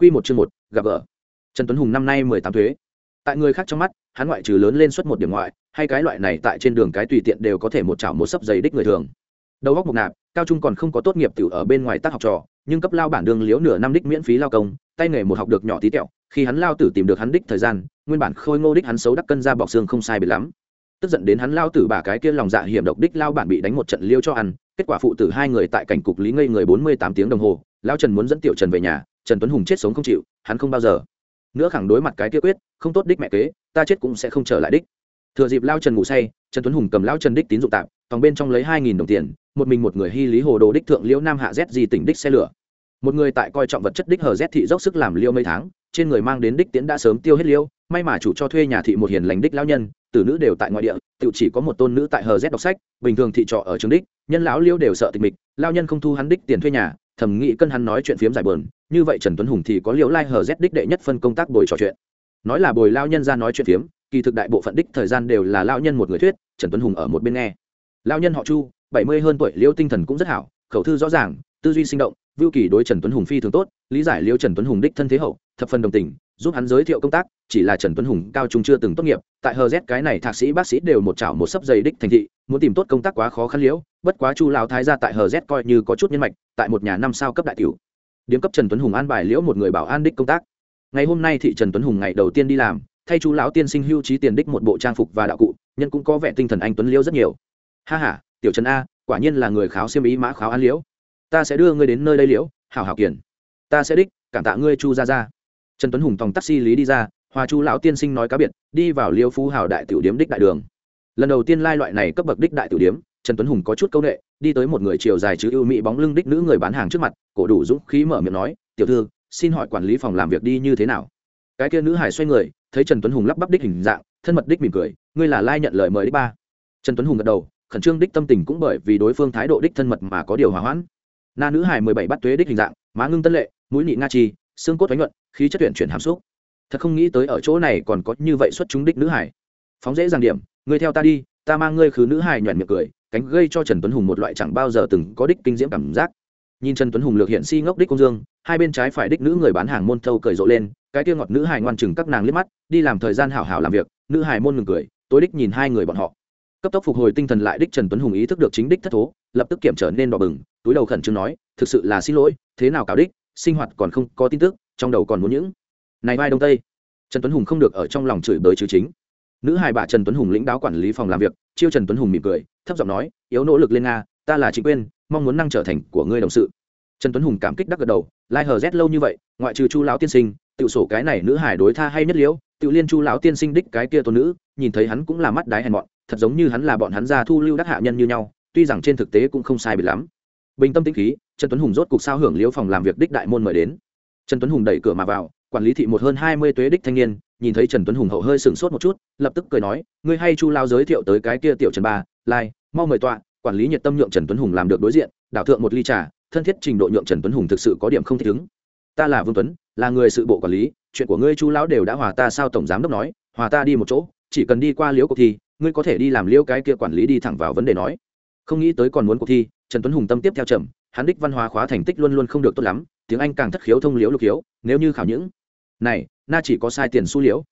Quy một chương một, gặp gỡ. Trần Tuấn Hùng năm nay mười tám thuế. Tại người khác trong mắt, hắn ngoại trừ lớn lên suất một điểm ngoại, hay cái loại này tại trên đường cái tùy tiện đều có thể một chảo một sấp giấy đích người thường. Đầu góc mục nạp, cao trung còn không có tốt nghiệp tiểu ở bên ngoài tác học trò, nhưng cấp lao bản đường liếu nửa năm đích miễn phí lao công, tay nghề một học được nhỏ tí tẹo, khi hắn lao tử tìm được hắn đích thời gian, nguyên bản khôi ngô đích hắn xấu đắc cân ra bọc xương không sai biệt lắm. Tức giận đến hắn lao tử bà cái kia lòng dạ hiểm độc đích lao bản bị đánh một trận liêu cho ăn, kết quả phụ tử hai người tại cảnh cục lý ngây người bốn mươi tám tiếng đồng hồ, lao Trần muốn dẫn tiểu Trần về nhà, trần tuấn hùng chết sống không chịu, hắn không bao giờ. Nữa khẳng đối mặt cái kia quyết, không tốt đích mẹ kế, ta chết cũng sẽ không trở lại đích. Thừa dịp lao trần ngủ say, trần tuấn hùng cầm lao trần đích tín dụng tạm tòng bên trong lấy hai nghìn đồng tiền, một mình một người hy lý hồ đồ đích thượng liễu nam hạ z di tỉnh đích xe lửa. Một người tại coi trọng vật chất đích hờ z thị dốc sức làm liêu mấy tháng, trên người mang đến đích tiến đã sớm tiêu hết liêu, may mà chủ cho thuê nhà thị một hiền lành đích lão nhân, tử nữ đều tại ngoại địa, tự chỉ có một tôn nữ tại hờ z đọc sách, bình thường thị trọ ở trường đích, nhân lão liêu đều sợ tịch mịch lao nhân không thu hắn đích tiền thuê nhà, thầm nghĩ cân hắn nói chuyện phiếm giải bờn như vậy trần tuấn hùng thì có liễu lai hờ z đích đệ nhất phân công tác bồi trò chuyện. Nói là bồi lao nhân ra nói chuyện phiếm, kỳ thực đại bộ phận đích thời gian đều là lao nhân một người thuyết, trần tuấn hùng ở một bên nghe. Lao nhân họ chu, bảy mươi hơn tuổi liêu tinh thần cũng rất hảo, khẩu thư rõ ràng, tư duy sinh động, vưu kỳ đối trần tuấn hùng phi thường tốt, lý giải liêu trần tuấn hùng đích thân thế hậu, thập phần đồng tình, giúp hắn giới thiệu công tác, chỉ là trần tuấn hùng cao trung chưa từng tốt nghiệp, tại hờ z cái này thạc sĩ bác sĩ đều một chảo một sấp dày đích thành thị, muốn tìm tốt công tác quá khó khăn liễu, bất quá chu lão thái gia tại hờ z coi như có chút nhân mạch, tại một nhà năm sao cấp đại tiểu điếm cấp trần tuấn hùng an bài liễu một người bảo an đích công tác. Ngày hôm nay thị trần tuấn hùng ngày đầu tiên đi làm, thay chú lão tiên sinh hưu trí tiền đích một bộ trang phục và đạo cụ, nhân cũng có vẻ tinh thần anh tuấn liễu rất nhiều. Ha ha, tiểu trần a, quả nhiên là người kháo xiêm ý mã kháo an liễu. Ta sẽ đưa ngươi đến nơi đây liễu, hảo hảo kiển ta sẽ đích, cảm tạ ngươi chu ra ra trần tuấn hùng tòng taxi lý đi ra, hòa chu lão tiên sinh nói cá biệt, đi vào liêu phú hào đại tiểu điếm đích đại đường. Lần đầu tiên lai loại này cấp bậc đích đại tiểu điếm trần tuấn hùng có chút c â u n ệ đi tới một người chiều dài chứ ưu mỹ bóng lưng đích nữ người bán hàng trước mặt, cổ đủ dũng khí mở miệng nói, tiểu thư, xin hỏi quản lý phòng làm việc đi như thế nào? Cái kia nữ hải xoay người, thấy trần tuấn hùng lắp bắp đích hình dạng, thân mật đích mỉm cười, ngươi là lai nhận lời mời đích ba. Trần tuấn hùng gật đầu, khẩn trương đích tâm tình cũng bởi vì đối phương thái độ đích thân mật mà có điều hòa hoãn. Na nữ hải mười bảy bắt tuế đích hình dạng, má ngưng tân lệ, mũi nị nga chi, xương cốt thoái nhuận, khí chất tuyển chuyển hàm xúc. Thật không nghĩ tới ở chỗ này còn có như vậy xuất chúng đích nữ hải phóng dễ dàng điểm, ngươi theo ta đi, ta mang ngươi khứ nữ hải nhoẻn miệng cười cánh gây cho trần tuấn hùng một loại chẳng bao giờ từng có đích kinh diễm cảm giác. Nhìn trần tuấn hùng lược hiện si ngốc đích công dương, hai bên trái phải đích nữ người bán hàng môn thâu cười rộ lên, cái kia ngọt nữ hài ngoan chừng các nàng liếc mắt, đi làm thời gian hảo hảo làm việc, nữ hài môn ngừng cười, tối đích nhìn hai người bọn họ. Cấp tốc phục hồi tinh thần lại đích trần tuấn hùng ý thức được chính đích thất thố, lập tức kiểm trở nên đỏ bừng, túi đầu khẩn trương nói, thực sự là xin lỗi, thế nào cáo đích, sinh hoạt còn không có tin tức, trong đầu còn muốn những này vai đông tây. Trần tuấn hùng không được ở trong lòng chửi bới chứ chính. Nữ hài bà trần tuấn hùng lĩnh đáo quản lý phòng làm việc, chiêu trần tuấn hùng mỉm cười thấp giọng nói, yếu nỗ lực lên nga, ta là chính quyền mong muốn năng trở thành của ngươi đồng sự. Trần tuấn hùng cảm kích đắc gật đầu, lai hờ rét lâu như vậy, ngoại trừ chu lão tiên sinh tự sổ cái này nữ hải đối tha hay nhất liễu tự liên chu lão tiên sinh đích cái kia tôn nữ, nhìn thấy hắn cũng là mắt đái hèn mọn, thật giống như hắn là bọn hắn ra thu lưu đắc hạ nhân như nhau, tuy rằng trên thực tế cũng không sai biệt lắm. Bình tâm tĩnh khí, trần tuấn hùng rốt cục sao hưởng liễu phòng làm việc đích đại môn mời đến. Trần tuấn hùng đẩy cửa mà vào, quản lý thị một hơn hai mươi tuế đích thanh niên, nhìn thấy trần tuấn hùng hậu hơi sừng sốt một chút, lập tức cười nói, ngươi hay chu lao giới thiệu tới cái kia tiểu trần ba lai, mau mời tọa, quản lý nhiệt tâm nhượng trần tuấn hùng làm được đối diện, đảo thượng một ly trà, thân thiết trình độ nhượng trần tuấn hùng thực sự có điểm không thích ứng. Ta là vương tuấn, là người sự bộ quản lý, chuyện của ngươi chu lão đều đã hòa ta sao tổng giám đốc nói, hòa ta đi một chỗ, chỉ cần đi qua liễu cuộc thi, ngươi có thể đi làm liễu cái kia quản lý đi thẳng vào vấn đề nói. Không nghĩ tới còn muốn cuộc thi, trần tuấn hùng tâm tiếp theo trầm, hắn đích văn hóa khóa thành tích luôn luôn không được tốt lắm, tiếng anh càng thất khiếu thông liễu lục hiếu, nếu như khảo những. Này, na chỉ có sai tiền su liễu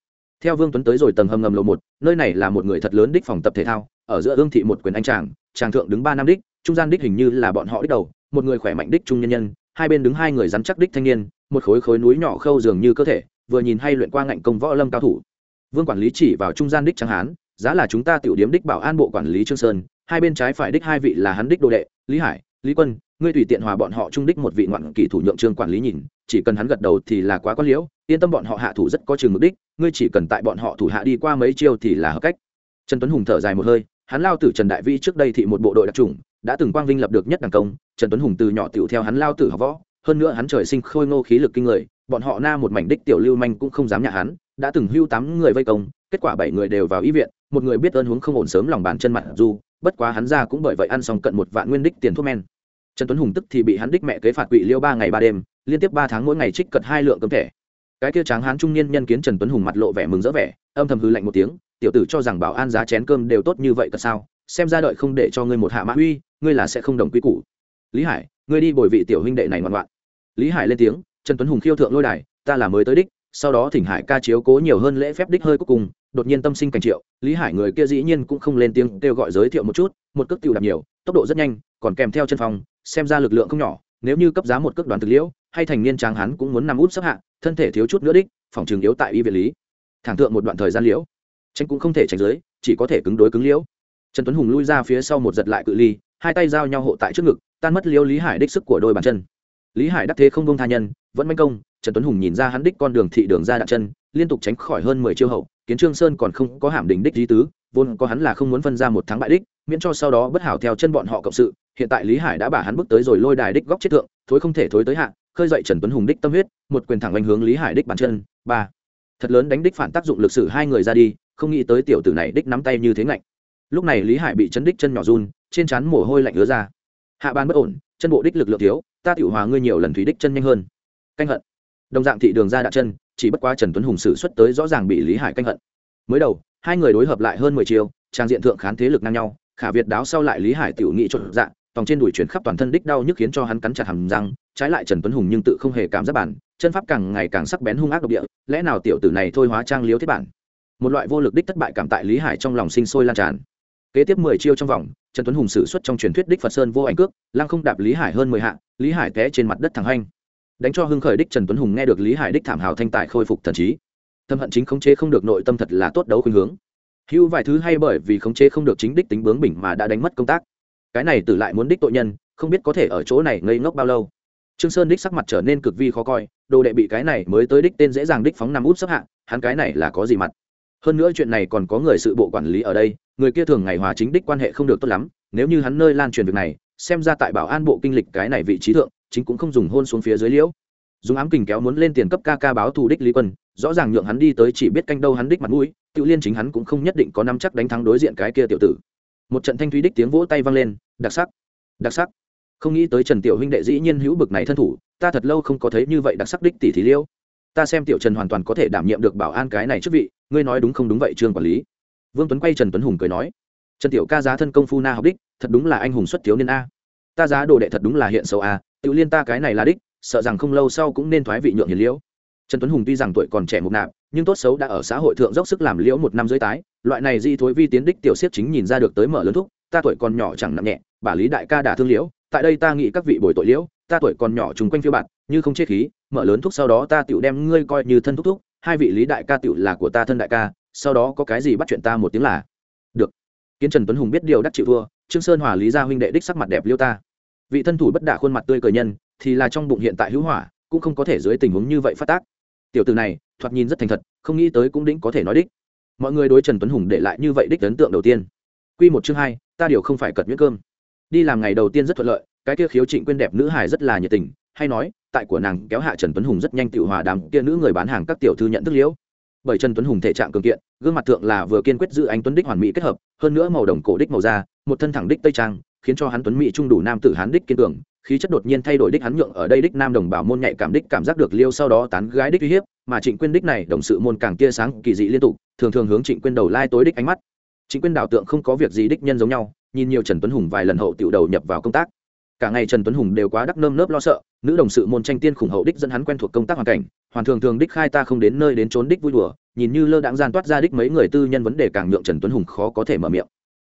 theo vương tuấn tới rồi tầng hầm ngầm lầu một, nơi này là một người thật lớn đích phòng tập thể thao, ở giữa ương thị một quyền anh tràng tràng thượng đứng ba năm đích, trung gian đích hình như là bọn họ đích đầu, một người khỏe mạnh đích trung nhân nhân, hai bên đứng hai người rắn chắc đích thanh niên, một khối khối núi nhỏ khâu dường như cơ thể, vừa nhìn hay luyện qua ngạnh công võ lâm cao thủ. Vương quản lý chỉ vào trung gian đích tráng hán, giá là chúng ta tiểu điếm đích bảo an bộ quản lý trương sơn, hai bên trái phải đích hai vị là hắn đích đồ đệ, lý hải, lý quân, ngươi tùy tiện hòa bọn họ trung đích một vị ngoạn kỳ thủ nhượng trương quản lý nhìn, chỉ cần hắn gật đầu thì là quá có liễu, yên tâm bọn họ hạ thủ rất có trường mục đích ngươi chỉ cần tại bọn họ thủ hạ đi qua mấy chiêu thì là hợp cách. Trần tuấn hùng thở dài một hơi hắn lao tử trần đại vi trước đây thị một bộ đội đặc trùng đã từng quang vinh lập được nhất đảng công trần tuấn hùng từ nhỏ tiểu theo hắn lao tử học võ hơn nữa hắn trời sinh khôi ngô khí lực kinh người bọn họ na một mảnh đích tiểu lưu manh cũng không dám nhạ hắn đã từng hưu tám người vây công kết quả bảy người đều vào y viện một người biết ơn huống không ổn sớm lòng bàn chân mặt dù, bất quá hắn ra cũng bởi vậy ăn xong cận một vạn nguyên đích tiền thuốc men. Trần tuấn hùng tức thì bị hắn đích mẹ kế phạt quỵ liêu ba ngày ba đêm liên tiếp ba tháng mỗi ngày trích cật hai lượng cấm thẻ cái kia tráng hán trung niên nhân kiến trần tuấn hùng mặt lộ vẻ mừng rỡ vẻ, âm thầm hư lạnh một tiếng, tiểu tử cho rằng bảo an giá chén cơm đều tốt như vậy cật sao? Xem ra đợi không để cho ngươi một hạ mã uy, ngươi là sẽ không đồng quy củ. Lý hải, ngươi đi bồi vị tiểu huynh đệ này ngoan ngoạn lý hải lên tiếng, trần tuấn hùng khiêu thượng lôi đài, ta là mới tới đích, sau đó thỉnh hải ca chiếu cố nhiều hơn lễ phép đích hơi cuối cùng, đột nhiên tâm sinh cảnh triệu, lý hải người kia dĩ nhiên cũng không lên tiếng kêu gọi giới thiệu một chút, một cước tiêu đạp nhiều, tốc độ rất nhanh, còn kèm theo chân phòng xem ra lực lượng không nhỏ, nếu như cấp giá một cước đoàn thực liễu hay thành niên tráng hắn cũng muốn nằm út sắp hạ, thân thể thiếu chút nữa đích, phòng trường yếu tại y viện lý. Thẳng thượng một đoạn thời gian liễu. Tránh cũng không thể tránh dưới chỉ có thể cứng đối cứng liễu. Trần tuấn hùng lui ra phía sau một giật lại cự ly, hai tay giao nhau hộ tại trước ngực, tan mất liễu lý hải đích sức của đôi bàn chân. Lý hải đắc thế không bông tha nhân, vẫn manh công, trần tuấn hùng nhìn ra hắn đích con đường thị đường ra đạn chân, liên tục tránh khỏi hơn mười chiêu hậu, kiến trương sơn còn không có hàm đỉnh đích lý tứ vốn có hắn là không muốn phân ra một thắng bại đích, miễn cho sau đó bất hảo theo chân bọn họ cộng sự, hiện tại lý hải đã bả hắn bước tới rồi lôi đài đích góc chết thượng, thối không thể thối tới hạ, khơi dậy trần tuấn hùng đích tâm huyết, một quyền thẳng anh hướng lý hải đích bàn chân, ba. Thật lớn đánh đích phản tác dụng lực sử hai người ra đi, không nghĩ tới tiểu tử này đích nắm tay như thế ngạnh. Lúc này lý hải bị chấn đích chân nhỏ run, trên trán mồ hôi lạnh ứa ra. Hạ bàn bất ổn, chân bộ đích lực lượng thiếu, ta tiểu hòa ngươi nhiều lần thủy đích chân nhanh hơn. Canh hận. Đồng dạng thị đường ra đạn chân, chỉ bất quá trần tuấn hùng sử xuất tới rõ ràng bị lý hải canh hận. Mới đầu hai người đối hợp lại hơn mười chiều trang diện thượng khán thế lực ngang nhau, khả việt đáo sau lại lý hải tiểu nghị trộn dạng tòng trên đùi chuyển khắp toàn thân đích đau nhức khiến cho hắn cắn chặt hàm răng, trái lại trần tuấn hùng nhưng tự không hề cảm giác bản, chân pháp càng ngày càng sắc bén hung ác độc địa, lẽ nào tiểu tử này thôi hóa trang liếu thiết bản? Một loại vô lực đích thất bại cảm tại lý hải trong lòng sinh sôi lan tràn. Kế tiếp mười chiêu trong vòng, trần tuấn hùng xử xuất trong truyền thuyết đích phật sơn vô ảnh cước, lăng không đạp lý hải hơn mười hạ, lý hải té trên mặt đất thẳng hanh. Đánh cho hưng khởi đích trần tuấn hùng nghe được lý hải đích thảm hào thanh tài khôi phục thần trí thâm hận chính khống chế không được nội tâm thật là tốt đấu khuynh hướng. Hữu vài thứ hay bởi vì khống chế không được chính đích tính bướng bỉnh mà đã đánh mất công tác. Cái này tử lại muốn đích tội nhân, không biết có thể ở chỗ này ngây ngốc bao lâu. Trương sơn đích sắc mặt trở nên cực vi khó coi, đồ đệ bị cái này mới tới đích tên dễ dàng đích phóng nằm út sắp hạ, hắn cái này là có gì mặt? Hơn nữa chuyện này còn có người sự bộ quản lý ở đây, người kia thường ngày hòa chính đích quan hệ không được tốt lắm, nếu như hắn nơi lan truyền việc này, xem ra tại bảo an bộ kinh lịch cái này vị trí thượng, chính cũng không dùng hôn xuống phía dưới liễu. Dùng ám kình kéo muốn lên tiền cấp ca ca báo thù đích lý quân rõ ràng nhượng hắn đi tới chỉ biết canh đâu hắn đích mặt mũi tự liên chính hắn cũng không nhất định có năm chắc đánh thắng đối diện cái kia tiểu tử. Một trận thanh thúy đích tiếng vỗ tay vang lên, đặc sắc đặc sắc. Không nghĩ tới trần tiểu huynh đệ dĩ nhiên hữu bực này thân thủ, ta thật lâu không có thấy như vậy đặc sắc đích tỷ thí liêu. Ta xem tiểu trần hoàn toàn có thể đảm nhiệm được bảo an cái này trước vị, ngươi nói đúng không đúng vậy trương quản lý. Vương tuấn quay trần tuấn hùng cười nói, trần tiểu ca giá thân công phu na học đích, thật đúng là anh hùng xuất thiếu niên a. Ta giá đồ đệ thật đúng là hiện sâu a tự liên ta cái này là đích, sợ rằng không lâu sau cũng nên thoái vị nhượng hiền liễu trần tuấn hùng tuy rằng tuổi còn trẻ mục nạp, nhưng tốt xấu đã ở xã hội thượng dốc sức làm liễu một năm dưới tái, loại này di thối vi tiến đích tiểu siết chính nhìn ra được tới mở lớn thúc, ta tuổi còn nhỏ chẳng nặng nhẹ, bà lý đại ca đả thương liễu, tại đây ta nghĩ các vị bồi tội liễu, ta tuổi còn nhỏ chung quanh phiêu bạn như không chết khí, mở lớn thúc sau đó ta tựu đem ngươi coi như thân thúc thúc, hai vị lý đại ca tựu là của ta thân đại ca, sau đó có cái gì bắt chuyện ta một tiếng là được. Kiến trần tuấn hùng biết điều đắc chịu thua, trương sơn hòa lý gia huynh đệ đích sắc mặt đẹp liêu ta. Vị thân thủ bất đả khuôn mặt tươi cười nhân, thì là trong bụng hiện tại hữu hỏa, cũng không có thể dưới tình huống như vậy phát tác tiểu từ này, thoạt nhìn rất thành thật, không nghĩ tới cũng đĩnh có thể nói đích. Mọi người đối trần tuấn hùng để lại như vậy đích ấn tượng đầu tiên. Q một chương hai, ta điều không phải cật nhuyễn cơm. Đi làm ngày đầu tiên rất thuận lợi, cái kia khiếu trịnh quyên đẹp nữ hài rất là nhiệt tình, hay nói, tại của nàng kéo hạ trần tuấn hùng rất nhanh tự hòa đàm, kia nữ người bán hàng các tiểu thư nhận thức liễu. Bởi trần tuấn hùng thể trạng cường kiện, gương mặt thượng là vừa kiên quyết giữ anh tuấn đích hoàn mỹ kết hợp, hơn nữa màu đồng cổ đích màu da, một thân thẳng đích tây trang, khiến cho hắn tuấn mỹ trung đủ nam tử hán đích kiên cường khí chất đột nhiên thay đổi đích hắn nhượng ở đây đích nam đồng bảo môn nhạy cảm đích cảm giác được liêu sau đó tán gái đích uy hiếp, mà trịnh quyên đích này đồng sự môn càng tia sáng kỳ dị liên tục, thường thường hướng trịnh quyên đầu lai tối đích ánh mắt. Trịnh quyên đảo tượng không có việc gì đích nhân giống nhau, nhìn nhiều trần tuấn hùng vài lần hậu tiểu đầu nhập vào công tác. Cả ngày trần tuấn hùng đều quá đắc nơm nớp lo sợ, nữ đồng sự môn tranh tiên khủng hậu đích dẫn hắn quen thuộc công tác hoàn cảnh, hoàn thường thường đích khai ta không đến nơi đến trốn đích vui đùa, nhìn như lơ đãng gian toát ra đích mấy người tư nhân vấn đề càng nhượng trần tuấn hùng khó có thể mở miệng.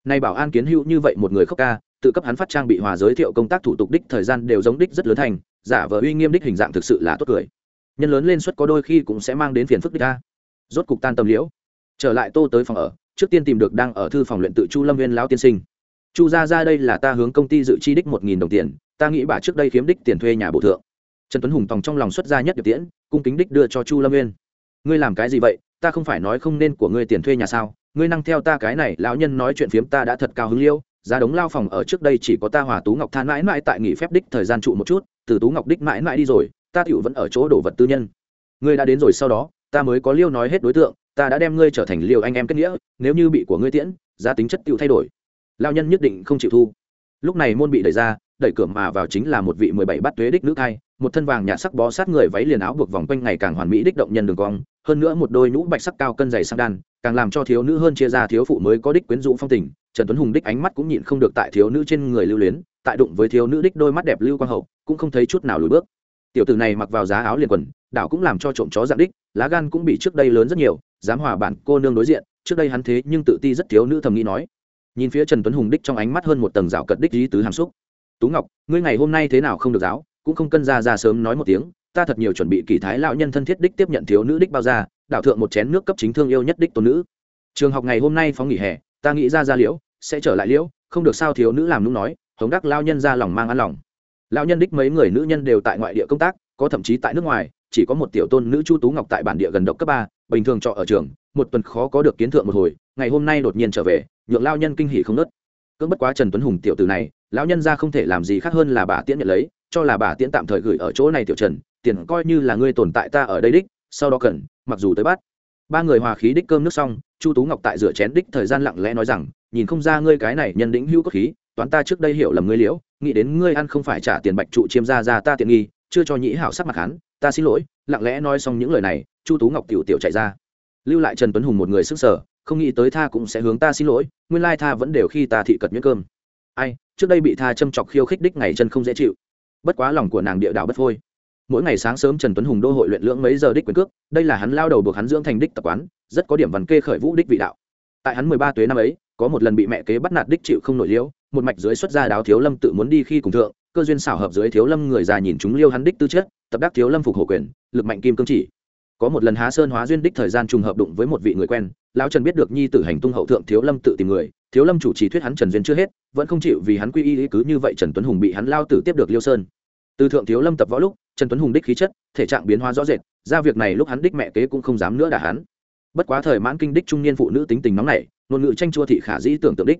Nay bảo an kiến hữu như vậy một người khóc ca tự cấp hắn phát trang bị hòa giới thiệu công tác thủ tục đích thời gian đều giống đích rất lớn thành, giả vờ uy nghiêm đích hình dạng thực sự là tốt cười. Nhân lớn lên suất có đôi khi cũng sẽ mang đến phiền phức đích ta rốt cục tan tâm liễu. Trở lại tô tới phòng ở, trước tiên tìm được đang ở thư phòng luyện tự chu lâm viên lão tiên sinh. Chu ra ra đây là ta hướng công ty dự chi đích một nghìn đồng tiền, ta nghĩ bà trước đây kiếm đích tiền thuê nhà bổ thượng. Trần tuấn hùng tòng trong lòng xuất ra nhất điệp tiễn, cung kính đích đưa cho chu lâm viên ngươi làm cái gì vậy? Ta không phải nói không nên của ngươi tiền thuê nhà sao? Ngươi năng theo ta cái này, lão nhân nói chuyện phiếm ta đã thật cao hứng liêu giá đống lao phòng ở trước đây chỉ có ta hòa tú ngọc than mãi mãi tại nghỉ phép đích thời gian trụ một chút, từ tú ngọc đích mãi mãi đi rồi, ta tựu vẫn ở chỗ đổ vật tư nhân. Ngươi đã đến rồi sau đó, ta mới có liêu nói hết đối tượng, ta đã đem ngươi trở thành liêu anh em kết nghĩa, nếu như bị của ngươi tiễn, giá tính chất tựu thay đổi. Lao nhân nhất định không chịu thu. Lúc này môn bị đẩy ra, đẩy cửa mà vào chính là một vị mười bảy bát tuế đích nước hai một thân vàng nhạt sắc bó sát người váy liền áo buộc vòng quanh ngày càng hoàn mỹ đích động nhân đường cong, hơn nữa một đôi nhũ bạch sắc cao cân dày sang đan, càng làm cho thiếu nữ hơn chia ra thiếu phụ mới có đích quyến rũ phong tình trần tuấn hùng đích ánh mắt cũng nhịn không được tại thiếu nữ trên người lưu luyến, tại đụng với thiếu nữ đích đôi mắt đẹp lưu quang hậu, cũng không thấy chút nào lùi bước. Tiểu tử này mặc vào giá áo liền quần, đảo cũng làm cho trộm chó dạng đích, lá gan cũng bị trước đây lớn rất nhiều, dám hòa bản cô nương đối diện, trước đây hắn thế nhưng tự ti rất thiếu nữ thầm nghĩ nói. Nhìn phía trần tuấn hùng đích trong ánh mắt hơn một tầng rào cật đích lý tứ hàm xúc. Tú ngọc, ngươi ngày hôm nay thế nào không được giáo, cũng không cân ra ra sớm nói một tiếng, ta thật nhiều chuẩn bị kỳ thái lão nhân thân thiết đích tiếp nhận thiếu nữ đích bao ra, đảo thượng một chén nước cấp chính thương yêu nhất đích tôn nữ. Trường học ngày hôm nay phóng nghỉ hè, ta nghĩ ra ra liễu sẽ trở lại liễu, không được sao thiếu nữ làm nung nói, hống đắc lao nhân ra lòng mang ăn lòng. Lao nhân đích mấy người nữ nhân đều tại ngoại địa công tác, có thậm chí tại nước ngoài, chỉ có một tiểu tôn nữ chu tú ngọc tại bản địa gần độc cấp ba, bình thường trọ ở trường, một tuần khó có được kiến thượng một hồi, ngày hôm nay đột nhiên trở về, nhượng lao nhân kinh hỉ không nớt. Cưỡng bất quá trần tuấn hùng tiểu từ này lão nhân ra không thể làm gì khác hơn là bà tiễn nhận lấy, cho là bà tiễn tạm thời gửi ở chỗ này tiểu trần, tiền coi như là ngươi tồn tại ta ở đây đích, sau đó cần, mặc dù tới bắt ba người hòa khí đích cơm nước xong, chu tú ngọc tại rửa chén đích thời gian lặng lẽ nói rằng, nhìn không ra ngươi cái này nhân đĩnh hữu cốt khí, toán ta trước đây hiểu lầm ngươi liễu, nghĩ đến ngươi ăn không phải trả tiền bạch trụ chiêm ra ra ta tiện nghi, chưa cho nhĩ hảo sắc mặt hắn, ta xin lỗi. Lặng lẽ nói xong những lời này, chu tú ngọc tiểu tiểu chạy ra. Lưu lại trần tuấn hùng một người sức sở không nghĩ tới tha cũng sẽ hướng ta xin lỗi, nguyên lai tha vẫn đều khi ta thị cật nhuyễn cơm. Ai, trước đây bị tha châm chọc khiêu khích đích ngày chân không dễ chịu. Bất quá lòng của nàng địa đạo bất phôi mỗi ngày sáng sớm trần tuấn hùng đô hội luyện lưỡng mấy giờ đích quyền cước, đây là hắn lao đầu buộc hắn dưỡng thành đích tập quán, rất có điểm văn kê khởi vũ đích vị đạo. Tại hắn mười ba tuế năm ấy, có một lần bị mẹ kế bắt nạt đích chịu không nổi liễu, một mạch dưới xuất gia đáo thiếu lâm tự muốn đi khi cùng thượng, cơ duyên xảo hợp dưới thiếu lâm người già nhìn chúng liêu hắn đích tư chất, tập đắc thiếu lâm phục hộ quyền, lực mạnh kim cương chỉ. Có một lần há sơn hóa duyên đích thời gian trùng hợp đụng với một vị người quen, lão trần biết được nhi tử hành tung hậu thượng thiếu lâm tự tìm người, thiếu lâm chủ trì thuyết hắn trần duyên chưa hết, vẫn không chịu vì hắn quy y cứ như vậy trần tuấn hùng bị hắn lao tử tiếp được liêu sơn. Từ thượng thiếu lâm tập võ lúc trần tuấn hùng đích khí chất, thể trạng biến hóa rõ rệt, ra việc này lúc hắn đích mẹ kế cũng không dám nữa đả hắn. Bất quá thời mãn kinh đích trung niên phụ nữ tính tình nóng nảy, ngôn ngữ tranh chua thị khả dĩ tưởng tượng đích.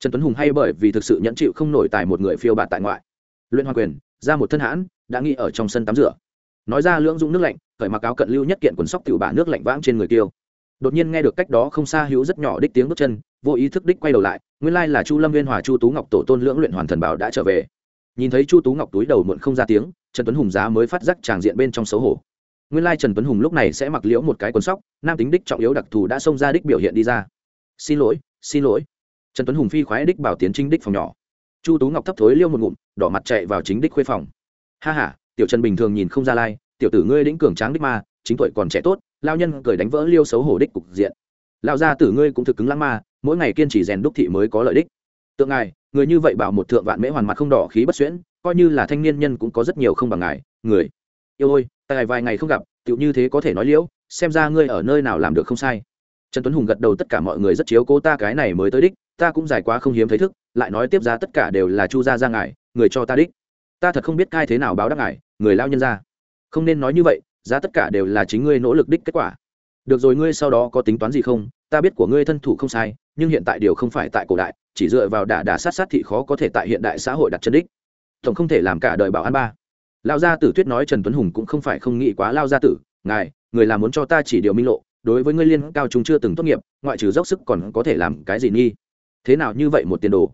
Trần tuấn hùng hay bởi vì thực sự nhẫn chịu không nổi tài một người phiêu bạt tại ngoại. Luyện hoa quyền, ra một thân hãn, đã nghĩ ở trong sân tắm rửa. Nói ra lưỡng dụng nước lạnh khởi mặc áo cận lưu nhất kiện quần sóc tiểu bả nước lạnh vãng trên người tiêu đột nhiên nghe được cách đó không xa hữu rất nhỏ đích tiếng bước chân, vô ý thức đích quay đầu lại, nguyên lai là chu lâm viên hòa chu tú ngọc tổ tôn lưỡng luyện hoàn thần bảo đã trở về. Nhìn thấy chu tú ngọc túi đầu muộn không ra tiếng trần tuấn hùng giá mới phát giác tràng diện bên trong xấu hổ. Nguyên lai trần tuấn hùng lúc này sẽ mặc liễu một cái quần sóc, nam tính đích trọng yếu đặc thù đã xông ra đích biểu hiện đi ra. Xin lỗi xin lỗi. Trần tuấn hùng phi khoái đích bảo tiến chính đích phòng nhỏ. Chu tú ngọc thấp thối liêu một ngụm, đỏ mặt chạy vào chính đích khuê phòng. Ha h a tiểu trần bình thường nhìn không ra lai, tiểu tử ngươi đĩnh cường tráng đích ma, chính tuổi còn trẻ tốt, lao nhân cười đánh vỡ liêu xấu hổ đích cục diện. Lao gia tử ngươi cũng thực cứng lắm ma, mỗi ngày kiên trì rèn đúc thị mới có lợi đích. Tượng ngài người như vậy bảo một thượng vạn mễ hoàn mặt không đỏ khí bất xuyễn, coi như là thanh niên nhân cũng có rất nhiều không bằng ngài, người. Yêu ôi tài vài ngày không gặp, tựu như thế có thể nói liễu, xem ra ngươi ở nơi nào làm được không sai. Trần tuấn hùng gật đầu, tất cả mọi người rất chiếu cố ta, cái này mới tới đích, ta cũng dài quá không hiếm thấy thức, lại nói tiếp ra tất cả đều là chu gia ra ngài, người cho ta đích. Ta thật không biết cai thế nào báo đáp ngài, người lao nhân ra không nên nói như vậy, giá tất cả đều là chính ngươi nỗ lực đích kết quả. Được rồi, ngươi sau đó có tính toán gì không? Ta biết của ngươi thân thủ không sai, nhưng hiện tại điều không phải tại cổ đại chỉ dựa vào đả đả sát sát thị khó có thể tại hiện đại xã hội đặt chân đích. Tổng không thể làm cả đời bảo an ba. Lao gia tử tuyết nói trần tuấn hùng cũng không phải không nghĩ quá lao gia tử. Ngài, người làm muốn cho ta chỉ điều minh lộ, đối với ngươi liên cao chúng chưa từng tốt nghiệp, ngoại trừ dốc sức còn có thể làm cái gì nghi? Thế nào như vậy một tiền đồ?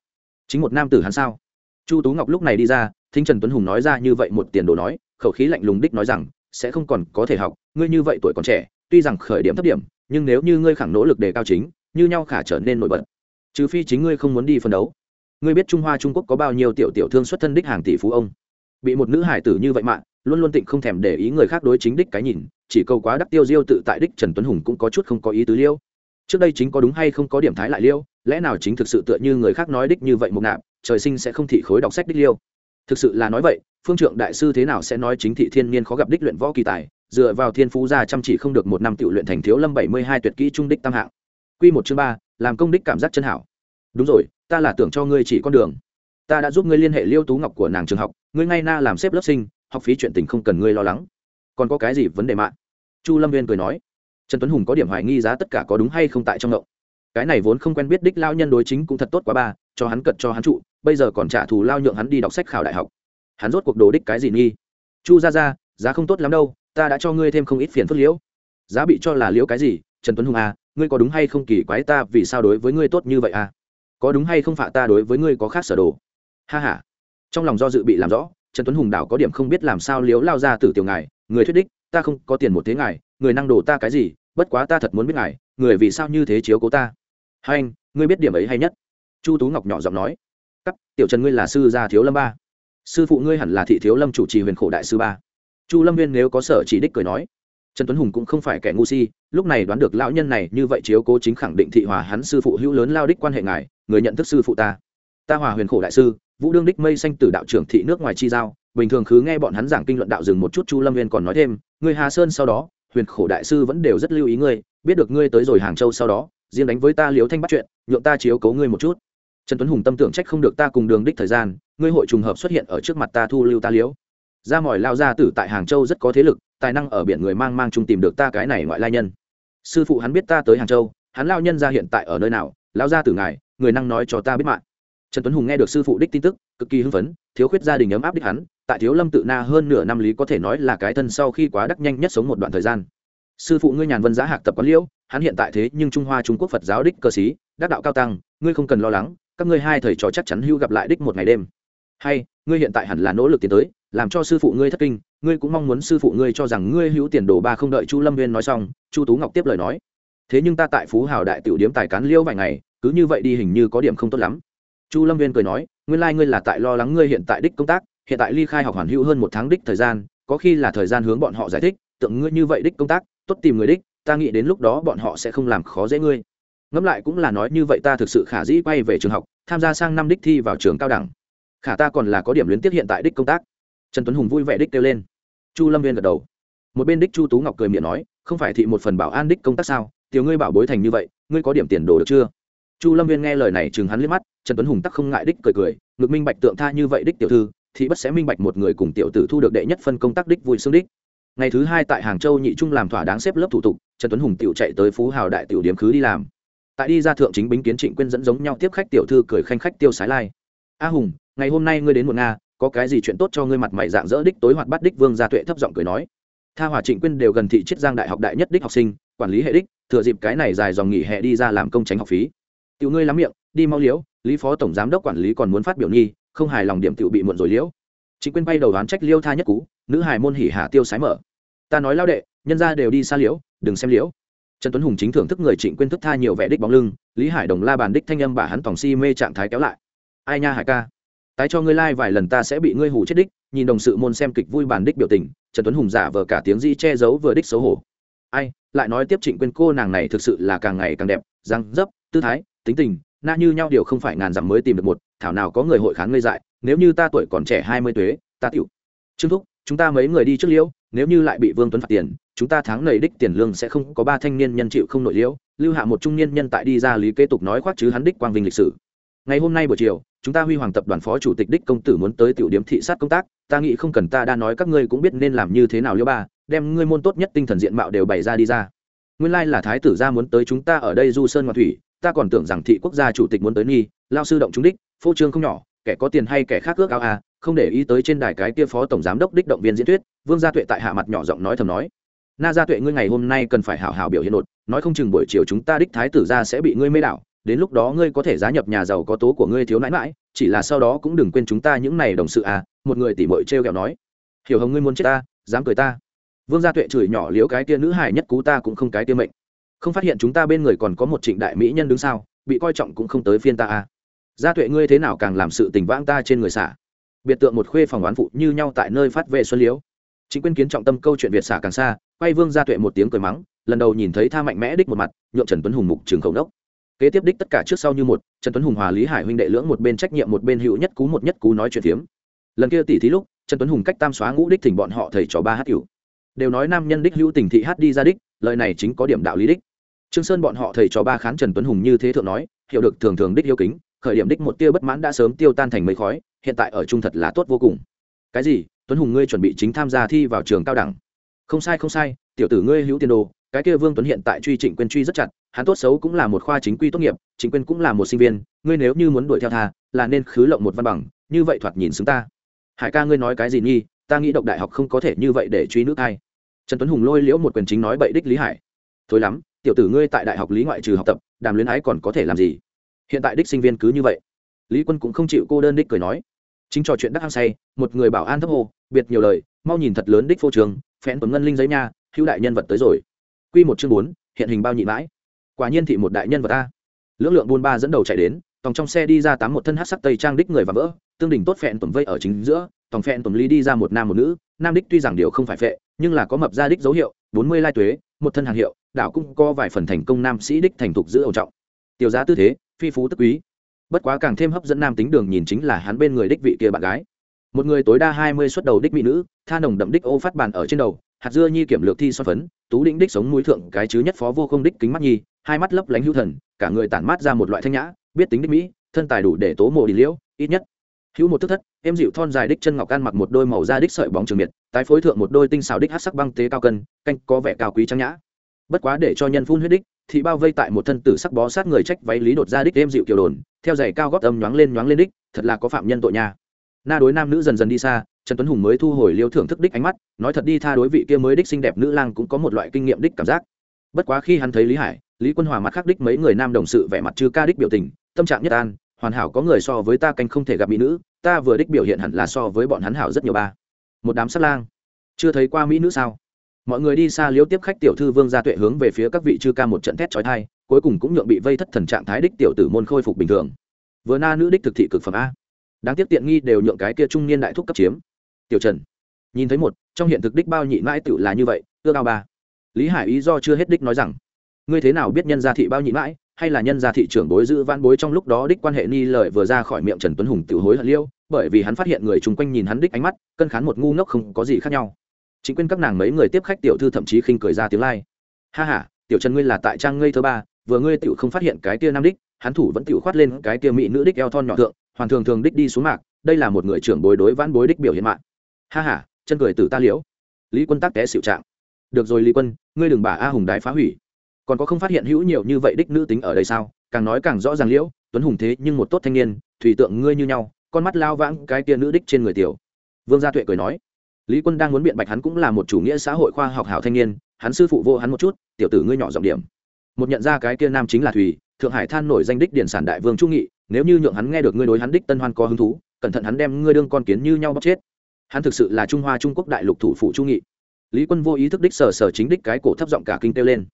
Chính một nam tử hắn sao? Chu tú ngọc lúc này đi ra, thính trần tuấn hùng nói ra như vậy một tiền đồ nói, khẩu khí lạnh lùng đích nói rằng, sẽ không còn có thể học, ngươi như vậy tuổi còn trẻ, tuy rằng khởi điểm thấp điểm, nhưng nếu như ngươi khẳng nỗ lực đề cao chính, như nhau khả trở nên nổi bật trừ phi chính ngươi không muốn đi phân đấu. Ngươi biết trung hoa trung quốc có bao nhiêu tiểu tiểu thương xuất thân đích hàng tỷ phú ông. Bị một nữ hải tử như vậy mạng luôn luôn tịnh không thèm để ý người khác đối chính đích cái nhìn, chỉ câu quá đắc tiêu diêu tự tại đích trần tuấn hùng cũng có chút không có ý tứ liêu. Trước đây chính có đúng hay không có điểm thái lại liêu, lẽ nào chính thực sự tựa như người khác nói đích như vậy một nạp, trời sinh sẽ không thị khối đọc sách đích liêu. Thực sự là nói vậy, phương trượng đại sư thế nào sẽ nói chính thị thiên niên khó gặp đích luyện võ kỳ tài, dựa vào thiên phú gia chăm chỉ không được một năm tự luyện thành thiếu lâm bảy mươi hai tuyệt kỹ trung đích tam hạng. Q một chương ba làm công đích cảm giác chân hảo. Đúng rồi, ta là tưởng cho ngươi chỉ con đường. Ta đã giúp ngươi liên hệ liêu tú ngọc của nàng trường học, ngươi ngay na làm xếp lớp sinh, học phí chuyện tình không cần ngươi lo lắng. Còn có cái gì vấn đề mạng chu lâm viên cười nói. Trần tuấn hùng có điểm hoài nghi giá tất cả có đúng hay không tại trong ngộng cái này vốn không quen biết đích lao nhân đối chính cũng thật tốt quá ba, cho hắn cật cho hắn trụ, bây giờ còn trả thù lao nhượng hắn đi đọc sách khảo đại học. Hắn rốt cuộc đồ đích cái gì nghi? Chu ra ra, giá không tốt lắm đâu, ta đã cho ngươi thêm không ít phiền phức liễu. Giá bị cho là liễu cái gì, trần tuấn hùng à ngươi có đúng hay không kỳ quái ta vì sao đối với ngươi tốt như vậy à? Có đúng hay không phạ ta đối với ngươi có khác sở đồ? Ha h a trong lòng do dự bị làm rõ, trần tuấn hùng đảo có điểm không biết làm sao liếu lao ra từ tiểu ngài, người thuyết đích, ta không có tiền một thế ngài, người năng đồ ta cái gì, bất quá ta thật muốn biết ngài, người vì sao như thế chiếu cố ta. Hai anh, ngươi biết điểm ấy hay nhất? Chu tú ngọc nhỏ giọng nói. Cắt tiểu trần ngươi là sư gia thiếu lâm ba. Sư phụ ngươi hẳn là thị thiếu lâm chủ trì huyền khổ đại sư ba. Chu lâm viên nếu có sở chỉ đích cười nói trần tuấn hùng cũng không phải kẻ ngu si, lúc này đoán được lão nhân này như vậy chiếu cố chính khẳng định thị hòa hắn sư phụ hữu lớn lao đích quan hệ ngài, người nhận thức sư phụ ta. Ta hòa huyền khổ đại sư, vũ đương đích mây xanh từ đạo trưởng thị nước ngoài chi giao, bình thường cứ nghe bọn hắn giảng kinh luận đạo dừng một chút chu lâm viên còn nói thêm người hà sơn sau đó, huyền khổ đại sư vẫn đều rất lưu ý ngươi, biết được ngươi tới rồi hàng châu sau đó, riêng đánh với ta liếu thanh bắt chuyện, nhượng ta chiếu cố ngươi một chút. Trần tuấn hùng tâm tưởng trách không được ta cùng đường đích thời gian, ngươi hội trùng hợp xuất hiện ở trước mặt ta thu lưu ta liếu ra mỏi lao ra tử tại hàng châu rất có thế lực, tài năng ở biển người mang mang chung tìm được ta cái này ngoại lai nhân. Sư phụ hắn biết ta tới hàng châu, hắn lao nhân ra hiện tại ở nơi nào, lao ra tử ngài, người năng nói cho ta biết mạng. Trần tuấn hùng nghe được sư phụ đích tin tức, cực kỳ hưng phấn, thiếu khuyết gia đình ấm áp đích hắn, tại thiếu lâm tự na hơn nửa năm lý có thể nói là cái thân sau khi quá đắc nhanh nhất sống một đoạn thời gian. Sư phụ ngươi nhàn vân giá hạc tập quán liễu, hắn hiện tại thế nhưng trung hoa trung quốc phật giáo đích cơ sĩ, đắc đạo cao tăng, ngươi không cần lo lắng, các ngươi hai thầy trò chắc chắn hưu gặp lại đích một ngày đêm. Hay, ngươi hiện tại hẳn là nỗ lực tiến tới làm cho sư phụ ngươi thất kinh, ngươi cũng mong muốn sư phụ ngươi cho rằng ngươi hữu tiền đồ ba không đợi chu lâm viên nói xong, chu tú ngọc tiếp lời nói. Thế nhưng ta tại phú hào đại tiểu điếm tài cán liêu vài ngày, cứ như vậy đi hình như có điểm không tốt lắm. Chu lâm viên cười nói, nguyên lai、like、ngươi là tại lo lắng ngươi hiện tại đích công tác, hiện tại ly khai học hoàn hữu hơn một tháng đích thời gian, có khi là thời gian hướng bọn họ giải thích, tượng ngươi như vậy đích công tác, tốt tìm người đích, ta nghĩ đến lúc đó bọn họ sẽ không làm khó dễ ngươi. Ngẫm lại cũng là nói như vậy ta thực sự khả dĩ quay về trường học, tham gia sang năm đích thi vào trường cao đẳng. Khả ta còn là có điểm luyến tiếp hiện tại đích công tác trần tuấn hùng vui vẻ đích kêu lên. Chu lâm viên gật đầu. Một bên đích chu tú ngọc cười miệng nói, không phải thị một phần bảo an đích công tác sao? Tiểu ngươi bảo bối thành như vậy, ngươi có điểm tiền đồ được chưa? Chu lâm viên nghe lời này chừng hắn liếc mắt, trần tuấn hùng tắc không ngại đích cười cười, ngực minh bạch tượng tha như vậy đích tiểu thư thì bất sẽ minh bạch một người cùng tiểu tử thu được đệ nhất phân công tác đích vui xương đích. Ngày thứ hai tại hàng châu nhị trung làm thỏa đáng xếp lớp thủ tục, trần tuấn hùng tiểu chạy tới phú hào đại tiểu điếm khứ đi làm. Tại đi ra thượng chính bính kiến trịnh quyên dẫn giống nhau tiếp khách tiểu thư cười khanh khách tiêu sái lai. A hùng, ngày hôm nay ngươi đến một nga à, có cái gì chuyện tốt cho ngươi mặt mày dạng dỡ đích tối hoạt bắt đích vương gia tuệ thấp giọng cười nói. Tha hòa trịnh quyên đều gần thị chiết giang đại học đại nhất đích học sinh, quản lý hệ đích, thừa dịp cái này dài dòng nghỉ hè đi ra làm công tránh học phí. Tiểu ngươi lắm miệng, đi mau liễu, lý phó tổng giám đốc quản lý còn muốn phát biểu nghi, không hài lòng điểm tiểu bị muộn rồi liễu. Trịnh quyên bay đầu đoán trách liêu tha nhất cú nữ hài môn hỉ hà tiêu sái mở. Ta nói lao đệ, nhân ra đều đi xa liễu, đừng xem liễu. Trần tuấn hùng chính thưởng thức người trịnh quyên thức tha nhiều vẻ đích bóng lưng, lý hải đồng la bàn đích thanh âm bà hắn tòng si mê trạng thái kéo lại. Ai nha hải ca? Tái cho ngươi lai、like、vài lần ta sẽ bị ngươi hủ chết đích, nhìn đồng sự môn xem kịch vui bàn đích biểu tình, trần tuấn hùng giả vờ cả tiếng di che giấu vừa đích xấu hổ. Ai, lại nói tiếp trịnh quên cô nàng này thực sự là càng ngày càng đẹp, răng dấp, tư thái, tính tình, na như nhau điều không phải ngàn dặm mới tìm được một, thảo nào có người hội khán ngây dại, nếu như ta tuổi còn trẻ hai mươi tuế, ta tiểu. Trương thúc, chúng ta mấy người đi trước liễu, nếu như lại bị vương tuấn phạt tiền, chúng ta tháng nầy đích tiền lương sẽ không có ba thanh niên nhân chịu không nội liễu, lưu hạ một trung niên nhân tại đi ra lý kế tục nói khoác chứ hắn đích quang vinh lịch sử ngày hôm nay buổi chiều, chúng ta huy hoàng tập đoàn phó chủ tịch đích công tử muốn tới tiểu điểm thị sát công tác, ta nghĩ không cần ta đa nói các ngươi cũng biết nên làm như thế nào liêu ba, đem ngươi môn tốt nhất tinh thần diện mạo đều bày ra đi ra. Nguyên lai là thái tử gia muốn tới chúng ta ở đây du sơn ngoại thủy, ta còn tưởng rằng thị quốc gia chủ tịch muốn tới nghi lao sư động chúng đích, phô trương không nhỏ, kẻ có tiền hay kẻ khác ước ao à không để ý tới trên đài cái kia phó tổng giám đốc đích động viên diễn thuyết, vương gia tuệ tại hạ mặt nhỏ giọng nói thầm nói. Na gia tuệ ngươi ngày hôm nay cần phải hảo hảo biểu hiện nột nói không chừng buổi chiều chúng ta đích thái tử gia sẽ bị ngươi mê đảo đến lúc đó ngươi có thể giá nhập nhà giàu có tố của ngươi thiếu nãi mãi, chỉ là sau đó cũng đừng quên chúng ta những này đồng sự à một người tỉ mội trêu kẹo nói. Hiểu hồng ngươi muốn chết ta, dám cười ta. Vương gia tuệ chửi nhỏ liếu cái tia nữ hài nhất cú ta cũng không cái tia mệnh. Không phát hiện chúng ta bên người còn có một trịnh đại mỹ nhân đứng sau, bị coi trọng cũng không tới phiên ta à. Gia tuệ ngươi thế nào càng làm sự tình vãng ta trên người xả. Biệt tượng một khuê phòng oán phụ như nhau tại nơi phát vệ xuân liếu chính quyên kiến trọng tâm câu chuyện việt xả càng xa, quay vương gia tuệ một tiếng cười mắng, lần đầu nhìn thấy tha mạnh mẽ đích một mặt, nhượng trần tuấn hùng mục trường khẩu đốc kế tiếp đích tất cả trước sau như một, trần tuấn hùng hòa lý hải huynh đệ lưỡng một bên trách nhiệm một bên hữu nhất cú một nhất cú nói chuyện phiếm. Lần kia tỷ thí lúc, trần tuấn hùng cách tam xóa ngũ đích thỉnh bọn họ thầy trò ba hát cửu. Đều nói nam nhân đích hữu tình thị hát đi ra đích, lời này chính có điểm đạo lý đích. Trương sơn bọn họ thầy trò ba khán trần tuấn hùng như thế thượng nói, hiểu được thường thường đích yêu kính, khởi điểm đích một tia bất mãn đã sớm tiêu tan thành mấy khói, hiện tại ở trung thật là tốt vô cùng. Cái gì? Tuấn hùng ngươi chuẩn bị chính tham gia thi vào trường cao đẳng. Không sai không sai, tiểu tử ngươi hữu tiền đồ cái kia vương tuấn hiện tại truy trịnh quyên truy rất chặt, hắn tốt xấu cũng là một khoa chính quy tốt nghiệp, trịnh quyên cũng là một sinh viên, ngươi nếu như muốn đuổi theo tha, là nên khứ lộng một văn bằng, như vậy thoạt nhìn xứng ta. Hải ca ngươi nói cái gì nghi, ta nghĩ độc đại học không có thể như vậy để truy nước ai trần tuấn hùng lôi liễu một quyền chính nói bậy đích lý hải. Thôi lắm, tiểu tử ngươi tại đại học lý ngoại trừ học tập, đàm luyến ái còn có thể làm gì? Hiện tại đích sinh viên cứ như vậy. Lý quân cũng không chịu cô đơn đích cười nói. Chính trò chuyện đắc hăng say, một người bảo an thấp hồ biệt nhiều lời, mau nhìn thật lớn đích phô trường phẽn tuấn ngân linh giấy nha, hữu đại nhân vật tới rồi. Quy một chương bốn, hiện hình bao nhị mãi. Quả nhiên thị một đại nhân vật ta lưỡng lượng buôn ba dẫn đầu chạy đến, tòng trong xe đi ra tám một thân hắc sắc tây trang đích người và vỡ, tương đỉnh tốt phẹn tuần vây ở chính giữa, tòng phẹn tuần ly đi ra một nam một nữ, nam đích tuy rằng điều không phải phệ, nhưng là có mập gia đích dấu hiệu, bốn mươi lai tuế, một thân hàng hiệu, đảo cũng có vài phần thành công nam sĩ đích thành thục giữ ẩu trọng. Tiểu giá tư thế, phi phú tức quý. Bất quá càng thêm hấp dẫn nam tính đường nhìn chính là hắn bên người đích vị kia bạn gái. Một người tối đa hai mươi đầu đích mỹ nữ, tha nồng đậm đích ô phát bàn ở trên đầu hạt dưa nhi kiểm lược thi son phấn, tú đĩnh đích sống mũi thượng, cái chứ nhất phó vô không đích kính mắt nhi, hai mắt lấp lánh hữu thần, cả người tản mát ra một loại thanh nhã, biết tính đích mỹ, thân tài đủ để tố mộ đi liễu, ít nhất hữu một thức thất em dịu thon dài đích chân ngọc ăn mặc một đôi màu da đích sợi bóng trường miệt, tái phối thượng một đôi tinh xào đích hát sắc băng tế cao cân, canh có vẻ cao quý trang nhã bất quá để cho nhân phun huyết đích, thì bao vây tại một thân tử sắc bó sát người trách váy lý đột ra đích em dịu kiều đồn, theo giày cao gót âm nhoáng lên nhoáng lên đích, thật là có phạm nhân tội nhà na đối nam nữ dần dần đi xa, trần tuấn hùng mới thu hồi liêu thưởng thức đích ánh mắt, nói thật đi tha đối vị kia mới đích xinh đẹp nữ lang cũng có một loại kinh nghiệm đích cảm giác. Bất quá khi hắn thấy lý hải, lý quân hòa mặt khắc đích mấy người nam đồng sự vẻ mặt chư ca đích biểu tình, tâm trạng nhất an, hoàn hảo có người so với ta canh không thể gặp mỹ nữ, ta vừa đích biểu hiện hẳn là so với bọn hắn hảo rất nhiều ba. Một đám sát lang. Chưa thấy qua mỹ nữ sao? Mọi người đi xa liếu tiếp khách tiểu thư vương gia tuệ hướng về phía các vị chư ca một trận thét trói thai cuối cùng cũng nhượng bị vây thất thần trạng thái đích tiểu tử môn khôi phục bình thường. Vừa na nữ đích thực thị cực phẩm a đáng tiếc tiện nghi đều nhượng cái kia trung niên đại thúc cấp chiếm. Tiểu trần, nhìn thấy một, trong hiện thực đích bao nhị mãi tự là như vậy ưa cao ba. Lý hải ý do chưa hết đích nói rằng, ngươi thế nào biết nhân gia thị bao nhị mãi, hay là nhân gia thị trưởng bối giữ van bối trong lúc đó đích quan hệ ni lời vừa ra khỏi miệng trần tuấn hùng tự hối hận liêu, bởi vì hắn phát hiện người chung quanh nhìn hắn đích ánh mắt, cân khán một ngu ngốc không có gì khác nhau. Chính quên các nàng mấy người tiếp khách tiểu thư thậm chí khinh cười ra tiếng lai. Ha ha, tiểu trần ngươi là tại trang ngây thơ ba, vừa ngươi tiểu không phát hiện cái kia nam đích, hắn thủ vẫn tiểu khoát lên cái kia mỹ nữ đích eo thon nhỏ thượng hoàn thường thường đích đi xuống mạc, đây là một người trưởng bối đối vãn bối đích biểu hiện mạng. Ha ha, chân cười từ ta liễu. Lý quân tắc té xịu trạng. Được rồi lý quân, ngươi đừng bà a hùng đái phá hủy. Còn có không phát hiện hữu nhiều như vậy đích nữ tính ở đây sao? Càng nói càng rõ ràng liễu, tuấn hùng thế nhưng một tốt thanh niên, thủy tượng ngươi như nhau, con mắt lao vãng cái tia nữ đích trên người tiểu. Vương gia tuệ cười nói. Lý quân đang muốn biện bạch hắn cũng là một chủ nghĩa xã hội khoa học hảo thanh niên, hắn sư phụ vô hắn một chút, tiểu tử ngươi nhỏ giọng điểm. Một nhận ra cái kia nam chính là thùy thượng hải than nổi danh đích điển sản đại vương trung nghị nếu như nhượng hắn nghe được ngươi đối hắn đích tân hoan có hứng thú, cẩn thận hắn đem ngươi đương con kiến như nhau bóc chết. Hắn thực sự là trung hoa trung quốc đại lục thủ phủ trung nghị. Lý quân vô ý thức đích sở sở chính đích cái cổ thấp giọng cả kinh kêu lên.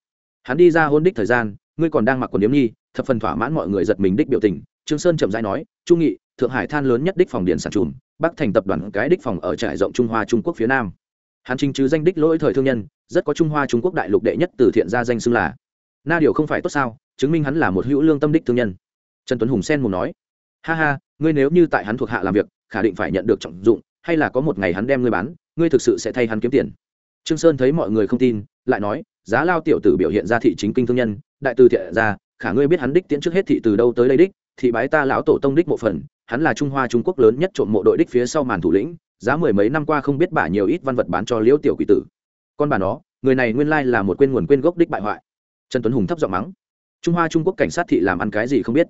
Hắn đi ra hôn đích thời gian, ngươi còn đang mặc quần điếm nhi, thập phần thỏa mãn mọi người giật mình đích biểu tình. Trương sơn chậm rãi nói trung nghị, thượng hải than lớn nhất đích phòng điện sản trùm bắc thành tập đoàn cái đích phòng ở trải rộng trung hoa trung quốc phía nam. Hắn chính chứ danh đích lỗi thời thương nhân, rất có trung hoa trung quốc đại lục đệ nhất từ thiện gia danh xưng là. Na điều không phải tốt sao, chứng minh hắn là một hữu lương tâm đích thương nhân trần tuấn hùng sen mồm nói, ha ha, ngươi nếu như tại hắn thuộc hạ làm việc, khả định phải nhận được trọng dụng, hay là có một ngày hắn đem ngươi bán, ngươi thực sự sẽ thay hắn kiếm tiền. Trương sơn thấy mọi người không tin, lại nói, giá lao tiểu tử biểu hiện ra thị chính kinh thương nhân, đại từ thiện ra, khả ngươi biết hắn đích tiễn trước hết thị từ đâu tới đây đích thị bái ta lão tổ tông đích một phần, hắn là trung hoa trung quốc lớn nhất trộm mộ đội đích phía sau màn thủ lĩnh, giá mười mấy năm qua không biết bả nhiều ít văn vật bán cho liễu tiểu quỷ tử. Con bà nó, người này nguyên lai là một quên nguồn quên gốc đích bại hoại. Trần tuấn hùng thấp giọng mắng, trung hoa trung quốc cảnh sát thị làm ăn cái gì không biết?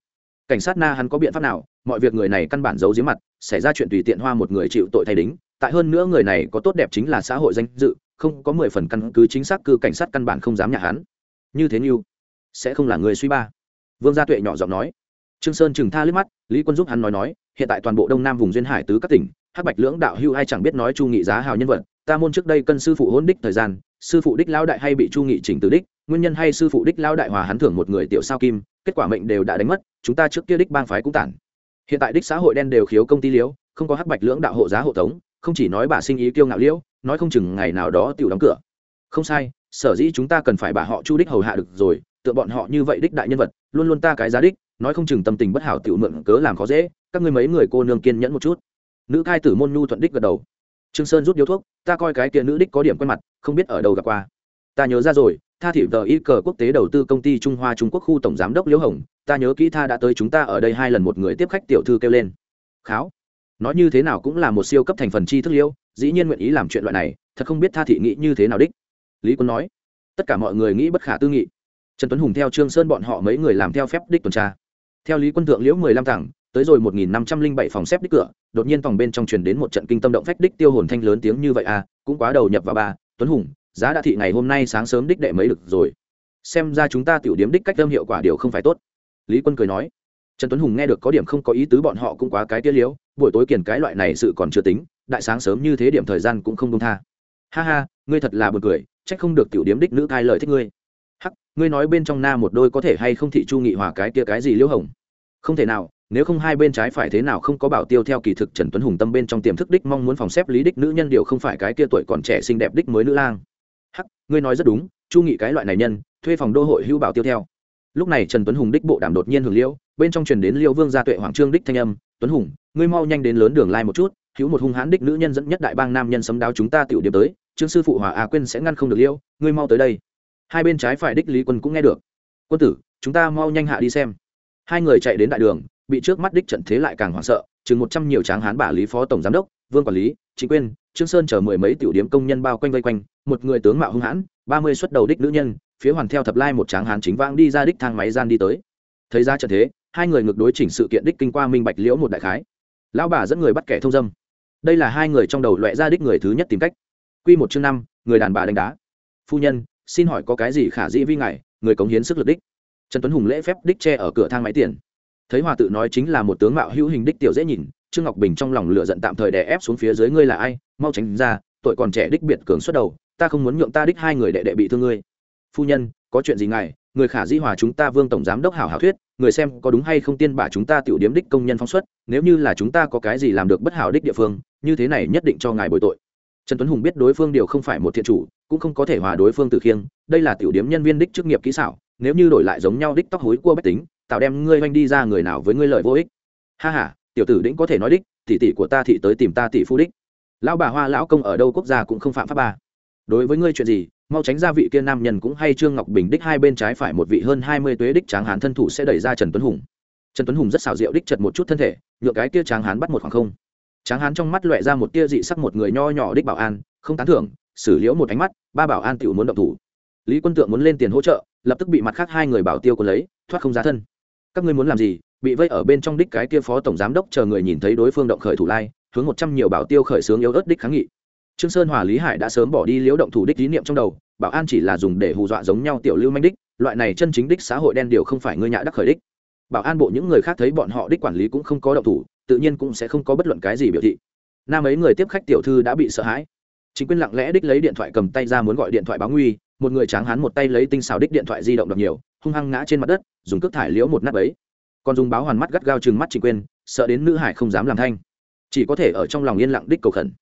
Cảnh sát na hắn có biện pháp nào, mọi việc người này căn bản giấu giếm mặt, xảy ra chuyện tùy tiện hoa một người chịu tội thay đính, tại hơn nữa người này có tốt đẹp chính là xã hội danh dự, không có mười phần căn cứ chính xác, cư cảnh sát căn bản không dám nhà hắn. Như thế như sẽ không là người suy ba. Vương gia tuệ nhỏ giọng nói. Trương sơn chừng tha liếc mắt, lý quân giúp hắn nói nói, hiện tại toàn bộ đông nam vùng duyên hải tứ các tỉnh, hắc bạch lưỡng đạo hưu ai chẳng biết nói chu nghị giá hào nhân vật, ta môn trước đây cân sư phụ hôn đích thời gian, sư phụ đích lão đại hay bị chu nghị chỉnh từ đích nguyên nhân hay sư phụ đích lão đại hòa hắn thưởng một người tiểu sao kim, kết quả mệnh đều đã đánh mất, chúng ta trước kia đích bang phái cũng tản. Hiện tại đích xã hội đen đều khiếu công ty liễu, không có hắc bạch lưỡng đạo hộ giá hộ tống, không chỉ nói bà sinh ý kiêu ngạo liễu, nói không chừng ngày nào đó tiểu đóng cửa. Không sai, sở dĩ chúng ta cần phải bà họ chu đích hầu hạ được rồi, tựa bọn họ như vậy đích đại nhân vật, luôn luôn ta cái giá đích, nói không chừng tâm tình bất hảo tiểu mượn cớ làm khó dễ, các ngươi mấy người cô nương kiên nhẫn một chút. Nữ cai tử môn nhu thuận đích gật đầu. Trương sơn rút điếu thuốc, ta coi cái kia nữ đích có điểm quen mặt, không biết ở đâu gặp qua. Ta nhớ ra rồi tha thị vờ y cờ quốc tế đầu tư công ty trung hoa trung quốc khu tổng giám đốc liễu hồng, ta nhớ kỹ tha đã tới chúng ta ở đây hai lần một người tiếp khách tiểu thư kêu lên. Kháo. Nói như thế nào cũng là một siêu cấp thành phần chi thức liễu, dĩ nhiên nguyện ý làm chuyện loại này, thật không biết tha thị nghĩ như thế nào đích. Lý quân nói. Tất cả mọi người nghĩ bất khả tư nghị. Trần tuấn hùng theo trương sơn bọn họ mấy người làm theo phép đích tuần tra. Theo lý quân thượng liễu mười lăm thẳng tới rồi một nghìn năm trăm linh bảy phòng xếp đích cửa, đột nhiên phòng bên trong truyền đến một trận kinh tâm động phách đích tiêu hồn thanh lớn tiếng như vậy à cũng quá đầu nhập vào ba. Tuấn hùng giá đã thị ngày hôm nay sáng sớm đích đệ mấy được rồi. Xem ra chúng ta tiểu điếm đích cách âm hiệu quả điều không phải tốt. Lý quân cười nói. Trần tuấn hùng nghe được có điểm không có ý tứ bọn họ cũng quá cái tiết liễu buổi tối kiển cái loại này sự còn chưa tính, đại sáng sớm như thế điểm thời gian cũng không công tha. Ha ha, ngươi thật là buồn cười, trách không được tiểu điếm đích nữ cai lời thích ngươi. Hắc, ngươi nói bên trong na một đôi có thể hay không thị chu nghị hòa cái kia cái gì liễu hồng? Không thể nào, nếu không hai bên trái phải thế nào không có bảo tiêu theo kỳ thực trần tuấn hùng tâm bên trong tiềm thức đích mong muốn phòng xếp lý đích nữ nhân điều không phải cái kia tuổi còn trẻ xinh đẹp đích mới nữ lang hắc, ngươi nói rất đúng, chu nghị cái loại này nhân, thuê phòng đô hội hữu bảo tiêu theo. Lúc này trần tuấn hùng đích bộ đàm đột nhiên hưởng liễu, bên trong truyền đến liêu vương gia tuệ hoàng trương đích thanh âm, tuấn hùng, ngươi mau nhanh đến lớn đường lai một chút, hữu một hung hãn đích nữ nhân dẫn nhất đại bang nam nhân sấm đáo chúng ta tiểu điểm tới, trương sư phụ hòa a quên sẽ ngăn không được liêu, ngươi mau tới đây. Hai bên trái phải đích lý quân cũng nghe được. Quân tử, chúng ta mau nhanh hạ đi xem. Hai người chạy đến đại đường, bị trước mắt đích trận thế lại càng hoảng sợ, chừng một trăm nhiều tráng hán bả lý phó tổng giám đốc vương quản lý, chính quyền, trương sơn chở mười mấy tiểu điếm công nhân bao quanh vây quanh, một người tướng mạo hung hãn, ba mươi xuất đầu đích nữ nhân, phía hoàn theo thập lai một tráng hán chính vang đi ra đích thang máy gian đi tới. Thấy ra trận thế, hai người ngược đối chỉnh sự kiện đích kinh qua minh bạch liễu một đại khái. Lão bà dẫn người bắt kẻ thông dâm. Đây là hai người trong đầu loại ra đích người thứ nhất tìm cách. Quy một chương năm, người đàn bà đánh đá. Phu nhân, xin hỏi có cái gì khả dĩ vi ngại, người cống hiến sức lực đích. Trần tuấn hùng lễ phép đích che ở cửa thang máy tiền. Thấy hòa tự nói chính là một tướng mạo hữu hình đích tiểu dễ nhìn trương ngọc bình trong lòng lựa giận tạm thời đè ép xuống phía dưới ngươi là ai? Mau tránh ra tội còn trẻ đích biệt cường xuất đầu, ta không muốn nhượng ta đích hai người đệ đệ bị thương ngươi. Phu nhân, có chuyện gì ngài? Người khả di hòa chúng ta vương tổng giám đốc hảo hảo thuyết, người xem có đúng hay không tiên bả chúng ta tiểu điếm đích công nhân phóng xuất, nếu như là chúng ta có cái gì làm được bất hảo đích địa phương, như thế này nhất định cho ngài bồi tội. Trần tuấn hùng biết đối phương điều không phải một thiện chủ, cũng không có thể hòa đối phương từ khiêng, đây là tiểu điếm nhân viên đích chức nghiệp kỹ xảo, nếu như đổi lại giống nhau đích tóc hối cua bách tính, tạo đem ngươi oanh đi ra người nào với ngươi lợi vô ích. Ha ha tiểu tử đĩnh có thể nói đích, tỷ tỷ của ta thị tới tìm ta tỷ phu đích. Lão bà hoa lão công ở đâu quốc gia cũng không phạm pháp ba. Đối với ngươi chuyện gì, mau tránh ra vị kia nam nhân cũng hay trương ngọc bình đích hai bên trái phải một vị hơn hai mươi tuế đích tráng hán thân thủ sẽ đẩy ra trần tuấn hùng. Trần tuấn hùng rất xào rượu đích chật một chút thân thể nhựa cái kia tráng hán bắt một khoảng không. Tráng hán trong mắt loẹ ra một tia dị sắc một người nho nhỏ đích bảo an, không tán thưởng, xử liễu một ánh mắt, ba bảo an tiểu muốn động thủ. Lý quân tượng muốn lên tiền hỗ trợ, lập tức bị mặt khác hai người bảo tiêu còn lấy, thoát không ra thân các ngươi muốn làm gì, bị vây ở bên trong đích cái kia phó tổng giám đốc chờ người nhìn thấy đối phương động khởi thủ lai, hướng một trăm nhiều bảo tiêu khởi xướng yếu ớt đích kháng nghị. Trương sơn hòa lý hải đã sớm bỏ đi liễu động thủ đích lý niệm trong đầu, bảo an chỉ là dùng để hù dọa giống nhau tiểu lưu manh đích, loại này chân chính đích xã hội đen điều không phải ngươi nhạ đắc khởi đích. Bảo an bộ những người khác thấy bọn họ đích quản lý cũng không có động thủ, tự nhiên cũng sẽ không có bất luận cái gì biểu thị. Nam ấy người tiếp khách tiểu thư đã bị sợ hãi. Chính quyền lặng lẽ đích lấy điện thoại cầm tay ra muốn gọi điện thoại báo nguy một người tráng hán một tay lấy tinh xào đích điện thoại di động đọc nhiều, hung hăng ngã trên mặt đất, dùng cước thải liễu một nắp ấy còn dùng báo hoàn mắt gắt gao chừng mắt chị quên sợ đến nữ hải không dám làm thanh. Chỉ có thể ở trong lòng yên lặng đích cầu khẩn.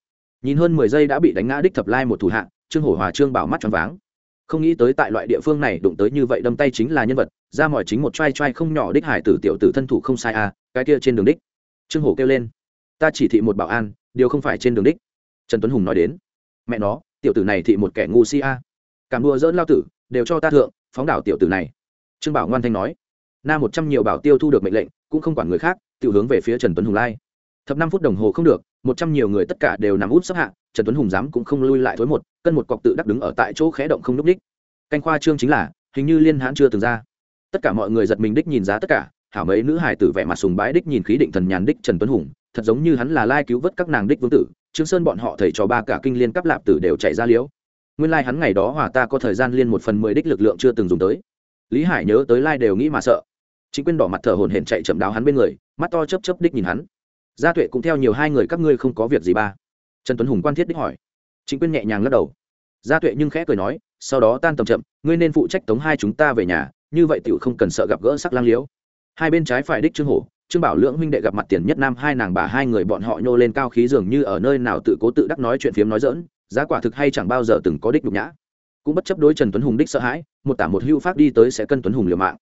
Nhìn hơn mười giây đã bị đánh ngã đích thập lai một thủ hạ, trương hổ hòa trương bảo mắt tròn váng. Không nghĩ tới tại loại địa phương này đụng tới như vậy đâm tay chính là nhân vật, ra mọi chính một t r a i t r a i không nhỏ đích hải tử tiểu tử thân thủ không sai à cái kia trên đường đích. Trương hổ kêu lên, ta chỉ thị một bảo an, điều không phải trên đường đích. Trần tuấn hùng nói đến, mẹ nó, tiểu tử này thị một kẻ ngu si a cảm đua dỡn lao tử, đều cho ta thượng, phóng đảo tiểu tử này. Trương bảo ngoan thanh nói. Na một trăm nhiều bảo tiêu thu được mệnh lệnh, cũng không quản người khác tự hướng về phía trần tuấn hùng lai. Thập năm phút đồng hồ không được, một trăm nhiều người tất cả đều nằm út sắp hạ, trần tuấn hùng dám cũng không lui lại thối một, cân một cọc tự đắc đứng ở tại chỗ khẽ động không núp đích. Canh khoa trương chính là, hình như liên hãn chưa từng ra. Tất cả mọi người giật mình đích nhìn giá tất cả, hảo mấy nữ hài tử vẻ mặt sùng bái đích nhìn khí định thần nhàn đích trần tuấn hùng, thật giống như hắn là lai cứu vớt các nàng đích vương tử. Trương sơn bọn họ thầy trò ba cả kinh liên cấp lạp tử đều chạy ra liễu nguyên lai hắn ngày đó hòa ta có thời gian liên một phần mười đích lực lượng chưa từng dùng tới. Lý hải nhớ tới lai đều nghĩ mà sợ. Chính quyền đỏ mặt thở hồn hển chạy chậm đáo hắn bên người, mắt to chớp chớp đích nhìn hắn. Gia tuệ cũng theo nhiều hai người các ngươi không có việc gì ba. Trần tuấn hùng quan thiết đích hỏi. Chính quyền nhẹ nhàng lắc đầu. Gia tuệ nhưng khẽ cười nói, sau đó tan tầm chậm, ngươi nên phụ trách tống hai chúng ta về nhà, như vậy tiểu không cần sợ gặp gỡ sắc lang liễu. Hai bên trái phải đích trương hổ, trương bảo lưỡng huynh đệ gặp mặt tiền nhất nam, hai nàng bà hai người bọn họ nhô lên cao khí dường như ở nơi nào tự cố tự đắc nói chuyện phiếm nói dỡn giá quả thực hay chẳng bao giờ từng có đích nhục nhã. Cũng bất chấp đối trần tuấn hùng đích sợ hãi, một tả một hưu pháp đi tới sẽ cân tuấn hùng liều mạng.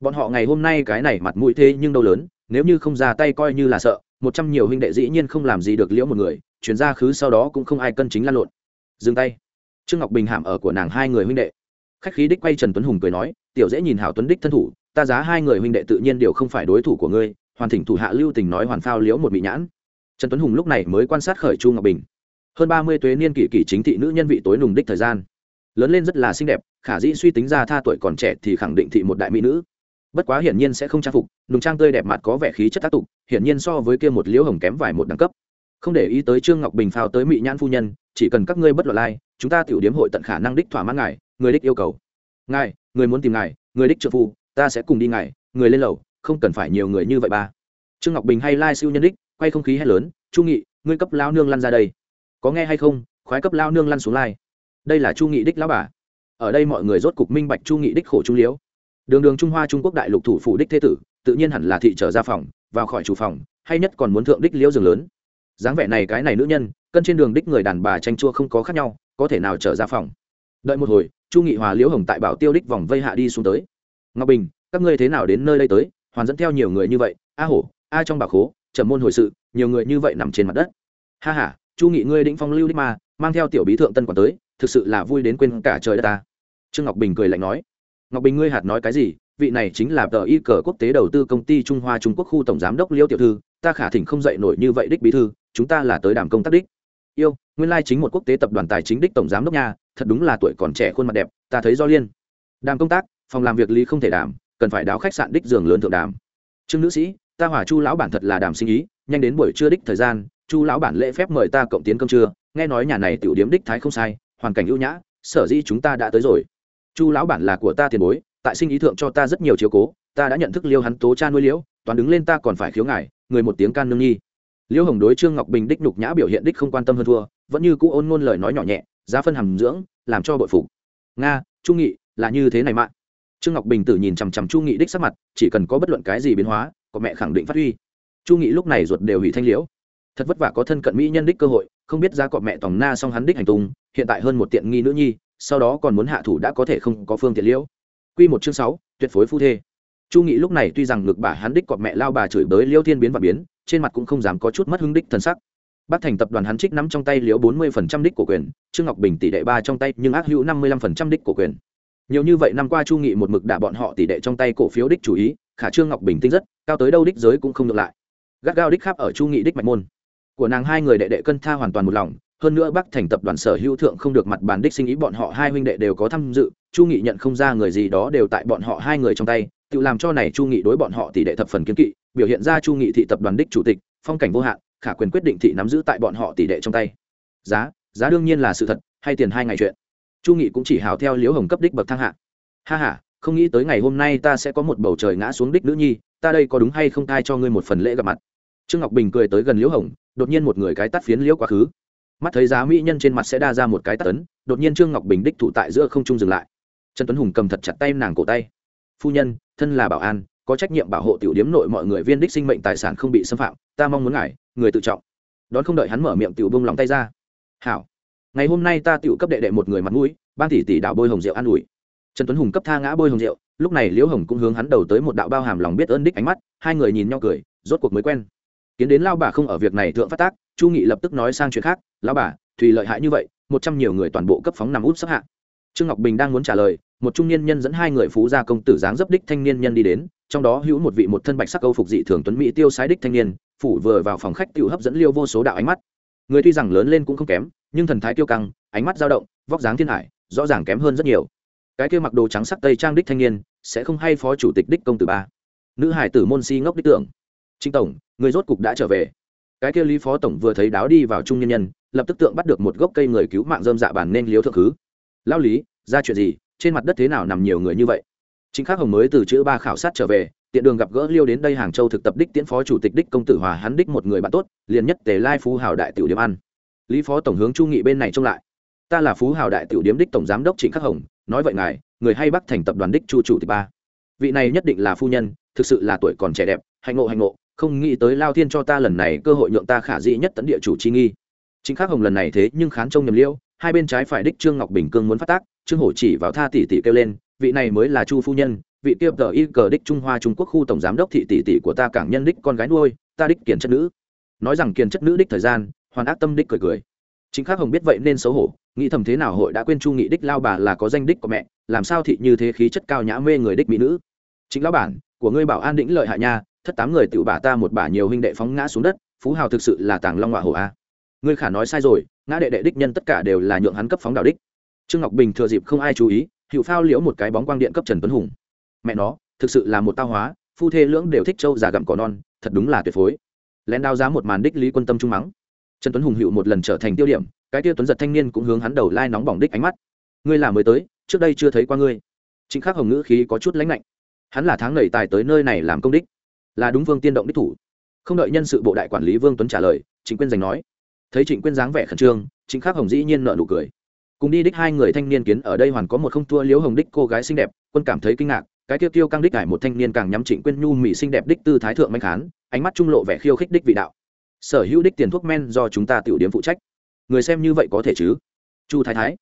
Bọn họ ngày hôm nay cái này mặt mũi thế nhưng đâu lớn, nếu như không ra tay coi như là sợ, một trăm nhiều huynh đệ dĩ nhiên không làm gì được liễu một người, chuyển ra khứ sau đó cũng không ai cân chính lan lộn. Dừng tay. Trương ngọc bình hàm ở của nàng hai người huynh đệ. Khách khí đích quay trần tuấn hùng cười nói, tiểu dễ nhìn hảo tuấn đích thân thủ, ta giá hai người huynh đệ tự nhiên đều không phải đối thủ của ngươi, hoàn thỉnh thủ hạ lưu tình nói hoàn phao liễu một bị nhãn. Trần tuấn hùng lúc này mới quan sát khởi chu ngọc bình hơn ba mươi tuế niên kỷ kỷ chính thị nữ nhân vị tối nùng đích thời gian. Lớn lên rất là xinh đẹp, khả dĩ suy tính ra tha tuổi còn trẻ thì khẳng định thị một đại mỹ nữ. Bất quá hiển nhiên sẽ không trang phục, nùng trang tươi đẹp mặt có vẻ khí chất tác tục, hiển nhiên so với kia một liễu hồng kém vài một đẳng cấp. Không để ý tới trương ngọc bình phao tới mỹ nhãn phu nhân, chỉ cần các ngươi bất luận lai, chúng ta tiểu điếm hội tận khả năng đích thỏa mãn ngài, người đích yêu cầu. Ngài, người muốn tìm ngài, người đích trợ phu, ta sẽ cùng đi ngài, người lên lầu, không cần phải nhiều người như vậy ba. Trương ngọc bình hay lai siêu nhân đích, quay không khí hay lớn, chu nghị, ngươi cấp lao nương lăn ra đây có nghe hay không, khoái cấp lao nương lăn xuống lai. Đây là chu nghị đích lão bà. Ở đây mọi người rốt cục minh bạch chu nghị đích khổ trung liễu. Đường đường trung hoa trung quốc đại lục thủ phủ đích thế tử, tự nhiên hẳn là thị trở ra phòng, vào khỏi chủ phòng, hay nhất còn muốn thượng đích liễu giường lớn. Dáng vẻ này cái này nữ nhân, cân trên đường đích người đàn bà tranh chua không có khác nhau, có thể nào trở ra phòng. Đợi một hồi, chu nghị hòa liễu hồng tại bảo tiêu đích vòng vây hạ đi xuống tới. Ngọc bình, các ngươi thế nào đến nơi đây tới? Hoàn dẫn theo nhiều người như vậy. A hổ, a trong bảo khố trầm môn hồi sự, nhiều người như vậy nằm trên mặt đất. Ha h a chu nghị ngươi đĩnh phong lưu đích mà mang theo tiểu bí thượng tân quản tới thực sự là vui đến quên cả trời đất ta. Trương ngọc bình cười lạnh nói. Ngọc bình ngươi hạt nói cái gì? Vị này chính là tờ y cờ quốc tế đầu tư công ty trung hoa trung quốc khu tổng giám đốc liêu tiểu thư ta khả thỉnh không dậy nổi như vậy đích bí thư chúng ta là tới đàm công tác đích. Yêu nguyên lai chính một quốc tế tập đoàn tài chính đích tổng giám đốc nha thật đúng là tuổi còn trẻ khuôn mặt đẹp ta thấy do liên. Đàm công tác phòng làm việc lý không thể đảm, cần phải đáo khách sạn đích giường lớn thượng đàm. Trương nữ sĩ ta hỏa chu lão bản thật là đàm sinh ý nhanh đến buổi trưa đích thời gian chu lão bản lễ phép mời ta cộng tiến cơm trưa, nghe nói nhà này tiểu điếm đích thái không sai, hoàn cảnh ưu nhã, sở dĩ chúng ta đã tới rồi. Chu lão bản là của ta tiền bối, tại sinh ý thượng cho ta rất nhiều chiếu cố, ta đã nhận thức liêu hắn tố cha nuôi liễu toàn đứng lên ta còn phải khiếu ngài người một tiếng can nương nhi. Liễu hồng đối trương ngọc bình đích nhục nhã biểu hiện đích không quan tâm hơn thua, vẫn như cũ ôn ngôn lời nói nhỏ nhẹ, giá phân hàm dưỡng, làm cho bội phục. Nga, chu nghị, là như thế này mạng trương ngọc bình tự nhìn chằm chằm chu nghị đích sắc mặt, chỉ cần có bất luận cái gì biến hóa, có mẹ khẳng định phát huy. Chu nghị lúc này ruột đều hủy thanh liễu thật vất vả có thân cận mỹ nhân đích cơ hội không biết ra cọp mẹ tòng na xong hắn đích hành tung hiện tại hơn một tiện nghi nữ nhi sau đó còn muốn hạ thủ đã có thể không có phương tiện liễu Quy một chương sáu tuyệt phối phu thê chu nghị lúc này tuy rằng ngực bà hắn đích cọp mẹ lao bà chửi bới liêu thiên biến và biến trên mặt cũng không dám có chút mất hứng đích thần sắc bác Thành tập đoàn hắn trích nắm trong tay liêu bốn mươi phần trăm đích cổ quyền, Trương Ngọc Bình tỷ đệ ba trong tay nhưng ác hữu 55% đích cổ quyền. Nhiều như vậy năm qua Chu Nghị một mực đả bọn họ tỷ đệ trong tay cổ phiếu đích chủ ý, khả Trương Ngọc Bình tinh rất, cao tới đâu đích giới cũng không được lại. Gắt gao đích khắp ở Chu Nghị đích mạch môn. Của nàng hai người đệ đệ cân tha hoàn toàn một lòng, hơn nữa Bắc Thành tập đoàn sở hữu thượng không được mặt bàn đích sinh ý bọn họ hai huynh đệ đều có tham dự, Chu Nghị nhận không ra người gì đó đều tại bọn họ hai người trong tay, tự làm cho này Chu Nghị đối bọn họ tỷ đệ thập phần kiến kỵ, biểu hiện ra Chu Nghị thị tập đoàn đích chủ tịch, phong cảnh vô hạn, khả quyền quyết định thị nắm giữ tại bọn họ tỷ đệ trong tay. Giá giá đương nhiên là sự thật hay tiền hai ngày chuyện. Chu nghị cũng chỉ hào theo liễu hồng cấp đích bậc thang hạ. Ha ha không nghĩ tới ngày hôm nay ta sẽ có một bầu trời ngã xuống đích nữ nhi ta đây có đúng hay không thai cho ngươi một phần lễ gặp mặt. Trương ngọc bình cười tới gần liễu hồng đột nhiên một người cái tắt phiến liễu quá khứ. Mắt thấy giá mỹ nhân trên mặt sẽ đa ra một cái tắt tấn, đột nhiên trương ngọc bình đích thủ tại giữa không trung dừng lại. Trần tuấn hùng cầm thật chặt tay nàng cổ tay. Phu nhân thân là bảo an có trách nhiệm bảo hộ tiểu điếm nội mọi người viên đích sinh mệnh tài sản không bị xâm phạm ta mong muốn ngài người tự trọng. Đón không đợi hắn mở miệng tiểu bông lòng tay ra. Hảo ngày hôm nay ta tiểu cấp đệ đệ một người mặt mũi ban tỷ tỷ đạo bôi hồng rượu an ủi. Trần tuấn hùng cấp tha ngã bôi hồng rượu lúc này liễu hồng cũng hướng hắn đầu tới một đạo bao hàm lòng biết ơn đích ánh mắt hai người nhìn nhau cười rốt cuộc mới quen kiến đến lao bà không ở việc này thượng phát tác, chu nghị lập tức nói sang chuyện khác lao bà, thùy lợi hại như vậy, một trăm nhiều người toàn bộ cấp phóng nằm út sắp hạ. Trương ngọc bình đang muốn trả lời, một trung niên nhân dẫn hai người phú gia công tử dáng dấp đích thanh niên nhân đi đến, trong đó hữu một vị một thân bạch sắc câu phục dị thường tuấn mỹ tiêu sái đích thanh niên, phủ vừa vào phòng khách tự hấp dẫn liêu vô số đạo ánh mắt. Người tuy rằng lớn lên cũng không kém, nhưng thần thái tiêu căng, ánh mắt dao động, vóc dáng thiên hải, rõ ràng kém hơn rất nhiều. Cái kia mặc đồ trắng sắc tây trang đích thanh niên, sẽ không hay phó chủ tịch đích công tử ba. Nữ hải tử môn si ngốc đích tưởng. Trinh tổng người rốt cục đã trở về. Cái kia lý phó tổng vừa thấy đáo đi vào trung nhân nhân, lập tức tượng bắt được một gốc cây người cứu mạng dơm dạ bàn nên liếu thượng khứ. Lao lý, ra chuyện gì? Trên mặt đất thế nào nằm nhiều người như vậy? Chính khắc hồng mới từ chữ ba khảo sát trở về, tiện đường gặp gỡ liêu đến đây hàng châu thực tập đích tiễn phó chủ tịch đích công tử hòa hắn đích một người bạn tốt, liền nhất tề lai phú hào đại tiểu điểm ăn. Lý phó tổng hướng chu nghị bên này trông lại. Ta là phú hào đại tiểu điếm đích tổng giám đốc trịnh khắc hồng, nói vậy ngài, người hay bắt thành tập đoàn đích chu chủ tịch ba. Vị này nhất định là phu nhân, thực sự là tuổi còn trẻ đẹp, hạnh ngộ hạnh ngộ không nghĩ tới lao thiên cho ta lần này cơ hội nhượng ta khả dĩ nhất tận địa chủ chi nghi. Chính khắc hồng lần này thế nhưng khán trông nhầm liêu hai bên trái phải đích trương ngọc bình cương muốn phát tác, trương hổ chỉ vào tha tỷ tỷ kêu lên, vị này mới là chu phu nhân, vị kia tờ y cờ đích trung hoa trung quốc khu tổng giám đốc thị tỷ tỷ của ta cảng nhân đích con gái nuôi, ta đích kiền chất nữ. Nói rằng kiền chất nữ đích thời gian, hoàn ác tâm đích cười cười. Chính khắc hồng biết vậy nên xấu hổ, nghĩ thầm thế nào hội đã quên chu nghị đích lao bà là có danh đích của mẹ, làm sao thị như thế khí chất cao nhã mê người đích mỹ nữ. Chính lão bản, của ngươi bảo an đĩnh lợi hại nha thất tám người tự bà ta một bà nhiều huynh đệ phóng ngã xuống đất, phú hào thực sự là tàng long họa hổ a. Ngươi khả nói sai rồi, ngã đệ đệ đích nhân tất cả đều là nhượng hắn cấp phóng đạo đích. Trương ngọc bình thừa dịp không ai chú ý, hiệu phao liễu một cái bóng quang điện cấp trần tuấn hùng. Mẹ nó, thực sự là một tao hóa, phu thê lưỡng đều thích trâu già gặm cỏ non, thật đúng là tuyệt phối. Lén đao giá một màn đích lý quân tâm trung mắng. Trần tuấn hùng hiệu một lần trở thành tiêu điểm, cái tiêu tuấn giật thanh niên cũng hướng hắn đầu lai nóng bỏng đích ánh mắt. Ngươi là mới tới, trước đây chưa thấy qua ngươi. Chính khắc hồng ngữ khí có chút lãnh lạnh. Hắn là tháng nầy tài tới nơi này làm công đích là đúng vương tiên động đích thủ. Không đợi nhân sự bộ đại quản lý vương tuấn trả lời chính quyên giành nói. Thấy trịnh quyên dáng vẻ khẩn trương chính khắc hồng dĩ nhiên nợ nụ cười. Cùng đi đích hai người thanh niên kiến ở đây hoàn có một không thua liếu hồng đích cô gái xinh đẹp, quân cảm thấy kinh ngạc, cái tiêu tiêu căng đích cải một thanh niên càng nhắm trịnh quyên nhu mỹ xinh đẹp đích tư thái thượng manh khán, ánh mắt trung lộ vẻ khiêu khích đích vị đạo. Sở hữu đích tiền thuốc men do chúng ta tiểu điểm phụ trách. Người xem như vậy có thể chứ? Chu thái thái.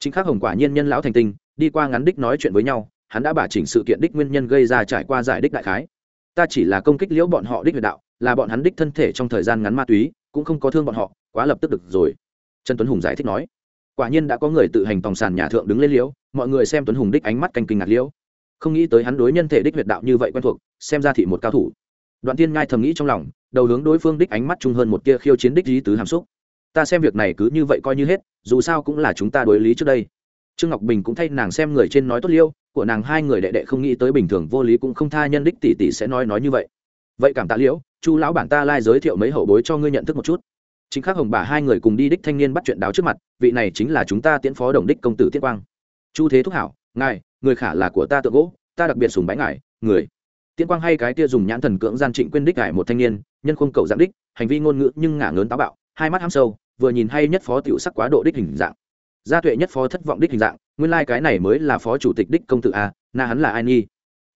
Chính khắc hồng quả nhiên nhân lão thành tinh, đi qua ngắn đích nói chuyện với nhau, hắn đã bả chỉnh sự kiện đích nguyên nhân gây ra trải qua giải đích đại khái ta chỉ là công kích liễu bọn họ đích huyệt đạo, là bọn hắn đích thân thể trong thời gian ngắn ma túy, cũng không có thương bọn họ, quá lập tức được rồi. Trần tuấn hùng giải thích nói. Quả nhiên đã có người tự hành tòng sàn nhà thượng đứng lên liễu, mọi người xem tuấn hùng đích ánh mắt canh kinh ngạc liễu. Không nghĩ tới hắn đối nhân thể đích huyệt đạo như vậy quen thuộc, xem ra thị một cao thủ. Đoạn tiên ngai thầm nghĩ trong lòng, đầu hướng đối phương đích ánh mắt chung hơn một kia khiêu chiến đích lý tứ hàm xúc. Ta xem việc này cứ như vậy coi như hết, dù sao cũng là chúng ta đối lý trước đây trương ngọc bình cũng thay nàng xem người trên nói tốt liêu, của nàng hai người đệ đệ không nghĩ tới bình thường vô lý cũng không tha nhân đích tỷ tỷ sẽ nói nói như vậy. Vậy cảm tạ liễu, chu lão bản ta lai giới thiệu mấy hậu bối cho ngươi nhận thức một chút. Chính khắc hồng bà hai người cùng đi đích thanh niên bắt chuyện đáo trước mặt, vị này chính là chúng ta tiễn phó đồng đích công tử tiết quang. Chu thế thúc hảo, ngài, người khả là của ta tượng gỗ, ta đặc biệt sùng bái ngài, người. Tiễn quang hay cái tia dùng nhãn thần cưỡng gian trịnh quyên đích ngài một thanh niên, nhân khuôn cầu dạng đích, hành vi ngôn ngữ nhưng ngả ngớn táo bạo, hai mắt ham sâu, vừa nhìn hay nhất phó tiểu sắc quá độ đích hình dạng gia tuệ nhất phó thất vọng đích hình dạng, nguyên lai cái này mới là phó chủ tịch đích công tử a, na hắn là ai nghi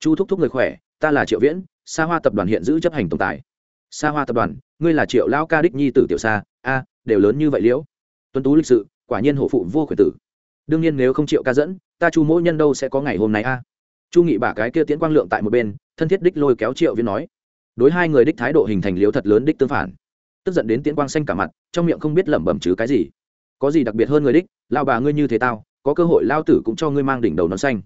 chu thúc thúc người khỏe, ta là triệu viễn, sa hoa tập đoàn hiện giữ chấp hành tổng tài. Sa hoa tập đoàn, ngươi là triệu lao ca đích nhi tử tiểu sa, a, đều lớn như vậy liễu. Tuân tú lịch sự, quả nhiên hổ phụ vô khuyển tử. Đương nhiên nếu không triệu ca dẫn, ta chu mỗi nhân đâu sẽ có ngày hôm nay a. Chu nghị bả cái kia tiễn quang lượng tại một bên, thân thiết đích lôi kéo triệu viễn nói. Đối hai người đích thái độ hình thành liếu thật lớn đích tương phản. Tức giận đến tiễn quang xanh cả mặt, trong miệng không biết lẩm bẩm chứ cái gì có gì đặc biệt hơn người đích lao bà ngươi như thế tao, có cơ hội lao tử cũng cho ngươi mang đỉnh đầu nón xanh.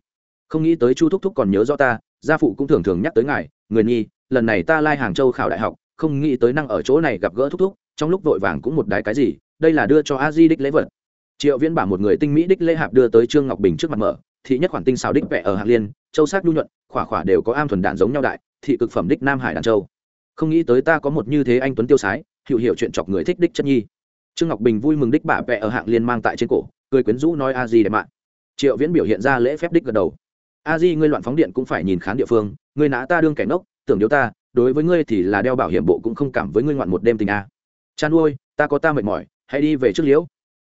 Không nghĩ tới chu thúc thúc còn nhớ rõ ta, gia phụ cũng thường thường nhắc tới ngài, người nhi, lần này ta lai hàng châu khảo đại học, không nghĩ tới năng ở chỗ này gặp gỡ thúc thúc, trong lúc vội vàng cũng một đái cái gì, đây là đưa cho a di đích lễ vật. Triệu viễn bả một người tinh mỹ đích lễ hạp đưa tới trương ngọc bình trước mặt mở, thị nhất khoản tinh xào đích vẽ ở hạng liên, châu sắc nhu nhuận, khỏa khỏa đều có am thuần đạn giống nhau đại, thị cực phẩm đích nam hải đàn châu. Không nghĩ tới ta có một như thế anh tuấn tiêu sái hiểu hiểu chuyện chọc người thích đích chất nhi trương ngọc bình vui mừng đích bà vẽ ở hạng liên mang tại trên cổ, cười quyến rũ nói, a di đẹp mạng triệu viễn biểu hiện ra lễ phép đích gật đầu. A di, ngươi loạn phóng điện cũng phải nhìn khán địa phương, ngươi nã ta đương kẻ ngốc, tưởng điếu ta, đối với ngươi thì là đeo bảo hiểm bộ cũng không cảm với ngươi ngoạn một đêm tình a. Chan ôi, ta có ta mệt mỏi, hãy đi về trước liễu.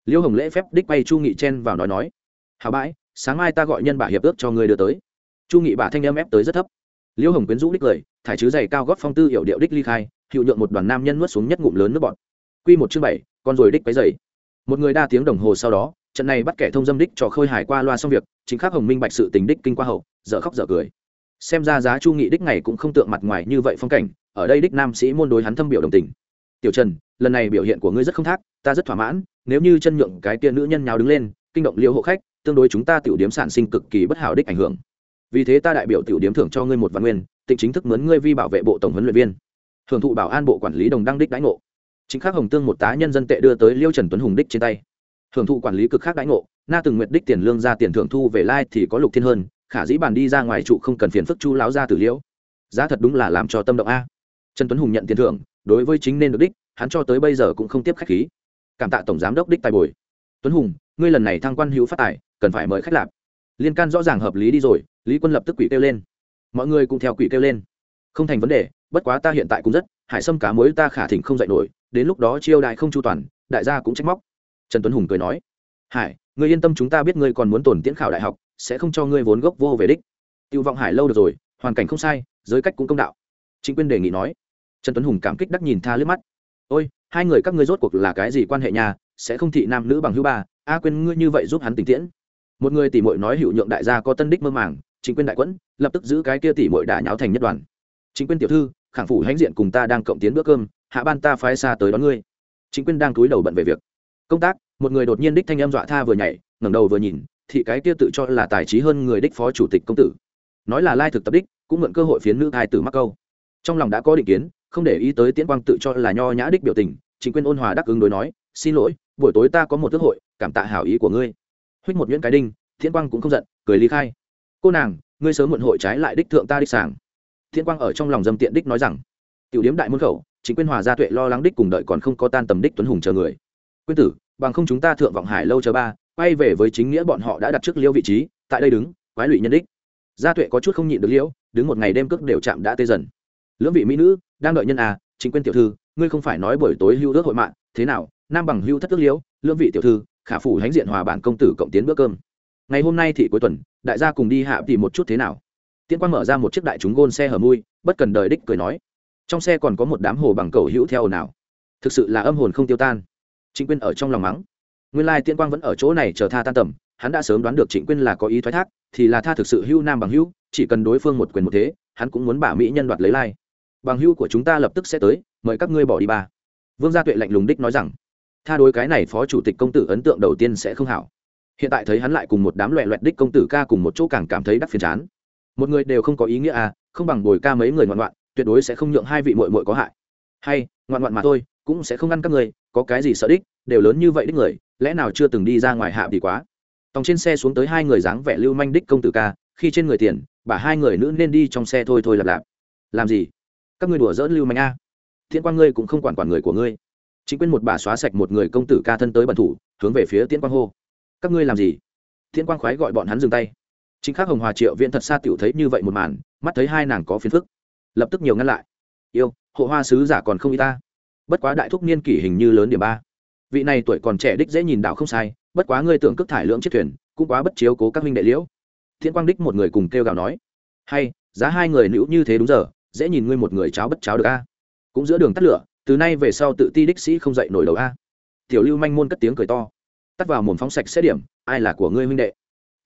Liễu hồng lễ phép đích quay chu nghị chen vào nói nói hào bãi, sáng mai ta gọi nhân bà hiệp ước cho ngươi đưa tới. Chu nghị bà thanh âm ép tới rất thấp. Liễu hồng quyến rũ đích lời, thải chứ giày cao góp phong tư hiểu điệu đích ly khai hiệu nhượng một đoàn nam nhân nuốt xuống nhất ngụm lớn nước bọt quy một chương bảy con rồi đích quấy dậy, một người đa tiếng đồng hồ sau đó trận này bắt kẻ thông dâm đích cho khơi hải qua loa xong việc chính khắc hồng minh bạch sự tình đích kinh qua hậu dở khóc dở cười. Xem ra giá chu nghị đích ngày cũng không tượng mặt ngoài như vậy phong cảnh ở đây đích nam sĩ môn đối hắn thâm biểu đồng tình. Tiểu trần lần này biểu hiện của ngươi rất không thác ta rất thỏa mãn nếu như chân nhượng cái kia nữ nhân nhào đứng lên kinh động liêu hộ khách tương đối chúng ta tiểu điếm sản sinh cực kỳ bất hảo đích ảnh hưởng. Vì thế ta đại biểu tiểu điếm thưởng cho ngươi một văn nguyên tịnh chính thức mướn ngươi vi bảo vệ bộ tổng huấn luyện viên. Thưởng thụ bảo an bộ quản lý đồng đăng đích đãi ngộ chính khắc hồng tương một tá nhân dân tệ đưa tới liêu trần tuấn hùng đích trên tay hưởng thụ quản lý cực khác đãi ngộ na từng nguyện đích tiền lương ra tiền thưởng thu về lai thì có lục thiên hơn khả dĩ bàn đi ra ngoài trụ không cần phiền phức chu láo ra tử liễu giá thật đúng là làm cho tâm động a trần tuấn hùng nhận tiền thưởng đối với chính nên được đích hắn cho tới bây giờ cũng không tiếp khách khí cảm tạ tổng giám đốc đích tài bồi tuấn hùng ngươi lần này thăng quan hữu phát tài cần phải mời khách lạp liên can rõ ràng hợp lý đi rồi lý quân lập tức quỷ kêu lên mọi người cũng theo quỷ kêu lên không thành vấn đề bất quá ta hiện tại cũng rất hải sâm cá mối ta khả thỉnh không dạy nổi đến lúc đó chiêu đại không chu toàn, đại gia cũng trách móc. Trần tuấn hùng cười nói, hải, ngươi yên tâm chúng ta biết ngươi còn muốn tổn tiễn khảo đại học, sẽ không cho ngươi vốn gốc vô về đích. Tiêu vọng hải lâu được rồi, hoàn cảnh không sai, giới cách cũng công đạo. Chính quyên đề nghị nói. Trần tuấn hùng cảm kích đắc nhìn tha lướt mắt. Ôi, hai người các ngươi rốt cuộc là cái gì quan hệ nhà sẽ không thị nam nữ bằng hữu ba, a quên ngươi như vậy giúp hắn tình tiễn. Một người tỷ muội nói hữu nhượng đại gia có tân đích mơ màng chính quyên đại quẫn, lập tức giữ cái kia tỷ muội đã nháo thành nhất đoàn. Chính quyên tiểu thư khảng phủ hãnh diện cùng ta đang cộng tiến bữa cơm hạ ban ta phái xa tới đón ngươi. Chính quyên đang túi đầu bận về việc. Công tác, một người đột nhiên đích thanh em dọa tha vừa nhảy, ngẩng đầu vừa nhìn, thì cái kia tự cho là tài trí hơn người đích phó chủ tịch công tử. Nói là lai thực tập đích, cũng mượn cơ hội phiến nữ thai tử mắc câu. Trong lòng đã có định kiến, không để ý tới tiễn quang tự cho là nho nhã đích biểu tình, chính quyền ôn hòa đắc ứng đối nói, xin lỗi, buổi tối ta có một cơ hội, cảm tạ hảo ý của ngươi. Huyết một nhuyễn cái đinh, tiễn quang cũng không giận, cười ly khai. Cô nàng, ngươi sớm muộn hội trái lại đích thượng ta đích sàng tiễn quang ở trong lòng dâm tiện đích nói rằng tiểu điếm đại môn khẩu chính quyên hòa gia tuệ lo lắng đích cùng đợi còn không có tan tầm đích tuấn hùng chờ người. Quyên tử, bằng không chúng ta thượng vọng hải lâu chờ ba, quay về với chính nghĩa bọn họ đã đặt trước liêu vị trí, tại đây đứng, quái lụy nhân đích. Gia tuệ có chút không nhịn được liễu đứng một ngày đêm cước đều chạm đã tê dần. Lưỡng vị mỹ nữ, đang đợi nhân à chính quyên tiểu thư, ngươi không phải nói buổi tối hưu ước hội mạng, thế nào, nam bằng hưu thất ước liễu lưỡng vị tiểu thư, khả phủ hãnh diện hòa bản công tử cộng tiến bữa cơm. Ngày hôm nay thì cuối tuần, đại gia cùng đi hạ tìm một chút thế nào? Tiễn quang mở ra một chiếc đại chúng gôn xe hở mui, bất cần đời đích cười nói trong xe còn có một đám hồ bằng cầu hữu theo nào thực sự là âm hồn không tiêu tan. Trịnh quyên ở trong lòng mắng. Nguyên lai tiên quang vẫn ở chỗ này chờ tha tan tầm, hắn đã sớm đoán được trịnh quyên là có ý thoái thác, thì là tha thực sự hữu nam bằng hữu, chỉ cần đối phương một quyền một thế, hắn cũng muốn bả mỹ nhân đoạt lấy lai. Bằng hữu của chúng ta lập tức sẽ tới, mời các ngươi bỏ đi ba. Vương gia tuệ lạnh lùng đích nói rằng, tha đối cái này phó chủ tịch công tử ấn tượng đầu tiên sẽ không hảo. Hiện tại thấy hắn lại cùng một đám loẹ loẹt đích công tử ca cùng một chỗ càng cảm thấy đắc phiền chán. Một người đều không có ý nghĩa à không bằng bồi ca mấy người ngoạn ngoạn tuyệt đối sẽ không nhượng hai vị mội mội có hại. Hay ngoạn ngoạn mà thôi, cũng sẽ không ngăn các người, có cái gì sợ đích, đều lớn như vậy đích người, lẽ nào chưa từng đi ra ngoài hạ thì quá. Tòng trên xe xuống tới hai người dáng vẻ lưu manh đích công tử ca, khi trên người tiền, bà hai người nữ nên đi trong xe thôi thôi lặp lạp. Làm gì? Các ngươi đùa dỡn lưu manh a. Thiên quang ngươi cũng không quản quản người của ngươi. Chính quyền một bà xóa sạch một người công tử ca thân tới bẩn thủ, hướng về phía tiễn quang hô. Các ngươi làm gì? Thiên quang khoái gọi bọn hắn dừng tay. Chính khắc hồng hòa triệu viện thật xa tiểu thấy như vậy một màn, mắt thấy hai nàng có phiền phức lập tức nhiều ngăn lại. Yêu, hộ hoa sứ giả còn không y ta. Bất quá đại thúc niên kỷ hình như lớn điểm ba. Vị này tuổi còn trẻ đích dễ nhìn đạo không sai, bất quá ngươi tưởng cước thải lưỡng chiếc thuyền, cũng quá bất chiếu cố các huynh đệ liễu. Thiên quang đích một người cùng kêu gào nói, hay, giá hai người nữ như thế đúng giờ, dễ nhìn ngươi một người cháo bất cháo được a. Cũng giữa đường tắt lửa, từ nay về sau tự ti đích sĩ không dậy nổi đầu a. Tiểu lưu manh môn cất tiếng cười to, tắt vào mồm phóng sạch xét điểm, ai là của ngươi huynh đệ?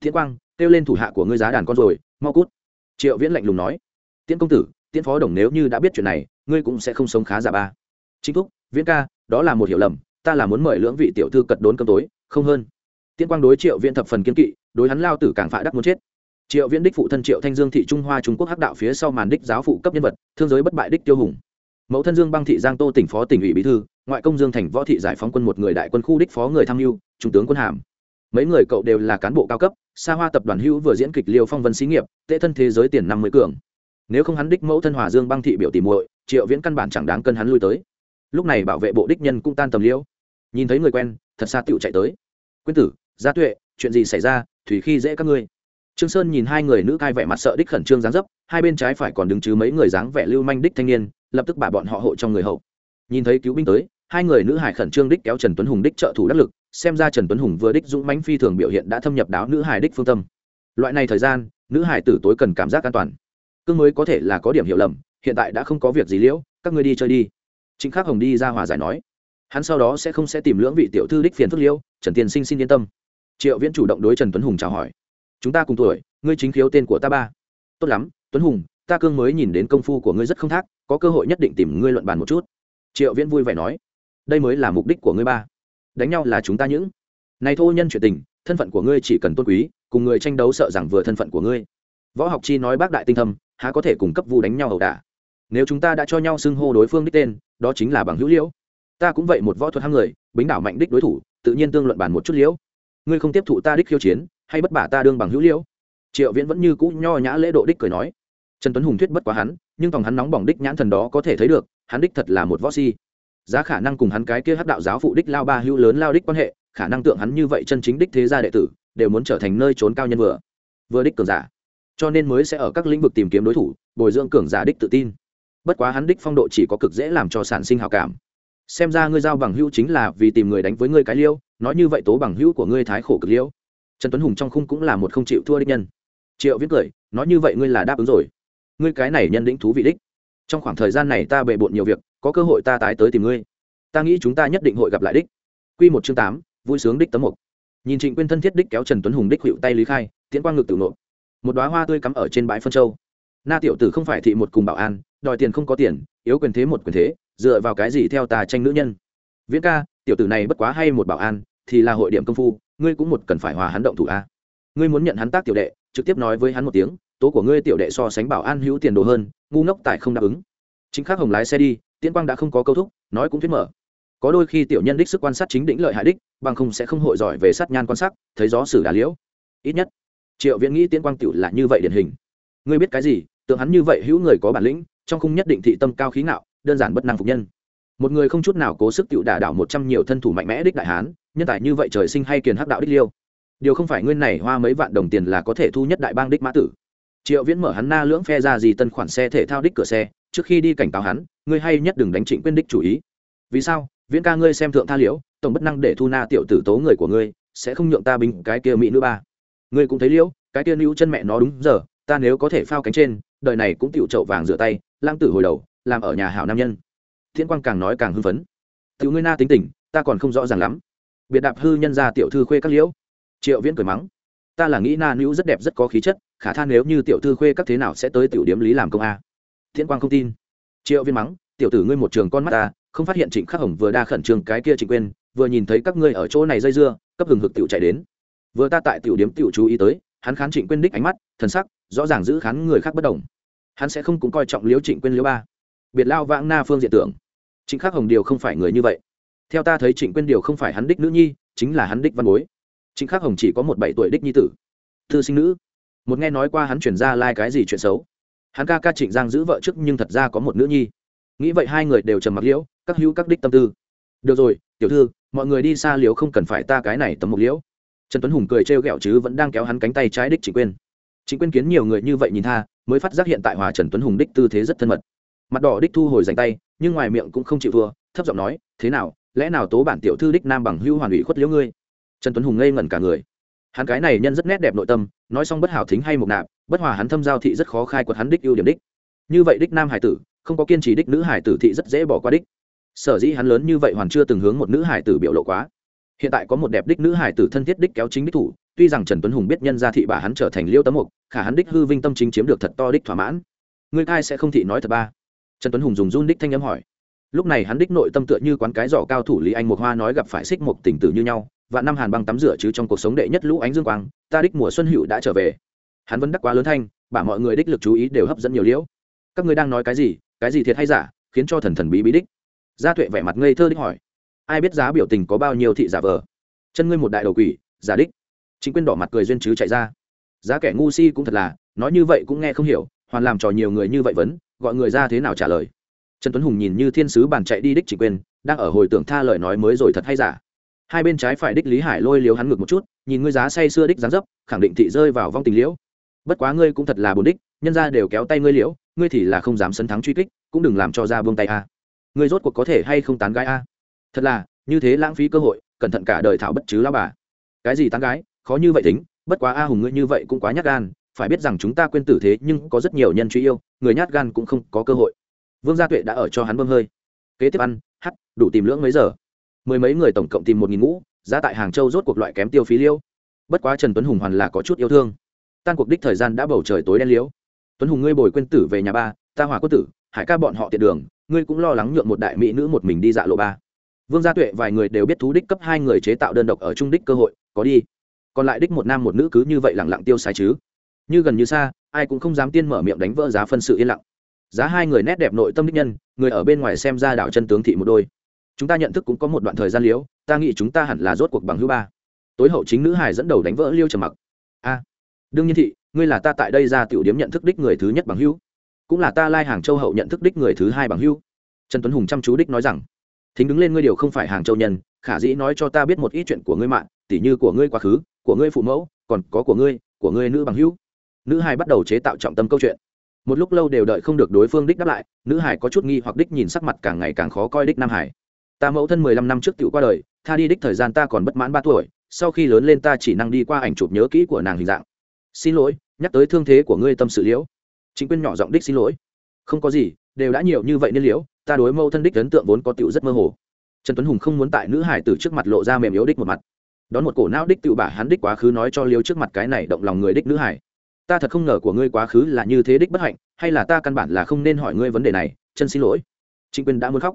Thiên quang kêu lên thủ hạ của ngươi giá đàn con rồi, mau cút. Triệu viễn lạnh lùng nói, tiễn công tử tiễn phó đồng nếu như đã biết chuyện này, ngươi cũng sẽ không sống khá giả ba. Chính thúc, viễn ca, đó là một hiểu lầm, ta là muốn mời lưỡng vị tiểu thư cật đốn cơm tối, không hơn. Tiễn quang đối triệu viễn thập phần kiên kỵ, đối hắn lao tử càng phạ đắc muốn chết. Triệu viễn đích phụ thân triệu thanh dương thị trung hoa trung quốc hắc đạo phía sau màn đích giáo phụ cấp nhân vật, thương giới bất bại đích tiêu hùng. Mẫu thân dương băng thị giang tô tỉnh phó tỉnh ủy bí thư, ngoại công dương thành võ thị giải phóng quân một người đại quân khu đích phó người tham mưu, trung tướng quân hàm. Mấy người cậu đều là cán bộ cao cấp, xa hoa tập đoàn hữu vừa diễn kịch liều phong vân xí nghiệp, tệ thân thế giới tiền năm mươi cường nếu không hắn đích mẫu thân hòa dương băng thị biểu tìm muội, triệu viễn căn bản chẳng đáng cân hắn lui tới. Lúc này bảo vệ bộ đích nhân cũng tan tầm liễu. Nhìn thấy người quen, thật xa tựu chạy tới. Quyên tử, gia tuệ, chuyện gì xảy ra? Thủy khi dễ các ngươi. Trương sơn nhìn hai người nữ cai vẻ mặt sợ đích khẩn trương dáng dấp, hai bên trái phải còn đứng chứ mấy người dáng vẻ lưu manh đích thanh niên, lập tức bà bọn họ hộ trong người hậu. Nhìn thấy cứu binh tới, hai người nữ hải khẩn trương đích kéo trần tuấn hùng đích trợ thủ đắc lực, xem ra trần tuấn hùng vừa đích dũng mãnh phi thường biểu hiện đã thâm nhập đáo nữ hải đích phương tâm. Loại này thời gian, nữ hải tử tối cần cảm giác an toàn cương mới có thể là có điểm hiểu lầm, hiện tại đã không có việc gì liễu, các ngươi đi chơi đi. Trịnh khắc hồng đi ra hòa giải nói. Hắn sau đó sẽ không sẽ tìm lưỡng vị tiểu thư đích phiền phức liễu, trần tiên sinh xin yên tâm. Triệu viễn chủ động đối trần tuấn hùng chào hỏi. Chúng ta cùng tuổi, ngươi chính khiếu tên của ta ba. Tốt lắm, tuấn hùng, ta cương mới nhìn đến công phu của ngươi rất không thác, có cơ hội nhất định tìm ngươi luận bàn một chút. Triệu viễn vui vẻ nói. Đây mới là mục đích của ngươi ba. Đánh nhau là chúng ta những. Này thô nhân chuyện tình, thân phận của ngươi chỉ cần tôn quý, cùng người tranh đấu sợ rằng vừa thân phận của ngươi võ học chi nói bác đại tinh thâm, há có thể cùng cấp vu đánh nhau ẩu đả. Nếu chúng ta đã cho nhau xưng hô đối phương đích tên, đó chính là bằng hữu liễu. Ta cũng vậy một võ thuật hăng người, bính đảo mạnh đích đối thủ, tự nhiên tương luận bàn một chút liễu. Ngươi không tiếp thụ ta đích khiêu chiến, hay bất bả ta đương bằng hữu liễu? Triệu viễn vẫn như cũ nho nhã lễ độ đích cười nói. Trần tuấn hùng thuyết bất quá hắn, nhưng tòng hắn nóng bỏng đích nhãn thần đó có thể thấy được, hắn đích thật là một võ si. Giá khả năng cùng hắn cái kia hắc đạo giáo phụ đích lao ba hữu lớn lao đích quan hệ, khả năng tượng hắn như vậy chân chính đích thế gia đệ tử, đều muốn trở thành nơi trốn cao nhân vừa. Vừa đích cường giả cho nên mới sẽ ở các lĩnh vực tìm kiếm đối thủ, bồi dưỡng cường giả đích tự tin. Bất quá hắn đích phong độ chỉ có cực dễ làm cho sản sinh hào cảm. Xem ra ngươi giao bằng hữu chính là vì tìm người đánh với ngươi cái liêu, nói như vậy tố bằng hữu của ngươi thái khổ cực liêu. Trần tuấn hùng trong khung cũng là một không chịu thua đích nhân. Triệu viết cười, nói như vậy ngươi là đáp ứng rồi. Ngươi cái này nhân đĩnh thú vị đích. Trong khoảng thời gian này ta bề bộn nhiều việc, có cơ hội ta tái tới tìm ngươi. Ta nghĩ chúng ta nhất định hội gặp lại đích. Q một chương tám, vui sướng đích tấm mục. Nhìn trịnh quyên thân thiết đích kéo trần tuấn hùng đích hữu tay lý khai, tiễn quang ngực tự nộp một đoá hoa tươi cắm ở trên bãi phân châu. Na tiểu tử không phải thị một cùng bảo an, đòi tiền không có tiền, yếu quyền thế một quyền thế, dựa vào cái gì theo tà tranh nữ nhân? Viễn ca, tiểu tử này bất quá hay một bảo an, thì là hội điểm công phu, ngươi cũng một cần phải hòa hắn động thủ a. Ngươi muốn nhận hắn tác tiểu đệ, trực tiếp nói với hắn một tiếng, tố của ngươi tiểu đệ so sánh bảo an hữu tiền đồ hơn, ngu ngốc tại không đáp ứng. Chính khắc hồng lái xe đi, tiễn quang đã không có câu thúc, nói cũng thuyết mở. Có đôi khi tiểu nhân đích sức quan sát chính đỉnh lợi hại đích, bằng không sẽ không hội giỏi về sát nhan quan sát, thấy gió xử đà liễu. Ít nhất triệu viễn nghĩ tiễn quang tiểu là như vậy điển hình. Ngươi biết cái gì? Tưởng hắn như vậy hữu người có bản lĩnh, trong khung nhất định thị tâm cao khí ngạo, đơn giản bất năng phục nhân. Một người không chút nào cố sức tựu đả đảo một trăm nhiều thân thủ mạnh mẽ đích đại hán, nhân tài như vậy trời sinh hay kiền hắc đạo đích liêu. Điều không phải nguyên này hoa mấy vạn đồng tiền là có thể thu nhất đại bang đích mã tử. Triệu viễn mở hắn na lưỡng phe ra gì tân khoản xe thể thao đích cửa xe, trước khi đi cảnh cáo hắn, ngươi hay nhất đừng đánh trịnh quyên đích chủ ý. Vì sao? Viễn ca ngươi xem thượng tha liễu, tổng bất năng để thu na tiểu tử tố người của ngươi, sẽ không nhượng ta bình cái kia mỹ nữ ba ngươi cũng thấy liễu, cái kia hữu chân mẹ nó đúng giờ, ta nếu có thể phao cánh trên, đời này cũng tựu trậu vàng rửa tay lang tử hồi đầu, làm ở nhà hảo nam nhân. Thiên quang càng nói càng hưng phấn. Tiểu ngươi na tính tình, ta còn không rõ ràng lắm. Biệt đạp hư nhân ra tiểu thư khuê các liễu. Triệu viễn cười mắng. Ta là nghĩ na nữ rất đẹp rất có khí chất, khả than nếu như tiểu thư khuê các thế nào sẽ tới tiểu điếm lý làm công a. Thiên quang không tin. Triệu viễn mắng. Tiểu tử ngươi một trường con mắt ta, không phát hiện trịnh khắc hồng vừa đa khẩn trương cái kia trịnh quên vừa nhìn thấy các ngươi ở chỗ này dây dưa, cấp hừng hực tiểu chạy đến vừa ta tại tiểu điếm tiểu chú ý tới, hắn khán trịnh quên đích ánh mắt, thần sắc, rõ ràng giữ khán người khác bất đồng. Hắn sẽ không cũng coi trọng liễu trịnh quên liễu ba. Biệt lao vãng na phương diện tưởng. Trịnh khắc hồng điều không phải người như vậy. Theo ta thấy trịnh quên điều không phải hắn đích nữ nhi, chính là hắn đích văn bối. Trịnh khắc hồng chỉ có một bảy tuổi đích nhi tử. Thư sinh nữ. Một nghe nói qua hắn chuyển ra lai、like、cái gì chuyện xấu. Hắn ca ca trịnh giang giữ vợ trước nhưng thật ra có một nữ nhi. Nghĩ vậy hai người đều trầm mặc liễu, các hữu các đích tâm tư. Được rồi, tiểu thư, mọi người đi xa liễu không cần phải ta cái này tấm mục liễu trần tuấn hùng cười trêu ghẹo chứ vẫn đang kéo hắn cánh tay trái đích chính quyên. Chính quyên kiến nhiều người như vậy nhìn tha, mới phát giác hiện tại hòa trần tuấn hùng đích tư thế rất thân mật. Mặt đỏ đích thu hồi dành tay, nhưng ngoài miệng cũng không chịu thua, thấp giọng nói, thế nào, lẽ nào tố bản tiểu thư đích nam bằng hưu hoàn ủy khuất liễu ngươi? Trần tuấn hùng ngây ngẩn cả người. Hắn cái này nhân rất nét đẹp nội tâm, nói xong bất hảo thính hay mục nạp, bất hòa hắn thâm giao thị rất khó khai quật hắn đích ưu điểm đích. Như vậy đích nam hải tử, không có kiên trì đích nữ hải tử thị rất dễ bỏ qua đích. Sở dĩ hắn lớn như vậy hoàn chưa từng hướng một nữ hải tử biểu lộ quá hiện tại có một đẹp đích nữ hải tử thân thiết đích kéo chính đích thủ, tuy rằng trần tuấn hùng biết nhân gia thị bà hắn trở thành liêu tấm mục, khả hắn đích hư vinh tâm chính chiếm được thật to đích thỏa mãn. Người cai sẽ không thị nói thật ba. Trần tuấn hùng dùng run đích thanh âm hỏi. Lúc này hắn đích nội tâm tựa như quán cái giỏ cao thủ lý anh mộc hoa nói gặp phải xích mộc tình tử như nhau, và năm hàn băng tắm rửa chứ trong cuộc sống đệ nhất lũ ánh dương quang, ta đích mùa xuân hữu đã trở về. Hắn vẫn đắc quá lớn thanh, bả mọi người đích lực chú ý đều hấp dẫn nhiều liễu. Các ngươi đang nói cái gì cái gì thiệt hay giả, khiến cho thần thần bí bí đích. Gia tuệ vẻ mặt ngây thơ đích hỏi ai biết giá biểu tình có bao nhiêu thị giả vờ. Chân ngươi một đại đầu quỷ, giả đích. Chính quyền đỏ mặt cười duyên chứ chạy ra. Giá kẻ ngu si cũng thật là, nói như vậy cũng nghe không hiểu, hoàn làm trò nhiều người như vậy vấn, gọi người ra thế nào trả lời. Trần tuấn hùng nhìn như thiên sứ bàn chạy đi đích chỉ Quyền đang ở hồi tưởng tha lời nói mới rồi thật hay giả. Hai bên trái phải đích lý hải lôi liếu hắn ngược một chút, nhìn ngươi giá say xưa đích dán dấp, khẳng định thị rơi vào vong tình liễu. Bất quá ngươi cũng thật là bồn đích, nhân ra đều kéo tay ngươi liễu, ngươi thì là không dám sấn thắng truy kích, cũng đừng làm cho ra buông tay a. Ngươi rốt cuộc có thể hay không tán gái a? Thật là, như thế lãng phí cơ hội, cẩn thận cả đời thảo bất chứ lao bà. Cái gì tán gái, khó như vậy tính, bất quá a hùng ngươi như vậy cũng quá nhát gan, phải biết rằng chúng ta quên tử thế nhưng có rất nhiều nhân truy yêu, người nhát gan cũng không có cơ hội. Vương gia tuệ đã ở cho hắn bơm hơi. Kế tiếp ăn hắt đủ tìm lưỡng mấy giờ. Mười mấy người tổng cộng tìm một nghìn ngũ, giá tại hàng châu rốt cuộc loại kém tiêu phí liêu. Bất quá trần tuấn hùng hoàn là có chút yêu thương. Tan cuộc đích thời gian đã bầu trời tối đen liễu. Tuấn hùng ngươi bồi quên tử về nhà ba, ta hòa quốc tử, hải ca bọn họ tiện đường, ngươi cũng lo lắng nhượng một đại mỹ nữ một mình đi dạ lộ ba vương gia tuệ vài người đều biết thú đích cấp hai người chế tạo đơn độc ở trung đích cơ hội, có đi. Còn lại đích một nam một nữ cứ như vậy lẳng lặng tiêu xài chứ. Như gần như xa, ai cũng không dám tiên mở miệng đánh vỡ giá phân sự yên lặng. Giá hai người nét đẹp nội tâm đích nhân, người ở bên ngoài xem ra đảo chân tướng thị một đôi. Chúng ta nhận thức cũng có một đoạn thời gian liễu ta nghĩ chúng ta hẳn là rốt cuộc bằng hữu ba. Tối hậu chính nữ hải dẫn đầu đánh vỡ liêu trầm mặc. A, đương nhiên thị, ngươi là ta tại đây ra tiểu điếm nhận thức đích người thứ nhất bằng hữu. Cũng là ta lai hàng châu hậu nhận thức đích người thứ hai bằng hữu. Trần tuấn hùng chăm chú đích nói rằng thính đứng lên ngươi điều không phải hàng châu nhân, khả dĩ nói cho ta biết một ít chuyện của ngươi mạng, tỉ như của ngươi quá khứ, của ngươi phụ mẫu, còn có của ngươi của ngươi nữ bằng hữu. Nữ hải bắt đầu chế tạo trọng tâm câu chuyện. Một lúc lâu đều đợi không được đối phương đích đáp lại, nữ hải có chút nghi hoặc đích nhìn sắc mặt càng ngày càng khó coi đích nam hải ta mẫu thân mười lăm năm trước t qua đời, tha đi đích thời gian ta còn bất mãn ba tuổi, sau khi lớn lên ta chỉ năng đi qua ảnh chụp nhớ kỹ của nàng hình dạng. Xin lỗi, nhắc tới thương thế của ngươi tâm sự liễu. Chính quyền nhỏ giọng đích xin lỗi. Không có gì đều đã nhiều như vậy nên liễu, ta đối mâu thân đích ấn tượng vốn có tựu rất mơ hồ. Trần tuấn hùng không muốn tại nữ hải từ trước mặt lộ ra mềm yếu đích một mặt. Đón một cổ não đích tựu bả hắn đích quá khứ nói cho liếu trước mặt cái này động lòng người đích nữ hải. Ta thật không ngờ của ngươi quá khứ là như thế đích bất hạnh, hay là ta căn bản là không nên hỏi ngươi vấn đề này, chân xin lỗi. Trịnh quyền đã muốn khóc.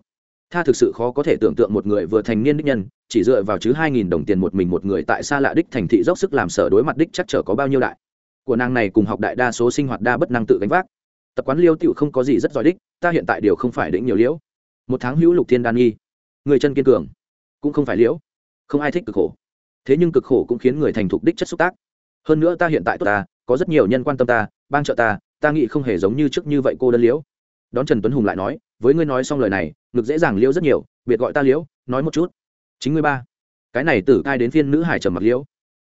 Tha thực sự khó có thể tưởng tượng một người vừa thành niên đích nhân, chỉ dựa vào chứ hai nghìn đồng tiền một mình một người tại xa lạ đích thành thị dốc sức làm sở đối mặt đích chắc chở có bao nhiêu đại. Của nàng này cùng học đại đa số sinh hoạt đa bất năng tự gánh vác tập quán liêu tựu không có gì rất giỏi đích, ta hiện tại đều không phải đĩnh nhiều liễu. Một tháng hữu lục thiên đan nghi. Người chân kiên cường, cũng không phải liễu. Không ai thích cực khổ. Thế nhưng cực khổ cũng khiến người thành thục đích chất xúc tác. Hơn nữa ta hiện tại tốt ta, có rất nhiều nhân quan tâm ta, bang trợ ta ta nghĩ không hề giống như trước như vậy cô đơn liễu. Đón trần tuấn hùng lại nói, với ngươi nói xong lời này, ngực dễ dàng liễu rất nhiều, biệt gọi ta liễu, nói một chút. Chính ngươi ba. Cái này tử cai đến phiên nữ hải trầm mặc liễu.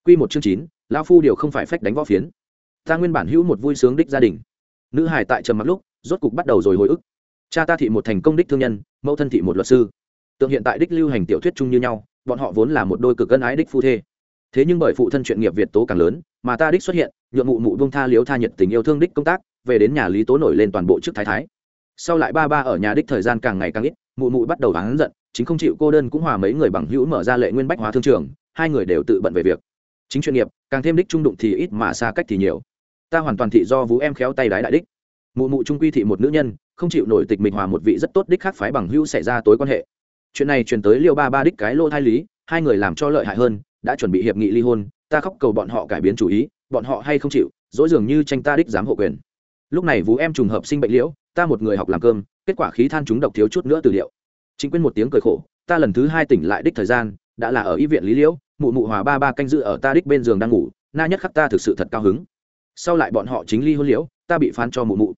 Q một chương chín lao phu điều không phải phách đánh võ phiến. Ta nguyên bản hữu một vui sướng đích gia đình nữ hải tại trầm mặc lúc, rốt cục bắt đầu rồi hồi ức. Cha ta thị một thành công đích thương nhân, mẫu thân thị một luật sư. Tượng hiện tại đích lưu hành tiểu thuyết chung như nhau, bọn họ vốn là một đôi cực ân ái đích phu thê. Thế nhưng bởi phụ thân chuyện nghiệp việt tố càng lớn, mà ta đích xuất hiện, nhượng mụ mụ bông tha liếu tha nhiệt tình yêu thương đích công tác, về đến nhà lý tố nổi lên toàn bộ trước thái thái. Sau lại ba ba ở nhà đích thời gian càng ngày càng ít, mụ mụ bắt đầu hắn giận, chính không chịu cô đơn cũng hòa mấy người bằng hữu mở ra lệ nguyên bách hóa thương trường, hai người đều tự bận về việc. Chính chuyên nghiệp, càng thêm đích trung đụng thì ít mà xa cách thì nhiều ta hoàn toàn thị do vũ em khéo tay đái đại đích. Mụ mụ trung quy thị một nữ nhân, không chịu nổi tịch mình hòa một vị rất tốt đích khác phái bằng hữu xảy ra tối quan hệ. Chuyện này truyền tới liêu ba ba đích cái lô thai lý, hai người làm cho lợi hại hơn, đã chuẩn bị hiệp nghị ly hôn, ta khóc cầu bọn họ cải biến chủ ý, bọn họ hay không chịu, dỗi dường như tranh ta đích dám hộ quyền. Lúc này vũ em trùng hợp sinh bệnh liễu, ta một người học làm cơm, kết quả khí than chúng độc thiếu chút nữa từ liệu chính quên một tiếng cười khổ, ta lần thứ hai tỉnh lại đích thời gian, đã là ở y viện lý liễu, mụ mụ hòa ba ba canh dự ở ta đích bên giường đang ngủ, na nhất khắc ta thực sự thật cao hứng sau lại bọn họ chính ly hôn liễu, ta bị phán cho mụ mụ.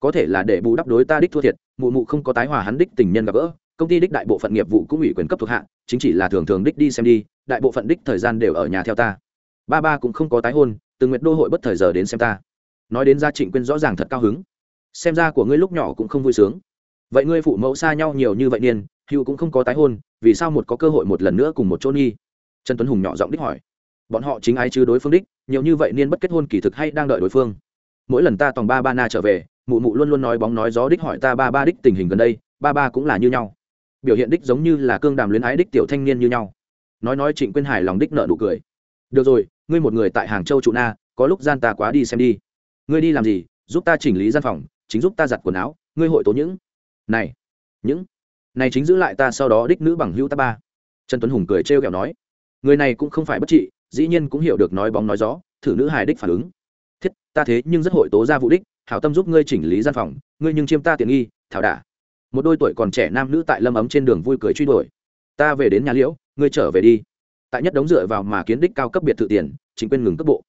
Có thể là để bù đắp đối ta đích thua thiệt, mụ mụ không có tái hòa hắn đích tình nhân gặp gỡ, công ty đích đại bộ phận nghiệp vụ cũng ủy quyền cấp thuộc hạ, chính chỉ là thường thường đích đi xem đi, đại bộ phận đích thời gian đều ở nhà theo ta. Ba ba cũng không có tái hôn, từng nguyệt đô hội bất thời giờ đến xem ta. Nói đến gia trịnh quyên rõ ràng thật cao hứng. Xem ra của ngươi lúc nhỏ cũng không vui sướng. Vậy ngươi phụ mẫu xa nhau nhiều như vậy niên hữu cũng không có tái hôn, vì sao một có cơ hội một lần nữa cùng một chỗ nghi? Trần tuấn hùng nhỏ giọng đích hỏi bọn họ chính ai chứ đối phương đích, nhiều như vậy niên bất kết hôn kỳ thực hay đang đợi đối phương. Mỗi lần ta tòng ba ba na trở về, mụ mụ luôn luôn nói bóng nói gió đích hỏi ta ba ba đích tình hình gần đây, ba ba cũng là như nhau. Biểu hiện đích giống như là cương đàm luyến ái đích tiểu thanh niên như nhau. Nói nói trịnh quyên hải lòng đích nợ nụ cười. Được rồi, ngươi một người tại hàng châu trụ na, có lúc gian ta quá đi xem đi. Ngươi đi làm gì? Giúp ta chỉnh lý gian phòng, chính giúp ta giặt quần áo, ngươi hội tố những. Này những. Này chính giữ lại ta sau đó đích nữ bằng hữu ta ba. Trần tuấn hùng cười trêu kẹo nói. Người này cũng không phải bất trị dĩ nhiên cũng hiểu được nói bóng nói gió, thử nữ hài đích phản ứng. Thiết, ta thế nhưng rất hội tố ra vụ đích, hảo tâm giúp ngươi chỉnh lý gian phòng, ngươi nhưng chiêm ta tiện nghi, thảo đả. Một đôi tuổi còn trẻ nam nữ tại lâm ấm trên đường vui cười truy đuổi. Ta về đến nhà liễu, ngươi trở về đi. Tại nhất đống dựa vào mà kiến đích cao cấp biệt thự tiền, chính quên ngừng cấp bộ.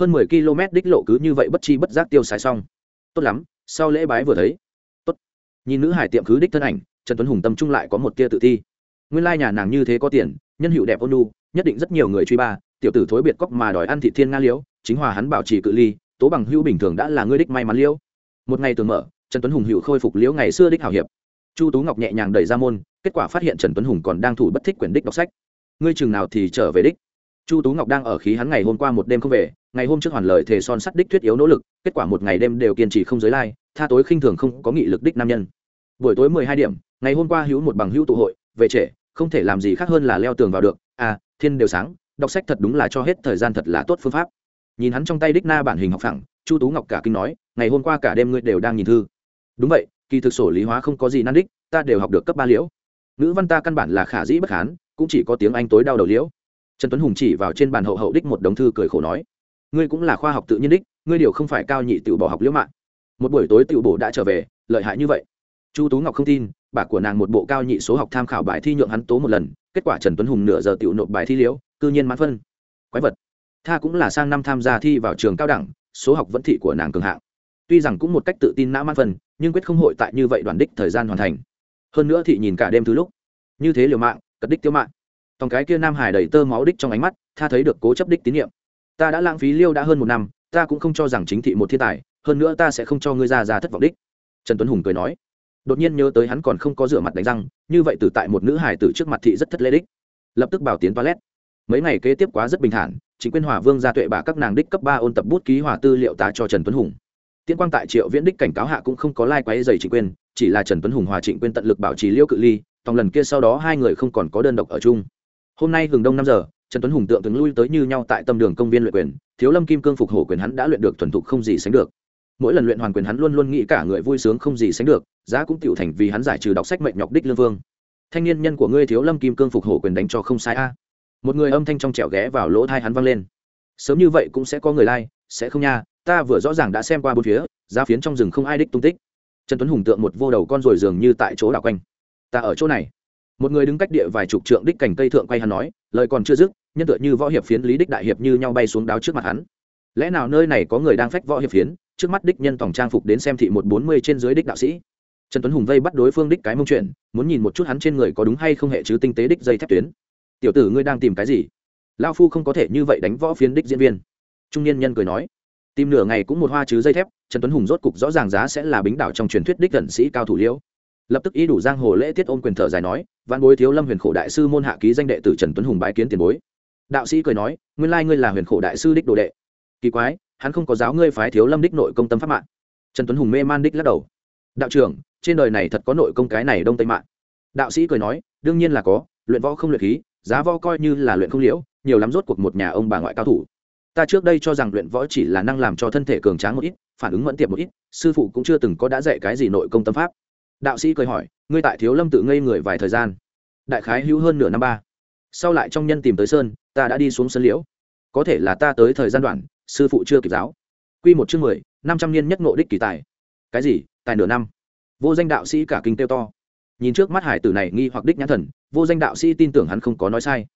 Hơn mười km đích lộ cứ như vậy bất chi bất giác tiêu xài xong. Tốt lắm, sau lễ bái vừa thấy. Tốt. Nhìn nữ hải tiệm cứ đích thân ảnh, trần tuấn hùng tâm trung lại có một tia tự thi nguyên lai nhà nàng như thế có tiền, nhân hiệu đẹp ôn nu nhất định rất nhiều người truy ba tiểu tử thối biệt cóc mà đòi ăn thị thiên nga liễu, chính hòa hắn bảo trì cự ly, tố bằng hữu bình thường đã là ngươi đích may mắn liễu. Một ngày tường mở, trần tuấn hùng hữu khôi phục liễu ngày xưa đích hảo hiệp. Chu tú ngọc nhẹ nhàng đẩy ra môn, kết quả phát hiện trần tuấn hùng còn đang thủ bất thích quyển đích đọc sách. Ngươi chừng nào thì trở về đích? Chu tú ngọc đang ở khí hắn ngày hôm qua một đêm không về, ngày hôm trước hoàn lời thề son sắt đích thuyết yếu nỗ lực, kết quả một ngày đêm đều kiên trì không giới lai, tha tối khinh thường không có nghị lực đích nam nhân. Buổi tối mười hai điểm, ngày hôm qua hữu một bằng hữu tụ hội, về trễ, không thể làm gì khác hơn là leo tường vào được. À thiên đều sáng đọc sách thật đúng là cho hết thời gian thật là tốt phương pháp. Nhìn hắn trong tay đích na bản hình học phẳng, chu tú ngọc cả kinh nói, ngày hôm qua cả đêm ngươi đều đang nhìn thư. Đúng vậy, kỳ thực sổ lý hóa không có gì nan đích, ta đều học được cấp ba liễu. Ngữ văn ta căn bản là khả dĩ bất hán cũng chỉ có tiếng anh tối đau đầu liễu. Trần tuấn hùng chỉ vào trên bàn hậu hậu đích một đống thư cười khổ nói, ngươi cũng là khoa học tự nhiên đích, ngươi điều không phải cao nhị tự bỏ học liễu mạng. Một buổi tối tự bổ đã trở về, lợi hại như vậy. Chu tú ngọc không tin, bà của nàng một bộ cao nhị số học tham khảo bài thi nhượng hắn tố một lần, kết quả trần tuấn hùng nửa giờ tự nộp bài thi liễu cư nhiên mãn phân. Quái vật. Tha cũng là sang năm tham gia thi vào trường cao đẳng, số học vẫn thị của nàng cường hạng. Tuy rằng cũng một cách tự tin nã mãn phân, nhưng quyết không hội tại như vậy đoàn đích thời gian hoàn thành. Hơn nữa thị nhìn cả đêm thứ lúc. Như thế liều mạng, cật đích tiêu mạng. Tòng cái kia nam hải đầy tơ máu đích trong ánh mắt, tha thấy được cố chấp đích tín nhiệm. Ta đã lãng phí liêu đã hơn một năm, ta cũng không cho rằng chính thị một thiên tài, hơn nữa ta sẽ không cho ngươi ra ra thất vọng đích. Trần tuấn hùng cười nói. Đột nhiên nhớ tới hắn còn không có rửa mặt đánh răng, như vậy từ tại một nữ hải từ trước mặt thị rất thất lễ đích. Lập tức bảo tiến toilet mấy ngày kế tiếp quá rất bình thản chính quyền hòa vương ra tuệ bà các nàng đích cấp ba ôn tập bút ký hòa tư liệu tá cho trần tuấn hùng. Tiên quang tại triệu viễn đích cảnh cáo hạ cũng không có lai quấy dày trịnh quyên, chỉ là trần tuấn hùng hòa trịnh quyên tận lực bảo trì liêu cự ly, tòng lần kia sau đó hai người không còn có đơn độc ở chung. Hôm nay hừng đông năm giờ, trần tuấn hùng tượng từng lui tới như nhau tại tâm đường công viên luyện quyền, thiếu lâm kim cương phục hổ quyền hắn đã luyện được thuần thục không gì sánh được. Mỗi lần luyện hoàn quyền hắn luôn luôn nghĩ cả người vui sướng không gì sánh được, giá cũng tiểu thành vì hắn giải trừ đọc sách mệnh nhọc đích lương vương. Thanh niên nhân của ngươi thiếu lâm kim cương phục hổ quyền đánh cho không sai a một người âm thanh trong trẻo ghé vào lỗ thai hắn vang lên. Sớm như vậy cũng sẽ có người lai、like, sẽ không nha ta vừa rõ ràng đã xem qua bốn phía giá phiến trong rừng không ai đích tung tích. Trần tuấn hùng tượng một vô đầu con rồi dường như tại chỗ đảo quanh. Ta ở chỗ này. Một người đứng cách địa vài chục trượng đích cành cây thượng quay hắn nói lời còn chưa dứt nhân tựa như võ hiệp phiến lý đích đại hiệp như nhau bay xuống đáo trước mặt hắn. Lẽ nào nơi này có người đang phách võ hiệp phiến trước mắt đích nhân tổng trang phục đến xem thị một bốn mươi trên dưới đích đạo sĩ. Trần tuấn hùng vây bắt đối phương đích cái mông chuyện muốn nhìn một chút hắn trên người có đúng hay không hệ chứ tinh tế đích dây thép tuyến tiểu tử ngươi đang tìm cái gì? Lao phu không có thể như vậy đánh võ phiến đích diễn viên. Trung niên nhân cười nói, tìm nửa ngày cũng một hoa chứ dây thép, trần tuấn hùng rốt cục rõ ràng giá sẽ là bính đảo trong truyền thuyết đích gần sĩ cao thủ liễu. Lập tức ý đủ giang hồ lễ tiết ôm quyền thở dài nói văn bối thiếu lâm huyền khổ đại sư môn hạ ký danh đệ tử trần tuấn hùng bái kiến tiền bối. Đạo sĩ cười nói, nguyên lai ngươi là huyền khổ đại sư đích đồ đệ. Kỳ quái, hắn không có giáo ngươi phái thiếu lâm đích nội công tâm pháp mạng. Trần tuấn hùng mê man đích lắc đầu. Đạo trưởng, trên đời này thật có nội công cái này đông tây mạng đạo sĩ cười nói, đương nhiên là có, luyện võ không luyện khí giá võ coi như là luyện không liễu, nhiều lắm rốt cuộc một nhà ông bà ngoại cao thủ. Ta trước đây cho rằng luyện võ chỉ là năng làm cho thân thể cường tráng một ít, phản ứng mẫn tiệp một ít, sư phụ cũng chưa từng có đã dạy cái gì nội công tâm pháp. Đạo sĩ cười hỏi, ngươi tại thiếu lâm tự ngây người vài thời gian? Đại khái hữu hơn nửa năm ba. Sau lại trong nhân tìm tới sơn, ta đã đi xuống sân liễu. Có thể là ta tới thời gian đoạn, sư phụ chưa kịp giáo. Q một chương mười, năm trăm niên nhất ngộ đích kỳ tài. Cái gì? Tài nửa năm. Vô danh đạo sĩ cả kinh tiêu to nhìn trước mắt hải tử này nghi hoặc đích nhãn thần, vô danh đạo sĩ tin tưởng hắn không có nói sai.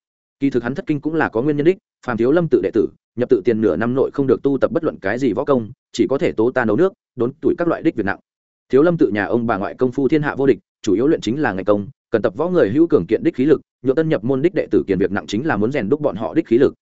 Kỳ thực hắn thất kinh cũng là có nguyên nhân đích, phàm thiếu lâm tự đệ tử, nhập tự tiền nửa năm nội không được tu tập bất luận cái gì võ công, chỉ có thể tố ta nấu nước, đốn tuổi các loại đích việc nặng. Thiếu lâm tự nhà ông bà ngoại công phu thiên hạ vô địch, chủ yếu luyện chính là ngày công, cần tập võ người hữu cường kiện đích khí lực nhựa tân nhập môn đích đệ tử kiền việc nặng chính là muốn rèn đúc bọn họ đích khí lực.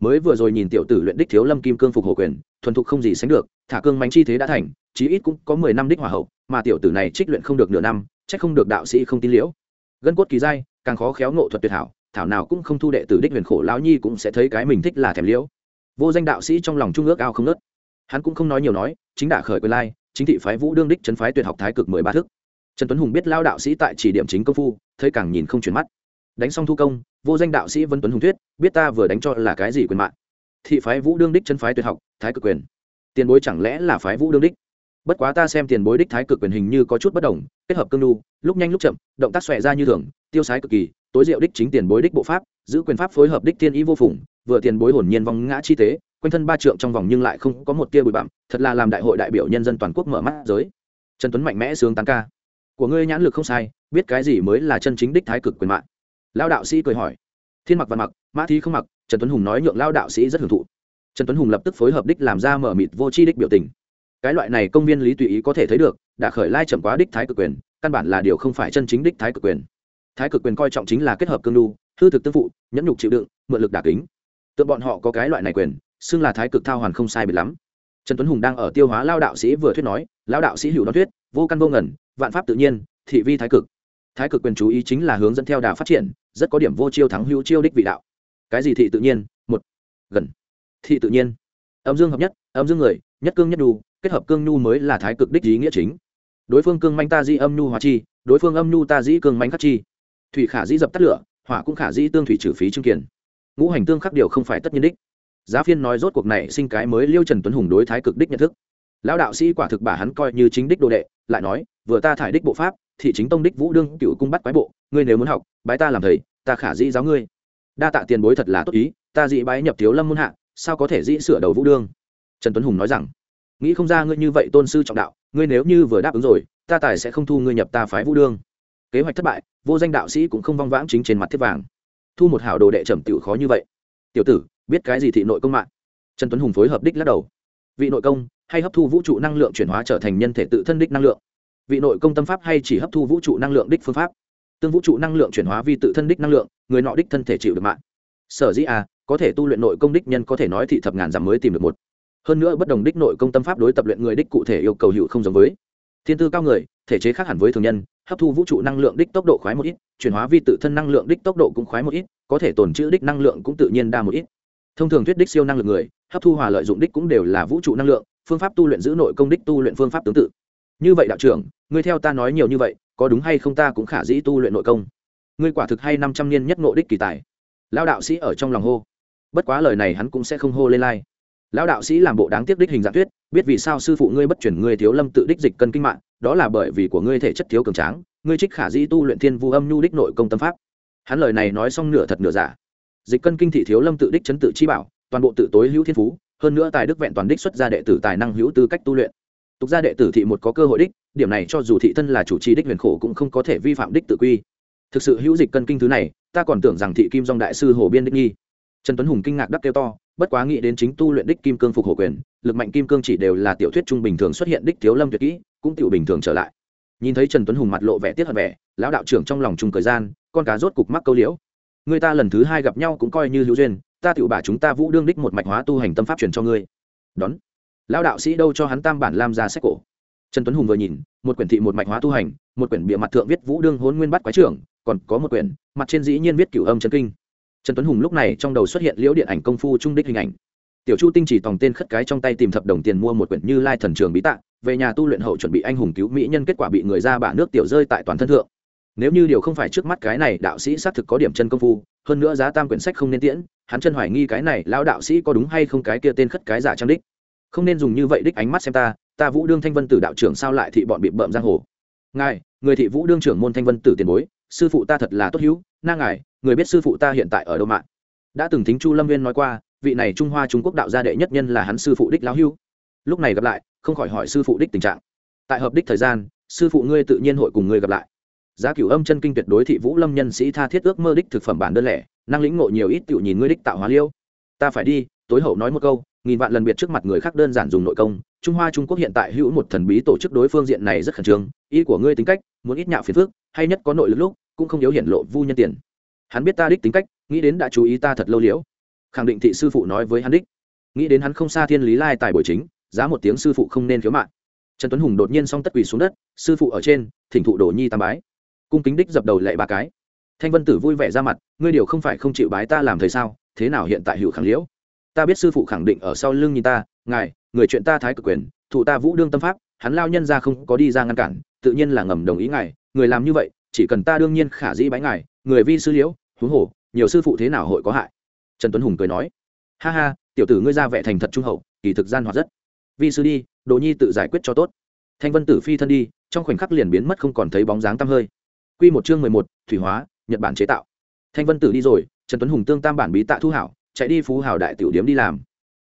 Mới vừa rồi nhìn tiểu tử luyện đích thiếu lâm kim cương phục hộ quyền, thuần thục không gì sánh được, thả cương mánh chi thế đã thành, chí ít cũng có mười năm đích hòa hậu, mà tiểu tử này trích luyện không được nửa năm chắc không được đạo sĩ không tin liễu. Gân cốt kỳ dai, càng khó khéo ngộ thuật tuyệt hảo, thảo nào cũng không thu đệ tử đích huyền khổ lão nhi cũng sẽ thấy cái mình thích là thèm liễu. Vô danh đạo sĩ trong lòng trung ước ao không nớt hắn cũng không nói nhiều nói, chính đả khởi quyền lai, chính thị phái vũ đương đích trấn phái tuyệt học thái cực mười ba thức. Trần tuấn hùng biết lao đạo sĩ tại chỉ điểm chính công phu, thấy càng nhìn không chuyển mắt. Đánh xong thu công, vô danh đạo sĩ vân tuấn hùng thuyết, biết ta vừa đánh cho là cái gì quyền mạng. Thị phái vũ đương đích chân phái tuyệt học, thái cực quyền. Tiền bối chẳng lẽ là phái vũ đương đích? Bất quá ta xem tiền bối đích thái cực quyền hình như có chút bất đồng, kết hợp cương lưu lúc nhanh lúc chậm, động tác xòe ra như thường, tiêu sái cực kỳ, tối diệu đích chính tiền bối đích bộ pháp, giữ quyền pháp phối hợp đích thiên ý vô phùng, vừa tiền bối hồn nhiên vong ngã chi tế, quanh thân ba trượng trong vòng nhưng lại không có một tia bụi bặm, thật là làm đại hội đại biểu nhân dân toàn quốc mở mắt giới. Trần tuấn mạnh mẽ sướng tán ca. Của ngươi nhãn lực không sai, biết cái gì mới là chân chính đích thái cực quyền mạng? Lao đạo sĩ cười hỏi. Thiên mặc và mặc, mã thí không mặc, trần tuấn hùng nói nhượng lao đạo sĩ rất hưởng thụ. Trần tuấn hùng lập tức phối hợp đích làm ra mở mịt vô chi đích biểu tình cái loại này công viên lý tùy ý có thể thấy được, đã khởi lai chậm quá đích thái cực quyền, căn bản là điều không phải chân chính đích thái cực quyền. Thái cực quyền coi trọng chính là kết hợp cương lưu hư thực tương phụ, nhẫn nhục chịu đựng, mượn lực đả kính. Tượng bọn họ có cái loại này quyền, xưng là thái cực thao hoàn không sai biệt lắm. Trần tuấn hùng đang ở tiêu hóa lao đạo sĩ vừa thuyết nói, lao đạo sĩ hữu đoán thuyết, vô căn vô ngẩn vạn pháp tự nhiên, thị vi thái cực. Thái cực quyền chú ý chính là hướng dẫn theo đà phát triển, rất có điểm vô chiêu thắng hữu chiêu đích vị đạo. Cái gì thị tự nhiên? Một. Gần. Thị tự nhiên. Âm dương hợp nhất, âm dương người nhất cương nhất nhu, kết hợp cương nhu mới là thái cực đích ý nghĩa chính. Đối phương cương manh ta di âm nhu hóa chi, đối phương âm nhu ta dĩ cương manh khắc chi. Thủy khả dĩ dập tắt lửa, hỏa cũng khả dĩ tương thủy trừ phí trương kiền ngũ hành tương khắc điều không phải tất nhiên đích. Giá phiên nói rốt cuộc này sinh cái mới liêu trần tuấn hùng đối thái cực đích nhận thức. Lão đạo sĩ quả thực bà hắn coi như chính đích đồ đệ, lại nói, vừa ta thải đích bộ pháp thị chính tông đích vũ đương cựu cung bắt quái bộ, ngươi nếu muốn học, bái ta làm thầy, ta khả dĩ giáo ngươi. Đa tạ tiền bối thật là tốt ý, ta dĩ bái nhập thiếu lâm môn hạ, sao có thể dĩ sửa đầu vũ đương? Trần tuấn hùng nói rằng, nghĩ không ra ngươi như vậy tôn sư trọng đạo, ngươi nếu như vừa đáp ứng rồi, ta tài sẽ không thu ngươi nhập ta phái vũ đương. Kế hoạch thất bại, vô danh đạo sĩ cũng không vong vãng chính trên mặt thiết vàng. Thu một hảo đồ đệ trầm tiểu khó như vậy. Tiểu tử, biết cái gì thị nội công mạng? Trần tuấn hùng phối hợp đích lắc đầu. Vị nội công, hay hấp thu vũ trụ năng lượng chuyển hóa trở thành nhân thể tự thân đích năng lượng. Vị nội công tâm pháp hay chỉ hấp thu vũ trụ năng lượng đích phương pháp. Tương vũ trụ năng lượng chuyển hóa vi tự thân đích năng lượng, người nọ đích thân thể chịu được mạng. Sở dĩ à có thể tu luyện nội công đích nhân có thể nói thị thập ngàn dặm mới tìm được một hơn nữa bất đồng đích nội công tâm pháp đối tập luyện người đích cụ thể yêu cầu hữu không giống với. Thiên tư cao người, thể chế khác hẳn với thường nhân, hấp thu vũ trụ năng lượng đích tốc độ khoái một ít, chuyển hóa vi tự thân năng lượng đích tốc độ cũng khoái một ít, có thể tồn trữ đích năng lượng cũng tự nhiên đa một ít. Thông thường thuyết đích siêu năng lực người, hấp thu hòa lợi dụng đích cũng đều là vũ trụ năng lượng, phương pháp tu luyện giữ nội công đích tu luyện phương pháp tương tự. Như vậy đạo trưởng, ngươi theo ta nói nhiều như vậy, có đúng hay không ta cũng khả dĩ tu luyện nội công. Ngươi quả thực hay năm trăm niên nhất ngộ đích kỳ tài. Lao đạo sĩ ở trong lòng hô. Bất quá lời này hắn cũng sẽ không hô lên lai lão đạo sĩ làm bộ đáng tiếc đích hình dạng tuyết, biết vì sao sư phụ ngươi bất chuyển ngươi thiếu lâm tự đích dịch cân kinh mạng đó là bởi vì của ngươi thể chất thiếu cường tráng ngươi trích khả dĩ tu luyện thiên vu âm nhu đích nội công tâm pháp. Hắn lời này nói xong nửa thật nửa giả. Dịch cân kinh thị thiếu lâm tự đích chấn tự chi bảo toàn bộ tự tối hữu thiên phú hơn nữa tài đức vẹn toàn đích xuất gia đệ tử tài năng hữu tư cách tu luyện. Tục gia đệ tử thị một có cơ hội đích điểm này cho dù thị thân là chủ trì đích huyền khổ cũng không có thể vi phạm đích tự quy. Thực sự hữu dịch cân kinh thứ này ta còn tưởng rằng thị kim dong đại sư hồ biên đích nghi trần tuấn hùng kinh ngạc đắc kêu to bất quá nghĩ đến chính tu luyện đích kim cương phục hộ quyền, lực mạnh kim cương chỉ đều là tiểu thuyết trung bình thường xuất hiện đích thiếu lâm tuyệt kỹ, cũng tiểu bình thường trở lại. Nhìn thấy trần tuấn hùng mặt lộ vẻ tiết hận vẻ, lão đạo trưởng trong lòng chung thời gian, con cá rốt cục mắc câu liễu. Người ta lần thứ hai gặp nhau cũng coi như hữu duyên, ta tiểu bà chúng ta vũ đương đích một mạch hóa tu hành tâm pháp truyền cho ngươi. Đón. Lão đạo sĩ đâu cho hắn tam bản lam ra sách cổ. Trần tuấn hùng vừa nhìn, một quyển thị một mạch hóa tu hành, một quyển bìa mặt thượng viết vũ đương hôn nguyên bắt quái trưởng, còn có một quyển, mặt trên dĩ nhiên viết cửu âm chân kinh trần tuấn hùng lúc này trong đầu xuất hiện liễu điện ảnh công phu trung đích hình ảnh. Tiểu chu tinh chỉ tòng tên khất cái trong tay tìm thập đồng tiền mua một quyển như lai thần trường bí tạng về nhà tu luyện hậu chuẩn bị anh hùng cứu mỹ nhân kết quả bị người ra bả nước tiểu rơi tại toàn thân thượng. Nếu như điều không phải trước mắt cái này đạo sĩ xác thực có điểm chân công phu, hơn nữa giá tam quyển sách không nên tiễn, hắn chân hoài nghi cái này lão đạo sĩ có đúng hay không cái kia tên khất cái giả trang đích. Không nên dùng như vậy đích ánh mắt xem ta ta vũ đương thanh vân tử đạo trưởng sao lại thị bọn bị bợm giang hồ. Ngài, người thị vũ đương trưởng môn thanh vân tử tiền bối, sư phụ ta thật là tốt hữu, na ngài người biết sư phụ ta hiện tại ở đâu mạng đã từng thính chu lâm viên nói qua, vị này trung hoa trung quốc đạo gia đệ nhất nhân là hắn sư phụ đích lão hưu. lúc này gặp lại, không khỏi hỏi sư phụ đích tình trạng. Tại hợp đích thời gian, sư phụ ngươi tự nhiên hội cùng ngươi gặp lại. Giá cửu âm chân kinh tuyệt đối thị vũ lâm nhân sĩ tha thiết ước mơ đích thực phẩm bản đơn lẻ, năng lĩnh ngộ nhiều ít tựu nhìn ngươi đích tạo hóa liêu. Ta phải đi, tối hậu nói một câu, nghìn vạn lần biệt trước mặt người khác đơn giản dùng nội công. Trung hoa trung quốc hiện tại hữu một thần bí tổ chức đối phương diện này rất khẩn trương. Ý của ngươi tính cách, muốn ít nhạo phiền phước hay nhất có nội lực lúc, cũng không yếu hiển lộ vu nhân tiền hắn biết ta đích tính cách, nghĩ đến đã chú ý ta thật lâu liễu. Khẳng định thị sư phụ nói với hắn đích. Nghĩ đến hắn không xa thiên lý lai tài buổi chính, giá một tiếng sư phụ không nên khiếu mạng. Trần tuấn hùng đột nhiên xong tất quỳ xuống đất, sư phụ ở trên, thỉnh thụ đồ nhi tam bái. Cung kính đích dập đầu lệ ba cái. Thanh vân tử vui vẻ ra mặt, ngươi điều không phải không chịu bái ta làm thầy sao, thế nào hiện tại hữu khẳng liễu? Ta biết sư phụ khẳng định ở sau lưng nhìn ta, ngài, người chuyện ta thái cực quyền, thụ ta vũ đương tâm pháp, hắn lao nhân ra không có đi ra ngăn cản, tự nhiên là ngầm đồng ý ngài, người làm như vậy, chỉ cần ta đương nhiên khả dĩ bái ngài, người vi sư liễu huống hồ, nhiều sư phụ thế nào hội có hại? Trần tuấn hùng cười nói, ha ha, tiểu tử ngươi ra vẻ thành thật trung hậu, kỳ thực gian hoạt rất. Vi sư đi, đồ nhi tự giải quyết cho tốt. Thanh vân tử phi thân đi, trong khoảnh khắc liền biến mất không còn thấy bóng dáng tăm hơi. Q một chương mười một, thủy hóa, nhật bản chế tạo. Thanh vân tử đi rồi, trần tuấn hùng tương tam bản bí tạ thu hảo, chạy đi phú hảo đại tiểu điếm đi làm.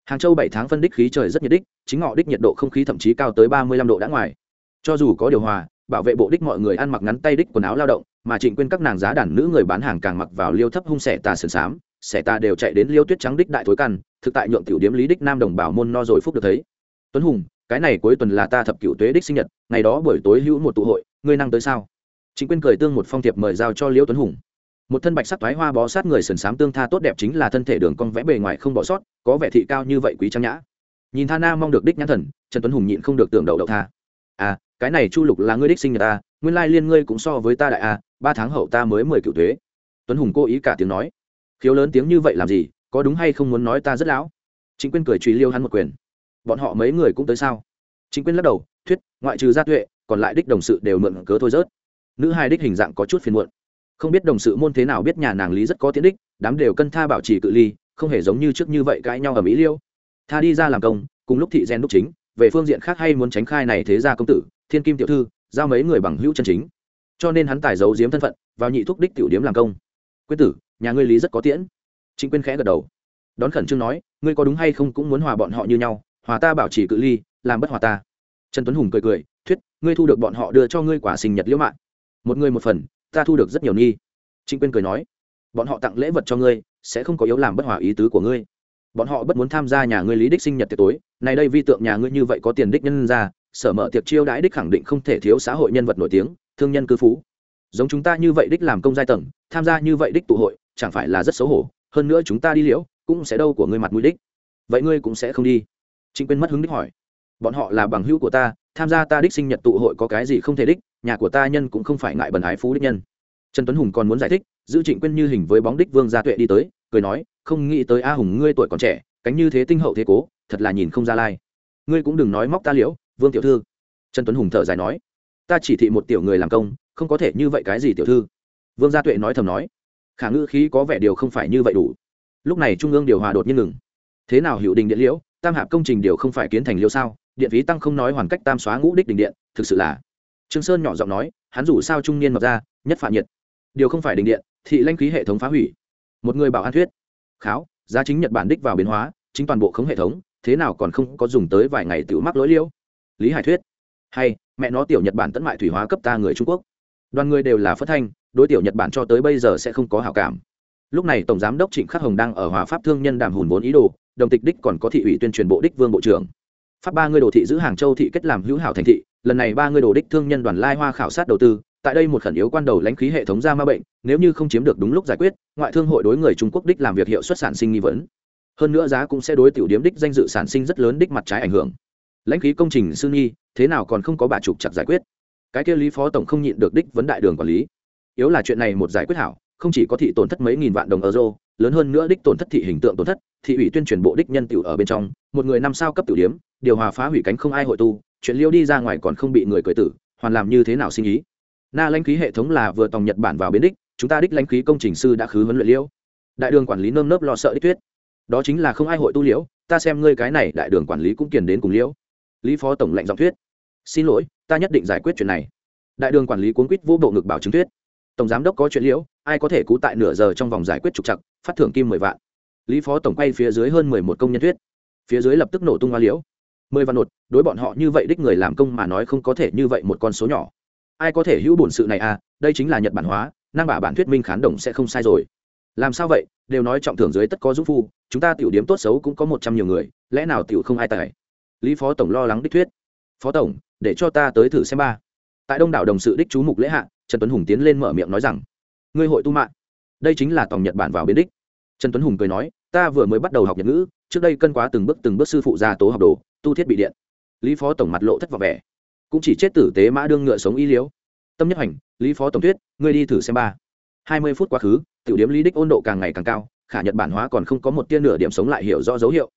Hàng châu bảy tháng phân đích khí trời rất nhiệt đích, chính ngọ đích nhiệt độ không khí thậm chí cao tới ba mươi lăm độ đã ngoài. Cho dù có điều hòa bảo vệ bộ đích mọi người ăn mặc ngắn tay đích quần áo lao động, mà trịnh quên các nàng giá đàn nữ người bán hàng càng mặc vào liêu thấp hung xẻ tà sườn xám, xẻ tà đều chạy đến liêu tuyết trắng đích đại thối căn, thực tại nhượng tiểu điếm lý đích nam đồng bảo môn no rồi phúc được thấy. Tuấn hùng, cái này cuối tuần là ta thập cựu tuế đích sinh nhật, ngày đó buổi tối hữu một tụ hội, ngươi năng tới sao? Trịnh quyên cười tương một phong thiệp mời giao cho liêu tuấn hùng. Một thân bạch sắc thoái hoa bó sát người sườn xám tương tha tốt đẹp chính là thân thể đường cong vẽ bề ngoài không bỏ sót, có vẻ thị cao như vậy quý trang nhã. Nhìn tha na mong được đích nhãn thần, trần tuấn hùng nhịn không được tưởng đầu đậu tha. À cái này chu lục là ngươi đích sinh nhật ta, nguyên lai liên ngươi cũng so với ta đại a ba tháng hậu ta mới mười cựu thuế. Tuấn hùng cố ý cả tiếng nói. Khiếu lớn tiếng như vậy làm gì, có đúng hay không muốn nói ta rất lão? Chính quyên cười truy liêu hắn một quyền. Bọn họ mấy người cũng tới sao? Chính quyên lắc đầu, thuyết, ngoại trừ gia tuệ, còn lại đích đồng sự đều mượn cớ thôi rớt. Nữ hai đích hình dạng có chút phiền muộn. Không biết đồng sự môn thế nào biết nhà nàng lý rất có tiến đích, đám đều cân tha bảo trì cự ly, không hề giống như trước như vậy cãi nhau ở mỹ liêu. Tha đi ra làm công, cùng lúc thị gen đúc chính, về phương diện khác hay muốn tránh khai này thế gia công tử thiên kim tiểu thư, giao mấy người bằng hữu chân chính. Cho nên hắn tài giấu giếm thân phận, vào nhị thúc đích tiểu điếm làm công. Quyết tử, nhà ngươi lý rất có tiễn. Trịnh quyên khẽ gật đầu. Đón khẩn trương nói, ngươi có đúng hay không cũng muốn hòa bọn họ như nhau, hòa ta bảo trì cự ly, làm bất hòa ta. Trần tuấn hùng cười cười, thuyết, ngươi thu được bọn họ đưa cho ngươi quả sinh nhật liễu mạng một người một phần, ta thu được rất nhiều nghi. Trịnh quyên cười nói, bọn họ tặng lễ vật cho ngươi, sẽ không có yếu làm bất hòa ý tứ của ngươi. Bọn họ bất muốn tham gia nhà ngươi lý đích sinh nhật tiệc tối này đây vi tượng nhà ngươi như vậy có tiền đích nhân ra sở mở tiệc chiêu đãi đích khẳng định không thể thiếu xã hội nhân vật nổi tiếng, thương nhân cư phú. Giống chúng ta như vậy đích làm công giai tầng, tham gia như vậy đích tụ hội, chẳng phải là rất xấu hổ, hơn nữa chúng ta đi liễu, cũng sẽ đâu của ngươi mặt mũi đích. Vậy ngươi cũng sẽ không đi. Trịnh quyên mất hứng đích hỏi. Bọn họ là bằng hữu của ta, tham gia ta đích sinh nhật tụ hội có cái gì không thể đích, nhà của ta nhân cũng không phải ngại bần ái phú đích nhân. Trần tuấn hùng còn muốn giải thích, giữ trịnh quyên như hình với bóng đích vương gia tuệ đi tới, cười nói, không nghĩ tới a hùng ngươi tuổi còn trẻ, cánh như thế tinh hậu thế cố, thật là nhìn không ra lai. Ngươi cũng đừng nói móc ta liễu vương tiểu thư trần tuấn hùng thở dài nói ta chỉ thị một tiểu người làm công không có thể như vậy cái gì tiểu thư vương gia tuệ nói thầm nói khả ngữ khí có vẻ điều không phải như vậy đủ lúc này trung ương điều hòa đột nhiên ngừng thế nào hiệu đình điện liễu tam hạp công trình điều không phải kiến thành liễu sao điện phí tăng không nói hoàn cách tam xóa ngũ đích đình điện thực sự là trương sơn nhỏ giọng nói hắn rủ sao trung niên mập ra nhất phạm nhiệt điều không phải đình điện thị lanh khí hệ thống phá hủy một người bảo an thuyết kháo giá chính nhật bản đích vào biến hóa chính toàn bộ khống hệ thống thế nào còn không có dùng tới vài ngày tự mắc lỗi liễu lý hải thuyết. Hay, mẹ nó, tiểu nhật bản tẫn mại thủy hóa cấp ta người trung quốc. Đoàn người đều là phất thanh, đối tiểu nhật bản cho tới bây giờ sẽ không có hảo cảm. Lúc này tổng giám đốc trịnh khắc hồng đang ở hòa pháp thương nhân đàm hùn vốn ý đồ, đồng tịch đích còn có thị ủy tuyên truyền bộ đích vương bộ trưởng. Pháp ba người đồ thị giữ hàng châu thị kết làm hữu hảo thành thị, lần này ba người đồ đích thương nhân đoàn lai hoa khảo sát đầu tư, tại đây một khẩn yếu quan đầu lãnh khí hệ thống ra ma bệnh, nếu như không chiếm được đúng lúc giải quyết, ngoại thương hội đối người trung quốc đích làm việc hiệu suất sản sinh nghi vấn. Hơn nữa giá cũng sẽ đối tiểu điếm đích danh dự sản sinh rất lớn đích mặt trái ảnh hưởng lãnh khí công trình sư nghi thế nào còn không có bà trục chặt giải quyết? Cái kia lý phó tổng không nhịn được đích vấn đại đường quản lý. Yếu là chuyện này một giải quyết hảo, không chỉ có thị tổn thất mấy nghìn vạn đồng euro, lớn hơn nữa đích tổn thất thị hình tượng tổn thất, thị ủy tuyên truyền bộ đích nhân tiểu ở bên trong, một người năm sao cấp tiểu điếm điều hòa phá hủy cánh không ai hội tu, chuyện liêu đi ra ngoài còn không bị người cười tử, hoàn làm như thế nào sinh ý? Na lãnh khí hệ thống là vừa tòng nhật bản vào bến đích, chúng ta đích lãnh khí công trình sư đã khứ huấn luyện liêu. Đại đường quản lý nơm nớp lo sợ đích tuyết đó chính là không ai hội tu liễu ta xem ngươi cái này đại đường quản lý cũng kiền đến cùng liễu lý phó tổng lệnh giọng thuyết. Xin lỗi, ta nhất định giải quyết chuyện này. Đại đường quản lý cuốn quýt vô bộ ngực bảo chứng thuyết. Tổng giám đốc có chuyện liễu, ai có thể cú tại nửa giờ trong vòng giải quyết trục chặt phát thưởng kim mười vạn. Lý phó tổng quay phía dưới hơn mười một công nhân thuyết. Phía dưới lập tức nổ tung hoa liễu. Mười vạn nột, đối bọn họ như vậy đích người làm công mà nói không có thể như vậy một con số nhỏ. Ai có thể hữu bổn sự này à đây chính là nhật bản hóa, năng bả bản thuyết minh khán đồng sẽ không sai rồi. Làm sao vậy, đều nói trọng thưởng dưới tất có giúp phu, chúng ta tiểu điếm tốt xấu cũng có một trăm nhiều người, lẽ nào tiểu không ai tài? Lý phó tổng lo lắng đích thuyết. Phó tổng, để cho ta tới thử xem ba. Tại đông đảo đồng sự đích chú mục lễ hạ, trần tuấn hùng tiến lên mở miệng nói rằng, ngươi hội tu mạng đây chính là tổng nhật bản vào biến đích. Trần tuấn hùng cười nói, ta vừa mới bắt đầu học nhật ngữ, trước đây cân quá từng bước từng bước sư phụ già tố học đồ, tu thiết bị điện. Lý phó tổng mặt lộ thất vọng vẻ, cũng chỉ chết tử tế mã đương ngựa sống y liếu. Tâm nhất hành lý phó tổng thuyết, ngươi đi thử xem ba. Hai mươi phút quá khứ, tiểu điểm lý đích ôn độ càng ngày càng cao, khả nhật bản hóa còn không có một tia nửa điểm sống lại hiểu rõ dấu hiệu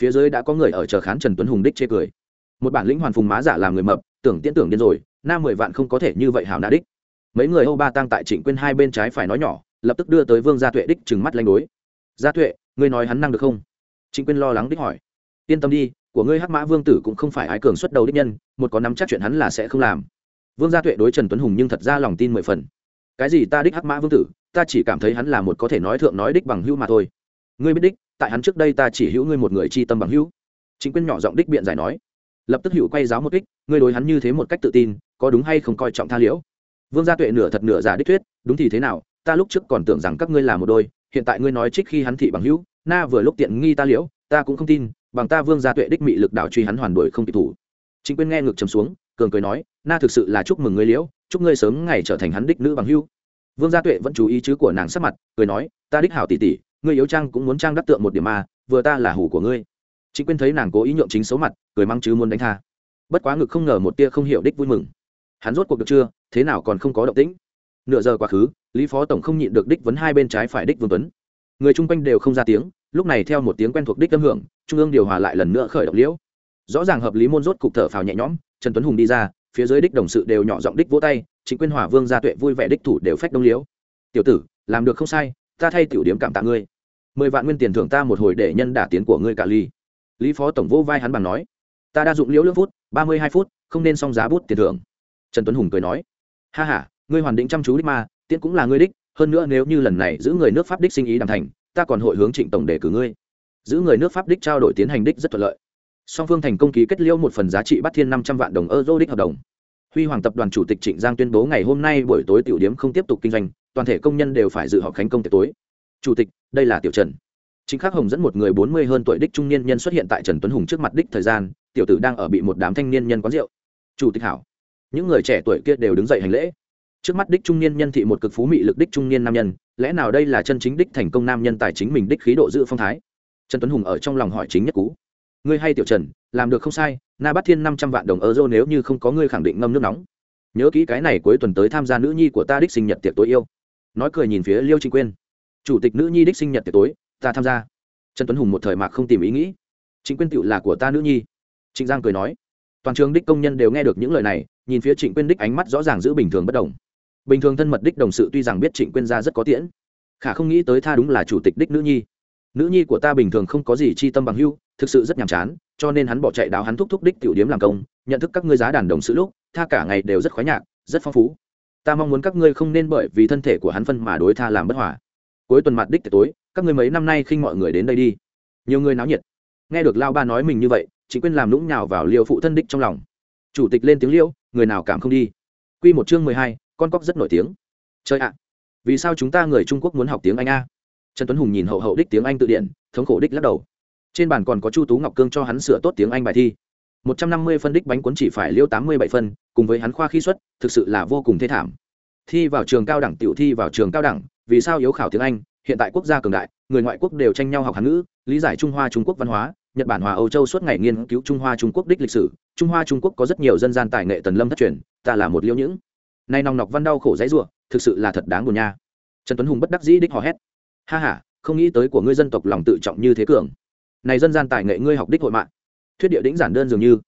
phía dưới đã có người ở chờ khán trần tuấn hùng đích chê cười. Một bản lĩnh hoàn phùng má giả làm người mập, tưởng tiễn tưởng điên rồi nam mười vạn không có thể như vậy hảo nã đích. Mấy người âu ba tăng tại trịnh quyên hai bên trái phải nói nhỏ, lập tức đưa tới vương gia tuệ đích trừng mắt lanh đối. Gia tuệ, ngươi nói hắn năng được không? Trịnh quyên lo lắng đích hỏi. Yên tâm đi, của ngươi hắc mã vương tử cũng không phải ái cường xuất đầu đích nhân, một có nắm chắc chuyện hắn là sẽ không làm. Vương gia tuệ đối trần tuấn hùng nhưng thật ra lòng tin mười phần. Cái gì ta đích hắc mã vương tử, ta chỉ cảm thấy hắn là một có thể nói thượng nói đích bằng hữu mà thôi. Ngươi biết đích tại hắn trước đây ta chỉ hữu ngươi một người chi tâm bằng hữu. Chính quyên nhỏ giọng đích biện giải nói. Lập tức hữu quay giáo một kích, ngươi đối hắn như thế một cách tự tin, có đúng hay không coi trọng tha liễu? Vương gia tuệ nửa thật nửa giả đích thuyết, đúng thì thế nào, ta lúc trước còn tưởng rằng các ngươi là một đôi, hiện tại ngươi nói trích khi hắn thị bằng hữu, na vừa lúc tiện nghi ta liễu, ta cũng không tin, bằng ta vương gia tuệ đích mị lực đảo truy hắn hoàn đuổi không kịp thủ. Chính quyên nghe ngược trầm xuống, cường cười nói, na thực sự là chúc mừng ngươi liễu, chúc ngươi sớm ngày trở thành hắn đích nữ bằng hữu. Vương gia tuệ vẫn chú ý chứ của nàng sắc mặt, cười nói, ta đích hảo tỷ tỷ ngươi yếu trang cũng muốn trang đắc tượng một điểm mà, vừa ta là hủ của ngươi. Chính quyên thấy nàng cố ý nhượng chính xấu mặt, cười mắng chứ muốn đánh tha. Bất quá ngực không ngờ một tia không hiểu đích vui mừng. Hắn rốt cuộc được chưa, thế nào còn không có động tĩnh. Nửa giờ quá khứ, lý phó tổng không nhịn được đích vấn hai bên trái phải đích vương tuấn. Người chung quanh đều không ra tiếng, lúc này theo một tiếng quen thuộc đích âm hưởng, trung ương điều hòa lại lần nữa khởi động liễu. Rõ ràng hợp lý môn rốt cục thở phào nhẹ nhõm, trần tuấn hùng đi ra, phía dưới đích đồng sự đều nhỏ giọng đích vỗ tay chính quyên hòa, vương gia tuệ vui vẻ đích thủ đều phách đông liễu. Tiểu tử, làm được không sai, ta thay tiểu điểm cảm tạ ngươi mười vạn nguyên tiền thưởng ta một hồi để nhân đả tiến của ngươi cả ly. Lý phó tổng vô vai hắn bằng nói, ta đã dụng liễu lưỡng phút, ba mươi hai phút, không nên xong giá bút tiền thưởng. Trần tuấn hùng cười nói, ha h a ngươi hoàn định chăm chú đích ma tiễn cũng là ngươi đích, hơn nữa nếu như lần này giữ người nước pháp đích sinh ý đàm thành, ta còn hội hướng trịnh tổng để cử ngươi. Giữ người nước pháp đích trao đổi tiến hành đích rất thuận lợi. Song phương thành công ký kết liễu một phần giá trị bắt thiên năm trăm vạn đồng euro đích hợp đồng. Huy hoàng tập đoàn chủ tịch trịnh giang tuyên bố ngày hôm nay buổi tối tiểu điếm không tiếp tục kinh doanh, toàn thể công nhân đều phải dự họp khánh công tiệc tối chủ tịch, đây là tiểu trần. Chính khắc hồng dẫn một người bốn mươi hơn tuổi đích trung niên nhân xuất hiện tại trần tuấn hùng trước mặt đích thời gian, tiểu tử đang ở bị một đám thanh niên nhân quán rượu. Chủ tịch hảo. Những người trẻ tuổi kia đều đứng dậy hành lễ. Trước mắt đích trung niên nhân thị một cực phú mị lực đích trung niên nam nhân, lẽ nào đây là chân chính đích thành công nam nhân tài chính mình đích khí độ giữ phong thái? Trần tuấn hùng ở trong lòng hỏi chính nhất cú. Ngươi hay tiểu trần, làm được không sai, na bắt thiên năm trăm vạn đồng euro nếu như không có ngươi khẳng định ngâm nước nóng. Nhớ kỹ cái này cuối tuần tới tham gia nữ nhi của ta đích sinh nhật tiệc tối yêu. Nói cười nhìn phía liêu trinh quyên chủ tịch nữ nhi đích sinh nhật tiệc tối, ta tham gia. Trần tuấn hùng một thời mạc không tìm ý nghĩ. Chính quyên tựu là của ta nữ nhi. Trịnh giang cười nói. Toàn trường đích công nhân đều nghe được những lời này, nhìn phía trịnh quyên đích ánh mắt rõ ràng giữ bình thường bất đồng bình thường thân mật đích đồng sự tuy rằng biết trịnh quyên ra rất có tiễn, khả không nghĩ tới tha đúng là chủ tịch đích nữ nhi. Nữ nhi của ta bình thường không có gì chi tâm bằng hưu thực sự rất nhàm chán, cho nên hắn bỏ chạy đáo hắn thúc thúc đích tiểu điếm làm công, nhận thức các ngươi giá đàn đồng sự lúc, tha cả ngày đều rất khoái nhạc, rất phong phú. Ta mong muốn các ngươi không nên bởi vì thân thể của hắn phân mà đối tha làm bất hòa cuối tuần mặt đích tối, các người mấy năm nay khinh mọi người đến đây đi. Nhiều người náo nhiệt. Nghe được lao ba nói mình như vậy chính quyền làm lũng nhào vào liều phụ thân đích trong lòng. Chủ tịch lên tiếng liêu, người nào cảm không đi. Q một chương mười hai, con cóc rất nổi tiếng. Chơi ạ, vì sao chúng ta người trung quốc muốn học tiếng anh a? Trần tuấn hùng nhìn hậu hậu đích tiếng anh tự điện, thống khổ đích lắc đầu. Trên bàn còn có chu tú ngọc cương cho hắn sửa tốt tiếng anh bài thi. Một trăm năm mươi phân đích bánh cuốn chỉ phải liêu tám mươi bảy phân, cùng với hắn khoa khí xuất, thực sự là vô cùng thê thảm. Thi vào trường cao đẳng, tiểu thi vào trường cao đẳng vì sao yếu khảo tiếng anh, hiện tại quốc gia cường đại, người ngoại quốc đều tranh nhau học hán ngữ, lý giải trung hoa trung quốc văn hóa, nhật bản hòa âu châu suốt ngày nghiên cứu trung hoa trung quốc đích lịch sử. Trung hoa trung quốc có rất nhiều dân gian tài nghệ tần lâm thất truyền, ta là một liêu những. Nay nòng nọc văn đau khổ dãy ruộng thực sự là thật đáng buồn nha. Trần tuấn hùng bất đắc dĩ đích hò hét. Ha h a không nghĩ tới của ngươi dân tộc lòng tự trọng như thế cường. Này dân gian tài nghệ ngươi học đích hội mạng. Thuyết địa đĩnh giản đơn dường như.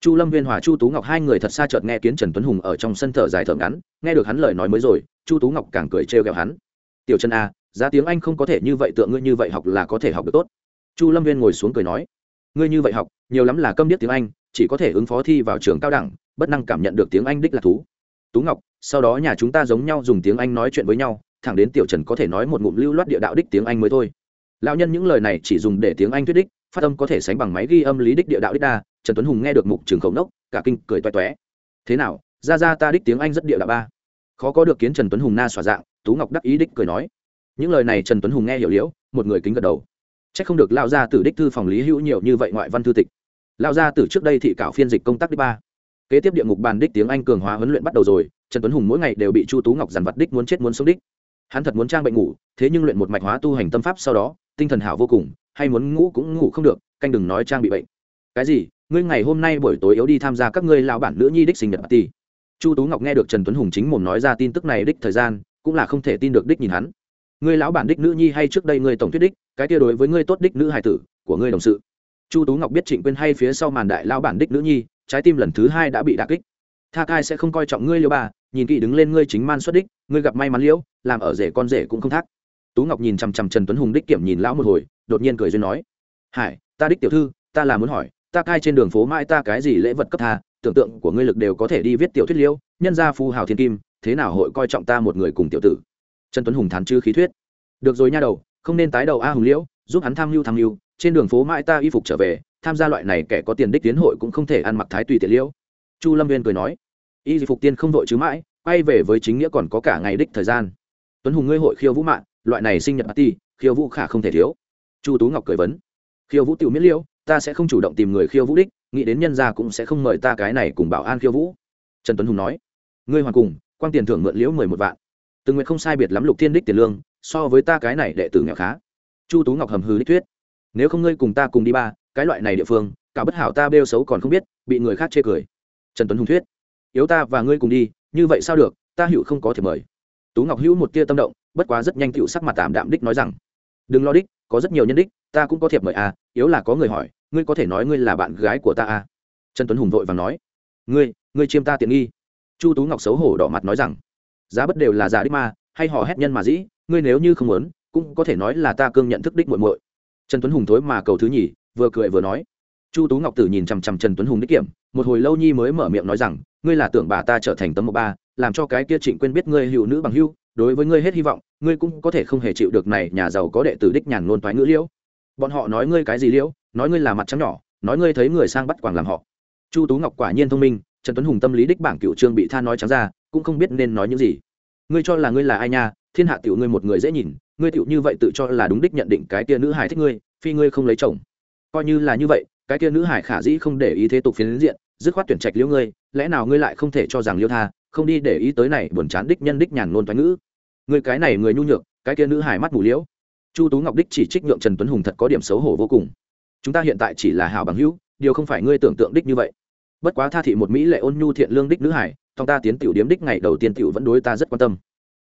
Chu lâm viên hòa, chu tú ngọc hai người thật xa chợt nghe kiến trần tuấn hùng ở trong sân thở dài thở ngắn, nghe được hắn lời nói mới rồi, chu tú ngọc càng cười trêu ghẹo hắn tiểu chân a à, giá tiếng anh không có thể như vậy tựa ngươi như vậy học là có thể học được tốt. Chu lâm viên ngồi xuống cười nói, ngươi như vậy học, nhiều lắm là câm điếc tiếng anh, chỉ có thể ứng phó thi vào trường cao đẳng, bất năng cảm nhận được tiếng anh đích là thú. Tú ngọc, sau đó nhà chúng ta giống nhau dùng tiếng anh nói chuyện với nhau, thẳng đến tiểu trần có thể nói một ngụm lưu loát địa đạo đích tiếng anh mới thôi. Lão nhân những lời này chỉ dùng để tiếng anh thuyết đích, phát âm có thể sánh bằng máy ghi âm lý đích địa đạo đích đa, trần tuấn hùng nghe được mục trường khẩu nốc, cả kinh cười toe toé. Thế nào, ra ra ta đích tiếng anh rất địa đạo ba. Khó có được kiến trần tuấn hùng na xòa dạng tú ngọc đắc ý đích cười nói. Những lời này trần tuấn hùng nghe hiểu liễu, một người kính gật đầu. C h ắ c không được lao ra từ đích thư phòng lý hữu nhiều như vậy ngoại văn thư tịch. Lao ra từ trước đây thị cảo phiên dịch công tác đích ba. Kế tiếp địa ngục bàn đích tiếng anh cường hóa huấn luyện bắt đầu rồi, trần tuấn hùng mỗi ngày đều bị chu tú ngọc dằn vặt đích muốn chết muốn sống đích. Hắn thật muốn trang bệnh ngủ, thế nhưng luyện một mạch hóa tu hành tâm pháp sau đó, tinh thần hảo vô cùng, hay muốn ngủ cũng ngủ không được, canh đừng nói trang bị bệnh. Cái gì? Ngươi ngày hôm nay buổi tối yếu đi tham gia các ngươi lao bản nữ nhi đích sinh nhật party. Chu tú ngọc nghe được trần tuấn hùng chính mồm nói ra tin tức này đích thời gian cũng là không thể tin được đích nhìn hắn. Ngươi lão bản đích nữ nhi hay trước đây ngươi tổng thuyết đích, cái kia đối với ngươi tốt đích nữ hài tử, của ngươi đồng sự. Chu tú ngọc biết trịnh quyên hay phía sau màn đại lão bản đích nữ nhi, trái tim lần thứ hai đã bị đả kích. Tha cai sẽ không coi trọng ngươi liêu bà, nhìn kỹ đứng lên ngươi chính man xuất đích, ngươi gặp may mắn liễu, làm ở rể con rể cũng không thác. Tú ngọc nhìn chằm chằm trần tuấn hùng đích kiểm nhìn lão một hồi, đột nhiên cười duyên nói. Hải, ta đích tiểu thư, ta là muốn hỏi, ta cai trên đường phố mãi ta cái gì lễ vật cấp tha, tưởng tượng của ngươi lực đều có thể đi viết tiểu thuyết liễu, nhân gia phu hào thiên kim thế nào hội coi trọng ta một người cùng tiểu tử? Trần tuấn hùng thán chư khí thuyết. Được rồi nha đầu, không nên tái đầu a hùng liễu, giúp hắn tham mưu tham mưu, trên đường phố mãi ta y phục trở về, tham gia loại này kẻ có tiền đích tiến hội cũng không thể ăn mặc thái tùy tiện liễu. Chu lâm viên cười nói, y phục tiên không vội chứ mãi, quay về với chính nghĩa còn có cả ngày đích thời gian. Tuấn hùng ngươi hội khiêu vũ mạng, loại này sinh nhật ti khiêu vũ khả không thể thiếu. Chu tú ngọc cười vấn, khiêu vũ tiểu miễn liễu, ta sẽ không chủ động tìm người khiêu vũ đích, nghĩ đến nhân gia cũng sẽ không mời ta cái này cùng bảo an khiêu vũ. Trần tuấn hùng nói, ngươi hoàn cùng Quan tiền thưởng mượn liễu mười một vạn. Từng nguyện không sai biệt lắm lục thiên đích tiền lương, so với ta cái này đệ tử nghèo khá. Chu tú ngọc hầm hư đích thuyết. Nếu không ngươi cùng ta cùng đi ba, cái loại này địa phương, cả bất hảo ta bêu xấu còn không biết, bị người khác chê cười. Trần tuấn hùng thuyết. Yếu ta và ngươi cùng đi, như vậy sao được, ta hữu không có thể mời. Tú ngọc hữu một tia tâm động, bất quá rất nhanh tựu sắc mặt tạm đạm đích nói rằng, đừng lo đích, có rất nhiều nhân đích, ta cũng có thiệp mời à yếu là có người hỏi, ngươi có thể nói ngươi là bạn gái của ta à? Trần tuấn hùng vội và nói, ngươi ngươi chiêm ta tiện nghi chu tú ngọc xấu hổ đỏ mặt nói rằng, giá bất đều là giả đích ma hay họ hét nhân mà dĩ, ngươi nếu như không muốn, cũng có thể nói là ta cương nhận thức đích muội muội. Trần tuấn hùng thối mà cầu thứ nhì, vừa cười vừa nói. Chu tú ngọc tử nhìn chằm chằm trần tuấn hùng đích kiểm, một hồi lâu nhi mới mở miệng nói rằng, ngươi là tưởng bà ta trở thành tấm một ba, làm cho cái kia trịnh quên biết ngươi hữu nữ bằng hữu, đối với ngươi hết hy vọng, ngươi cũng có thể không hề chịu được này nhà giàu có đệ tử đích nhàn luôn thoái ngữ liễu. Bọn họ nói ngươi cái gì liễu, nói ngươi là mặt trắng nhỏ, nói ngươi thấy người sang bắt quàng làm họ. Chu tú ngọc quả nhiên thông minh trần tuấn hùng tâm lý đích bảng cựu trương bị tha nói trắng ra, cũng không biết nên nói những gì. Ngươi cho là ngươi là ai nha? Thiên hạ tiểu ngươi một người dễ nhìn, ngươi tiểu như vậy tự cho là đúng đích nhận định cái tia nữ hải thích ngươi, phi ngươi không lấy chồng. Coi như là như vậy, cái tia nữ hải khả dĩ không để ý thế tục phiến diện, dứt khoát tuyển trạch liễu ngươi, lẽ nào ngươi lại không thể cho rằng liêu tha, không đi để ý tới này buồn chán đích nhân đích nhàn ngôn thoái ngữ? Ngươi cái này người nhu nhược, cái kia nữ hải mắt mù liễu. Chu tú ngọc đích chỉ trích nhượng trần tuấn hùng thật có điểm xấu hổ vô cùng. Chúng ta hiện tại chỉ là hảo bằng hữu, điều không phải ngươi tưởng tượng đích như vậy bất quá tha thị một mỹ lệ ôn nhu thiện lương đích nữ hải, thong ta tiến tiểu điếm đích ngày đầu tiên tiểu vẫn đối ta rất quan tâm.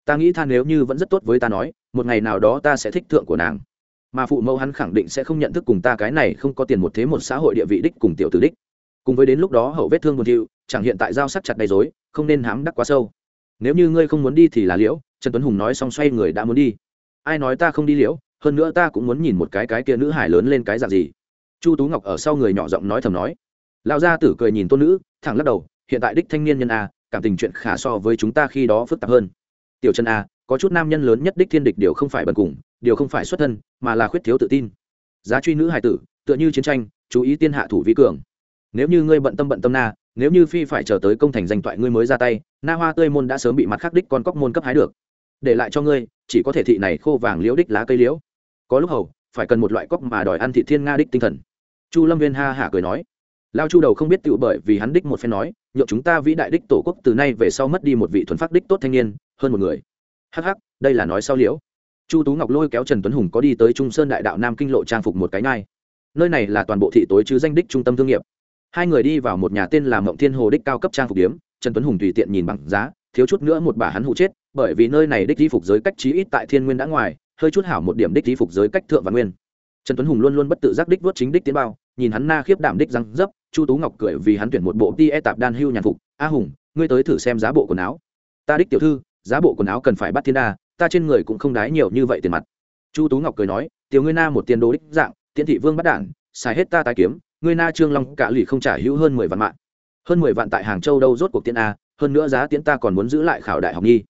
Ta nghĩ tha nếu như vẫn rất tốt với ta nói, một ngày nào đó ta sẽ thích thượng của nàng. Mà phụ mẫu hắn khẳng định sẽ không nhận thức cùng ta cái này không có tiền một thế một xã hội địa vị đích cùng tiểu tử đích. Cùng với đến lúc đó hậu vết thương buồn thiu, chẳng hiện tại giao sắc chặt đầy dối không nên hám đắc quá sâu. Nếu như ngươi không muốn đi thì là liễu, trần tuấn hùng nói xong xoay người đã muốn đi. Ai nói ta không đi liễu, hơn nữa ta cũng muốn nhìn một cái cái kia nữ hải lớn lên cái dạng gì. Chu tú ngọc ở sau người nhỏ giọng nói thầm nói lão gia tử cười nhìn tôn nữ, thẳng lắc đầu, hiện tại đích thanh niên nhân a, cảm tình chuyện khả so với chúng ta khi đó phức tạp hơn. Tiểu chân a, có chút nam nhân lớn nhất đích thiên địch điều không phải bần cùng điều không phải xuất thân, mà là khuyết thiếu tự tin. Giá truy nữ hài tử, tựa như chiến tranh, chú ý tiên hạ thủ vi cường. Nếu như ngươi bận tâm bận tâm na, nếu như phi phải chờ tới công thành danh toại ngươi mới ra tay, na hoa tươi môn đã sớm bị mặt khắc đích con cóc môn cấp hái được. Để lại cho ngươi, chỉ có thể thị này khô vàng liễu đích lá cây liễu. Có lúc hầu, phải cần một loại cóc mà đòi ăn thị thiên nga đích tinh thần. Chu lâm viên ha hả cười nói lao chu đầu không biết tựu bởi vì hắn đích một phen nói nhộn chúng ta vĩ đại đích tổ quốc từ nay về sau mất đi một vị thuần phát đích tốt thanh niên, hơn một người. Hắc hắc, đây là nói sau liễu. Chu tú ngọc lôi kéo trần tuấn hùng có đi tới trung sơn đại đạo nam kinh lộ trang phục một cái ngai. Nơi này là toàn bộ thị tối chứ danh đích trung tâm thương nghiệp. Hai người đi vào một nhà tên là mộng thiên hồ đích cao cấp trang phục điếm, trần tuấn hùng tùy tiện nhìn bằng giá, thiếu chút nữa một bà hắn hụ chết, bởi vì nơi này đích di phục giới cách chí ít tại thiên nguyên đã ngoài, hơi chút hảo một điểm đích di phục giới cách thượng và nguyên. Trần tuấn hùng luôn luôn bất tự giác đích vớt chính đích tiến bao nhìn hắn na khiếp đảm đích răng dấp, chu tú ngọc cười vì hắn tuyển một bộ ti e tạp đan hưu nhàn phục. A hùng, ngươi tới thử xem giá bộ quần áo. Ta đích tiểu thư, giá bộ quần áo cần phải bắt thiên đa, ta trên người cũng không đái nhiều như vậy tiền mặt. Chu tú ngọc cười nói, tiểu ngươi na một tiền đồ đích dạng tiện thị vương bắt đản xài hết ta tái kiếm, ngươi na trương long cả lì không trả hữu hơn mười vạn mạng. Hơn mười vạn tại hàng châu đâu rốt cuộc tiên a, hơn nữa giá tiễn ta còn muốn giữ lại khảo đại học nhi.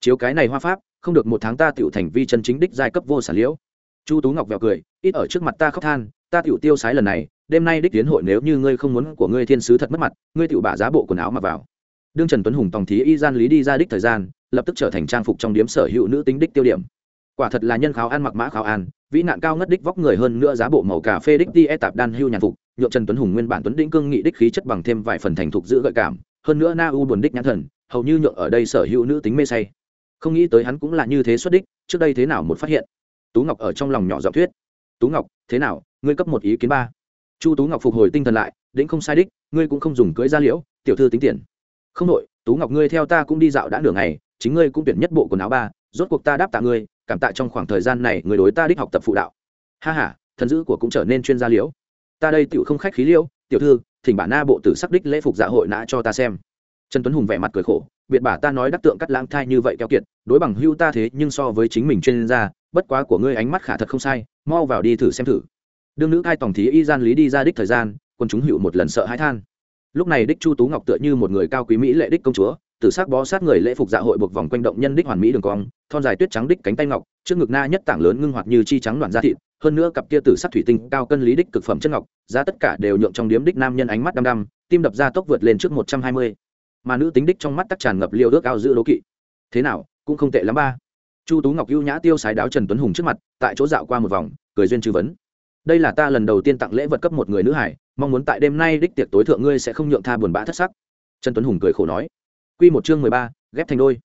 Chiếu cái này hoa pháp, không được một tháng ta tựu thành vi chân chính đích giai cấp vô sản liễu. Chu tú ngọc vẹo cười, ít ở trước mặt ta khóc than, ta tựu tiêu sái lần này đêm nay đích tiến hội nếu như ngươi không muốn của ngươi thiên sứ thật mất mặt, ngươi tựu bả giá bộ quần áo mặc vào. Đương trần tuấn hùng tòng thí y gian lý đi ra đích thời gian, lập tức trở thành trang phục trong điếm sở hữu nữ tính đích tiêu điểm. Quả thật là nhân kháo ăn mặc mã kháo an vĩ nạn cao ngất đích vóc người hơn nữa giá bộ màu cà phê đích đi e tạp đan hưu nhàn phục nhộn trần tuấn hùng nguyên bản tuấn đĩnh cương nghị đích khí chất bằng thêm vài phần thành thục giữ gợi cảm, hơn nữa na u buồn đích nhãn thần, hầu như nhượng ở đây sở hữu nữ tính mê say. Không nghĩ tới hắn cũng là như thế xuất đích, trước đây thế nào một phát hiện? Tú ngọc ở trong lòng nhỏ giọng thuyết. Tú ngọc, thế nào? Ngươi cấp một ý kiến ba chu tú ngọc phục hồi tinh thần lại, đĩnh không sai đích, ngươi cũng không dùng cưới ra liễu, tiểu thư tính tiền. Không nội, tú ngọc ngươi theo ta cũng đi dạo đã nửa ngày, chính ngươi cũng tuyển nhất bộ quần áo ba, rốt cuộc ta đáp tạ ngươi, cảm tạ trong khoảng thời gian này người đối ta đích học tập phụ đạo. Ha h a thần dữ của cũng trở nên chuyên gia liễu. Ta đây tiểu không khách khí liễu, tiểu thư, thỉnh bản na bộ tử sắc đích lễ phục dạ hội nã cho ta xem. Trần tuấn hùng vẻ mặt cười khổ, biệt bả ta nói đắc tượng cắt lãng thai như vậy keo kiệt, đối bằng hưu ta thế nhưng so với chính mình chuyên gia, bất quá của ngươi ánh mắt khả thật không sai, mau vào đi thử xem thử đương nữ cai tổng thí y gian lý đi ra đích thời gian, quân chúng hữu một lần sợ hãi than. Lúc này đích chu tú ngọc tựa như một người cao quý mỹ lệ đích công chúa, tử sắc bó sát người lễ phục dạ hội buộc vòng quanh động nhân đích hoàn mỹ đường cong, thon dài tuyết trắng đích cánh tay ngọc, trước ngực na nhất tảng lớn ngưng hoạt như chi trắng đoạn da thịt, hơn nữa cặp kia tử sắc thủy tinh cao cân lý đích cực phẩm chất ngọc, giá tất cả đều nhượng trong điếm đích nam nhân ánh mắt đăm đăm, tim đập ra tốc vượt lên trước một trăm hai mươi. Mà nữ tính đích trong mắt tắc tràn ngập liêu ước ao giữ đố kỵ. Thế nào, cũng không tệ lắm ba. Chu tú ngọc ưu nhã tiêu sái đáo trần tuấn hùng trước mặt, tại chỗ dạo qua một vòng, cười duyên chư vấn đây là ta lần đầu tiên tặng lễ vật cấp một người nữ hải, mong muốn tại đêm nay đích tiệc tối thượng ngươi sẽ không nhượng tha buồn bã thất sắc. Trần tuấn hùng cười khổ nói. Q một chương mười ba, ghép thành đôi.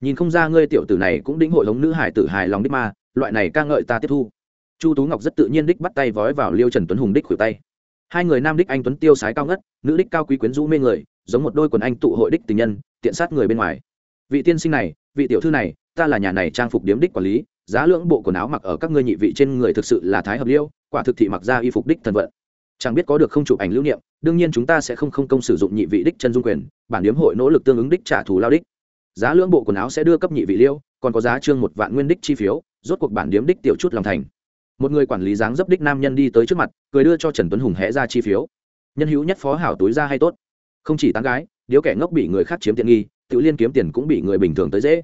Nhìn không ra ngươi tiểu tử này cũng đĩnh hội hống nữ hải tử hài lòng đích ma loại này ca ngợi ta tiếp thu. Chu tú ngọc rất tự nhiên đích bắt tay vói vào liêu trần tuấn hùng đích khuỷu tay. Hai người nam đích anh tuấn tiêu sái cao ngất, nữ đích cao quý quyến rũ mê người, giống một đôi quần anh tụ hội đích tình nhân, tiện sát người bên ngoài. Vị tiên sinh này, vị tiểu thư này, ta là nhà này trang phục điếm đích quản lý, giá lưỡng bộ quần áo mặc ở các ngươi nhị vị trên người thực sự là thái hợp liêu quả thực thị mặc ra y phục đích thần vận. Chẳng biết có được không chụp ảnh lưu niệm, đương nhiên chúng ta sẽ không không công sử dụng nhị vị đích chân dung quyền, bản điếm hội nỗ lực tương ứng đích trả thù lao đích. Giá lưỡng bộ quần áo sẽ đưa cấp nhị vị liêu, còn có giá trương một vạn nguyên đích chi phiếu, rốt cuộc bản điếm đích tiểu chút lòng thành. Một người quản lý dáng dấp đích nam nhân đi tới trước mặt, cười đưa cho trần tuấn hùng hẽ ra chi phiếu. Nhân hữu nhất phó hảo túi ra hay tốt. Không chỉ tán gái, điếu kẻ ngốc bị người khác chiếm tiện nghi tự liên kiếm tiền cũng bị người bình thường tới dễ.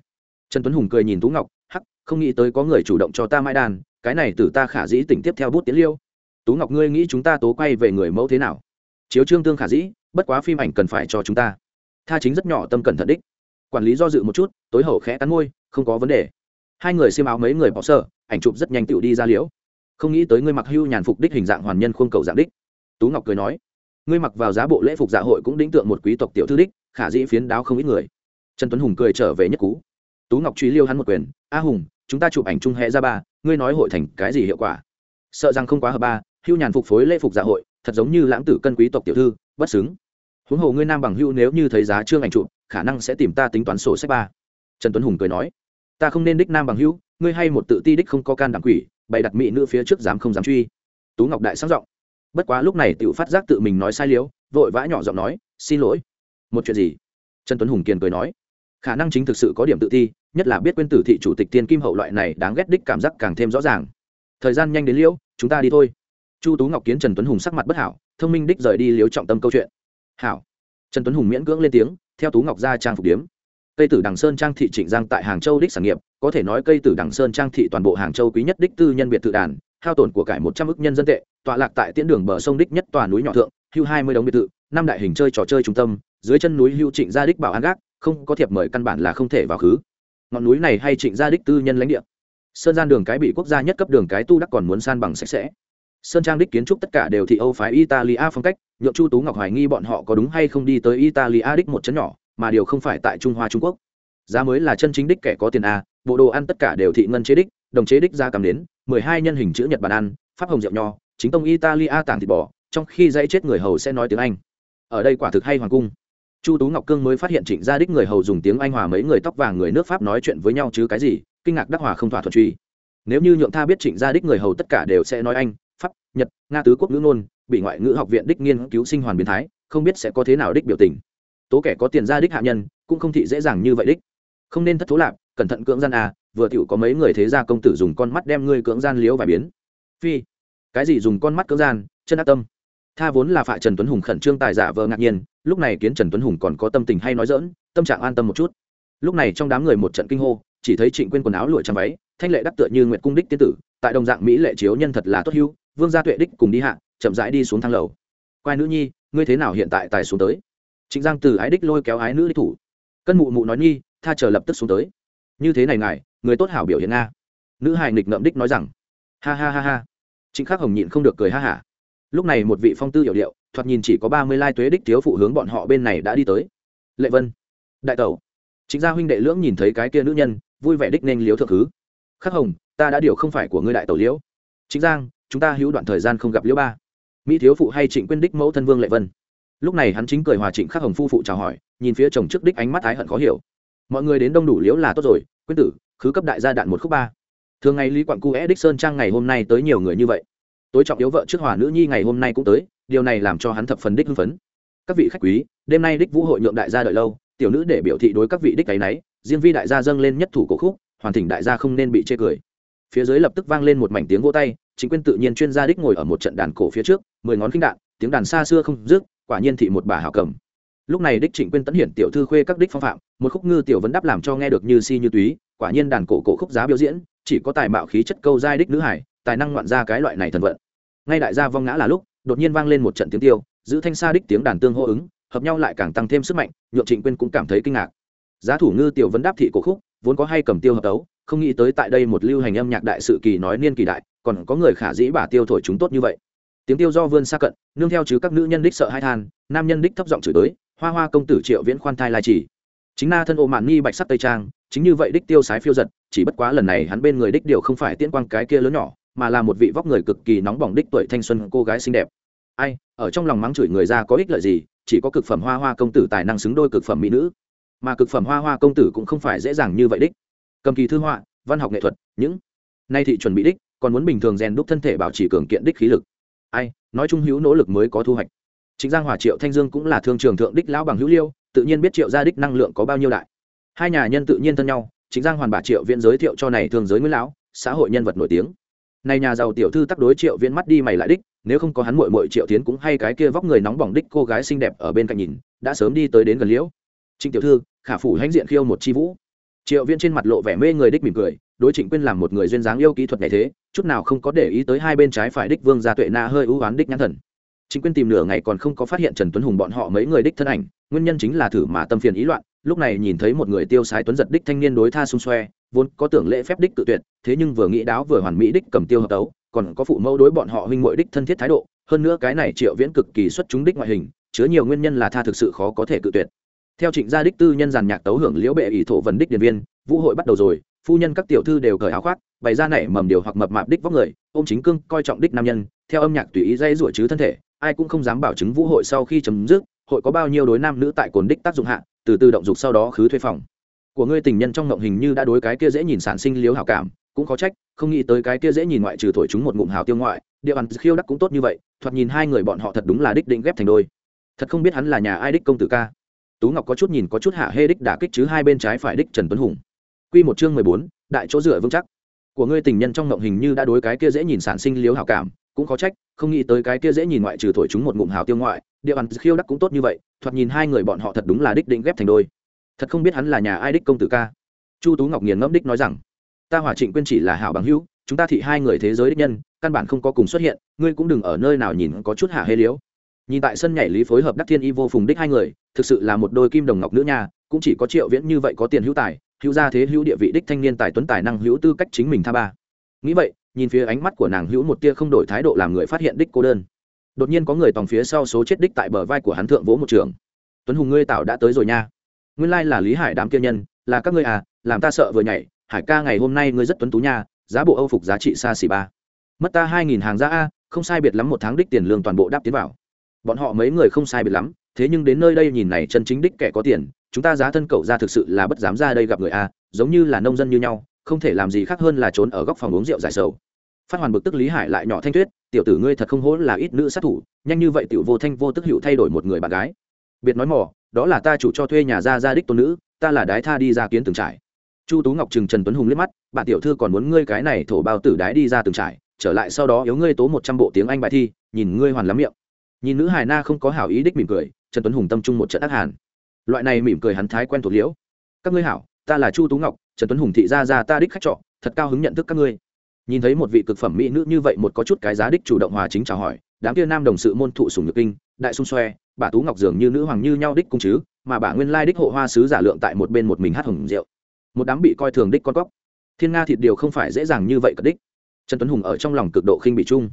Trần tuấn hùng cười nhìn tú ngọc, hắc, không nghĩ tới có người chủ động cho ta mai đàn cái này từ ta khả dĩ tỉnh tiếp theo bút tiến liêu. Tú ngọc, ngươi nghĩ chúng ta tố quay về người mẫu thế nào? Chiếu trương tương khả dĩ, bất quá phim ảnh cần phải cho chúng ta. Tha chính rất nhỏ, tâm cẩn thận đích. Quản lý do dự một chút, tối hậu khẽ cắn môi, không có vấn đề. Hai người xiêm áo mấy người bỏ sợ ảnh chụp rất nhanh tựu đi ra liễu. Không nghĩ tới ngươi mặc hưu nhàn phục đích hình dạng hoàn nhân khuôn cầu dạng đích. Tú ngọc cười nói, ngươi mặc vào giá bộ lễ phục dạ hội cũng đính tượng một quý tộc tiểu thư đích, khả dĩ phiến đáo không ít người. Trần tuấn hùng cười trở về nhất cú. Tú ngọc truy liêu hắn một quyền, a hùng chúng ta chụp ảnh chung hẹ ra ba, ngươi nói hội thành cái gì hiệu quả? Sợ rằng không quá hợp ba, hưu nhàn phục phối lễ phục dạ hội, thật giống như lãng tử cân quý tộc tiểu thư, bất xứng. Huống hồ ngươi nam bằng hưu nếu như thấy giá trương ảnh chụp, khả năng sẽ tìm ta tính toán sổ sách ba. Trần tuấn hùng cười nói. Ta không nên đích nam bằng hưu, ngươi hay một tự ti đích không có can đảm quỷ, bày đặt mỹ nữ phía trước dám không dám truy. Tú ngọc đại sáng giọng. Bất quá lúc này tự phát giác tự mình nói sai liếu, vội vã nhỏ giọng nói, xin lỗi. Một chuyện gì? Trần tuấn hùng kiền cười nói. Khả năng chính thực sự có điểm tự ti nhất là biết quên tử thị chủ tịch tiên kim hậu loại này đáng ghét đích cảm giác càng thêm rõ ràng. Thời gian nhanh đến liễu, chúng ta đi thôi. Chu tú ngọc kiến trần tuấn hùng sắc mặt bất hảo, thông minh đích rời đi liếu trọng tâm câu chuyện. Hảo. Trần tuấn hùng miễn cưỡng lên tiếng, theo tú ngọc ra trang phục điếm. Cây tử đằng sơn trang thị trịnh giang tại hàng châu đích sản nghiệp, có thể nói cây tử đằng sơn trang thị toàn bộ hàng châu quý nhất đích tư nhân biệt tự đàn, hao tổn của cải một trăm ức nhân dân tệ, tọa lạc tại tiễn đường bờ sông đích nhất tòa núi nhỏ thượng, hưu hai mươi đống biệt thự, năm đại hình chơi trò chơi trung tâm, dưới chân núi hưu trịnh gia đích bảo an gác, không có thiệp mời căn bản là không thể vào khứ ngọn núi này hay trịnh gia đích tư nhân lãnh địa. Sơn gian đường cái bị quốc gia nhất cấp đường cái tu đắc còn muốn san bằng sạch sẽ. Sơn trang đích kiến trúc tất cả đều thị âu phái italia phong cách, nhượng chu tú ngọc hoài nghi bọn họ có đúng hay không đi tới italia đích một chấn nhỏ, mà điều không phải tại trung hoa trung quốc. Giá mới là chân chính đích kẻ có tiền a, bộ đồ ăn tất cả đều thị ngân chế đích, đồng chế đích ra cầm đến, mười hai nhân hình chữ nhật bàn ăn, pháp hồng rượu nho, chính tông italia tàng thịt bò, trong khi dãy chết người hầu sẽ nói tiếng anh. Ở đây quả thực hay hoàng cung chu tú ngọc cương mới phát hiện trịnh gia đích người hầu dùng tiếng anh hòa mấy người tóc vàng người nước pháp nói chuyện với nhau chứ cái gì, kinh ngạc đắc hòa không thỏa thuận truy. Nếu như nhượng tha biết trịnh gia đích người hầu tất cả đều sẽ nói anh, pháp, nhật, nga tứ quốc ngữ ngôn, bị ngoại ngữ học viện đích nghiên cứu sinh hoàn biến thái, không biết sẽ có thế nào đích biểu tình. Tố kẻ có tiền gia đích hạ nhân, cũng không thị dễ dàng như vậy đích. Không nên thất thố lạp, cẩn thận cưỡng gian à vừa tiểu có mấy người thế gia công tử dùng con mắt đem ngươi cưỡng gian liếu và biến. Phi, cái gì dùng con mắt cưỡng gian, chân ác tâm. Tha vốn là phạ trần tuấn hùng khẩn trương tài giả vờ ngạc nhiên lúc này kiến trần tuấn hùng còn có tâm tình hay nói dỡn tâm trạng an tâm một chút. Lúc này trong đám người một trận kinh hô, chỉ thấy trịnh quyên quần áo lụa trắng váy, thanh lệ đắc tựa như nguyệt cung đích tiên tử, tại đồng dạng mỹ lệ chiếu nhân thật là tốt hưu, vương gia tuệ đích cùng đi hạ, chậm rãi đi xuống thang lầu. Quai nữ nhi, ngươi thế nào hiện tại tài xuống tới? Trịnh giang từ ái đích lôi kéo ái nữ đích thủ. Cân mụ mụ nói, nhi, tha chờ lập tức xuống tới. Như thế này ngài, người tốt hảo biểu hiện nga nữ hài nghịch ngậm đích nói rằng, ha ha ha ha. Trịnh khắc hồng nhịn không được cười ha hả lúc này một vị phong tư hiểu điệu, thoạt nhìn chỉ có ba mươi lai tuế đích thiếu phụ hướng bọn họ bên này đã đi tới. Lệ vân, đại tẩu. Chính gia huynh đệ lưỡng nhìn thấy cái kia nữ nhân, vui vẻ đích nên liếu thượng thứ khắc hồng, ta đã điều không phải của ngươi đại tẩu liễu chính giang, chúng ta hữu đoạn thời gian không gặp liễu ba. Mỹ thiếu phụ hay trịnh quyên đích mẫu thân vương lệ vân. Lúc này hắn chính cười hòa trịnh khắc hồng phu phụ chào hỏi, nhìn phía chồng trước đích ánh mắt ái hận khó hiểu. Mọi người đến đông đủ liễu là tốt rồi, quyên tử, khứ cấp đại gia đạn một khúc ba. Thường ngày lý quặng cu é đích sơn trang ngày hôm nay tới nhiều người như vậy tối trọng yếu vợ trước hòa nữ nhi ngày hôm nay cũng tới, điều này làm cho hắn thập phần đích hưng phấn. Các vị khách quý, đêm nay đích vũ hội nhượng đại gia đợi lâu, tiểu nữ để biểu thị đối các vị đích cái náy, riêng vi đại gia dâng lên nhất thủ cổ khúc, hoàn thỉnh đại gia không nên bị chê cười. Phía dưới lập tức vang lên một mảnh tiếng vô tay, chính quyền tự nhiên chuyên gia đích ngồi ở một trận đàn cổ phía trước, mười ngón khinh đạn, tiếng đàn xa xưa không dứt, quả nhiên thị một bà hảo cầm. Lúc này đích trịnh quyên tấn hiển tiểu thư khuê các đích phong phạm, một khúc ngư tiểu vấn đáp làm cho nghe được như si như túy, quả nhiên đàn cổ cổ khúc giá biểu diễn, chỉ có tài mạo khí chất câu giai đích nữ hải, tài năng ngoạn ra cái loại này thần vận ngay đại gia vong ngã là lúc, đột nhiên vang lên một trận tiếng tiêu, giữ thanh xa đích tiếng đàn tương hô ứng, hợp nhau lại càng tăng thêm sức mạnh, nhượng trịnh quyên cũng cảm thấy kinh ngạc. Giá thủ ngư tiểu vấn đáp thị cổ khúc, vốn có hay cầm tiêu hợp tấu, không nghĩ tới tại đây một lưu hành âm nhạc đại sự kỳ nói niên kỳ đại, còn có người khả dĩ bà tiêu thổi chúng tốt như vậy. Tiếng tiêu do vươn xa cận, nương theo chứ các nữ nhân đích sợ hai than, nam nhân đích thấp giọng chửi tới hoa hoa công tử triệu viễn khoan thai lai chỉ chính na thân ô mạn nghi bạch sắc tây trang, chính như vậy đích tiêu sái phiêu giật, chỉ bất quá lần này hắn bên người đích điều không phải tiễn quang cái kia lớn nhỏ mà là một vị vóc người cực kỳ nóng bỏng đích tuổi thanh xuân cô gái xinh đẹp. Ai, ở trong lòng mắng chửi người ra có ích lợi gì, chỉ có cực phẩm hoa hoa công tử tài năng xứng đôi cực phẩm mỹ nữ. Mà cực phẩm hoa hoa công tử cũng không phải dễ dàng như vậy đích. Cầm kỳ thư họa, văn học nghệ thuật, những nay thị chuẩn bị đích, còn muốn bình thường rèn đúc thân thể bảo trì cường kiện đích khí lực. Ai, nói chung hữu nỗ lực mới có thu hoạch. Chính giang hòa triệu thanh dương cũng là thương trường thượng đích lão bằng hữu liêu, tự nhiên biết triệu gia đích năng lượng có bao nhiêu đại. Hai nhà nhân tự nhiên thân nhau, chính giang hoàn bà triệu viễn giới thiệu cho này thường giới nguyễn lão, xã hội nhân vật nổi tiếng này nhà giàu tiểu thư tắc đối triệu viễn mắt đi mày lại đích, nếu không có hắn muội muội triệu tiến cũng hay cái kia vóc người nóng bỏng đích cô gái xinh đẹp ở bên cạnh nhìn, đã sớm đi tới đến gần liễu. Trịnh tiểu thư, khả phủ hãnh diện khiêu một chi vũ. Triệu viễn trên mặt lộ vẻ mê người đích mỉm cười, đối trịnh quyên làm một người duyên dáng yêu kỹ thuật này thế, chút nào không có để ý tới hai bên trái phải đích vương gia tuệ na hơi ưu oán đích nhãn thần. Trịnh quyên tìm nửa ngày còn không có phát hiện trần tuấn hùng bọn họ mấy người đích thân ảnh, nguyên nhân chính là thử mà tâm phiền ý loạn, lúc này nhìn thấy một người tiêu sái tuấn giật đích thanh niên đối tha xung xoe vốn có tưởng lễ phép đích tự tuyệt, thế nhưng vừa nghĩ đáo vừa hoàn mỹ đích cầm tiêu hợp tấu, còn có phụ mẫu đối bọn họ huynh muội đích thân thiết thái độ, hơn nữa cái này triệu viễn cực kỳ xuất chúng đích ngoại hình, chứa nhiều nguyên nhân là tha thực sự khó có thể cự tuyệt. Theo trịnh gia đích tư nhân giàn nhạc tấu hưởng liễu bệ ỷ thổ vần đích điện viên, vũ hội bắt đầu rồi, phu nhân các tiểu thư đều cởi áo khoác, bày ra nảy mầm điều hoặc mập mạp đích vóc người, ôm chính cương coi trọng đích nam nhân, theo âm nhạc tùy ý dây rủa chứ thân thể, ai cũng không dám bảo chứng vũ hội sau khi chấm dứt, hội có bao nhiêu đối nam nữ tại cồn đích tác dụng hạ, từ từ động dục sau đó khứ thuê phòng của ngươi tình nhân trong ngộng hình như đã đối cái kia dễ nhìn sản sinh liếu hảo cảm, cũng có trách, không nghĩ tới cái kia dễ nhìn ngoại trừ thổi chúng một ngụm hào tiêu ngoại, địa bàn khiêu đắc cũng tốt như vậy, thoạt nhìn hai người bọn họ thật đúng là đích định ghép thành đôi. Thật không biết hắn là nhà ai đích công tử ca. Tú ngọc có chút nhìn có chút hạ hê đích đả kích chứ hai bên trái phải đích trần tuấn hùng. Quy một chương mười bốn, đại chỗ dựa vững chắc. Của ngươi tình nhân trong ngộng hình như đã đối cái kia dễ nhìn sản sinh liếu hảo cảm, cũng có trách, không nghĩ tới cái kia dễ nhìn ngoại trừ thổi chúng một ngụm hào tiêu ngoại, địa bàn khiêu đắc cũng tốt như vậy, thoạt nhìn hai người bọn họ thật đúng là đích định ghép thành đôi thật không biết hắn là nhà ai đích công tử ca. Chu tú ngọc nghiền ngẫm đích nói rằng, ta hỏa trịnh quyên chỉ là hảo bằng hữu, chúng ta thị hai người thế giới đích nhân, căn bản không có cùng xuất hiện, ngươi cũng đừng ở nơi nào nhìn có chút hạ hê liếu. Nhìn tại sân nhảy lý phối hợp đắc thiên y vô phùng đích hai người, thực sự là một đôi kim đồng ngọc nữ nha, cũng chỉ có triệu viễn như vậy có tiền hữu tài, hữu gia thế, hữu địa vị đích thanh niên tài tuấn tài năng hữu tư cách chính mình tha ba. Nghĩ vậy, nhìn phía ánh mắt của nàng hữu một tia không đổi thái độ làm người phát hiện đích cô đơn. Đột nhiên có người tòng phía sau số chết đích tại bờ vai của hắn thượng vỗ một trường. Tuấn hùng ngươi tạo đã tới rồi nha nguyên lai là lý hải đám kia nhân, là các ngươi à làm ta sợ vừa nhảy, hải ca ngày hôm nay ngươi rất tuấn tú nha, giá bộ âu phục giá trị xa xỉ ba. Mất ta hai nghìn hàng giá a, không sai biệt lắm một tháng đích tiền lương toàn bộ đáp tiến vào. Bọn họ mấy người không sai biệt lắm, thế nhưng đến nơi đây nhìn này chân chính đích kẻ có tiền, chúng ta giá thân cậu ra thực sự là bất dám ra đây gặp người a, giống như là nông dân như nhau, không thể làm gì khác hơn là trốn ở góc phòng uống rượu giải sầu. Phát hoàn bực tức lý hải lại nhỏ thanh tuyết tiểu tử ngươi thật không hỗn là ít nữ sát thủ, nhanh như vậy tiểu vô thanh vô tức hữu thay đổi một người bạn gái. Biệt nói mỏ đó là ta chủ cho thuê nhà ra gia đích tôn nữ, ta là đái tha đi ra kiến từng trải. Chu tú ngọc trừng trần tuấn hùng liếc mắt, bạn tiểu thư còn muốn ngươi cái này thổ bao tử đái đi ra từng trải, trở lại sau đó yếu ngươi tố một trăm bộ tiếng anh bài thi, nhìn ngươi hoàn lắm miệng. Nhìn nữ hài na không có hảo ý đích mỉm cười, trần tuấn hùng tâm trung một trận ác hàn. Loại này mỉm cười hắn thái quen thuộc liễu. Các ngươi hảo, ta là chu tú ngọc, trần tuấn hùng thị ra ra ta đích khách trọ, thật cao hứng nhận thức các ngươi. Nhìn thấy một vị cực phẩm mỹ nữ như vậy một có chút cái giá đích chủ động hòa chính chào hỏi, đám kia nam đồng sự môn thụ sùng nhược kinh đại xung xoe, bà tú ngọc dường như nữ hoàng như nhau đích cung chứ, mà bà nguyên lai đích hộ hoa sứ giả lượng tại một bên một mình hát hồng rượu. Một đám bị coi thường đích con cóc. Thiên nga thịt điều không phải dễ dàng như vậy cất đích. Trần tuấn hùng ở trong lòng cực độ khinh bị chung.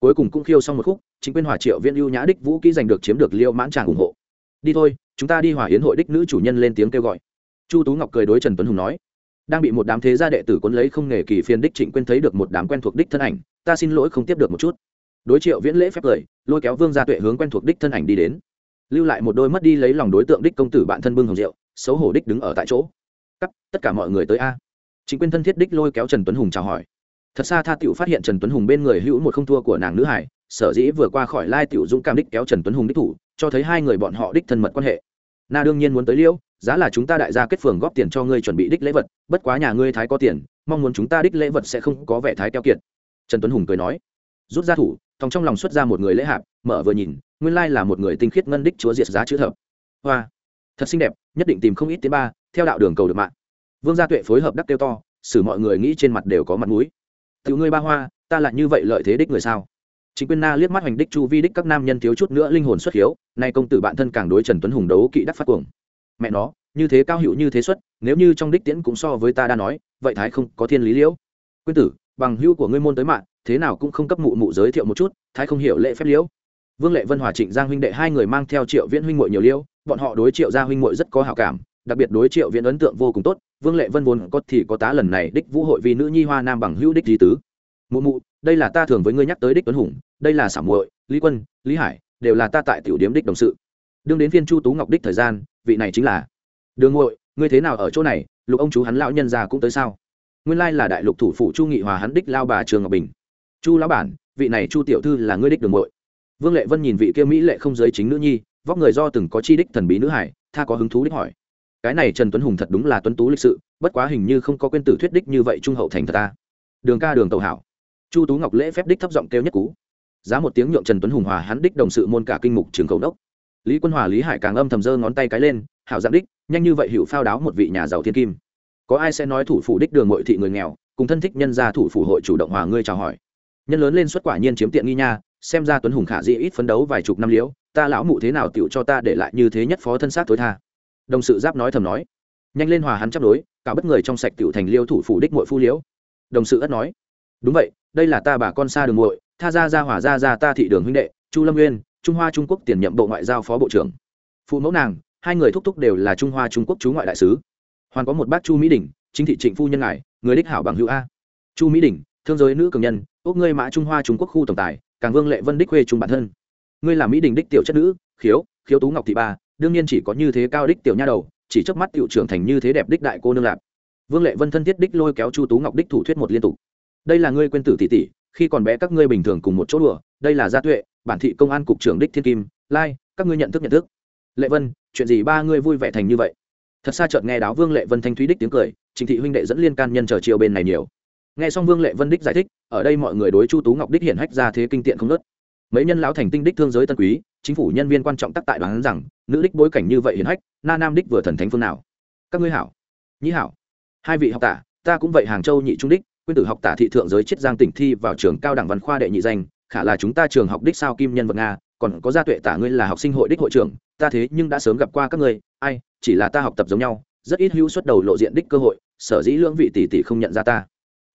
Cuối cùng cũng khiêu xong một khúc, chính quyền hòa triệu viên ưu nhã đích vũ kỹ giành được chiếm được liêu mãn tràng ủng hộ. Đi thôi, chúng ta đi hòa hiến hội đích nữ chủ nhân lên tiếng kêu gọi. Chu tú ngọc cười đối trần tuấn hùng nói. Đang bị một đám thế gia đệ tử cuốn lấy không nghề kỳ phiên đích trịnh quyên thấy được một đám quen thuộc đích thân ảnh, ta xin lỗi, không tiếp được một chút đối triệu viễn lễ phép cười lôi kéo vương gia tuệ hướng quen thuộc đích thân ảnh đi đến. Lưu lại một đôi mất đi lấy lòng đối tượng đích công tử bạn thân bưng hồng rượu, xấu hổ đích đứng ở tại chỗ. Cắt tất cả mọi người tới a. Chính quyên thân thiết đích lôi kéo trần tuấn hùng chào hỏi. Thật xa tha tiểu phát hiện trần tuấn hùng bên người hữu một không thua của nàng nữ hải, sở dĩ vừa qua khỏi lai tiểu dũng cam đích kéo trần tuấn hùng đích thủ, cho thấy hai người bọn họ đích thân mật quan hệ. Na đương nhiên muốn tới liêu, giá là chúng ta đại gia kết phường góp tiền cho ngươi chuẩn bị đích lễ vật, bất quá nhà ngươi thái có tiền, mong muốn chúng ta đích lễ vật sẽ không có vẻ thái keo kiệt. Trần tuấn hùng cười nói. Rút ra thủ thòng trong lòng xuất ra một người lễ hạp, mở vừa nhìn, nguyên lai là một người tinh khiết ngân đích chúa diệt giá chữ thập. Hoa, thật xinh đẹp, nhất định tìm không ít tiến ba, theo đạo đường cầu được mạng. Vương gia tuệ phối hợp đắc tiêu to, xử mọi người nghĩ trên mặt đều có mặt mũi. Tự ngươi ba hoa, ta lại như vậy lợi thế đích người sao? Chính quyền na liếc mắt hoành đích chu vi đích các nam nhân thiếu chút nữa linh hồn xuất hiếu, nay công tử bạn thân càng đối trần tuấn hùng đấu kỵ đắc phát cuồng. Mẹ nó, như thế cao hữu như thế xuất, nếu như trong đích tiễn cũng so với ta đã nói, vậy thái không có thiên lý liễu. Quyên tử, bằng hữu của ngươi môn tới mạng thế nào cũng không cấp mụ mụ giới thiệu một chút thái không hiểu lễ phép liễu. Vương lệ vân hòa trịnh giang huynh đệ hai người mang theo triệu viễn huynh muội nhiều liễu bọn họ đối triệu gia huynh muội rất có hảo cảm đặc biệt đối triệu viễn ấn tượng vô cùng tốt vương lệ vân vốn có thì có tá lần này đích vũ hội vì nữ nhi hoa nam bằng hữu đích di tứ. Mụ mụ đây là ta thường với ngươi nhắc tới đích tuấn hùng đây là xảo muội lý quân lý hải đều là ta tại tiểu điếm đích đồng sự. Đương đến viên chu tú ngọc đích thời gian vị này chính là đường muội, ngươi thế nào ở chỗ này lục ông chú hắn lão nhân già cũng tới sao? Nguyên lai là đại lục thủ phủ chu nghị hòa hắn đích lao bà trường ngọc bình chu lão bản, vị này chu tiểu thư là ngươi đích đường mội vương lệ vân nhìn vị kia mỹ lệ không giới chính nữ nhi, vóc người do từng có chi đích thần bí nữ hải, tha có hứng thú đích hỏi. Cái này trần tuấn hùng thật đúng là tuấn tú lịch sự, bất quá hình như không có quên tử thuyết đích như vậy trung hậu thành thật ta. Đường ca đường tàu hảo. Chu tú ngọc lễ phép đích thấp giọng kêu nhất cú. Giá một tiếng nhượng trần tuấn hùng hòa hắn đích đồng sự môn cả kinh mục trường cầu đốc. Lý quân hòa, lý hải càng âm thầm giơ ngón tay cái lên, hảo dạng đích, nhanh như vậy hữu phao đáo một vị nhà giàu thiên kim. Có ai sẽ nói thủ phủ đích đường mội thị người nghèo, cùng thân thích nhân gia thủ phủ hội chủ động hòa ngươi chào hỏi nhân lớn lên xuất quả nhiên chiếm tiện nghi nha, xem ra tuấn hùng khả dĩ ít phấn đấu vài chục năm liễu, ta lão mụ thế nào tựu cho ta để lại như thế nhất phó thân xác tối tha. Đồng sự giáp nói thầm nói. Nhanh lên hòa hắn chấp đối, cả bất người trong sạch tựu thành liêu thủ phủ đích muội phu liễu. Đồng sự ất nói. Đúng vậy, đây là ta bà con xa đường muội, tha ra ra hỏa ra ra ta thị đường huynh đệ, chu lâm nguyên trung hoa trung quốc tiền nhiệm bộ ngoại giao phó bộ trưởng. Phụ mẫu nàng, hai người thúc thúc đều là trung hoa trung quốc chú ngoại đại sứ. Hoàn có một bác chu mỹ đình chính thị trịnh phu nhân ngài, người đích hảo bằng hữu a. Chu mỹ đình thương giới nữ cường nhân ốc ngươi mã trung hoa trung quốc khu tổng tài, càng vương lệ vân đích khuê trung bản thân. Ngươi là mỹ đình đích tiểu chất nữ, khiếu khiếu tú ngọc thị ba, đương nhiên chỉ có như thế cao đích tiểu nha đầu, chỉ chớp mắt tiểu trưởng thành như thế đẹp đích đại cô nương lạp vương lệ vân thân thiết đích lôi kéo chu tú ngọc đích thủ thuyết một liên tục. Đây là ngươi quên tử tỷ tỷ, khi còn bé các ngươi bình thường cùng một chỗ đùa, đây là gia tuệ, bản thị công an cục trưởng đích thiên kim, lai, các ngươi nhận thức nhận thức. Lệ vân, chuyện gì ba ngươi vui vẻ thành như vậy? Thật xa chợt nghe đáo vương lệ vân thanh thúy đích tiếng cười, trình thị huynh đệ dẫn liên can nhân chờ chiều bên này nhiều nghe xong vương lệ vân đích giải thích, ở đây mọi người đối chu tú ngọc đích hiển hách ra thế kinh tiện không nớt. Mấy nhân lão thành tinh đích thương giới tân quý, chính phủ nhân viên quan trọng tắc tại đoán rằng, nữ đích bối cảnh như vậy hiển hách, na nam đích vừa thần thánh phương nào? Các ngươi hảo. Nhĩ hảo. Hai vị học tả, ta cũng vậy hàng châu nhị trung đích, quyên tử học tả thị thượng giới chiết giang tỉnh thi vào trường cao đẳng văn khoa đệ nhị danh, khả là chúng ta trường học đích sao kim nhân vật nga, còn có gia tuệ tả ngươi là học sinh hội đích hội trưởng, ta thế nhưng đã sớm gặp qua các ngươi, ai, chỉ là ta học tập giống nhau, rất ít hữu xuất đầu lộ diện đích cơ hội, sở dĩ lưỡng vị tỷ tỷ không nhận ra ta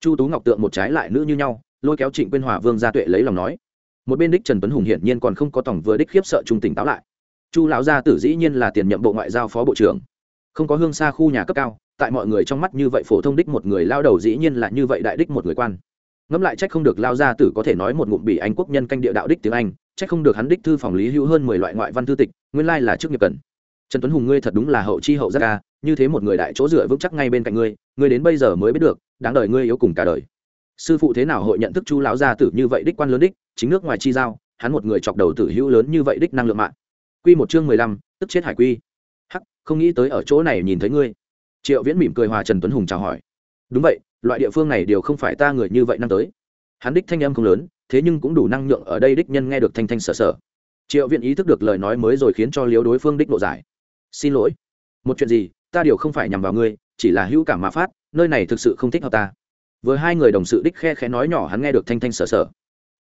chu tú ngọc tượng một trái lại nữ như nhau, lôi kéo trịnh quyên hòa vương gia tuệ lấy lòng nói. Một bên đích trần tuấn hùng hiển nhiên còn không có tổng vừa đích khiếp sợ trung tỉnh táo lại. Chu lão gia tử dĩ nhiên là tiền nhậm bộ ngoại giao phó bộ trưởng. Không có hương xa khu nhà cấp cao, tại mọi người trong mắt như vậy phổ thông đích một người lao đầu dĩ nhiên là như vậy đại đích một người quan. Ngẫm lại trách không được lao gia tử có thể nói một ngụm bị anh quốc nhân canh địa đạo đích tiếng anh, trách không được hắn đích thư phòng lý hữu hơn mười loại ngoại văn thư tịch, nguyên lai là chức nghiệp cần trần tuấn hùng ngươi thật đúng là hậu chi hậu giác ca như thế một người đại chỗ dựa vững chắc ngay bên cạnh ngươi ngươi đến bây giờ mới biết được, đáng đời ngươi yếu cùng cả đời. Sư phụ thế nào hội nhận thức chu lão gia tử như vậy đích quan lớn đích, chính nước ngoài chi giao, hắn một người chọc đầu tử hữu lớn như vậy đích năng lượng mạng. Quy một chương mười lăm, tức chết hải quy. Hắc, không nghĩ tới ở chỗ này nhìn thấy ngươi. Triệu viễn mỉm cười hòa trần tuấn hùng chào hỏi. Đúng vậy, loại địa phương này đều không phải ta người như vậy năm tới. Hắn đích thanh âm không lớn, thế nhưng cũng đủ năng lượng ở đây đích nhân nghe được thanh thanh sở sở. Triệu viễn ý thức được lời nói mới rồi khiến cho liếu đối phương đích độ giải xin lỗi. Một chuyện gì, ta điều không phải nhằm vào ngươi, chỉ là hữu cảm mà phát, nơi này thực sự không thích hợp ta. Vừa hai người đồng sự đích khe khẽ nói nhỏ hắn nghe được thanh thanh sở sở.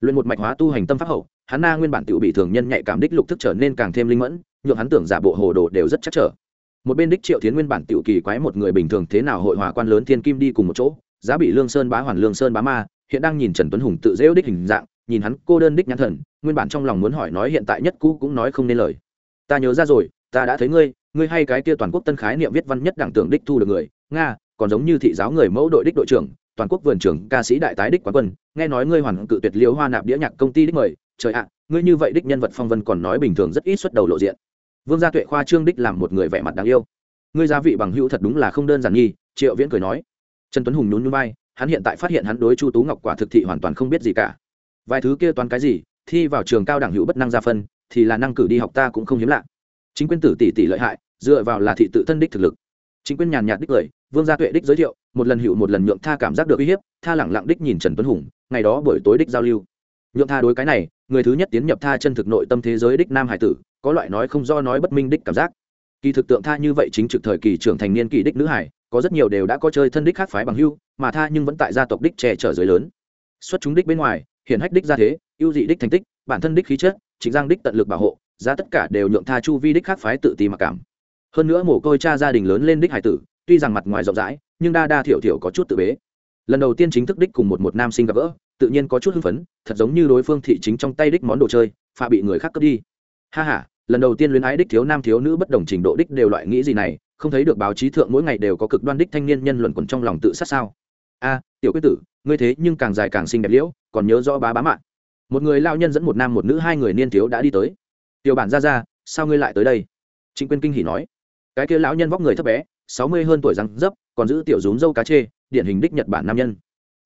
Luyện một mạch hóa tu hành tâm pháp hậu, hắn na nguyên bản tự bị thường nhân nhạy cảm đích lục thức trở nên càng thêm linh mẫn, nhượng hắn tưởng giả bộ hồ đồ đều rất chắc trở. Một bên đích triệu tiến nguyên bản tự kỳ quái một người bình thường thế nào hội hòa quan lớn thiên kim đi cùng một chỗ, giá bị lương sơn bá hoàn lương sơn bá ma, hiện đang nhìn trần tuấn hùng tự dễu đích hình dạng, nhìn hắn cô đơn đích nhãn thần, nguyên bản trong lòng muốn hỏi nói hiện tại nhất cũ cũng nói không nên lời. Ta nhớ ra rồi ta đã thấy ngươi ngươi hay cái kia toàn quốc tân khái niệm viết văn nhất đảng tưởng đích thu được người, nga, còn giống như thị giáo người mẫu đội đích đội trưởng, toàn quốc vườn trưởng, ca sĩ đại tái đích quán quân, nghe nói ngươi hoàn cự tuyệt liễu hoa nạp đĩa nhạc công ty đích mời, trời ạ, ngươi như vậy đích nhân vật phong vân còn nói bình thường rất ít xuất đầu lộ diện. Vương gia tuệ khoa trương đích làm một người vẻ mặt đáng yêu. Ngươi gia vị bằng hữu thật đúng là không đơn giản nhi triệu viễn cười nói. Trần tuấn hùng nhún nhún vai, hắn hiện tại phát hiện hắn đối chu tú ngọc quả thực thị hoàn toàn không biết gì cả. Vài thứ kia toán cái gì, thi vào trường cao đẳng hữu bất năng gia phân, thì là năng cử đi học ta cũng không hiếm lạ chính quyền tử tỷ tỷ lợi hại, dựa vào là thị tự thân đích thực lực. Chính quyền nhàn nhạt đích lời, vương gia tuệ đích giới thiệu, một lần hiệu một lần nhượng tha cảm giác được uy hiếp, tha lẳng lặng đích nhìn trần tuấn hùng, ngày đó buổi tối đích giao lưu. Nhượng tha đối cái này, người thứ nhất tiến nhập tha chân thực nội tâm thế giới đích nam hải tử, có loại nói không do nói bất minh đích cảm giác. Kỳ thực tượng tha như vậy chính trực thời kỳ trưởng thành niên kỳ đích nữ hải, có rất nhiều đều đã có chơi thân đích khác phái bằng hưu, mà tha nhưng vẫn tại gia tộc đích trẻ trở giới lớn. Xuất chúng đích bên ngoài hiện hách đích gia thế, ưu dị đích thành tích, bản thân đích khí chất chính giang đích tận lực bảo hộ giá tất cả đều nhượng tha chu vi đích khác phái tự ti mặc cảm. Hơn nữa mồ côi cha gia đình lớn lên đích hải tử tuy rằng mặt ngoài rộng rãi nhưng đa đa thiểu thiểu có chút tự bế. Lần đầu tiên chính thức đích cùng một một nam sinh gặp gỡ tự nhiên có chút hưng phấn thật giống như đối phương thị chính trong tay đích món đồ chơi pha bị người khác cướp đi. Ha ha, lần đầu tiên luyến ái đích thiếu nam thiếu nữ bất đồng trình độ đích đều loại nghĩ gì này không thấy được báo chí thượng mỗi ngày đều có cực đoan đích thanh niên nhân luận quẩn trong lòng tự sát sao. A tiểu quyết tử ngươi thế nhưng càng dài càng xinh đẹp liễu còn nhớ rõ bá bá mạng một người lao nhân dẫn một nam một nữ hai người niên thiếu đã đi tới tiểu bản ra ra, sao ngươi lại tới đây? Trịnh quyên kinh hỉ nói. Cái kia lão nhân vóc người thấp bé, sáu mươi hơn tuổi răng dấp, còn giữ tiểu rún dâu cá chê, điển hình đích nhật bản nam nhân.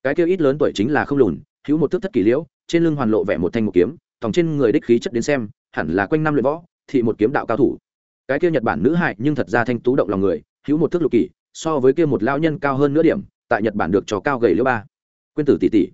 Cái kia ít lớn tuổi chính là không lùn, hữu một thước thất kỷ liễu, trên lưng hoàn lộ vẻ một thanh một kiếm, thòng trên người đích khí chất đến xem, hẳn là quanh năm luyện võ, thị một kiếm đạo cao thủ. Cái kia nhật bản nữ hại nhưng thật ra thanh tú động lòng người, hữu một thước lục kỷ, so với kia một lão nhân cao hơn nửa điểm, tại nhật bản được trò cao gầy liễu ba. Quyên tử tỷ tỷ,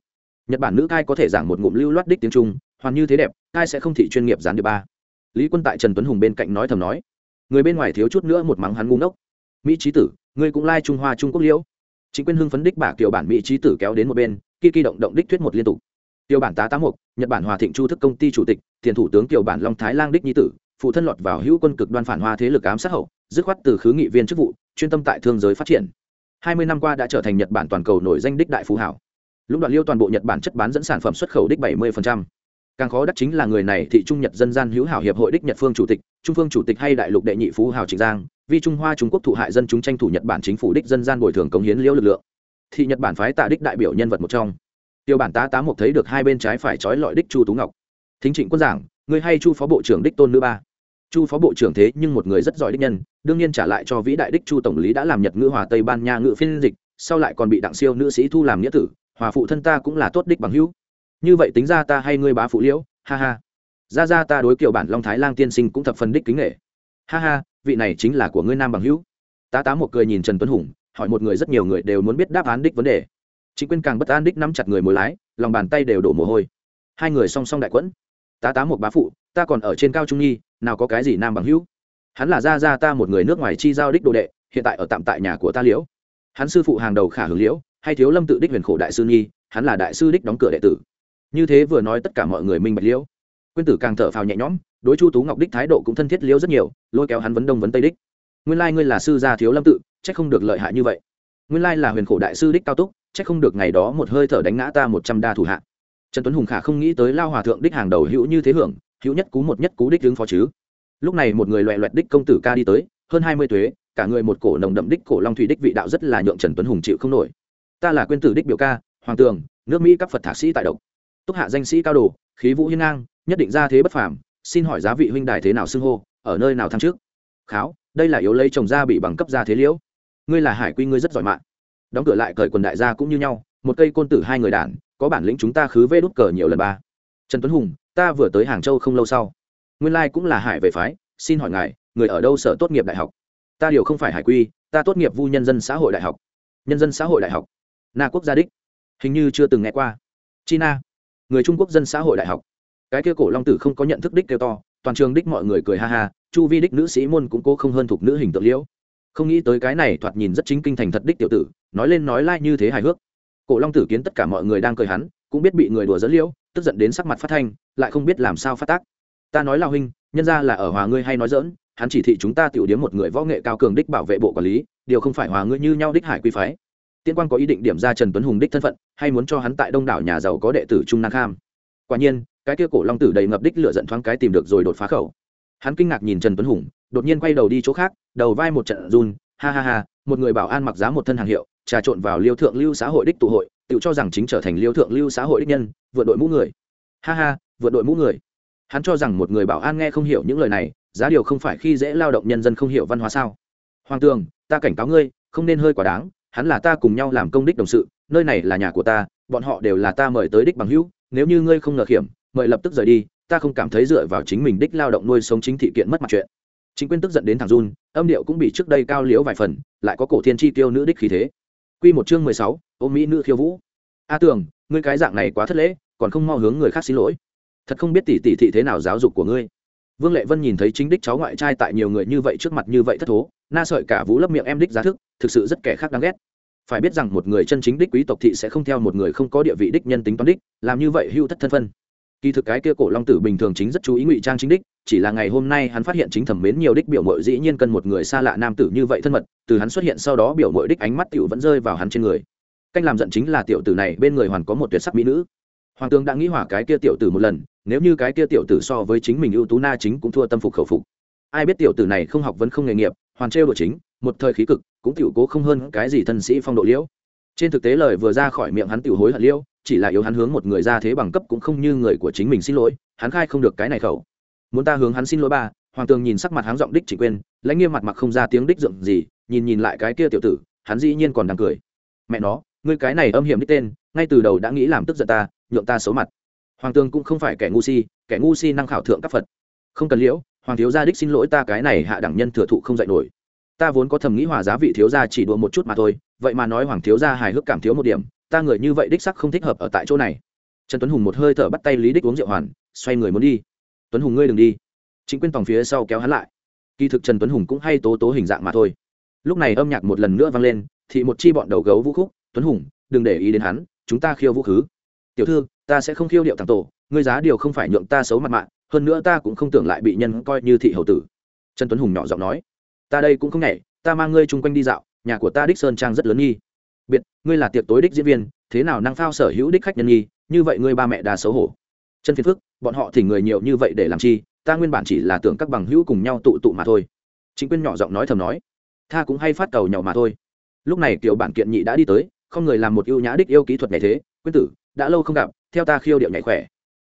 nhật bản nữ cai có thể giảng một ngụm lưu loát đích tiếng trung, hoàn như thế đẹp cai sẽ không thị chuyên nghiệp gián điệp ba lý quân tại trần tuấn hùng bên cạnh nói thầm nói người bên ngoài thiếu chút nữa một mắng hắn ngu ngốc mỹ trí tử ngươi cũng lai trung hoa trung quốc liễu chính quyền hưng phấn đích bả kiểu bản mỹ trí tử kéo đến một bên kỳ kỳ động động đích thuyết một liên tục tiểu bản tá tám mục nhật bản hòa thịnh chu thức công ty chủ tịch tiền thủ tướng tiểu bản long thái lang đích nhi tử phụ thân lọt vào hữu quân cực đoan phản hoa thế lực ám sát hậu dứt khoát từ khứ nghị viên chức vụ chuyên tâm tại thương giới phát triển hai mươi năm qua đã trở thành nhật bản toàn cầu nổi danh đích đại phú hảo lúc đoạn liêu toàn bộ nhật bản chất bán dẫn sản phẩm xuất khẩu đích bảy mươi càng khó đắc chính là người này thị trung nhật dân gian hữu hảo hiệp hội đích nhật phương chủ tịch, trung phương chủ tịch hay đại lục đệ nhị phú hào trịnh giang, vì trung hoa trung quốc thụ hại dân chúng tranh thủ nhật bản chính phủ đích dân gian bồi thường cống hiến liễu lực lượng. Thị nhật bản phái tạ đích đại biểu nhân vật một trong. Tiêu bản tá tám một thấy được hai bên trái phải trói lọi đích chu tú ngọc. Thính trịnh quân giảng người hay chu phó bộ trưởng đích tôn nữ ba? Chu phó bộ trưởng thế nhưng một người rất giỏi đích nhân, đương nhiên trả lại cho vĩ đại đích chu tổng lý đã làm nhật ngữ hòa tây ban nha ngữ phiên dịch, sau lại còn bị đặng siêu nữ sĩ thu làm nghĩa tử, hòa phụ thân ta cũng là tốt đích bằng hữu như vậy tính ra ta hay ngươi bá phụ liễu, ha ha. Ra ra ta đối kiểu bản long thái lang tiên sinh cũng thập phần đích kính nghệ. Ha ha, vị này chính là của ngươi nam bằng hữu. Tá tá một cười nhìn trần tuấn hùng, hỏi một người rất nhiều người đều muốn biết đáp án đích vấn đề. Chính quyền càng bất an đích nắm chặt người mồi lái, lòng bàn tay đều đổ mồ hôi. Hai người song song đại quẫn. Tá tá một bá phụ, ta còn ở trên cao trung nhi, nào có cái gì nam bằng hữu. Hắn là ra ra ta một người nước ngoài chi giao đích đồ đệ, hiện tại ở tạm tại nhà của ta liễu. Hắn sư phụ hàng đầu khả hưởng liễu, hay thiếu lâm tự đích huyền khổ đại sư nhi, hắn là đại sư đích đóng cửa đệ tử như thế vừa nói tất cả mọi người minh bạch liễu. Quyên tử càng thở phào nhẹ nhõm, đối chu tú ngọc đích thái độ cũng thân thiết liễu rất nhiều, lôi kéo hắn vấn đông vấn tây đích. Nguyên lai ngươi là sư gia thiếu lâm tự c h ắ c không được lợi hại như vậy. Nguyên lai là huyền khổ đại sư đích cao túc c h ắ c không được ngày đó một hơi thở đánh ngã ta một trăm đa thủ hạ. Trần tuấn hùng khả không nghĩ tới lao hòa thượng đích hàng đầu hữu như thế hưởng, hữu nhất cú một nhất cú đích đứng phó chứ. Lúc này một người loẹ loẹt đích công tử ca đi tới, hơn hai mươi thuế cả người một cổ nồng đậm đích cổ long thủy đích vị đạo rất là nhượng trần tuấn hùng chịu không nổi. Ta là quyên tử đích biểu ca, hoàng tường, nước mỹ các phật thạc sĩ tại độc túc hạ danh sĩ cao đồ, khí vũ hiên ngang, nhất định ra thế bất phàm, xin hỏi giá vị huynh đài thế nào xưng hô, ở nơi nào thăng trước? Kháo, đây là yếu lấy chồng ra bị bằng cấp ra thế liễu. Ngươi là hải quy ngươi rất giỏi mạng đóng cửa lại cởi quần đại gia cũng như nhau, một cây côn tử hai người đản có bản lĩnh chúng ta khứ vê đút cờ nhiều lần ba. Trần tuấn hùng, ta vừa tới hàng châu không lâu sau. Nguyên lai cũng là hải về phái, xin hỏi ngài, người ở đâu sở tốt nghiệp đại học? Ta điều không phải hải quy, ta tốt nghiệp vu nhân dân xã hội đại học. Nhân dân xã hội đại học. Na quốc gia đích. Hình như chưa từng nghe qua. China người trung quốc dân xã hội đại học. Cái kia cổ long tử không có nhận thức đích kêu to, toàn trường đích mọi người cười ha ha, chu vi đích nữ sĩ môn cũng cố không hơn thuộc nữ hình tượng liễu. Không nghĩ tới cái này thoạt nhìn rất chính kinh thành thật đích tiểu tử, nói lên nói lai、like、như thế hài hước. Cổ long tử kiến tất cả mọi người đang cười hắn, cũng biết bị người đùa dẫn liễu, tức giận đến sắc mặt phát thanh, lại không biết làm sao phát tác. Ta nói lao huynh, nhân ra là ở hòa ngươi hay nói dỡn hắn chỉ thị chúng ta tiểu điếm một người võ nghệ cao cường đích bảo vệ bộ quản lý, điều không phải hòa ngươi như nhau đích hải quy phái tiên quan có ý định điểm ra trần tuấn hùng đích thân phận, hay muốn cho hắn tại đông đảo nhà giàu có đệ tử trung nam kham. Quả nhiên, cái kia cổ long tử đầy ngập đích lựa giận thoáng cái tìm được rồi đột phá khẩu. Hắn kinh ngạc nhìn trần tuấn hùng, đột nhiên quay đầu đi chỗ khác, đầu vai một trận run, ha ha ha, một người bảo an mặc giá một thân hàng hiệu, trà trộn vào liêu thượng lưu xã hội đích tụ hội, tự cho rằng chính trở thành liêu thượng lưu xã hội đích nhân, vượt đội mũ người. Ha ha, vượt đội mũ người. Hắn cho rằng một người bảo an nghe không hiểu những lời này, giá điều không phải khi dễ lao động nhân dân không hiểu văn hóa sao. Hoàng tường, ta cảnh cáo ngươi, không nên hơi quá đáng hắn là ta cùng nhau làm công đích đồng sự nơi này là nhà của ta bọn họ đều là ta mời tới đích bằng hữu nếu như ngươi không ngờ hiểm, mời lập tức rời đi ta không cảm thấy dựa vào chính mình đích lao động nuôi sống chính thị kiện mất mặt chuyện chính quyền tức giận đến thằng run âm điệu cũng bị trước đây cao liễu vài phần lại có cổ thiên chi tiêu nữ đích khí thế Quy một chương mười sáu, ôm mỹ nữ khiêu vũ. A tưởng ngươi cái dạng này quá thất lễ, còn không mau hướng người khác xin lỗi. Thật không biết tỷ tỷ thị thế nào giáo dục của ngươi. Vương Lệ Vân nhìn thấy chính đích cháu ngoại trai tại nhiều người như vậy trước mặt như vậy thất thố, na sợi cả vũ lấp miệng em đích giá thức, thực sự rất kẻ khác đáng ghét. Phải biết rằng một người chân chính đích quý tộc thị sẽ không theo một người không có địa vị đích nhân tính toán đích, làm như vậy hưu thất thân phân. Kỳ thực cái kia cổ long tử bình thường chính rất chú ý ngụy trang chính đích chỉ là ngày hôm nay hắn phát hiện chính thẩm mến nhiều đích biểu mội dĩ nhiên cần một người xa lạ nam tử như vậy thân mật từ hắn xuất hiện sau đó biểu mội đích ánh mắt tiểu vẫn rơi vào hắn trên người. Cách làm giận chính là tiểu tử này bên người hoàn có một tuyệt sắc mỹ nữ. Hoàng tướng đã nghĩ hỏa cái kia tiểu tử một lần nếu như cái kia tiểu tử so với chính mình ưu tú na chính cũng thua tâm phục khẩu phục. Ai biết tiểu tử này không học vẫn không nghề nghiệp hoàn trêu độ chính một thời khí cực, cũng tiểu cố không hơn cái gì thân sĩ phong độ liễu. Trên thực tế lời vừa ra khỏi miệng hắn tiểu hối hận liễu, chỉ là yếu hắn hướng một người ra thế bằng cấp cũng không như người của chính mình xin lỗi, hắn khai không được cái này khẩu. Muốn ta hướng hắn xin lỗi ba, hoàng tường nhìn sắc mặt hắn giọng đích chỉ quên, lãnh nghiêm mặt mặc không ra tiếng đích dựng gì, nhìn nhìn lại cái kia tiểu tử, hắn dĩ nhiên còn đang cười. Mẹ nó, ngươi cái này âm hiểm đích tên, ngay từ đầu đã nghĩ làm tức giận ta, nhượng ta xấu mặt. Hoàng tường cũng không phải kẻ ngu si, kẻ ngu si năng khảo thượng các phật. Không cần liễu, hoàng thiếu gia đích xin lỗi ta cái này hạ đẳng nhân thừa thụ không dạy nổi ta vốn có thầm nghĩ hòa giá vị thiếu gia chỉ đùa một chút mà thôi, vậy mà nói hoàng thiếu gia hài hước cảm thiếu một điểm, ta người như vậy đích sắc không thích hợp ở tại chỗ này. Trần tuấn hùng một hơi thở bắt tay lý đích uống rượu hoàn, xoay người muốn đi. Tuấn hùng ngươi đừng đi. Chính quyên tòng phía sau kéo hắn lại. Kỳ thực trần tuấn hùng cũng hay tố tố hình dạng mà thôi. Lúc này âm nhạc một lần nữa vang lên thì một chi bọn đầu gấu vũ khúc, tuấn hùng, đừng để ý đến hắn, chúng ta khiêu vũ khứ. Tiểu thư, ta sẽ không khiêu điệu thằng tổ, ngươi giá điều không phải nhượng ta xấu mặt mạng hơn nữa ta cũng không tưởng lại bị nhân coi như thị hầu tử. Trần tuấn hùng nhỏ giọng nói ta đây cũng không nhảy, ta mang ngươi chung quanh đi dạo, nhà của ta đích sơn trang rất lớn nghi. Biệt, ngươi là tiệc tối đích diễn viên, thế nào năng phao sở hữu đích khách nhân nghi, như vậy ngươi ba mẹ đà xấu hổ. Chân phiền phức, bọn họ thì người nhiều như vậy để làm chi, ta nguyên bản chỉ là tưởng các bằng hữu cùng nhau tụ tụ mà thôi. Chính quyên nhỏ giọng nói thầm nói, tha cũng hay phát cầu nhỏ mà thôi. Lúc này kiểu bản kiện nhị đã đi tới, không người làm một ưu nhã đích yêu kỹ thuật này thế quyết tử, đã lâu không gặp, theo ta khiêu điệu nhảy khỏe.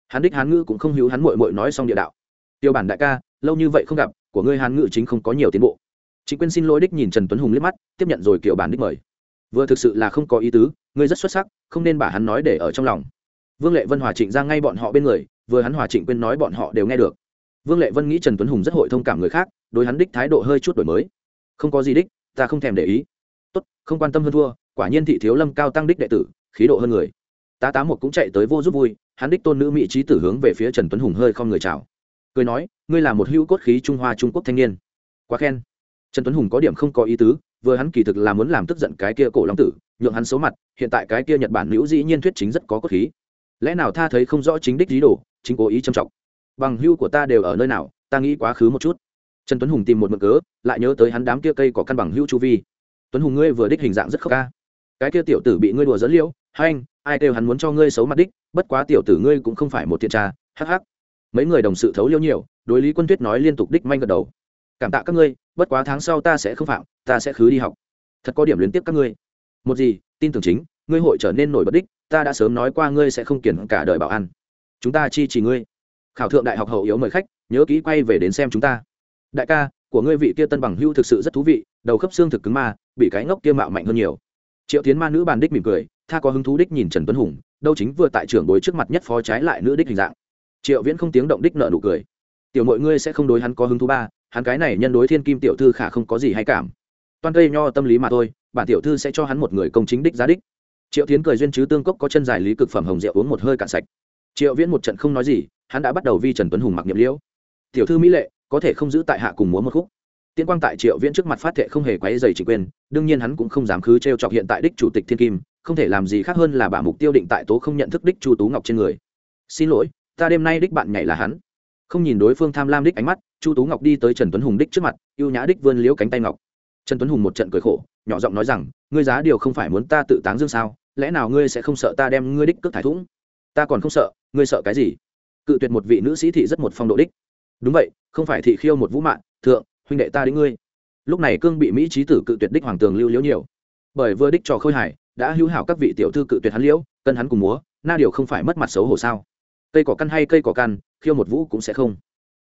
Hắn đích hán ngữ cũng không hữu hắn mội mội nói xong địa đạo. Tiêu bản đại ca, lâu như vậy không gặp, của ngươi hán ngữ chính không có nhiều tiến bộ. Chị quyên xin lỗi đích nhìn trần tuấn hùng liếc mắt, tiếp nhận rồi kiểu bản đích mời. Vừa thực sự là không có ý tứ, ngươi rất xuất sắc, không nên bà hắn nói để ở trong lòng. Vương lệ vân hòa trịnh ra ngay bọn họ bên người, vừa hắn hòa trịnh quyên nói bọn họ đều nghe được. Vương lệ vân nghĩ trần tuấn hùng rất hội thông cảm người khác, đối hắn đích thái độ hơi chút đổi mới. Không có gì đích, ta không thèm để ý. Tốt, không quan tâm hơn thua, quả nhiên thị thiếu lâm cao tăng đích đệ tử, khí độ hơn người. Tá tá một cũng chạy tới vô giúp vui, hắn đích tôn nữ mỹ trí tử hướng về phía trần tuấn hùng hơi không người chào. Cười nói, ngươi là một hữu cốt khí trung hoa trung quốc thanh niên. Quá khen trần tuấn hùng có điểm không có ý tứ, vừa hắn kỳ thực là muốn làm tức giận cái kia cổ long tử, nhượng hắn xấu mặt, hiện tại cái kia nhật bản nữ dĩ nhiên thuyết chính rất có cốt khí. Lẽ nào tha thấy không rõ chính đích lý đồ, chính cố ý châm trọng? Bằng hưu của ta đều ở nơi nào, ta nghĩ quá khứ một chút. Trần tuấn hùng tìm một mực cớ, lại nhớ tới hắn đám kia cây có căn bằng hưu chu vi. Tuấn hùng ngươi vừa đích hình dạng rất khóc ca. Cái kia tiểu tử bị ngươi đùa dẫn liễu hay anh ai kêu hắn muốn cho ngươi xấu mặt đích, bất quá tiểu tử ngươi cũng không phải một thiện tra, hắc hắc. Mấy người đồng sự thấu liêu nhiều, đối lý quân tuyết nói liên tục đích manh gật đầu cảm tạ các ngươi, bất quá tháng sau ta sẽ không phạm, ta sẽ khứ đi học. Thật có điểm liên tiếp các ngươi. Một gì, tin tưởng chính, ngươi hội trở nên nổi bất đích, ta đã sớm nói qua ngươi sẽ không kiển cả đời bảo an. Chúng ta chi chỉ ngươi. Khảo thượng đại học hậu yếu mời khách, nhớ kỹ quay về đến xem chúng ta. Đại ca, của ngươi vị kia tân bằng hưu thực sự rất thú vị, đầu khớp xương thực cứng ma bị cái ngốc kia mạo mạnh hơn nhiều. Triệu tiến ma nữ bàn đích mỉm cười, tha có hứng thú đích nhìn trần tuấn hùng, đâu chính vừa tại trưởng bối trước mặt nhất phó trái lại nữ đích hình dạng. Triệu viễn không tiếng động đích nợ nụ cười. Tiểu mọi ngươi sẽ không đối hắn có hứng thú ba hắn cái này nhân đối thiên kim tiểu thư khả không có gì hay cảm. Toàn cây nho tâm lý mà thôi bản tiểu thư sẽ cho hắn một người công chính đích giá đích. Triệu tiến cười duyên chứ tương cốc có chân dài lý cực phẩm hồng rượu uống một hơi cạn sạch. Triệu viễn một trận không nói gì hắn đã bắt đầu vi trần tuấn hùng mặc nhiệm liễu. Tiểu thư mỹ lệ có thể không giữ tại hạ cùng múa một khúc. Tiên quang tại triệu viễn trước mặt phát thệ không hề quấy dày chỉ quyền, đương nhiên hắn cũng không dám khứ t r e o chọc hiện tại đích chủ tịch thiên kim không thể làm gì khác hơn là bả mục tiêu định tại tố không nhận thức đích chu tú ngọc trên người. Xin lỗi ta đêm nay đích bạn nhảy là hắn. Không nhìn đối phương tham lam đích ánh mắt chu tú ngọc đi tới trần tuấn hùng đích trước mặt y ê u nhã đích vươn liễu cánh tay ngọc. Trần tuấn hùng một trận cười khổ, nhỏ giọng nói rằng, ngươi giá điều không phải muốn ta tự táng dương sao? Lẽ nào ngươi sẽ không sợ ta đem ngươi đích cướp thải thủng? Ta còn không sợ, ngươi sợ cái gì? Cự tuyệt một vị nữ sĩ thị rất một phong độ đích. Đúng vậy, không phải thị khiêu một vũ mạng, thượng, huynh đệ ta đến ngươi. Lúc này cương bị mỹ trí tử cự tuyệt đích hoàng tường lưu liễu nhiều. Bởi vừa đích trò khôi hài, đã hữu hảo các vị tiểu thư cự tuyệt hắn liễu, cân hắn cùng múa, na điều không phải mất mặt xấu hổ sao? Cây cỏ căn hay cây cỏ căn, khiêu một vũ cũng sẽ không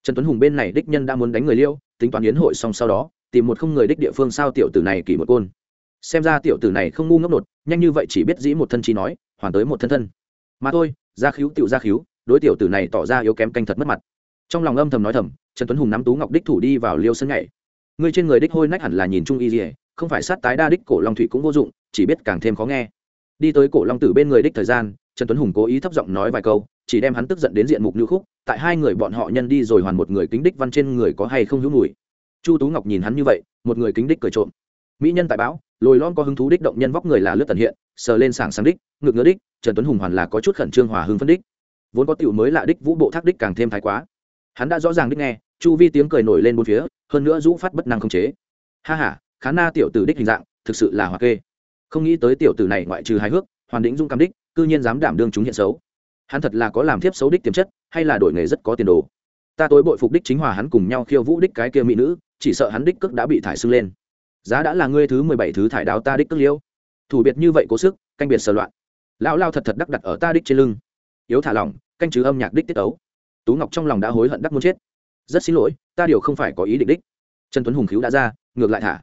trần tuấn hùng bên này đích nhân đã muốn đánh người liêu, tính toán yến hội xong sau đó, tìm một không người đích địa phương sao tiểu tử này kỳ một côn. Xem ra tiểu tử này không ngu ngốc nột nhanh như vậy chỉ biết dĩ một thân chi nói, hoàn tới một thân thân. Mà thôi, ra khíu tiểu ra khíu, đối tiểu tử này tỏ ra yếu kém canh thật mất mặt. Trong lòng âm thầm nói thầm, trần tuấn hùng nắm tú ngọc đích thủ đi vào liêu sân nhảy. Người trên người đích hôi nách hẳn là nhìn trung y dỉa không phải sát tái đa đích cổ long thủy cũng vô dụng, chỉ biết càng thêm khó nghe. Đi tới cổ long tử bên người đích thời gian, trần tuấn hùng cố ý thấp giọng nói vài câu chỉ đem hắn tức giận đến diện mục như khúc, tại hai người bọn họ nhân đi rồi hoàn một người kính đích văn trên người có hay không hữu mùi. Chu tú ngọc nhìn hắn như vậy, một người kính đích cười trộm. Mỹ nhân tại bão lồi lon có hứng thú đích động nhân vóc người là lướt tần hiện, sờ lên sảng sáng đích ngược ngứa đích, trần tuấn hùng hoàn là có chút khẩn trương hòa hưng phân đích. Vốn có tiểu mới lạ đích, vũ bộ thác đích càng thêm thái quá. Hắn đã rõ ràng đích nghe, chu vi tiếng cười nổi lên bốn phía, hơn nữa rũ phát bất năng không chế. Ha ha, khá na tiểu tử đích hình dạng, thực sự là hoa kê. Không nghĩ tới tiểu tử này ngoại trừ hài hước, hoàn đĩnh dung cam đích, cư nhiên dám đảm đương chúng hiện xấu hắn thật là có làm thiếp xấu đích tiềm chất, hay là đổi nghề rất có tiền đồ. Ta tối bội phục đích chính hòa hắn cùng nhau khiêu vũ đích cái kia mỹ nữ, chỉ sợ hắn đích cước đã bị thải sưng lên. Giá đã là ngươi thứ mười bảy thứ thải đáo ta đích cước liêu. Thủ biệt như vậy cố sức, canh biệt sờ loạn. Lão lao thật thật đắc đặt ở ta đích trên lưng. Yếu thả lỏng, canh chứ âm nhạc đích tiết ấu tú ngọc trong lòng đã hối hận đắc muốn chết. Rất xin lỗi, ta điều không phải có ý định đích. Trần tuấn hùng cứu đã ra, ngược lại thả.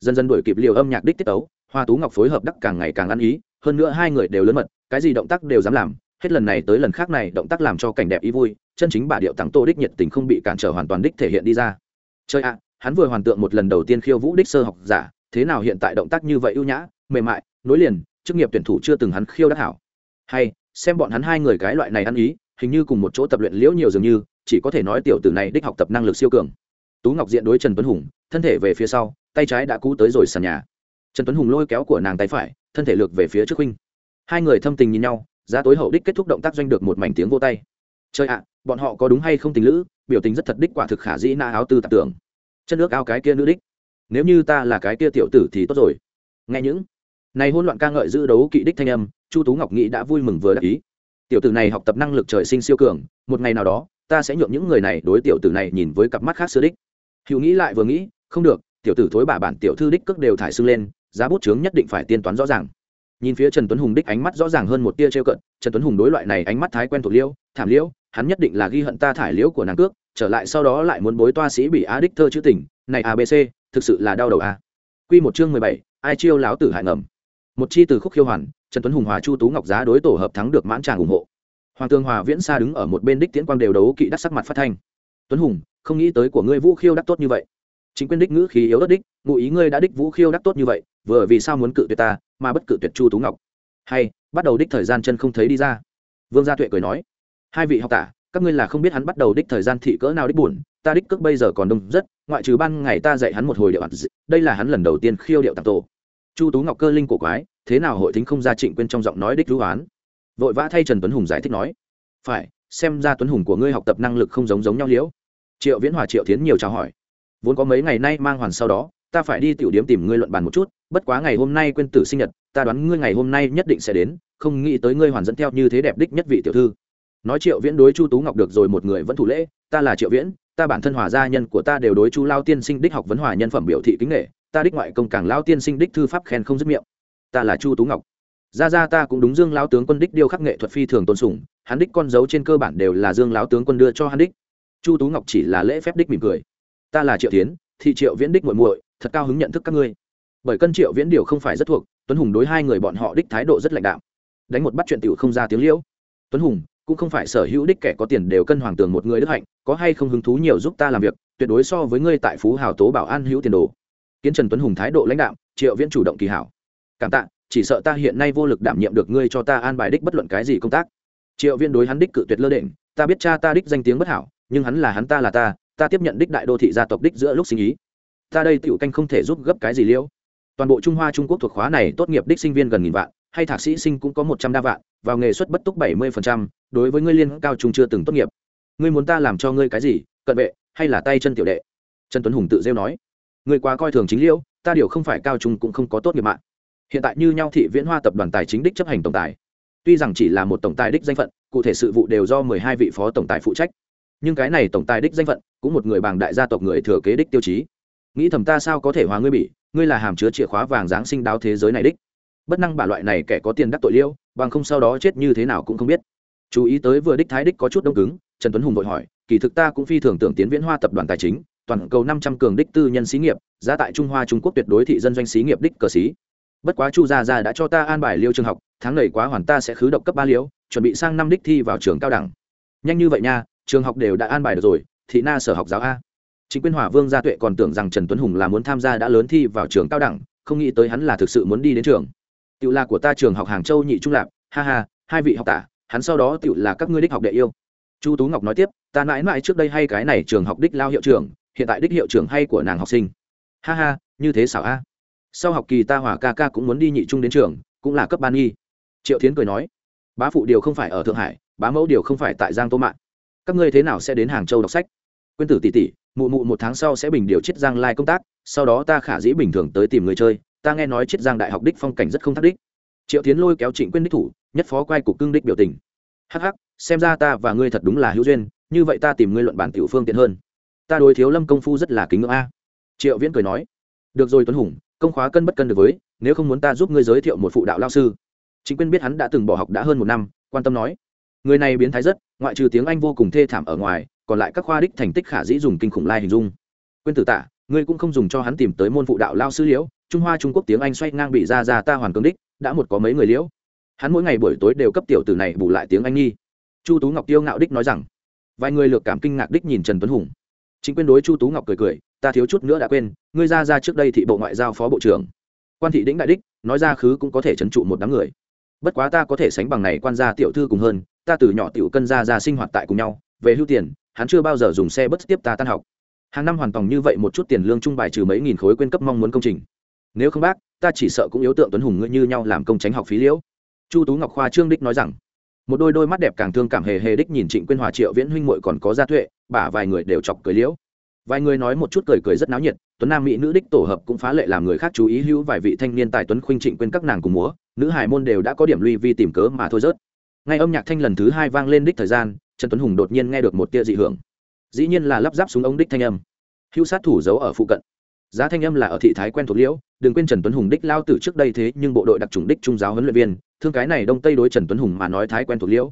Dần dần đuổi kịp liều âm nhạc đích tiết ấu hoa tú ngọc phối hợp đắc càng ngày càng ăn ý, hơn nữa hai người đều lớn mật, cái gì động tác đều dám làm hết lần này tới lần khác này, động tác làm cho cảnh đẹp ý vui, chân chính bà điệu tặng tô đích nhiệt tình không bị cản trở hoàn toàn đích thể hiện đi ra. Chơi ạ, hắn vừa hoàn tượng một lần đầu tiên khiêu vũ đích sơ học giả, thế nào hiện tại động tác như vậy ưu nhã, mềm mại, nối liền, chức nghiệp tuyển thủ chưa từng hắn khiêu đắc hảo. Hay, xem bọn hắn hai người cái loại này ăn ý, hình như cùng một chỗ tập luyện liễu nhiều dường như, chỉ có thể nói tiểu tử này đích học tập năng lực siêu cường. Tú ngọc diện đối trần tuấn hùng, thân thể về phía sau, tay trái đã cú tới rồi sàn nhà. Trần tuấn hùng lôi kéo của nàng tay phải, thân thể lược về phía trước huynh. Hai người thâm tình nhìn nhau giá tối hậu đích kết thúc động tác doanh được một mảnh tiếng vô tay. Chơi ạ, bọn họ có đúng hay không tình lữ, biểu tình rất thật đích quả thực khả dĩ na áo tư tạp tưởng. Chân nước ao cái kia nữ đích. Nếu như ta là cái kia tiểu tử thì tốt rồi. Nghe những này hôn loạn ca ngợi giữ đấu kỵ đích thanh âm, chu tú ngọc nghĩ đã vui mừng vừa đắc ý. Tiểu tử này học tập năng lực trời sinh siêu cường, một ngày nào đó, ta sẽ nhượng những người này đối tiểu tử này nhìn với cặp mắt khác xưa đích. Hữu nghĩ lại vừa nghĩ, không được, tiểu tử thối bà bản tiểu thư đích cước đều thải xưng lên, giá bút chướng nhất định phải tiên toán rõ ràng nhìn phía trần tuấn hùng đích ánh mắt rõ ràng hơn một tia trêu cận trần tuấn hùng đối loại này ánh mắt thái quen thuộc liêu thảm liêu hắn nhất định là ghi hận ta thải liễu của nàng cước, trở lại sau đó lại muốn bối toa sĩ bị á đích thơ chữ tình, này abc thực sự là đau đầu a quy một chương mười bảy, ai chiêu láo tử hại ngầm. Một chi từ khúc khiêu hoàn, trần tuấn hùng hòa chu tú ngọc giá đối tổ hợp thắng được mãn tràng ủng hộ. Hoàng tương hòa viễn xa đứng ở một bên đích tiễn quang đều đấu kỵ đắc sắc mặt phát thanh. Tuấn hùng, không nghĩ tới của ngươi vũ khiêu đắc tốt như vậy. Chính quyền đích ngữ khí yếu đất đích, ngụ ý ngươi đã đích vũ khiêu đắc tốt như vậy, vừa vì sao muốn cự tuyệt ta mà bất cự tuyệt chu tú ngọc. Hay, bắt đầu đích thời gian chân không thấy đi ra. Vương gia tuệ cười nói, hai vị học tả, các ngươi là không biết hắn bắt đầu đích thời gian thị cỡ nào đích buồn, ta đích cước bây giờ còn đông rất, ngoại trừ ban ngày ta dạy hắn một hồi điệu đây là hắn lần đầu tiên khiêu điệu tặng tổ. Chu tú ngọc cơ linh cổ quái, thế nào hội thính không ra trịnh quên trong giọng nói đích hữu oán? Vội vã thay trần tuấn hùng giải thích nói, phải, xem ra tuấn hùng của ngươi học tập năng lực không giống giống nhau liễu. Triệu viễn hòa triệu tiến nhiều chào hỏi, vốn có mấy ngày nay mang hoàn sau đó, ta phải đi tiểu điếm tìm ngươi luận bàn một chút bất quá ngày hôm nay quên tử sinh nhật, ta đoán ngươi ngày hôm nay nhất định sẽ đến, không nghĩ tới ngươi hoàn dẫn theo như thế đẹp đích nhất vị tiểu thư. Nói triệu viễn đối chu tú ngọc được rồi một người vẫn thủ lễ, ta là triệu viễn, ta bản thân hòa gia nhân của ta đều đối chu lao tiên sinh đích học vấn hòa nhân phẩm biểu thị kính nghệ ta đích ngoại công càng lao tiên sinh đích thư pháp khen không dứt miệng. Ta là chu tú ngọc. Ra ra ta cũng đúng dương lão tướng quân đích điêu khắc nghệ thuật phi thường tôn sùng, hắn đích con dấu trên cơ bản đều là dương lão tướng quân đưa cho hắn đích. Chu tú ngọc chỉ là lễ phép đích mỉm cười. Ta là triệu tiến thị triệu viễn đích muội muội, thật cao hứng nhận thức các ngươi bởi cân triệu viễn điều không phải rất thuộc, tuấn hùng đối hai người bọn họ đích thái độ rất lãnh đạo đánh một bắt chuyện tiểu không ra tiếng liễu. Tuấn hùng, cũng không phải sở hữu đích kẻ có tiền đều cân hoàng tường một người đức hạnh, có hay không hứng thú nhiều giúp ta làm việc, tuyệt đối so với ngươi tại phú hào tố bảo an hữu tiền đồ. Kiến trần tuấn hùng thái độ lãnh đạo triệu viễn chủ động kỳ hảo. Cảm tạ, chỉ sợ ta hiện nay vô lực đảm nhiệm được ngươi cho ta an bài đích bất luận cái gì công tác. Triệu viễn đối hắn đích cự tuyệt lơ định ta biết cha ta đích danh tiếng bất hảo, nhưng hắn là hắn ta là ta ta tiếp nhận đích đại đô thị gia tộc đích giữa lúc sinh ý. Ta đây tiểu canh không thể giúp gấp cái gì liễu toàn bộ trung hoa trung quốc thuộc khóa này tốt nghiệp đích sinh viên gần nghìn vạn, hay thạc sĩ sinh cũng có một trăm đa vạn, vào nghề xuất bất túc bảy mươi đối với ngươi liên cao trung chưa từng tốt nghiệp. Ngươi muốn ta làm cho ngươi cái gì, cận vệ, hay là tay chân tiểu đệ? Trần tuấn hùng tự rêu nói. Ngươi quá coi thường chính liễu, ta điều không phải cao trung cũng không có tốt nghiệp mạng. Hiện tại như nhau thị viễn hoa tập đoàn tài chính đích chấp hành tổng tài. Tuy rằng chỉ là một tổng tài đích danh phận, cụ thể sự vụ đều do mười hai vị phó tổng tài phụ trách. Nhưng cái này tổng tài đích danh phận, cũng một người bằng đại gia tộc người thừa kế đích tiêu chí nghĩ thầm ta sao có thể hóa ngươi bị ngươi là hàm chứa chìa khóa vàng giáng sinh đáo thế giới này đích. Bất năng bả loại này kẻ có tiền đắc tội liêu bằng không sau đó chết như thế nào cũng không biết. Chú ý tới vừa đích thái đích có chút đông cứng trần tuấn hùng vội hỏi kỳ thực ta cũng phi thường tưởng tiến viễn hoa tập đoàn tài chính toàn cầu năm trăm cường đích tư nhân xí nghiệp giá tại trung hoa trung quốc tuyệt đối thị dân doanh xí nghiệp đích cờ xí. Bất quá chu gia gia đã cho ta an bài liêu trường học tháng này quá hoàn ta sẽ khứ độc cấp ba liêu, chuẩn bị sang năm đích thi vào trường cao đẳng. Nhanh như vậy nha trường học đều đã an bài được rồi thị na sở học giáo a chính quyền Hòa vương gia tuệ còn tưởng rằng trần tuấn hùng là muốn tham gia đã lớn thi vào trường cao đẳng không nghĩ tới hắn là thực sự muốn đi đến trường. Tự là của ta trường học hàng châu nhị trung lạc ha ha hai vị học tả hắn sau đó tự là các ngươi đích học đệ yêu. Chu tú ngọc nói tiếp ta mãi mãi trước đây hay cái này trường học đích lao hiệu trưởng hiện tại đích hiệu trưởng hay của nàng học sinh. Ha ha như thế xảo a. Sau học kỳ ta hỏa ca ca cũng muốn đi nhị trung đến trường cũng là cấp ban nghi. Triệu tiến cười nói bá phụ điều không phải ở thượng hải bá mẫu điều không phải tại giang tô Mạn, các ngươi thế nào sẽ đến hàng châu đọc sách? Quyên tử tỷ tỷ mụ mụ một tháng sau sẽ bình điều chiết giang lai công tác, sau đó ta khả dĩ bình thường tới tìm người chơi, ta nghe nói chiết giang đại học đích phong cảnh rất không thắc đích. Triệu tiến lôi kéo trịnh quyên đích thủ, nhất phó quay cục cương đích biểu tình. Hh xem ra ta và ngươi thật đúng là hữu duyên, như vậy ta tìm ngươi luận bản tiểu phương tiện hơn. Ta đối thiếu lâm công phu rất là kính ngưỡng a. Triệu viễn cười nói, được rồi tuấn hùng, công khóa cân bất cân được với, nếu không muốn ta giúp ngươi giới thiệu một phụ đạo lao sư. Chính quyên biết hắn đã từng bỏ học đã hơn một năm, quan tâm nói, người này biến thái rất, ngoại trừ tiếng anh vô cùng thê thảm ở ngoài còn lại các khoa đích thành tích khả dĩ dùng kinh khủng lai hình dung. Quên tử tạ, ngươi cũng không dùng cho hắn tìm tới môn phụ đạo lao sư liễu, trung hoa trung quốc tiếng anh xoay ngang bị ra ra ta hoàn cương đích, đã một có mấy người liễu. Hắn mỗi ngày buổi tối đều cấp tiểu tử này bù lại tiếng anh nghi. Chu tú ngọc tiêu ngạo đích nói rằng, vài người lược cảm kinh ngạc đích nhìn trần tuấn hùng. Chính Quyền đối chu tú ngọc cười cười, ta thiếu chút nữa đã quên, ngươi ra ra trước đây thị bộ ngoại giao phó bộ trưởng. Quan thị đĩnh đại đích, nói ra khứ cũng có thể trấn trụ một đám người. Bất quá ta có thể sánh bằng này quan gia tiểu thư cùng hơn, ta từ nhỏ tiểu cân ra ra sinh hoạt tại cùng nhau, về hưu tiền hắn chưa bao giờ dùng xe bất tiếp ta tan học. Hàng năm hoàn toàn như vậy một chút tiền lương trung bài trừ mấy nghìn khối quyên cấp mong muốn công trình. Nếu không bác, ta chỉ sợ cũng yếu tượng tuấn hùng ngươi như nhau làm công tránh học phí liễu. Chu tú ngọc khoa trương đích nói rằng, một đôi đôi mắt đẹp càng thương cảm hề hề đích nhìn trịnh quyên hòa triệu viễn huynh muội còn có gia tuệ, bả vài người đều chọc cười liễu. Vài người nói một chút cười cười rất náo nhiệt, tuấn nam mỹ nữ đích tổ hợp cũng phá lệ làm người khác chú ý hữu vài vị thanh niên tài tuấn khuynh trịnh quyên các nàng cùng múa, nữ hải môn đều đã có điểm lui vi tìm cớ mà thôi rớt. Ngay âm nhạc thanh lần thứ hai vang lên đích thời gian trần tuấn hùng đột nhiên nghe được một tia dị hưởng. Dĩ nhiên là lắp ráp súng ống đích thanh âm. Hữu sát thủ giấu ở phụ cận. Giá thanh âm là ở thị thái quen thuộc liễu, đừng quên trần tuấn hùng đích lao từ trước đây thế, nhưng bộ đội đặc trùng đích trung giáo huấn luyện viên, thương cái này đông tây đối trần tuấn hùng mà nói thái quen thuộc liễu.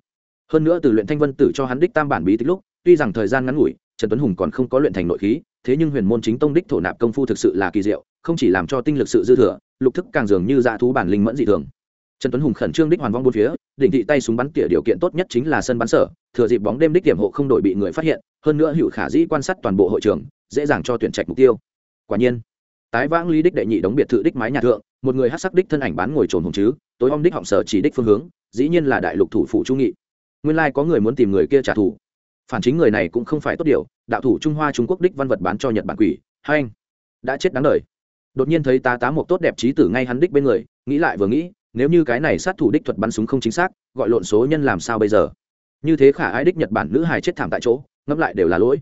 Hơn nữa từ luyện thanh vân tử cho hắn đích tam bản bí tích lúc, tuy rằng thời gian ngắn ngủi, trần tuấn hùng còn không có luyện thành nội khí, thế nhưng huyền môn chính tông đích thổ nạp công phu thực sự là kỳ diệu, không chỉ làm cho tinh lực sự dư thừa, lục thức càng dường như dạ thú bản linh mẫn dị thường. Trần tuấn hùng khẩn trương đích hoàn vong bốn phía đỉnh thị tay súng bắn tỉa điều kiện tốt nhất chính là sân bắn sở, thừa dịp bóng đêm đích điểm hộ không đội bị người phát hiện, hơn nữa hữu khả dĩ quan sát toàn bộ hội trường, dễ dàng cho tuyển trạch mục tiêu. Quả nhiên, tái vãng lý đích đệ nhị đóng biệt thự đích mái nhà thượng, một người hát sắc đích thân ảnh bán ngồi trồn hùng chứ, tối om đích họng sở chỉ đích phương hướng, dĩ nhiên là đại lục thủ phụ trung nghị. Nguyên lai có người muốn tìm người kia trả thù. Phản chính người này cũng không phải tốt điều, đạo thủ trung hoa trung quốc đích văn vật bán cho nhật bản quỷ hai anh, đã chết đáng đời. Đột nhiên thấy tá tá một tốt đẹp trí tử ngay hắn đích bên người, nghĩ lại vừa nghĩ nếu như cái này sát thủ đích thuật bắn súng không chính xác, gọi lộn số nhân làm sao bây giờ? Như thế khả ái đích nhật bản nữ hài chết thảm tại chỗ, ngẫm lại đều là lỗi.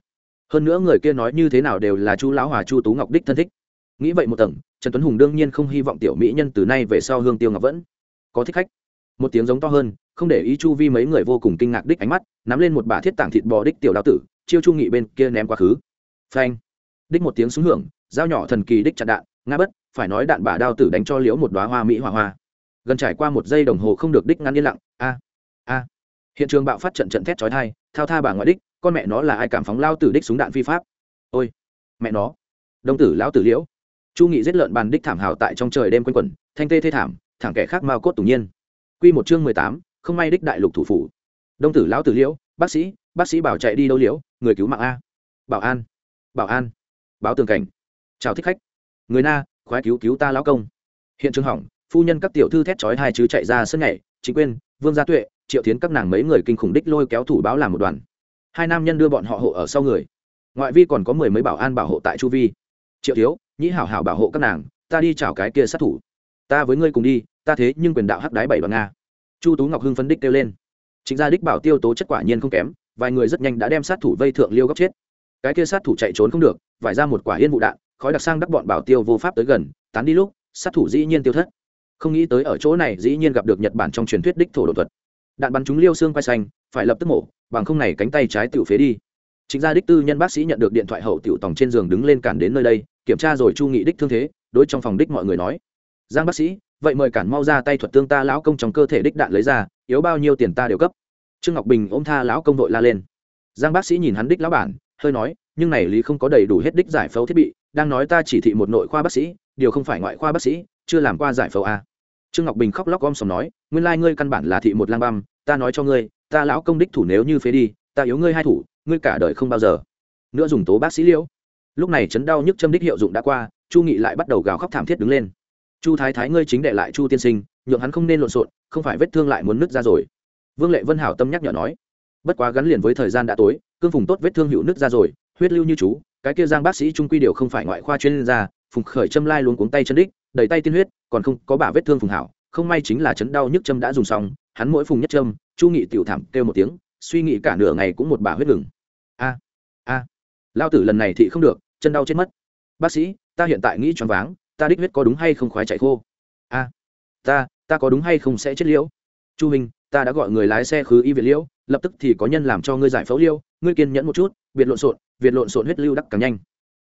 Hơn nữa người kia nói như thế nào đều là chu lão hòa chu tú ngọc đích thân thích. Nghĩ vậy một tầng, trần tuấn hùng đương nhiên không hy vọng tiểu mỹ nhân từ nay về sau hương tiêu ngọc vẫn có thích khách. Một tiếng giống to hơn, không để ý chu vi mấy người vô cùng kinh ngạc đích ánh mắt, nắm lên một bả thiết tảng thịt bò đích tiểu đao tử, chiêu chu nghị bên kia ném quá khứ. Phanh. Đích một tiếng súng hưởng, dao nhỏ thần kỳ đích chặn đạn nga bất, phải nói đạn bả đao tử đánh cho liễu một đoá hoa mỹ hoa hoa gần trải qua một giây đồng hồ không được đích ngăn yên lặng, a a. Hiện trường bạo phát trận trận thét chói thai thao tha bà ngoại đích, con mẹ nó là ai cảm phóng lao tử đích súng đạn phi pháp? Ôi, mẹ nó. Đông tử, lão tử liễu. Chu nghị giết lợn bàn đích thảm hào tại trong trời đêm quanh quẩn, thanh tê thê thảm thẳng kẻ khác mao cốt tủng nhiên. Q một chương mười tám, không may đích đại lục thủ phủ. Đông tử, lão tử liễu, bác sĩ bác sĩ bảo chạy đi đâu liễu? Người cứu mạng a. Bảo an bảo an. Báo tường cảnh. Chào thích khách. Người na, khoái cứu cứu ta lão công. Hiện trường hỏng phu nhân các tiểu thư thét chói hai chứ chạy ra sân nhảy chính Quyên, vương gia tuệ triệu tiến các nàng mấy người kinh khủng đích lôi kéo thủ báo làm một đoàn. Hai nam nhân đưa bọn họ hộ ở sau người. Ngoại vi còn có mười mấy bảo an bảo hộ tại chu vi. Triệu thiếu nhĩ hảo hảo bảo hộ các nàng ta đi chào cái kia sát thủ. Ta với ngươi cùng đi ta thế nhưng quyền đạo hắc đái bảy đoàn nga. Chu tú ngọc hưng phấn đích kêu lên. Chính gia đích bảo tiêu tố chất quả nhiên không kém vài người rất nhanh đã đem sát thủ vây thượng liêu góc chết. Cái kia sát thủ chạy trốn không được vải ra một quả yên vụ đạn khói đặc sang đắc bọn bảo tiêu vô pháp tới gần tán đi lúc sát thủ dĩ nhiên tiêu thất không nghĩ tới ở chỗ này dĩ nhiên gặp được nhật bản trong truyền thuyết đích thổ đột thuật. Đạn bắn trúng liêu xương quay xanh, phải lập tức mổ, bằng không này cánh tay trái tự phế đi. Chính gia đích tư nhân bác sĩ nhận được điện thoại hậu tiểu tòng trên giường đứng lên cản đến nơi đây, kiểm tra rồi chu nghị đích thương thế, đối trong phòng đích mọi người nói. Giang bác sĩ, vậy mời cản mau ra tay thuật tương ta lão công trong cơ thể đích đạn lấy ra, yếu bao nhiêu tiền ta đều cấp. Trương ngọc bình ôm tha lão công đội la lên. Giang bác sĩ nhìn hắn đích lão bản, hơi nói, nhưng này lý không có đầy đủ hết đích giải phẫu thiết bị, đang nói ta chỉ thị một nội khoa bác sĩ, điều không phải ngoại khoa bác sĩ chưa làm qua giải phẫu a trương ngọc bình khóc lóc om sòm nói, nguyên lai ngươi căn bản là thị một lang băm, ta nói cho ngươi, ta lão công đích thủ nếu như phế đi, ta yếu ngươi hai thủ, ngươi cả đời không bao giờ. Nữa dùng tố bác sĩ liễu lúc này chấn đau nhức châm đích hiệu dụng đã qua, chu nghị lại bắt đầu gào khóc thảm thiết đứng lên. Chu thái thái ngươi chính đệ lại chu tiên sinh, nhượng hắn không nên lộn xộn, không phải vết thương lại muốn nứt ra rồi. Vương lệ vân hảo tâm nhắc nhở nói, bất quá gắn liền với thời gian đã tối, cương phùng tốt vết thương hữu nứt ra rồi, huyết lưu như chú, cái kia giang bác sĩ trung quy điều không phải ngoại khoa chuyên gia, phùng khởi châm lai luôn cuống tay chân đích đầy tay tiên huyết, còn không có bả vết thương phùng hảo, không may chính là chấn đau nhức châm đã dùng xong, hắn mỗi phùng nhất châm, chu nghị tiểu thảm kêu một tiếng, suy nghĩ cả nửa ngày cũng một bả huyết ngừng. A a, lao tử lần này thì không được, chân đau chết mất. Bác sĩ, ta hiện tại nghĩ choáng váng, ta đích huyết có đúng hay không khoái chạy khô? A, ta ta có đúng hay không sẽ chết liễu? Chu hình, ta đã gọi người lái xe khứ y viện liễu, lập tức thì có nhân làm cho ngươi giải phẫu liễu, ngươi kiên nhẫn một chút việt lộn xộn việt lộn xộn huyết lưu đắc càng nhanh.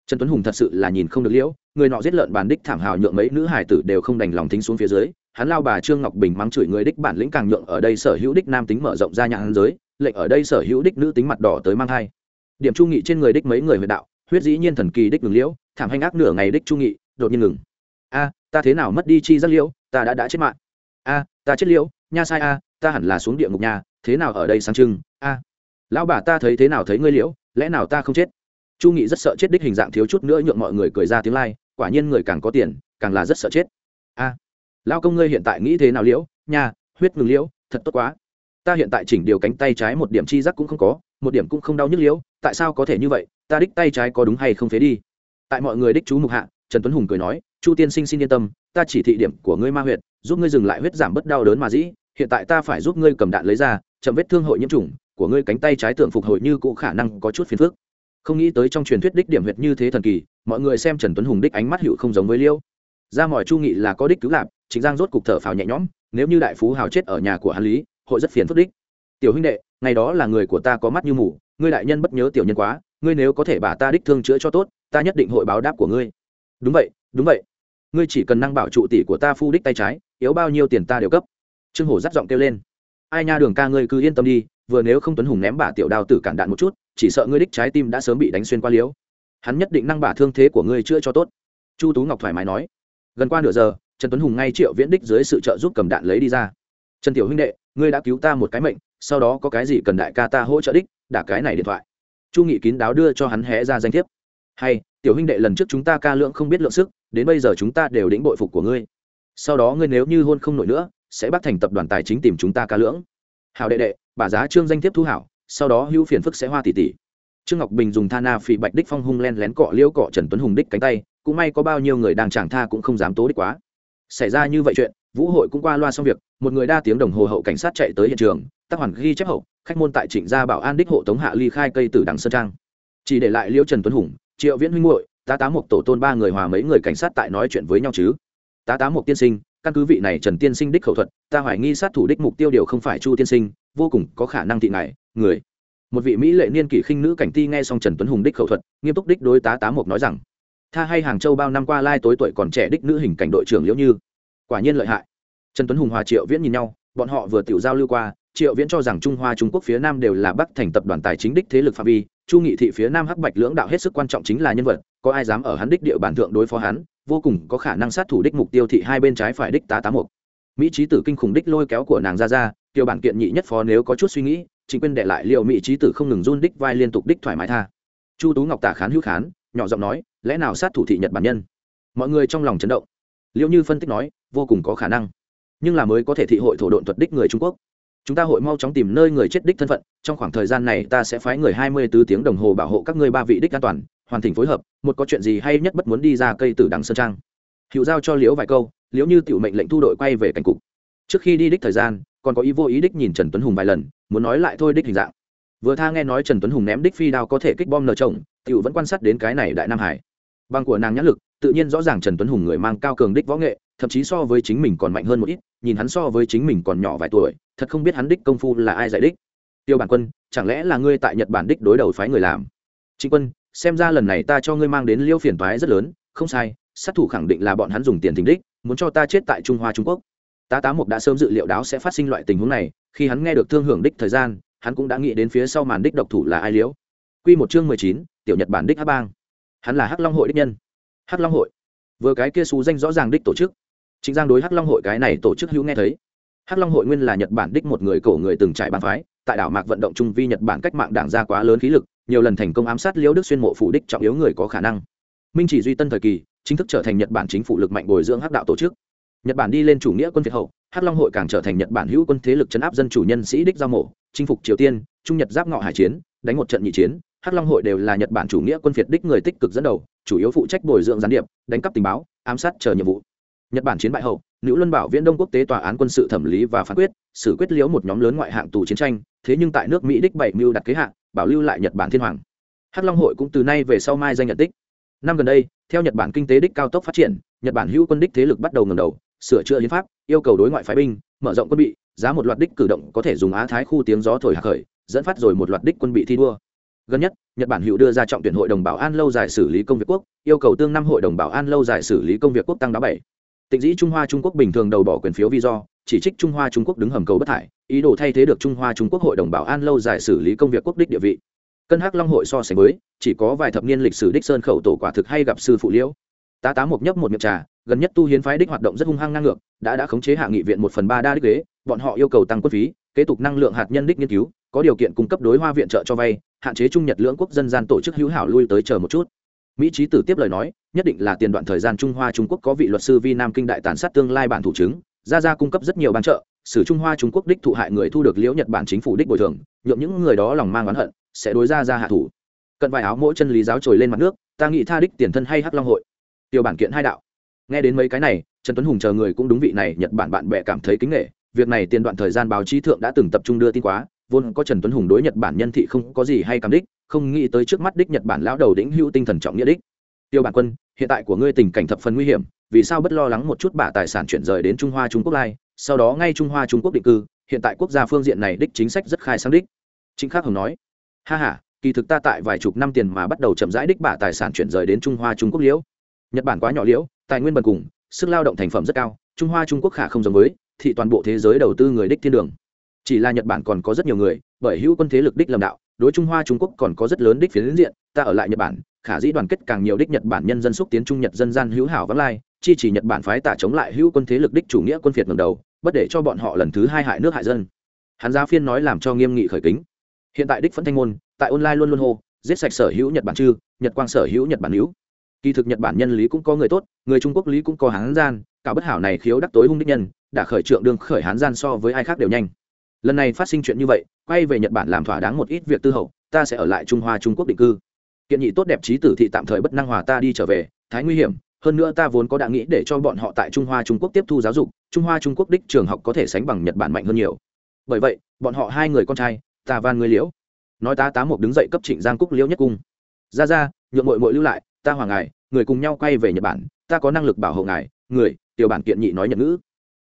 Trần tuấn hùng thật sự là nhìn không được liễu người nọ giết lợn bàn đích thảm hào nhượng mấy nữ hải tử đều không đành lòng thính xuống phía dưới, hắn lao bà trương ngọc bình mắng chửi người đích bản lĩnh càng nhượng ở đây sở hữu đích nam tính mở rộng ra nhãn giới, lệnh ở đây sở hữu đích nữ tính mặt đỏ tới mang thai. Điểm chu nghị trên người đích mấy người huyệt đạo, huyết dĩ nhiên thần kỳ đích ngừng liễu, thảm hành ác nửa ngày đích chu nghị, đột nhiên ngừng. A, ta thế nào mất đi chi giác liễu, ta đã đã chết mạng. A, ta chết liễu, nha sai a, ta hẳn là xuống địa ngục nhà, thế nào ở đây sáng trưng? A, lão bà ta thấy thế nào thấy ngươi liễu, lẽ nào ta không chết? Chu nghị rất sợ chết đích hình dạng thiếu chút nữa nhượng mọi người cười ra tiếng lai quả nhiên người càng có tiền, càng là rất sợ chết. A, lão công ngươi hiện tại nghĩ thế nào liễu? Nha, huyết ngừng liễu, thật tốt quá. Ta hiện tại chỉnh điều cánh tay trái một điểm chi giác cũng không có, một điểm cũng không đau nhức liễu, tại sao có thể như vậy? Ta đích tay trái có đúng hay không phế đi? Tại mọi người đích chú mục hạ, trần tuấn hùng cười nói, chu tiên sinh xin yên tâm, ta chỉ thị điểm của ngươi ma huyệt, giúp ngươi dừng lại huyết giảm bớt đau đớn mà dĩ, hiện tại ta phải giúp ngươi cầm đạn lấy ra, chậm vết thương hội nhiễm trùng, của ngươi cánh tay trái tượng phục hồi như cũ khả năng có chút phiền phức không nghĩ tới trong truyền thuyết đích điểm huyệt như thế thần kỳ, mọi người xem trần tuấn hùng đích ánh mắt hữu không giống với liêu. Ra mọi chu nghị là có đích cứu lạp chính giang rốt cục thở phào nhẹ nhõm, nếu như đại phú hào chết ở nhà của Hàn lý, hội rất phiền phức đích. Tiểu huynh đệ, ngày đó là người của ta có mắt như mù, ngươi đại nhân bất nhớ tiểu nhân quá, ngươi nếu có thể bà ta đích thương chữa cho tốt, ta nhất định hội báo đáp của ngươi. Đúng vậy đúng vậy. Ngươi chỉ cần năng bảo trụ tỷ của ta phu đích tay trái, yếu bao nhiêu tiền ta đều cấp. Trương hổ dắt giọng kêu lên. Ai nha đường ca ngươi cứ yên tâm đi, vừa nếu không tuấn hùng ném bà tiểu đào tử cản đạn một chút chỉ sợ ngươi đích trái tim đã sớm bị đánh xuyên qua liếu hắn nhất định năng bả thương thế của ngươi chữa cho tốt. Chu tú ngọc thoải mái nói. Gần qua nửa giờ, trần tuấn hùng ngay triệu viễn đích dưới sự trợ giúp cầm đạn lấy đi ra. Trần tiểu huynh đệ, ngươi đã cứu ta một cái mệnh, sau đó có cái gì cần đại ca ta hỗ trợ đích, đả cái này điện thoại. Chu nghị kín đáo đưa cho hắn hé ra danh thiếp. Hay, tiểu huynh đệ, lần trước chúng ta ca lượng không biết lượng sức, đến bây giờ chúng ta đều đĩnh bội phục của ngươi. Sau đó ngươi nếu như hôn không nổi nữa, sẽ bắt thành tập đoàn tài chính tìm chúng ta ca lưỡng hào đệ đệ bà giá trương danh thiếp thu hảo sau đó hữu phiền phức sẽ hoa tỷ tỷ trương ngọc bình dùng tha na phỉ bạch đích phong hung len lén cọ liễu cọ trần tuấn hùng đích cánh tay, cũng may có bao nhiêu người đang chẳng tha cũng không dám tố đích quá. Xảy ra như vậy chuyện, vũ hội cũng qua loa xong việc, một người đa tiếng đồng hồ hậu cảnh sát chạy tới hiện trường, tác hoàn ghi chép hậu, khách môn tại trịnh gia bảo an đích hộ tống hạ ly khai cây tử đằng sơn trang. Chỉ để lại liễu trần tuấn hùng, triệu viễn huynh muội, tá tá một tổ tôn ba người hòa mấy người cảnh sát tại nói chuyện với nhau chứ. Tá tá một tiên sinh, căn cứ vị này trần tiên sinh đích khẩu thuật, ta hoài nghi sát thủ đích mục tiêu điều không phải chu tiên sinh, vô cùng có khả năng thị này người. Một vị mỹ lệ niên kỷ khinh nữ cảnh ti nghe xong trần tuấn hùng đích khẩu thuật, nghiêm túc đích đối tá tá mộc nói rằng, tha hay hàng châu bao năm qua lai tối tuổi còn trẻ đích nữ hình cảnh đội trưởng liễu như? Quả nhiên lợi hại. Trần tuấn hùng hòa triệu viễn nhìn nhau, bọn họ vừa tiểu giao lưu qua, triệu viễn cho rằng trung hoa, trung quốc phía nam đều là bắc thành tập đoàn tài chính đích thế lực phạm vi, chu nghị thị phía nam hắc bạch lưỡng đạo hết sức quan trọng chính là nhân vật, có ai dám ở hắn đích địa bàn thượng đối phó hắn, vô cùng có khả năng sát thủ đích mục tiêu thị hai bên trái phải đích tá tám mục mỹ trí tử kinh khủng đích lôi kéo của nàng ra ra tiểu bản kiện nhị nhất phó nếu có chút suy nghĩ chính quyền đệ lại liệu mỹ trí tử không ngừng run đích vai liên tục đích thoải mái tha. Chu tú ngọc tả khán hữu khán, nhỏ giọng nói, lẽ nào sát thủ thị nhật bản nhân? Mọi người trong lòng chấn động. Liệu như phân tích nói, vô cùng có khả năng, nhưng là mới có thể thị hội thổ độn thuật đích người trung quốc. Chúng ta hội mau chóng tìm nơi người chết đích thân phận, trong khoảng thời gian này ta sẽ phái người hai mươi 24 tiếng đồng hồ bảo hộ các ngươi ba vị đích an toàn, hoàn thành phối hợp, một có chuyện gì hay nhất bất muốn đi ra cây tử đằng sơn trang. Hữu giao cho liễu vài câu, liễu như tiểu mệnh lệnh thu đội quay về cảnh cục. Trước khi đi đích thời gian còn có ý vô ý đích nhìn trần tuấn hùng vài lần, muốn nói lại thôi đích hình dạng. Vừa tha nghe nói trần tuấn hùng ném đích phi đao có thể kích bom nở chồng tiểu vẫn quan sát đến cái này đại nam hải. Bằng của nàng nhãn lực, tự nhiên rõ ràng trần tuấn hùng người mang cao cường đích võ nghệ, thậm chí so với chính mình còn mạnh hơn một ít, nhìn hắn so với chính mình còn nhỏ vài tuổi, thật không biết hắn đích công phu là ai dạy đích. Tiêu bản quân, chẳng lẽ là ngươi tại nhật bản đích đối đầu phái người làm? Chính quân, xem ra lần này ta cho ngươi mang đến liêu phiền toái rất lớn, không sai, sát thủ khẳng định là bọn hắn dùng tiền thỉnh đích, muốn cho ta chết tại trung hoa trung quốc tá tá mục đã sớm dự liệu đáo sẽ phát sinh loại tình huống này, khi hắn nghe được thương hưởng đích thời gian, hắn cũng đã nghĩ đến phía sau màn đích độc thủ là ai liễu q một chương mười chín, tiểu nhật bản đích hắc bang. Hắn là hắc long hội đích nhân. Hắc long hội. Vừa cái kia xú danh rõ ràng đích tổ chức. Chính giang đối hắc long hội cái này tổ chức hữu nghe thấy. Hắc long hội nguyên là nhật bản đích một người cổ người từng trải bàn phái, tại đảo mạc vận động trung vi nhật bản cách mạng đảng ra quá lớn khí lực, nhiều lần thành công ám sát liễu đức xuyên mộ phủ đích trọng yếu người có khả năng. Minh chỉ duy tân thời kỳ, chính thức trở thành nhật bản chính phủ lực mạnh bồi dưỡng hắc đạo tổ chức nhật bản đi lên chủ nghĩa quân việt hậu, hắc long hội càng trở thành nhật bản hữu quân thế lực chấn áp dân chủ nhân sĩ đích giao mộ, chinh phục triều tiên, trung nhật giáp ngọ hải chiến, đánh một trận nhị chiến, hắc long hội đều là nhật bản chủ nghĩa quân việt đích người tích cực dẫn đầu, chủ yếu phụ trách bồi dưỡng gián điệp, đánh cắp tình báo, ám sát chờ nhiệm vụ. Nhật bản chiến bại hậu, nữ luân bảo viễn đông quốc tế tòa án quân sự thẩm lý và phán quyết, xử quyết liễu một nhóm lớn ngoại hạng tù chiến tranh, thế nhưng tại nước mỹ đích bảy mưu đặt kế hạng bảo lưu lại nhật bản thiên hoàng. Hắc long hội cũng từ nay về sau mai danh nhận tích năm gần đây, theo nhật bản kinh tế đích cao tốc phát triển, nhật bản hữu quân đích thế lực bắt đầu ngầm đầu sửa chữa hiến pháp yêu cầu đối ngoại phái binh mở rộng quân bị giá một loạt đích cử động có thể dùng á thái khu tiếng gió thổi hạ khởi dẫn phát rồi một loạt đích quân bị thi đua. Gần nhất nhật bản hữu đưa ra trọng tuyển hội đồng bảo an lâu dài xử lý công việc quốc yêu cầu tương năm hội đồng bảo an lâu dài xử lý công việc quốc tăng đá bảy. Tịnh dĩ trung hoa trung quốc bình thường đầu bỏ quyền phiếu vi do chỉ trích trung hoa trung quốc đứng hầm cầu bất thải ý đồ thay thế được trung hoa trung quốc hội đồng bảo an lâu dài xử lý công việc quốc đích địa vị. Cân hắc long hội so sánh mới, chỉ có vài thập niên lịch sử đích sơn khẩu tổ quả thực hay gặp sư phụ liễu. Tá tá một nhấp một miệng trà gần nhất tu hiến phái đích hoạt động rất hung hăng ngang ngược, đã đã khống chế hạ nghị viện một phần ba đa đích ghế, bọn họ yêu cầu tăng quân phí, kế tục năng lượng hạt nhân đích nghiên cứu, có điều kiện cung cấp đối hoa viện trợ cho vay, hạn chế trung nhật lưỡng quốc dân gian tổ chức hữu hảo lui tới chờ một chút. Mỹ trí tử tiếp lời nói, nhất định là tiền đoạn thời gian trung hoa trung quốc có vị luật sư vi nam kinh đại tàn sát tương lai bản thủ chứng ra ra cung cấp rất nhiều ban trợ sử trung hoa trung quốc đích thụ hại người thu được liễu nhật bản chính phủ đích bồi thường nhuộm những người đó lòng mang oán hận, sẽ đối ra ra hạ thủ. Cận vài áo mỗi chân lý giáo trồi lên mặt nước, ta nghĩ tha đích tiền thân hay hắc long hội. Tiểu bản kiện hai đạo nghe đến mấy cái này, trần tuấn hùng chờ người cũng đúng vị này, nhật bản bạn bè cảm thấy kính nghệ việc này tiền đoạn thời gian báo chí thượng đã từng tập trung đưa tin quá, vốn có trần tuấn hùng đối nhật bản nhân thị không có gì hay cảm đích, không nghĩ tới trước mắt đích nhật bản lão đầu đĩnh hữu tinh thần trọng nghĩa đích. Tiêu bản quân, hiện tại của ngươi tình cảnh thập phần nguy hiểm, vì sao bất lo lắng một chút bả tài sản chuyển rời đến trung hoa trung quốc lai, sau đó ngay trung hoa trung quốc định cư, hiện tại quốc gia phương diện này đích chính sách rất khai sáng đích. Chính khắc hồng nói, ha ha, kỳ thực ta tại vài chục năm tiền mà bắt đầu chậm rãi đích bả tài sản chuyển rời đến trung hoa trung quốc liễu. Nhật bản quá nhỏ liễu tài nguyên bần cùng, sức lao động thành phẩm rất cao, trung hoa, trung quốc khả không giống với thị toàn bộ thế giới đầu tư người đích thiên đường. Chỉ là nhật bản còn có rất nhiều người, bởi hữu quân thế lực đích làm đạo, đối trung hoa, trung quốc còn có rất lớn đích phiến diện, ta ở lại nhật bản, khả dĩ đoàn kết càng nhiều đích nhật bản nhân dân xúc tiến trung nhật dân gian hữu hảo vắng lai, chi chỉ nhật bản phái tả chống lại hữu quân thế lực đích chủ nghĩa quân phiệt ngầm đầu, bất để cho bọn họ lần thứ hai hại nước hại dân. Hắn gia phiên nói làm cho nghiêm nghị khởi kính. Hiện tại đích phấn thanh môn, tại online luôn luôn hô, giết sạch sở hữu nhật bản chư, nhật quang sở hữu nhật bản hữu kỳ thực nhật bản nhân lý cũng có người tốt, người trung quốc lý cũng có hán gian, cả bất hảo này khiếu đắc tối hung đích nhân, đã khởi trượng đương khởi hán gian so với ai khác đều nhanh. Lần này phát sinh chuyện như vậy, quay về nhật bản làm thỏa đáng một ít việc tư hậu, ta sẽ ở lại trung hoa trung quốc định cư. Kiện nhị tốt đẹp trí tử thị tạm thời bất năng hòa ta đi trở về, thái nguy hiểm, hơn nữa ta vốn có đã nghĩ để cho bọn họ tại trung hoa trung quốc tiếp thu giáo dục, trung hoa trung quốc đích trường học có thể sánh bằng nhật bản mạnh hơn nhiều. Bởi vậy, bọn họ hai người con trai, ta van người liễu. Nói ta tá một đứng dậy cấp trịnh giang cúc liễu nhất cung. Ra ra, nhượng mội mội lưu lại ta hoàng ngài, người cùng nhau quay về nhật bản, ta có năng lực bảo hộ ngài, người, tiểu bản kiện nhị nói nhật ngữ.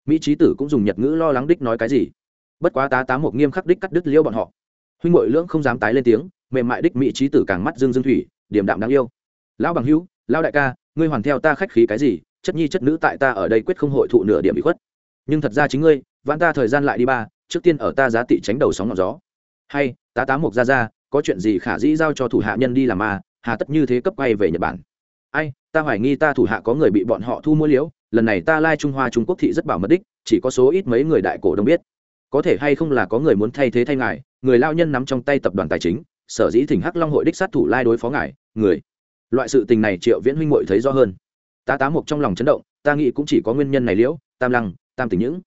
Mỹ trí tử cũng dùng nhật ngữ lo lắng đích nói cái gì. Bất quá tá tá một nghiêm khắc đích cắt đứt liêu bọn họ. Huynh mội lưỡng không dám tái lên tiếng, mềm mại đích mỹ trí tử càng mắt dương dương thủy điểm đạm đáng yêu. Lão bằng hữu, lão đại ca, ngươi hoàn theo ta khách khí cái gì, chất nhi chất nữ tại ta ở đây quyết không hội thụ nửa điểm bị khuất. Nhưng thật ra chính ngươi, vãn ta thời gian lại đi ba, trước tiên ở ta giá tị tránh đầu sóng ngọn gió. Hay, tá tá một ra ra, có chuyện gì khả dĩ giao cho thủ hạ nhân đi làm mà hà tất như thế cấp quay về nhật bản ai ta hoài nghi ta thủ hạ có người bị bọn họ thu mua liễu lần này ta lai trung hoa trung quốc thị rất bảo mật đích chỉ có số ít mấy người đại cổ đông biết có thể hay không là có người muốn thay thế thay ngài người lao nhân nắm trong tay tập đoàn tài chính sở dĩ thỉnh hắc long hội đích sát thủ lai đối phó ngài người loại sự tình này triệu viễn huynh muội thấy rõ hơn ta tá mộc trong lòng chấn động ta nghĩ cũng chỉ có nguyên nhân này liễu tam lăng tam tình những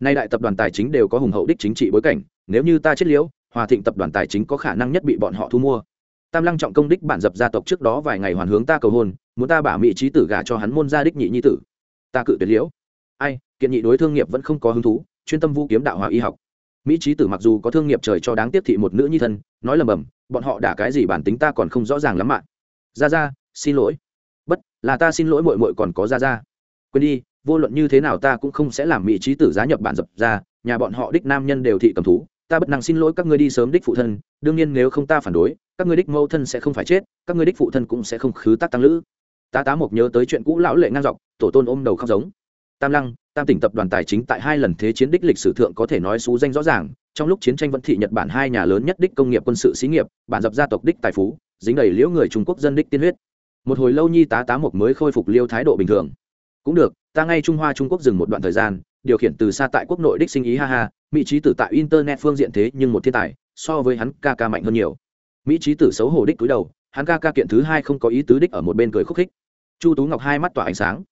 nay đại tập đoàn tài chính đều có hùng hậu đích chính trị bối cảnh nếu như ta chết liễu hòa thịnh tập đoàn tài chính có khả năng nhất bị bọn họ thu mua tam lăng trọng công đích bản dập gia tộc trước đó vài ngày hoàn hướng ta cầu hôn, muốn ta bả mỹ trí tử gả cho hắn môn gia đích nhị nhi tử. Ta cự tuyệt liễu. Ai, kiện nhị đối thương nghiệp vẫn không có hứng thú, chuyên tâm vũ kiếm đạo hòa y học. Mỹ trí tử mặc dù có thương nghiệp trời cho đáng tiếp thị một nữ nhi thân, nói lầm bầm, bọn họ đả cái gì bản tính ta còn không rõ ràng lắm mạng ra ra xin lỗi. Bất, là ta xin lỗi mội mội còn có ra ra quên đi, vô luận như thế nào ta cũng không sẽ làm mỹ trí tử giá nhập bản dập ra nhà bọn họ đích nam nhân đều thị cầm thú ta bất năng xin lỗi các ngươi đi sớm đích phụ thân, đương nhiên nếu không ta phản đối, các ngươi đích mẫu thân sẽ không phải chết, các ngươi đích phụ thân cũng sẽ không khứ tác tăng lữ. Ta tá mộc nhớ tới chuyện cũ lão lệ ngang dọc, tổ tôn ôm đầu khóc giống. Tam lăng, tam tỉnh tập đoàn tài chính tại hai lần thế chiến đích lịch sử thượng có thể nói xú danh rõ ràng, trong lúc chiến tranh vẫn thị nhật bản hai nhà lớn nhất đích công nghiệp quân sự xí nghiệp, bản dập gia tộc đích tài phú, dính đầy liễu người trung quốc dân đích tiên huyết. Một hồi lâu nhi tá tá mộc mới khôi phục liêu thái độ bình thường. Cũng được, ta ngay trung hoa trung quốc dừng một đoạn thời gian điều khiển từ xa tại quốc nội đích sinh ý, ha ha, mỹ trí tử tại internet phương diện thế nhưng một thiên tài, so với hắn ca ca mạnh hơn nhiều. Mỹ trí tử xấu hổ đích túi đầu, hắn ca ca kiện thứ hai không có ý tứ đích ở một bên cười khúc khích. Chu tú ngọc hai mắt tỏa ánh sáng.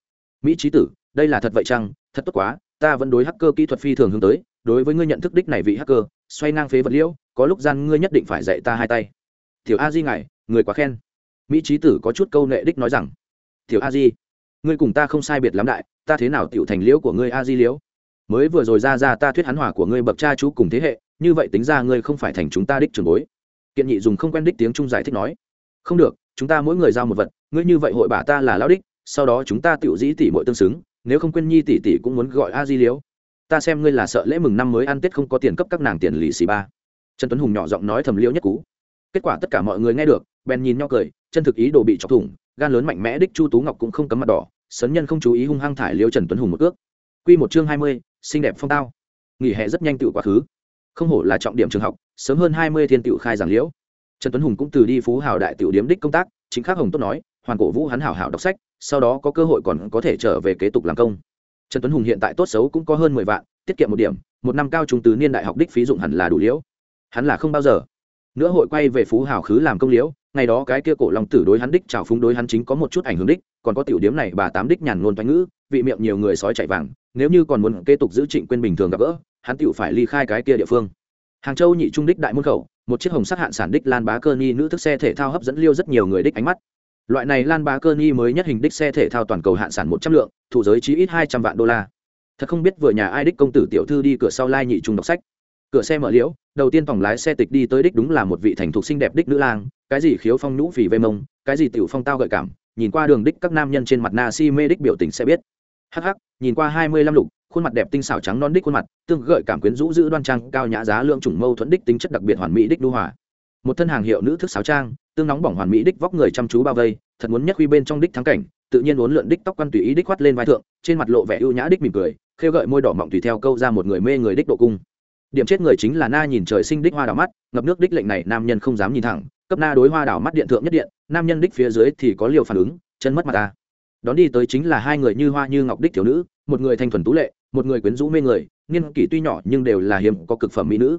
Mỹ trí tử, đây là thật vậy chăng? Thật tốt quá, ta vẫn đối hacker kỹ thuật phi thường hướng tới, đối với ngươi nhận thức đích này vị hacker, xoay ngang phế vật liễu, có lúc gian ngươi nhất định phải dạy ta hai tay. Tiểu a di ngài, người quá khen. Mỹ trí tử có chút câu nệ đích nói rằng. Tiểu a di, ngươi cùng ta không sai biệt lắm đại, ta thế nào tiểu thành liễu của ngươi a di liễu? Mới vừa rồi ra ra ta thuyết hắn hòa của ngươi bậc cha chú cùng thế hệ, như vậy tính ra ngươi không phải thành chúng ta đích trường bối. Kiện nhị dùng không quen đích tiếng trung giải thích nói. Không được, chúng ta mỗi người giao một vật, ngươi như vậy hội bà ta là lão đích, sau đó chúng ta tiểu dĩ tỷ muội tương xứng, nếu không quên nhi tỷ tỷ cũng muốn gọi a di liếu. Ta xem ngươi là sợ lễ mừng năm mới ăn tết không có tiền cấp các nàng tiền lì xì ba. Trần tuấn hùng nhỏ giọng nói thầm liễu nhất cú. Kết quả tất cả mọi người nghe được, bèn nhìn nhau cười, chân thực ý đồ bị chọc thủng, gan lớn mạnh mẽ đích chu tú ngọc cũng không cấm mặt đỏ, sấn nhân không chú ý hung hăng thải liễu trần tuấn hùng một ước quy một chương hai mươi, xinh đẹp phong tao. Nghỉ hè rất nhanh tựu quá khứ. Không hổ là trọng điểm trường học, sớm hơn hai mươi thiên tựu khai giảng liễu. Trần tuấn hùng cũng từ đi phú hào đại tiểu điếm đích công tác, chính khắc hồng tốt nói, hoàn cổ vũ hắn hảo hảo đọc sách, sau đó có cơ hội còn có thể trở về kế tục làm công. Trần tuấn hùng hiện tại tốt xấu cũng có hơn mười vạn, tiết kiệm một điểm, một năm cao trung tứ niên đại học đích phí dụng hẳn là đủ liễu. Hắn là không bao giờ. Nữa hội quay về phú hào khứ làm công liễu, ngày đó cái kia cổ long tử đối hắn đích trào phúng đối hắn chính có một chút ảnh hưởng đích, còn có tiểu điếm này bà tám đích nhàn ngôn toanh ngữ, vị miệng nhiều người sói chạy vàng nếu như còn muốn kế tục giữ trịnh quên bình thường gặp gỡ, hắn tựu phải ly khai cái kia địa phương. Hàng châu nhị trung đích đại môn khẩu, một chiếc hồng sắc hạn sản đích lan bá cơ nhi nữ thức xe thể thao hấp dẫn liêu rất nhiều người đích ánh mắt. Loại này lan bá cơ nhi mới nhất hình đích xe thể thao toàn cầu hạn sản một trăm lượng, thủ giới chí ít hai trăm vạn đô la. Thật không biết vừa nhà ai đích công tử tiểu thư đi cửa sau lai nhị trung đọc sách. Cửa xe mở liễu, đầu tiên phòng lái xe tịch đi tới đích đúng là một vị thành thục xinh đẹp đích nữ lang, cái gì khiếu phong nhũ phì vây mông, cái gì tiểu phong tao gợi cảm, nhìn qua đường đích các nam nhân trên mặt na si mê đích biểu tình sẽ biết hắc hắc, nhìn qua hai mươi lăm lục, khuôn mặt đẹp tinh xảo trắng non đích khuôn mặt, tương gợi cảm quyến rũ giữ đoan trang, cao nhã giá lượng chủng mâu thuẫn đích tính chất đặc biệt hoàn mỹ đích đu hòa. Một thân hàng hiệu nữ thức sáo trang, tương nóng bỏng hoàn mỹ đích vóc người chăm chú bao vây, thật muốn nhất huy bên trong đích thắng cảnh, tự nhiên uốn lượn đích tóc quan tùy ý đích khoát lên vai thượng, trên mặt lộ vẻ ưu nhã đích mỉm cười, khêu gợi môi đỏ mọng tùy theo câu ra một người mê người đích độ cung. Điểm chết người chính là na nhìn trời sinh đích hoa đảo mắt, ngập nước đích lệnh này nam nhân không dám nhìn thẳng, cấp na đối hoa đảo mắt điện thượng nhất điện, nam nhân đích phía dưới thì có liều phản ứng, chân mất mặt ta đón đi tới chính là hai người như hoa như ngọc đích thiếu nữ một người thanh thuần tú lệ một người quyến rũ mê người niên kỷ tuy nhỏ nhưng đều là hiếm có cực phẩm mỹ nữ.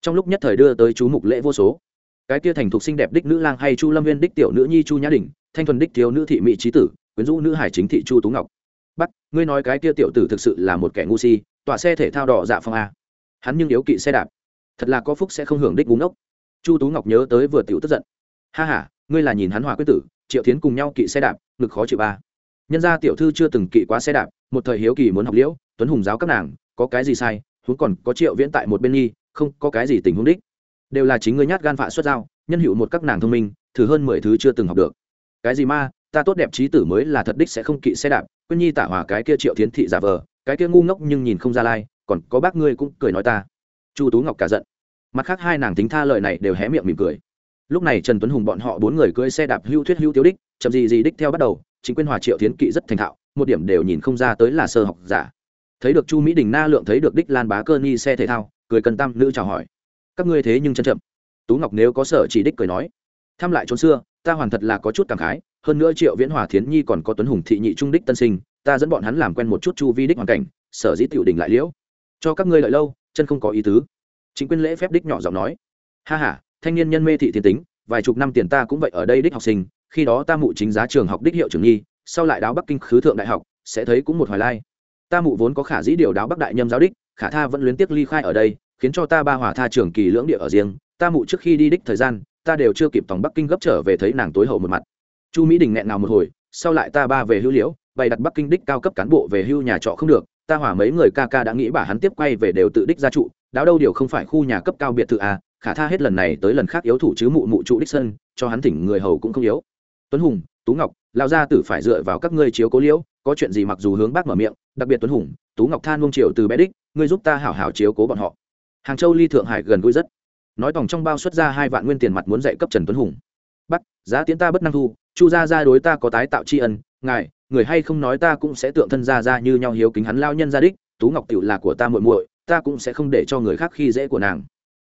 Trong lúc nhất thời đưa tới chú mục lễ vô số. Cái kia thành thục xinh đẹp đích nữ lang hay chu lâm viên đích tiểu nữ nhi chu nhã đình thanh thuần đích thiếu nữ thị mỹ trí tử quyến rũ nữ hải chính thị chu tú ngọc. Bắt ngươi nói cái kia tiểu tử thực sự là một kẻ ngu si tọa xe thể thao đỏ dạ phong a. Hắn nhưng yếu kỵ xe đạp. Thật là có phúc sẽ không hưởng đích búng ốc chu tú ngọc nhớ tới vừa tiểu tức giận. Ha ha, ngươi là nhìn hắn hòa quyết tử triệu tiến cùng nhau kỵ xe đạp ngực khó chịu ba nhân gia tiểu thư chưa từng kỵ quá xe đạp, một thời hiếu kỳ muốn học liễu, tuấn hùng giáo các nàng, có cái gì sai, huống còn có triệu viễn tại một bên nhi không, có cái gì tình huống đích. Đều là chính ngươi nhát gan phạ xuất giao, nhân hiệu một các nàng thông minh, thử hơn mười thứ chưa từng học được. Cái gì ma, ta tốt đẹp trí tử mới là thật đích sẽ không kỵ xe đạp quyên nhi tả hòa cái kia triệu thiến thị giả vờ, cái kia ngu ngốc nhưng nhìn không ra lai, còn có bác ngươi cũng cười nói ta. Chu tú ngọc cả giận. Mặt khác hai nàng tính tha lời này đều hé miệng mỉm cười. Lúc này trần tuấn hùng bọn họ bốn người cưỡi xe đạp hưu thuyết hưu tiêu đích, chậm gì gì đích theo bắt đầu chính quyền hòa triệu tiến kỵ rất thành thạo, một điểm đều nhìn không ra tới là sơ học giả. Thấy được chu mỹ đình na lượng thấy được đích lan bá cơ ni xe thể thao, cười cần tam nữ chào hỏi. Các ngươi thế nhưng chân chậm. Tú ngọc nếu có sở chỉ đích cười nói thăm lại chốn xưa, ta hoàn thật là có chút cảm khái, hơn nữa triệu viễn hòa thiến nhi còn có tuấn hùng thị nhị trung đích tân sinh, ta dẫn bọn hắn làm quen một chút chu vi đích hoàn cảnh, sở dĩ tiểu đình lại liễu. Cho các ngươi lợi lâu, chân không có ý tứ. Chính quyền lễ phép đích nhỏ giọng nói, ha ha, thanh niên nhân mê thị thiên tính, vài chục năm tiền ta cũng vậy ở đây đích học sinh khi đó ta mụ chính giá trường học đích hiệu trưởng nhi sau lại đáo bắc kinh khứ thượng đại học, sẽ thấy cũng một hoài lai. Ta mụ vốn có khả dĩ điều đáo bắc đại nhâm giáo đích, khả tha vẫn luyến tiếc ly khai ở đây, khiến cho ta ba hòa tha trường kỳ lưỡng địa ở riêng. Ta mụ trước khi đi đích thời gian, ta đều chưa kịp tòng bắc kinh gấp trở về thấy nàng tối hậu một mặt. Chu mỹ đình nghẹn nào một hồi, sau lại ta ba về hưu liễu, bày đặt bắc kinh đích cao cấp cán bộ về hưu nhà trọ không được. Ta hỏa mấy người ca ca đã nghĩ bà hắn tiếp quay về đều tự đích gia trụ, đáo đâu điều không phải khu nhà cấp cao biệt thự à khả tha hết lần này tới lần khác yếu thủ chứ mụ mụ trụ đích sân, cho hắn thỉnh người hầu cũng không yếu tuấn hùng, tú ngọc lao ra tử phải dựa vào các ngươi chiếu cố liễu, có chuyện gì mặc dù hướng bác mở miệng, đặc biệt tuấn hùng, tú ngọc than mông triều từ bé đích, ngươi giúp ta hảo hảo chiếu cố bọn họ. Hàng châu ly thượng hải gần gũi rất. Nói tòng trong bao xuất ra hai vạn nguyên tiền mặt muốn dạy cấp trần tuấn hùng. Bắc giá tiến ta bất năng thu, chu gia gia đối ta có tái tạo tri ân, ngài, người hay không nói ta cũng sẽ tượng thân gia gia như nhau hiếu kính hắn lao nhân gia đích, tú ngọc tiểu là của ta muội muội, ta cũng sẽ không để cho người khác khi dễ của nàng.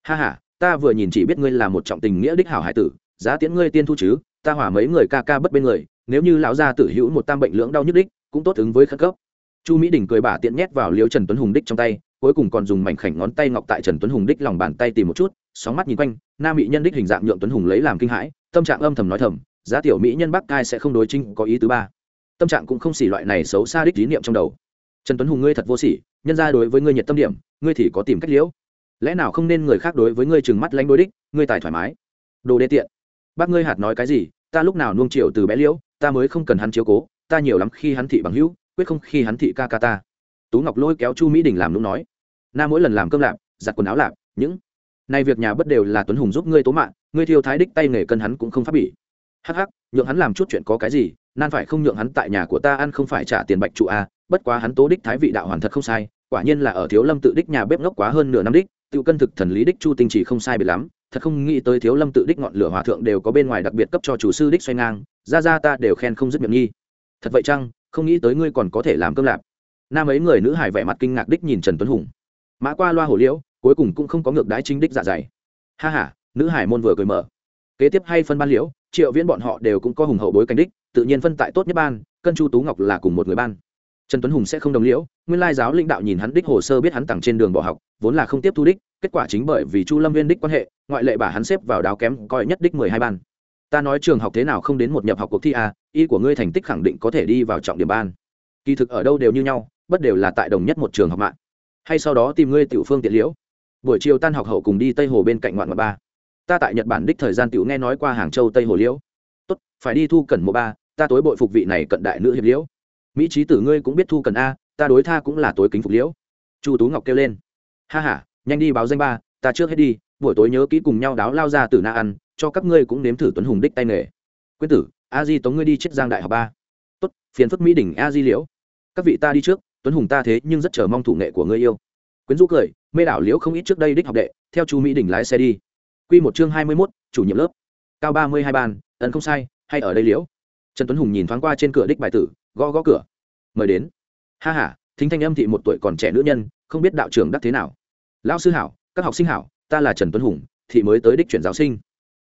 Ha ha, ta vừa nhìn chỉ biết ngươi là một trọng tình nghĩa đích hảo hải tử, giá tiễn ngươi tiên thu chứ ta hỏa mấy người ca ca bất bên người, nếu như lão gia tử hữu một tam bệnh lưỡng đau nhức đích, cũng tốt ứng với khất cấp. Chu mỹ đình cười bả tiện nhét vào liêu trần tuấn hùng đích trong tay, cuối cùng còn dùng mảnh khảnh ngón tay ngọc tại trần tuấn hùng đích lòng bàn tay tìm một chút, sóng mắt nhìn quanh, nam mỹ nhân đích hình dạng nhượng tuấn hùng lấy làm kinh hãi, tâm trạng âm thầm nói thầm, giá tiểu mỹ nhân bắc cai sẽ không đối trinh có ý thứ ba. Tâm trạng cũng không xỉ loại này xấu xa đích lý niệm trong đầu. Trần tuấn hùng ngươi thật vô sỉ, nhân ra đối với ngươi nhiệt tâm điểm, ngươi thì có tìm cách liễu. Lẽ nào không nên người khác đối với ngươi trừng mắt lanh đối đích, ngươi tài thoải mái. Đồ đê tiện bác ngươi hạt nói cái gì, ta lúc nào nuông chiều từ bé liễu, ta mới không cần hắn chiếu cố, ta nhiều lắm khi hắn thị bằng hữu, quyết không khi hắn thị ca ca ta. Tú ngọc lôi kéo chu mỹ đình làm lúc nói, na mỗi lần làm cơm lạp, giặt quần áo lạp, những nay việc nhà bất đều là tuấn hùng giúp ngươi tố mạng, ngươi thiêu thái đích tay nghề cân hắn cũng không phát bỉ. Hắc hắc, nhượng hắn làm chút chuyện có cái gì, nan phải không nhượng hắn tại nhà của ta ăn không phải trả tiền bạch trụ a bất quá hắn tố đích thái vị đạo hoàn thật không sai, quả nhiên là ở thiếu lâm tự đích nhà bếp ngốc quá hơn nửa năm đích, tự cân thực thần lý đích chu tinh chỉ không sai biệt lắm thật không nghĩ tới thiếu lâm tự đích ngọn lửa hòa thượng đều có bên ngoài đặc biệt cấp cho chủ sư đích xoay ngang, ra ra ta đều khen không dứt miệng nhi. Thật vậy chăng, không nghĩ tới ngươi còn có thể làm cơm lạp. Nam ấy người nữ hải vẻ mặt kinh ngạc đích nhìn trần tuấn hùng. Mã qua loa hổ liễu, cuối cùng cũng không có ngược đái chính đích dạ dày. Ha ha, nữ hải môn vừa cười mở. Kế tiếp hay phân ban liễu, triệu viễn bọn họ đều cũng có hùng hậu bối cảnh đích, tự nhiên phân tại tốt nhất ban, cân chu tú ngọc là cùng một người ban. Trần tuấn hùng sẽ không đồng liễu, nguyên lai giáo lãnh đạo nhìn hắn đích hồ sơ biết hắn tặng trên đường bỏ học, vốn là không tiếp thu đích kết quả chính bởi vì chu lâm viên đích quan hệ ngoại lệ bà hắn xếp vào đáo kém coi nhất đích mười hai ban. Ta nói trường học thế nào không đến một nhập học cuộc thi à, y của ngươi thành tích khẳng định có thể đi vào trọng điểm ban. Kỳ thực ở đâu đều như nhau bất đều là tại đồng nhất một trường học mạng. Hay sau đó tìm ngươi tiểu phương tiện liễu. Buổi chiều tan học hậu cùng đi tây hồ bên cạnh ngoạn ngoạn ba. Ta tại nhật bản đích thời gian tiểu nghe nói qua hàng châu tây hồ liễu. Tốt phải đi thu cần mộ ba ta tối bội phục vị này cận đại nữ hiệp liễu. Mỹ trí tử ngươi cũng biết thu cần a ta đối tha cũng là tối kính phục liễu. Chu tú ngọc kêu lên. Ha h a nhanh đi báo danh ba ta trước hết đi buổi tối nhớ kỹ cùng nhau đáo lao ra từ na ăn cho các ngươi cũng nếm thử tuấn hùng đích tay nghề. Quyết tử a di tống ngươi đi chiết giang đại học ba. Tốt phiền phức mỹ đỉnh a di liễu. Các vị ta đi trước tuấn hùng ta thế nhưng rất chờ mong thủ nghệ của ngươi yêu. Quyến rũ cười mê đảo liễu không ít trước đây đích học đệ theo chu mỹ đỉnh lái xe đi. Q một chương hai mươi mốt chủ nhiệm lớp. Cao ba mươi hai bàn, ấn không sai hay ở đây liễu. Trần tuấn hùng nhìn thoáng qua trên cửa đích bài tử gõ gõ cửa. Mời đến. Ha h a thính thanh âm thị một tuổi còn trẻ nữ nhân không biết đạo trưởng đắc thế nào lão sư hảo, các học sinh hảo, ta là trần tuấn hùng, thị mới tới đích chuyển giáo sinh.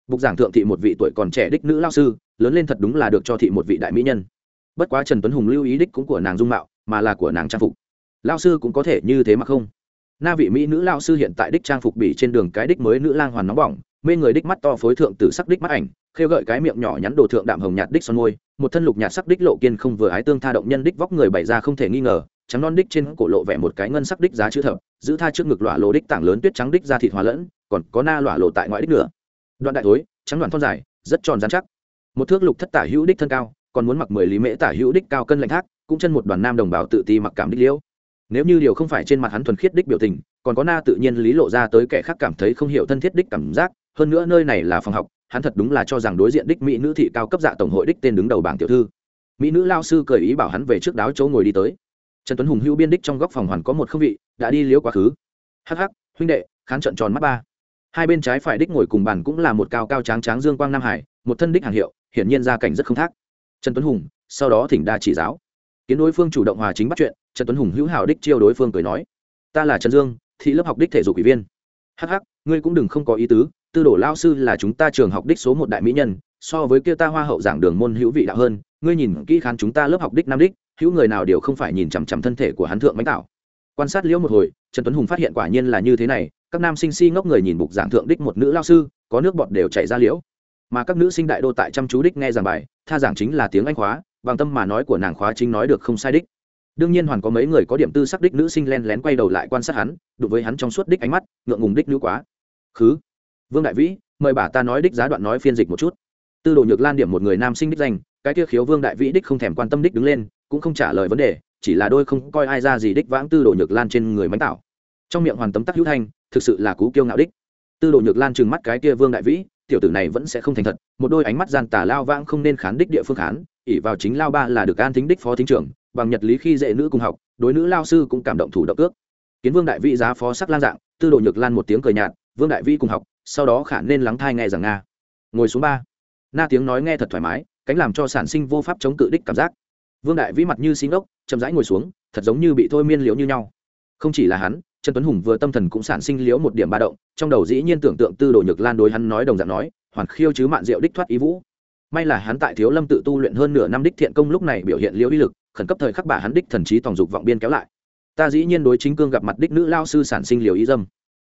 Bục giảng thượng thị một vị tuổi còn trẻ đích nữ lao sư, lớn lên thật đúng là được cho thị một vị đại mỹ nhân. Bất quá trần tuấn hùng lưu ý đích cũng của nàng dung mạo, mà là của nàng trang phục. Lao sư cũng có thể như thế mà không? Na vị mỹ nữ lao sư hiện tại đích trang phục bị trên đường cái đích mới nữ lang hoàn nóng bỏng, mê người đích mắt to phối thượng từ sắc đích mắt ảnh, khêu gợi cái miệng nhỏ nhắn đồ thượng đạm hồng nhạt đích son môi, một thân lục nhạt sắc đích lộ kiên không vừa ái tương tha động nhân đích vóc người bày ra không thể nghi ngờ trắng non đích trên cổ lộ vẻ một cái ngân sắc đích giá chữ thập, giữ tha trước ngực lọa lộ đích tảng lớn tuyết trắng đích ra thịt hòa lẫn, còn có na lọa lộ tại ngoại đích nữa đoạn đại thối, trắng đoạn thon dài, rất tròn dán chắc. Một thước lục thất tả hữu đích thân cao, còn muốn mặc mười lý mễ tả hữu đích cao cân lạnh thác, cũng chân một đoàn nam đồng bào tự ti mặc cảm đích liễu. Nếu như điều không phải trên mặt hắn thuần khiết đích biểu tình, còn có na tự nhiên lý lộ ra tới kẻ khác cảm thấy không hiểu thân thiết đích cảm giác, hơn nữa nơi này là phòng học, hắn thật đúng là cho rằng đối diện đích mỹ nữ thị cao cấp dạ tổng hội đích tên đứng đầu bảng tiểu thư. Mỹ nữ lao sư cởi ý bảo hắn về trước đáo chỗ ngồi đi tới trần tuấn hùng hữu biên đích trong góc phòng hoàn có một không vị đã đi liếu quá khứ. Hắc hắc huynh đệ khán trận tròn mắt ba. Hai bên trái phải đích ngồi cùng bàn cũng là một cao cao tráng tráng dương quang nam hải một thân đích hàng hiệu hiển nhiên gia cảnh rất không thác. Trần tuấn hùng sau đó thỉnh đa chỉ giáo. Kiến đối phương chủ động hòa chính bắt chuyện trần tuấn hùng hữu hảo đích chiêu đối phương cười nói. Ta là trần dương thị lớp học đích thể dục ủy viên. Hắc hắc, ngươi cũng đừng không có ý tứ tư đồ lao sư là chúng ta trường học đích số một đại mỹ nhân so với kia ta hoa hậu giảng đường môn hữu vị đạo hơn, ngươi nhìn kỹ khán chúng ta lớp học đích nam đích, hữu người nào đều không phải nhìn chằm chằm thân thể của hắn thượng bánh tạo. Quan sát liễu một hồi, trần tuấn hùng phát hiện quả nhiên là như thế này, các nam sinh si ngốc người nhìn bục giảng thượng đích một nữ lao sư, có nước bọt đều chảy ra liễu. Mà các nữ sinh đại đô tại chăm chú đích nghe giảng bài, tha giảng chính là tiếng anh khóa, bằng tâm mà nói của nàng khóa chính nói được không sai đích. Đương nhiên hoàn có mấy người có điểm tư sắc đích nữ sinh len lén quay đầu lại quan sát hắn, đụng với hắn trong suốt đích ánh mắt, ngượng ngùng đích nữ quá. Khứ. Vương đại vĩ, mời bà ta nói đích giá đoạn nói phiên dịch một chút tư đồ nhược lan điểm một người nam sinh đích danh, cái kia khiếu vương đại vĩ đích không thèm quan tâm đích đứng lên, cũng không trả lời vấn đề, chỉ là đôi không coi ai ra gì đích vãng tư đồ nhược lan trên người mánh tạo trong miệng hoàn tấm tắc hữu thanh, thực sự là cú kiêu ngạo đích. Tư đồ nhược lan trừng mắt cái kia vương đại vĩ, tiểu tử này vẫn sẽ không thành thật, một đôi ánh mắt gian tà lao vãng không nên khán đích địa phương khán ỉ vào chính lao ba là được an thính đích phó thính trưởng, bằng nhật lý khi dễ nữ cùng học, đối nữ lao sư cũng cảm động thủ động ước. Kiến vương đại vĩ giá phó sắc lan dạng, tư đồ nhược lan một tiếng cười nhạt, vương đại vĩ cùng học, sau đó khả nên lắng thai nghe rằng nga. Ngồi xuống ba na tiếng nói nghe thật thoải mái, cánh làm cho sản sinh vô pháp chống cự đích cảm giác. Vương đại vĩ mặt như xin ốc chậm rãi ngồi xuống, thật giống như bị thôi miên liễu như nhau. Không chỉ là hắn, trần tuấn hùng vừa tâm thần cũng sản sinh liễu một điểm ba động, trong đầu dĩ nhiên tưởng tượng tư đồ nhược lan đối hắn nói đồng dạng nói, hoàn khiêu chứ mạn diệu đích thoát ý vũ. May là hắn tại thiếu lâm tự tu luyện hơn nửa năm đích thiện công lúc này biểu hiện liễu uy lực, khẩn cấp thời khắc bà hắn đích thần trí tòng dục vọng biên kéo lại. Ta dĩ nhiên đối chính cương gặp mặt đích nữ lao sư sản sinh liều ý dâm.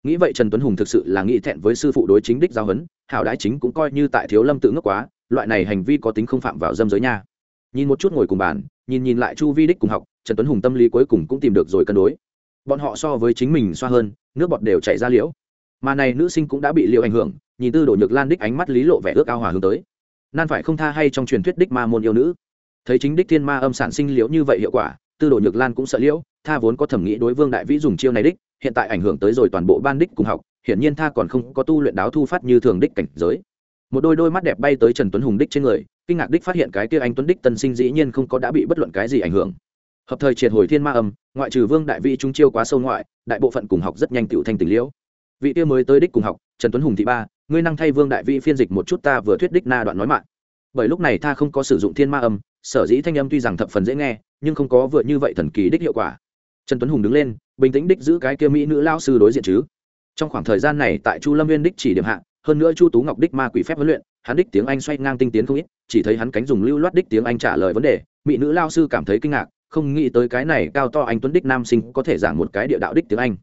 Nghĩ vậy trần tuấn hùng thực sự là nghĩ thẹn với sư phụ đối chính đích giao huấn hảo đãi chính cũng coi như tại thiếu lâm tự ngốc quá, loại này hành vi có tính không phạm vào dâm giới nha. Nhìn một chút ngồi cùng bàn, nhìn nhìn lại chu vi đích cùng học, trần tuấn hùng tâm lý cuối cùng cũng tìm được rồi cân đối. Bọn họ so với chính mình xoa hơn, nước bọt đều chảy ra liễu. Mà này nữ sinh cũng đã bị liệu ảnh hưởng, nhìn tư đồ nhược lan đích ánh mắt lý lộ vẻ ước ao hòa hướng tới. Nan phải không tha hay trong truyền thuyết đích ma môn yêu nữ? Thấy chính đích thiên ma âm sản sinh liễu như vậy hiệu quả, tư đồ nhược lan cũng sợ liễu, tha vốn có thẩm nghĩ đối vương đại vĩ dùng chiêu này đích, hiện tại ảnh hưởng tới rồi toàn bộ ban đích cùng học hiển nhiên tha còn không có tu luyện đáo thu phát như thường đích cảnh giới. Một đôi đôi mắt đẹp bay tới trần tuấn hùng đích trên người, kinh ngạc đích phát hiện cái kia anh tuấn đích tân sinh dĩ nhiên không có đã bị bất luận cái gì ảnh hưởng. Hợp thời triệt hồi thiên ma âm, ngoại trừ vương đại Vị trung chiêu quá sâu ngoại, đại bộ phận cùng học rất nhanh tựu thanh tình liễu. Vị kia mới tới đích cùng học, trần tuấn hùng thị ba, ngươi năng thay vương đại Vị phiên dịch một chút ta vừa thuyết đích na đoạn nói mạng. Bởi lúc này tha không có sử dụng thiên ma âm, sở dĩ thanh âm tuy rằng thập phần dễ nghe, nhưng không có vừa như vậy thần kỳ đích hiệu quả. Trần tuấn hùng đứng lên, bình tĩnh đích giữ cái kia mỹ nữ lao sư đối diện chứ trong khoảng thời gian này tại chu lâm viên đích chỉ điểm hạ, hơn nữa chu tú ngọc đích ma quỷ phép huấn luyện, hắn đích tiếng anh xoay ngang tinh tiến không ít, chỉ thấy hắn cánh dùng lưu loát đích tiếng anh trả lời vấn đề, mỹ nữ lao sư cảm thấy kinh ngạc, không nghĩ tới cái này cao to anh tuấn đích nam sinh có thể giảng một cái địa đạo đích tiếng anh.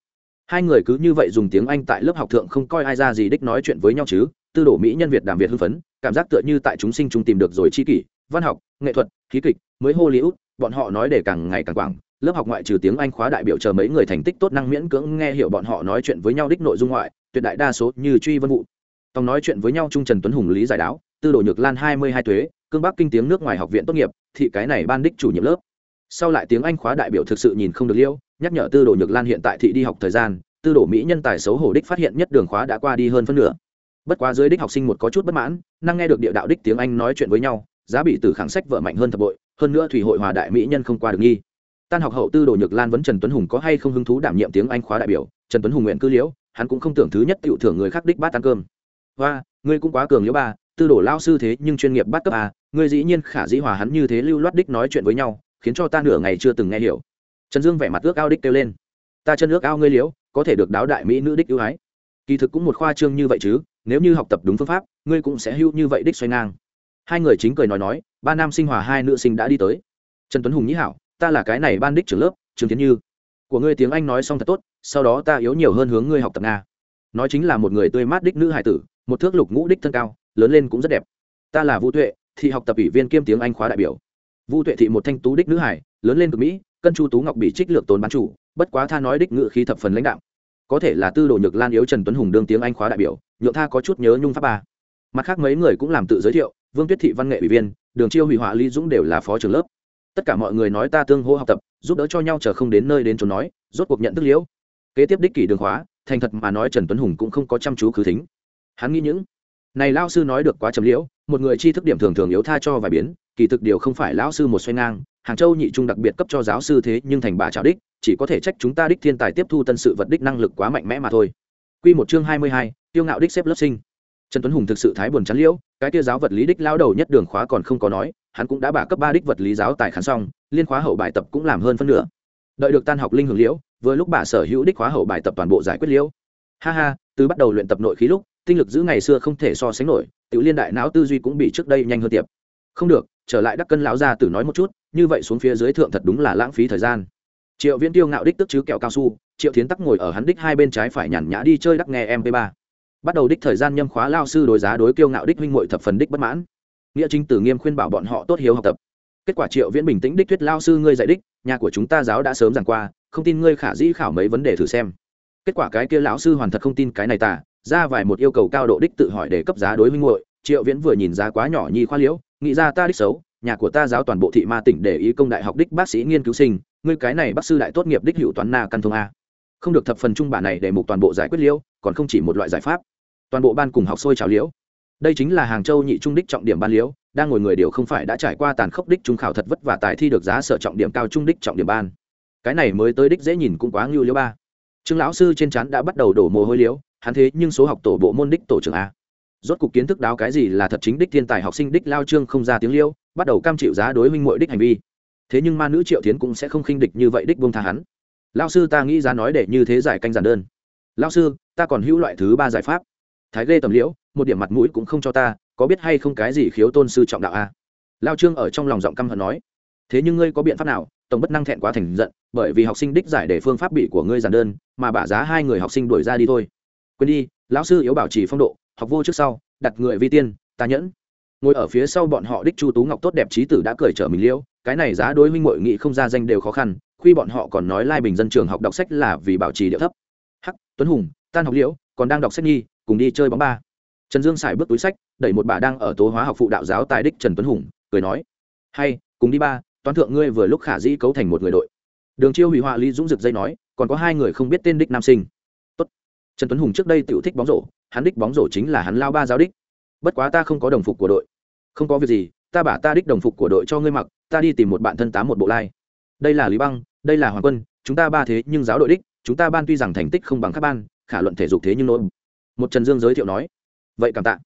Hai người cứ như vậy dùng tiếng anh tại lớp học thượng không coi ai ra gì đích nói chuyện với nhau chứ, tư đổ mỹ nhân việt đàm việt hưng phấn, cảm giác tựa như tại chúng sinh chúng tìm được rồi chi kỷ, văn học, nghệ thuật, khí kịch, mới hollywood, bọn họ nói để càng ngày càng quảng lớp học ngoại trừ tiếng anh khóa đại biểu chờ mấy người thành tích tốt năng miễn cưỡng nghe hiểu bọn họ nói chuyện với nhau đích nội dung ngoại, tuyệt đại đa số như truy vân vụ tòng nói chuyện với nhau trung trần tuấn hùng lý giải đáo, tư đồ nhược lan hai mươi hai thuế cương bắc kinh tiếng nước ngoài học viện tốt nghiệp, thị cái này ban đích chủ nhiệm lớp. Sau lại tiếng anh khóa đại biểu thực sự nhìn không được liêu, nhắc nhở tư đồ nhược lan hiện tại thị đi học thời gian, tư đồ mỹ nhân tài xấu hổ đích phát hiện nhất đường khóa đã qua đi hơn phân nửa. Bất quá dưới đích học sinh một có chút bất mãn, năng nghe được địa đạo đích tiếng anh nói chuyện với nhau, giá bị từ kháng sách vợ mạnh hơn thập bội, hơn nữa thủy hội hòa đại mỹ nhân không qua được nghi tan học hậu tư đồ nhược lan vấn trần tuấn hùng có hay không hứng thú đảm nhiệm tiếng anh khóa đại biểu? Trần tuấn hùng nguyện cư liễu, hắn cũng không tưởng thứ nhất tựu thưởng người khác đích bát ăn cơm. Và ngươi cũng quá cường liễu ba, tư đồ lao sư thế nhưng chuyên nghiệp bắt cấp a ngươi dĩ nhiên khả dĩ hòa hắn như thế lưu loát đích nói chuyện với nhau, khiến cho ta nửa ngày chưa từng nghe hiểu. Trần dương vẻ mặt ước ao đích kêu lên. Ta chân ước ao ngươi liễu, có thể được đáo đại mỹ nữ đích ưu ái. Kỳ thực cũng một khoa trương như vậy chứ, nếu như học tập đúng phương pháp, ngươi cũng sẽ hưu như vậy đích xoay ngang. Hai người chính cười nói nói, ba nam sinh hòa hai nữ sinh đã đi tới. Trần tuấn hùng nhĩ hảo ta là cái này ban đích trưởng lớp trương tiến như. Của ngươi tiếng anh nói xong thật tốt, sau đó ta yếu nhiều hơn hướng ngươi học tập nga. Nói chính là một người tươi mát đích nữ hải tử, một thước lục ngũ đích thân cao, lớn lên cũng rất đẹp. Ta là vũ tuệ thị học tập ủy viên kiêm tiếng anh khóa đại biểu. Vũ tuệ thị một thanh tú đích nữ hải lớn lên từ mỹ, cân chu tú ngọc bị trích lược tốn bán chủ, bất quá tha nói đích ngự khí thập phần lãnh đạo có thể là tư đồ nhược lan yếu trần tuấn hùng đương tiếng anh khóa đại biểu, nhượng tha có chút nhớ nhung pháp ba. Mặt khác mấy người cũng làm tự giới thiệu, vương tuyết thị văn nghệ ủy viên, đường chiêu, hủy họa, lý dũng đều là phó trưởng lớp tất cả mọi người nói ta tương hô học tập giúp đỡ cho nhau chờ không đến nơi đến chỗ nói rốt cuộc nhận thức liễu. Kế tiếp đích kỷ đường khóa thành thật mà nói trần tuấn hùng cũng không có chăm chú khứ thính. Hắn nghĩ những này lao sư nói được quá trầm liễu một người chi thức điểm thường thường yếu tha cho vài biến kỳ thực điều không phải lão sư một xoay ngang hàng châu nhị trung đặc biệt cấp cho giáo sư thế nhưng thành bà trào đích chỉ có thể trách chúng ta đích thiên tài tiếp thu tân sự vật đích năng lực quá mạnh mẽ mà thôi. Quy một chương hai mươi hai, tiêu ngạo đích xếp lớp sinh. Trần tuấn hùng thực sự thái buồn chán liễu cái kia giáo vật lý đích lao đầu nhất đường khóa còn không có nói hắn cũng đã bả cấp ba đích vật lý giáo tài khán xong, liên khóa hậu bài tập cũng làm hơn phân nửa. Đợi được tan học linh hưởng liễu, vừa lúc bà sở hữu đích khóa hậu bài tập toàn bộ giải quyết liễu. Ha ha, từ bắt đầu luyện tập nội khí lúc, tinh lực giữ ngày xưa không thể so sánh nổi, tiểu liên đại não tư duy cũng bị trước đây nhanh hơn tiệp. Không được, trở lại đắc cân lão gia tử nói một chút, như vậy xuống phía dưới thượng thật đúng là lãng phí thời gian. Triệu viễn tiêu ngạo đích tức chứ kẹo cao su, triệu tiến tắc ngồi ở hắn đích hai bên trái phải nhàn nhã đi chơi đắc nghe mp 3 bắt đầu đích thời gian nhâm khóa lao sư đối giá đối kiêu ngạo đích huynh muội thập phần đích bất mãn nghĩa chính tử nghiêm khuyên bảo bọn họ tốt hiếu học tập. Kết quả triệu viễn bình tĩnh đích thuyết lao sư ngươi dạy đích, nhà của chúng ta giáo đã sớm giảng qua, không tin ngươi khả dĩ khảo mấy vấn đề thử xem. Kết quả cái kia lão sư hoàn thật không tin cái này tả ra vài một yêu cầu cao độ đích tự hỏi để cấp giá đối huynh muội, triệu viễn vừa nhìn giá quá nhỏ nhi khoa liễu, nghĩ ra ta đích xấu, nhà của ta giáo toàn bộ thị ma tỉnh để ý công đại học đích bác sĩ nghiên cứu sinh, ngươi cái này bác sư đại tốt nghiệp đích hữu toán na căn thông a. Không được thập phần trung bản này để mục toàn bộ giải quyết liễu, còn không chỉ một loại giải pháp. Toàn bộ ban cùng học sôi trào liễu đây chính là hàng châu nhị trung đích trọng điểm ban liễu đang ngồi người điều không phải đã trải qua tàn khốc đích trung khảo thật vất vả tài thi được giá sở trọng điểm cao trung đích trọng điểm ban. Cái này mới tới đích dễ nhìn cũng quá ngưu liễu ba. Trương lão sư trên chán đã bắt đầu đổ mồ hôi liễu hắn thế nhưng số học tổ bộ môn đích tổ trưởng a. Rốt cục kiến thức đáo cái gì là thật chính đích thiên tài học sinh đích lao trương không ra tiếng liêu, bắt đầu cam chịu giá đối huynh muội đích hành vi. Thế nhưng ma nữ triệu tiến cũng sẽ không khinh địch như vậy đích buông tha hắn. Lao sư ta nghĩ giá nói để như thế giải canh giản đơn. Lao sư, ta còn hữu loại thứ ba giải pháp. Thái ghê tầm liễu một điểm mặt mũi cũng không cho ta, có biết hay không cái gì khiếu tôn sư trọng đạo a? Lao trương ở trong lòng giọng căm hận nói, thế nhưng ngươi có biện pháp nào? Tổng bất năng thẹn quá thành giận, bởi vì học sinh đích giải để phương pháp bị của ngươi giản đơn, mà bả giá hai người học sinh đuổi ra đi thôi. Quên đi, lão sư yếu bảo trì phong độ, học vô trước sau, đặt người vi tiên, ta nhẫn. Ngồi ở phía sau bọn họ đích chu tú ngọc tốt đẹp trí tử đã cởi trở mình liễu, cái này giá đối huynh mội nghị không ra danh đều khó khăn khi bọn họ còn nói lai bình dân trường học đọc sách là vì bảo trì điệu thấp. Hắc, tuấn hùng, tan học liễu, còn đang đọc sách nhi, cùng đi chơi bóng ba trần dương xài bước túi sách, đẩy một bà đang ở tố hóa học phụ đạo giáo tài đích trần tuấn hùng, cười nói, hay, cùng đi ba, toán thượng ngươi vừa lúc khả dĩ cấu thành một người đội. Đường chiêu hủy họa lý dũng rực dây nói, còn có hai người không biết tên đích nam sinh. Tốt. trần tuấn hùng trước đây tự thích bóng rổ, hắn đích bóng rổ chính là hắn lao ba giáo đích. Bất quá ta không có đồng phục của đội. Không có việc gì, ta bả ta đích đồng phục của đội cho ngươi mặc, ta đi tìm một bạn thân tám một bộ lai. Đây là lý băng, đây là hoàng quân, chúng ta ba thế nhưng giáo đội đích, chúng ta ban tuy rằng thành tích không bằng các ban, khả luận thể dục thế nhưng nỗi. Một trần dương giới thiệu nói vậy cảm tạ.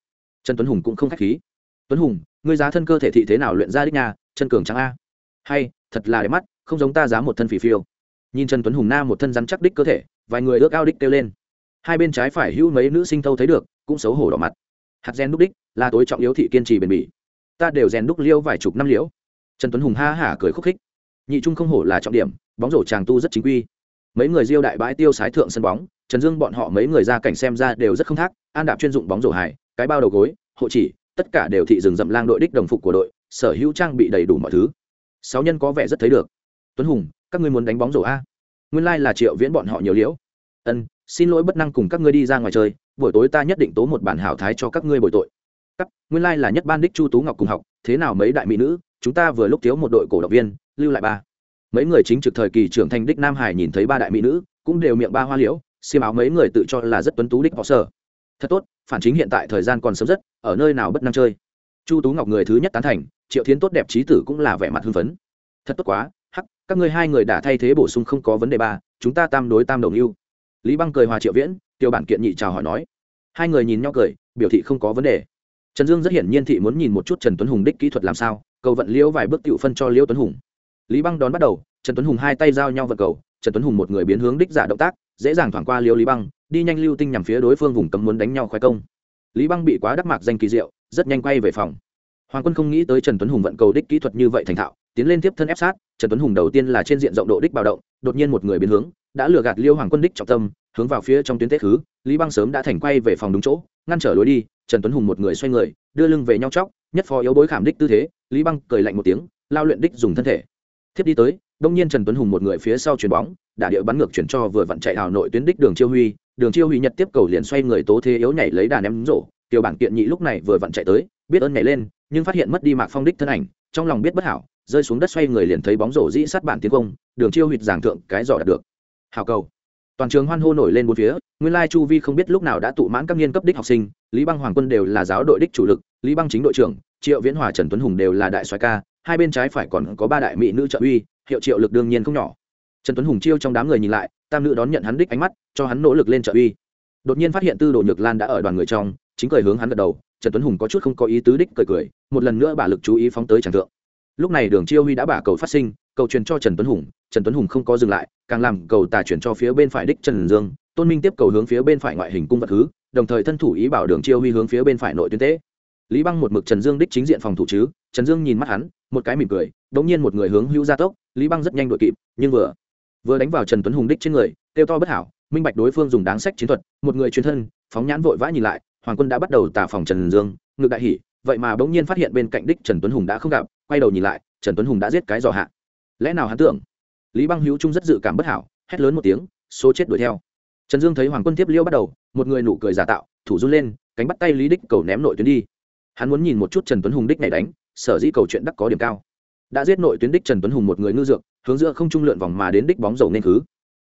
Trần tuấn hùng cũng không k h á c h khí. Tuấn hùng, ngươi giá thân cơ thể thị thế nào luyện ra đích nhà chân cường trắng a. Hay, thật là đẹp mắt, không giống ta giá một thân phì phiêu. Nhìn trần tuấn hùng na một thân rắn chắc đích cơ thể, vài người ước ao đích kêu lên. Hai bên trái phải hữu mấy nữ sinh thâu thấy được, cũng xấu hổ đỏ mặt. Hạt gen đúc đích, là tối trọng yếu thị kiên trì bền bỉ. Ta đều rèn đúc liêu vài chục năm liễu. Trần tuấn hùng ha hả cười khúc khích. Nhị trung không hổ là trọng điểm, bóng rổ tràng tu rất chính quy. Mấy người diêu đại bãi tiêu sái thượng sân bóng trần dương bọn họ mấy người ra cảnh xem ra đều rất không thác, an đạp chuyên dụng bóng rổ hải cái bao đầu gối, hộ chỉ, tất cả đều thị rừng rậm lang đội đích đồng phục của đội, sở hữu trang bị đầy đủ mọi thứ. Sáu nhân có vẻ rất thấy được. Tuấn hùng, các ngươi muốn đánh bóng rổ a? Nguyên lai、like、là triệu viễn bọn họ nhiều liễu. Ân, xin lỗi bất năng cùng các ngươi đi ra ngoài chơi, buổi tối ta nhất định tố một bản hảo thái cho các ngươi bồi tội. Các, nguyên lai、like、là nhất ban đích chu tú ngọc cùng học, thế nào mấy đại mỹ nữ, chúng ta vừa lúc thiếu một đội cổ động viên, lưu lại ba. Mấy người chính trực thời kỳ trưởng thành đích nam hải nhìn thấy ba đại mỹ nữ, cũng đều miệng ba hoa liễu xiêm áo mấy người tự cho là rất tuấn tú đích họ sở. Thật tốt, phản chính hiện tại thời gian còn sớm rất, ở nơi nào bất năng chơi. Chu tú ngọc người thứ nhất tán thành, triệu thiến tốt đẹp trí tử cũng là vẻ mặt hưng phấn. Thật tốt quá, hắc, các ngươi hai người đã thay thế bổ sung không có vấn đề ba, chúng ta tam đối tam đồng ưu lý băng cười hòa triệu viễn, tiêu bản kiện nhị chào hỏi nói. Hai người nhìn nhau cười, biểu thị không có vấn đề. Trần dương rất hiển nhiên thị muốn nhìn một chút trần tuấn hùng đích kỹ thuật làm sao, cầu vận liễu vài bước tựu phân cho liễu tuấn hùng. Lý băng đón bắt đầu, trần tuấn hùng hai tay giao nhau vật cầu, trần tuấn hùng một người biến hướng đích giả động tác dễ dàng thoảng qua liêu lý băng, đi nhanh lưu tinh nhằm phía đối phương vùng cấm muốn đánh nhau khoái công. Lý băng bị quá đắc mạc danh kỳ diệu, rất nhanh quay về phòng. Hoàng quân không nghĩ tới trần tuấn hùng vận cầu đích kỹ thuật như vậy thành thạo, tiến lên tiếp thân ép sát, trần tuấn hùng đầu tiên là trên diện rộng độ đích bạo động, đột nhiên một người biến hướng, đã lừa gạt liêu hoàng quân đích trọng tâm, hướng vào phía trong tuyến tết khứ, lý băng sớm đã thành quay về phòng đúng chỗ, ngăn trở lối đi, trần tuấn hùng một người xoay người, đưa lưng về nhau chóc, nhất phó yếu bối khảm đích tư thế, lý băng cười lạnh một tiếng, lao luyện đích dùng thân thể. Thiếp đi tới đông nhiên trần tuấn hùng một người phía sau chuyền bóng, đả địa bắn ngược chuyển cho vừa vặn chạy hào nội tuyến đích đường chiêu huy. Đường chiêu huy nhật tiếp cầu liền xoay người tố thế yếu nhảy lấy đàn em rổ. Tiểu bản kiện nhị lúc này vừa vặn chạy tới, biết ơn nhảy lên, nhưng phát hiện mất đi mạc phong đích thân ảnh, trong lòng biết bất hảo, rơi xuống đất xoay người liền thấy bóng rổ dĩ sát bản tiến công, đường chiêu huy giảng thượng cái giỏ đạt được. Hào cầu. Toàn trường hoan hô nổi lên bốn phía, nguyên lai chu vi không biết lúc nào đã tụ mãn các niên cấp đích học sinh, lý băng hoàng quân đều là giáo đội đích chủ lực, lý băng chính đội trưởng, triệu viễn hòa, trần tuấn hùng đều là đại soái ca, hai bên trái phải còn có ba đại mỹ nữ trợ uy hiệu triệu lực đương nhiên không nhỏ. Trần tuấn hùng chiêu trong đám người nhìn lại, tam nữ đón nhận hắn đích ánh mắt, cho hắn nỗ lực lên trợ uy. Đột nhiên phát hiện tư đồ nhược lan đã ở đoàn người trong, chính cười hướng hắn gật đầu, trần tuấn hùng có chút không có ý tứ đích cười cười, một lần nữa bà lực chú ý phóng tới tràng thượng. Lúc này đường chiêu huy đã bả cầu phát sinh, cầu truyền cho trần tuấn hùng, trần tuấn hùng không có dừng lại, càng làm cầu tà chuyển cho phía bên phải đích trần dương, tôn minh tiếp cầu hướng phía bên phải ngoại hình cung vật thứ, đồng thời thân thủ ý bảo đường chiêu huy hướng phía bên phải nội tuyến tế lý băng một mực trần dương đích chính diện phòng thủ chứ? Trần dương nhìn mắt hắn, một cái mỉm cười đ ỗ n g nhiên một người hướng hữu gia tốc, lý băng rất nhanh đội kịp, nhưng vừa vừa đánh vào trần tuấn hùng đích trên người, kêu to bất hảo, minh bạch đối phương dùng đáng sách chiến thuật, một người truyền thân, phóng nhãn vội vã nhìn lại, hoàng quân đã bắt đầu tả phòng trần dương ngự đại hỉ, vậy mà bỗng nhiên phát hiện bên cạnh đích trần tuấn hùng đã không gặp, quay đầu nhìn lại, trần tuấn hùng đã giết cái giò hạ. Lẽ nào hắn tưởng? Lý băng hữu trung rất dự cảm bất hảo, hét lớn một tiếng, số chết đuổi theo. Trần dương thấy hoàng quân tiếp liêu bắt đầu, một người nụ cười giả tạo, thủ run lên, cánh bắt tay lý đích cầu ném nội tuyến đi hắn muốn nhìn một chút trần tuấn hùng đích này đánh, sở dĩ cầu chuyện đắc có điểm cao. Đã giết nội tuyến đích trần tuấn hùng một người ngư dược, hướng giữa không trung lượn vòng mà đến đích bóng dầu nên khứ.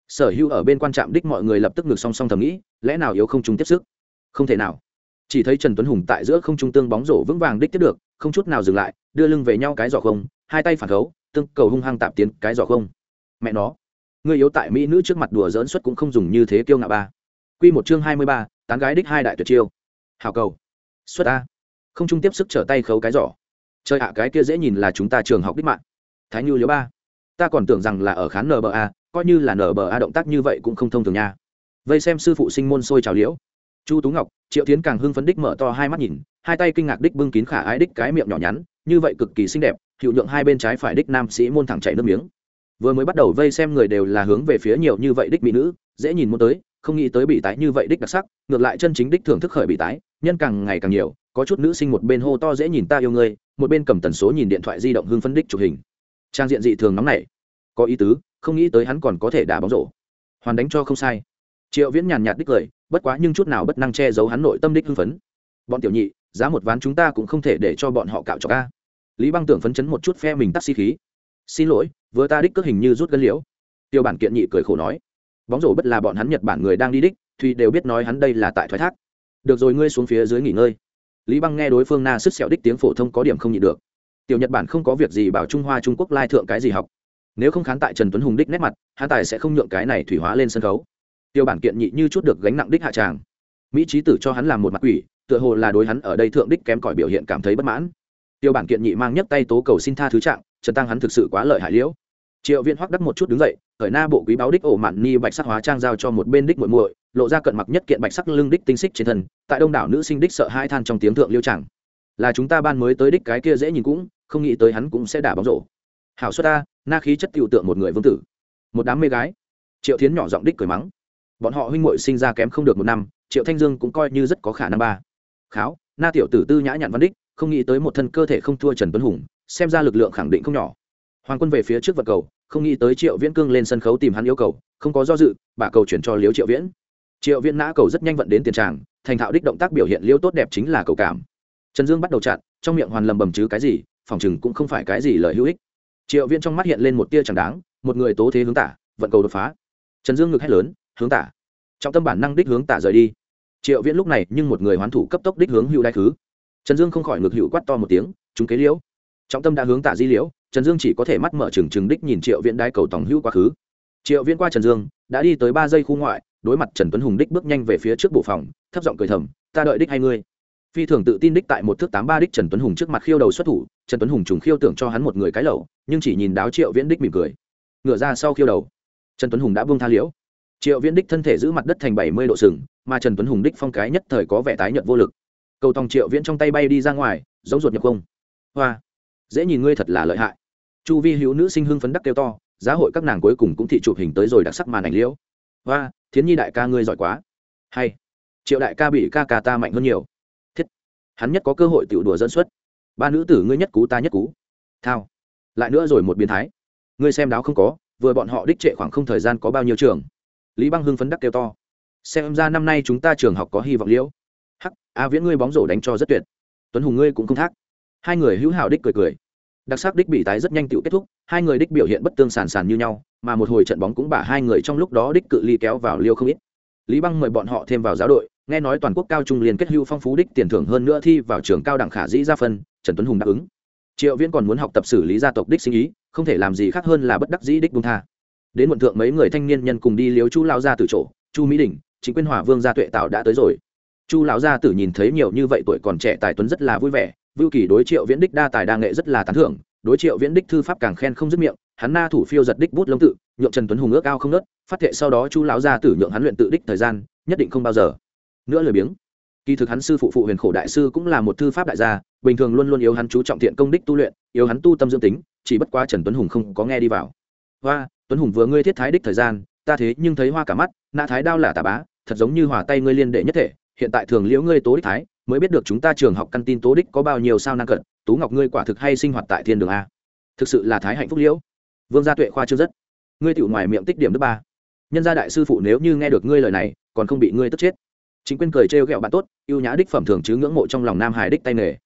Sở hữu ở bên quan trạm đích mọi người lập tức ngược song song thầm nghĩ, lẽ nào yếu không trung tiếp sức? Không thể nào. Chỉ thấy trần tuấn hùng tại giữa không trung tương bóng rổ vững vàng đích tiếp được, không chút nào dừng lại, đưa lưng về nhau cái giỏ không, hai tay phản khấu, tương cầu hung hăng tạp tiến cái giỏ không. Mẹ nó. Người yếu tại mỹ nữ trước mặt đùa dỡn suất cũng không dùng như thế kiêu ngạo ba. Q một chương hai mươi ba, tán gái đích hai đại tuyệt chiêu. Hào cầu. Xuất a không trung tiếp sức trở tay khấu cái giỏ. Chơi ạ, cái kia dễ nhìn là chúng ta trường học đích mạng. Thái như liếu ba, ta còn tưởng rằng là ở khán nba coi như là nba động tác như vậy cũng không thông thường nha. Vây xem sư phụ sinh môn sôi trào liễu. Chu tú ngọc, triệu tiến càng hưng phấn đích mở to hai mắt nhìn, hai tay kinh ngạc đích bưng kín khả ái đích cái miệng nhỏ nhắn, như vậy cực kỳ xinh đẹp hiệu nhượng hai bên trái phải đích nam sĩ môn thẳng chảy nước miếng. Vừa mới bắt đầu vây xem người đều là hướng về phía nhiều như vậy đích mỹ nữ, dễ nhìn muốn tới không nghĩ tới bị tái như vậy đích đặc sắc, ngược lại chân chính đích thưởng thức khởi bị tái, nhân càng ngày càng nhiều, có chút nữ sinh một bên hô to dễ nhìn ta yêu ngươi, một bên cầm tần số nhìn điện thoại di động hưng phân đích chụp hình. Trang diện dị thường nóng này có ý tứ, không nghĩ tới hắn còn có thể đá bóng rổ. Hoàn đánh cho không sai. Triệu viễn nhàn nhạt đích cười, bất quá nhưng chút nào bất năng che giấu hắn nội tâm đích hưng phấn. Bọn tiểu nhị, giá một ván chúng ta cũng không thể để cho bọn họ cạo cho ca lý băng tưởng phấn chấn một chút phe mình taxi khí. Xin lỗi, vừa ta đích cước hình như rút gân liễu. Tiêu bản kiện nhị cười khổ nói bóng rổ bất là bọn hắn nhật bản người đang đi đích, thùy đều biết nói hắn đây là tại thoái thác. Được rồi, ngươi xuống phía dưới nghỉ ngơi. Lý băng nghe đối phương na sức sẹo đích tiếng phổ thông có điểm không nhịn được. Tiểu nhật bản không có việc gì bảo trung hoa trung quốc lai thượng cái gì học. Nếu không khán tại trần tuấn hùng đích nét mặt hãn tài sẽ không nhượng cái này thủy hóa lên sân khấu. Tiêu bản kiện nhị như chút được gánh nặng đích hạ tràng. Mỹ trí tử cho hắn làm một mặt quỷ, tựa hồ là đối hắn ở đây thượng đích kém cỏi biểu hiện cảm thấy bất mãn. Tiêu bản kiện nhị mang nhấc tay tố cầu xin tha thứ trạng, trần tăng hắn thực sự quá lợi hại liễu triệu viên hoắc đắc một chút đứng dậy khởi na bộ quý báo đích ổ mạn ni bạch sắc hóa trang giao cho một bên đích muội muội, lộ ra cận mặc nhất kiện bạch sắc lưng đích tinh xích trên thân, tại đông đảo nữ sinh đích sợ hai than trong tiếng thượng liêu chẳng là chúng ta ban mới tới đích cái kia dễ nhìn cũng, không nghĩ tới hắn cũng sẽ đả bóng rổ. Hảo xuất ta, na khí chất tiểu tượng một người vương tử. Một đám mê gái. Triệu thiến nhỏ giọng đích cười mắng. Bọn họ huynh muội sinh ra kém không được một năm, triệu thanh dương cũng coi như rất có khả năng ba. Kháo, na tiểu tử tư nhã nhặn văn đích, không nghĩ tới một thân cơ thể không thua trần tuấn hùng, xem ra lực lượng khẳng định không nhỏ hoàng quân về phía trước vật cầu, không nghĩ tới triệu viễn cương lên sân khấu tìm hắn yêu cầu, không có do dự bả cầu chuyển cho liếu triệu viễn. Triệu viễn nã cầu rất nhanh vận đến tiền tràng, thành thạo đích động tác biểu hiện liêu tốt đẹp chính là cầu cảm. Trần dương bắt đầu chặn, trong miệng hoàn lầm bầm chứ cái gì, phòng chừng cũng không phải cái gì lời hữu ích. Triệu viễn trong mắt hiện lên một tia chẳng đáng, một người tố thế hướng tả, vận cầu đột phá. Trần dương ngực hét lớn, hướng tả. Trọng tâm bản năng đích hướng tả rời đi. Triệu viễn lúc này nhưng một người hoán thủ cấp tốc đích hướng hữu đai thứ. Trần dương không khỏi ngực hữu quát to một tiếng, chúng kế liễu. Trọng tâm đã hướng tả di liễu trần dương chỉ có thể mắt mở trừng trừng đích nhìn triệu viễn đai cầu tòng hữu quá khứ. Triệu viễn qua trần dương, đã đi tới ba giây khu ngoại, đối mặt trần tuấn hùng đích bước nhanh về phía trước bộ phòng, thấp giọng cười thầm, ta đợi đích hay ngươi? Phi thường tự tin đích tại một thước tám ba đích trần tuấn hùng trước mặt khiêu đầu xuất thủ, trần tuấn hùng trùng khiêu tưởng cho hắn một người cái lẩu, nhưng chỉ nhìn đáo triệu viễn đích mỉm cười. Ngựa ra sau khiêu đầu. Trần tuấn hùng đã buông tha liễu. Triệu viễn đích thân thể giữ mặt đất thành bảy mươi độ sừng, mà trần tuấn hùng đích phong cái nhất thời có vẻ tái nhợt vô lực. Cầu tòng triệu viễn trong tay bay đi ra ngoài, giống ruột nhập không. Hoa, dễ nhìn ngươi thật là lợi hại chu vi hữu nữ sinh hưng phấn đắc kêu to, giá hội các nàng cuối cùng cũng thị chụp hình tới rồi đặc sắc màn ảnh liễu. Và thiến nhi đại ca ngươi giỏi quá. Hay, triệu đại ca bị ca ca ta mạnh hơn nhiều. Thiết, hắn nhất có cơ hội tự đùa dẫn xuất. Ba nữ tử ngươi nhất cú ta nhất cú. Thao, lại nữa rồi một biến thái. Ngươi xem đáo không có, vừa bọn họ đích trệ khoảng không thời gian có bao nhiêu trường. Lý băng hưng phấn đắc kêu to. Xem ra năm nay chúng ta trường học có hy vọng liễu. Hắc, a viễn ngươi bóng rổ đánh cho rất tuyệt. Tuấn hùng ngươi cũng không thác. Hai người hữu hảo đích cười cười đặc sắc đích bị tái rất nhanh tự kết thúc, hai người đích biểu hiện bất tương sàn sàn như nhau, mà một hồi trận bóng cũng bả hai người trong lúc đó đích cự ly kéo vào liêu không ít. Lý băng mời bọn họ thêm vào giáo đội, nghe nói toàn quốc cao trung liên kết hưu phong phú đích tiền thưởng hơn nữa thi vào trường cao đẳng khả dĩ gia phân, trần tuấn hùng đáp ứng. Triệu viễn còn muốn học tập xử lý gia tộc đích sinh ý, không thể làm gì khác hơn là bất đắc dĩ đích bung tha. Đến muộn thượng mấy người thanh niên nhân cùng đi liếu chu lao ra từ chỗ, chu mỹ đình chính quyên hòa vương gia tuệ tạo đã tới rồi. Chu lão gia tử nhìn thấy nhiều như vậy tuổi còn trẻ tài tuấn rất là vui vẻ vưu kỳ đối triệu viễn đích đa tài đa nghệ rất là tán thưởng, đối triệu viễn đích thư pháp càng khen không dứt miệng, hắn na thủ phiêu giật đích bút lông tự, nhượng trần tuấn hùng ước ao không nớt, phát thệ sau đó chu lão gia tử nhượng hắn luyện tự đích thời gian, nhất định không bao giờ. Nữa lười biếng, kỳ thực hắn sư phụ phụ huyền khổ đại sư cũng là một thư pháp đại gia, bình thường luôn luôn yếu hắn chú trọng thiện công đích tu luyện, yếu hắn tu tâm dương tính, chỉ bất quá trần tuấn hùng không có nghe đi vào. Hoa, tuấn hùng vừa ngươi thiết thái đích thời gian, ta thế nhưng thấy hoa cả mắt nạ thái đao là tà bá, thật giống như hòa tay ngươi liên đệ nhất thể, hiện tại thường liễu ngươi tố đích thái mới biết được chúng ta trường học căn tin tố đích có bao nhiêu sao năng cận, tú ngọc ngươi quả thực hay sinh hoạt tại thiên đường a. Thực sự là thái hạnh phúc liễu. Vương gia tuệ khoa chưa rất ngươi tiểu ngoài miệng tích điểm thứ ba. Nhân gia đại sư phụ nếu như nghe được ngươi lời này, còn không bị ngươi tức chết. Chính quyền cười trêu ghẹo bạn tốt, yêu nhã đích phẩm thường chứ ngưỡng mộ trong lòng nam hải đích tay nghề.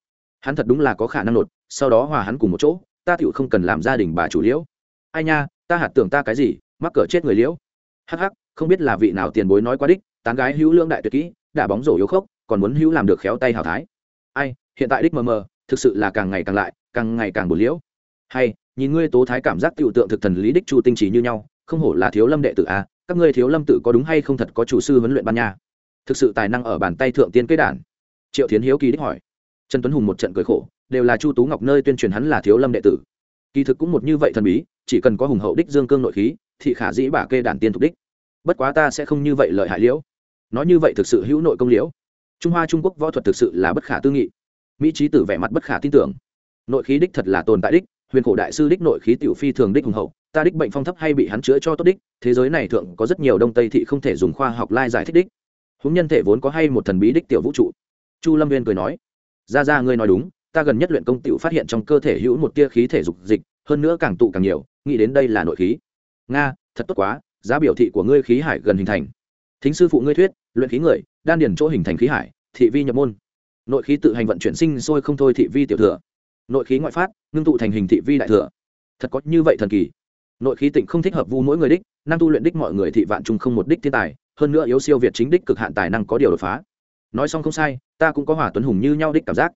Hắn thật đúng là có khả năng nột, sau đó hòa hắn cùng một chỗ, ta tiểu không cần làm gia đình bà chủ liễu. Ai nha, ta hạt tưởng ta cái gì, mắc cỡ chết người liễu. Hắc hắc, không biết là vị nào tiền bối nói quá đích, tán gái hữu lương đại tuyệt kỹ, đả bóng rổ yếu khốc còn muốn hữu làm được khéo tay hào thái. Ai hiện tại đích mờ mờ thực sự là càng ngày càng lại càng ngày càng bột liễu. Hay nhìn ngươi tố thái cảm giác tiểu tượng thực thần lý đích chu tinh trí như nhau không hổ là thiếu lâm đệ tử a à, các ngươi thiếu lâm tự có đúng hay không thật có chủ sư huấn luyện ban nha. Thực sự tài năng ở bàn tay thượng tiên kế đản. Triệu thiến hiếu kỳ đích hỏi. Trần tuấn hùng một trận cười khổ đều là chu tú ngọc nơi tuyên truyền hắn là thiếu lâm đệ tử. Kỳ thực cũng một như vậy thần bí chỉ cần có hùng hậu đích dương cương nội khí thì khả dĩ bả kê đản tiên thục đích. Bất quá ta sẽ không như vậy lợi hại liễu. Nói như vậy thực sự hữu nội công liễu trung hoa trung quốc võ thuật thực sự là bất khả tư nghị. Mỹ trí tử vẻ mặt bất khả tin tưởng. Nội khí đích thật là tồn tại đích, huyền cổ đại sư đích nội khí tiểu phi thường đích hùng hậu, ta đích bệnh phong thấp hay bị hắn chữa cho tốt đích, thế giới này thượng có rất nhiều đông tây thị không thể dùng khoa học lai giải thích đích. Húng nhân thể vốn có hay một thần bí đích tiểu vũ trụ. Chu lâm viên cười nói, ra ra, ngươi nói đúng, ta gần nhất luyện công tiểu phát hiện trong cơ thể hữu một tia khí thể dục dịch, hơn nữa càng tụ càng nhiều, nghĩ đến đây là nội khí. Nga, thật tốt quá, giá biểu thị của ngươi khí hải gần hình thành. Thính sư phụ ngươi thuyết, luyện khí người đan điền chỗ hình thành khí hải, thị vi nhập môn. Nội khí tự hành vận chuyển sinh sôi không thôi thị vi tiểu thừa. Nội khí ngoại phát, ngưng tụ thành hình thị vi đại thừa. Thật có như vậy thần kỳ. Nội khí tịnh không thích hợp vu mỗi người đích, năng tu luyện đích mọi người thị vạn trung không một đích thiên tài, hơn nữa yếu siêu việt chính đích cực hạn tài năng có điều đột phá. Nói xong không sai, ta cũng có hỏa tuấn hùng như nhau đích cảm giác.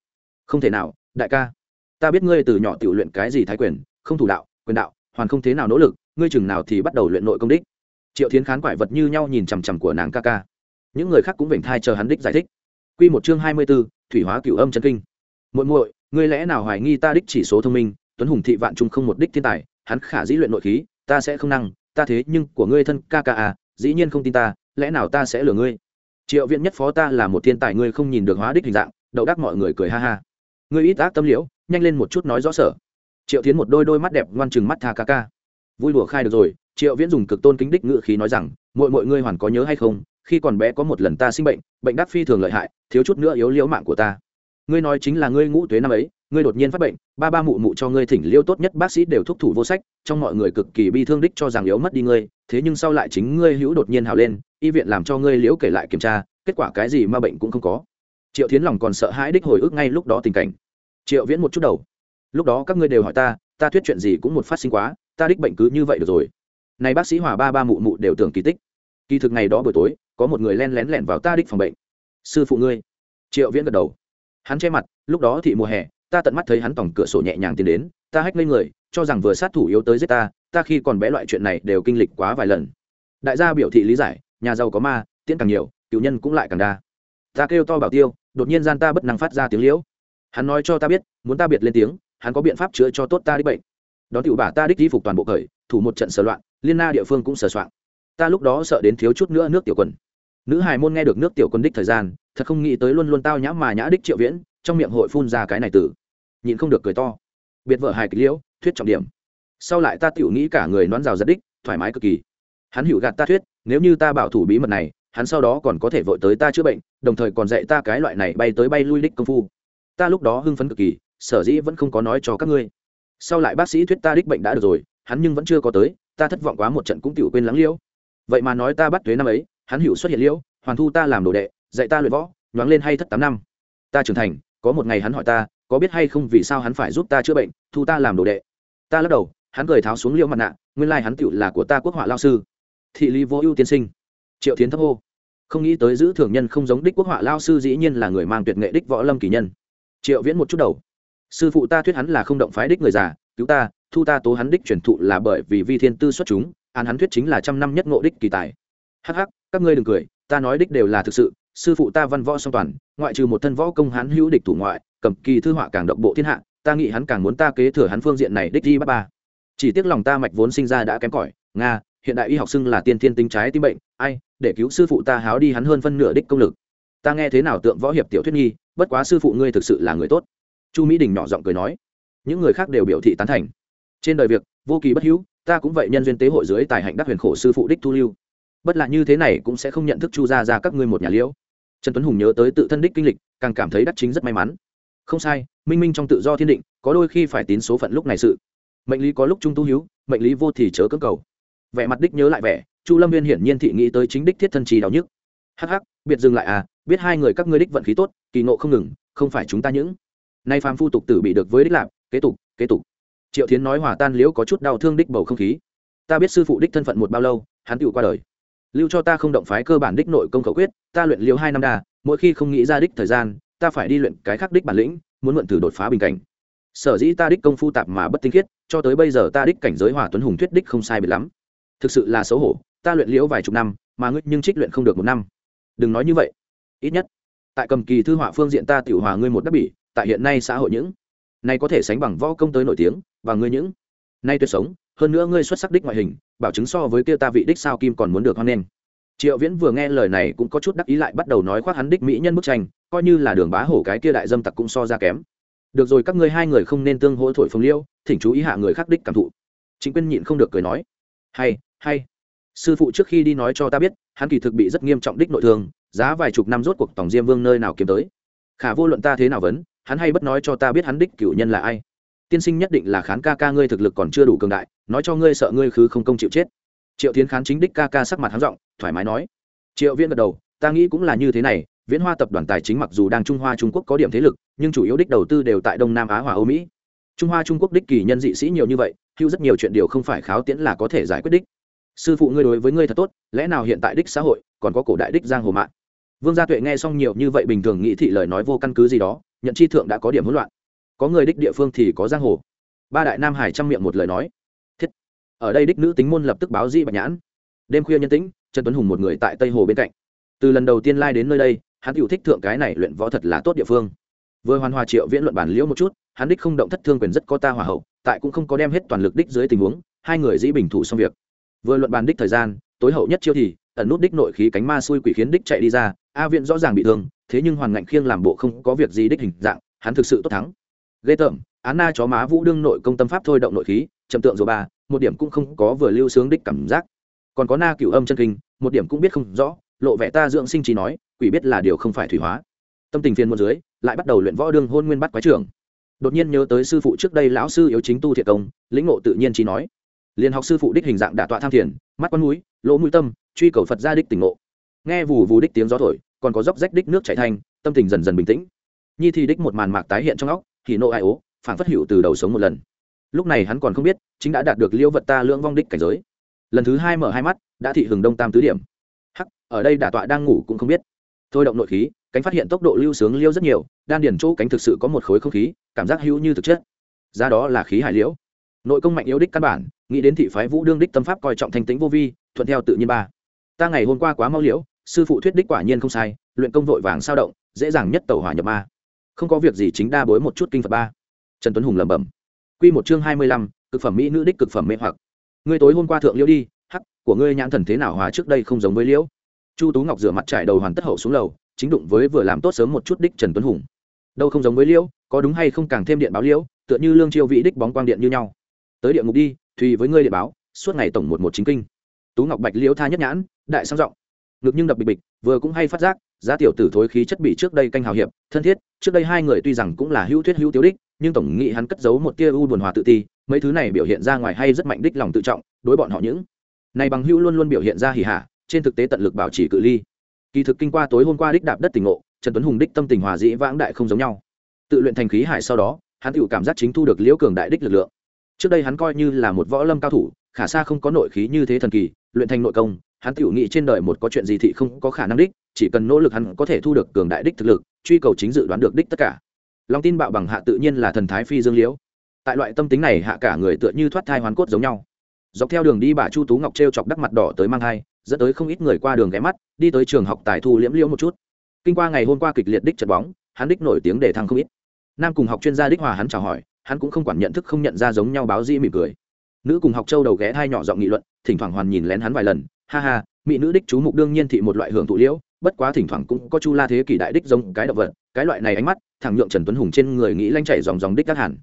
Không thể nào, đại ca. Ta biết ngươi từ nhỏ tiểu luyện cái gì thái quyền, không thủ đạo, quyền đạo, hoàn không thế nào nỗ lực, ngươi chừng nào thì bắt đầu luyện nội công đích. Triệu thiến khán quải vật như nhau nhìn chằm chằm của nàng ca ca những người khác cũng vểnh thai chờ hắn đích giải thích. Quy một chương hai mươi 24, thủy hóa cửu âm chân kinh. Muội muội ngươi lẽ nào hoài nghi ta đích chỉ số thông minh tuấn hùng thị vạn trung không một đích thiên tài hắn khả dĩ luyện nội khí ta sẽ không năng ta thế nhưng của ngươi thân ca ca à dĩ nhiên không tin ta lẽ nào ta sẽ lừa ngươi? Triệu viện nhất phó ta là một thiên tài ngươi không nhìn được hóa đích hình dạng đậu đắc mọi người cười ha ha. Ngươi ít ác tâm liễu nhanh lên một chút nói rõ sở. Triệu tiến một đôi đôi mắt đẹp ngoan chừng mắt tha ca ca. Vui đùa khai được rồi triệu viễn dùng cực tôn kính đích ngự khí nói rằng mọi mọi ngươi hoàn có nhớ hay không? Khi còn bé có một lần ta sinh bệnh bệnh đắc phi thường lợi hại, thiếu chút nữa yếu liễu mạng của ta. Ngươi nói chính là ngươi ngũ tuế năm ấy, ngươi đột nhiên phát bệnh, ba ba mụ mụ cho ngươi thỉnh liêu tốt nhất bác sĩ đều thúc thủ vô sách, trong mọi người cực kỳ bi thương đích cho rằng yếu mất đi ngươi, thế nhưng sau lại chính ngươi hữu đột nhiên hào lên, y viện làm cho ngươi liễu kể lại kiểm tra, kết quả cái gì mà bệnh cũng không có. Triệu tiến lòng còn sợ hãi đích hồi ức ngay lúc đó tình cảnh. Triệu viễn một chút đầu. Lúc đó các ngươi đều hỏi ta ta thuyết chuyện gì cũng một phát sinh quá, ta đích bệnh cứ như vậy được rồi. Này bác sĩ hòa ba ba mụ mụ đều tưởng kỳ tích kỳ thực ngày đó buổi tối, có một người len lén lẻn vào ta đích phòng bệnh. Sư phụ ngươi. Triệu viễn gật đầu. Hắn che mặt, lúc đó thị mùa hè, ta tận mắt thấy hắn tòng cửa sổ nhẹ nhàng tiến đến, ta hách lên người, cho rằng vừa sát thủ yếu tới giết ta ta khi còn bé loại chuyện này đều kinh lịch quá vài lần. Đại gia biểu thị lý giải, nhà giàu có ma, tiễn càng nhiều, cựu nhân cũng lại càng đa. Ta kêu to bảo tiêu, đột nhiên gian ta bất năng phát ra tiếng liễu. Hắn nói cho ta biết, muốn ta biệt lên tiếng, hắn có biện pháp chữa cho tốt ta đích bệnh. Đó tiểu bả ta đích đi phục toàn bộ khởi thủ một trận sờ loạn, liên na địa phương cũng sờ soạn ta lúc đó sợ đến thiếu chút nữa nước tiểu quần. Nữ hài môn nghe được nước tiểu quân đích thời gian, thật không nghĩ tới luôn luôn tao nhã mà nhã đích triệu viễn, trong miệng hội phun ra cái này tử nhịn không được cười to. Biệt vợ hài kịch liễu, thuyết trọng điểm. Sau lại ta tiểu nghĩ cả người nón rào giật đích, thoải mái cực kỳ. Hắn hiểu gạt ta thuyết, nếu như ta bảo thủ bí mật này, hắn sau đó còn có thể vội tới ta chữa bệnh, đồng thời còn dạy ta cái loại này bay tới bay lui đích công phu. Ta lúc đó hưng phấn cực kỳ, sở dĩ vẫn không có nói cho các ngươi. Sau lại bác sĩ thuyết ta đích bệnh đã được rồi, hắn nhưng vẫn chưa có tới, ta thất vọng quá một trận cũng tiểu quên lắng liễu vậy mà nói ta bắt thuế năm ấy, hắn hữu xuất hiện liễu hoàn thu ta làm đồ đệ, dạy ta luyện võ, nhoáng lên hay thất tám năm. Ta trưởng thành, có một ngày hắn hỏi ta, có biết hay không vì sao hắn phải giúp ta chữa bệnh, thu ta làm đồ đệ. Ta lắc đầu, hắn cười tháo xuống liễu mặt nạ, nguyên lai hắn tựu là của ta quốc họa lao sư. Thị lý vô ưu tiên sinh. Triệu tiến thấp hô. Không nghĩ tới giữ thường nhân không giống đích quốc họa lao sư dĩ nhiên là người mang tuyệt nghệ đích võ lâm kỳ nhân. Triệu viễn một chút đầu. Sư phụ ta thuyết hắn là không động phái đích người già, cứu ta, thu ta tố hắn đích truyền thụ là bởi vì vi thiên tư xuất chúng an hắn thuyết chính là trăm năm nhất ngộ đích kỳ tài. Hắc hắc, các ngươi đừng cười, ta nói đích đều là thực sự, sư phụ ta văn võ song toàn, ngoại trừ một thân võ công hắn hữu địch thủ ngoại, cầm kỳ thư họa càng động bộ thiên hạ, ta nghĩ hắn càng muốn ta kế thừa hắn phương diện này đích di bắt ba. Chỉ tiếc lòng ta mạch vốn sinh ra đã kém cỏi, nga, hiện đại y học xưng là tiên thiên tính trái tim bệnh, ai, để cứu sư phụ ta háo đi hắn hơn phân nửa đích công lực. Ta nghe thế nào tượng võ hiệp tiểu thuyết nghi, bất quá sư phụ ngươi thực sự là người tốt. Chu mỹ đình nhỏ giọng cười nói. Những người khác đều biểu thị tán thành. Trên đời việc, vô kỳ bất hữu ta cũng vậy nhân duyên tế hội dưới tài hạnh đắc huyền khổ sư phụ đích thu lưu. Bất là như thế này cũng sẽ không nhận thức chu Gia ra các ngươi một nhà liễu. Trần tuấn hùng nhớ tới tự thân đích kinh lịch càng cảm thấy đắc chính rất may mắn. Không sai minh minh trong tự do thiên định có đôi khi phải tín số phận lúc này sự. Mệnh lý có lúc trung tu hiếu, mệnh lý vô thì chớ cưỡng cầu. Vẻ mặt đích nhớ lại vẻ chu lâm viên hiển nhiên thị nghĩ tới chính đích thiết thân trì đau nhức. Hắc hắc biệt dừng lại à biết hai người các ngươi đích vận khí tốt kỳ ngộ không ngừng không phải chúng ta những. Nay phàm phu tục tử bị được với đích lạc kế tục kế tục triệu thiến nói hòa tan liễu có chút đau thương đích bầu không khí. Ta biết sư phụ đích thân phận một bao lâu, hắn tựu qua đời. Lưu cho ta không động phái cơ bản đích nội công khẩu quyết, ta luyện liễu hai năm đà mỗi khi không nghĩ ra đích thời gian, ta phải đi luyện cái khác đích bản lĩnh, muốn mượn từ đột phá bình cảnh. Sở dĩ ta đích công phu tạp mà bất tinh khiết, cho tới bây giờ ta đích cảnh giới hòa tuấn hùng thuyết đích không sai biệt lắm. Thực sự là xấu hổ, ta luyện liễu vài chục năm, mà ngươi nhưng trích luyện không được một năm. Đừng nói như vậy. Ít nhất, tại cầm kỳ thư họa phương diện ta tiểu hòa ngươi một đắc bỉ, tại hiện nay xã hội những này có thể sánh bằng võ công tới nổi tiếng, và ngươi những nay tuyệt sống, hơn nữa ngươi xuất sắc đích ngoại hình, bảo chứng so với kia ta vị đích sao kim còn muốn được hoan nghênh. Triệu viễn vừa nghe lời này cũng có chút đắc ý lại bắt đầu nói khoác hắn đích mỹ nhân bức tranh, coi như là đường bá hổ cái kia đại dâm tặc cũng so ra kém. Được rồi, các ngươi hai người không nên tương hỗ thổi phồng liêu, thỉnh chú ý hạ người khác đích cảm thụ. Chính quyên nhịn không được cười nói, hay hay. Sư phụ trước khi đi nói cho ta biết, hắn kỳ thực bị rất nghiêm trọng đích nội thương, giá vài chục năm rốt cuộc tổng diêm vương nơi nào kiếm tới. Khả vô luận ta thế nào vấn hắn hay bất nói cho ta biết hắn đích cửu nhân là ai. Tiên sinh nhất định là khán ca ca ngươi thực lực còn chưa đủ cường đại, nói cho ngươi sợ ngươi khứ không công chịu chết. Triệu tiến khán chính đích ca ca sắc mặt hắn giọng, thoải mái nói. Triệu viễn gật đầu, ta nghĩ cũng là như thế này, viễn hoa tập đoàn tài chính mặc dù đang trung hoa trung quốc có điểm thế lực, nhưng chủ yếu đích đầu tư đều tại đông nam á hòa âu mỹ. Trung hoa trung quốc đích kỳ nhân dị sĩ nhiều như vậy hữu rất nhiều chuyện điều không phải kháo tiễn là có thể giải quyết đích. Sư phụ ngươi đối với ngươi thật tốt, lẽ nào hiện tại đích xã hội còn có cổ đại đích giang hồ mạng? Vương gia tuệ nghe xong nhiều như vậy bình thường nghĩ thị lời nói vô căn cứ gì đó nhận chi thượng đã có điểm hỗn loạn. Có người đích địa phương thì có giang hồ. Ba đại nam hải chăm miệng một lời nói. Thiết. Ở đây đích nữ tính môn lập tức báo di bạch nhãn. Đêm khuya nhân tĩnh, trần tuấn hùng một người tại tây hồ bên cạnh. Từ lần đầu tiên lai đến nơi đây, hắn tự thích thượng cái này luyện võ thật là tốt địa phương. Vừa hoàn hòa triệu viễn luận bản liễu một chút, hắn đích không động thất thương quyền rất có ta hòa hậu, tại cũng không có đem hết toàn lực đích dưới tình huống, hai người dĩ bình thủ xong việc. Vừa luận bàn đích thời gian, tối hậu nhất chiêu thì, ẩn nút đích nội khí cánh ma xui quỷ khiến đích chạy đi ra, a viện rõ ràng bị thương thế nhưng hoàn ngạnh khiêng làm bộ không có việc gì đích hình dạng, hắn thực sự tốt thắng. Ghê tởm, án na chó má vũ đương nội công tâm pháp thôi động nội khí, chậm tượng rồi ba, một điểm cũng không có vừa lưu sướng đích cảm giác. Còn có na cửu âm chân kinh, một điểm cũng biết không rõ, lộ vẻ ta dưỡng sinh trí nói, quỷ biết là điều không phải thủy hóa. Tâm tình phiền một dưới, lại bắt đầu luyện võ đương hôn nguyên bắt quái trưởng. Đột nhiên nhớ tới sư phụ trước đây lão sư yếu chính tu thiện công, lĩnh ngộ tự nhiên trí nói. Liền học sư phụ đích hình dạng đả tọa tham thiền, mắt con núi lỗ mũi tâm, truy cầu phật gia đích tỉnh ngộ. Nghe vù vù đích tiếng gió thổi còn có dốc rách đích nước chảy thanh, tâm tình dần dần bình tĩnh. Nhi thì đích một màn mạc tái hiện trong óc thì nộ ai ố phản phất hiệu từ đầu sống một lần. Lúc này hắn còn không biết, chính đã đạt được liêu vật ta lưỡng vong đích cảnh giới. Lần thứ hai mở hai mắt, đã thị hừng đông tam tứ điểm. Hắc, ở đây đả tọa đang ngủ cũng không biết. Thôi động nội khí, cánh phát hiện tốc độ lưu sướng liêu rất nhiều, đan điển chỗ cánh thực sự có một khối không khí, cảm giác hữu như thực chất. Ra đó là khí hải liễu. Nội công mạnh yếu đích căn bản, nghĩ đến thị phái vũ đương đích tâm pháp coi trọng thanh tĩnh vô vi, thuận theo tự nhiên ba. Ta ngày hôm qua quá mau liễu sư phụ thuyết đích quả nhiên không sai, luyện công vội vàng sao động, dễ dàng nhất tàu hỏa nhập ma. Không có việc gì chính đa bối một chút kinh phật ba. Trần tuấn hùng lẩm bẩm. Q một chương hai mươi lăm, cực phẩm mỹ nữ đích cực phẩm mê hoặc. Ngươi tối hôm qua thượng liễu đi, hắc, của ngươi nhãn thần thế nào hòa trước đây không giống với liễu? Chu tú ngọc rửa mặt trải đầu hoàn tất hậu xuống lầu, chính đụng với vừa làm tốt sớm một chút đích trần tuấn hùng. Đâu không giống với liễu, có đúng hay không càng thêm điện báo liễu, tựa như lương chiêu vị đích bóng quang điện như nhau. Tới địa ngục đi, thùy với ngươi điện báo, suốt ngày tổng một một chính kinh. Tú ngọc bạch liễu tha nhất nhãn, đại sang giọng ngực nhưng đập bịch bịch, vừa cũng hay phát giác, giá tiểu tử thối khí chất bị trước đây canh hào hiệp, thân thiết, trước đây hai người tuy rằng cũng là hữu thuyết hữu tiếu đích, nhưng tổng nghị hắn cất giấu một tia u buồn hòa tự ti, mấy thứ này biểu hiện ra ngoài hay rất mạnh đích lòng tự trọng, đối bọn họ những này bằng hữu luôn luôn biểu hiện ra hỉ hả trên thực tế tận lực bảo trì cự ly. Kỳ thực kinh qua tối hôm qua đích đạp đất tình ngộ, trần tuấn hùng đích tâm tình hòa dĩ vãng đại không giống nhau. Tự luyện thành khí hải sau đó, hắn tự cảm giác chính thu được liễu cường đại đích lực lượng. Trước đây hắn coi như là một võ lâm cao thủ, khả xa không có nội khí như thế thần kỳ, luyện thành nội công hắn tiểu nghĩ trên đời một có chuyện gì thị không có khả năng đích, chỉ cần nỗ lực hắn có thể thu được cường đại đích thực lực, truy cầu chính dự đoán được đích tất cả. Long tin bạo bằng hạ tự nhiên là thần thái phi dương liễu. Tại loại tâm tính này hạ cả người tựa như thoát thai hoàn cốt giống nhau. Dọc theo đường đi bà chu tú ngọc treo chọc đắc mặt đỏ tới mang hai dẫn tới không ít người qua đường ghé mắt, đi tới trường học tài thu liễm liễu một chút. Kinh qua ngày hôm qua kịch liệt đích chật bóng, hắn đích nổi tiếng để thăng không ít. Nam cùng học chuyên gia đích hòa hắn chào hỏi, hắn cũng không quản nhận thức không nhận ra giống nhau báo dĩ mỉm cười. Nữ cùng học châu đầu ghé hai nhỏ giọng nghị luận, thỉnh thoảng hoàn nhìn lén hắn vài lần ha ha, mỹ nữ đích chú mục đương nhiên thị một loại hưởng thụ liễu, bất quá thỉnh thoảng cũng có chu la thế kỷ đại đích giống cái động vật, cái loại này ánh mắt, thẳng nhượng trần tuấn hùng trên người nghĩ lanh chảy dòng dòng đích các hẳn.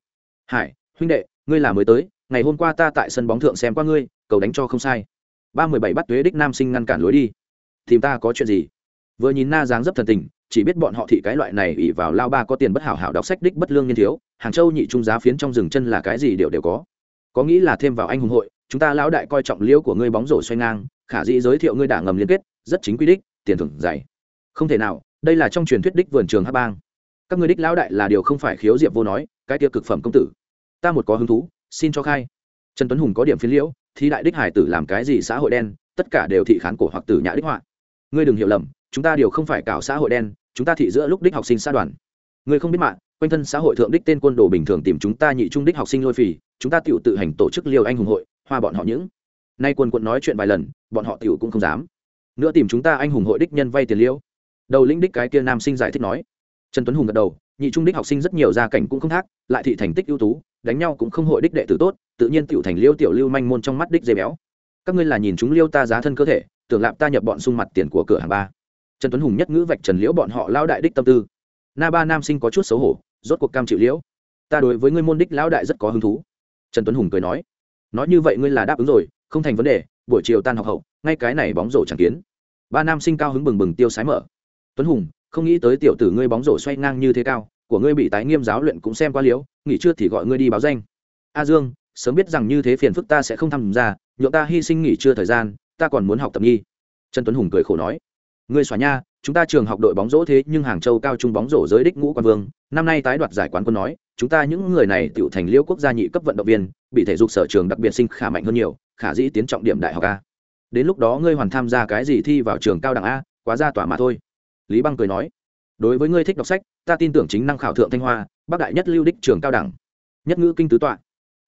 Hải, huynh đệ, ngươi là mới tới, ngày hôm qua ta tại sân bóng thượng xem qua ngươi, cầu đánh cho không sai. Ba mười bảy bắt tuế đích nam sinh ngăn cản lối đi. Thì ta có chuyện gì? Vừa nhìn na dáng dấp thần tình, chỉ biết bọn họ thị cái loại này ỉ vào lao ba có tiền bất hảo hảo đọc sách đích bất lương nhiên thiếu, hàng châu nhị trung giá phiến trong rừng chân là cái gì đều đều có. Có nghĩ là thêm vào anh hùng hội, chúng ta lão đại coi trọng liễu của ngươi bóng rổ xoay ngang khả dĩ giới thiệu ngươi đả ngầm liên kết, rất chính quy đích, tiền thưởng dày. Không thể nào, đây là trong truyền thuyết đích vườn trường hát bang. Các ngươi đích lão đại là điều không phải khiếu diệp vô nói, cái tiêu cực phẩm công tử. Ta một có hứng thú, xin cho khai. Trần tuấn hùng có điểm phiến liễu, thì đại đích hải tử làm cái gì xã hội đen, tất cả đều thị khán cổ hoặc tử nhã đích họa. Ngươi đừng hiểu lầm, chúng ta đều không phải cạo xã hội đen, chúng ta thị giữa lúc đích học sinh xã đoàn. Ngươi không biết mạng, quanh thân xã hội thượng đích tên quân đồ bình thường tìm chúng ta nhị trung đích học sinh lôi phì, chúng ta tự tự hành tổ chức liều anh hùng hội, hoa bọn họ những nay quần quận nói chuyện vài lần, bọn họ tiểu cũng không dám. Nữa tìm chúng ta anh hùng hội đích nhân vay tiền liêu. Đầu lĩnh đích cái kia nam sinh giải thích nói. Trần tuấn hùng gật đầu, nhị trung đích học sinh rất nhiều gia cảnh cũng không thác, lại thị thành tích ưu tú, đánh nhau cũng không hội đích đệ tử tốt, tự nhiên tiểu thành liêu tiểu lưu manh môn trong mắt đích dây béo. Các ngươi là nhìn chúng liêu ta giá thân cơ thể, tưởng lạp ta nhập bọn sung mặt tiền của cửa hàng ba. Trần tuấn hùng nhất ngữ vạch trần liễu bọn họ lao đại đích tâm tư. Na ba nam sinh có chút xấu hổ, rốt cuộc cam chịu liễu. Ta đối với ngươi môn đích lão đại rất có hứng thú. Trần tuấn hùng cười nói. Nói như vậy ngươi là đáp ứng rồi không thành vấn đề, buổi chiều tan học hậu, ngay cái này bóng rổ chẳng kiến. Ba nam sinh cao hứng bừng bừng tiêu sái mở. Tuấn hùng, không nghĩ tới tiểu tử ngươi bóng rổ xoay ngang như thế cao, của ngươi bị tái nghiêm giáo luyện cũng xem qua liễu nghỉ trưa thì gọi ngươi đi báo danh. A dương, sớm biết rằng như thế phiền phức ta sẽ không tham gia, nhượng ta hy sinh nghỉ trưa thời gian, ta còn muốn học tập nhi. Trần tuấn hùng cười khổ nói. Ngươi xóa nha, chúng ta trường học đội bóng rổ thế nhưng hàng châu cao trung bóng rổ giới đích ngũ quan vương, năm nay tái đoạt giải quán quân nói chúng ta những người này tựu thành liễu quốc gia nhị cấp vận động viên, bị thể dục sở trường đặc biệt sinh khả mạnh hơn nhiều, khả dĩ tiến trọng điểm đại học a. Đến lúc đó ngươi hoàn tham gia cái gì thi vào trường cao đẳng a, quá ra tỏa mà thôi. Lý băng cười nói. Đối với ngươi thích đọc sách, ta tin tưởng chính năng khảo thượng thanh hoa bắc đại nhất lưu đích trường cao đẳng. Nhất ngữ kinh tứ tọa.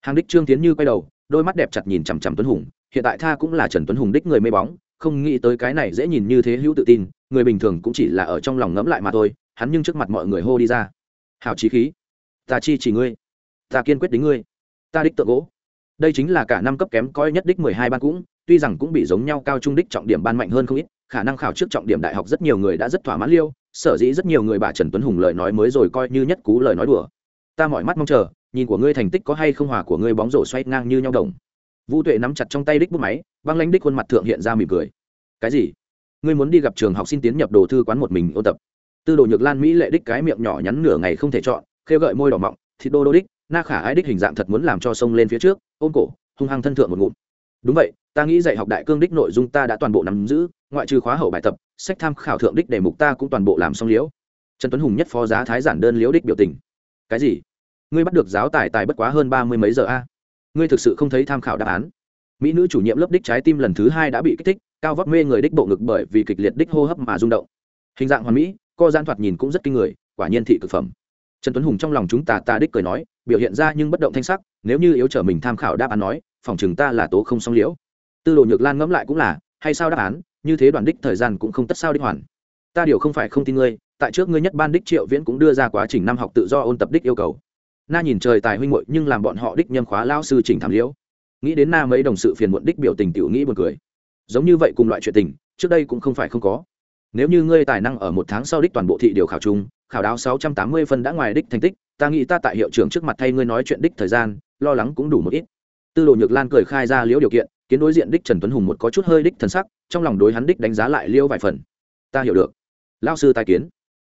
Hàng đích trương tiến như quay đầu, đôi mắt đẹp chặt nhìn chằm chằm tuấn hùng, hiện tại tha cũng là trần tuấn hùng đích người mê bóng, không nghĩ tới cái này dễ nhìn như thế hữu tự tin, người bình thường cũng chỉ là ở trong lòng ngẫm lại mà thôi, hắn nhưng trước mặt mọi người hô đi ra. Hào trí khí ta chi chỉ ngươi. Ta kiên quyết đính ngươi. Ta đích tượng gỗ. Đây chính là cả năm cấp kém coi nhất đích mười hai ban cũng, tuy rằng cũng bị giống nhau cao trung đích trọng điểm ban mạnh hơn không ít, khả năng khảo trước trọng điểm đại học rất nhiều người đã rất thỏa mãn liêu, sở dĩ rất nhiều người bà trần tuấn hùng lời nói mới rồi coi như nhất cú lời nói đùa. Ta mỏi mắt mong chờ, nhìn của ngươi thành tích có hay không hòa của ngươi bóng rổ xoay ngang như nhau đồng. Vũ tuệ nắm chặt trong tay đích bút máy, băng lãnh đích khuôn mặt thượng hiện ra mỉm cười. Cái gì? Ngươi muốn đi gặp trường học xin tiến nhập đồ thư quán một mình ô tập. Tư đồ nhược lan mỹ lệ đích cái miệng nhỏ nhắn nửa ngày không thể chọn khêu gợi môi đỏ mọng, thịt đô đô đích, na khả ái đích hình dạng thật muốn làm cho sông lên phía trước, ôm cổ, hung hăng thân thượng một ngụm. Đúng vậy, ta nghĩ dạy học đại cương đích nội dung ta đã toàn bộ nắm giữ, ngoại trừ khóa hậu bài tập, sách tham khảo thượng đích đề mục ta cũng toàn bộ làm xong liễu. Trần tuấn hùng nhất phó giá thái giản đơn liễu đích biểu tình. Cái gì? Ngươi bắt được giáo tài tài bất quá hơn ba mươi mấy giờ a? Ngươi thực sự không thấy tham khảo đáp án. Mỹ nữ chủ nhiệm lớp đích trái tim lần thứ hai đã bị kích thích, cao vóc mê người đích bộ ngực bởi vì kịch liệt đích hô hấp mà rung động. Hình dạng hoàn mỹ, co gian thoạt nhìn cũng rất kinh người, quả nhiên thị thực phẩm trần tuấn hùng trong lòng chúng ta ta đích cười nói, biểu hiện ra nhưng bất động thanh sắc, nếu như yếu trở mình tham khảo đáp án nói, phòng chừng ta là tố không song liễu. Tư đồ nhược lan ngẫm lại cũng là, hay sao đáp án, như thế đoàn đích thời gian cũng không tất sao đích hoàn. Ta điều không phải không tin ngươi, tại trước ngươi nhất ban đích triệu viễn cũng đưa ra quá trình năm học tự do ôn tập đích yêu cầu. Na nhìn trời tài huynh muội nhưng làm bọn họ đích nhâm khóa lao sư chỉnh thảm liễu. Nghĩ đến na mấy đồng sự phiền muộn đích biểu tình tiểu nghĩ buồn cười. Giống như vậy cùng loại chuyện tình, trước đây cũng không phải không có. Nếu như ngươi tài năng ở một tháng sau đích toàn bộ thị điều khảo chung khảo đáo sáu trăm tám mươi phân đã ngoài đích thành tích, ta nghĩ ta tại hiệu trưởng trước mặt thay ngươi nói chuyện đích thời gian, lo lắng cũng đủ một ít. Tư đồ nhược lan cười khai ra liễu điều kiện, kiến đối diện đích trần tuấn hùng một có chút hơi đích thần sắc, trong lòng đối hắn đích đánh giá lại liễu vài phần. Ta hiểu được. Lão sư tài kiến.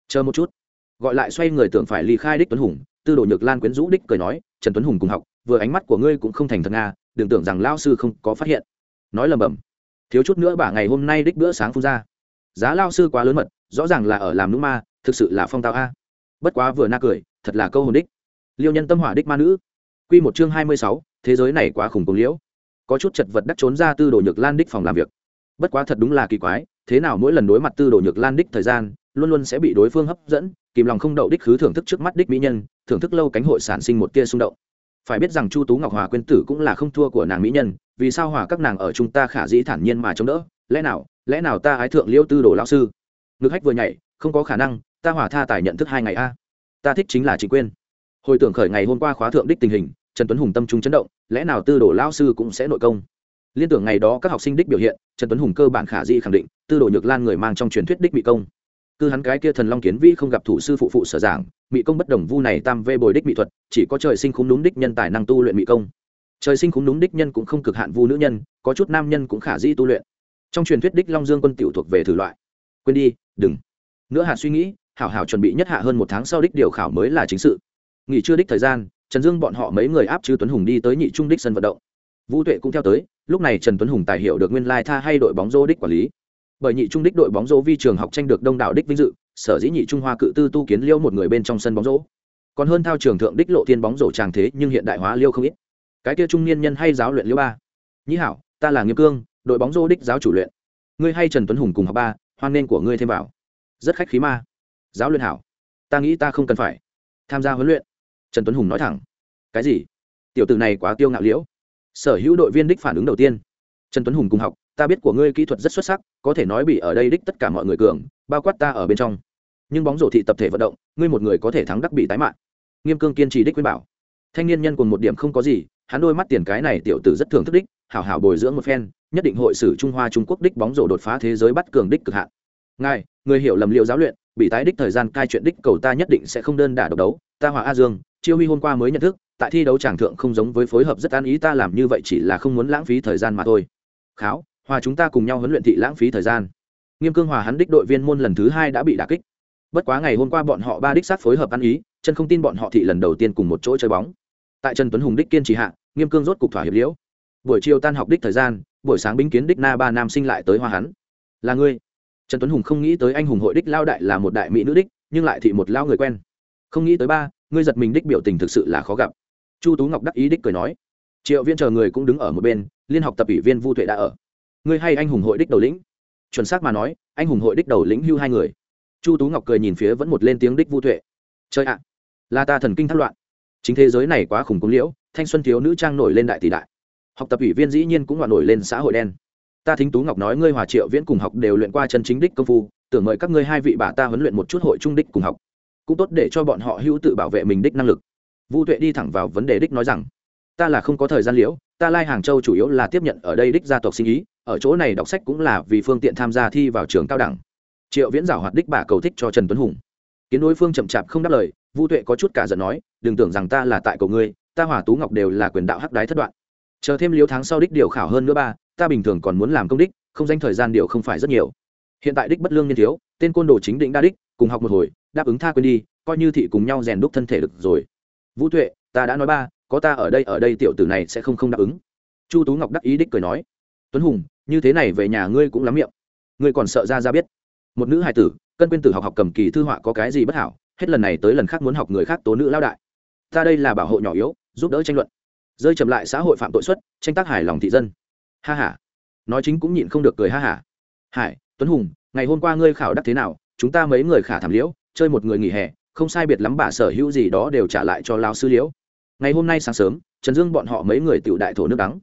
Chờ một chút. Gọi lại xoay người tưởng phải ly khai đích tuấn hùng, tư đồ nhược lan quyến rũ đích cười nói, trần tuấn hùng cùng học, vừa ánh mắt của ngươi cũng không thành thật nga, đừng tưởng rằng Lão sư không có phát hiện. Nói lầm bầm. Thiếu chút nữa bả ngày hôm nay đích bữa sáng phun ra. Giá Lão sư quá lớn mật, rõ ràng là ở làm nũng ma thực sự là phong tao a. Bất quá vừa na cười, thật là câu hồn đích. Liêu nhân tâm hỏa đích ma nữ. Q một chương hai mươi sáu, thế giới này quá khủng cùng liễu. Có chút chật vật đắc trốn ra tư đồ nhược lan đích phòng làm việc. Bất quá thật đúng là kỳ quái, thế nào mỗi lần đối mặt tư đồ nhược lan đích thời gian, luôn luôn sẽ bị đối phương hấp dẫn, kìm lòng không đậu đích khứ thưởng thức trước mắt đích mỹ nhân, thưởng thức lâu cánh hội sản sinh một tia xung động. Phải biết rằng chu tú ngọc hòa quyên tử cũng là không thua của nàng mỹ nhân, vì sao hòa các nàng ở chúng ta khả dĩ thản nhiên mà chống đỡ? Lẽ nào lẽ nào ta ái thượng liêu tư đồ lão sư? Ngực hách vừa nhảy, không có khả năng ta hòa tha tài nhận thức hai ngày a. Ta thích chính là chị quyên. hồi tưởng khởi ngày hôm qua khóa thượng đích tình hình, trần tuấn hùng tâm trung chấn động, lẽ nào tư đồ lao sư cũng sẽ nội công? Liên tưởng ngày đó các học sinh đích biểu hiện, trần tuấn hùng cơ bản khả dĩ khẳng định, tư đồ nhược lan người mang trong truyền thuyết đích bị công. Cư hắn cái kia thần long kiến vĩ không gặp thủ sư phụ phụ sở giảng mỹ công bất đồng vu này tam vê bồi đích mỹ thuật, chỉ có trời sinh khúng đúng đích nhân tài năng tu luyện mỹ công. Trời sinh khúng đúng đích nhân cũng không cực hạn vu nữ nhân, có chút nam nhân cũng khả dĩ tu luyện. Trong truyền thuyết đích long dương quân tiểu thuộc về thử loại. Quên đi, đừng. Nữa hạ suy nghĩ hảo hảo chuẩn bị nhất hạ hơn một tháng sau đích điều khảo mới là chính sự. Nghỉ chưa đích thời gian, trần dương bọn họ mấy người áp chứ tuấn hùng đi tới nhị trung đích sân vận động. Vũ tuệ cũng theo tới, lúc này trần tuấn hùng tài hiệu được nguyên lai tha hay đội bóng rô đích quản lý. Bởi nhị trung đích đội bóng rô vi trường học tranh được đông đảo đích vinh dự, sở dĩ nhị trung hoa cự tư tu kiến liêu một người bên trong sân bóng rổ còn hơn thao trường thượng đích lộ thiên bóng rổ tràng thế, nhưng hiện đại hóa liêu không ít. Cái kia trung niên nhân hay giáo luyện liêu ba. Nhĩ hảo, ta là nghiêm cương, đội bóng rô đích giáo chủ luyện. Ngươi hay trần tuấn hùng cùng học ba, hoan nên của ngươi thêm vào. Rất khách khí ma giáo luyện hảo. Ta nghĩ ta không cần phải. Tham gia huấn luyện. Trần tuấn hùng nói thẳng. Cái gì? Tiểu tử này quá tiêu ngạo liễu. Sở hữu đội viên đích phản ứng đầu tiên. Trần tuấn hùng cùng học, ta biết của ngươi kỹ thuật rất xuất sắc, có thể nói bị ở đây đích tất cả mọi người cường, bao quát ta ở bên trong. Nhưng bóng rổ thị tập thể vận động, ngươi một người có thể thắng đắc bị tái mạng. Nghiêm cương kiên trì đích khuyên bảo. Thanh niên nhân cùng một điểm không có gì, hắn đôi mắt tiền cái này tiểu tử rất thường thức đích, hảo hảo bồi dưỡng một phen, nhất định hội sử trung hoa trung quốc đích bóng rổ đột phá thế giới bắt cường đích cực hạn. Ngài, người hiểu lầm liệu giáo luyện bị tái đích thời gian cai chuyện đích cầu ta nhất định sẽ không đơn đả độc đấu. Ta hòa a dương, chiêu huy hôm qua mới nhận thức, tại thi đấu tràng thượng không giống với phối hợp rất an ý ta làm như vậy chỉ là không muốn lãng phí thời gian mà thôi. Kháo, hòa chúng ta cùng nhau huấn luyện thị lãng phí thời gian. Nghiêm cương hòa hắn đích đội viên môn lần thứ hai đã bị đả kích. Bất quá ngày hôm qua bọn họ ba đích sát phối hợp ăn ý, chân không tin bọn họ thị lần đầu tiên cùng một chỗ chơi bóng. Tại trần tuấn hùng đích kiên trì hạ, nghiêm cương rốt cục thỏa hiệp liễu. Buổi chiều tan học đích thời gian, buổi sáng binh kiến đích na ba nam sinh lại tới hoa hắn. Là ngươi trần tuấn hùng không nghĩ tới anh hùng hội đích lao đại là một đại mỹ nữ đích, nhưng lại thị một lao người quen. Không nghĩ tới ba, ngươi giật mình đích biểu tình thực sự là khó gặp. Chu tú ngọc đắc ý đích cười nói. Triệu viên chờ người cũng đứng ở một bên, liên học tập ủy viên vu tuệ đã ở. Ngươi hay anh hùng hội đích đầu lĩnh? Chuẩn xác mà nói, anh hùng hội đích đầu lĩnh hưu hai người. Chu tú ngọc cười nhìn phía vẫn một lên tiếng đích vu tuệ. Chơi ạ, là ta thần kinh thất loạn. Chính thế giới này quá khủng cúng liễu, thanh xuân thiếu nữ trang nổi lên đại tỷ đại. Học tập ủy viên dĩ nhiên cũng loạn nổi lên xã hội đen ta thính tú ngọc nói ngươi hòa triệu viễn cùng học đều luyện qua chân chính đích công phu, tưởng mời các ngươi hai vị bà ta huấn luyện một chút hội trung đích cùng học. Cũng tốt để cho bọn họ hữu tự bảo vệ mình đích năng lực. Vu tuệ đi thẳng vào vấn đề đích nói rằng, ta là không có thời gian liễu, ta lai hàng châu chủ yếu là tiếp nhận ở đây đích gia tộc sinh ý, ở chỗ này đọc sách cũng là vì phương tiện tham gia thi vào trường cao đẳng. Triệu viễn giảo hoạt đích bà cầu thích cho trần tuấn hùng. Kiến đối phương chậm chạp không đáp lời, vu tuệ có chút cả giận nói, đừng tưởng rằng ta là tại cầu ngươi, ta hòa tú ngọc đều là quyền đạo hắc đái thất đoạn. Chờ thêm liếu tháng sau đích điều khảo hơn nữa ba ta bình thường còn muốn làm công đích, không danh thời gian điều không phải rất nhiều. Hiện tại đích bất lương niên thiếu, tên côn đồ chính định đa đích, cùng học một hồi, đáp ứng tha quên đi, coi như thị cùng nhau rèn đúc thân thể được rồi. Vũ tuệ, ta đã nói ba, có ta ở đây ở đây tiểu tử này sẽ không không đáp ứng. Chu tú ngọc đắc ý đích cười nói. Tuấn hùng, như thế này về nhà ngươi cũng lắm miệng. Ngươi còn sợ ra ra biết. Một nữ hài tử, cân quyên tử học học cầm kỳ thư họa có cái gì bất hảo, hết lần này tới lần khác muốn học người khác tố nữ lao đại. Ta đây là bảo hộ nhỏ yếu, giúp đỡ tranh luận. Rơi chậm lại xã hội phạm tội xuất, tranh tác hài lòng thị dân ha h a nói chính cũng nhịn không được cười ha ha. hải, tuấn hùng, ngày hôm qua ngươi khảo đắc thế nào? Chúng ta mấy người khả thảm liễu, chơi một người nghỉ hè, không sai biệt lắm bà sở hữu gì đó đều trả lại cho lao sư liễu. Ngày hôm nay sáng sớm, trần dương bọn họ mấy người tựu đại thổ nước đắng.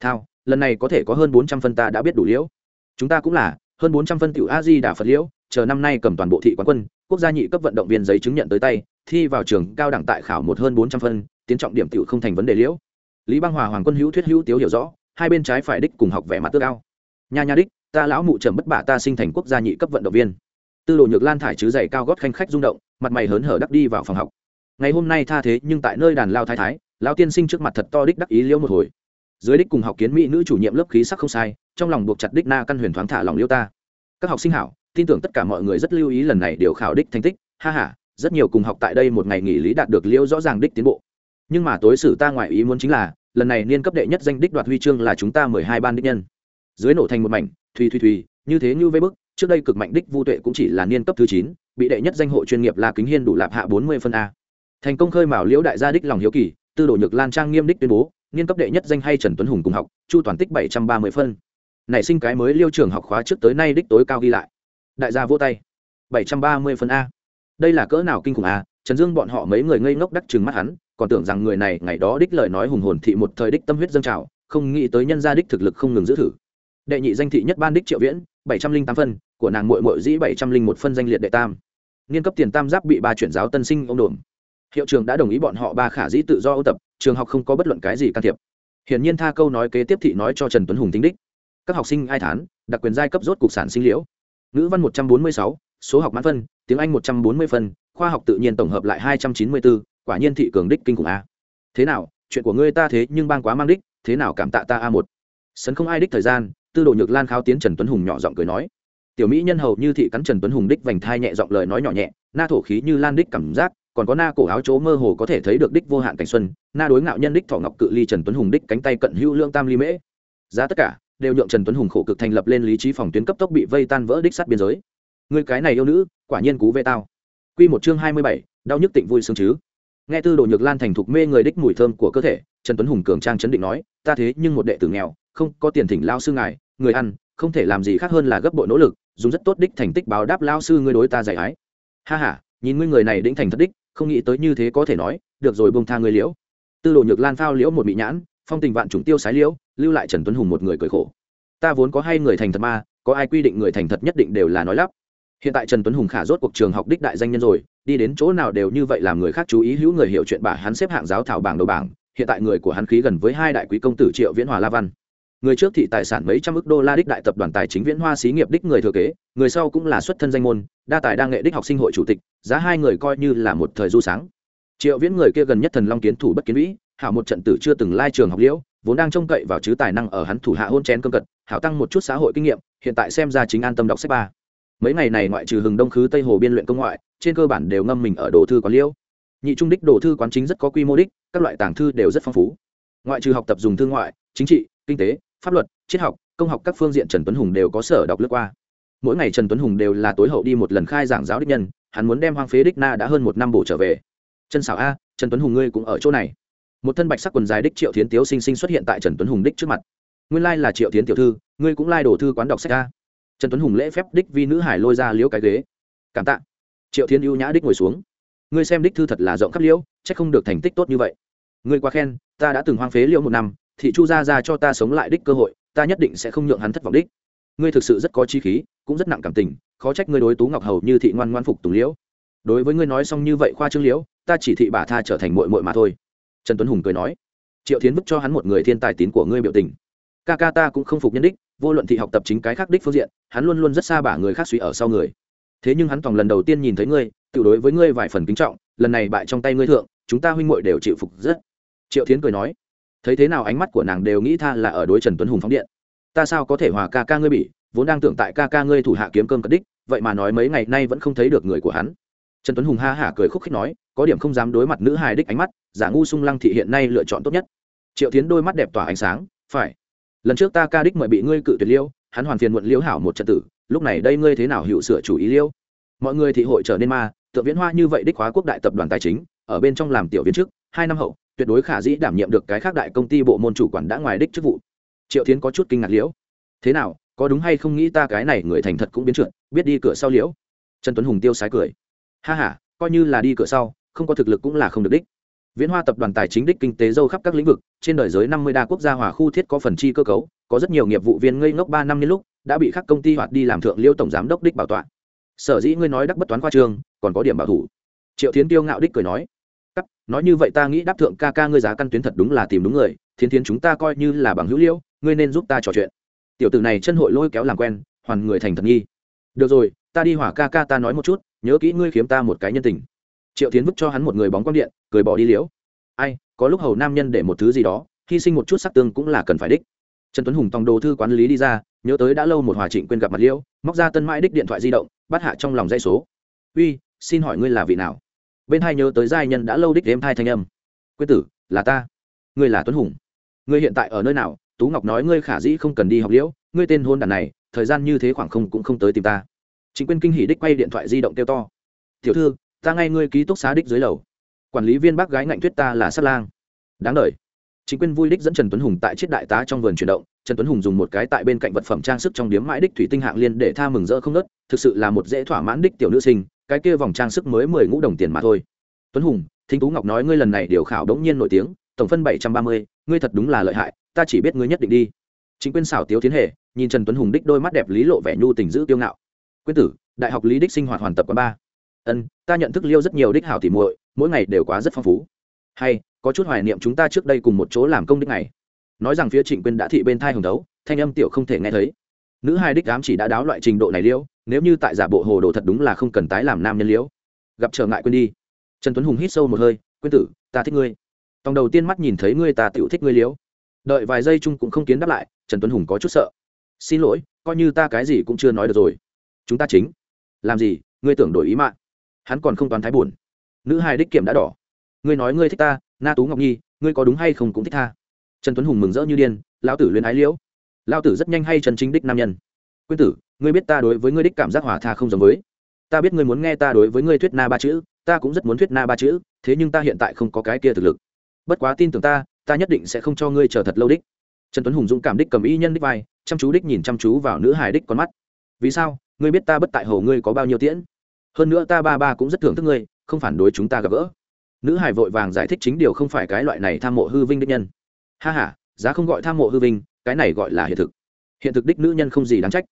Thao, lần này có thể có hơn bốn trăm phân ta đã biết đủ liễu. Chúng ta cũng là, hơn bốn trăm phân tiểu a di đà phật liễu, chờ năm nay cầm toàn bộ thị quán quân, quốc gia nhị cấp vận động viên giấy chứng nhận tới tay, thi vào trường cao đẳng tại khảo một hơn bốn trăm phân, tiến trọng điểm tiểu không thành vấn đề liễu. Lý băng hòa hoàng quân hữu thuyết hữu tiếu hiểu rõ hai bên trái phải đích cùng học vẻ mặt tước ao. Nha nha đích, ta lão mụ trầm bất bạ ta sinh thành quốc gia nhị cấp vận động viên. Tư đồ nhược lan thải chứ dày cao gót khanh khách rung động, mặt mày hớn hở đắc đi vào phòng học. Ngày hôm nay tha thế, nhưng tại nơi đàn lao thái thái lao tiên sinh trước mặt thật to đích đắc ý liêu một hồi. Dưới đích cùng học kiến mỹ nữ chủ nhiệm lớp khí sắc không sai, trong lòng buộc chặt đích na căn huyền thoáng thả lòng liêu ta. Các học sinh hảo, tin tưởng tất cả mọi người rất lưu ý lần này điều khảo đích thành tích, ha ha, rất nhiều cùng học tại đây một ngày nghỉ lý đạt được liêu rõ ràng đích tiến bộ. Nhưng mà tối xử ta ngoại ý muốn chính là lần này niên cấp đệ nhất danh đích đoạt huy chương là chúng ta mười hai ban đích nhân. Dưới nổ thành một mảnh, thùy thùy thùy, như thế như vây bức, trước đây cực mạnh đích vu tuệ cũng chỉ là niên cấp thứ chín, bị đệ nhất danh hộ chuyên nghiệp là kính hiên đủ lạp hạ bốn mươi phân a. Thành công khơi mào liễu đại gia đích lòng hiếu kỳ, tư đồ nhược lan trang nghiêm đích tuyên bố, niên cấp đệ nhất danh hay trần tuấn hùng cùng học, chu toàn tích bảy trăm ba mươi phân. Nảy sinh cái mới liêu trường học khóa trước tới nay đích tối cao ghi lại. Đại gia vô tay. bảy trăm ba mươi phân a. Đây là cỡ nào kinh khủng a, trần dương bọn họ mấy người ngây ngốc đắc chừng mắt hắn còn tưởng rằng người này ngày đó đích lời nói hùng hồn thị một thời đích tâm huyết dâng trào, không nghĩ tới nhân gia đích thực lực không ngừng giữ thử. Đệ nhị danh thị nhất ban đích triệu viễn, bảy trăm linh tám phân, của nàng mội mội dĩ bảy trăm linh một phân danh liệt đệ tam. Niên cấp tiền tam giáp bị ba chuyển giáo tân sinh ông đồn. Hiệu trường đã đồng ý bọn họ ba khả dĩ tự do ô tập, trường học không có bất luận cái gì can thiệp. Hiển nhiên tha câu nói kế tiếp thị nói cho trần tuấn hùng tính đích. Các học sinh ai thán, đặc quyền giai cấp rốt cục sản sinh liễu. Ngữ văn một trăm bốn mươi sáu, số học mãn phân, tiếng anh một trăm bốn mươi phân, khoa học tự nhiên tổng hợp lại hai trăm chín mươi bốn quả nhiên thị cường đích kinh khủng a. Thế nào, chuyện của ngươi ta thế nhưng bang quá mang đích, thế nào cảm tạ ta a một? Sấn không ai đích thời gian, tư đồ nhược lan khao tiến trần tuấn hùng nhỏ giọng cười nói. Tiểu mỹ nhân hầu như thị cắn trần tuấn hùng đích vành thai nhẹ giọng lời nói nhỏ nhẹ, na thổ khí như lan đích cảm giác, còn có na cổ áo chỗ mơ hồ có thể thấy được đích vô hạn cảnh xuân, na đối ngạo nhân đích thọ ngọc cự ly trần tuấn hùng đích cánh tay cận hữu lương tam ly mễ. Giá tất cả đều nhượng trần tuấn hùng khổ cực thành lập lên lý trí phòng tuyến cấp tốc bị vây tan vỡ đích sát biên giới. Người cái này yêu nữ, quả nhiên cú vê tao. Quy một chương hai mươi bảy, đau nhức tịnh vui sướng chứ nghe tư đồ nhược lan thành thục mê người đích mùi thơm của cơ thể, trần tuấn hùng cường trang chấn định nói, ta thế nhưng một đệ tử nghèo, không có tiền thỉnh lao sư ngài, người ăn, không thể làm gì khác hơn là gấp bội nỗ lực, dùng rất tốt đích thành tích báo đáp lao sư ngươi đối ta giải ái. Ha ha, nhìn ngươi người này đĩnh thành thất đích, không nghĩ tới như thế có thể nói, được rồi bông tha ngươi liễu. Tư đồ nhược lan phao liễu một bị nhãn, phong tình vạn chủng tiêu sái liễu, lưu lại trần tuấn hùng một người cười khổ. Ta vốn có hay người thành thật ma có ai quy định người thành thật nhất định đều là nói lắp. Hiện tại trần tuấn hùng khả rốt cuộc trường học đích đại danh nhân rồi đi đến chỗ nào đều như vậy làm người khác chú ý, hữu người hiểu chuyện bà hắn xếp hạng giáo thảo bảng đầu bảng, hiện tại người của hắn khí gần với hai đại quý công tử triệu viễn hòa la văn. Người trước thị tài sản mấy trăm ước đô la đích đại tập đoàn tài chính viễn hoa xí nghiệp đích người thừa kế, người sau cũng là xuất thân danh môn, đa tài đa nghệ đích học sinh hội chủ tịch, giá hai người coi như là một thời du sáng. Triệu viễn người kia gần nhất thần long kiến thủ bất kiến vĩ, hảo một trận tử chưa từng lai trường học liễu, vốn đang trông cậy vào chứ tài năng ở hắn thủ hạ hôn chén cơm cật, hảo tăng một chút xã hội kinh nghiệm, hiện tại xem ra chính an tâm đọc sách ba mấy ngày này ngoại trừ hừng đông khứ tây hồ biên luyện công ngoại, trên cơ bản đều ngâm mình ở đồ thư quán liêu. Nhị trung đích đồ thư quán chính rất có quy mô đích, các loại tàng thư đều rất phong phú. Ngoại trừ học tập dùng thư ngoại, chính trị, kinh tế, pháp luật, triết học, công học các phương diện trần tuấn hùng đều có sở đọc lướt qua. Mỗi ngày trần tuấn hùng đều là tối hậu đi một lần khai giảng giáo đích nhân, hắn muốn đem hoang phế đích na đã hơn một năm bổ trở về. Chân xảo a, trần tuấn hùng ngươi cũng ở chỗ này. Một thân bạch sắc quần dài đích triệu thiến tiếu sinh sinh xuất hiện tại trần tuấn hùng đích trước mặt. Nguyên lai là triệu thiến tiểu thư, ngươi cũng lai đổ thư quán đọc sách a trần tuấn hùng lễ phép đích vi nữ hải lôi ra liễu cái ghế. Cảm tạ. Triệu thiến ưu nhã đích ngồi xuống. Ngươi xem đích thư thật là rộng khắp liễu c h ắ c không được thành tích tốt như vậy. Ngươi quá khen, ta đã từng hoang phế liễu một năm thị chu gia ra cho ta sống lại đích cơ hội, ta nhất định sẽ không nhượng hắn thất vọng đích. Ngươi thực sự rất có chi khí, cũng rất nặng cảm tình, khó trách ngươi đối tú ngọc hầu như thị ngoan ngoan phục tùng liễu. Đối với ngươi nói xong như vậy khoa trương liễu, ta chỉ thị bà tha trở thành mội mội mà thôi. Trần tuấn hùng cười nói. Triệu tiến vứt cho hắn một người thiên tài tín của ngươi biểu tình. Ca ca ta cũng không phục nhân đích vô luận thị học tập chính cái khác đích phương diện, hắn luôn luôn rất xa bả người khác suy ở sau người. Thế nhưng hắn tòng lần đầu tiên nhìn thấy ngươi, tự đối với ngươi vài phần kính trọng, lần này bại trong tay ngươi thượng, chúng ta huynh muội đều chịu phục rất. Triệu tiến cười nói, thấy thế nào ánh mắt của nàng đều nghĩ tha là ở đối trần tuấn hùng phóng điện. Ta sao có thể hòa ca ca ngươi bị vốn đang tưởng tại ca ca ngươi thủ hạ kiếm cơm cất đích, vậy mà nói mấy ngày nay vẫn không thấy được người của hắn. Trần tuấn hùng ha hả cười khúc khích nói, có điểm không dám đối mặt nữ hài đích ánh mắt, giả ngu sung lăng thị hiện nay lựa chọn tốt nhất. Triệu tiến đôi mắt đẹp tỏa ánh sáng, phải lần trước ta ca đích mời bị ngươi cự tuyệt liêu, hắn hoàn phiền muộn liễu hảo một trận tử, lúc này đây ngươi thế nào hiệu sửa chủ ý liêu? Mọi người thị hội trở nên ma, tượng viễn hoa như vậy đích hóa quốc đại tập đoàn tài chính, ở bên trong làm tiểu viên trước, hai năm hậu, tuyệt đối khả dĩ đảm nhiệm được cái khác đại công ty bộ môn chủ quản đã ngoài đích chức vụ. Triệu tiến có chút kinh ngạc liễu thế nào, có đúng hay không nghĩ ta cái này người thành thật cũng biến trượt, biết đi cửa sau liễu trần tuấn hùng tiêu sái cười. Ha h a coi như là đi cửa sau, không có thực lực cũng là không được đích viễn hoa tập đoàn tài chính đích kinh tế dâu khắp các lĩnh vực, trên đời giới năm mươi đa quốc gia hòa khu thiết có phần chi cơ cấu, có rất nhiều nghiệp vụ viên ngây ngốc ba năm niên lúc, đã bị các công ty hoạt đi làm thượng liêu tổng giám đốc đích bảo tọa. Sở dĩ ngươi nói đắc bất toán khoa trường, còn có điểm bảo thủ. Triệu Thiến tiêu ngạo đích cười nói, cắt, nói như vậy ta nghĩ đáp thượng ca ca ngươi giá căn tuyến thật đúng là tìm đúng người, thiến thiến chúng ta coi như là bằng hữu liễu ngươi nên giúp ta trò chuyện. Tiểu tử này chân hội lôi kéo làm quen, hoàn người thành thật nghi. Được rồi, ta đi hỏa ca ca ta nói một chút, nhớ kỹ ngươi khiếm ta một cái nhân tình triệu tiến vứt cho hắn một người bóng quang điện, cười bỏ đi liễu. Ai, có lúc hầu nam nhân để một thứ gì đó, hy sinh một chút sắc tương cũng là cần phải đích. Trần tuấn hùng tòng đồ thư quán lý đi ra, nhớ tới đã lâu một hòa trịnh quên gặp mặt liễu, móc ra tân mãi đích điện thoại di động, bắt hạ trong lòng dây số. Uy, xin hỏi ngươi là vị nào? Bên hai nhớ tới giai nhân đã lâu đích đếm thai thanh âm. Quyết tử, là ta. Ngươi là tuấn hùng. Ngươi hiện tại ở nơi nào? Tú ngọc nói ngươi khả dĩ không cần đi học liễu, ngươi tên hôn đàn này, thời gian như thế khoảng không cũng không tới tìm ta. Chính quyền kinh hỉ đích quay điện thoại di động kêu to. Tiểu thư ta ngay ngươi ký túc xá đích dưới lầu. Quản lý viên bác gái ngạnh thuyết ta là sát lang. Đáng đ chính quyền vui đích dẫn trần tuấn hùng tại chiếc đại tá trong vườn chuyển động. Trần tuấn hùng dùng một cái tại bên cạnh vật phẩm trang sức trong điếm mãi đích thủy tinh hạng liên để tha mừng rỡ không nớt, thực sự là một dễ thỏa mãn đích tiểu nữ sinh, cái kia vòng trang sức mới mười ngũ đồng tiền mà thôi. Tuấn hùng, thính tú ngọc nói ngươi lần này điều khảo đống nhiên nổi tiếng, tổng phân bảy trăm ba mươi, ngươi thật đúng là lợi hại, ta chỉ biết ngươi nhất định đi. Chính quyền xảo tiếu tiến hệ, nhìn trần tuấn hùng đích đôi mắt đẹp lý lộ vẻ nhu tình giữ tiêu ngạo. Quyết tử, đại học lý đích sinh hoạt hoàn tập quá ba ân ta nhận thức liêu rất nhiều đích hảo tỉ muội mỗi ngày đều quá rất phong phú. Hay có chút hoài niệm chúng ta trước đây cùng một chỗ làm công đích này. Nói rằng phía trịnh quyên đã thị bên thai hồng đấu thanh âm tiểu không thể nghe thấy. Nữ hai đích ám chỉ đã đáo loại trình độ này liêu, nếu như tại giả bộ hồ đồ thật đúng là không cần tái làm nam nhân liễu gặp trở ngại quên đi. Trần tuấn hùng hít sâu một hơi quên tử ta thích ngươi. Tòng đầu tiên mắt nhìn thấy ngươi ta tựu thích ngươi liễu đợi vài giây chung cũng không kiến đáp lại trần tuấn hùng có chút sợ. Xin lỗi coi như ta cái gì cũng chưa nói được rồi. Chúng ta chính. Làm gì ngươi tưởng đổi ý mạng hắn còn không toán thái buồn. Nữ hài đích kiểm đã đỏ. Ngươi nói ngươi thích ta, na tú ngọc nhi, ngươi có đúng hay không cũng thích tha. Trần tuấn hùng mừng rỡ như điên, lão tử luyến ái liễu. Lão tử rất nhanh hay trần chính đích nam nhân. Quyên tử, ngươi biết ta đối với ngươi đích cảm giác hòa tha không giống với. Ta biết ngươi muốn nghe ta đối với ngươi thuyết na ba chữ, ta cũng rất muốn thuyết na ba chữ, thế nhưng ta hiện tại không có cái kia thực lực. Bất quá tin tưởng ta ta nhất định sẽ không cho ngươi chờ thật lâu đích. Trần tuấn hùng dũng cảm đích cầm y nhân đích vai, chăm chú đích nhìn chăm chú vào nữ hài đích con mắt. Vì sao? Ngươi biết ta bất tại hầu ngươi có bao nhiêu tiễn? Hơn nữa ta ba ba cũng rất thưởng thức ngươi không phản đối chúng ta gặp gỡ. Nữ hải vội vàng giải thích chính điều không phải cái loại này tham mộ hư vinh đích nhân. Ha h a giá không gọi tham mộ hư vinh cái này gọi là hiện thực. Hiện thực đích nữ nhân không gì đáng trách.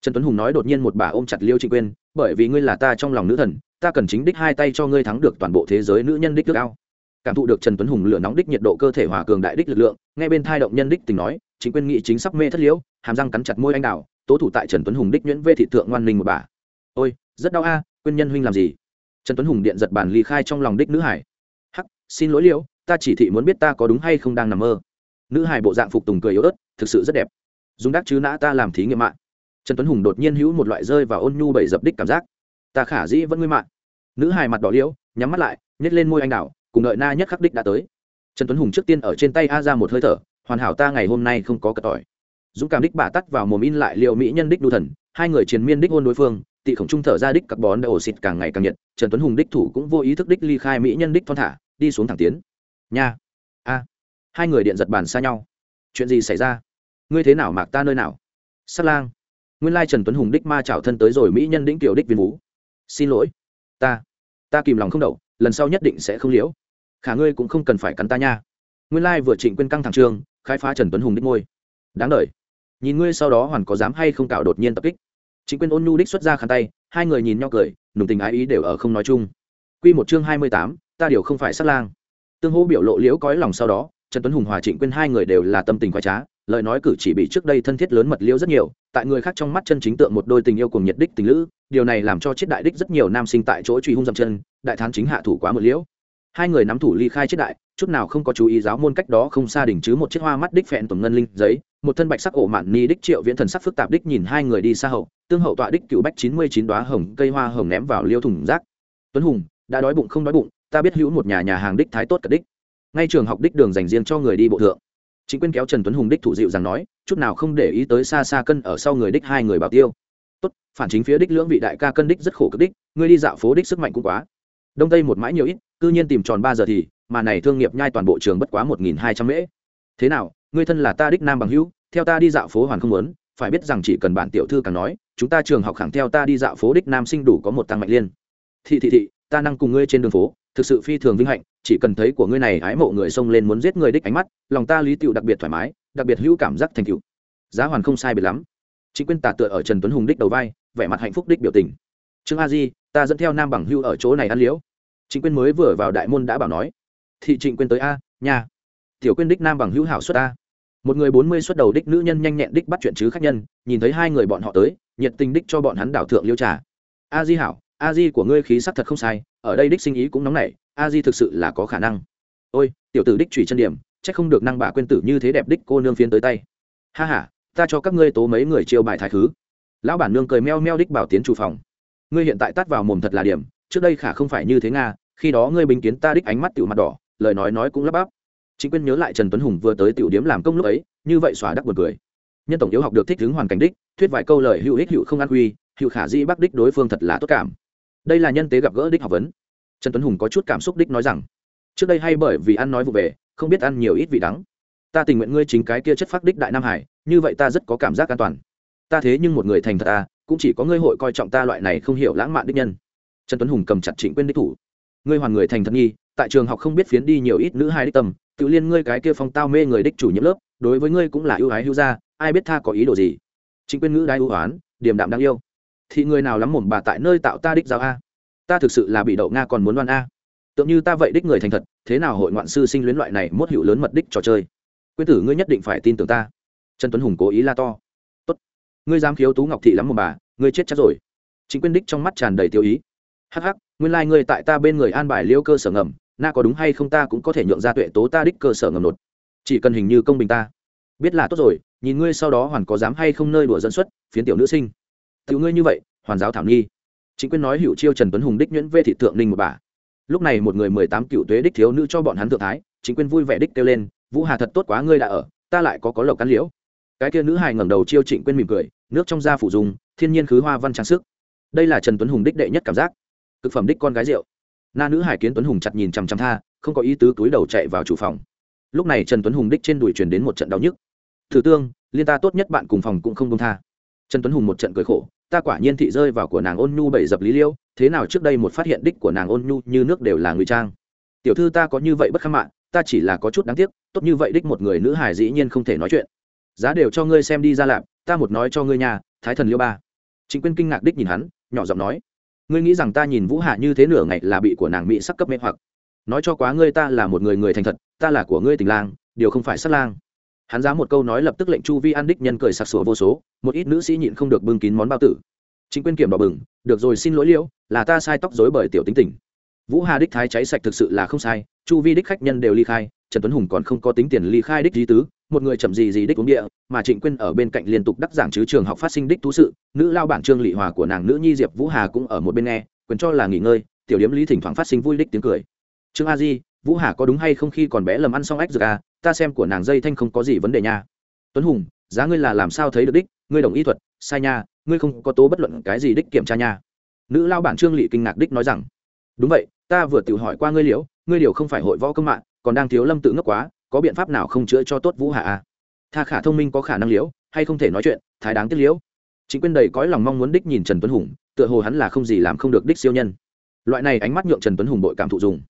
Trần tuấn hùng nói đột nhiên một bà ôm chặt liêu trịnh quyên bởi vì ngươi là ta trong lòng nữ thần ta cần chính đích hai tay cho ngươi thắng được toàn bộ thế giới nữ nhân đích nước ao. Cảm thụ được trần tuấn hùng lửa nóng đích nhiệt độ cơ thể hòa cường đại đích lực lượng ngay bên thai động nhân đích tình nói chính quyên nghị chính sắp mê thất liễu hàm răng cắn chặt môi anh đào tố thủ tại trần tuấn hùng đích nhuyễn vê thị thượng ngoan ninh một bà. Ôi rất đau a à, quyên nhân huynh làm gì? Trần tuấn hùng điện giật bàn ly khai trong lòng đích nữ hải. Hắc, xin lỗi liễu, ta chỉ thị muốn biết ta có đúng hay không đang nằm mơ. Nữ hải bộ dạng phục tùng cười yếu ớt, thực sự rất đẹp. Dùng đắc chứ nã ta làm thí nghiệm mạng. Trần tuấn hùng đột nhiên hữu một loại rơi và ôn nhu bảy dập đích cảm giác. Ta khả dĩ vẫn ngươi mạng. Nữ hải mặt đỏ liễu, nhắm mắt lại nhét lên môi anh đào cùng đợi na nhất khắc đích đã tới. Trần tuấn hùng trước tiên ở trên tay a ra một hơi thở, hoàn hảo ta ngày hôm nay không có cật tỏi. Dũng cảm đích bà tắt vào mồm in lại liệu mỹ nhân đích đu thần, hai người triền miên đích hôn đối phương tị khổng trung thở ra đích carbon đã ổ xịt càng ngày càng nhiệt trần tuấn hùng đích thủ cũng vô ý thức đích ly khai mỹ nhân đích thon thả đi xuống thẳng tiến. Nha. A. Hai người điện giật bàn xa nhau. Chuyện gì xảy ra? Ngươi thế nào mạc ta nơi nào? Sát lang. Nguyên lai trần tuấn hùng đích ma trào thân tới rồi mỹ nhân đĩnh tiểu đích viên vũ. Xin lỗi. Ta. Ta kìm lòng không đậu lần sau nhất định sẽ không liễu. Khả ngươi cũng không cần phải cắn ta nha. Nguyên lai vừa trịnh quên căng thẳng trường, khai phá trần tuấn hùng đích ngôi. Đáng đ nhìn ngươi sau đó hoàn có dám hay không cạo đột nhiên tập kích chính quyền ôn nhu đích xuất ra khăn tay, hai người nhìn nhau cười, nùng tình ái ý đều ở không nói chung. Quy một chương hai mươi tám, ta điều không phải sát lang. Tương hô biểu lộ liễu cõi lòng sau đó, trần tuấn hùng, hòa trịnh quyên hai người đều là tâm tình khoái trá, lời nói cử chỉ bị trước đây thân thiết lớn mật liễu rất nhiều, tại người khác trong mắt chân chính tượng một đôi tình yêu cùng nhiệt đích tình lữ, điều này làm cho chiết đại đích rất nhiều nam sinh tại chỗ truy hung dậm chân, đại thán chính hạ thủ quá một liễu. Hai người nắm thủ ly khai chiết đại chút nào không có chú ý giáo môn cách đó không xa đỉnh chứ một chiếc hoa mắt đích phẹn tổng ngân linh giấy, một thân bạch sắc ổ mạn ni đích triệu viễn thần sắc phức tạp đích nhìn hai người đi xa hậu, tương hậu tọa đích cựu bách chín mươi chín đoá hồng cây hoa hồng ném vào liêu thùng rác. Tuấn hùng, đã đói bụng không đói bụng, ta biết hữu một nhà nhà hàng đích thái tốt cả đích. Ngay trường học đích đường dành riêng cho người đi bộ thượng. Chính quyên kéo trần tuấn hùng đích thủ dịu rằng nói, chút nào không để ý tới xa xa cân ở sau người đích hai người bảo tiêu. Tốt, phản chính phía đích lưỡng vị đại ca cân đích rất khổ cực đích, ngươi đi dạo phố đích sức mạnh cũng quá. Đông tây một mãi nhiều ít, cư nhiên tìm tròn ba giờ thì mà này thương nghiệp nhai toàn bộ trường bất quá một nghìn hai trăm mễ. Thế nào, ngươi thân là ta đích nam bằng hữu, theo ta đi dạo phố hoàn không muốn, phải biết rằng chỉ cần bản tiểu thư càng nói, chúng ta trường học khẳng theo ta đi dạo phố đích nam sinh đủ có một tăng mạnh liên. Thị thị thị, ta năng cùng ngươi trên đường phố, thực sự phi thường vinh hạnh, chỉ cần thấy của ngươi này ái mộ người xông lên muốn giết người đích ánh mắt, lòng ta lý tựu đặc biệt thoải mái, đặc biệt hữu cảm giác thành tựu. Giá hoàn không sai biệt lắm. Chính quyên tà tựa ở trần tuấn hùng đích đầu vai, vẻ mặt hạnh phúc đích biểu tình. Trương a di, ta dẫn theo nam bằng hưu ở chỗ này ăn liễu. Chính quyên mới vừa vào đại môn đã bảo nói thị trịnh quên tới a nhà tiểu quên đích nam bằng hữu hảo xuất a. Một người bốn mươi xuất đầu đích nữ nhân nhanh nhẹn đích bắt chuyện chứ khách nhân, nhìn thấy hai người bọn họ tới, nhiệt tình đích cho bọn hắn đảo thượng liêu trà. A di hảo, a di của ngươi khí sắc thật không sai, ở đây đích sinh ý cũng nóng nảy, a di thực sự là có khả năng. Ôi, tiểu tử đích trùy chân điểm c h ắ c không được năng bà quên tử như thế đẹp đích cô nương phiến tới tay. Ha h a ta cho các ngươi tố mấy người chiêu bài thái khứ. Lão bản nương cười meo meo đích bảo tiến chủ phòng. Ngươi hiện tại tắt vào mồm thật là điểm, trước đây khả không phải như thế nga, khi đó ngươi bình kiến ta đích ánh mắt tiểu mặt đỏ lời nói nói cũng lắp bắp. Chính quyên nhớ lại trần tuấn hùng vừa tới tiểu điếm làm công lúc ấy, như vậy xóa đắc buồn cười. Nhân tổng yếu học được thích ứng hoàn cảnh đích, thuyết vài câu lời hữu ích hữu không an quy, hữu khả dĩ bắc đích đối phương thật là tốt cảm. Đây là nhân tế gặp gỡ đích học vấn. Trần tuấn hùng có chút cảm xúc đích nói rằng, trước đây hay bởi vì ăn nói vụ về, không biết ăn nhiều ít vị đắng. Ta tình nguyện ngươi chính cái kia chất phác đích đại nam hải, như vậy ta rất có cảm giác an toàn. Ta thế nhưng một người thành thật ta cũng chỉ có ngươi hội coi trọng ta loại này không hiểu lãng mạn đích nhân. Trần tuấn hùng cầm chặt trịnh quyên đích thủ. Ngươi hoàn người thành thật nghi tại trường học không biết phiến đi nhiều ít nữ hai đích tâm, tự liên ngươi cái kia phong tao mê người đích chủ nhiệm lớp, đối với ngươi cũng là ưu ái hữu gia, ai biết tha có ý đồ gì? Chính quyền ngữ đai ưu oán, điềm đạm đáng yêu. Thì người nào lắm mồm bà tại nơi tạo ta đích giáo a? Ta thực sự là bị đậu nga còn muốn đoan a. Tượng như ta vậy đích người thành thật, thế nào hội ngoạn sư sinh luyến loại này mốt hiệu lớn mật đích trò chơi? Quyên tử ngươi nhất định phải tin tưởng ta. Trần tuấn hùng cố ý la to. Tốt. Ngươi dám khiếu tú ngọc thị lắm mồm bà, ngươi chết chắc rồi. Chính quyền đích trong mắt tràn đầy tiêu ý. Hắc hắc, nguyên lai ngươi tại ta bên người an bài liêu cơ sở ngầm na có đúng hay không ta cũng có thể nhượng ra tuệ tố ta đích cơ sở ngầm nột. Chỉ cần hình như công bình ta. Biết là tốt rồi, nhìn ngươi sau đó hoàn có dám hay không nơi đùa dẫn xuất, phiến tiểu nữ sinh. Tiểu ngươi như vậy, hoàn giáo thảo nghi. Chính quyền nói hữu chiêu trần tuấn hùng đích nhuyễn vê thị thượng ninh một bà. Lúc này một người mười tám cựu tuế đích thiếu nữ cho bọn hắn thượng thái, chính quyền vui vẻ đích kêu lên, vũ hà thật tốt quá, ngươi đã ở, ta lại có có lộc cắn liễu. Cái kia nữ hài ngẩng đầu chiêu trịnh quyên mỉm cười, nước trong da phủ dùng, thiên nhiên khứ hoa văn trang sức. Đây là trần tuấn hùng đích đệ nhất cảm giác. Cực phẩm đích con gái rượu na nữ hải kiến tuấn hùng chặt nhìn chằm chằm tha, không có ý tứ túi đầu chạy vào chủ phòng. Lúc này trần tuấn hùng đích trên đùi truyền đến một trận đau nhức. Thử tương, liên ta tốt nhất bạn cùng phòng cũng không công tha. Trần tuấn hùng một trận cười khổ, ta quả nhiên thị rơi vào của nàng ôn nhu bảy dập lý liêu, thế nào trước đây một phát hiện đích của nàng ôn nhu như nước đều là ngụy trang. Tiểu thư ta có như vậy bất kham mạng ta chỉ là có chút đáng tiếc, tốt như vậy đích một người nữ hải dĩ nhiên không thể nói chuyện. Giá đều cho ngươi xem đi ra lạp, ta một nói cho ngươi nhà, thái thần liêu ba. Chính quyên kinh ngạc đích nhìn hắn, nhỏ giọng nói ngươi nghĩ rằng ta nhìn vũ hạ như thế nửa ngày là bị của nàng mỹ sắc cấp mê hoặc? Nói cho quá ngươi ta là một người người thành thật, ta là của ngươi tình lang, điều không phải sát lang. Hắn dám một câu nói lập tức lệnh chu vi an đích nhân cười sặc sủa vô số, một ít nữ sĩ nhịn không được bưng kín món bao tử. Chính quyền kiểm đỏ bừng, được rồi, xin lỗi liễu, là ta sai tóc dối bởi tiểu tính tình. Vũ hà đích thái cháy sạch thực sự là không sai, chu vi đích khách nhân đều ly khai, trần tuấn hùng còn không có tính tiền ly khai đích lý tứ một người chậm gì gì đích uống địa, mà trịnh quyên ở bên cạnh liên tục đắc giảng chứ trường học phát sinh đích thú sự. Nữ lao bản trương lị hòa của nàng nữ nhi diệp vũ hà cũng ở một bên nghe, quyền cho là nghỉ ngơi, tiểu điếm lý thỉnh thoảng phát sinh vui đích tiếng cười. Trương a di, vũ hà có đúng hay không khi còn bé lầm ăn xong ách dược à? Ta xem của nàng dây thanh không có gì vấn đề nha. Tuấn hùng, giá ngươi là làm sao thấy được đích? Ngươi đồng ý thuật, sai nha, ngươi không có tố bất luận cái gì đích kiểm tra nha. Nữ lao bản trương lị kinh ngạc đích nói rằng, đúng vậy, ta vừa tự hỏi qua ngươi liễu, ngươi điều không phải hội võ công mạng, còn đang thiếu lâm tự ngốc quá có biện pháp nào không chữa cho tốt vũ hạ à tha khả thông minh có khả năng liễu, hay không thể nói chuyện, thái đáng tiếc liễu. Chính quyền đầy cõi lòng mong muốn đích nhìn trần tuấn hùng, tựa hồ hắn là không gì làm không được đích siêu nhân. Loại này ánh mắt nhượng trần tuấn hùng bội cảm thụ dùng.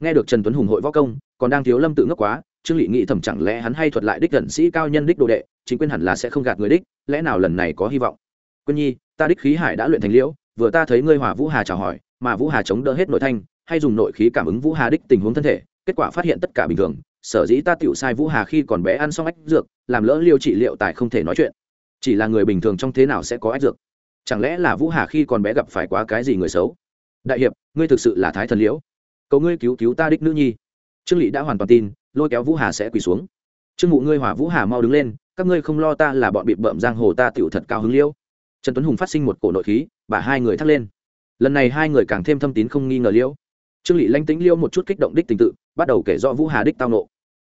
Nghe được trần tuấn hùng hội võ công, còn đang thiếu lâm tự ngốc quá, trương lị nghĩ thầm chẳng lẽ hắn hay thuật lại đích gần sĩ cao nhân đích đồ đệ chính quyền hẳn là sẽ không gạt người đích, lẽ nào lần này có hy vọng? Quân nhi, ta đích khí hải đã luyện thành liễu, vừa ta thấy ngươi hòa vũ hà chào hỏi, mà vũ hà chống đỡ hết nội thanh, hay dùng nội khí cảm ứng vũ hà đích tình huống thân thể, kết quả phát hiện tất cả bình thường sở dĩ ta tiểu sai vũ hà khi còn bé ăn xong ách dược, làm lỡ liêu trị liệu tại không thể nói chuyện. Chỉ là người bình thường trong thế nào sẽ có ách dược? Chẳng lẽ là vũ hà khi còn bé gặp phải quá cái gì người xấu? Đại hiệp, ngươi thực sự là thái thần liễu. Cầu ngươi cứu cứu ta đích nữ nhi. Trương lỵ đã hoàn toàn tin, lôi kéo vũ hà sẽ quỳ xuống. Trương mụ ngươi hỏa vũ hà mau đứng lên, các ngươi không lo ta là bọn bị bợm giang hồ ta tiểu thật cao hứng liêu. Trần tuấn hùng phát sinh một cổ nội khí và hai người thắt lên. Lần này hai người càng thêm thâm tín không nghi ngờ liễu trương Lệ lanh tĩnh liêu một chút kích động đích tình tự, bắt đầu kể rõ vũ hà đích tao nộ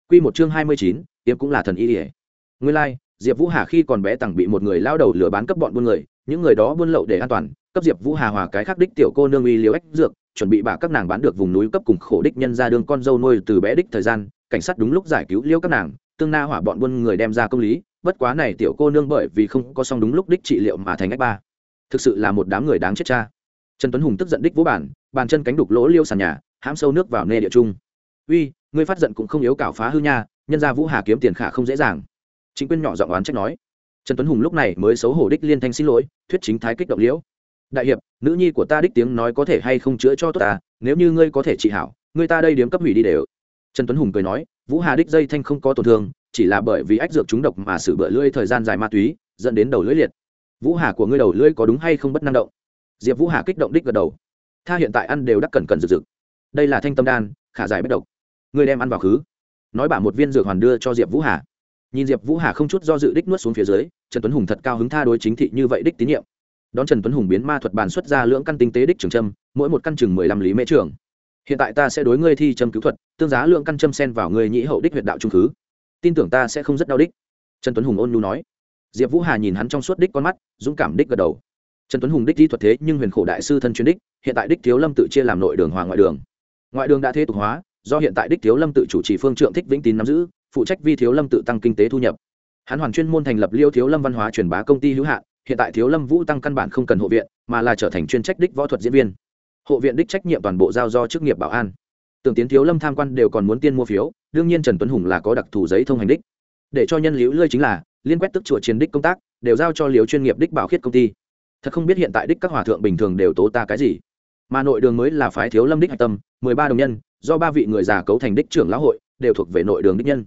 quy một chương hai mươi chín tiêm cũng là thần y ỉa nguyên lai, diệp vũ hà khi còn bé tặng bị một người lao đầu lừa bán cấp bọn buôn người, những người đó buôn lậu để an toàn, cấp diệp vũ hà hòa cái khác đích tiểu cô nương uy liều ách dược, chuẩn bị bà các nàng bán được vùng núi cấp cùng khổ đích nhân ra đương con dâu nuôi từ bé đích thời gian, cảnh sát đúng lúc giải cứu liêu các nàng, tương na hỏa bọn buôn người đem ra công lý, bất quá này tiểu cô nương bởi vì không có xong đúng lúc đích trị liệu mà thành ách ba. Thực sự là một đám người đáng chết cha. Trần tuấn hùng tức giận đích vũ bản bàn chân cánh đục lỗ liêu sàn nhà, hãm sâu nước vào nê địa trung. Uy, ngươi phát giận cũng không yếu cảo phá hư nha, nhân ra vũ hà kiếm tiền khả không dễ dàng. Chính quyên nhỏ giọng oán trách nói. Trần tuấn hùng lúc này mới xấu hổ đích liên thanh xin lỗi, thuyết chính thái kích động liễu. Đại hiệp, nữ nhi của ta đích tiếng nói có thể hay không chữa cho tốt ta, nếu như ngươi có thể trị hảo, ngươi ta đây điếm cấp hủy đi đều. Trần tuấn hùng cười nói, vũ hà đích dây thanh không có tổn thương, chỉ là bởi vì ách dược trúng độc mà xử bựa lưỡi thời gian dài ma túy, dẫn đến đầu lưỡi liệt. Vũ hà của ngươi đầu lưỡi có đúng hay không bất năng động? Diệp vũ hà kích động đích gật đầu tha hiện tại ăn đều đắc cẩn cẩn rực rực. Đây là thanh tâm đan, khả giải bất độc. Người đem ăn vào khứ. Nói bả một viên dược hoàn đưa cho diệp vũ hà. Nhìn diệp vũ hà không chút do dự đích nuốt xuống phía dưới, trần tuấn hùng thật cao hứng tha đối chính thị như vậy đích tín nhiệm. Đón trần tuấn hùng biến ma thuật bàn xuất ra lưỡng căn tinh tế đích trường trâm mỗi một căn chừng mười lăm lý mễ trường. Hiện tại ta sẽ đối ngươi thi châm cứu thuật, tương giá lượng căn châm sen vào người nhĩ hậu đích huyện đạo trung khứ. Tin tưởng ta sẽ không rất đau đích. Trần tuấn hùng ôn nhu nói. Diệp vũ hà nhìn hắn trong suốt đích con mắt, dũng cảm đích gật đầu. Trần tuấn hùng đích thi thuật thế nhưng huyền khổ đại sư thân chuyên đích hiện tại đích thiếu lâm tự chia làm nội đường hòa ngoại đường. Ngoại đường đã thế tục hóa, do hiện tại đích thiếu lâm tự chủ trì phương trượng thích vĩnh tín nắm giữ, phụ trách vi thiếu lâm tự tăng kinh tế thu nhập. Hắn hoàn chuyên môn thành lập liêu thiếu lâm văn hóa truyền bá công ty hữu hạn, hiện tại thiếu lâm vũ tăng căn bản không cần hộ viện, mà là trở thành chuyên trách đích võ thuật diễn viên. Hộ viện đích trách nhiệm toàn bộ giao do chức nghiệp bảo an. Tưởng tiến thiếu lâm tham quan đều còn muốn tiên mua phiếu, đương nhiên trần tuấn hùng là có đặc thù giấy thông hành đích. Để cho nhân liễu lơi chính là, liên quét tức chùa chiến đích công tác, đều giao cho liều chuyên nghiệp đích bảo khiết công ty. Thật không biết hiện tại đích các hòa thượng bình thường đều tố ta cái gì mà nội đường mới là phái thiếu lâm đích hạch tâm, mười ba đồng nhân, do ba vị người già cấu thành đích trưởng lão hội, đều thuộc về nội đường đích nhân.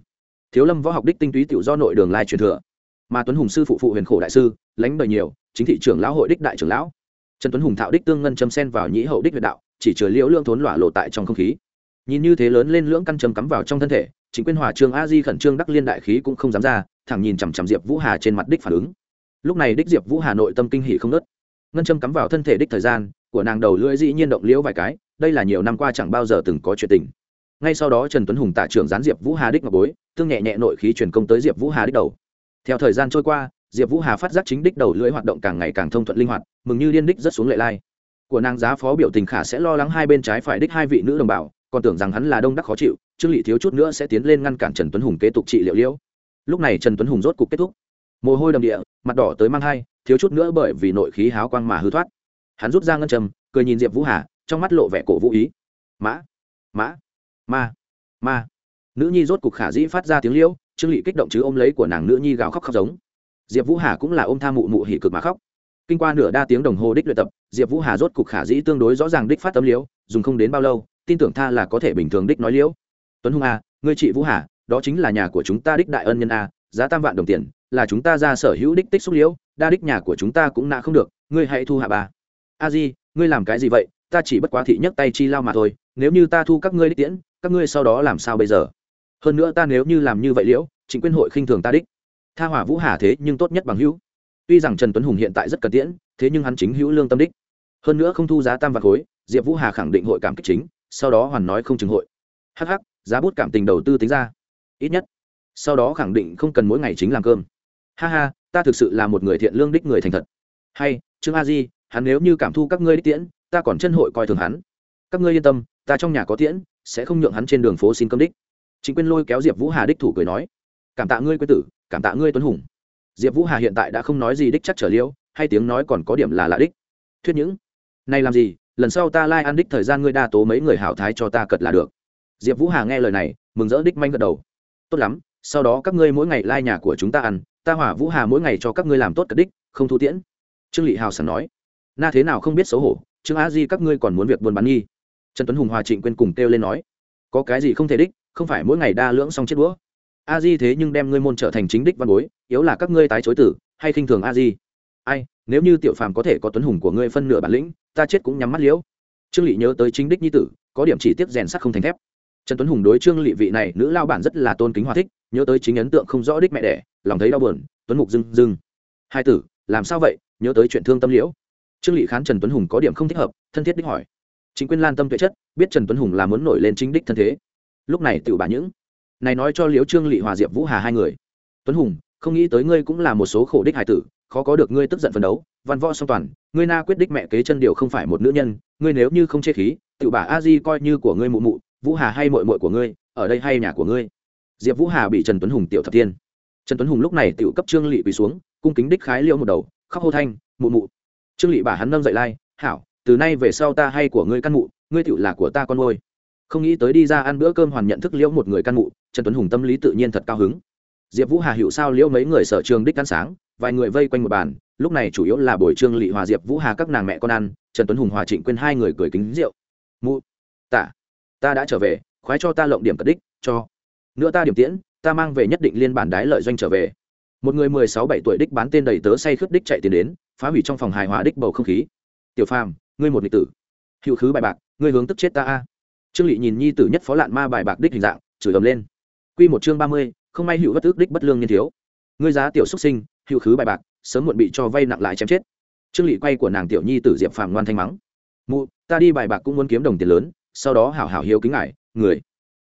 Thiếu lâm võ học đích tinh túy tự do nội đường lai truyền thừa. Mà tuấn hùng sư phụ phụ huyền khổ đại sư, lãnh đời nhiều, chính thị trưởng lão hội đích đại trưởng lão. Trần tuấn hùng thạo đích tương ngân châm sen vào nhĩ hậu đích huyệt đạo, chỉ chứa liễu lương thốn lỏa lộ tại trong không khí. Nhìn như thế lớn lên lưỡng căn châm cắm vào trong thân thể chính quyền hòa, trương a di khẩn trương đắc liên đại khí cũng không dám ra, thẳng nhìn chằm chằm diệp vũ hà trên mặt đích phản ứng. Lúc này đích diệp vũ hà nội tâm kinh hỉ không nớt ngân châm cắm vào thân thể đích thời gian của nàng đầu lưỡi dĩ nhiên động liễu vài cái, đây là nhiều năm qua chẳng bao giờ từng có chuyện tình. Ngay sau đó trần tuấn hùng tạ trưởng gián diệp vũ hà đích ngọc bối, tương nhẹ nhẹ nội khí truyền công tới diệp vũ hà đích đầu. Theo thời gian trôi qua, diệp vũ hà phát giác chính đích đầu lưỡi hoạt động càng ngày càng thông thuận linh hoạt, mừng như liên đích rất xuống lệ lai. Của nàng giá phó biểu tình khả sẽ lo lắng hai bên trái phải đích hai vị nữ đồng bào, còn tưởng rằng hắn là đông đắc khó chịu, trương lị thiếu chút nữa sẽ tiến lên ngăn cản trần tuấn hùng kế tục trị liệu liễu. Lúc này trần tuấn hùng rốt cục kết thúc. Mồ hôi đầm địa, mặt đỏ tới mang hai, thiếu chút nữa bởi vì nội khí háo quang mà hư thoát hắn rút ra ngân trầm cười nhìn diệp vũ hà, trong mắt lộ vẻ cổ vũ ý. Mã mã, ma ma. Nữ nhi rốt cục khả dĩ phát ra tiếng liễu, trương lị kích động chứ ôm lấy của nàng nữ nhi gào khóc khóc giống. Diệp vũ hà cũng là ôm tha mụ mụ hỉ cực mà khóc. Kinh qua nửa đa tiếng đồng hồ đích luyện tập, diệp vũ hà rốt cục khả dĩ tương đối rõ ràng đích phát tâm liễu, dùng không đến bao lâu, tin tưởng tha là có thể bình thường đích nói liễu. Tuấn hùng a à, ngươi chị vũ hà, đó chính là nhà của chúng ta đích đại ân nhân a giá tam vạn đồng tiền, là chúng ta ra sở hữu đích tích xúc liễu, đa đích nhà của chúng ta cũng nạ không được, ngươi hãy thu hạ bà a di, ngươi làm cái gì vậy? Ta chỉ bất quá thị nhấc tay chi lao mà thôi. Nếu như ta thu các ngươi đích tiễn, các ngươi sau đó làm sao bây giờ? Hơn nữa ta nếu như làm như vậy liễu, chính quyền hội khinh thường ta đích. Tha hỏa vũ hà thế nhưng tốt nhất bằng hữu. Tuy rằng trần tuấn hùng hiện tại rất cần tiễn, thế nhưng hắn chính hữu lương tâm đích. Hơn nữa không thu giá tam vạt khối, diệp vũ hà khẳng định hội cảm kích chính, sau đó hoàn nói không chừng hội. Hh giá bút cảm tình đầu tư tính ra. Ít nhất, sau đó khẳng định không cần mỗi ngày chính làm cơm. Ha ha, ta thực sự là một người thiện lương đích người thành thật. Hay, trương a di hắn nếu như cảm thu các ngươi đích tiễn, ta còn chân hội coi thường hắn. Các ngươi yên tâm, ta trong nhà có tiễn, sẽ không nhượng hắn trên đường phố xin cơm đích. Chính quyền lôi kéo diệp vũ hà đích thủ cười nói, cảm tạ ngươi quê tử, cảm tạ ngươi, tuấn hùng. Diệp vũ hà hiện tại đã không nói gì đích chắc trở liêu, hay tiếng nói còn có điểm là lạ đích. Thuyết những, này làm gì, lần sau ta lai、like、ăn đích thời gian ngươi đa tố mấy người hảo thái cho ta cật là được. Diệp vũ hà nghe lời này, mừng rỡ đích manh gật đầu. Tốt lắm, sau đó các ngươi mỗi ngày lai、like、nhà của chúng ta ăn, ta hỏa vũ hà mỗi ngày cho các ngươi làm tốt cật đích, không thu tiễn. Trương lị hào sẵn nói na thế nào không biết xấu hổ, trương a di các ngươi còn muốn việc buôn bán nghi. Trần tuấn hùng hòa trịnh quên cùng kêu lên nói, có cái gì không thể đích, không phải mỗi ngày đa lưỡng xong chết đũa. A di thế nhưng đem ngươi môn trở thành chính đích văn bối, yếu là các ngươi tái chối tử, hay khinh thường a di. Ai, nếu như tiểu phàm có thể có tuấn hùng của ngươi phân nửa bản lĩnh, ta chết cũng nhắm mắt liễu. Trương lị nhớ tới chính đích nhi tử, có điểm chỉ tiếp rèn sắt không thành thép. Trần tuấn hùng đối trương lị vị này, nữ lao bản rất là tôn kính hòa thích, nhớ tới chính ấn tượng không rõ đích mẹ đẻ, lòng thấy đau buồn, tuấn mục dưng dưng hai tử, làm sao vậy? Nhớ tới chuyện thương tâm liễu trương lị khán trần tuấn hùng có điểm không thích hợp, thân thiết đích hỏi. Chính quyền lan tâm tuệ chất, biết trần tuấn hùng là muốn nổi lên chính đích thân thế. Lúc này tự bà những, này nói cho liễu trương lị, hòa diệp vũ hà hai người. Tuấn hùng, không nghĩ tới ngươi cũng là một số khổ đích hải tử, khó có được ngươi tức giận phấn đấu, văn võ song toàn, ngươi na quyết đích mẹ kế chân điều không phải một nữ nhân, ngươi nếu như không chê khí tự bà a di coi như của ngươi mụ mụ, vũ hà hay mội mội của ngươi, ở đây hay nhà của ngươi. Diệp vũ hà bị trần tuấn hùng tiểu thập tiên. Trần tuấn hùng lúc này tự cấp trương lị quỳ xuống, cung kính đích khái Liễu một đầu, khóc hô thanh, mụ mụ trương lị bà hắn nâng dậy lai, hảo, từ nay về sau ta hay của ngươi căn mụ, ngươi tựu là của ta con ngôi không nghĩ tới đi ra ăn bữa cơm hoàn nhận thức liễu một người căn mụ, trần tuấn hùng tâm lý tự nhiên thật cao hứng. Diệp vũ hà hiệu sao liễu mấy người sở trường đích ăn sáng, vài người vây quanh một bàn, lúc này chủ yếu là buổi trương lị hòa diệp vũ hà các nàng mẹ con ăn, trần tuấn hùng hòa trịnh quên hai người cười kính rượu. Mụ tả ta đã trở về, khoái cho ta lộng điểm cất đích, cho. Nữa ta điểm tiễn, ta mang về nhất định liên bản đái lợi doanh trở về một người mười sáu bảy tuổi đích bán tên đầy tớ say khướt đích chạy tiền đến, phá hủy trong phòng hài hòa đích bầu không khí. Tiểu phàm, ngươi một lịch tử. Hữu khứ bài bạc, ngươi hướng tức chết ta a. Trương lị nhìn nhi tử nhất phó lạn ma bài bạc đích hình dạng, chửi ầm lên. Q một chương ba mươi, không may hữu bất ước đích bất lương nhiên thiếu. Ngươi giá tiểu xuất sinh, hữu khứ bài bạc, sớm muộn bị cho vay nặng lại chém chết. Trương lị quay của nàng tiểu nhi tử diệp phàm ngoan thanh mắng. Mụ, ta đi bài bạc cũng muốn kiếm đồng tiền lớn, sau đó hảo hảo hiếu kính ngại người.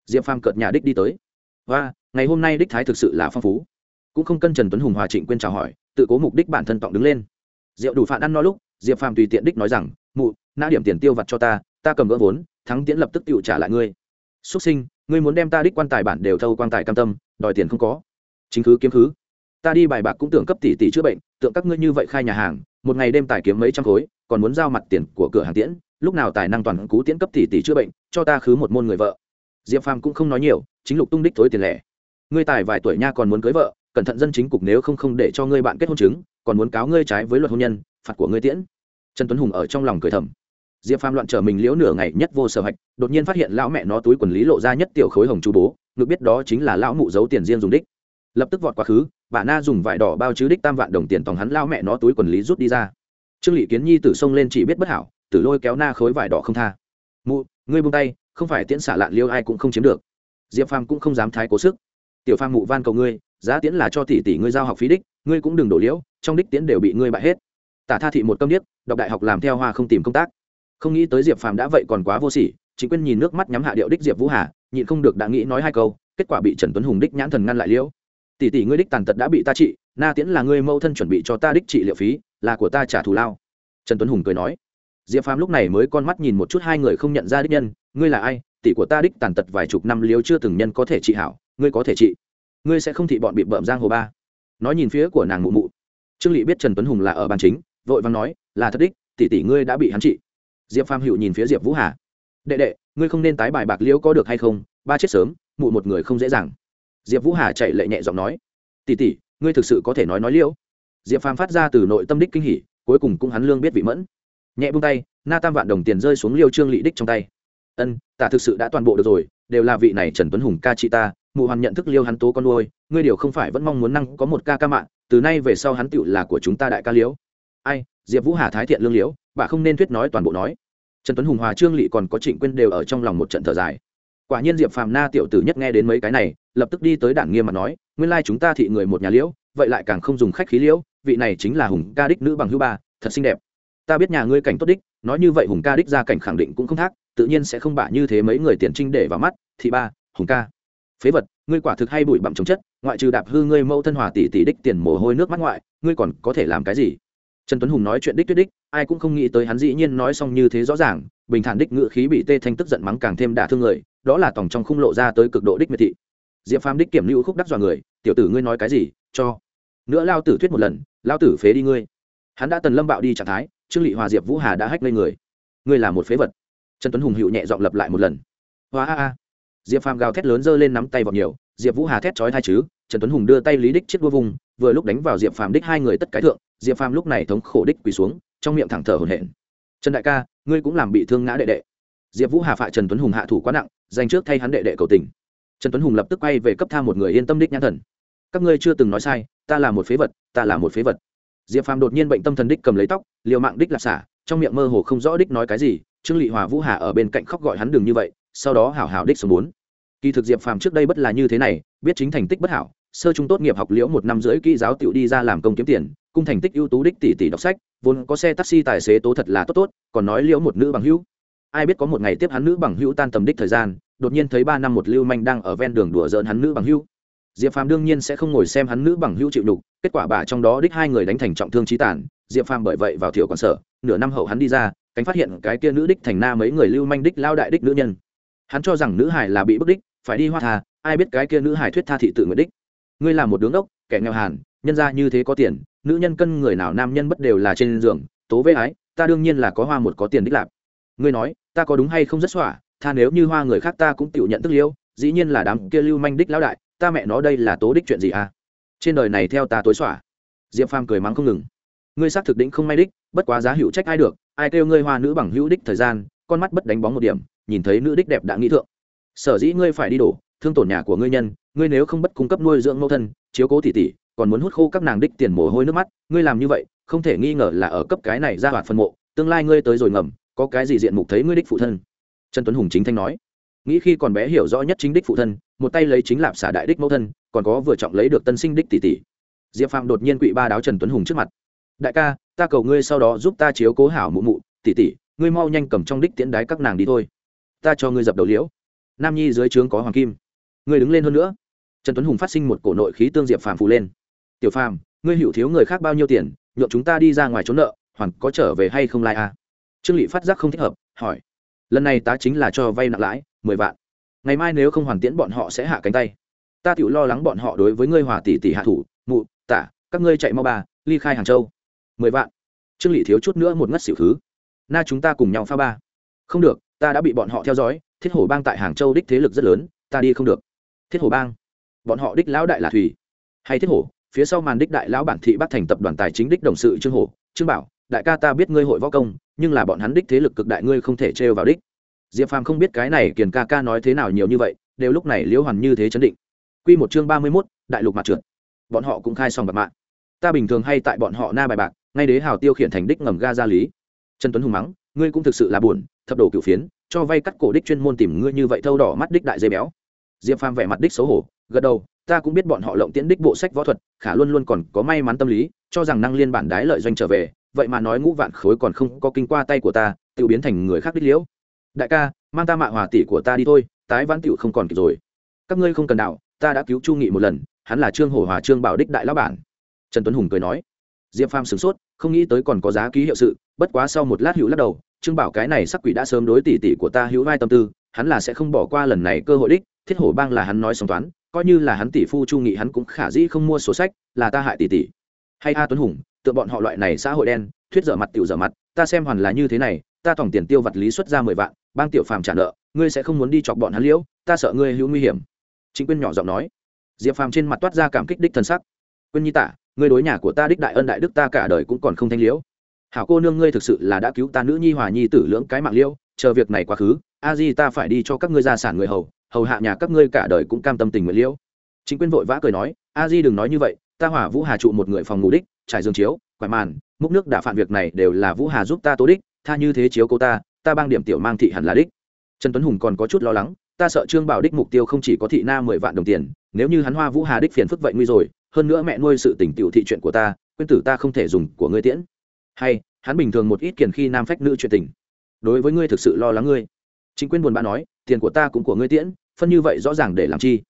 Diệp phàm cợt nhà đích đi tới. Và ngày hôm nay đích thái thực sự là phong phú cũng không cân trần tuấn hùng hòa trịnh quên chào hỏi, tự cố mục đích bản thân tọng đứng lên. Rượu đủ phản ăn no lúc, diệp phàm tùy tiện đích nói rằng, mụ, nã điểm tiền tiêu vặt cho ta ta cầm gỡ vốn, thắng tiễn lập tức tự trả lại ngươi. Xuất sinh, ngươi muốn đem ta đích quan tài bản đều thâu quan tài cam tâm, đòi tiền không có. Chính cứ kiếm khứ ta đi bài bạc cũng tưởng cấp tỷ tỷ chữa bệnh, tượng các ngươi như vậy khai nhà hàng, một ngày đêm tài kiếm mấy trăm khối, còn muốn giao mặt tiền của cửa hàng tiễn, lúc nào tài năng toàn cú tiễn cấp tỷ tỷ chữa bệnh, cho ta khứ một môn người vợ. Diệp phàm cũng không nói nhiều, chính lục tung đích thối tiền lẻ. Ngươi tài vài tuổi nha còn muốn cưới vợ cẩn thận dân chính cục nếu không không để cho ngươi bạn kết hôn chứng, còn muốn cáo ngươi trái với luật hôn nhân, phạt của ngươi tiễn. Trần tuấn hùng ở trong lòng cười thầm. Diệp phàm loạn trở mình liễu nửa ngày nhất vô sở hạch, đột nhiên phát hiện lão mẹ nó túi quần lý lộ ra nhất tiểu khối hồng chú bố ngược biết đó chính là lão mụ giấu tiền riêng dùng đích. Lập tức vọt quá khứ, bà na dùng vải đỏ bao chứ đích tam vạn đồng tiền tòng hắn lao mẹ nó túi quần lý rút đi ra. Trương lị kiến nhi tử sông lên chỉ biết bất hảo, tử lôi kéo na khối vải đỏ không tha. Mụ, ngươi buông tay, không phải tiễn xả lạn liêu ai cũng không chiếm được. Diệp phàm cũng không dám thái cố sức. Tiểu phàm mụ van cầu ngươi giá tiễn là cho tỷ tỷ ngươi giao học phí đích, ngươi cũng đừng đổ liễu, trong đích tiễn đều bị ngươi bại hết. Tả tha thị một câm điếc, đọc đại học làm theo hoa không tìm công tác. Không nghĩ tới diệp phàm đã vậy còn quá vô sỉ chính quyên nhìn nước mắt nhắm hạ điệu đích diệp vũ hà, nhịn không được đã nghĩ nói hai câu, kết quả bị trần tuấn hùng đích nhãn thần ngăn lại liễu. Tỷ tỷ ngươi đích tàn tật đã bị ta trị, na tiễn là ngươi mâu thân chuẩn bị cho ta đích trị liệu phí, là của ta trả thù lao. Trần tuấn hùng cười nói. Diệp phàm lúc này mới con mắt nhìn một chút hai người không nhận ra đích nhân, ngươi là ai? Tỷ của ta đích tàn tật vài chục năm liếu chưa từng nhân có thể trị hảo, ngươi có thể trị ngươi sẽ không thị bọn bị bợm giang hồ ba. Nói nhìn phía của nàng mụ mụ. Trương lị biết trần tuấn hùng là ở bàn chính, vội vàng nói, là thật đích, tỷ tỷ ngươi đã bị hắn trị. Diệp phàm hữu nhìn phía diệp vũ hà. Đệ đệ, ngươi không nên tái bài bạc liễu có được hay không? Ba chết sớm, mụ một người không dễ dàng. Diệp vũ hà chạy lệ nhẹ giọng nói, tỷ tỷ, ngươi thực sự có thể nói nói liễu. Diệp phàm phát ra từ nội tâm đích kinh hỉ, cuối cùng cũng hắn lương biết vị mẫn. Nhẹ buông tay, na tam vạn đồng tiền rơi xuống liêu trương lị đích trong tay. Ân, ta thực sự đã toàn bộ được rồi, đều là vị này trần tuấn hùng ca chị ta mụ hoàn nhận thức liêu hắn tố con nuôi, ngươi điều không phải vẫn mong muốn năng có một ca ca mạng, từ nay về sau hắn tựu là của chúng ta đại ca liễu ai, diệp vũ hà thái thiện lương liễu bà không nên thuyết nói toàn bộ nói. Trần tuấn hùng hòa trương lị còn có trịnh quyên đều ở trong lòng một trận thở dài. Quả nhiên diệp phàm na tiểu tử nhất nghe đến mấy cái này, lập tức đi tới đảng nghiêm mà nói, nguyên lai chúng ta thị người một nhà liễu vậy lại càng không dùng khách khí liễu vị này chính là hùng ca đích nữ bằng hữu ba, thật xinh đẹp. Ta biết nhà ngươi cảnh tốt đích, nói như vậy hùng ca đích ra cảnh khẳng định cũng không thác, tự nhiên sẽ không bả như thế mấy người tiền trinh để vào mắt, thị ba, hùng ca phế vật, ngươi quả thực hay bụi bặm chống chất, ngoại trừ đạp hư ngươi mẫu thân hòa tỷ tỷ đích tiền mồ hôi nước mắt ngoại, ngươi còn có thể làm cái gì? Trần tuấn hùng nói chuyện đích tuyết đích, ai cũng không nghĩ tới hắn dĩ nhiên nói xong như thế rõ ràng, bình thản đích ngự khí bị tê thanh tức giận mắng càng thêm đả thương người, đó là tổng trong khung lộ ra tới cực độ đích miệt thị. Diệp phàm đích kiểm lưu khúc đắc dọa người, tiểu tử ngươi nói cái gì? Cho nữa lao tử thuyết một lần, lao tử phế đi ngươi. Hắn đã tần lâm bạo đi trạng thái, trương lị hòa, diệp vũ hà đã hách lên người. Ngươi là một phế vật. Trần tuấn hùng hiệu nhẹ dọn lập lại một lần. Hoa a a diệp phàm gào thét lớn giơ lên nắm tay vào nhiều, diệp vũ hà thét chói thai chứ, trần tuấn hùng đưa tay lý đích chiếc đua vùng, vừa lúc đánh vào diệp phàm đích hai người tất cái thượng, diệp phàm lúc này thống khổ đích quỳ xuống, trong miệng thẳng thở hổn hển. Trần đại ca, ngươi cũng làm bị thương ngã đệ đệ. Diệp vũ hà phạ trần tuấn hùng hạ thủ quá nặng, dành trước thay hắn đệ đệ cầu tình. Trần tuấn hùng lập tức quay về cấp tha một người yên tâm đích nhãn thần. Các ngươi chưa từng nói sai, ta là một phế vật, ta là một phế vật. Diệp phàm đột nhiên bệnh tâm thần đích cầm lấy tóc, liều mạng đích lạp xả, trong miệng mơ hồ không rõ đích nói cái gì, trương lị hòa vũ hà ở bên cạnh khóc gọi hắn đường như vậy sau đó hảo hảo đích số bốn. Kỳ thực diệp phàm trước đây bất là như thế này, biết chính thành tích bất hảo, sơ trung tốt nghiệp học liễu một năm rưỡi kỹ giáo tiểu đi ra làm công kiếm tiền, cung thành tích ưu tú đích tỷ tỷ đọc sách, vốn có xe taxi tài xế tố thật là tốt tốt, còn nói liễu một nữ bằng hữu. Ai biết có một ngày tiếp hắn nữ bằng hữu tan tầm đích thời gian, đột nhiên thấy ba năm một lưu manh đang ở ven đường đùa giỡn hắn nữ bằng hữu. Diệp phàm đương nhiên sẽ không ngồi xem hắn nữ bằng hữu chịu đục kết quả bà trong đó đích hai người đánh thành trọng thương trí tản diệp phàm bởi vậy vào thiểu còn sở, nửa năm hậu hắn đi ra, cánh phát hiện cái kia nữ đích thành na mấy người lưu manh đích lao đại đích nữ nhân hắn cho rằng nữ hải là bị bức đích, phải đi hoa thà ai biết cái kia nữ hải thuyết tha thị tự nguyện đích. Ngươi là một đứng đốc, kẻ nghèo hàn, nhân ra như thế có tiền, nữ nhân cân người nào nam nhân bất đều là trên giường, tố với ái, ta đương nhiên là có hoa một có tiền đích lạp. Ngươi nói, ta có đúng hay không rất xỏa, tha nếu như hoa người khác ta cũng tự nhận tức liêu, dĩ nhiên là đám kia lưu manh đích lão đại, ta mẹ nó đây là tố đích chuyện gì à? Trên đời này theo ta tối xỏa. Diệp phàm cười mắng không ngừng. Ngươi xác thực định không may đích, bất quá giá hữu trách ai được, ai kêu ngươi hoa nữ bằng hữu đích thời gian, con mắt bất đánh bóng một điểm nhìn thấy nữ đích đẹp đã nghĩ thượng. Sở dĩ ngươi phải đi đổ, thương tổn nhà của ngươi nhân, ngươi nếu không bất cung cấp nuôi dưỡng mẫu thân, chiếu cố tỉ tỉ còn muốn hút khô các nàng đích tiền mồ hôi nước mắt, ngươi làm như vậy, không thể nghi ngờ là ở cấp cái này ra hoạt phân mộ, tương lai ngươi tới rồi ngầm, có cái gì diện mục thấy ngươi đích phụ thân? Trần tuấn hùng chính thanh nói. Nghĩ khi còn bé hiểu rõ nhất chính đích phụ thân, một tay lấy chính lạp xả đại đích mẫu thân, còn có vừa trọng lấy được tân sinh đích tỷ tỷ. Diệp phạm đột nhiên quỵ ba đáo trần tuấn hùng trước mặt. Đại ca, ta cầu ngươi sau đó giúp ta chiếu cố hảo mụ mụ, tỷ tỷ, ngươi mau nhanh cầm trong đích tiễn đái các nàng đi thôi ta cho ngươi dập đầu liễu. Nam nhi dưới trướng có hoàng kim. Ngươi đứng lên hơn nữa. Trần tuấn hùng phát sinh một cổ nội khí tương diệp phàm phù lên. Tiểu phàm, ngươi hiểu thiếu người khác bao nhiêu tiền nhộn chúng ta đi ra ngoài trốn nợ hoàn có trở về hay không lai à? trương lị phát giác không thích hợp, hỏi. Lần này ta chính là cho vay nặng lãi, mười vạn. Ngày mai nếu không hoàn tiễn bọn họ sẽ hạ cánh tay. Ta tự lo lắng bọn họ đối với ngươi hòa tỷ tỷ hạ thủ, mụ, tả, các ngươi chạy mau bà, ly khai hàng châu. Mười vạn. Trương lị thiếu chút nữa một ngất xỉu thứ. Na chúng ta cùng nhau pha ba. Không được ta đã bị bọn họ theo dõi, thiết hổ bang tại hàng châu đích thế lực rất lớn, ta đi không được. Thiết hổ bang, bọn họ đích lão đại là thủy hay thiết hổ, phía sau màn đích đại lão bản thị bắc thành tập đoàn tài chính đích đồng sự trương hổ, trương bảo, đại ca ta biết ngươi hội võ công, nhưng là bọn hắn đích thế lực cực đại ngươi không thể trêu vào đích. Diệp phàm không biết cái này kiền ca ca nói thế nào nhiều như vậy, đều lúc này liễu hoàn như thế chấn định. Q một chương ba mươi mốt, đại lục mặt trượt. Bọn họ cũng khai xong bạc mạng. Ta bình thường hay tại bọn họ na bài bạc, ngay đế hào tiêu khiển thành đích ngầm ga gia lý. Trần tuấn hùng mắng ngươi cũng thực sự là buồn, thập đồ cựu phiến, cho vay cắt cổ đích chuyên môn tìm ngươi như vậy thâu đỏ mắt đích đại dây béo. Diệp phàm vẻ mặt đích xấu hổ, gật đầu, ta cũng biết bọn họ lộng tiễn đích bộ sách võ thuật, khả luôn luôn còn có may mắn tâm lý, cho rằng năng liên bản đái lợi doanh trở về, vậy mà nói ngũ vạn khối còn không có kinh qua tay của ta tự biến thành người khác đích liễu. Đại ca, mang ta mạ hòa tỷ của ta đi thôi, tái vãn tiểu không còn kịp rồi. Các ngươi không cần đạo ta đã cứu chu nghị một lần, hắn là trương hổ hòa trương bảo đích đại lão bản. Trần tuấn hùng cười nói diệp phàm sửng sốt, không nghĩ tới còn có giá ký hiệu sự, bất quá sau một lát hữu lắc đầu, trương bảo cái này sắc quỷ đã sớm đối tỷ tỷ của ta hữu vai tâm tư, hắn là sẽ không bỏ qua lần này cơ hội đích, thiết hổ bang là hắn nói xong toán, coi như là hắn tỷ phu chu nghị hắn cũng khả dĩ không mua sổ sách, là ta hại tỷ tỷ. Hay a tuấn hùng, tựa bọn họ loại này xã hội đen, thuyết dở mặt tiểu dở mặt, ta xem hoàn là như thế này, ta tổng tiền tiêu vật lý xuất ra mười vạn, bang tiểu phàm trả nợ, ngươi sẽ không muốn đi chọc bọn hắn liễu, ta sợ ngươi hữu nguy hiểm. Chính quyên nhỏ giọng nói. Diệp phàm trên mặt toát ra cảm kích đích thân sắc. Quyên nhi tả ngươi đối nhà của ta đích đại ân đại đức ta cả đời cũng còn không thanh liễu. Hảo cô nương ngươi thực sự là đã cứu ta nữ nhi hòa nhi tử lưỡng cái mạng liễu chờ việc này quá khứ, a di ta phải đi cho các ngươi gia sản người hầu hầu hạ nhà các ngươi cả đời cũng cam tâm tình nguyện liễu. Chính quyên vội vã cười nói, a di đừng nói như vậy, ta hỏa vũ hà trụ một người phòng ngủ đích, trải giường chiếu, quải màn, múc nước đã phản việc này đều là vũ hà giúp ta tố đích, tha như thế chiếu cô ta ta bang điểm tiểu mang thị hẳn là đích. Trần tuấn hùng còn có chút lo lắng, ta sợ trương bảo đích mục tiêu không chỉ có thị na mười vạn đồng tiền, nếu như hắn hoa vũ hà đích phiền phức vậy nguy rồi hơn nữa mẹ nuôi sự tỉnh tiểu thị chuyện của ta, quên tử ta không thể dùng của ngươi tiễn. Hay, hắn bình thường một ít kiền khi nam phách nữ chuyện tình. Đối với ngươi thực sự lo lắng ngươi. Chính quyền buồn bã nói, tiền của ta cũng của ngươi tiễn, phân như vậy rõ ràng để làm chi?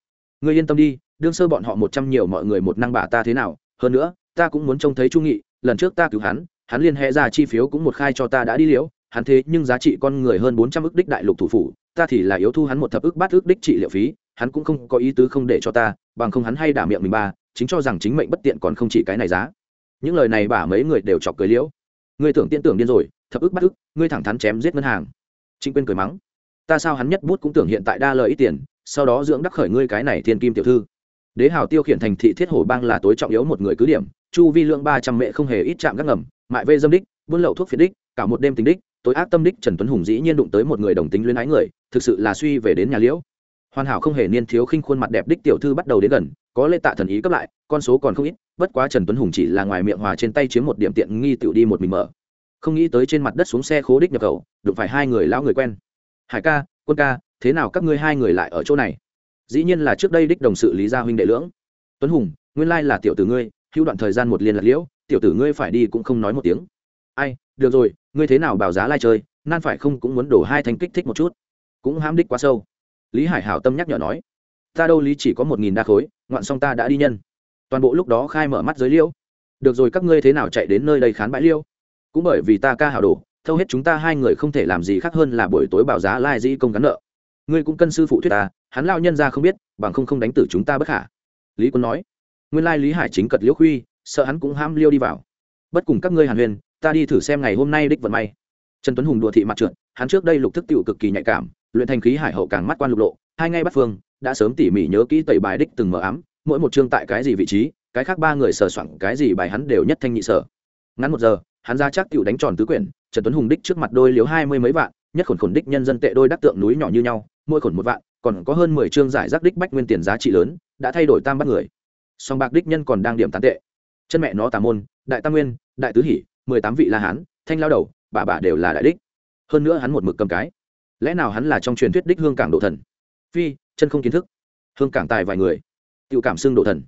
Ngươi yên tâm đi, đương sơ bọn họ một trăm nhiều mọi người một năng bả ta thế nào, hơn nữa, ta cũng muốn trông thấy trung nghị, lần trước ta cứu hắn hắn liên hệ ra chi phiếu cũng một khai cho ta đã đi liễu, hắn thế nhưng giá trị con người hơn bốn trăm ức đích đại lục thủ phủ, ta thì là yếu thu hắn một thập ức bát ức đích trị liệu phí, hắn cũng không có ý tứ không để cho ta, bằng không hắn hay đả miệng mình ba chính cho rằng chính mệnh bất tiện còn không chỉ cái này giá. Những lời này bả mấy người đều chọc cười liễu. Ngươi tưởng tiễn tưởng điên rồi, thập ức bắt ức, ngươi thẳng thắn chém giết ngân hàng. Trịnh quyên cười mắng. Ta sao hắn nhất bút cũng tưởng hiện tại đa lợi ít tiền, sau đó dưỡng đắc khởi ngươi cái này thiên kim tiểu thư. Đế hào tiêu khiển thành thị thiết hổ bang là tối trọng yếu một người cứ điểm, chu vi lượng ba trăm mệ không hề ít chạm gác ngầm, mại vê dâm đích, buôn lậu thuốc phiện đích, cả một đêm tính đích, tối ác tâm đích trần tuấn hùng dĩ nhiên đụng tới một người đồng tính luyến ái người, thực sự là suy về đến nhà liễu hoàn hảo không hề niên thiếu khinh khuôn mặt đẹp đích tiểu thư bắt đầu đến gần, có lê tạ thần ý cấp lại, con số còn không ít, bất quá trần tuấn hùng chỉ là ngoài miệng hòa trên tay chiếm một điểm tiện nghi tiểu đi một mình mở. Không nghĩ tới trên mặt đất xuống xe khố đích nhập khẩu, đụng phải hai người lão người quen. Hải ca, quân ca, thế nào các ngươi hai người lại ở chỗ này? Dĩ nhiên là trước đây đích đồng sự lý gia huynh đệ lưỡng. Tuấn hùng, nguyên lai là tiểu tử ngươi, hữu đoạn thời gian một liên lạc liễu, tiểu tử ngươi phải đi cũng không nói một tiếng. Ai, được rồi, ngươi thế nào bảo giá lai chơi, nan phải không cũng muốn đổ hai thanh kích thích một chút. Cũng hám đích quá sâu lý hải hảo tâm nhắc nhở nói, ta đâu lý chỉ có một nghìn đa khối, ngoạn xong ta đã đi nhân. Toàn bộ lúc đó khai mở mắt giới liêu. được rồi, các ngươi thế nào chạy đến nơi đây khán bãi liêu? Cũng bởi vì ta ca hảo đồ, thâu hết chúng ta hai người không thể làm gì khác hơn là buổi tối bảo giá lai di công gắn nợ. Ngươi cũng cân sư phụ thuyết ta, hắn lao nhân ra không biết, bằng không không đánh tử chúng ta bất khả. Lý quân nói. Nguyên lai lý hải chính cật liễu khuy, sợ hắn cũng ham liêu đi vào. Bất cùng các ngươi hàn huyền, ta đi thử xem ngày hôm nay đích vận may. Trần tuấn hùng đùa thị mặt trượt, hắn trước đây lục thức tựu cực kỳ nhạy cảm luyện thành khí hải hậu càng mắt quan lục lộ, hai ngay bắt phương, đã sớm tỉ mỉ nhớ kỹ tẩy bài đích từng mờ ám, mỗi một chương tại cái gì vị trí, cái khác ba người sờ soạn cái gì bài hắn đều nhất thanh nhị sở. Ngắn một giờ, hắn ra chắc cựu đánh tròn tứ quyển, trần tuấn hùng đích trước mặt đôi liếu hai mươi mấy vạn, nhất khổn khổn đích nhân dân tệ đôi đắc tượng núi nhỏ như nhau, mỗi khổn một vạn, còn có hơn mười chương giải rác đích bách nguyên tiền giá trị lớn, đã thay đổi tam bắt người. Song bạc đích nhân còn đang điểm tán tệ. Chân mẹ nó tà môn, đại tam nguyên, đại tứ hỷ, mười tám vị la hán, thanh lao đầu, bà bà đều là đại đích. Hơn nữa hắn một mực cầm cái lẽ nào hắn là trong truyền thuyết đích hương cảng độ thần? Phi, chân không kiến thức. Hương cảng tài vài người. Tự cảm xưng độ thần.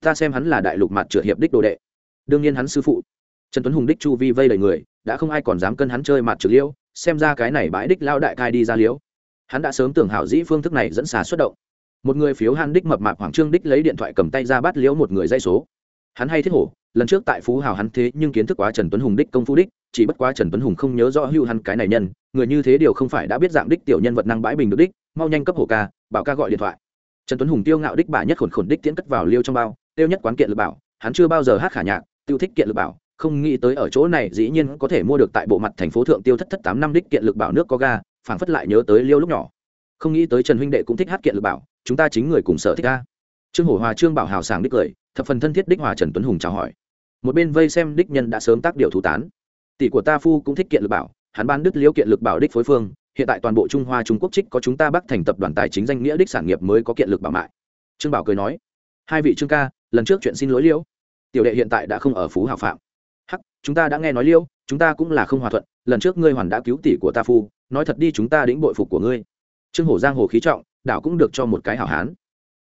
Ta xem hắn là đại lục mặt trượt hiệp đích đồ đệ. Đương nhiên hắn sư phụ. Trần tuấn hùng đích chu vi vây đầy người, đã không ai còn dám cân hắn chơi mặt trượt liễu xem ra cái này bãi đích lao đại cai đi ra liễu hắn đã sớm tưởng hảo dĩ phương thức này dẫn xà xuất động. Một người phiếu han đích mập mạp hoàng trương đích lấy điện thoại cầm tay ra bắt liễu một người dây số. Hắn hay thiết hổ, lần trước tại phú hào hắn thế nhưng kiến thức quá trần tuấn hùng đích công phu đích chỉ bất quá trần tuấn hùng không nhớ rõ hưu hắn cái này nhân, người như thế điều không phải đã biết dạng đích tiểu nhân vật năng bãi bình được đích, mau nhanh cấp hổ ca, bảo ca gọi điện thoại. Trần tuấn hùng tiêu ngạo đích bà nhất khổn khổn đích tiễn cất vào liêu trong bao, tiêu nhất quán kiện lực bảo, hắn chưa bao giờ hát khả nhạc, tiêu thích kiện lực bảo, không nghĩ tới ở chỗ này dĩ nhiên có thể mua được tại bộ mặt thành phố thượng tiêu thất thất tám năm đích kiện lực bảo nước có ga, phảng phất lại nhớ tới liêu lúc nhỏ. Không nghĩ tới trần huynh đệ cũng thích hát kiện lực bảo, chúng ta chính người cùng sở thích ca. Trương hổ hòa, trương bảo hào sảng đích cười, thập phần thân thiết đích hòa trần tuấn hùng chào hỏi. Một bên vây xem đích nhân đã sớm tác điều thủ tán tỷ của ta phu cũng thích kiện lực bảo, hắn ban đứt liễu kiện lực bảo đích phối phương, hiện tại toàn bộ trung hoa trung quốc trích có chúng ta bắc thành tập đoàn tài chính danh nghĩa đích sản nghiệp mới có kiện lực bảo mại. Trương bảo cười nói, hai vị trương ca, lần trước chuyện xin lỗi liễu. Tiểu đệ hiện tại đã không ở phú hào phạm. Hắc, chúng ta đã nghe nói liễu, chúng ta cũng là không hòa thuận, lần trước ngươi hoàn đã cứu tỷ của ta phu, nói thật đi chúng ta đĩnh bội phục của ngươi. Trương hổ giang hồ khí trọng, đảo cũng được cho một cái hảo hán.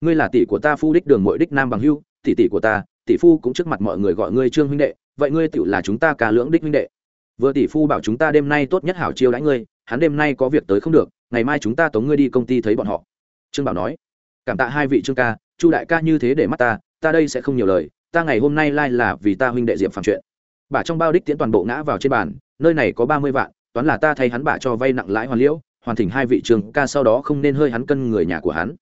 Ngươi là tỷ của ta phu đích đường mội đích nam bằng hưu, tỷ tỷ của ta, tỷ phu cũng trước mặt mọi người gọi ngươi trương huynh đệ, vậy ngươi tựu là chúng ta cả lưỡng đích huynh đệ vừa tỷ phu bảo chúng ta đêm nay tốt nhất hảo chiêu đãi ngươi, hắn đêm nay có việc tới không được, ngày mai chúng ta tống ngươi đi công ty thấy bọn họ. Trương bảo nói. Cảm tạ hai vị trương ca, chu đại ca như thế để mắt ta ta đây sẽ không nhiều lời, ta ngày hôm nay lai、like、là vì ta huynh đệ diệp phạm chuyện. Bà trong bao đích tiễn toàn bộ ngã vào trên bàn, nơi này có ba mươi vạn, toán là ta thay hắn bà cho vay nặng lãi hoàn liễu, hoàn thỉnh hai vị trường ca sau đó không nên hơi hắn cân người nhà của hắn.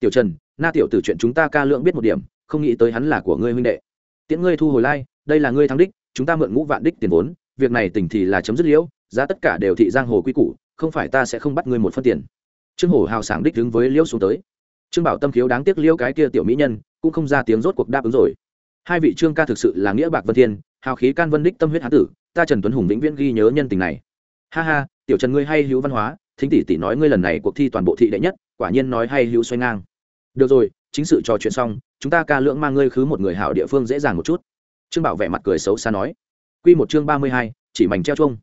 Tiểu trần, na tiểu từ chuyện chúng ta ca lượng biết một điểm, không nghĩ tới hắn là của ngươi huynh đệ. Tiễn ngươi thu hồi lai, đây là ngươi thắng đích, chúng ta mượn ngũ vạn đích tiền vốn việc này tỉnh thì là chấm dứt liễu, giá tất cả đều thị giang hồ quy củ, không phải ta sẽ không bắt ngươi một phân tiền. Trương hổ hào sảng đích đứng với liễu xuống tới. Trương bảo tâm khiếu đáng tiếc liễu cái kia tiểu mỹ nhân, cũng không ra tiếng rốt cuộc đáp ứng rồi. Hai vị trương ca thực sự là nghĩa bạc vân thiên, hào khí can vân đích tâm huyết hán tử, ta trần tuấn hùng vĩnh viễn ghi nhớ nhân tình này. Ha ha, tiểu trần ngươi hay hữu văn hóa, thính tỷ tỷ nói ngươi lần này cuộc thi toàn bộ thị đệ nhất, quả nhiên nói hay hữu xoay ngang. Được rồi, chính sự trò chuyện xong, chúng ta ca lưỡng mang ngươi khứ một người hảo địa phương dễ dàng một chút. Trương bảo vẻ mặt cười xấu xa nói. Quy một chương ba mươi hai, chỉ mảnh treo chung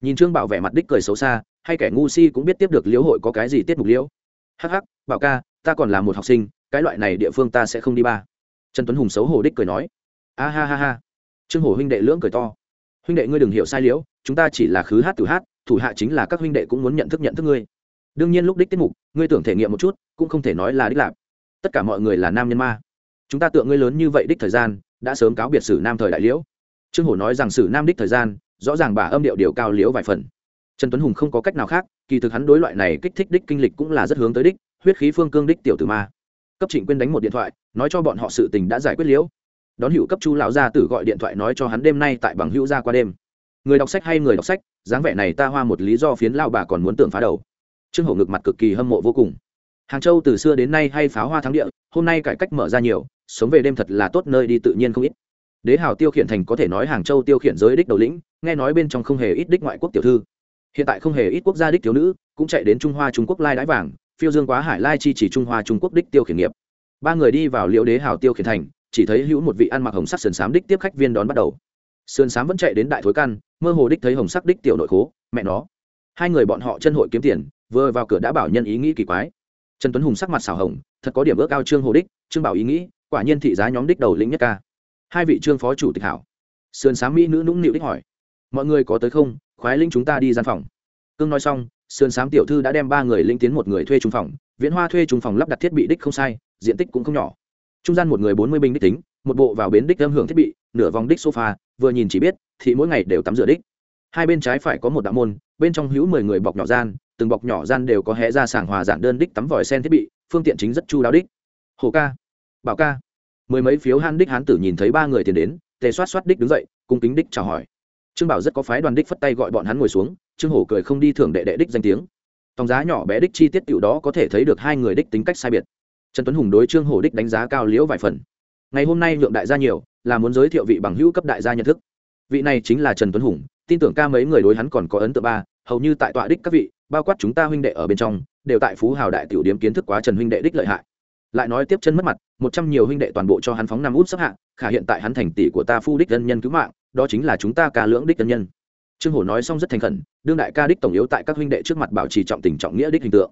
nhìn trương bảo vẻ mặt đích cười xấu xa, hay kẻ ngu si cũng biết tiếp được liễu hội có cái gì tiết mục liễu. Hắc hắc, bảo ca, ta còn là một học sinh, cái loại này địa phương ta sẽ không đi ba. Trần tuấn hùng xấu hổ đích cười nói. A ha ha ha. Trương hổ huynh đệ lưỡng cười to. Huynh đệ ngươi đừng hiểu sai liễu, chúng ta chỉ là khứ hát từ hát, thủ hạ chính là các huynh đệ cũng muốn nhận thức nhận thức ngươi. Đương nhiên lúc đích tiết mục, ngươi tưởng thể nghiệm một chút, cũng không thể nói là đích làm. tất cả mọi người là nam nhân ma. Chúng ta tựa ngươi lớn như vậy đích thời gian, đã sớm cáo biệt sử nam thời đại liễu trương hổ nói rằng sử nam đích thời gian, rõ ràng bà âm điệu điều cao liễu vài phần. Trần tuấn hùng không có cách nào khác, kỳ thực hắn đối loại này kích thích đích kinh lịch cũng là rất hướng tới đích, huyết khí phương cương đích tiểu tử ma. Cấp trịnh quyên đánh một điện thoại, nói cho bọn họ sự tình đã giải quyết liễu. Đón hữu cấp chu lão gia tử gọi điện thoại nói cho hắn đêm nay tại bằng hữu gia qua đêm. Người đọc sách hay người đọc sách, dáng vẻ này ta hoa một lý do phiến lao bà còn muốn tưởng phá đầu. Trương hổ ngực mặt cực kỳ hâm mộ vô cùng. Hàng châu từ xưa đến nay hay pháo hoa thắng địa, hôm nay cải cách mở ra nhiều, sống về đêm thật là tốt nơi đi tự nhiên không ít đế hào tiêu khiển thành có thể nói hàng châu tiêu khiển giới đích đầu lĩnh, nghe nói bên trong không hề ít đích ngoại quốc tiểu thư. Hiện tại không hề ít quốc gia đích thiếu nữ, cũng chạy đến trung hoa trung quốc lai đái vàng, phiêu dương quá hải lai chi chỉ trung hoa trung quốc đích tiêu khiển nghiệp. Ba người đi vào liễu đế hào tiêu khiển thành, chỉ thấy hữu một vị ăn mặc hồng sắc sườn xám đích tiếp khách viên đón bắt đầu. Sườn xám vẫn chạy đến đại thối căn, mơ hồ đích thấy hồng sắc đích tiểu nội khố, mẹ nó. Hai người bọn họ chân hội kiếm tiền, vừa vào cửa đã bảo nhân ý nghĩ kỳ quái. Trần tuấn hùng sắc mặt xào hồng, thật có điểm ước cao trương hồ đích, trương bảo ý nghĩ, quả nhiên thị giá nhóm đích đầu lĩnh nhất ca hai vị trương phó chủ tịch hảo. Sườn sáng mỹ nữ nũng nịu đích hỏi. Mọi người có tới không? Khoái linh chúng ta đi gian phòng. Cương nói xong, sườn sáng tiểu thư đã đem ba người linh tiến một người thuê trung phòng. Viễn hoa thuê trung phòng lắp đặt thiết bị đích không sai, diện tích cũng không nhỏ. Trung gian một người bốn mươi binh đích tính, một bộ vào bến đích âm hưởng thiết bị, nửa vòng đích sofa, vừa nhìn chỉ biết, thì mỗi ngày đều tắm rửa đích. Hai bên trái phải có một đạo môn, bên trong hữu mười người bọc nhỏ gian, từng bọc nhỏ gian đều có hé ra sảng hòa giản đơn đích tắm vòi sen thiết bị, phương tiện chính rất chu đáo đích. Hồ ca, bảo ca mười mấy phiếu han đích hán tử nhìn thấy ba người tiền đến, tề soát soát đích đứng dậy, cung kính đích chào hỏi. Trương bảo rất có phái đoàn đích phất tay gọi bọn hắn ngồi xuống, trương hổ cười không đi thưởng đệ đệ đích danh tiếng. Tòng giá nhỏ bé đích chi tiết tiểu đó có thể thấy được hai người đích tính cách sai biệt. Trần tuấn hùng đối trương hổ đích đánh giá cao liễu vài phần. Ngày hôm nay nhượng đại gia nhiều, là muốn giới thiệu vị bằng hữu cấp đại gia nhận thức. Vị này chính là trần tuấn hùng, tin tưởng ca mấy người đối hắn còn có ấn tượng ba, hầu như tại tọa đích các vị, bao quát chúng ta huynh đệ ở bên trong, đều tại phú hào đại tiểu điếm kiến thức quá trần huynh đệ đích lợi hại lại nói tiếp chân mất mặt, một trăm nhiều huynh đệ toàn bộ cho hắn phóng năm út sắp hạ, khả hiện tại hắn thành tỷ của ta phu đích dân nhân cứu mạng, đó chính là chúng ta ca lưỡng đích dân nhân. Trương hổ nói xong rất thành khẩn, đương đại ca đích tổng yếu tại các huynh đệ trước mặt bảo trì trọng tình trọng nghĩa đích hình tượng.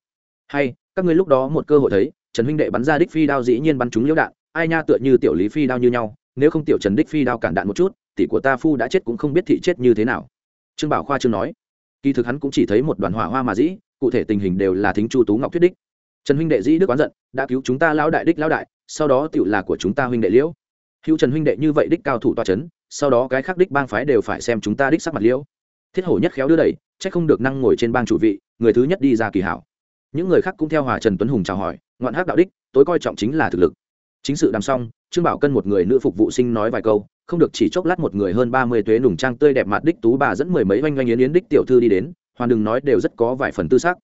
Hay, các ngươi lúc đó một cơ hội thấy, trần huynh đệ bắn ra đích phi đao dĩ nhiên bắn trúng liễu đạn, ai nha tựa như tiểu lý phi đao như nhau, nếu không tiểu trần đích phi đao cản đạn một chút, tỷ của ta phu đã chết cũng không biết thị chết như thế nào. Trương bảo khoa chưa nói. Kỳ thực hắn cũng chỉ thấy một đoàn hỏa hoa mà dĩ, cụ thể tình hình đều là thính chu tú ngọc thuyết đích trần huynh đệ dĩ đức oán giận, đã cứu chúng ta lão đại đích lão đại, sau đó tựu là của chúng ta huynh đệ liễu. Hữu trần huynh đệ như vậy đích cao thủ toa c h ấ n sau đó cái khác đích bang phái đều phải xem chúng ta đích sắc mặt liễu. Thiết hổ nhất khéo đưa đẩy c h ắ c không được năng ngồi trên bang chủ vị, người thứ nhất đi ra kỳ hảo. Những người khác cũng theo hòa trần tuấn hùng chào hỏi ngọn hát đạo đích, tối coi trọng chính là thực lực. Chính sự đàm xong, trương bảo cân một người nữ phục vụ sinh nói vài câu, không được chỉ chốc lát một người hơn ba mươi tuế nùng trang tươi đẹp mặt đích tú bà dẫn mười mấy oanh oanh yến yến đích tiểu thư đi đến hoàn đừng nói đều rất có vài phần tư xác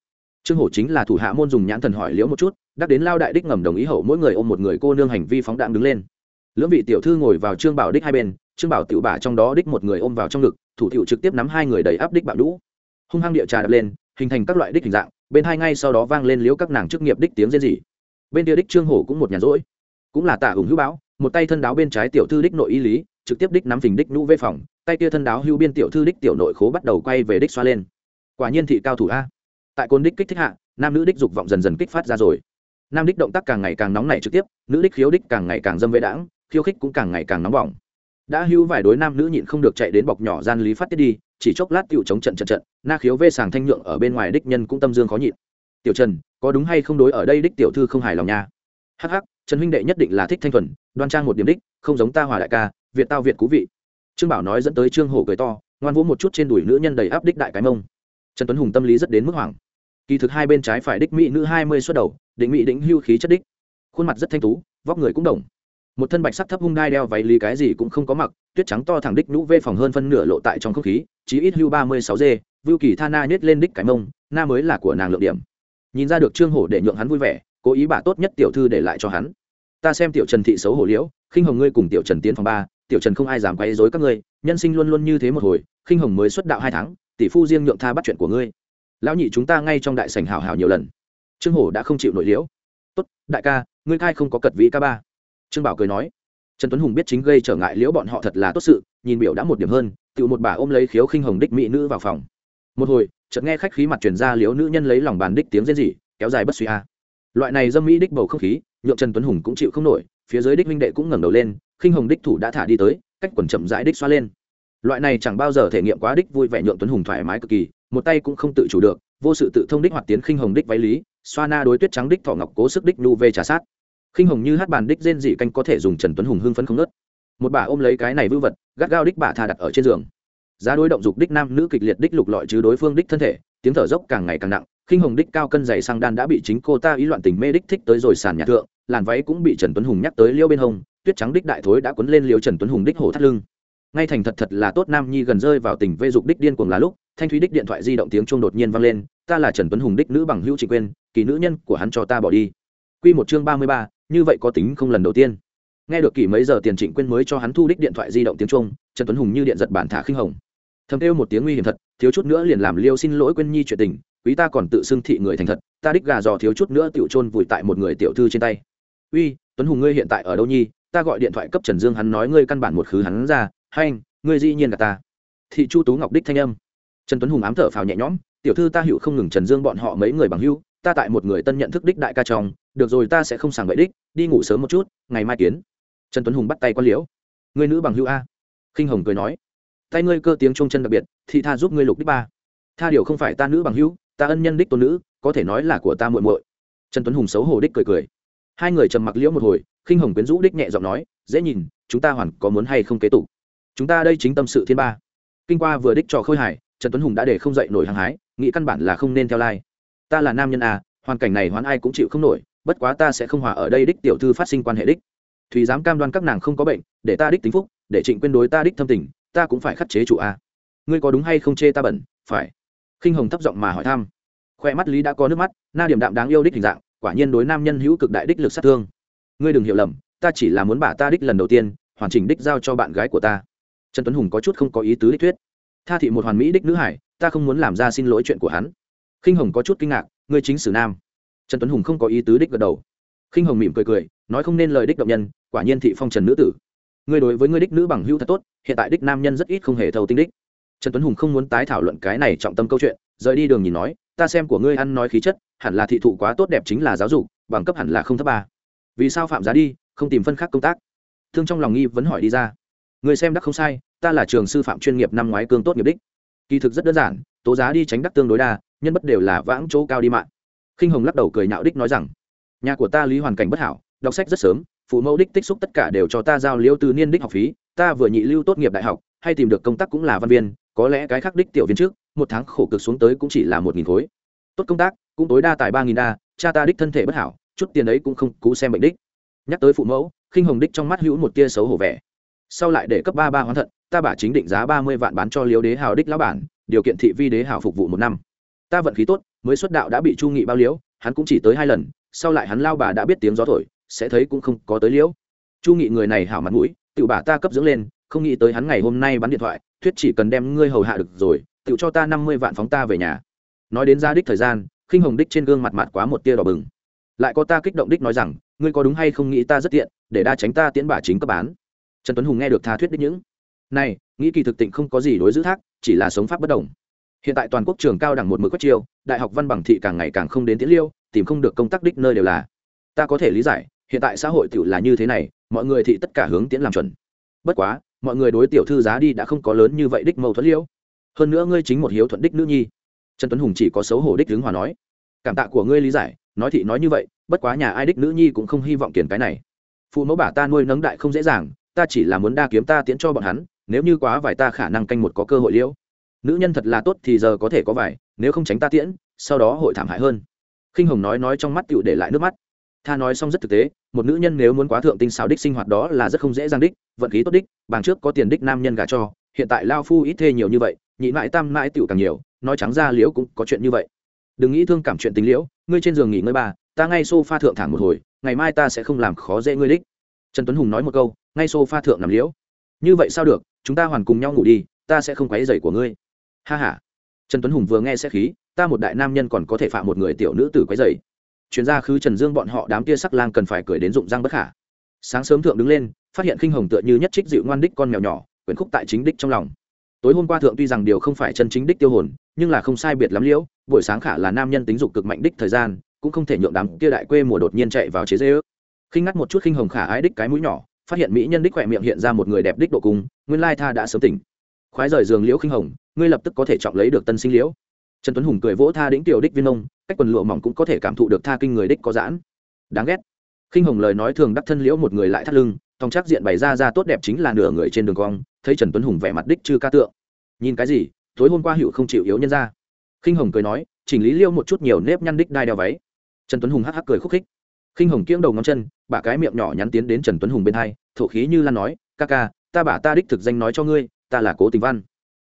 trương hổ chính là thủ hạ môn dùng nhãn thần hỏi liễu một chút đắc đến lao đại đích ngầm đồng ý hậu mỗi người ôm một người cô nương hành vi phóng đạn đứng lên. Lưỡng vị tiểu thư ngồi vào trương bảo đích hai bên, trương bảo tiểu bả trong đó đích một người ôm vào trong ngực, thủ tiểu trực tiếp nắm hai người đầy áp đích bạo đũ. Hung hăng địa trà đập lên, hình thành các loại đích hình dạng, bên hai ngay sau đó vang lên liếu các nàng chức nghiệp đích tiếng rên rỉ. Bên kia đích trương hổ cũng một nhàn rỗi. Cũng là tạ hùng hữu báo, một tay thân đáo bên trái tiểu thư đích nội y lý, trực tiếp đích nắm phình đích nhũ vê phòng, tay kia thân đáo hưu biên tiểu thư đích tiểu nội khố bắt đầu quay về đích xoa lên. Quả nhiên thị cao thủ a tại côn đích kích thích hạ, nam nữ đích dục vọng dần dần kích phát ra rồi. Nam đích động tác càng ngày càng nóng nảy trực tiếp, nữ đích khiếu đích càng ngày càng dâm vệ đãng, khiêu khích cũng càng ngày càng nóng bỏng. Đã hưu vài đối nam nữ nhịn không được chạy đến bọc nhỏ gian lý phát tiết đi, chỉ chốc lát tựu chống trận trận trận, na khiếu vê sàng thanh nhượng ở bên ngoài đích nhân cũng tâm dương khó nhịn. Tiểu trần, có đúng hay không đối ở đây đích tiểu thư không hài lòng nha? Hắc, trần huynh đệ nhất định là thích thanh thuần, đoan trang một điểm đích, không giống ta hòa đại ca, việt tao việt cú vị. Trương bảo nói dẫn tới trương hổ cười to, ngoan vũ một chút trên đùi nữ nhân đầy áp đích đại cái mông. Trần tuấn hùng tâm lý rất đến mức hoảng kỳ thực hai bên trái phải đích mỹ nữ hai mươi xuất đầu định mỹ đĩnh hưu khí chất đích. Khuôn mặt rất thanh tú vóc người cũng đồng. Một thân bạch sắc thấp hung đai đeo váy lý cái gì cũng không có mặc tuyết trắng to thẳng đích nhũ vê phòng hơn phân nửa lộ tại trong không khí chí ít hưu ba mươi sáu d, vưu kỳ tha na nhét lên đích cái mông na mới là của nàng lượng điểm. Nhìn ra được trương hổ để nhượng hắn vui vẻ cố ý bà tốt nhất tiểu thư để lại cho hắn. Ta xem tiểu trần thị xấu hổ liễu khinh hồng ngươi cùng tiểu trần tiến phòng ba tiểu trần không ai dám quấy dối các ngươi nhân sinh luôn luôn như thế một hồi khinh hồng mới xuất đạo hai tháng tỷ phu riêng nhượng tha bắt chuyện của ngươi lão nhị chúng ta ngay trong đại sảnh hào hào nhiều lần. Trương hổ đã không chịu nổi liễu. Tốt, đại ca, ngươi khai không có cật vĩ ca ba. Trương bảo cười nói. Trần tuấn hùng biết chính gây trở ngại liễu bọn họ thật là tốt sự, nhìn biểu đã một điểm hơn tự một bà ôm lấy khiếu khinh hồng đích mỹ nữ vào phòng. Một hồi, chợt nghe khách khí mặt truyền ra liễu nữ nhân lấy lòng bàn đích tiếng rên rỉ, kéo dài bất suy a. Loại này dâm mỹ đích bầu không khí, nhượng trần tuấn hùng cũng chịu không nổi, phía dưới đích minh đệ cũng ngẩng đầu lên, khinh hồng đích thủ đã thả đi tới, cách quần chậm rãi đích xoa lên. Loại này chẳng bao giờ thể nghiệm quá đích vui vẻ nhượng tuấn hùng thoải mái cực kỳ một tay cũng không tự chủ được, vô sự tự thông đích hoạt tiến khinh hồng đích váy lý, xoa na đối tuyết trắng đích thọ ngọc cố sức đích nu về trả sát. Khinh hồng như hát bàn đích rên dị canh có thể dùng trần tuấn hùng hưng phấn không nớt một bà ôm lấy cái này vư vật, gắt gao đích bà thà đặt ở trên giường. Giá đối động dục đích nam nữ kịch liệt đích lục lọi chứ đối phương đích thân thể, tiếng thở dốc càng ngày càng nặng, khinh hồng đích cao cân dày sang đan đã bị chính cô ta ý loạn tình mê đích thích tới rồi sàn nhà thượng, làn váy cũng bị trần tuấn hùng nhắc tới liêu bên hông, tuyết trắng đích đại thối đã quấn lên liêu trần tuấn hùng đích hổ thắt lưng ngay thành thật thật là tốt nam nhi gần rơi vào tình vê dục đích điên cuồng là lúc, thanh thúy đích điện thoại di động tiếng chuông đột nhiên vang lên, ta là trần tuấn hùng đích nữ bằng hữu trị quên kỳ nữ nhân của hắn cho ta bỏ đi. Q một chương ba mươi ba, như vậy có tính không lần đầu tiên. Nghe được kỳ mấy giờ tiền trịnh quên mới cho hắn thu đích điện thoại di động tiếng chuông, trần tuấn hùng như điện giật bản thả khinh hồng. Thầm kêu một tiếng nguy hiểm thật, thiếu chút nữa liền làm liêu xin lỗi quên nhi chuyện tình, quý ta còn tự xưng thị người thành thật, ta đích gà dò thiếu chút nữa tiểu chôn vùi tại một người tiểu thư trên tay. Uy, tuấn hùng ngươi hiện tại ở đâu nhi? Ta gọi điện thoại cấp trần dương hắn nói ngươi căn bản một khứ hắn ra hay anh, ngươi dĩ nhiên là ta. Thị chu tú ngọc đích thanh âm. Trần tuấn hùng ám thở phào nhẹ nhõm, tiểu thư ta hữu không ngừng trần dương bọn họ mấy người bằng hữu, ta tại một người tân nhận thức đích đại ca chồng được rồi ta sẽ không sàng bậy đích, đi ngủ sớm một chút, ngày mai kiến. Trần tuấn hùng bắt tay quan liễu. Người nữ bằng hữu a? Khinh hồng cười nói. Tay ngươi cơ tiếng trung chân đặc biệt thị tha giúp ngươi lục đích ba. Tha điều không phải ta nữ bằng hữu, ta ân nhân đích tôn nữ, có thể nói là của ta muội muội. Trần tuấn hùng xấu hổ đích cười cười. Hai người trầm mặc liễu một hồi, khinh hồng quyến rũ đích nhẹ giọng nói, dễ nhìn, chúng ta hoàn có muốn hay không kế tục? Chúng ta đây chính tâm sự thiên ba. Kinh qua vừa đích trò khôi hài, trần tuấn hùng đã để không dậy nổi hăng hái, nghĩ căn bản là không nên theo lai. Ta là nam nhân à hoàn cảnh này hoán ai cũng chịu không nổi, bất quá ta sẽ không hòa ở đây đích tiểu thư phát sinh quan hệ đích. Thùy dám cam đoan các nàng không có bệnh, để ta đích tính phúc, để trịnh quyên đối ta đích thâm tình, ta cũng phải khắt chế chủ a. Ngươi có đúng hay không chê ta bẩn, phải. Khinh hồng thấp giọng mà hỏi thăm. Khoe mắt lý đã có nước mắt, na điểm đạm đáng yêu đích hình dạng, quả nhiên đối nam nhân hữu cực đại đích lực sát thương. Ngươi đừng hiểu lầm, ta chỉ là muốn bà ta đích lần đầu tiên, hoàn chỉnh đích giao cho bạn gái của ta trần tuấn hùng có chút không có ý tứ đích thuyết. Tha thị một hoàn mỹ đích nữ hải, ta không muốn làm ra xin lỗi chuyện của hắn. Khinh hồng có chút kinh ngạc, ngươi chính sử nam. Trần tuấn hùng không có ý tứ đích gật đầu. Khinh hồng mỉm cười cười, nói không nên lời đích động nhân, quả nhiên thị phong trần nữ tử. Ngươi đối với ngươi đích nữ bằng hữu thật tốt, hiện tại đích nam nhân rất ít không hề thâu tinh đích. Trần tuấn hùng không muốn tái thảo luận cái này trọng tâm câu chuyện, rời đi đường nhìn nói, ta xem của ngươi ăn nói khí chất, hẳn là thị thụ quá tốt đẹp chính là giáo dục, bằng cấp hẳn là không thấp ba. Vì sao phạm giá đi, không tìm phân khác công tác? Thương trong lòng nghi vẫn hỏi đi ra người xem đắc không sai, ta là trường sư phạm chuyên nghiệp năm ngoái cương tốt nghiệp đích. Kỳ thực rất đơn giản, tố giá đi tránh đắc tương đối đa, nhân bất đều là vãng chỗ cao đi mạng. Khinh hồng lắc đầu cười nhạo đích nói rằng, nhà của ta lý hoàn cảnh bất hảo, đọc sách rất sớm, phụ mẫu đích tích xúc tất cả đều cho ta giao liêu từ niên đích học phí, ta vừa nhị lưu tốt nghiệp đại học, hay tìm được công tác cũng là văn viên, có lẽ cái khác đích tiểu viên trước, một tháng khổ cực xuống tới cũng chỉ là một nghìn khối. Tốt công tác, cũng tối đa tài ba nghìn đa, cha ta đích thân thể bất hảo, chút tiền ấy cũng không cú xem bệnh đích. Nhắc tới phụ mẫu, khinh hồng đích trong mắt hữu một tia xấu hổ vẻ sau lại để cấp ba ba hoán thận, ta bả chính định giá ba mươi vạn bán cho liếu đế hào đích lão bản, điều kiện thị vi đế hào phục vụ một năm. Ta vận khí tốt, mới xuất đạo đã bị chu nghị bao liễu, hắn cũng chỉ tới hai lần, sau lại hắn lao bà đã biết tiếng gió thổi, sẽ thấy cũng không có tới liễu. Chu nghị người này hảo mặt mũi tự bà ta cấp dưỡng lên, không nghĩ tới hắn ngày hôm nay bắn điện thoại, thuyết chỉ cần đem ngươi hầu hạ được rồi tự cho ta năm mươi vạn phóng ta về nhà. Nói đến ra đích thời gian, khinh hồng đích trên gương mặt mặt quá một tia đỏ bừng. Lại có ta kích động đích nói rằng, ngươi có đúng hay không nghĩ ta rất tiện, để đa tránh ta tiễn bà chính cấp bán trần tuấn hùng nghe được tha thuyết đích những. Này, nghĩ kỳ thực tịnh không có gì đối giữ thác, chỉ là sống pháp bất đồng. Hiện tại toàn quốc trường cao đẳng một mực quất chiêu, đại học văn bằng thị càng ngày càng không đến tiễn liêu, tìm không được công tác đích nơi đều là. Ta có thể lý giải, hiện tại xã hội tiểu là như thế này, mọi người thị tất cả hướng tiễn làm chuẩn. Bất quá, mọi người đối tiểu thư giá đi đã không có lớn như vậy đích mâu thuẫn liêu. Hơn nữa ngươi chính một hiếu thuận đích nữ nhi. Trần tuấn hùng chỉ có xấu hổ đích hướng hòa nói. Cảm tạ của ngươi lý giải, nói thị nói như vậy, bất quá nhà ai đích nữ nhi cũng không hy vọng kiển cái này. Phụ mẫu bà ta nuôi nấng đại không dễ dàng ta chỉ là muốn đa kiếm ta tiễn cho bọn hắn nếu như quá vải ta khả năng canh một có cơ hội liễu. Nữ nhân thật là tốt thì giờ có thể có vải, nếu không tránh ta tiễn sau đó hội thảm hại hơn. Khinh hồng nói nói trong mắt tựu để lại nước mắt. Tha nói xong rất thực tế một nữ nhân nếu muốn quá thượng tinh xào đích sinh hoạt đó là rất không dễ dàng đích vận khí tốt đích bằng trước có tiền đích nam nhân gả cho hiện tại lao phu ít thê nhiều như vậy nhị mãi tam mãi tựu càng nhiều nói trắng ra liễu cũng có chuyện như vậy. Đừng nghĩ thương cảm chuyện tình liễu ngươi trên giường nghỉ ngơi bà ta ngay s o f a thượng thẳng một hồi ngày mai ta sẽ không làm khó dễ ngươi đích trần tuấn hùng nói một câu, ngay s o f a thượng nằm liễu. Như vậy sao được, chúng ta hoàn cùng nhau ngủ đi, ta sẽ không quấy dày của ngươi. Ha h a trần tuấn hùng vừa nghe sẽ khí, ta một đại nam nhân còn có thể phạm một người tiểu nữ tử quấy dày chuyên gia khứ trần dương bọn họ đám tia sắc lang cần phải cười đến dụng răng bất khả. Sáng sớm thượng đứng lên, phát hiện khinh hồng tựa như nhất trích dịu ngoan đích con mèo nhỏ quyển khúc tại chính đích trong lòng. Tối hôm qua thượng tuy rằng điều không phải chân chính đích tiêu hồn, nhưng là không sai biệt lắm liễu, buổi sáng khả là nam nhân tính dục cực mạnh đích thời gian, cũng không thể nhượng đám kia đại quê mùa đột nhiên chạy vào chế dây ước khi ngắt một chút khinh hồng khả ái đích cái mũi nhỏ, phát hiện mỹ nhân đích khỏe miệng hiện ra một người đẹp đích độ cung, nguyên lai tha đã sớm tỉnh. Khoái rời giường liễu khinh hồng, ngươi lập tức có thể trọng lấy được tân sinh liễu. Trần tuấn hùng cười vỗ tha đĩnh tiểu đích viên ông cách quần lụa mỏng cũng có thể cảm thụ được tha kinh người đích có giãn. Đáng ghét. Khinh hồng lời nói thường đắc thân liễu một người lại thắt lưng thong chắc diện bày ra ra tốt đẹp chính là nửa người trên đường cong, thấy trần tuấn hùng vẻ mặt đích chưa ca tượng. Nhìn cái gì, tối hôm qua hữu không chịu yếu nhân ra. Khinh hồng cười nói, chỉnh lý liêu một chút nhiều nếp nhăn đích đai đeo váy. Trần tuấn hùng hắc hắc cười khúc khích khinh hồng kiễng đầu ngón chân bà cái miệng nhỏ nhắn tiến đến trần tuấn hùng bên hai thổ khí như lan nói ca ca ta bả ta đích thực danh nói cho ngươi ta là cố tình văn.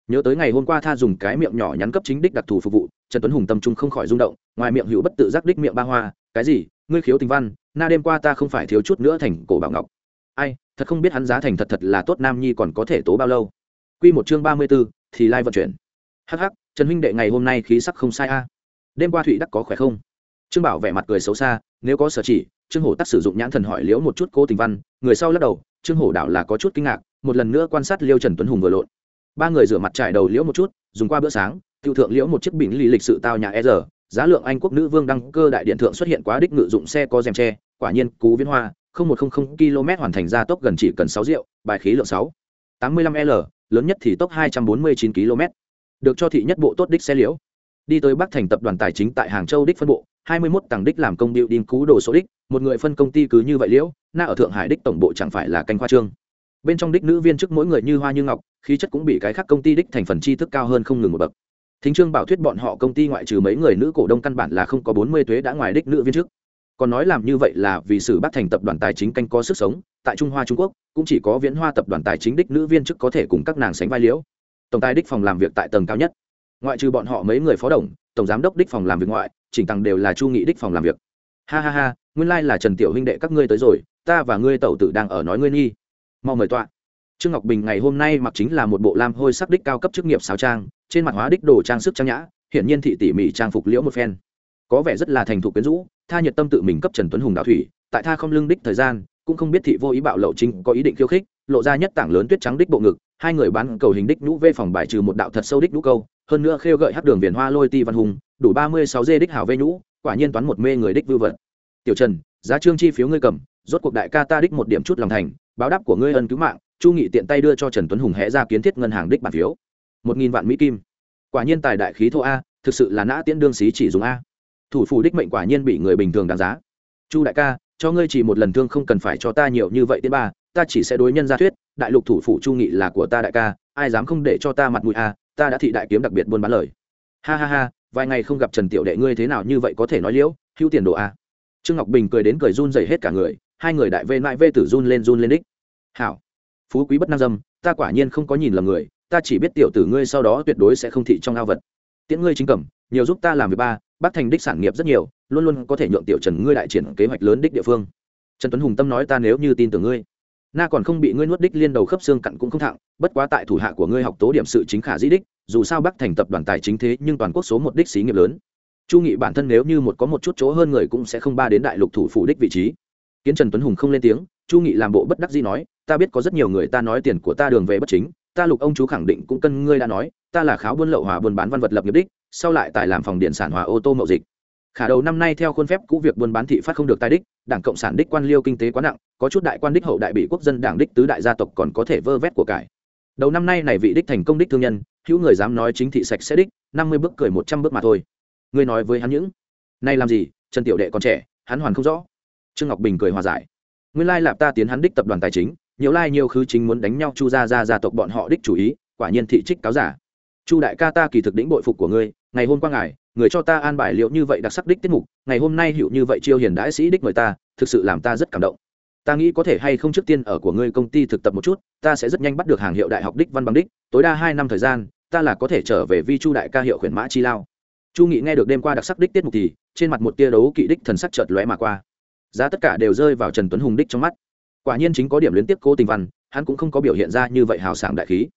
Nhớ tới ngày hôm qua tha dùng cái miệng nhỏ nhắn cấp chính đích đặc thù phục vụ trần tuấn hùng tâm trung không khỏi rung động ngoài miệng hữu bất tự giác đích miệng ba hoa cái gì? Ngươi khiếu tình văn na đêm qua ta không phải thiếu chút nữa thành cổ bảo ngọc. Ai thật không biết hắn giá thành thật thật là tốt nam nhi còn có thể tố bao lâu. Quy một chương ba mươi 34, thì lai vận chuyển. Hắc hắc trần huynh đệ ngày hôm nay khí sắc không sai a. Đêm qua thụy đắc có khỏe không? Trương bảo vẻ mặt cười xấu xa nếu có sở chỉ, trương hổ tắc sử dụng nhãn thần hỏi liễu một chút cố tình văn, người sau lắc đầu, trương hổ đảo là có chút kinh ngạc, một lần nữa quan sát liêu trần tuấn hùng vừa lộn. Ba người rửa mặt trải đầu liễu một chút, dùng qua bữa sáng, tiêu thượng liễu một chiếc bình lì lịch sự tao nhà e r, giá lượng anh quốc nữ vương đăng cơ đại điện thượng xuất hiện quá đích ngự dụng xe có rèm tre, quả nhiên, cú viễn hoa, không một không không km hoàn thành gia tốc gần chỉ cần sáu rượu, bài khí lượng sáu. tám mươi lăm l, lớn nhất thì tốc hai trăm bốn mươi chín km. Được cho thị nhất bộ tốt đích xe liễu đi tới bắc thành tập đoàn tài chính tại hàng châu đích phân bộ, hai mươi 21 tầng đích làm công điệu đinh cú đồ số đích, một người phân công ty cứ như vậy liễu, na ở thượng hải đích tổng bộ chẳng phải là canh khoa trương. Bên trong đích nữ viên chức mỗi người như hoa như ngọc, khí chất cũng bị cái khác công ty đích thành phần tri thức cao hơn không ngừng một bậc. Thính trương bảo thuyết bọn họ công ty ngoại trừ mấy người nữ cổ đông căn bản là không có bốn mươi thuế đã ngoài đích nữ viên chức. Còn nói làm như vậy là vì sử bắc thành tập đoàn tài chính canh có sức sống, tại trung hoa trung quốc, cũng chỉ có viễn hoa tập đoàn tài chính đích nữ viên chức có thể cùng các nàng sánh vai liễu. Tổng tài đích phòng làm việc tại tầng cao nhất ngoại trừ bọn họ mấy người phó đồng, tổng giám đốc đích phòng làm việc ngoại, chỉnh tăng đều là chu nghị đích phòng làm việc. Ha ha ha, nguyên lai là trần tiểu huynh đệ các ngươi tới rồi, ta và ngươi tẩu tử đang ở nói ngươi nghi. Mau mời tọa. Trương ngọc bình ngày hôm nay mặc chính là một bộ lam hôi sắc đích cao cấp chức nghiệp sáo trang, trên mặt hóa đích đồ trang sức trang nhã, hiển nhiên thị tỉ mỉ trang phục liễu một phen. Có vẻ rất là thành thục quyến rũ, tha nhiệt tâm tự mình cấp trần tuấn hùng đạo thủy, tại tha không lưng đích thời gian, cũng không biết thị vô ý bạo lậu chính có ý định khiêu khích, lộ ra nhất tảng lớn tuyết trắng đích bộ ngực, hai người bán cầu hình đích nhũ vê phòng bài trừ một đạo thật sâu đích nhũ câu hơn nữa khêu gợi hắc đường viền hoa lôi ti văn hùng, đủ ba mươi sáu dê đích hảo vê nhũ, quả nhiên toán một mê người đích vưu vật. Tiểu trần, giá trương chi phiếu ngươi cầm, rốt cuộc đại ca ta đích một điểm chút lòng thành, báo đáp của ngươi ân cứu mạng, chu nghị tiện tay đưa cho trần tuấn hùng hẽ ra kiến thiết ngân hàng đích bản phiếu. Một nghìn vạn mỹ kim. Quả nhiên tài đại khí thô a, thực sự là nã tiễn đương xí chỉ dùng a. Thủ phủ đích mệnh quả nhiên bị người bình thường đáng giá. Chu đại ca, cho ngươi chỉ một lần thương không cần phải cho ta nhiều như vậy tiến ba, ta chỉ sẽ đối nhân ra thuyết, đại lục thủ phủ chu nghị là của ta đại ca, ai dám không để cho ta mặt mũi a ta đã thị đại kiếm đặc biệt buôn bán lời. Ha ha ha, vài ngày không gặp trần tiểu đệ, ngươi thế nào như vậy có thể nói liễu, hữu tiền đồ a trương ngọc bình cười đến cười run dày hết cả người, hai người đại vê mãi vê tử run lên run lên đích. Hảo, phú quý bất nam dâm, ta quả nhiên không có nhìn lầm người, ta chỉ biết tiểu tử ngươi sau đó tuyệt đối sẽ không thị trong ao vật. Tiễn ngươi chính cẩm nhiều giúp ta làm việc ba, bác thành đích sản nghiệp rất nhiều, luôn luôn có thể nhượng tiểu trần ngươi đại triển kế hoạch lớn đích địa phương. Trần tuấn hùng tâm nói ta nếu như tin tưởng ngươi na còn không bị ngươi nuốt đích liên đầu khớp xương cặn cũng không thẳng, bất quá tại thủ hạ của ngươi học tố điểm sự chính khả dĩ đích, dù sao bắc thành tập đoàn tài chính thế nhưng toàn quốc số một đích xí nghiệp lớn. Chu nghị bản thân nếu như một có một chút chỗ hơn người cũng sẽ không ba đến đại lục thủ phủ đích vị trí. Kiến trần tuấn hùng không lên tiếng, chu nghị làm bộ bất đắc dĩ nói, ta biết có rất nhiều người ta nói tiền của ta đường về bất chính, ta lục ông chú khẳng định cũng cân ngươi đã nói, ta là kháo buôn lậu hòa buôn bán văn vật lập nghiệp đích, sau lại tại làm phòng điện sản hòa ô tô mậu dịch khả đầu năm nay theo khuôn phép cũ việc buôn bán thị phát không được tài đích, đảng cộng sản đích quan liêu kinh tế quá nặng, có chút đại quan đích hậu đại bị quốc dân đảng đích tứ đại gia tộc còn có thể vơ vét của cải. Đầu năm nay này vị đích thành công đích thương nhân, hữu người dám nói chính thị sạch sẽ đích, năm mươi bước cười một trăm bước mà thôi. Ngươi nói với hắn những, nay làm gì, trần tiểu đệ còn trẻ, hắn hoàn không rõ. Trương ngọc bình cười hòa giải. Nguyên lai lạp ta tiến hắn đích tập đoàn tài chính, nhiều lai nhiều khứ chính muốn đánh nhau chu ra ra gia tộc bọn họ đích chủ ý, quả nhiên thị trích cáo giả. Chu đại ca ta kỳ thực đĩnh bội phục của ngươi, ngày hôm qua ngài người cho ta an bài liệu như vậy đặc sắc đích tiết mục, ngày hôm nay hiệu như vậy chiêu hiền đãi sĩ đích người ta, thực sự làm ta rất cảm động. Ta nghĩ có thể hay không trước tiên ở của ngươi công ty thực tập một chút, ta sẽ rất nhanh bắt được hàng hiệu đại học đích văn bằng đích, tối đa hai năm thời gian, ta là có thể trở về vi chu đại ca hiệu khuyển mã chi lao. Chu nghị nghe được đêm qua đặc sắc đích tiết mục thì, trên mặt một tia đấu kỵ đích thần sắc chợt lóe mà qua. Giá tất cả đều rơi vào trần tuấn hùng đích trong mắt. Quả nhiên chính có điểm liên tiếp cố tình văn, hắn cũng không có biểu hiện ra như vậy hào sảng đại khí.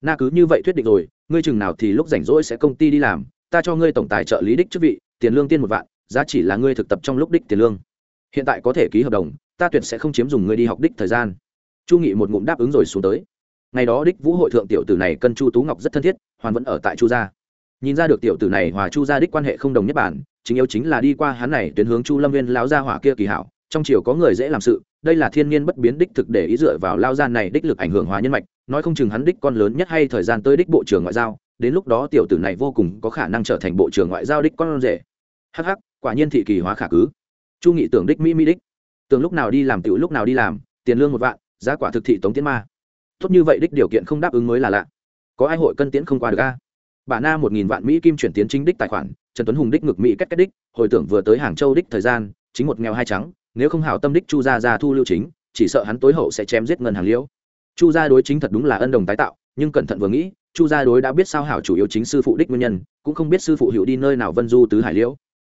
Na cứ như vậy thuyết định rồi, ngươi chừng nào thì lúc rảnh rỗi sẽ công ty đi làm ta cho ngươi tổng tài trợ lý đích chức vị, tiền lương tiên một vạn, giá chỉ là ngươi thực tập trong lúc đích tiền lương. Hiện tại có thể ký hợp đồng, ta tuyệt sẽ không chiếm dùng ngươi đi học đích thời gian. Chu nghị một ngụm đáp ứng rồi xuống tới. Ngày đó đích vũ hội thượng tiểu tử này cân chu tú ngọc rất thân thiết, hoàn vẫn ở tại chu gia. Nhìn ra được tiểu tử này hòa chu gia đích quan hệ không đồng nhất bản, chính yếu chính là đi qua hắn này tuyến hướng chu lâm viên lão gia hỏa kia kỳ hảo, trong triều có người dễ làm sự, đây là thiên nhiên bất biến đích thực để ý dựa vào lao gian này đích lực ảnh hưởng hòa nhân mạch, nói không chừng hắn đích con lớn nhất hay thời gian tới đích bộ trưởng ngoại giao đến lúc đó tiểu tử này vô cùng có khả năng trở thành bộ trưởng ngoại giao đích con rể. Hh quả nhiên thị kỳ hóa khả cứ. Chu nghị tưởng đích mỹ mỹ đích. Tưởng lúc nào đi làm tiểu lúc nào đi làm, tiền lương một vạn, giá quả thực thị tống tiến ma. Tốt như vậy đích điều kiện không đáp ứng mới là lạ. Có ai hội cân tiến không qua được a? Bà na một nghìn vạn mỹ kim chuyển tiến chính đích tài khoản, trần tuấn hùng đích ngực mỹ cách cách đích, hồi tưởng vừa tới hàng châu đích thời gian, chính một nghèo hai trắng, nếu không hảo tâm đích chu gia ra thu lưu chính, chỉ sợ hắn tối hậu sẽ chém giết ngân hàng liễu. Chu gia đối chính thật đúng là ân đồng tái tạo nhưng cẩn thận vừa nghĩ, chu gia đối đã biết sao hảo chủ yếu chính sư phụ đích nguyên nhân, cũng không biết sư phụ hữu đi nơi nào vân du tứ hải liễu.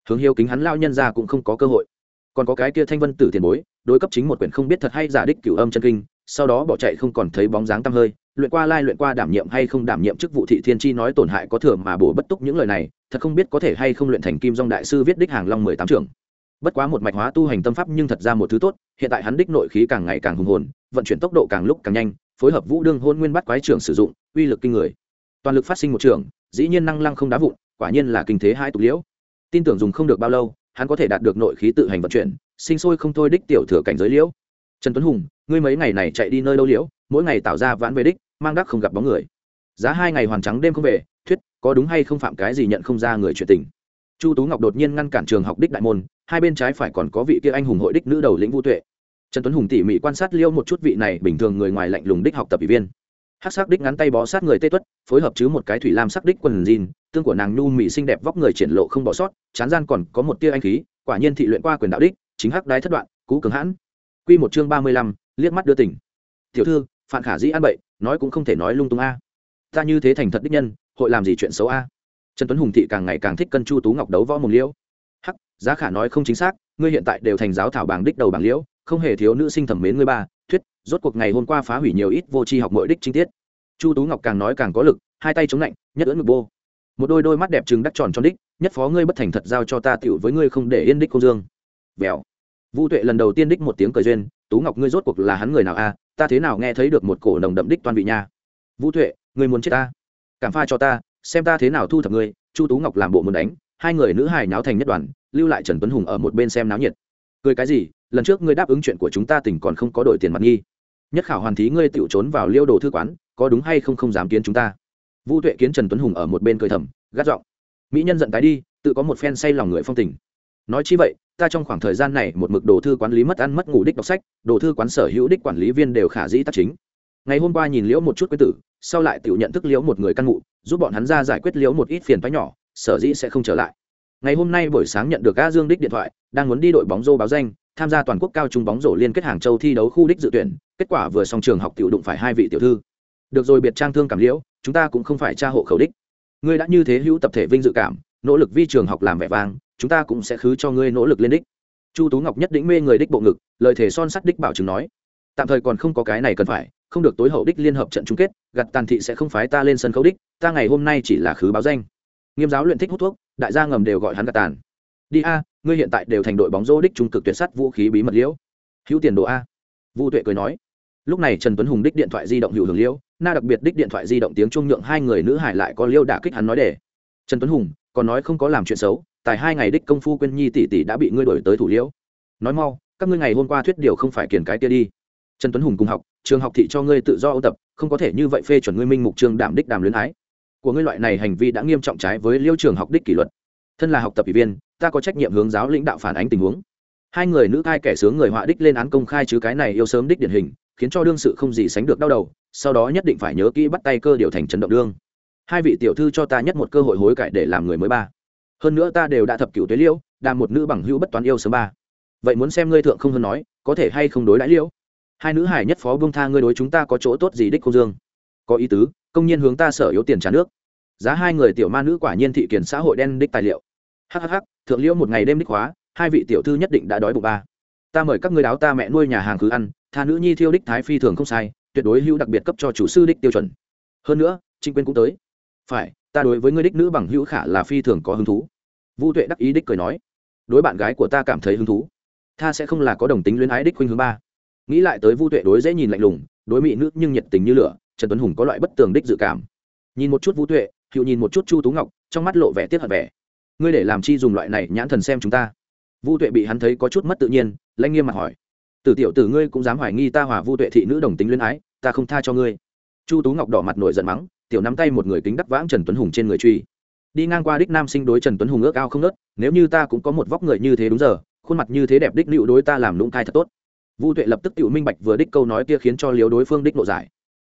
Hướng hiếu kính hắn lao nhân ra cũng không có cơ hội. Còn có cái kia thanh vân tử tiền bối, đối cấp chính một quyển không biết thật hay giả đích cửu âm chân kinh, sau đó bỏ chạy không còn thấy bóng dáng tăm hơi, luyện qua lai luyện qua đảm nhiệm hay không đảm nhiệm chức vụ thị thiên chi nói tổn hại có thừa mà bổ bất túc những lời này, thật không biết có thể hay không luyện thành kim dong đại sư viết đích hàng long mười tám trưởng. Bất quá một mạch hóa tu hành tâm pháp nhưng thật ra một thứ tốt, hiện tại hắn đích nội khí càng ngày càng hùng hồn, vận chuyển tốc độ càng lúc càng nhanh phối hợp vũ đương hôn nguyên bắt quái trưởng sử dụng, uy lực kinh người. Toàn lực phát sinh một trường, dĩ nhiên năng lăng không đá vụn, quả nhiên là kinh thế hai tục liễu. Tin tưởng dùng không được bao lâu, hắn có thể đạt được nội khí tự hành vận chuyển, sinh sôi không thôi đích tiểu thừa cảnh giới liễu. Trần tuấn hùng, ngươi mấy ngày này chạy đi nơi đâu liễu? Mỗi ngày tạo ra vãn về đích, mang đắc không gặp bóng người. Giá hai ngày hoàn trắng đêm không về, thuyết, có đúng hay không phạm cái gì nhận không ra người chuyện tình. Chu tú ngọc đột nhiên ngăn cản trường học đích đại môn, hai bên trái phải còn có vị kia anh hùng hội đích nữ đầu lĩnh vũ tuệ trần tuấn hùng tỉ mỉ quan sát liêu một chút vị này bình thường người ngoài lạnh lùng đích học tập ủy viên. Hát sắc đích ngắn tay bó sát người tê tuất, phối hợp chứ một cái thủy lam sắc đích quần jean, tương của nàng nhu mỹ xinh đẹp vóc người triển lộ không bỏ sót, chán gian còn có một tia anh khí, quả nhiên thị luyện qua quyền đạo đích, chính hắc đái thất đoạn, cú cường hãn. Quy một chương ba mươi lăm, liếc mắt đưa tỉnh tiểu thư phản khả dĩ ăn bậy, nói cũng không thể nói lung tung a. Ta như thế thành thật đích nhân, hội làm gì chuyện xấu a? Trần tuấn hùng thị càng ngày càng thích cân chu tú ngọc đấu võ mồm liễu. Hắc, giá khả nói không chính xác, ngươi hiện tại đều thành giáo thảo bảng đích đầu bảng liễu không hề thiếu nữ sinh thẩm mến người ba, thuyết, rốt cuộc ngày hôm qua phá hủy nhiều ít vô tri học mỗi đích chi tiết. Chu tú ngọc càng nói càng có lực, hai tay chống lạnh, nhất ưỡn ngực bô. Một đôi đôi mắt đẹp trừng đắc tròn tròn đích, nhất phó ngươi bất thành thật giao cho ta tiểu với ngươi không để yên đích không dương. Vèo vu tuệ lần đầu tiên đích một tiếng cười duyên, tú ngọc ngươi rốt cuộc là hắn người nào a? Ta thế nào nghe thấy được một cổ nồng đậm đích toàn vị nha? Vũ tuệ, ngươi muốn chết ta? Cảm pha cho ta, xem ta thế nào thu thập ngươi. Chu tú ngọc làm bộ muốn đánh, hai người nữ hài náo thành nhất đoàn, lưu lại trần tuấn hùng ở một bên xem náo nhiệt. Cười cái gì? Lần trước ngươi đáp ứng chuyện của chúng ta tỉnh còn không có đổi tiền mặt nghi nhất khảo hoàn thí ngươi tự trốn vào liêu đồ thư quán, có đúng hay không không dám kiến chúng ta? Vu tuệ kiến trần tuấn hùng ở một bên cười thầm, gắt giọng. Mỹ nhân giận tái đi, tự có một phen say lòng người phong tình. Nói chi vậy, ta trong khoảng thời gian này một mực đồ thư quản lý mất ăn mất ngủ đích đọc sách, đồ thư quán sở hữu đích quản lý viên đều khả dĩ tác chính. Ngày hôm qua nhìn liễu một chút quyết tử, sau lại tự nhận thức liễu một người căn ngụ giúp bọn hắn ra giải quyết liễu một ít phiền toái nhỏ, sở dĩ sẽ không trở lại. Ngày hôm nay buổi sáng nhận được a dương đích điện thoại, đang muốn đi đội bóng rô báo danh tham gia toàn quốc cao trung bóng rổ liên kết hàng châu thi đấu khu đích dự tuyển, kết quả vừa xong trường học tiểu đụng phải hai vị tiểu thư. Được rồi biệt trang thương cảm liễu, chúng ta cũng không phải tra hộ khẩu đích. Ngươi đã như thế hữu tập thể vinh dự cảm, nỗ lực vi trường học làm vẻ vang, chúng ta cũng sẽ khứ cho ngươi nỗ lực lên đích. Chu tú ngọc nhất định mê người đích bộ ngực, lời thể son sắt đích bảo chứng nói. Tạm thời còn không có cái này cần phải, không được tối hậu đích liên hợp trận chung kết, gặt tàn thị sẽ không phái ta lên sân khấu đích, ta ngày hôm nay chỉ là khứ báo danh. Nghiêm giáo luyện thích hút thuốc, đại gia ngầm đều gọi hắn gặt tàn. Đi a ngươi hiện tại đều thành đội bóng rô đích trung cực tuyệt sắt vũ khí bí mật liễu. Hữu tiền đồ a. Vu tuệ cười nói. Lúc này trần tuấn hùng đích điện thoại di động hữu hưởng liễu, na đặc biệt đích điện thoại di động tiếng trung nhượng hai người nữ hải lại có liêu đả kích hắn nói để. Trần tuấn hùng, còn nói không có làm chuyện xấu tại hai ngày đích công phu quên nhi tỷ tỷ đã bị ngươi đổi tới thủ liễu. Nói mau, các ngươi ngày hôm qua thuyết điều không phải kiền cái kia đi. Trần tuấn hùng cùng học, trường học thị cho ngươi tự do ôn tập, không có thể như vậy phê chuẩn ngươi minh mục trường đảm đích đàm luyến ái. Của ngươi loại này hành vi đã nghiêm trọng trái với liêu trường học đích kỷ luật. Thân là học tập ủy viên ta có trách nhiệm hướng giáo lãnh đạo phản ánh tình huống. Hai người nữ thai kẻ sướng người họa đích lên án công khai chứ cái này yêu sớm đích điển hình khiến cho đương sự không gì sánh được đau đầu sau đó nhất định phải nhớ kỹ bắt tay cơ điều thành chấn động đương. Hai vị tiểu thư cho ta nhất một cơ hội hối cải để làm người mới ba. Hơn nữa ta đều đã thập cửu tuyết liễu, đàm một nữ bằng hữu bất toán yêu sớm ba. Vậy muốn xem ngươi thượng không hơn nói có thể hay không đối đãi liễu? Hai nữ hải nhất phó bông tha ngươi đối chúng ta có chỗ tốt gì đích không dương? Có ý tứ công nhân hướng ta sở yếu tiền trả nước. Giá hai người tiểu ma nữ quả nhiên thị kiển xã hội đen đích tài liệu. Hhh thượng liễu một ngày đêm đích hóa, hai vị tiểu thư nhất định đã đói bụng ba. Ta mời các ngươi đáo ta mẹ nuôi nhà hàng cứ ăn, tha nữ nhi thiêu đích thái phi thường không sai, tuyệt đối hữu đặc biệt cấp cho chủ sư đích tiêu chuẩn. Hơn nữa trinh quyên cũng tới. Phải, ta đối với ngươi đích nữ bằng hữu khả là phi thường có hứng thú. Vu tuệ đắc ý đích cười nói. Đối bạn gái của ta cảm thấy hứng thú. Tha sẽ không là có đồng tính luyến ái đích khuynh hướng ba. Nghĩ lại tới vu tuệ đối dễ nhìn lạnh lùng, đối mỹ nữ nhưng nhiệt tình như lửa, trần tuấn hùng có loại bất tường đích dự cảm. Nhìn một chút vu tuệ, hữu nhìn một chút chu tú ngọc, trong mắt lộ vẻ tiết hận vẻ ngươi để làm chi dùng loại này nhãn thần xem chúng ta. Vu tuệ bị hắn thấy có chút mất tự nhiên lãnh nghiêm mặt hỏi. Tử tiểu tử ngươi cũng dám hoài nghi ta hòa vu tuệ thị nữ đồng tính luyến ái, ta không tha cho ngươi. Chu tú ngọc đỏ mặt nổi giận mắng, tiểu nắm tay một người kính đắc vãng trần tuấn hùng trên người truy. Đi ngang qua đích nam sinh đối trần tuấn hùng ước ao không nớt, nếu như ta cũng có một vóc người như thế đúng giờ, khuôn mặt như thế đẹp đích nịu đối ta làm lũng cai thật tốt. Vu tuệ lập tức tự minh bạch vừa đích câu nói kia khiến cho liếu đối phương đích nộ giải.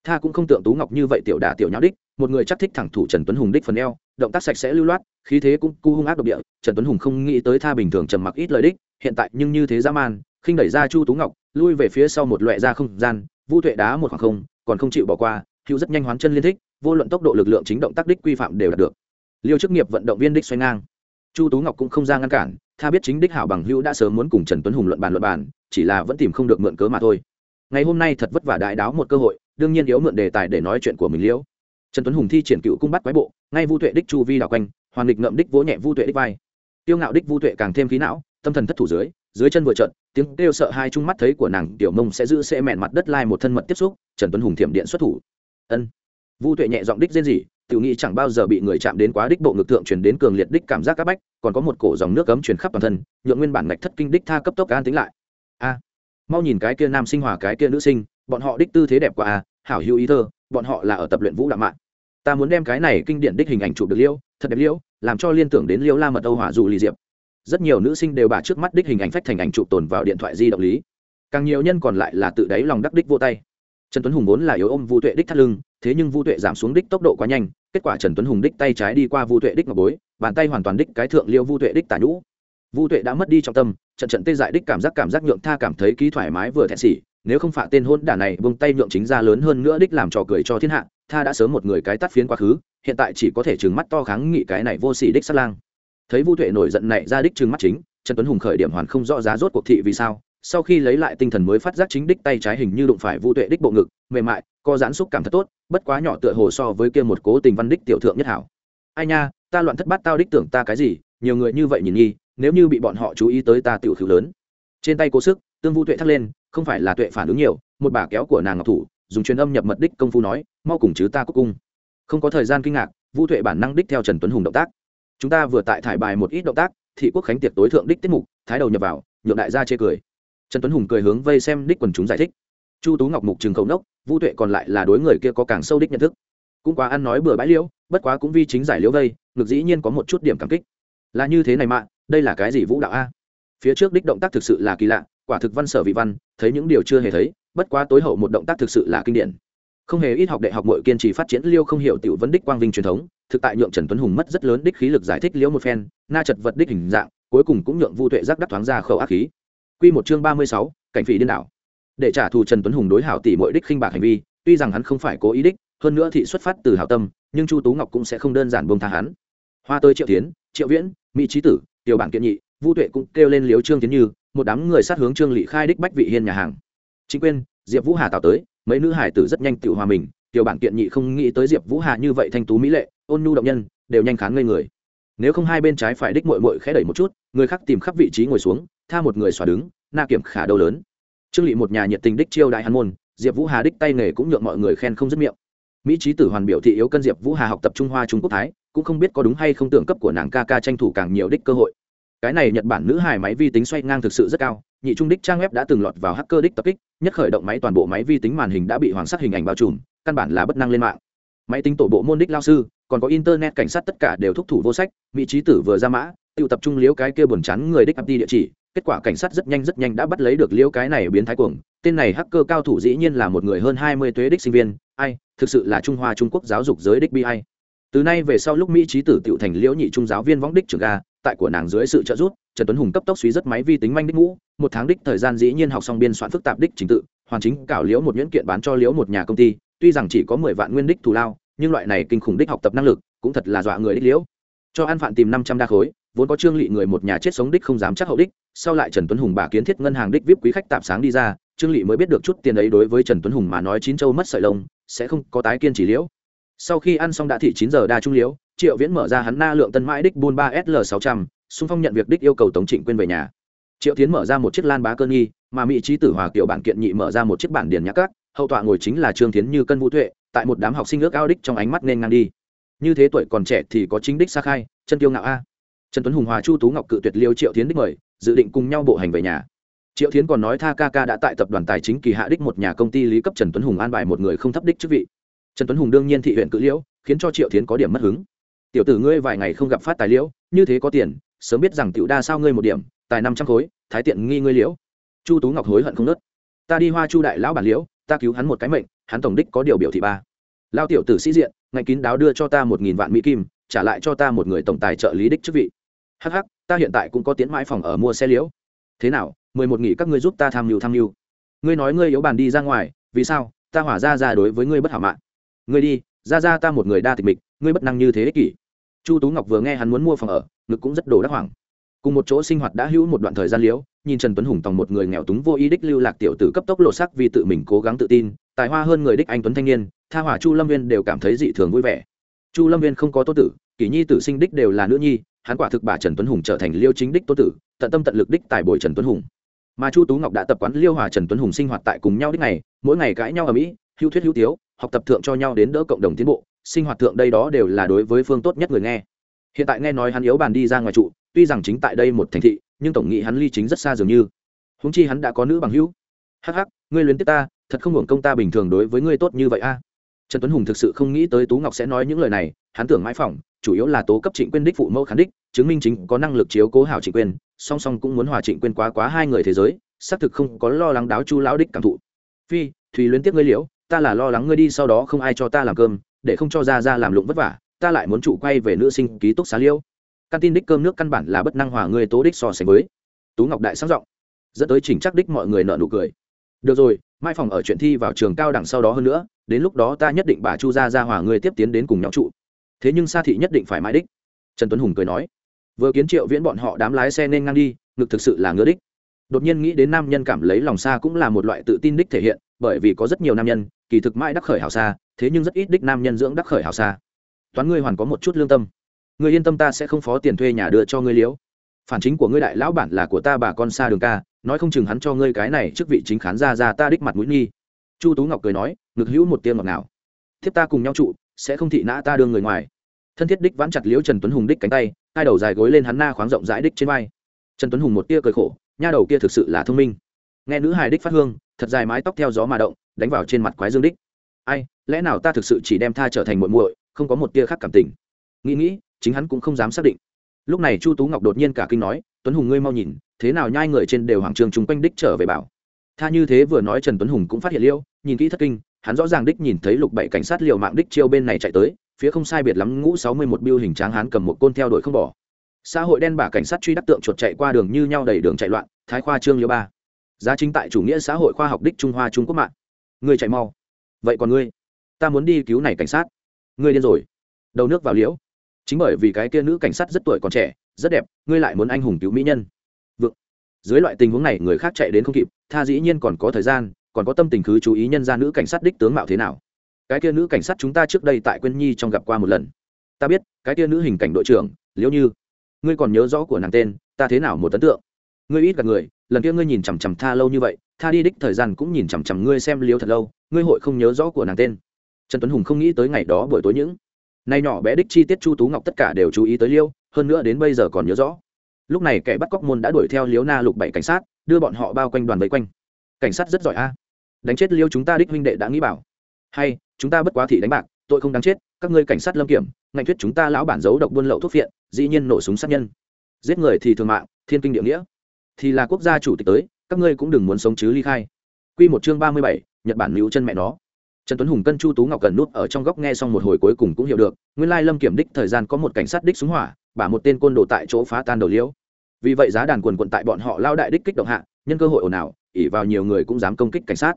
Tha cũng không tượng tú ngọc như vậy tiểu đà tiểu nháo đích một người chắc thích thẳng thủ trần tuấn hùng đích phần eo, động tác sạch sẽ lưu loát, khí thế cũng cu hung ác độc địa. Trần tuấn hùng không nghĩ tới tha bình thường trầm mặc ít lời đích, hiện tại nhưng như thế dã man, khinh đẩy ra chu tú ngọc, lui về phía sau một loại ra không gian, vu tuệ đá một khoảng không, còn không chịu bỏ qua, hữu rất nhanh hoán chân liên thích, vô luận tốc độ lực lượng chính động tác đích quy phạm đều đạt được. Liêu chức nghiệp vận động viên đích xoay ngang. Chu tú ngọc cũng không ra ngăn cản, tha biết chính đích hảo bằng hữu đã sớm muốn cùng trần tuấn hùng luận bàn luận bàn, chỉ là vẫn tìm không được mượn cớ mà thôi. Ngày hôm nay thật vất vả đại đáo một cơ hội, đương nhiên yếu mượn đề tài để nói chuyện của mình liễu trần tuấn hùng thi triển cựu cung bắt quái bộ, ngay vu tuệ đích chu vi đảo quanh hoàn địch ngậm đích vỗ nhẹ vu tuệ đích vai. Tiêu ngạo đích vu tuệ càng thêm khí não, tâm thần thất thủ dưới dưới chân vừa trận tiếng kêu sợ hai chung mắt thấy của nàng tiểu mông sẽ giữ xe mẹn mặt đất lai một thân mật tiếp xúc, trần tuấn hùng thiểm điện xuất thủ. Ân. Vu tuệ nhẹ giọng đích rên rỉ tự nghĩ chẳng bao giờ bị người chạm đến quá đích bộ ngực thượng truyền đến cường liệt đích cảm giác các bách, còn có một cổ dòng nước cấm truyền khắp toàn thân, nhượng nguyên bản ngạch thất kinh đích tha cấp tốc an tính lại. A. Mau nhìn cái kia nam sinh hòa cái kia nữ sinh, bọn họ đích tư thế đẹp quá a hảo hữu ý thơ bọn họ là ở tập luyện vũ đạo mạng. Ta muốn đem cái này kinh điển đích hình ảnh chụp được liêu, thật đẹp liêu, làm cho liên tưởng đến liêu la mật âu hỏa dù lì diệp. Rất nhiều nữ sinh đều bà trước mắt đích hình ảnh phách thành ảnh chụp tồn vào điện thoại di động lý. Càng nhiều nhân còn lại là tự đáy lòng đắc đích vô tay. Trần tuấn hùng vốn là yếu ôm vu tuệ đích thắt lưng, thế nhưng vu tuệ giảm xuống đích tốc độ quá nhanh, kết quả trần tuấn hùng đích tay trái đi qua vu tuệ đích ngọc bối, bàn tay hoàn toàn đích cái thượng liêu vu tuệ đích tả nhũ. Vu tuệ đã mất đi trọng tâm, trận trận tê dại đích cảm giác cảm giác nhượng tha cảm thấy ký thoải mái vừa thẹn xỉ nếu không phải tên hôn đả này buông tay nhượng chính ra lớn hơn nữa đích làm trò cười cho thiên hạ, tha đã sớm một người cái tắt phiến quá khứ, hiện tại chỉ có thể trừng mắt to kháng nghị cái này vô sỉ đích sát lang. Thấy vu tuệ nổi giận này ra đích trừng mắt chính, trần tuấn hùng khởi điểm hoàn không rõ giá rốt cuộc thị vì sao, sau khi lấy lại tinh thần mới phát giác chính đích tay trái hình như đụng phải vu tuệ đích bộ ngực, mềm mại, có giãn xúc cảm thật tốt, bất quá nhỏ tựa hồ so với kia một cố tình văn đích tiểu thượng nhất hảo. Ai nha, ta loạn thất bát tao đích tưởng ta cái gì, nhiều người như vậy nhìn nghi, nếu như bị bọn họ chú ý tới ta tiểu khử lớn. Trên tay cố sức, tương vu tuệ thắt lên không phải là tuệ phản ứng nhiều, một bà kéo của nàng ngọc thủ, dùng truyền âm nhập mật đích công phu nói, mau cùng chứ ta cúc cung. Không có thời gian kinh ngạc, vũ tuệ bản năng đích theo trần tuấn hùng động tác. Chúng ta vừa tại thải bài một ít động tác, thị quốc khánh tiệc tối thượng đích tiết mục, thái đầu nhập vào, nhượng đại gia chê cười. Trần tuấn hùng cười hướng vây xem đích quần chúng giải thích. Chu tú ngọc mục trường khẩu nốc, vũ tuệ còn lại là đối người kia có càng sâu đích nhận thức. Cũng quá ăn nói bừa bãi liễu, bất quá cũng vi chính giải liễu vây ngược dĩ nhiên có một chút điểm cảm kích. Là như thế này mà, đây là cái gì vũ đạo a? Phía trước đích động tác thực sự là kỳ lạ, quả thực văn sở vị văn, thấy những điều chưa hề thấy, bất quá tối hậu một động tác thực sự là kinh điển. Không hề ít học đại học mội kiên trì phát triển liêu không hiểu tiểu vấn đích quang vinh truyền thống, thực tại nhượng trần tuấn hùng mất rất lớn đích khí lực giải thích liễu một phen, na chật vật đích hình dạng, cuối cùng cũng nhượng vu tuệ giác đắc thoáng ra khẩu ác khí. Quy một chương ba mươi sáu, cảnh phỉ điên đảo. Để trả thù trần tuấn hùng đối hảo tỷ mội đích khinh bạc hành vi, tuy rằng hắn không phải cố ý đích, hơn nữa thị xuất phát từ hảo tâm, nhưng chu tú ngọc cũng sẽ không đơn giản buông tha hắn. Hoa tươi triệu tiến triệu viễn, mỹ trí tử, tiểu bản kiện nhị vu tuệ cũng kêu lên liếu trương tiến như, một đám người sát hướng trương lị khai đích bách vị hiên nhà hàng. Chính quyền, diệp vũ hà tạo tới, mấy nữ hải tử rất nhanh tự hòa mình, tiểu bản kiện nhị không nghĩ tới diệp vũ hà như vậy thanh tú mỹ lệ, ôn nhu động nhân, đều nhanh kháng ngây người. Nếu không hai bên trái phải đích mội mội khẽ đẩy một chút, người khác tìm khắp vị trí ngồi xuống, tha một người xòa đứng, na kiểm khả đâu lớn. Trương lị một nhà nhiệt tình đích chiêu đại hàn môn, diệp vũ hà đích tay nghề cũng nhượng mọi người khen không dứt miệng. Mỹ trí tử hoàn biểu thị yếu cân diệp vũ hà học tập trung hoa trung quốc thái, cũng không biết có đúng hay không tưởng cấp của nàng ca ca tranh thủ càng nhiều đích cơ hội cái này nhật bản nữ hài máy vi tính xoay ngang thực sự rất cao, nhị trung đích trang web đã từng lọt vào hacker đích tập kích, nhất khởi động máy toàn bộ máy vi tính màn hình đã bị hoàng sắc hình ảnh bao trùm, căn bản là bất năng lên mạng. Máy tính tổ bộ môn đích lao sư, còn có internet cảnh sát tất cả đều thúc thủ vô sách, vị trí tử vừa ra mã, tự tập trung liếu cái kia buồn chán người đích ập đi địa chỉ, kết quả cảnh sát rất nhanh rất nhanh đã bắt lấy được liễu cái này biến thái cuồng, tên này hacker cao thủ dĩ nhiên là một người hơn hai mươi tuế đích sinh viên, ai, thực sự là trung hoa trung quốc giáo dục giới đích bi ai. Từ nay về sau lúc mỹ trí tử tiểu thành liễu nhị trung giáo viên võng đích trường ga tại của nàng dưới sự trợ giúp, trần tuấn hùng cấp tốc suy rất máy vi tính manh đích ngũ, một tháng đích thời gian dĩ nhiên học xong biên soạn phức tạp đích trình tự, hoàn chính cảo liễu một nhuyễn kiện bán cho liễu một nhà công ty, tuy rằng chỉ có mười vạn nguyên đích thù lao, nhưng loại này kinh khủng đích học tập năng lực cũng thật là dọa người đích liễu. Cho an phạn tìm năm trăm đa khối, vốn có trương lị người một nhà chết sống đích không dám chắc hậu đích, sau lại trần tuấn hùng bà kiến thiết ngân hàng đích vip quý khách tạp sáng đi ra, trương lị mới biết được chút tiền ấy đối với trần tuấn hùng mà nói chín châu mất sợi lông, sẽ không có tái kiên trì liễu sau khi ăn xong đã thị chín giờ đa trung liễu, triệu viễn mở ra hắn na lượng tân mãi đích buôn ba sl sáu trăm xung phong nhận việc đích yêu cầu tống trịnh quên về nhà. Triệu tiến mở ra một chiếc lan bá Cơn nghi, mà mỹ trí tử hòa kiệu bản kiện nhị mở ra một chiếc bản điền nhã cát hậu tọa ngồi chính là trương tiến như cân vũ tuệ, tại một đám học sinh ước ao đích trong ánh mắt nên ngang đi. Như thế tuổi còn trẻ thì có chính đích xa khai, chân tiêu ngạo a. Trần tuấn hùng, hòa chu tú ngọc cự tuyệt liêu triệu tiến đích mời, dự định cùng nhau bộ hành về nhà. Triệu tiến còn nói tha ca ca đã tại tập đoàn tài chính kỳ hạ đích một nhà công ty lý cấp trần tuấn hùng an bài một người không thấp đích chức vị trần tuấn hùng đương nhiên thị huyện cự liễu, khiến cho triệu tiến có điểm mất hứng. Tiểu tử ngươi vài ngày không gặp phát tài liễu, như thế có tiền, sớm biết rằng tiểu đa sao ngươi một điểm, tài năm trăm khối, thái tiện nghi ngươi liễu. Chu tú ngọc hối hận không nớt. Ta đi hoa chu đại lão bản liễu, ta cứu hắn một cái mệnh, hắn tổng đích có điều biểu thị ba. Lao tiểu tử sĩ diện ngạch kín đáo đưa cho ta một nghìn vạn mỹ kim, trả lại cho ta một người tổng tài trợ lý đích chức vị. Hh ta hiện tại cũng có tiến mãi phòng ở mua xe liễu. Thế nào, mười một nghỉ các ngươi giúp ta tham mưu tham mưu. Ngươi nói ngươi yếu bàn đi ra ngoài, vì sao? Ta hỏa ra ra đối với ngươi bất hảo mạng ngươi đi, ra ra ta một người đa tịch mịch, ngươi bất năng như thế ích kỷ chu tú ngọc vừa nghe hắn muốn mua phòng ở, ngực cũng rất đồ đắc hoảng. Cùng một chỗ sinh hoạt đã hữu một đoạn thời gian liễu, nhìn trần tuấn hùng tòng một người nghèo túng vô ý đích lưu lạc tiểu tử cấp tốc lộ sắc vì tự mình cố gắng tự tin, tài hoa hơn người đích anh tuấn thanh niên, tha hỏa chu lâm viên đều cảm thấy dị thường vui vẻ. Chu lâm viên không có tô tử, kỷ nhi tử sinh đích đều là nữ nhi, hắn quả thực bà trần tuấn hùng trở thành liêu chính đích tô tử, tận tâm tận lực đích tài bồi trần tuấn hùng. Mà chu tú ngọc đã tập quán liêu hòa trần tuấn hùng sinh hoạt tại cùng nhau đích này mỗi ngày cãi nhau ở mỹ hữu thuyết hữu tiếu học tập thượng cho nhau đến đỡ cộng đồng tiến bộ, sinh hoạt thượng đây đó đều là đối với phương tốt nhất người nghe. Hiện tại nghe nói hắn yếu bàn đi ra ngoài trụ, tuy rằng chính tại đây một thành thị, nhưng tổng nghị hắn ly chính rất xa dường như. Húng chi hắn đã có nữ bằng hữu. Hắc hắc, ngươi luyến tiếp ta, thật không hưởng công ta bình thường đối với ngươi tốt như vậy a. Trần tuấn hùng thực sự không nghĩ tới tú ngọc sẽ nói những lời này, hắn tưởng mãi phỏng, chủ yếu là tố cấp trịnh quyên đích phụ mẫu khán đích, chứng minh chính có năng lực chiếu cố hảo trịnh quyên, song song cũng muốn hòa trịnh quyên quá quá hai người thế giới, xác thực không có lo lắng đáo chu lão đích cảm thụ. Phi, thùy luyến tiếp ngươi liễu ta là lo lắng ngươi đi sau đó không ai cho ta làm cơm, để không cho ra ra làm lụng vất vả, ta lại muốn trụ quay về nữ sinh ký túc xá liêu. Căn tin đích cơm nước căn bản là bất năng hòa ngươi tố đích so sánh với. Tú ngọc đại sáng giọng, dẫn tới chỉnh chắc đích mọi người nợ nụ cười. Được rồi, mai phòng ở chuyện thi vào trường cao đẳng sau đó hơn nữa, đến lúc đó ta nhất định bà chu ra ra hòa ngươi tiếp tiến đến cùng nhau trụ. Thế nhưng sa thị nhất định phải mãi đích. Trần tuấn hùng cười nói, vừa kiến triệu viễn bọn họ đám lái xe nên ngang đi, ngực thực sự là ngứa đích. Đột nhiên nghĩ đến nam nhân cảm lấy lòng xa cũng là một loại tự tin đích thể hiện, bởi vì có rất nhiều nam nhân kỳ thực mãi đắc khởi hảo xa, thế nhưng rất ít đích nam nhân dưỡng đắc khởi hảo xa. Toán ngươi hoàn có một chút lương tâm. Ngươi yên tâm ta sẽ không phó tiền thuê nhà đưa cho ngươi liếu. Phản chính của ngươi đại lão bản là của ta bà con xa đường ca, nói không chừng hắn cho ngươi cái này trước vị chính khán ra ra ta đích mặt mũi nghi. Chu tú ngọc cười nói, ngực hữu một tiên ngọt nào thiếp ta cùng nhau trụ, sẽ không thị nã ta đưa người ngoài. Thân thiết đích vãn chặt liễu trần tuấn hùng đích cánh tay, hai đầu dài gối lên hắn na khoáng rộng rãi đích trên vai. Trần tuấn hùng một tia cười khổ, nha đầu kia thực sự là thông minh. Nghe nữ hài đích phát hương, thật dài mái tóc theo gió mà động đánh vào trên mặt quái dương đích. Ai, lẽ nào ta thực sự chỉ đem tha trở thành muội muội, không có một tia khác cảm tình? Nghĩ nghĩ, chính hắn cũng không dám xác định. Lúc này chu tú ngọc đột nhiên cả kinh nói, tuấn hùng ngươi mau nhìn, thế nào nhai người trên đều hoàng trường chung quanh đích trở về bảo. Tha như thế vừa nói trần tuấn hùng cũng phát hiện liêu, nhìn kỹ thất kinh, hắn rõ ràng đích nhìn thấy lục bảy cảnh sát liều mạng đích chiêu bên này chạy tới, phía không sai biệt lắm ngũ sáu mươi một biêu hình tráng hắn cầm một côn theo đuổi không bỏ. Xã hội đen bả cảnh sát truy đắc tượng chuột chạy qua đường như nhau đầy đường chạy loạn, thái khoa trương liêu ba. Giá chính tại chủ nghĩa xã hội khoa học đích trung hoa trung quốc mạng ngươi chạy mau. Vậy còn ngươi? Ta muốn đi cứu này cảnh sát. Ngươi điên rồi. Đầu nước vào liễu. Chính bởi vì cái kia nữ cảnh sát rất tuổi còn trẻ, rất đẹp, ngươi lại muốn anh hùng cứu mỹ nhân. Vượng. Dưới loại tình huống này, người khác chạy đến không kịp, tha dĩ nhiên còn có thời gian, còn có tâm tình cứ chú ý nhân gia nữ cảnh sát đích tướng mạo thế nào. Cái kia nữ cảnh sát chúng ta trước đây tại quyên nhi trong gặp qua một lần. Ta biết, cái kia nữ hình cảnh đội trưởng, liễu như. Ngươi còn nhớ rõ của nàng tên, ta thế nào một ấn tượng? Ngươi ít gặp người, lần kia ngươi nhìn chằm chằm tha lâu như vậy tha đi đích thời gian cũng nhìn chằm chằm ngươi xem liêu thật lâu, ngươi hội không nhớ rõ của nàng tên. Trần tuấn hùng không nghĩ tới ngày đó buổi tối những nay nhỏ bé đích chi tiết chu tú ngọc tất cả đều chú ý tới liêu, hơn nữa đến bây giờ còn nhớ rõ. Lúc này kẻ bắt cóc môn đã đuổi theo liếu na lục bảy cảnh sát, đưa bọn họ bao quanh đoàn vây quanh. Cảnh sát rất giỏi a. Đánh chết liêu chúng ta đích huynh đệ đã nghĩ bảo. Hay, chúng ta bất quá thị đánh bạc, tội không đáng chết, các ngươi cảnh sát lâm kiểm ngành thuyết chúng ta lão bản giấu độc buôn lậu thuốc phiện, dĩ nhiên nổ súng sát nhân. Giết người thì thường mạng, thiên kinh địa nghĩa. Thì là quốc gia chủ tịch tới các ngươi cũng đừng muốn sống chứ ly khai Quy một chương ba mươi bảy, Nhật Bản níu chân mẹ nó. Trần Tuấn Hùng cân Chu Tú Ngọc gần nút ở trong góc nghe xong một hồi cuối cùng cũng hiểu được, nguyên lai Lâm Kiểm đích thời gian có một cảnh sát đích súng hỏa, bả một tên côn đồ tại chỗ phá tan đầu liễu. Vì vậy giá đàn quần quần tại bọn họ lao đại đích kích động hạ, nhân cơ hội ồn ào, ỷ vào nhiều người cũng dám công kích cảnh sát.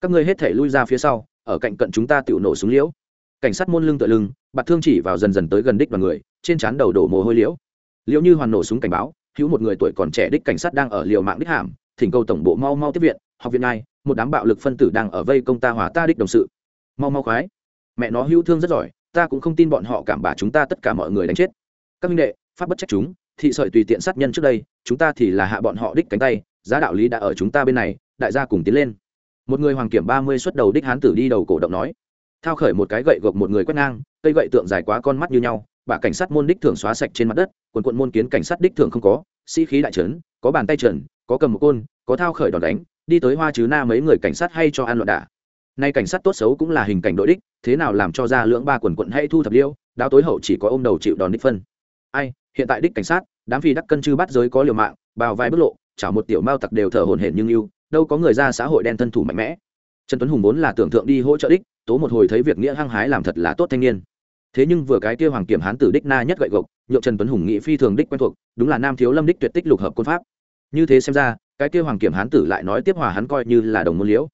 Các ngươi hết thể lui ra phía sau, ở cạnh cận chúng ta tiểu nổ súng liễu. Cảnh sát môn lưng tựa lưng, bạt thương chỉ vào dần dần tới gần đích đoàn người, trên trán đầu đổ mồ hôi liễu. Liễu Như hoàn nổ súng cảnh báo, hữu một người tuổi còn trẻ đích cảnh sát đang ở liều mạng đích hàm, thỉnh cầu tổng bộ mau mau tiếp viện, học viện này, một đám bạo lực phân tử đang ở vây công ta hỏa ta đích đồng sự. Mau mau khoái. Mẹ nó hữu thương rất giỏi ta cũng không tin bọn họ cảm bà chúng ta tất cả mọi người đánh chết. Các minh đệ pháp bất trách chúng thị sợi tùy tiện sát nhân trước đây chúng ta thì là hạ bọn họ đích cánh tay giá đạo lý đã ở chúng ta bên này đại gia cùng tiến lên. Một người hoàng kiểm ba mươi xuất đầu đích hán tử đi đầu cổ động nói. Thao khởi một cái gậy gộc một người quét ngang cây gậy tượng dài quá con mắt như nhau bà cảnh sát môn đích thường xóa sạch trên mặt đất quần quận môn kiến cảnh sát đích thường không có sĩ khí đại trấn có bàn tay trần có cầm một côn, có thao khởi đòn đánh, đi tới hoa chứ na mấy người cảnh sát hay cho ăn loạn đả. Nay cảnh sát tốt xấu cũng là hình cảnh đội đích, thế nào làm cho ra lưỡng ba quần quận hay thu thập liêu đao tối hậu chỉ có ôm đầu chịu đòn đích phân. Ai, hiện tại đích cảnh sát, đám phi đắc cân chư bắt giới có liều mạng, bào vai bức lộ chảo một tiểu mao tặc đều thở hổn hển nhưng yêu, đâu có người ra xã hội đen thân thủ mạnh mẽ. Trần tuấn hùng vốn là tưởng tượng đi hỗ trợ đích, tố một hồi thấy việc nghĩa hăng hái làm thật là tốt thanh niên. Thế nhưng vừa cái kia hoàng kiểm hán tử đích na nhất gậy gộc nhộn trần tuấn hùng nghĩ phi thường đích quen thuộc, đúng là nam thiếu lâm đích tuyệt tích lục hợp quân pháp như thế xem ra, cái kia hoàng kiểm hán tử lại nói tiếp hòa hắn coi như là đồng môn liễu.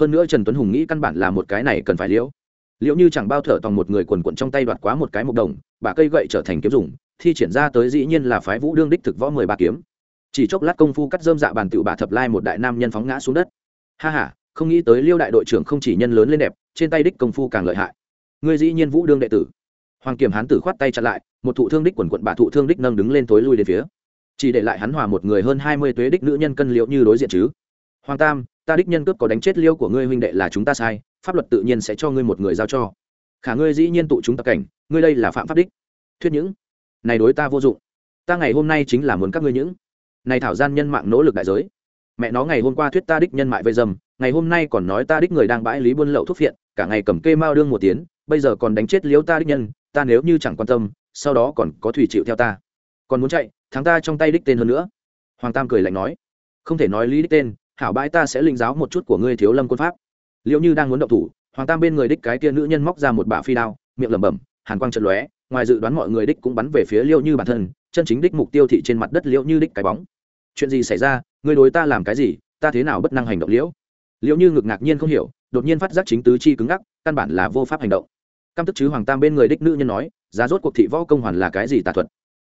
Hơn nữa trần tuấn hùng nghĩ căn bản là một cái này cần phải liễu. Liễu như chẳng bao thở tòng một người quần quận trong tay đoạt quá một cái mộc đồng, bà cây gậy trở thành kiếm dùng, thi triển ra tới dĩ nhiên là phái vũ đương đích thực võ mười ba kiếm. Chỉ chốc lát công phu cắt dơm dạ bàn tựu bà thập lai một đại nam nhân phóng ngã xuống đất. Ha h a không nghĩ tới liêu đại đội trưởng không chỉ nhân lớn lên đẹp, trên tay đích công phu càng lợi hại. Người dĩ nhiên vũ đương đệ tử. Hoàng kiểm hán tử khoát tay chặn lại, một thụ thương đích quần quận bà thụ thương đích nâng đứng lên tối lui đến phía chỉ để lại hắn hòa một người hơn hai mươi tuế đích nữ nhân cân liệu như đối diện chứ. Hoàng tam, ta đích nhân cướp có đánh chết liêu của ngươi huynh đệ là chúng ta sai, pháp luật tự nhiên sẽ cho ngươi một người giao cho. Khả ngươi dĩ nhiên tụ chúng tập cảnh, ngươi đây là phạm pháp đích. Thuyết những, này đối ta vô dụng. Ta ngày hôm nay chính là muốn các ngươi những, này thảo gian nhân mạng nỗ lực đại giới. Mẹ nó ngày hôm qua thuyết ta đích nhân mại vây dầm ngày hôm nay còn nói ta đích người đang bãi lý buôn lậu thuốc phiện, cả ngày cầm kê mao đương một tiếng, bây giờ còn đánh chết liếu ta đích nhân, ta nếu như chẳng quan tâm, sau đó còn có thủy chịu theo ta. Còn muốn chạy thắng ta trong tay đích tên hơn nữa. Hoàng tam cười lạnh nói, không thể nói lý đích tên, hảo bãi ta sẽ linh giáo một chút của ngươi thiếu lâm quân pháp. Liệu như đang muốn động thủ, hoàng tam bên người đích cái tia nữ nhân móc ra một bả phi đao, miệng lẩm bẩm, hàn quang trận lóe, ngoài dự đoán mọi người đích cũng bắn về phía liêu như bản thân, chân chính đích mục tiêu thị trên mặt đất liệu như đích cái bóng. Chuyện gì xảy ra? Ngươi đối ta làm cái gì? Ta thế nào bất năng hành động liễu? Liệu như ngực ngạc nhiên không hiểu, đột nhiên phát giác chính tứ chi cứng ngắc, căn bản là vô pháp hành động. Căm tức chứ hoàng tam bên người đích nữ nhân nói, giá rốt cuộc thị võ công hoàn là cái gì tà thuật?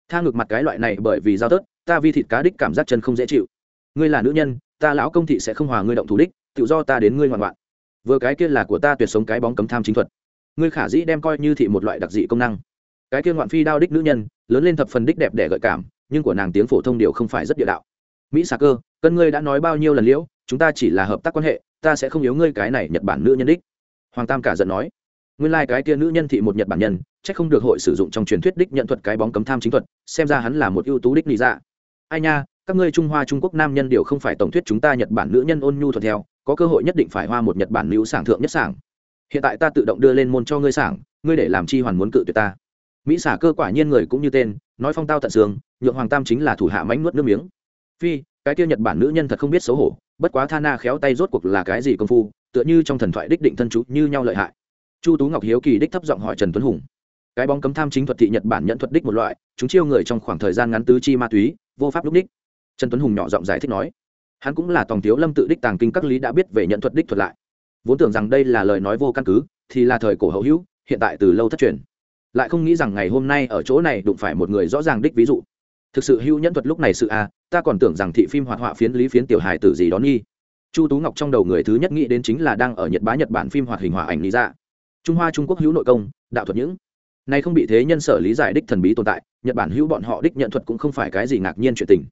Tha ngược mặt cái loại này bởi vì giao tớt, ta vi thịt cá đích cảm giác chân không dễ chịu. Ngươi là nữ nhân, ta lão công thị sẽ không hòa ngươi động thủ đích, tự do ta đến ngươi ngoan ngoạn. Vừa cái kia là của ta tuyệt sống cái bóng cấm tham chính thuật. Ngươi khả dĩ đem coi như thị một loại đặc dị công năng. Cái kia ngoạn phi đao đích nữ nhân, lớn lên thập phần đích đẹp để gợi cảm, nhưng của nàng tiếng phổ thông điều không phải rất địa đạo. Mỹ xà cơ, cân ngươi đã nói bao nhiêu lần liễu, chúng ta chỉ là hợp tác quan hệ, ta sẽ không yếu ngươi cái này nhật bản nữ nhân đích. Hoàng tam cả giận nói nguyên lai、like、cái kia nữ nhân thị một nhật bản nhân c h ắ c không được hội sử dụng trong truyền thuyết đích nhận thuật cái bóng cấm tham chính thuật, xem ra hắn là một ưu tú đích lý dạ. Ai nha, các ngươi trung hoa, trung quốc nam nhân đều không phải tổng thuyết chúng ta nhật bản nữ nhân ôn nhu thuận theo, có cơ hội nhất định phải hoa một nhật bản nữ sản thượng nhất sản. hiện tại ta tự động đưa lên môn cho ngươi sản ngươi để làm chi hoàn muốn cự tuyệt ta. Mỹ xả cơ quả nhiên người cũng như tên, nói phong tao tận xương, nhượng hoàng tam chính là thủ hạ mánh nuốt nước miếng. Phi, cái tiêu nhật bản nữ nhân thật không biết xấu hổ, bất quá tha na khéo tay rốt cuộc là cái gì công phu, tựa như trong thần thoại đích định thân chú như nhau lợi hại chu tú ngọc hiếu kỳ đích thấp giọng hỏi trần tuấn hùng. Cái bóng cấm tham chính thuật thị nhật bản nhận thuật đích một loại, chúng chiêu người trong khoảng thời gian ngắn tứ chi ma túy, vô pháp lúc đích. Trần tuấn hùng nhỏ giọng giải thích nói. Hắn cũng là tòng thiếu lâm tự đích tàng kinh các lý đã biết về nhận thuật đích thuật lại. Vốn tưởng rằng đây là lời nói vô căn cứ, thì là thời cổ hậu hữu, hiện tại từ lâu thất truyền. Lại không nghĩ rằng ngày hôm nay ở chỗ này đụng phải một người rõ ràng đích ví dụ. Thực sự hữu nhân thuật lúc này sự a ta còn tưởng rằng thị phim hoạt họa phiến lý phiến tiểu hài tử gì đó nghi chu tú ngọc trong đầu người thứ nhất nghĩ đến chính là đang ở nhật bá nhật bản phim hoạt hình hòa ảnh lý ra trung hoa trung quốc hữu nội công, đạo thuật những. Này không bị thế nhân sở lý giải đích thần bí tồn tại, nhật bản hữu bọn họ đích nhận thuật cũng không phải cái gì ngạc nhiên chuyện tình.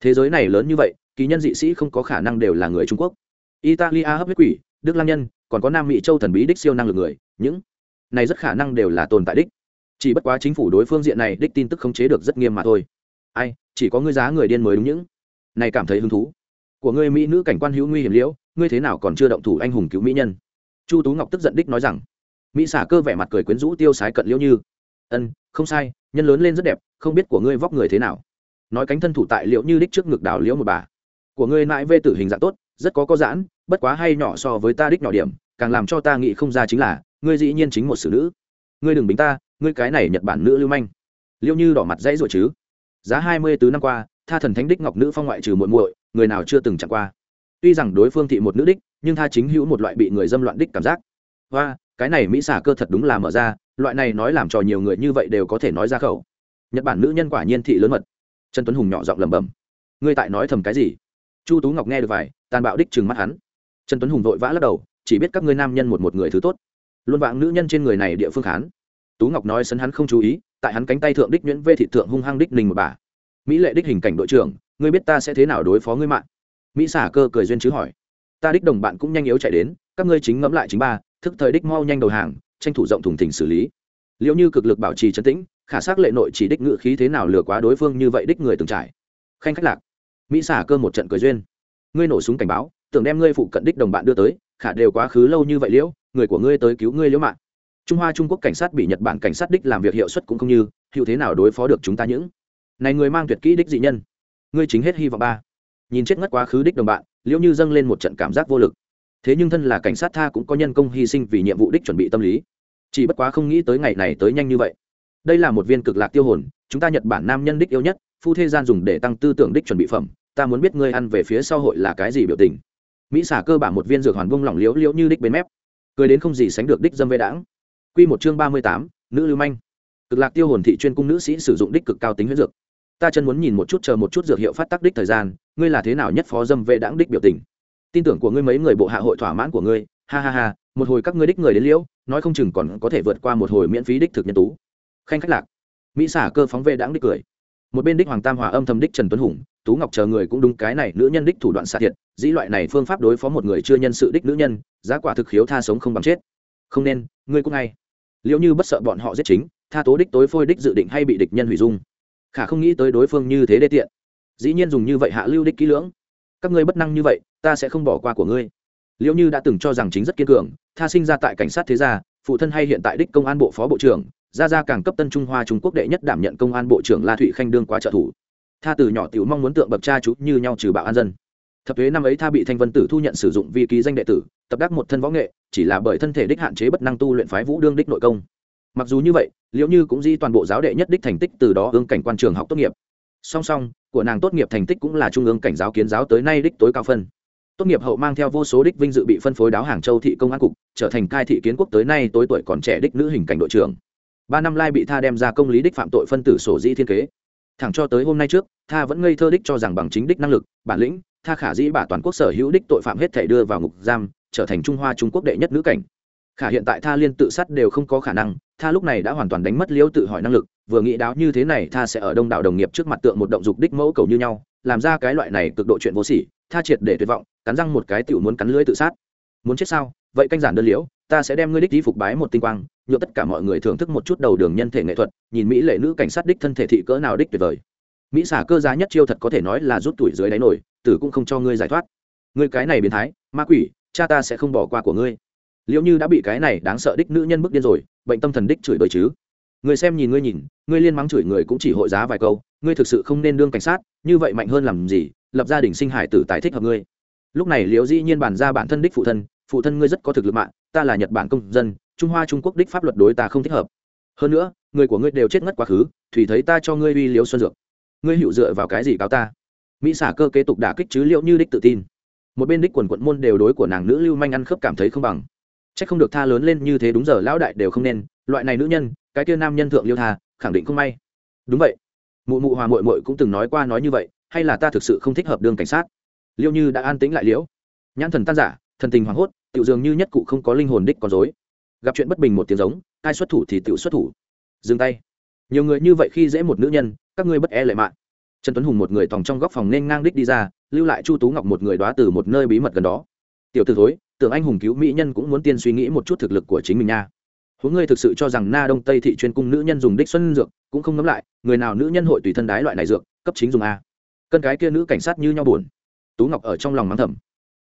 Thế giới này lớn như vậy, kỳ nhân dị sĩ không có khả năng đều là người trung quốc. Italia hấp huyết quỷ, đức lang nhân, còn có nam mỹ châu thần bí đích siêu năng lực người, những. Này rất khả năng đều là tồn tại đích. Chỉ bất quá chính phủ đối phương diện này đích tin tức khống chế được rất nghiêm mà thôi. Ai, chỉ có ngươi giá người điên mới đúng những. Này cảm thấy hứng thú. Của ngươi mỹ nữ cảnh quan hữu nguy hiểm liễu, ngươi thế nào còn chưa động thủ anh hùng cứu mỹ nhân? Chu tú ngọc tức giận đích nói rằng mỹ xả cơ vẻ mặt cười quyến rũ tiêu sái cận liễu như. Ân, không sai, nhân lớn lên rất đẹp, không biết của ngươi vóc người thế nào. Nói cánh thân thủ tại liễu như đích trước ngực đảo liễu một bà. Của ngươi mãi vê tử hình dạng tốt, rất có có giãn, bất quá hay nhỏ so với ta đích nhỏ điểm, càng làm cho ta nghĩ không ra chính là, ngươi dĩ nhiên chính một xử nữ. Ngươi đừng bính ta, ngươi cái này nhật bản nữ lưu manh. Liễu như đỏ mặt dãy rồi chứ. Giá hai mươi tứ năm qua, tha thần thánh đích ngọc nữ phong ngoại trừ muội muội, người nào chưa từng chạm qua. Tuy rằng đối phương thị một nữ đích, nhưng tha chính hữu một loại bị người dâm loạn đích cảm giác. Và cái này mỹ xả cơ thật đúng là mở ra, loại này nói làm cho nhiều người như vậy đều có thể nói ra khẩu. Nhật bản nữ nhân quả nhiên thị lớn mật. Trần tuấn hùng nhỏ giọng lẩm bẩm, ngươi tại nói thầm cái gì? Chu tú ngọc nghe được vài, tàn bạo đích trừng mắt hắn. Trần tuấn hùng vội vã lắc đầu, chỉ biết các ngươi nam nhân một một người thứ tốt. Luôn vạng nữ nhân trên người này địa phương khán. Tú ngọc nói sấn hắn không chú ý, tại hắn cánh tay thượng đích nhuyễn vê thị thượng hung hăng đích ninh một bà. Mỹ lệ đích hình cảnh đội trưởng, ngươi biết ta sẽ thế nào đối phó ngươi mạng? Mỹ xả cơ cười duyên chứ hỏi. Ta đích đồng bạn cũng nhanh yếu chạy đến, các ngươi chính ngẫm lại chính ba thức thời đích mau nhanh đầu hàng, tranh thủ rộng thùng thỉnh xử lý. Liệu như cực lực bảo trì trấn tĩnh, khả xác lệ nội chỉ đích ngự khí thế nào lừa quá đối phương như vậy đích người từng trải. Khanh khách lạc, mỹ xả cơ một trận cười duyên. Ngươi nổ súng cảnh báo, tưởng đem ngươi phụ cận đích đồng bạn đưa tới, khả đều quá khứ lâu như vậy liễu, người của ngươi tới cứu ngươi liễu mạng. Trung hoa trung quốc cảnh sát bị nhật bản cảnh sát đích làm việc hiệu suất cũng không như hiệu thế nào đối phó được chúng ta những? Này người mang tuyệt kỹ đích dị nhân, ngươi chính hết hy vọng ba. Nhìn chết ngất quá khứ đích đồng bạn, liễu như dâng lên một trận cảm giác vô lực thế nhưng thân là cảnh sát tha cũng có nhân công hy sinh vì nhiệm vụ đích chuẩn bị tâm lý. Chỉ bất quá không nghĩ tới ngày này tới nhanh như vậy. Đây là một viên cực lạc tiêu hồn, chúng ta nhật bản nam nhân đích yêu nhất, phu thế gian dùng để tăng tư tưởng đích chuẩn bị phẩm, ta muốn biết ngươi ăn về phía sau hội là cái gì biểu tình. Mỹ xả cơ bản một viên dược hoàn vung lỏng liễu liễu như đích bên mép. Cười đến không gì sánh được đích dâm vệ đảng quy một chương ba mươi tám, nữ lưu manh. Cực lạc tiêu hồn thị chuyên cung nữ sĩ sử dụng đích cực cao tính huyết dược. Ta chân muốn nhìn một chút, chờ một chút dược hiệu phát tác đích thời gian, ngươi là thế nào nhất phó dâm vệ đảng đích biểu tình? Tin tưởng của ngươi mấy người bộ hạ hội thỏa mãn của ngươi. Ha ha ha, một hồi các ngươi đích người đến liễu, nói không chừng còn có thể vượt qua một hồi miễn phí đích thực nhân tú. Khanh khách lạc. Mỹ xả cơ phóng vệ đáng đích cười. Một bên đích hoàng tam hòa âm thầm đích trần tuấn hùng, tú ngọc chờ người cũng đúng cái này nữ nhân đích thủ đoạn xạ thiệt, dĩ loại này phương pháp đối phó một người chưa nhân sự đích nữ nhân, giá quả thực khiếu tha sống không bằng chết. Không nên, ngươi cũng ngay. Liệu như bất sợ bọn họ giết chính, tha tố đích tối phôi đích dự định hay bị địch nhân hủy dung. Khả không nghĩ tới đối phương như thế đê tiện. Dĩ nhiên dùng như vậy hạ lưu đích kỹ lưỡng các ngươi bất năng như vậy, ta sẽ không bỏ qua của ngươi. Liệu như đã từng cho rằng chính rất kiên cường, tha sinh ra tại cảnh sát thế gia, phụ thân hay hiện tại đích công an bộ phó bộ trưởng, gia gia càng cấp tân trung hoa trung quốc đệ nhất đảm nhận công an bộ trưởng la thụy khanh đương quá trợ thủ. Tha từ nhỏ tiểu mong muốn tượng bậc cha chú như nhau trừ bạo an dân. Thập thuế năm ấy tha bị thanh vân tử thu nhận sử dụng vi ký danh đệ tử, tập đắc một thân võ nghệ, chỉ là bởi thân thể đích hạn chế bất năng tu luyện phái vũ đương đích nội công. Mặc dù như vậy liệu như cũng di toàn bộ giáo đệ nhất đích thành tích từ đó ương cảnh quan trường học tốt nghiệp song song, của nàng tốt nghiệp thành tích cũng là trung ương cảnh giáo kiến giáo tới nay đích tối cao phân. Tốt nghiệp hậu mang theo vô số đích vinh dự bị phân phối đáo hàng châu thị công an cục, trở thành cai thị kiến quốc tới nay tối tuổi còn trẻ đích nữ hình cảnh đội trưởng. Ba năm lai bị tha đem ra công lý đích phạm tội phân tử sổ dĩ thiên kế. Thẳng cho tới hôm nay trước, tha vẫn ngây thơ đích cho rằng bằng chính đích năng lực, bản lĩnh, tha khả dĩ bả toàn quốc sở hữu đích tội phạm hết thể đưa vào ngục giam, trở thành trung hoa trung quốc đệ nhất nữ cảnh. Khả hiện tại tha liên tự sát đều không có khả năng tha lúc này đã hoàn toàn đánh mất liễu tự hỏi năng lực, vừa nghĩ đáo như thế này tha sẽ ở đông đảo đồng nghiệp trước mặt tượng một động dục đích mẫu cầu như nhau, làm ra cái loại này cực độ chuyện vô sỉ, tha triệt để tuyệt vọng, cắn răng một cái tiểu muốn cắn lưỡi tự sát. Muốn chết sao? Vậy canh giản đơn liễu, ta sẽ đem ngươi đích đi phục bái một tinh quang nhựa tất cả mọi người thưởng thức một chút đầu đường nhân thể nghệ thuật, nhìn mỹ lệ nữ cảnh sát đích thân thể thị cỡ nào đích tuyệt vời. Mỹ xả cơ giá nhất chiêu thật có thể nói là rút tuổi dưới đáy nổi, tử cũng không cho ngươi giải thoát. Ngươi cái này biến thái, ma quỷ, cha ta sẽ không bỏ qua của ngươi. Liệu như đã bị cái này đáng sợ đích nữ nhân bức điên rồi bệnh tâm thần đích chửi bới chứ? Người xem nhìn ngươi nhìn ngươi liên mắng chửi người cũng chỉ hội giá vài câu, ngươi thực sự không nên đương cảnh sát, như vậy mạnh hơn làm gì, lập gia đình sinh hải tử tài thích hợp ngươi. Lúc này liễu dĩ nhiên bàn ra bản thân đích phụ thân phụ thân ngươi rất có thực lực mạng, ta là nhật bản công dân, trung hoa trung quốc đích pháp luật đối ta không thích hợp. Hơn nữa, người của ngươi đều chết ngất quá khứ, thủy thấy ta cho ngươi uy liễu xuân dược. Ngươi hiệu dựa vào cái gì cáo ta? Mỹ xả cơ kế tục đả kích chứ liệu như đích tự tin. Một bên đích quần quận môn đều đối của nàng nữ lưu manh ăn khớp cảm thấy không bằng c h ắ c không được tha lớn lên như thế đúng giờ lão đại đều không nên, loại này nữ nhân, cái kia nam nhân thượng liêu tha, khẳng định không may. Đúng vậy. Mụ mụ hòa mội mội cũng từng nói qua nói như vậy, hay là ta thực sự không thích hợp đường cảnh sát? Liêu như đã an tĩnh lại liễu. Nhãn thần tan giả, thần tình hoảng hốt, tiểu dường như nhất cụ không có linh hồn đích con dối gặp chuyện bất bình một tiếng giống, ai xuất thủ thì tự xuất thủ. Dừng tay. Nhiều người như vậy khi dễ một nữ nhân, các ngươi bất e lệ mạng. Trần tuấn hùng một người tòng trong góc phòng nên ngang đích đi ra, lưu lại chu tú ngọc một người đoá từ một nơi bí mật gần đó. Tiểu tử thối tưởng anh hùng cứu mỹ nhân cũng muốn tiên suy nghĩ một chút thực lực của chính mình nha. Huống ngươi thực sự cho rằng na đông tây thị chuyên cung nữ nhân dùng đích xuân dược, cũng không ngấm lại, người nào nữ nhân hội tùy thân đái loại này dược, cấp chính dùng a. Cân cái kia nữ cảnh sát như nhau buồn. Tú ngọc ở trong lòng mắng thầm.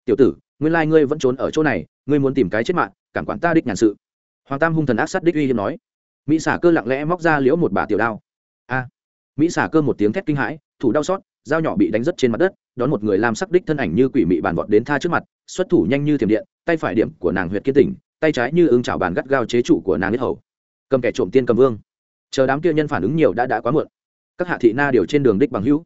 Tiểu tử, nguyên lai ngươi vẫn trốn ở chỗ này, ngươi muốn tìm cái chết mạng cản quản ta đích nhàn sự. Hoàng tam hung thần ác sát đích uy hiếm nói. Mỹ xả cơ lặng lẽ móc ra liễu một bà tiểu đao. A. Mỹ xả cơ một tiếng thét kinh hãi, thủ đau xót dao nhỏ bị đánh rất trên mặt đất, đón một người làm sắc đích thân ảnh như quỷ mị bàn vọt đến tha trước mặt, xuất thủ nhanh như thiểm điện, tay phải điểm của nàng huyệt kiên tỉnh, tay trái như ưng chảo bàn gắt gao chế trụ của nàng biết hầu. Cầm kẻ trộm tiên cầm vương. Chờ đám kia nhân phản ứng nhiều đã đã quá muộn. Các hạ thị na điều trên đường đích bằng hữu.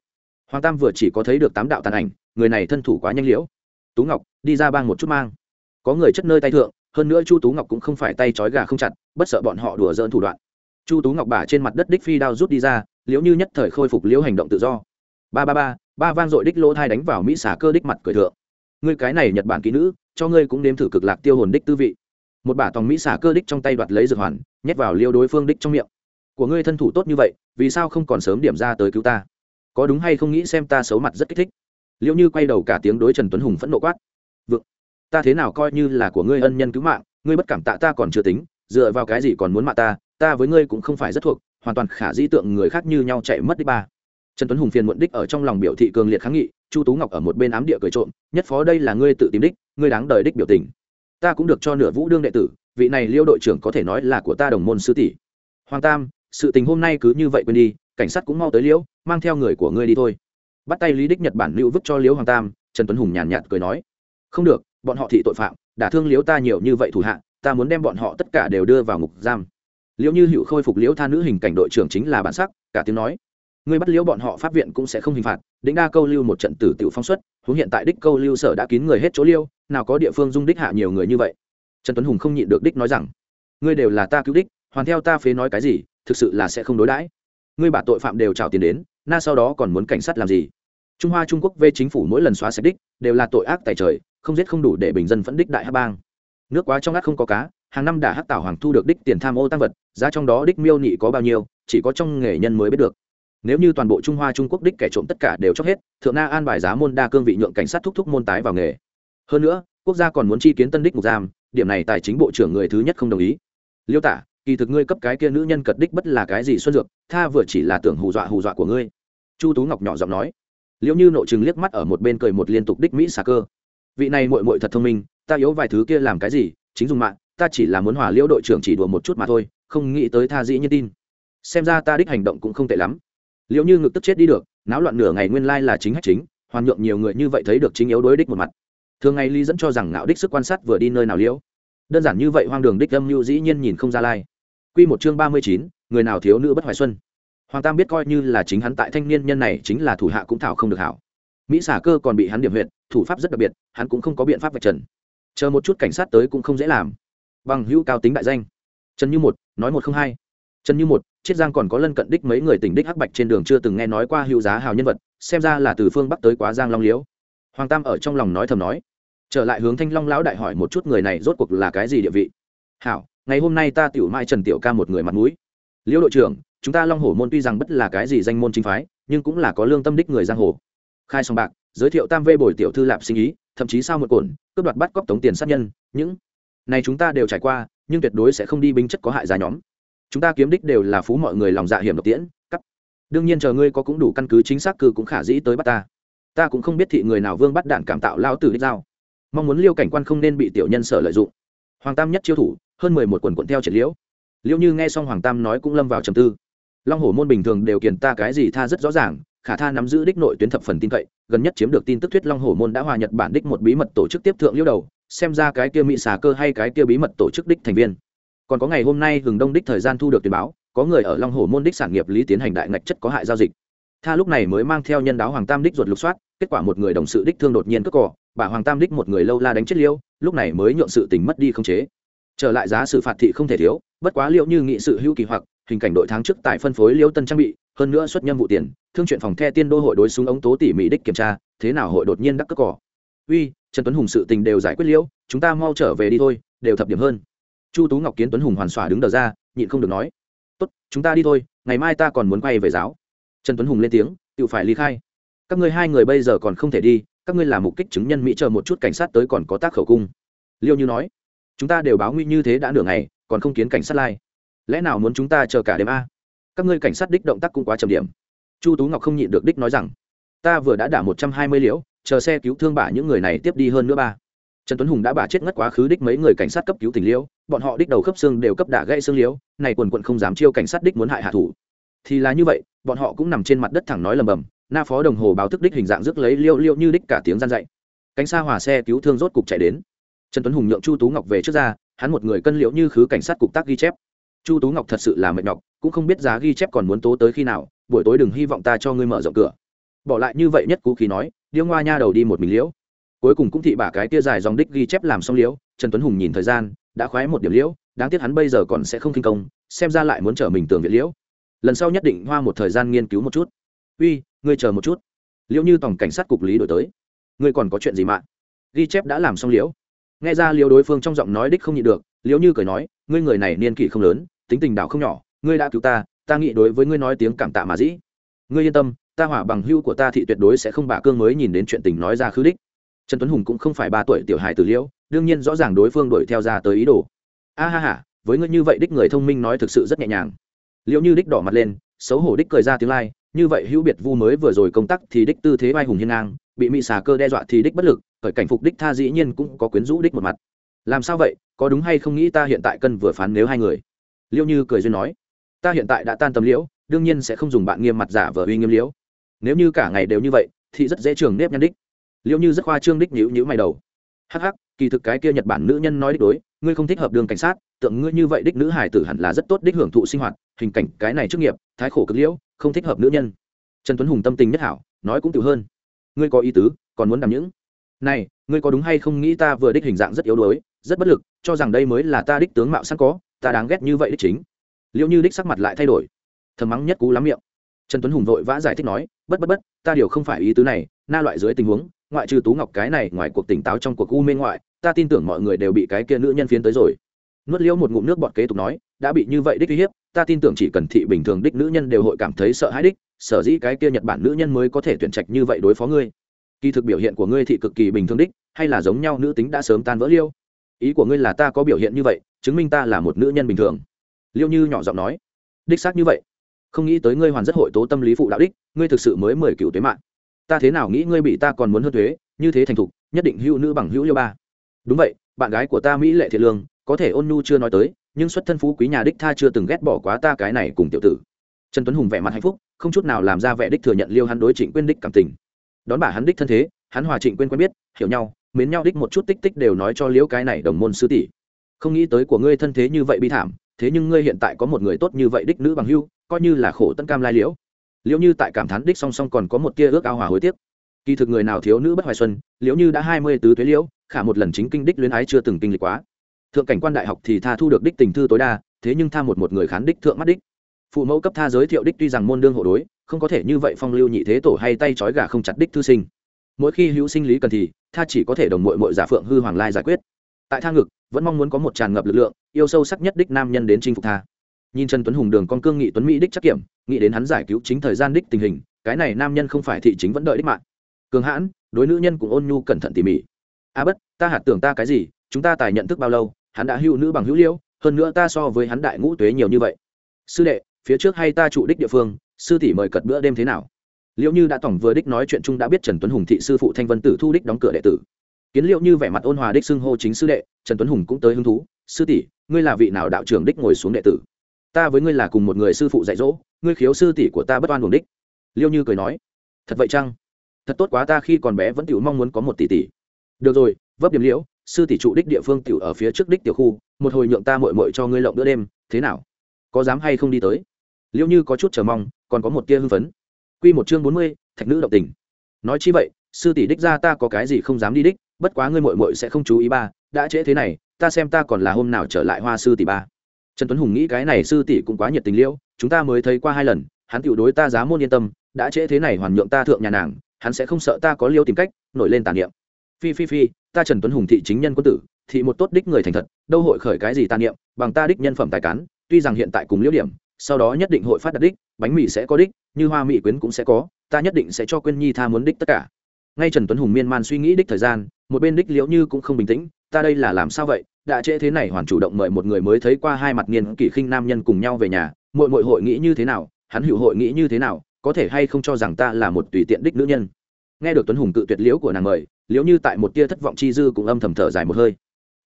Hoàng tam vừa chỉ có thấy được tám đạo tàn ảnh, người này thân thủ quá nhanh liễu. Tú ngọc, đi ra bang một chút mang. Có người chất nơi tay thượng, hơn nữa chu tú ngọc cũng không phải tay trói gà không chặt, bất sợ bọn họ đùa dỡn thủ đoạn. Chu tú ngọc bả trên mặt đất đích phi đao rút đi ra, liễu như nhất thời khôi phục liễu hành động tự do ba ba ba ba vang dội đích lỗ thai đánh vào mỹ xả cơ đích mặt cười thượng. Ngươi cái này nhật bản kỹ nữ, cho ngươi cũng nếm thử cực lạc tiêu hồn đích tư vị. Một bả tòng mỹ xả cơ đích trong tay đoạt lấy dược hoàn, nhét vào liêu đối phương đích trong miệng. Của ngươi thân thủ tốt như vậy, vì sao không còn sớm điểm ra tới cứu ta? Có đúng hay không nghĩ xem ta xấu mặt rất kích thích? Liệu như quay đầu cả tiếng đối trần tuấn hùng phẫn nộ quát. Vượng, ta thế nào coi như là của ngươi ân nhân cứu mạng, ngươi bất cảm tạ ta còn chưa tính, dựa vào cái gì còn muốn mạ ta ta với ngươi cũng không phải rất thuộc, hoàn toàn khả di tượng người khác như nhau chạy mất đi ba trần tuấn hùng phiền muộn đích ở trong lòng biểu thị cường liệt kháng nghị chu tú ngọc ở một bên ám địa cười trộm nhất phó đây là ngươi tự tìm đích ngươi đáng đời đích biểu tình. Ta cũng được cho nửa vũ đương đệ tử vị này liêu đội trưởng có thể nói là của ta đồng môn sư tỷ. Hoàng tam sự tình hôm nay cứ như vậy quên đi cảnh sát cũng mau tới liễu mang theo người của ngươi đi thôi. Bắt tay lý đích nhật bản lưu vứt cho liễu hoàng tam trần tuấn hùng nhàn nhạt, nhạt cười nói không được bọn họ thị tội phạm đã thương liễu ta nhiều như vậy thủ hạ ta muốn đem bọn họ tất cả đều đưa vào ngục giam. Liễu như hữu khôi phục liễu tha nữ hình cảnh đội trưởng chính là bản sắc cả tiếng nói ngươi bắt liễu bọn họ pháp viện cũng sẽ không hình phạt đĩnh đa câu lưu một trận tử tiểu phong suất huống hiện tại đích câu lưu sở đã kín người hết chỗ liêu, nào có địa phương dung đích hạ nhiều người như vậy. Trần tuấn hùng không nhịn được đích nói rằng, ngươi đều là ta cứu đích, hoàn theo ta phế nói cái gì, thực sự là sẽ không đối đãi. Ngươi bà tội phạm đều trào tiền đến, na sau đó còn muốn cảnh sát làm gì? Trung hoa trung quốc về chính phủ mỗi lần xóa sạch đích, đều là tội ác tại trời, không giết không đủ để bình dân phẫn đích đại hát bang. Nước quá trong ngắt không có cá, hàng năm đã hắc tảo hoàng thu được đích tiền tham ô tăng vật, giá trong đó đích miêu nhị có bao nhiêu, chỉ có trong nghề nhân mới biết được nếu như toàn bộ trung hoa trung quốc đích kẻ trộm tất cả đều chóc hết, thượng na an bài giá môn đa cương vị nhượng cảnh sát thúc thúc môn tái vào nghề. Hơn nữa, quốc gia còn muốn chi kiến tân đích mục giam, điểm này tài chính bộ trưởng người thứ nhất không đồng ý. Liêu tả, kỳ thực ngươi cấp cái kia nữ nhân cật đích bất là cái gì xuân dược, tha vừa chỉ là tưởng hù dọa hù dọa của ngươi. Chu tú ngọc nhỏ giọng nói. Liệu như nội chừng liếc mắt ở một bên cười một liên tục đích mỹ xà cơ. Vị này mội mội thật thông minh, ta yếu vài thứ kia làm cái gì, chính dùng mạng, ta chỉ là muốn hòa liễu đội trưởng chỉ đùa một chút mà thôi, không nghĩ tới tha dĩ như tin. Xem ra ta đích hành động cũng không tệ lắm liệu như ngực tức chết đi được, náo loạn nửa ngày nguyên lai là chính hách chính, hoàn nhượng nhiều người như vậy thấy được chính yếu đối đích một mặt. Thường ngày ly dẫn cho rằng ngạo đích sức quan sát vừa đi nơi nào liễu. Đơn giản như vậy hoang đường đích âm mưu dĩ nhiên nhìn không ra lai. Quy một chương ba mươi chín, người nào thiếu nữ bất hoài xuân. Hoàng tam biết coi như là chính hắn tại thanh niên nhân này chính là thủ hạ cũng thảo không được hảo. Mỹ xả cơ còn bị hắn điểm huyện thủ pháp rất đặc biệt, hắn cũng không có biện pháp vạch trần. Chờ một chút cảnh sát tới cũng không dễ làm. Bằng hữu cao tính đại danh. Trần như một, nói một không hai trần như một, chiết giang còn có lân cận đích mấy người tỉnh đích hắc bạch trên đường chưa từng nghe nói qua hữu giá hào nhân vật, xem ra là từ phương bắc tới quá giang long liễu. Hoàng tam ở trong lòng nói thầm nói. Trở lại hướng thanh long lão đại hỏi một chút người này rốt cuộc là cái gì địa vị. Hảo, ngày hôm nay ta tiểu mai trần tiểu ca một người mặt mũi. Liễu đội trưởng, chúng ta long hổ môn tuy rằng bất là cái gì danh môn chính phái, nhưng cũng là có lương tâm đích người giang hồ. Khai sòng bạc, giới thiệu tam vê bồi tiểu thư lạp sinh ý, thậm chí sao một cồn cướp đoạt bắt cóc tống tiền sát nhân, những này chúng ta đều trải qua, nhưng tuyệt đối sẽ không đi binh chất có hại giá nhóm chúng ta kiếm đích đều là phú mọi người lòng dạ hiểm độc tiễn, cắt. Đương nhiên chờ ngươi có cũng đủ căn cứ chính xác cư cũng khả dĩ tới bắt ta. Ta cũng không biết thị người nào vương bắt đạn cảm tạo lao tử đích giao. Mong muốn liêu cảnh quan không nên bị tiểu nhân sở lợi dụng. Hoàng tam nhất chiêu thủ, hơn mười một quần quận theo triệt liễu. Liễu như nghe xong hoàng tam nói cũng lâm vào trầm tư. Long hổ môn bình thường đều kiền ta cái gì tha rất rõ ràng, khả tha nắm giữ đích nội tuyến thập phần tin cậy, gần nhất chiếm được tin tức thuyết long hổ môn đã hòa nhật bản đích một bí mật tổ chức tiếp thượng liễu đầu, xem ra cái kia mỹ xà cơ hay cái kia bí mật tổ chức đích thành viên còn có ngày hôm nay hừng đông đích thời gian thu được tuyên báo, có người ở long hổ môn đích sản nghiệp lý tiến hành đại ngạch chất có hại giao dịch. Tha lúc này mới mang theo nhân đáo hoàng tam đích ruột lục soát, kết quả một người đồng sự đích thương đột nhiên cất cỏ bà hoàng tam đích một người lâu la đánh chết liêu, lúc này mới nhượng sự tình mất đi không chế. Trở lại giá sự phạt thị không thể thiếu, bất quá liệu như nghị sự hữu kỳ hoặc, hình cảnh đội tháng trước tại phân phối liêu tân trang bị, hơn nữa xuất nhâm vụ tiền, thương chuyện phòng the tiên đô hội đối súng ống tố tỉ mỹ đích kiểm tra, thế nào hội đột nhiên đắc cất cỏ uy, trần tuấn hùng sự tình đều giải quyết liễu chúng ta mau trở về đi thôi, đều thập điểm hơn chu tú ngọc kiến tuấn hùng hoàn xỏa đứng đờ ra, nhịn không được nói, tốt, chúng ta đi thôi, ngày mai ta còn muốn quay về giáo. Trần tuấn hùng lên tiếng, tự phải ly khai. Các ngươi hai người bây giờ còn không thể đi, các ngươi là mục kích chứng nhân mỹ chờ một chút cảnh sát tới còn có tác khẩu cung. Liêu như nói, chúng ta đều báo nguy như thế đã nửa ngày, còn không kiến cảnh sát lai. Lẽ nào muốn chúng ta chờ cả đêm a? Các ngươi cảnh sát đích động tác cũng quá trầm điểm. Chu tú ngọc không nhịn được đích nói rằng, ta vừa đã đả một trăm hai mươi liễu, chờ xe cứu thương bả những người này tiếp đi hơn nữa ba trần tuấn hùng đã bả chết ngất quá khứ đích mấy người cảnh sát cấp cứu tình liễu bọn họ đích đầu khớp xương đều cấp đả gãy xương liễu này quần quận không dám chiêu cảnh sát đích muốn hại hạ thủ. Thì là như vậy, bọn họ cũng nằm trên mặt đất thẳng nói lầm bầm, na phó đồng hồ báo thức đích hình dạng rước lấy liêu liêu như đích cả tiếng gian dậy cánh xa hòa xe cứu thương rốt cục chạy đến. Trần tuấn hùng nhượng chu tú ngọc về trước ra, hắn một người cân liễu như khứ cảnh sát cục tác ghi chép. Chu tú ngọc thật sự là mệt nhọc, cũng không biết giá ghi chép còn muốn tố tới khi nào, buổi tối đừng hy vọng ta cho ngươi mở rộng cửa. Bỏ lại như vậy nhất cú khí nói, điêu ngoa nha đầu đi một mình liễu cuối cùng cũng thị bả cái tia dài dòng đích ghi chép làm xong liễu, trần tuấn hùng nhìn thời gian, đã khoái một điểm liễu, đáng tiếc hắn bây giờ còn sẽ không kinh công, xem ra lại muốn chở mình tường viện liễu. Lần sau nhất định hoa một thời gian nghiên cứu một chút. Uy, ngươi chờ một chút. Liễu như tổng cảnh sát cục lý đổi tới. Ngươi còn có chuyện gì mạng ghi chép đã làm xong liễu. Nghe ra liễu đối phương trong giọng nói đích không nhịn được, liễu như cười nói, ngươi người này niên kỷ không lớn, tính tình đạo không nhỏ, ngươi đã cứu ta ta nghĩ đối với ngươi nói tiếng cảm tạ mà dĩ. Ngươi yên tâm, ta hỏa bằng hưu của ta thị tuyệt đối sẽ không bà cương mới nhìn đến chuyện tình nói ra khứ đích trần tuấn hùng cũng không phải ba tuổi tiểu hài tử liễu, đương nhiên rõ ràng đối phương đuổi theo ra tới ý đồ. A ha ha, với ngươi như vậy đích người thông minh nói thực sự rất nhẹ nhàng. Liễu như đích đỏ mặt lên, xấu hổ đích cười ra tiếng lai, như vậy hữu biệt vu mới vừa rồi công tác thì đích tư thế vai hùng hiên ngang, bị mị xà cơ đe dọa thì đích bất lực, khởi cảnh phục đích tha dĩ nhiên cũng có quyến rũ đích một mặt. Làm sao vậy, có đúng hay không nghĩ ta hiện tại cân vừa phán nếu hai người? Liễu như cười duyên nói, ta hiện tại đã tan tâm liễu, đương nhiên sẽ không dùng bạn nghiêm mặt giả vờ uy nghiêm liễu. Nếu như cả ngày đều như vậy, thì rất dễ trường nếp nhăn đích liệu như rất khoa trương đích nhữ nhữ mày đầu. Hắc hắc, kỳ thực cái kia nhật bản nữ nhân nói đích đối, ngươi không thích hợp đường cảnh sát, tượng ngươi như vậy đích nữ hải tử hẳn là rất tốt đích hưởng thụ sinh hoạt, hình cảnh cái này trước nghiệp, thái khổ cực liễu, không thích hợp nữ nhân. Trần tuấn hùng tâm tình nhất hảo, nói cũng tiểu hơn. Ngươi có ý tứ, còn muốn làm những. Này, ngươi có đúng hay không nghĩ ta vừa đích hình dạng rất yếu đuối, rất bất lực, cho rằng đây mới là ta đích tướng mạo sẵn có, ta đáng ghét như vậy đích chính. Liệu như đích sắc mặt lại thay đổi. Thầm mắng nhất cú lắm miệng. Trần tuấn hùng vội vã giải thích nói, bất bất bất, ta điều không phải ý tứ này, na loại dưới tình huống ngoại trừ tú ngọc cái này, ngoài cuộc tỉnh táo trong cuộc u mê ngoại, ta tin tưởng mọi người đều bị cái kia nữ nhân phiến tới rồi. Nuốt liễu một ngụm nước bọt kế tục nói, đã bị như vậy đích uy hiếp, ta tin tưởng chỉ cần thị bình thường đích nữ nhân đều hội cảm thấy sợ hãi đích, sở dĩ cái kia nhật bản nữ nhân mới có thể tuyển trạch như vậy đối phó ngươi. Kỳ thực biểu hiện của ngươi thị cực kỳ bình thường đích, hay là giống nhau nữ tính đã sớm tan vỡ liêu? Ý của ngươi là ta có biểu hiện như vậy, chứng minh ta là một nữ nhân bình thường. Liêu như nhỏ giọng nói. Đích xác như vậy. Không nghĩ tới ngươi hoàn rất hội tố tâm lý phụ đạo đích, ngươi thực sự mới mười cựu tuế mạng ta thế nào nghĩ ngươi bị ta còn muốn hơn thuế, như thế thành thục, nhất định hữu nữ bằng hữu liêu ba. Đúng vậy, bạn gái của ta mỹ lệ thiệt lương, có thể ôn nhu chưa nói tới, nhưng xuất thân phú quý nhà đích tha chưa từng ghét bỏ quá ta cái này cùng tiểu tử. Trần tuấn hùng vẻ mặt hạnh phúc, không chút nào làm ra vẻ đích thừa nhận liêu hắn đối trịnh quyên đích cảm tình. Đón bà hắn đích thân thế, hắn hòa trịnh quyên quen biết, hiểu nhau, mến nhau đích một chút tích tích đều nói cho liễu cái này đồng môn sư tỷ. Không nghĩ tới của ngươi thân thế như vậy bi thảm, thế nhưng ngươi hiện tại có một người tốt như vậy đích nữ bằng hưu coi như là khổ tân cam lai liễu liệu như tại cảm thán đích song song còn có một tia ước ao hòa hối tiếc. Kỳ thực người nào thiếu nữ bất hoài xuân liệu như đã hai mươi tứ tuế liễu, khả một lần chính kinh đích luyến ái chưa từng kinh lịch quá. Thượng cảnh quan đại học thì tha thu được đích tình thư tối đa, thế nhưng tha một một người khán đích thượng mắt đích. Phụ mẫu cấp tha giới thiệu đích tuy rằng môn đương hộ đối, không có thể như vậy phong lưu nhị thế tổ hay tay trói gà không chặt đích thư sinh. Mỗi khi hữu sinh lý cần thì, tha chỉ có thể đồng mội mội giả phượng hư hoàng lai giải quyết. Tại tha ngực, vẫn mong muốn có một tràn ngập lực lượng, yêu sâu sắc nhất đích nam nhân đến chinh phục tha nhìn trần tuấn hùng đường con cương nghị tuấn mỹ đích chắc kiểm, nghĩ đến hắn giải cứu chính thời gian đích tình hình, cái này nam nhân không phải thị chính vẫn đợi đích mạng. Cường hãn, đối nữ nhân cũng ôn nhu cẩn thận tỉ mỉ. A bất, ta hạt tưởng ta cái gì, chúng ta tài nhận thức bao lâu, hắn đã hữu nữ bằng hữu liêu hơn nữa ta so với hắn đại ngũ tuế nhiều như vậy. Sư đệ, phía trước hay ta trụ đích địa phương, sư tỷ mời cật bữa đêm thế nào? Liệu như đã tổng vừa đích nói chuyện chung đã biết trần tuấn hùng thị sư phụ thanh vân tử thu đích đóng cửa đệ tử. Kiến liệu như vẻ mặt ôn hòa đích xưng hô chính sư đệ, trần tuấn hùng cũng tới hứng thú. Sư tỷ, ngươi là vị nào đạo trưởng đích ngồi xuống đệ tử? Ta với ngươi là cùng một người sư phụ dạy dỗ, ngươi khiếu sư tỷ của ta bất oan buồng đích. Liêu như cười nói, thật vậy chăng? Thật tốt quá ta khi còn bé vẫn tiểu mong muốn có một tỷ tỷ. Được rồi, vấp điểm liễu, sư tỷ trụ đích địa phương tiểu ở phía trước đích tiểu khu, một hồi nhượng ta mội mội cho ngươi lộng bữa đêm, thế nào? Có dám hay không đi tới? Liễu như có chút chờ mong, còn có một tia hưng phấn. Q một chương bốn mươi, thạch nữ động tình. Nói chi vậy, sư tỷ đích ra ta có cái gì không dám đi đích, bất quá ngươi mội mội sẽ không chú ý ba, đã trễ thế này, ta xem ta còn là hôm nào trở lại hoa sư tỷ ba trần tuấn hùng nghĩ cái này sư tỷ cũng quá nhiệt tình liêu, chúng ta mới thấy qua hai lần hắn tiểu đối ta giá môn yên tâm đã trễ thế này hoàn nhượng ta thượng nhà nàng hắn sẽ không sợ ta có liêu tìm cách nổi lên tàn niệm. Phi phi phi ta trần tuấn hùng thị chính nhân quân tử thị một tốt đích người thành thật đâu hội khởi cái gì tàn niệm bằng ta đích nhân phẩm tài cán tuy rằng hiện tại cùng liễu điểm sau đó nhất định hội phát đạt đích bánh mì sẽ có đích như hoa mỹ quyến cũng sẽ có ta nhất định sẽ cho quên nhi tha muốn đích tất cả. Ngay trần tuấn hùng miên man suy nghĩ đích thời gian một bên đích liễu như cũng không bình tĩnh ta đây là làm sao vậy đã trễ thế này hoàn chủ động mời một người mới thấy qua hai mặt niên kỷ khinh nam nhân cùng nhau về nhà mỗi mỗi hội nghĩ như thế nào, hắn hữu hội nghĩ như thế nào, có thể hay không cho rằng ta là một tùy tiện đích nữ nhân. Nghe được tuấn hùng cự tuyệt liễu của nàng mời, liễu như tại một tia thất vọng chi dư cũng âm thầm thở dài một hơi.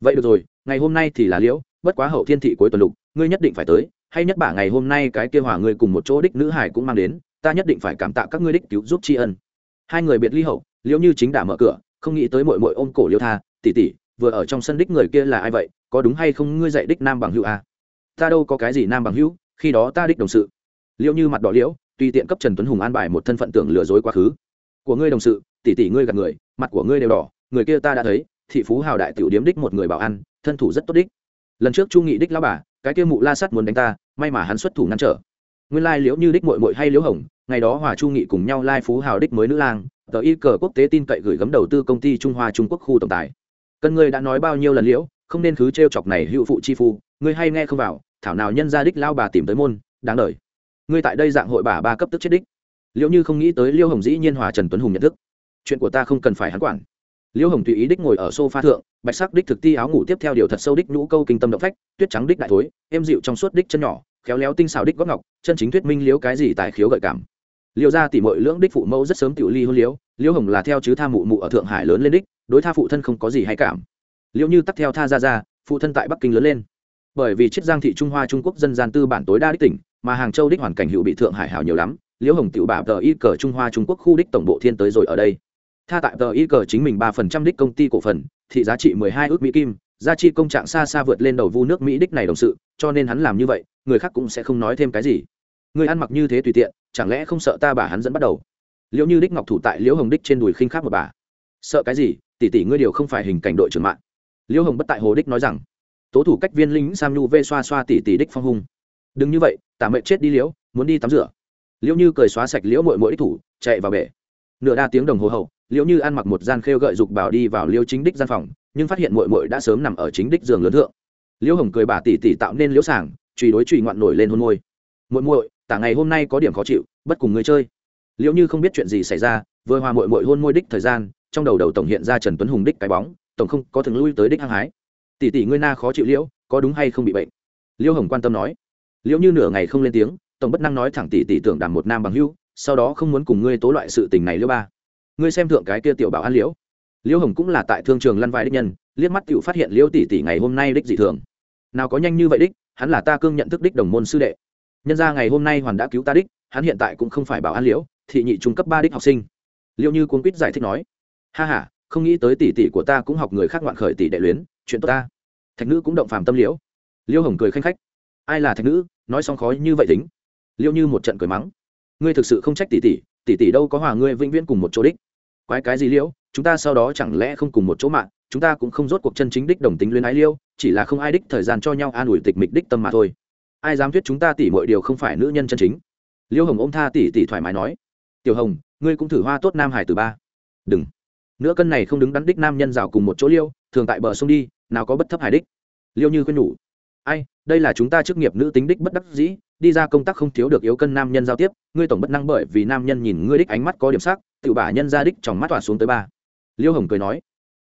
Vậy được rồi, ngày hôm nay thì là liễu, bất quá hậu thiên thị cuối tuần lục, ngươi nhất định phải tới, hay nhất bả ngày hôm nay cái kia hỏa ngươi cùng một chỗ đích nữ hải cũng mang đến, ta nhất định phải cảm tạ các ngươi đích cứu giúp tri ân. Hai người biệt ly hậu, liễu như chính đã mở cửa, không nghĩ tới mội mội ôm cổ liễu tha tỉ tỉ vừa ở trong sân đích người kia là ai vậy? Có đúng hay không ngươi dạy đích nam bằng hữu à? ta đâu có cái gì nam bằng hữu, khi đó ta đích đồng sự. Liễu như mặt đỏ liễu, tùy tiện cấp trần tuấn hùng an bài một thân phận tưởng lừa dối quá khứ. Của ngươi đồng sự, tỷ tỷ ngươi gạt người, mặt của ngươi đều đỏ, người kia ta đã thấy, thị phú hào đại tiểu điếm đích một người bảo ăn thân thủ rất tốt đích. Lần trước chu nghị đích lao bà, cái kia mụ la sắt muốn đánh ta, may mà hắn xuất thủ ngăn trở. Nguyên lai liễu như đích mội mội hay liễu hồng, ngày đó hòa chu nghị cùng nhau lai phú hào đích mới nữ lang, tờ y cờ quốc tế tin cậy gửi gắm đầu tư công ty trung hoa trung quốc khu tổng tài cân ngươi đã nói bao nhiêu lần liễu, không nên cứ t chọc này hữu phụ chi phu, ngươi hay nghe không vào, thảo nào nhân gia đích lao bà tìm tới môn, đáng đời. Ngươi tại đây dạng hội bà ba cấp tức chết đích. Liệu như không nghĩ tới liêu hồng dĩ nhiên hòa trần tuấn hùng nhận thức. Chuyện của ta không cần phải hắn quản. Liêu hồng tùy ý đích ngồi ở sofa thượng, bạch sắc đích thực ti áo ngủ tiếp theo điều thật sâu đích nhũ câu kinh tâm động phách, tuyết trắng đích đại thối, êm dịu trong suốt đích chân nhỏ, khéo léo tinh xào đích góp ngọc, chân chính thuyết minh liếu cái gì tài khiếu gợi cảm. Liệu ra tỉ mọi lưỡng đích phụ mẫu rất sớm tiểu ly hôn liếu liêu hồng là theo chứ tha mụ mụ ở thượng hải lớn lên đích đối tha phụ thân không có gì hay cảm. Liệu như tắt theo tha ra ra, phụ thân tại bắc kinh lớn lên. Bởi vì chiết giang thị trung hoa trung quốc dân gian tư bản tối đa đích tỉnh, mà hàng châu đích hoàn cảnh hữu bị thượng hải hảo nhiều lắm, liễu hồng tiểu bà tờ y cờ trung hoa trung quốc khu đích tổng bộ thiên tới rồi ở đây. Tha tại tờ y cờ chính mình ba phần trăm đích công ty cổ phần, thị giá trị mười hai ước mỹ kim gia chi công trạng xa xa vượt lên đầu vu nước mỹ đích này đồng sự, cho nên hắn làm như vậy, người khác cũng sẽ không nói thêm cái gì. Người ăn mặc như thế tùy tiện, chẳng lẽ không sợ ta bà hắn dẫn bắt đầu? Liễu như đích ngọc thủ tại liễu hồng đích trên đùi khinh khắc một bà. Sợ cái gì? Tỷ tỷ ngươi điều không phải hình cảnh đội trưởng mạng. Liễu hồng bất tại hồ đích nói rằng, tố thủ cách viên lính sam nhu vê xoa xoa tỷ tỷ đích phong hung. Đừng như vậy, tả mệnh chết đi liễu, muốn đi tắm rửa. Liễu như cười xóa sạch liễu mội mỗi đích thủ, chạy vào bể. Nửa đa tiếng đồng hồ hậu, liễu như ăn mặc một gian khêu gợi dục bảo đi vào liễu chính đích gian phòng, nhưng phát hiện mội mội đã sớm nằm ở chính đích giường lớn thượng. Liễu hồng cười bà tỷ tỷ tạo nên liễu sảng truy đối truy ngoạn nổi lên hôn môi. Mội mội tả ngày hôm nay có điểm khó chịu, bất cùng người chơi. Liễu như không biết chuyện gì xảy ra, vừa hòa mội mội hôn môi đích thời gian trong đầu đầu tổng hiện ra trần tuấn hùng đích cái bóng, tổng không có thường lui tới đích hăng hái. Tỷ tỷ ngươi na khó chịu liễu, có đúng hay không bị bệnh? Liễu hồng quan tâm nói. Liễu như nửa ngày không lên tiếng, tổng bất năng nói thẳng tỷ tỷ tưởng đàm một nam bằng hưu sau đó không muốn cùng ngươi tố loại sự tình này liễu ba. Ngươi xem thượng cái kia tiểu bảo an liễu. Liễu hồng cũng là tại thương trường lăn vai đích nhân, liếc mắt tiểu phát hiện liễu tỷ tỷ ngày hôm nay đích dị thường. Nào có nhanh như vậy đích, hắn là ta cương nhận thức đích đồng môn sư đệ. Nhân ra ngày hôm nay hoàn đã cứu ta đích, hắn hiện tại cũng không phải bảo an liễu, thị nhị trung cấp ba đích học sinh. Liễu như cuốn quýt giải thích nói ha ha, không nghĩ tới tỷ tỷ của ta cũng học người khác ngoạn khởi tỷ đệ luyến, chuyện tốt ta. Thạch nữ cũng động phàm tâm liễu. Liêu hồng cười khanh khách. Ai là thạch nữ? Nói xong khói như vậy tính. Liêu như một trận cười mắng. Ngươi thực sự không trách tỷ tỷ tỷ tỷ đâu có hòa ngươi vĩnh viễn cùng một chỗ đích. Quái cái gì liễu? Chúng ta sau đó chẳng lẽ không cùng một chỗ mạng, chúng ta cũng không rốt cuộc chân chính đích đồng tính luyến ái liêu, chỉ là không ai đích thời gian cho nhau an ủi tịch mịch đích tâm mà thôi. Ai dám thuyết chúng ta tỷ mọi điều không phải nữ nhân chân chính? Liêu hồng ôm tha tỷ tỷ thoải mái nói. Tiểu hồng, ngươi cũng thử hoa tốt nam hải từ ba. Đừng nữa cân này không đứng đắn đích nam nhân rào cùng một chỗ liêu, thường tại bờ sông đi, nào có bất thấp hải đích. Liêu như khuyên nhủ, ai, đây là chúng ta chức nghiệp nữ tính đích bất đắc dĩ, đi ra công tác không thiếu được yếu cân nam nhân giao tiếp, ngươi tổng bất năng bởi vì nam nhân nhìn ngươi đích ánh mắt có điểm sắc tự bả nhân ra đích trong mắt tỏa xuống tới ba. Liêu hồng cười nói,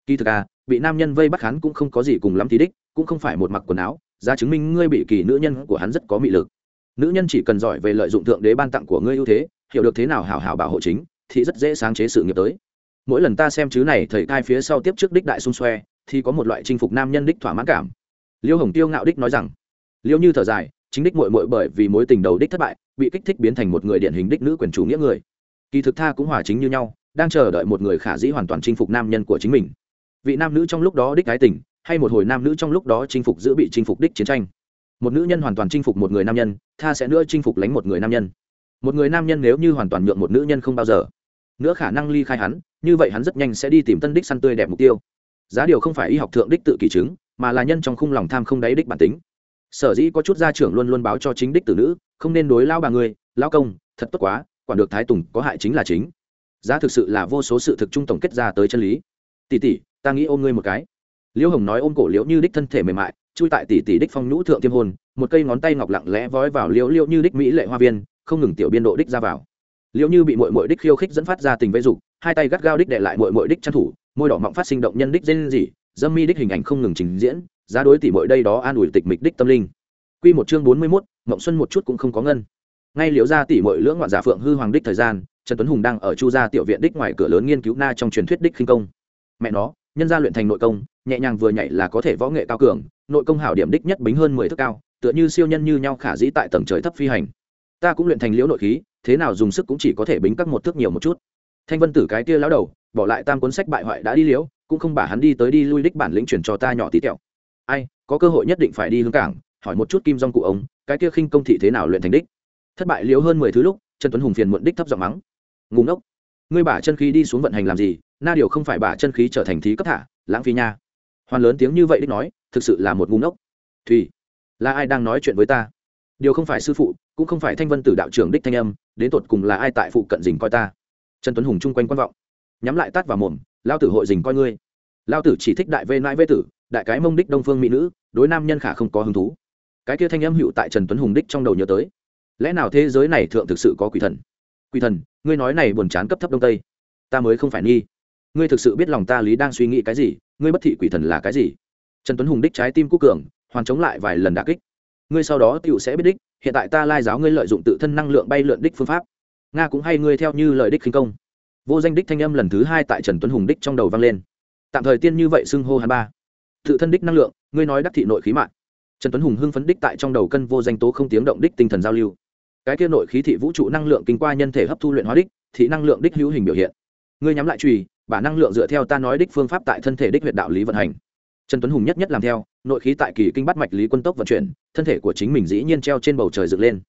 kỳ thực à bị nam nhân vây bắt hắn cũng không có gì cùng lắm thì đích, cũng không phải một mặc quần áo ra chứng minh ngươi bị kỳ nữ nhân của hắn rất có mị lực. Nữ nhân chỉ cần giỏi về lợi dụng thượng đế ban tặng của ngươi ưu thế, hiểu được thế nào hảo hảo bảo hộ chính, thì rất dễ sáng chế sự nghiệp tới mỗi lần ta xem chứ này thầy cai phía sau tiếp trước đích đại xung xoe, thì có một loại chinh phục nam nhân đích thỏa mãn cảm. Liêu hồng tiêu ngạo đích nói rằng, liêu như thở dài, chính đích mội mội bởi vì mối tình đầu đích thất bại, bị kích thích biến thành một người điển hình đích nữ quyền chủ nghĩa người. Kỳ thực tha cũng hòa chính như nhau, đang chờ đợi một người khả dĩ hoàn toàn chinh phục nam nhân của chính mình. Vị nam nữ trong lúc đó đích cái tình, hay một hồi nam nữ trong lúc đó chinh phục giữa bị chinh phục đích chiến tranh. Một nữ nhân hoàn toàn chinh phục một người nam nhân, tha sẽ nữa chinh phục lánh một người nam nhân. Một người nam nhân nếu như hoàn toàn nhượng một nữ nhân không bao giờ, nữa khả năng ly khai hắn như vậy hắn rất nhanh sẽ đi tìm tân đích săn tươi đẹp mục tiêu. Giá điều không phải y học thượng đích tự kỷ chứng, mà là nhân trong khung lòng tham không đáy đích bản tính. Sở dĩ có chút gia trưởng luôn luôn báo cho chính đích tử nữ, không nên đối lao bà người lao công, thật tốt quá, quản được thái tùng có hại chính là chính. Giá thực sự là vô số sự thực trung tổng kết ra tới chân lý. Tỷ tỷ, ta nghĩ ôm ngươi một cái. Liễu hồng nói ôm cổ liễu như đích thân thể mềm mại, chui tại tỷ tỷ đích phong nhũ thượng tiêm hôn một cây ngón tay ngọc lặng lẽ vói vào liễu liễu như đích mỹ lệ hoa viên, không ngừng tiểu biên độ đích ra vào. Liễu như bị mội mội đích khiêu khích dẫn phát ra tình vây dục hai tay gắt gao đích đệ lại mội mội đích trang thủ môi đỏ mọng phát sinh động nhân đích dên gì dâm mi đích hình ảnh không ngừng trình diễn giá đối tỷ mội đây đó an ủi tịch mịch đích tâm linh Quy một chương bốn mươi mốt Mộng Xuân một chút cũng không có ngân. Ngay liễu ra tỷ muội lưỡng ngoạn giả phượng hư hoàng đích thời gian, Trần Tuấn Hùng đang ở Chu gia tiểu viện đích ngoài cửa lớn nghiên cứu na trong truyền thuyết đích khinh công. Mẹ nó, nhân gia luyện thành nội công, nhẹ nhàng vừa nhảy là có thể võ nghệ cao cường, nội công hảo điểm đích nhất bính hơn mười thước cao, tựa như siêu nhân như nhau khả dĩ tại tầng trời thấp phi hành. Ta cũng luyện thành liễu nội khí, thế nào dùng sức cũng chỉ có thể bính các một thước nhiều một chút. Thanh Vân Tử cái kia lão đầu, bỏ lại tam cuốn sách bại hoại đã đi liễu, cũng không bà hắn đi tới đi lui đích bản lĩnh chuyển cho ta nhỏ tí tẹo. Ai, có cơ hội nhất định phải đi hướng cảng, hỏi một chút kim dong cụ ông cái kia khinh công thị thế nào luyện thành đích. Thất bại liếu hơn mười thứ lúc trần tuấn hùng phiền muộn đích thấp giọng mắng. Ngùng ốc ngươi bả chân khí đi xuống vận hành làm gì na điều không phải bả chân khí trở thành thí cấp thả lãng phí nha. Hoàn lớn tiếng như vậy đích nói thực sự là một ngu ngốc. Thùy là ai đang nói chuyện với ta? Điều không phải sư phụ cũng không phải thanh vân tử đạo trưởng đích thanh âm đến tột cùng là ai tại phụ cận dình coi ta? Trần tuấn hùng chung quanh quan vọng. Nhắm lại tắt vào mồm, lao tử hội dình coi ngươi. Lao tử chỉ thích đại vê nãi vê tử, đại cái mông đích đông phương mỹ nữ, đối nam nhân khả không có hứng thú. Cái kia thanh âm hữu tại trần tuấn hùng đích trong đầu nhớ tới. Lẽ nào thế giới này thượng thực sự có quỷ thần? Quỷ thần, ngươi nói này buồn chán cấp thấp đông tây. Ta mới không phải nghi. Ngươi thực sự biết lòng ta lý đang suy nghĩ cái gì, ngươi bất thị quỷ thần là cái gì? Trần tuấn hùng đích trái tim quốc cường, hoàn chống lại vài lần đà kích. Ngươi sau đó tựu sẽ biết đích, hiện tại ta lai giáo ngươi lợi dụng tự thân năng lượng bay lượn đích phương pháp nga cũng hay ngươi theo như lời đích khinh công. Vô danh đích thanh âm lần thứ hai tại trần tuấn hùng đích trong đầu vang lên. Tạm thời tiên như vậy xưng hô hắn ba. Tự thân đích năng lượng, ngươi nói đắc thị nội khí mạng. Trần tuấn hùng hưng phấn đích tại trong đầu cân vô danh tố không tiếng động đích tinh thần giao lưu. Cái kia nội khí thị vũ trụ năng lượng kinh qua nhân thể hấp thu luyện hóa đích, thị năng lượng đích hữu hình biểu hiện. Ngươi nhắm lại trùy bả năng lượng dựa theo ta nói đích phương pháp tại thân thể đích huyện đạo lý vận hành. Trần tuấn hùng nhất nhất làm theo, nội khí tại kỳ kinh bắt mạch lý quân tốc vận chuyển, thân thể của chính mình dĩ nhiên treo trên bầu trời dựng lên.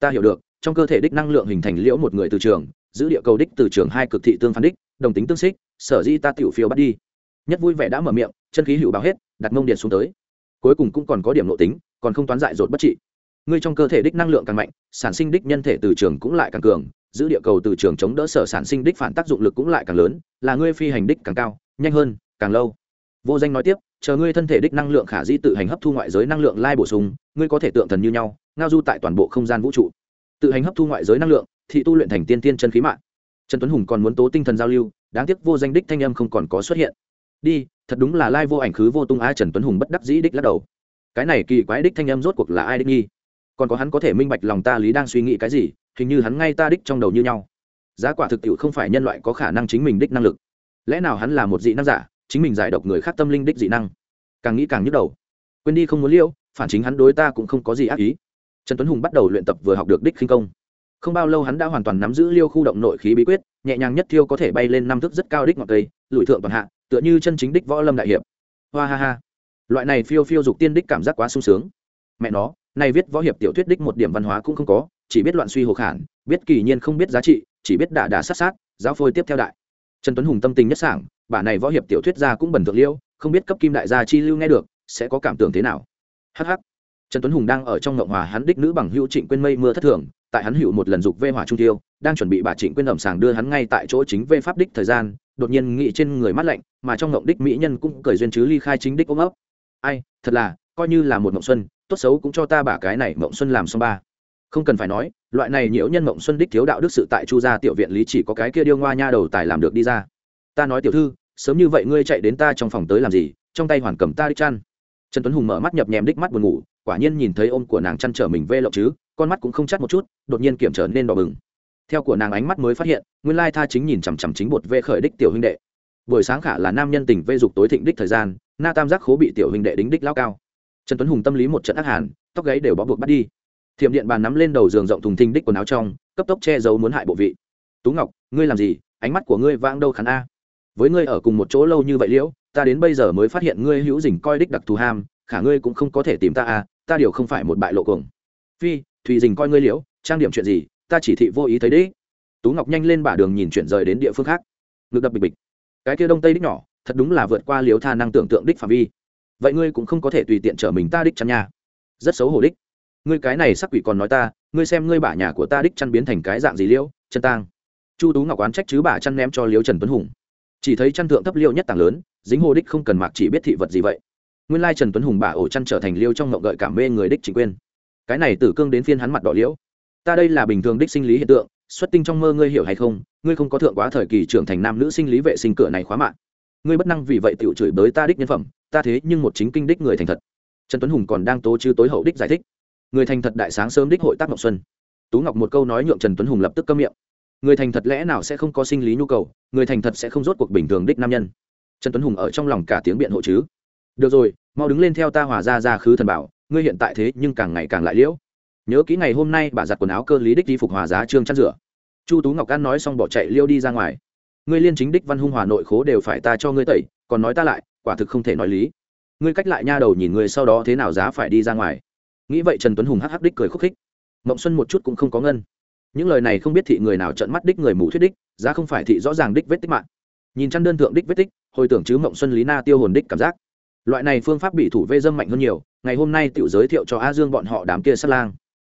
Ta hiểu được trong cơ thể đích năng lượng hình thành liễu một người từ trường, giữ địa cầu đích từ trường hai cực thị tương phán đích, đồng tính tương xích, sở di ta tiểu phiêu bắt đi. Nhất vui vẻ đã mở miệng, chân khí hữu báo hết, đặt mông điện xuống tới. Cuối cùng cũng còn có điểm nội tính, còn không toán dại dột bất trị. Ngươi trong cơ thể đích năng lượng càng mạnh, sản sinh đích nhân thể từ trường cũng lại càng cường, giữ địa cầu từ trường chống đỡ sở sản sinh đích phản tác dụng lực cũng lại càng lớn, là ngươi phi hành đích càng cao, nhanh hơn, càng lâu. Vô danh nói tiếp, chờ ngươi thân thể đích năng lượng khả di tự hành hấp thu ngoại giới năng lượng lai bổ sung, ngươi có thể tượng thần như nhau, ngao du tại toàn bộ không gian vũ trụ tự hành hấp thu ngoại giới năng lượng, thị tu luyện thành tiên tiên chân khí mạng. Trần tuấn hùng còn muốn tố tinh thần giao lưu, đáng tiếc vô danh đích thanh âm không còn có xuất hiện. Đi, thật đúng là lai vô ảnh khứ vô tung ai trần tuấn hùng bất đắc dĩ đích lắc đầu. Cái này kỳ quái đích thanh em rốt cuộc là ai đích nghi? Còn có hắn có thể minh bạch lòng ta lý đang suy nghĩ cái gì, hình như hắn ngay ta đích trong đầu như nhau. Giá quả thực tiệu không phải nhân loại có khả năng chính mình đích năng lực. Lẽ nào hắn là một dị năng giả, chính mình giải độc người khác tâm linh đích dị năng? Càng nghĩ càng nhức đầu. Quên đi không muốn liêu, phản chính hắn đối ta cũng không có gì ác ý trần tuấn hùng bắt đầu luyện tập vừa học được đích khinh công. Không bao lâu hắn đã hoàn toàn nắm giữ liêu khu động nội khí bí quyết, nhẹ nhàng nhất thiêu có thể bay lên năm thước rất cao đích ngọn cây lùi thượng toàn hạ, tựa như chân chính đích võ lâm đại hiệp. Hoa ha ha. Loại này phiêu phiêu dục tiên đích cảm giác quá sung sướng. Mẹ nó này viết võ hiệp tiểu thuyết đích một điểm văn hóa cũng không có, chỉ biết loạn suy hồ khản, biết kỳ nhiên không biết giá trị, chỉ biết đả đả sát sát, giáo phôi tiếp theo đại. Trần tuấn hùng tâm tình nhất sảng bản này võ hiệp tiểu thuyết ra cũng bẩn thượng liêu, không biết cấp kim đại gia chi lưu nghe được, sẽ có cảm tưởng thế nào. Hh trần tuấn hùng đang ở trong ngộng hòa hắn đích nữ bằng hữu trịnh quên mây mưa thất thường, tại hắn hữu một lần dục vê hỏa trung tiêu, đang chuẩn bị bà trịnh quên ẩm sàng đưa hắn ngay tại chỗ chính vê pháp đích thời gian, đột nhiên nghĩ trên người mắt lạnh, mà trong ngộng đích mỹ nhân cũng cởi duyên chứ ly khai chính đích ôm ấp. Ai, thật là, coi như là một mộng xuân, tốt xấu cũng cho ta bả cái này mộng xuân làm xong ba. Không cần phải nói, loại này nhiễu nhân mộng xuân đích thiếu đạo đức sự tại chu gia tiểu viện lý chỉ có cái kia điêu ngoa nha đầu tài làm được đi ra. Ta nói tiểu thư, sớm như vậy ngươi chạy đến ta trong phòng tới làm gì, trong tay hoàn cầm ta đích chăn. Trần tuấn hùng mở mắt nhập nhèm đích mắt buồn ngủ quả nhiên nhìn thấy ôm của nàng chăn trở mình vê lộng chứ, con mắt cũng không chắc một chút, đột nhiên kiểm trở nên đỏ bừng. Theo của nàng ánh mắt mới phát hiện, nguyên lai tha chính nhìn chằm chằm chính bột vê khởi đích tiểu huynh đệ. Buổi sáng khả là nam nhân tình vê dục tối thịnh đích thời gian, na tam giác khố bị tiểu huynh đệ đính đích lao cao. Trần tuấn hùng tâm lý một trận ác hàn, tóc gáy đều bó buộc bắt đi. Thiệm điện bàn nắm lên đầu giường rộng thùng thinh đích quần áo trong, cấp tốc che giấu muốn hại bộ vị. Tú ngọc, ngươi làm gì? Ánh mắt của ngươi vãng đâu khán a? Với ngươi ở cùng một chỗ lâu như vậy liễu, ta đến bây giờ mới phát hiện ngươi hữu dình coi đích đặc thù ham, khả ngươi cũng không có thể tìm ta a ta điều không phải một bại lộ cuồng. Phi, thùy dình coi ngươi liễu, trang điểm chuyện gì, ta chỉ thị vô ý thấy đấy tú ngọc nhanh lên bả đường nhìn chuyển rời đến địa phương khác. Ngực đập bịch bịch. Cái kia đông tây đích nhỏ, thật đúng là vượt qua liếu tha năng tưởng tượng đích phạm vi. Vậy ngươi cũng không có thể tùy tiện trở mình ta đích chăn nhà rất xấu hổ đích. Ngươi cái này sắc quỷ còn nói ta, ngươi xem ngươi bả nhà của ta đích chăn biến thành cái dạng gì liễu, chân tang. Chu tú ngọc oán trách chứ bả chăn ném cho liễu trần tuấn hùng. Chỉ thấy chăn thượng thấp liêu nhất tảng lớn, dính hồ đích không cần mạc chỉ biết thị vật gì vậy nguyên lai trần tuấn hùng bà ổ chăn trở thành liêu trong ngộng gợi cảm mê người đích chính quên cái này tử cương đến phiên hắn mặt đỏ liễu. Ta đây là bình thường đích sinh lý hiện tượng, xuất tinh trong mơ ngươi hiểu hay không? Ngươi không có thượng quá thời kỳ trưởng thành nam nữ sinh lý vệ sinh cửa này khóa mạng. Ngươi bất năng vì vậy tiểu chửi bới ta đích nhân phẩm, ta thế nhưng một chính kinh đích người thành thật. Trần tuấn hùng còn đang tố chứ tối hậu đích giải thích. Người thành thật đại sáng sớm đích hội tác ngọc xuân. Tú ngọc một câu nói nhượng trần tuấn hùng lập tức câm miệng. Người thành thật lẽ nào sẽ không có sinh lý nhu cầu, người thành thật sẽ không rốt cuộc bình thường đích nam nhân. Trần tuấn hùng ở trong lòng cả tiếng biện hộ chứ được rồi, mau đứng lên theo ta hòa ra ra khứ thần bảo, ngươi hiện tại thế nhưng càng ngày càng lại liễu. Nhớ kỹ ngày hôm nay bà giặt quần áo cơ lý đích đi phục hòa giá trương chăn rửa. Chu tú ngọc an nói xong bỏ chạy liêu đi ra ngoài. Ngươi liên chính đích văn hung hòa nội khố đều phải ta cho ngươi tẩy, còn nói ta lại, quả thực không thể nói lý. Ngươi cách lại nha đầu nhìn ngươi sau đó thế nào giá phải đi ra ngoài. Nghĩ vậy trần tuấn hùng hắc hắc đích cười khúc khích. Mộng xuân một chút cũng không có ngân. Những lời này không biết thị người nào trận mắt đích người mù thuyết đích, giá không phải thị rõ ràng đích vết tích mạng. Nhìn chăn đơn thượng đích vết tích, hồi tưởng chứ mộng xuân lý na tiêu hồn đích cảm giác loại này phương pháp bị thủ vê dâm mạnh hơn nhiều, ngày hôm nay tự giới thiệu cho a dương bọn họ đám kia sát lang.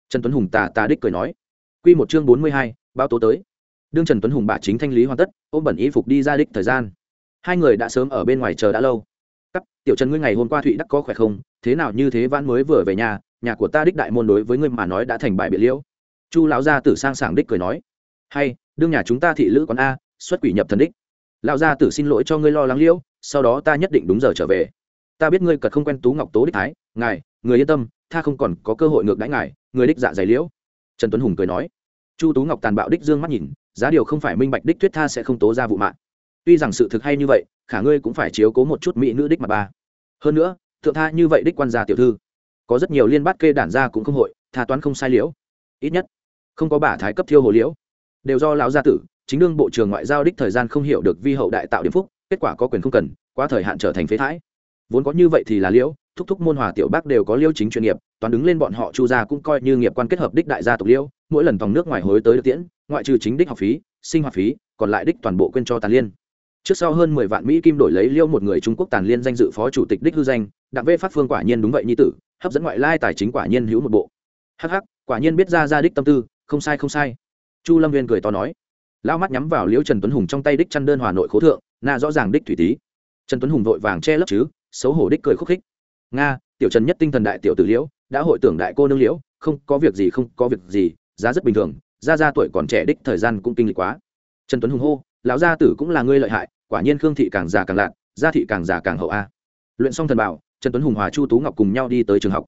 Trần tuấn hùng tà tà đích cười nói. Q một chương bốn mươi hai bao tố tới. Đương trần tuấn hùng bà chính thanh lý hoàn tất, ôm bẩn y phục đi ra đích thời gian. Hai người đã sớm ở bên ngoài chờ đã lâu. Cắt tiểu trần ngươi ngày hôm qua thụy đắc có khỏe không? Thế nào như thế vãn mới vừa về nhà nhà của ta đích đại môn đối với ngươi mà nói đã thành bài biệt liễu. Chu lão gia tử sang sảng đích cười nói. Hay, đương nhà chúng ta thị lữ còn a, xuất quỷ nhập thần đích. Lão gia tử xin lỗi cho ngươi lo lắng liễu, sau đó ta nhất định đúng giờ trở về ta biết ngươi cật không quen tú ngọc tố đích thái, ngài, người yên tâm, tha không còn có cơ hội ngược đãi ngài, người đích dạ dày liễu. Trần tuấn hùng cười nói. Chu tú ngọc tàn bạo đích dương mắt nhìn, giá điều không phải minh bạch đích thuyết tha sẽ không tố ra vụ mạng. Tuy rằng sự thực hay như vậy, khả ngươi cũng phải chiếu cố một chút mỹ nữ đích mà ba. Hơn nữa, thượng tha như vậy đích quan gia tiểu thư, có rất nhiều liên bát kê đản gia cũng không hội, tha toán không sai liễu. Ít nhất, không có bà thái cấp thiêu hồ liễu. Đều do lão gia tử, chính đương bộ trưởng ngoại giao đích thời gian không hiểu được vi hậu đại tạo điểm phúc, kết quả có quyền không cần, quá thời hạn trở thành phế thái vốn có như vậy thì là liễu, thúc thúc môn hòa tiểu bác đều có liêu chính chuyên nghiệp, toàn đứng lên bọn họ chu gia cũng coi như nghiệp quan kết hợp đích đại gia tộc liêu mỗi lần vòng nước ngoài hối tới được tiễn, ngoại trừ chính đích học phí, sinh hoạt phí, còn lại đích toàn bộ quên cho tàn liên. Trước sau hơn mười vạn mỹ kim đổi lấy liêu một người trung quốc tàn liên danh dự phó chủ tịch đích hư danh, đặng vê phát phương quả nhiên đúng vậy như tử, hấp dẫn ngoại lai tài chính quả nhiên hữu một bộ. Hh quả nhiên biết ra ra đích tâm tư, không sai không sai. Chu lâm viên cười to nói. Lao mắt nhắm vào liêu trần tuấn hùng trong tay đích chăn đơn hòa nội khố thượng, na rõ ràng đích thủy tý trần tuấn hùng vội vàng che lấp chứ xấu hổ đích cười khúc khích. Nga, tiểu trần nhất tinh thần đại tiểu tử liễu, đã hội tưởng đại cô nương liễu, không có việc gì, không có việc gì, giá rất bình thường, ra ra tuổi còn trẻ đích thời gian cũng kinh lịch quá. Trần tuấn hùng hô, lão gia tử cũng là ngươi lợi hại, quả nhiên khương thị càng già càng lạn gia thị càng già càng hậu a. Luyện xong thần bảo, trần tuấn hùng hòa chu tú ngọc cùng nhau đi tới trường học.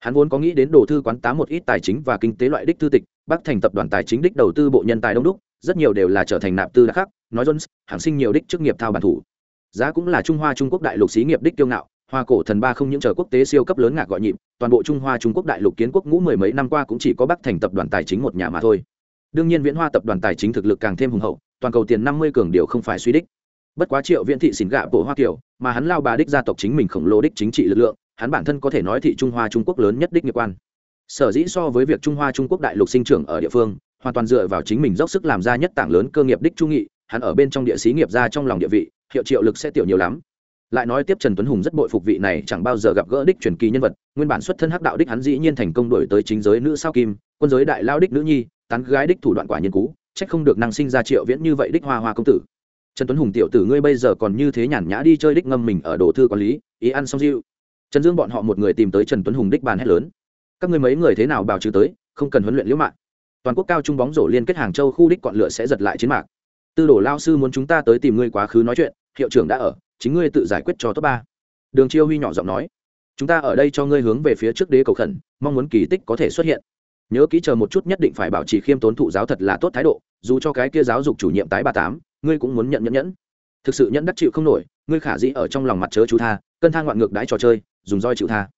Hắn vốn có nghĩ đến đồ thư quán tám một ít tài chính và kinh tế loại đích thư tịch, bắc thành tập đoàn tài chính đích đầu tư bộ nhân tài đông đúc, rất nhiều đều là trở thành nạp tư đặc khắc, nói jones hàng sinh nhiều đích chức nghiệp thao bản thủ giá cũng là trung hoa trung quốc đại lục xí nghiệp đích tiêu ngạo, hoa cổ thần ba không những chờ quốc tế siêu cấp lớn ngạc gọi nhịp, toàn bộ trung hoa trung quốc đại lục kiến quốc ngũ mười mấy năm qua cũng chỉ có bắc thành tập đoàn tài chính một nhà mà thôi. Đương nhiên viễn hoa tập đoàn tài chính thực lực càng thêm hùng hậu, toàn cầu tiền năm mươi cường điều không phải suy đích. Bất quá triệu viễn thị xỉn gạ bộ hoa kiều, mà hắn lao bà đích gia tộc chính mình khổng lồ đích chính trị lực lượng, hắn bản thân có thể nói thị trung hoa trung quốc lớn nhất đích nghiệp quan. Sở dĩ so với việc trung hoa trung quốc đại lục sinh trưởng ở địa phương, hoàn toàn dựa vào chính mình dốc sức làm ra nhất tảng lớn cơ nghiệp đích trung nghị, hắn ở bên trong địa xí nghiệp ra trong lòng địa vị hiệu triệu lực sẽ tiểu nhiều lắm. Lại nói tiếp trần tuấn hùng rất bội phục vị này, chẳng bao giờ gặp gỡ đích truyền kỳ nhân vật. Nguyên bản xuất thân hắc đạo đích hắn dĩ nhiên thành công đổi tới chính giới nữ sao kim, quân giới đại lao đích nữ nhi, tán gái đích thủ đoạn quả nhiên cú trách không được năng sinh ra triệu viễn như vậy đích hoa hoa công tử. Trần tuấn hùng tiểu tử ngươi bây giờ còn như thế nhàn nhã đi chơi đích ngâm mình ở đồ thư quản lý, ý ăn xong rượu. Trần dương bọn họ một người tìm tới trần tuấn hùng đích bàn hét lớn. Các ngươi mấy người thế nào bào trừ tới, không cần huấn luyện liễu mạng. Toàn quốc cao trung bóng rổ liên kết hàng châu khu đích quọn lựa sẽ giật lại chiến mạc. Tư đồ lao sư muốn chúng ta tới tìm ngươi quá khứ nói chuyện hiệu trưởng đã ở, chính ngươi tự giải quyết cho top ba. Đường chiêu huy nhỏ giọng nói, chúng ta ở đây cho ngươi hướng về phía trước đế cầu khẩn, mong muốn kỳ tích có thể xuất hiện. Nhớ kỹ chờ một chút nhất định phải bảo trì khiêm tốn thụ giáo thật là tốt thái độ, dù cho cái kia giáo dục chủ nhiệm tái ba tám, ngươi cũng muốn nhận nhẫn nhẫn. Thực sự nhẫn đắc chịu không nổi, ngươi khả dĩ ở trong lòng mặt chớ chú tha, cân thang ngoạn ngược đái trò chơi, dùng roi chịu tha.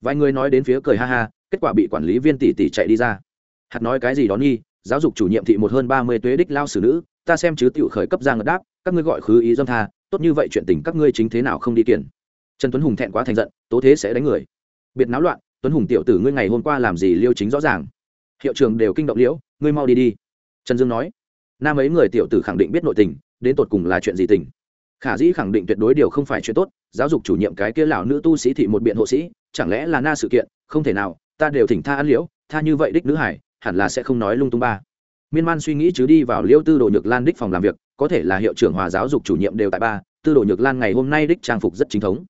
Vài người nói đến phía cười ha ha, kết quả bị quản lý viên tỷ tỷ chạy đi ra. Hạt nói cái gì đó nghi, giáo dục chủ nhiệm thị một hơn ba mươi tuế đích lao xử nữ, ta xem chứ tiểu khởi cấp ra ngật đáp, các ngươi gọi khứ ý dâm tha tốt như vậy chuyện tình các ngươi chính thế nào không đi kiện? Trần tuấn hùng thẹn quá thành giận, tố thế sẽ đánh người. Biệt náo loạn, tuấn hùng tiểu tử ngươi ngày hôm qua làm gì liêu chính rõ ràng. Hiệu trường đều kinh động liễu, ngươi mau đi đi. Trần dương nói. Nam ấy người tiểu tử khẳng định biết nội tình, đến tột cùng là chuyện gì tình? Khả dĩ khẳng định tuyệt đối điều không phải chuyện tốt, giáo dục chủ nhiệm cái kia lão nữ tu sĩ thị một biện hộ sĩ, chẳng lẽ là na sự kiện, không thể nào, ta đều thỉnh tha ăn liễu, tha như vậy đích nữ hải, hẳn là sẽ không nói lung tung ba miên man suy nghĩ chứ đi vào liêu tư đồ nhược lan đích phòng làm việc, có thể là hiệu trưởng hòa giáo dục chủ nhiệm đều tại ba, tư đồ nhược lan ngày hôm nay đích trang phục rất chính thống.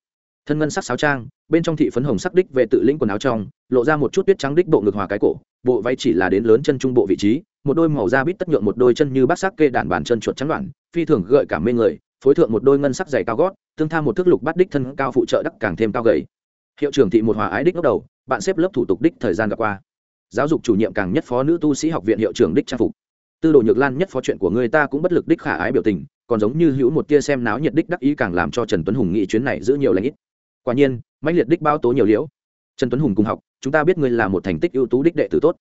Thân ngân sắc sáo trang, bên trong thị phấn hồng sắc đích về tự lĩnh quần áo trong, lộ ra một chút tuyết trắng đích bộ ngực hòa cái cổ, bộ váy chỉ là đến lớn chân trung bộ vị trí, một đôi màu da bít tất nhượng một đôi chân như bát sắc kê đạn bàn chân chuột trắng đoạn, phi thường gợi cảm mê người, phối thượng một đôi ngân sắc dày cao gót, tương tham một thước lục bắt đích thân cao phụ trợ đắc càng thêm cao gầy. Hiệu trưởng thị một hòa ái đích lúc đầu, bạn xếp lớp thủ tục đích thời gian gặp qua giáo dục chủ nhiệm càng nhất phó nữ tu sĩ học viện hiệu trưởng đích trang phục. Tư đồ nhược lan nhất phó chuyện của người ta cũng bất lực đích khả ái biểu tình, còn giống như hữu một tia xem náo nhiệt đích đắc ý càng làm cho trần tuấn hùng nghĩ chuyến này giữ nhiều lãnh ít. Quả nhiên, mãnh liệt đích bao tố nhiều liễu. Trần tuấn hùng cùng học, chúng ta biết ngươi là một thành tích ưu tú đích đệ tử tốt.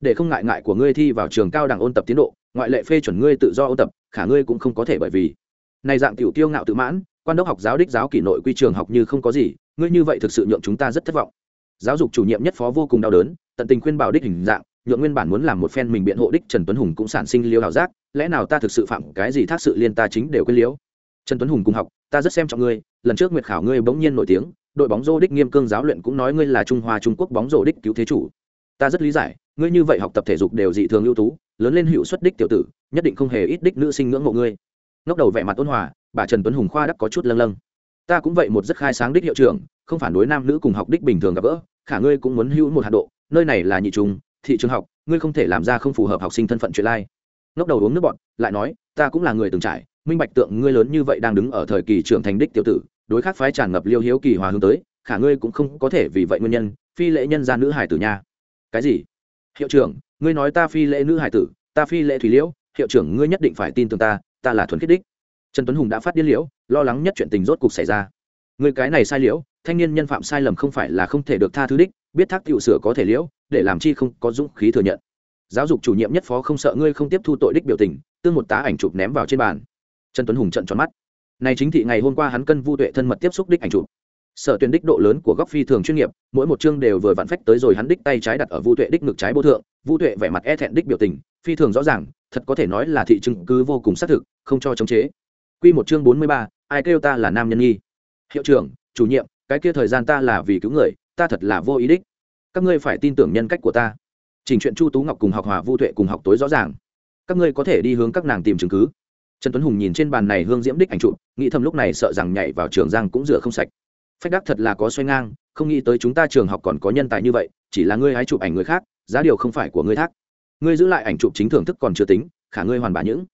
Để không ngại ngại của ngươi thi vào trường cao đẳng ôn tập tiến độ, ngoại lệ phê chuẩn ngươi tự do ôn tập, khả ngươi cũng không có thể bởi vì này dạng tiểu tiêu ngạo tự mãn, quan đốc học giáo đích giáo kỷ nội quy trường học như không có gì, ngươi như vậy thực sự nhượng chúng ta rất thất vọng giáo dục chủ nhiệm nhất phó vô cùng đau đớn, tận tình khuyên bảo đích hình dạng, nhượng nguyên bản muốn làm một phen mình biện hộ đích trần tuấn hùng cũng sản sinh liêu ảo giác, lẽ nào ta thực sự phạm cái gì thác sự liên ta chính đều quên liễu trần tuấn hùng cùng học, ta rất xem trọng ngươi, lần trước nguyệt khảo ngươi bỗng nhiên nổi tiếng, đội bóng rô đích nghiêm cương giáo luyện cũng nói ngươi là trung hoa trung quốc bóng rổ đích cứu thế chủ. Ta rất lý giải, ngươi như vậy học tập thể dục đều dị thường ưu tú, lớn lên hiệu suất đích tiểu tử, nhất định không hề ít đích nữ sinh ngưỡng mộ ngươi. Ngốc đầu vẻ mặt ôn hòa, bà trần tuấn hùng khoa đắc có chút lâng lâng ta cũng vậy một rất khai sáng đích hiệu trưởng, không phản đối nam nữ cùng học đích bình thường gặp gỡ, khả ngươi cũng muốn hữu một hạt độ, nơi này là nhị trùng thị trường học, ngươi không thể làm ra không phù hợp học sinh thân phận chuyện lai. Ngốc đầu uống nước bọn lại nói, ta cũng là người từng trải, minh bạch tượng ngươi lớn như vậy đang đứng ở thời kỳ trưởng thành đích tiểu tử, đối khắc phái tràn ngập liêu hiếu kỳ hòa hướng tới, khả ngươi cũng không có thể vì vậy nguyên nhân, phi lễ nhân gia nữ hải tử nha. Cái gì? Hiệu trưởng, ngươi nói ta phi lễ nữ hải tử, ta phi lễ thủy liễu, hiệu trưởng ngươi nhất định phải tin tưởng ta ta là thuần khiết đích trần tuấn hùng đã phát điên liễu, lo lắng nhất chuyện tình rốt cục xảy ra. Người cái này sai liễu, thanh niên nhân phạm sai lầm không phải là không thể được tha thứ đích, biết thác tiểu sửa có thể liễu, để làm chi không có dũng khí thừa nhận. Giáo dục chủ nhiệm nhất phó không sợ ngươi không tiếp thu tội đích biểu tình, tương một tá ảnh chụp ném vào trên bàn. Trần tuấn hùng trận tròn mắt. Này chính thị ngày hôm qua hắn cân vu tuệ thân mật tiếp xúc đích ảnh chụp. Sở tuyển đích độ lớn của góc phi thường chuyên nghiệp, mỗi một chương đều vừa vặn phách tới rồi hắn đích tay trái đặt ở vu tuệ đích ngực trái bô thượng, vu tuệ vẻ mặt e thẹn đích biểu tình, phi thường rõ ràng, thật có thể nói là thị chứng cứ vô cùng xác thực, không cho chống chế. Quy một chương bốn mươi ba, ai kêu ta là nam nhân nghi? Hiệu trưởng chủ nhiệm cái kia thời gian ta là vì cứu người ta thật là vô ý đích. Các ngươi phải tin tưởng nhân cách của ta. Trình chuyện chu tú ngọc cùng học hòa vu tuệ cùng học tối rõ ràng. Các ngươi có thể đi hướng các nàng tìm chứng cứ. Trần tuấn hùng nhìn trên bàn này hương diễm đích ảnh trụ nghĩ thầm lúc này sợ rằng nhảy vào trường giang cũng rửa không sạch. Phách đắc thật là có xoay ngang không nghĩ tới chúng ta trường học còn có nhân tài như vậy chỉ là ngươi hái chụp ảnh người khác giá điều không phải của ngươi thác. Ngươi giữ lại ảnh chụp chính thưởng thức còn chưa tính khả ngươi hoàn bả những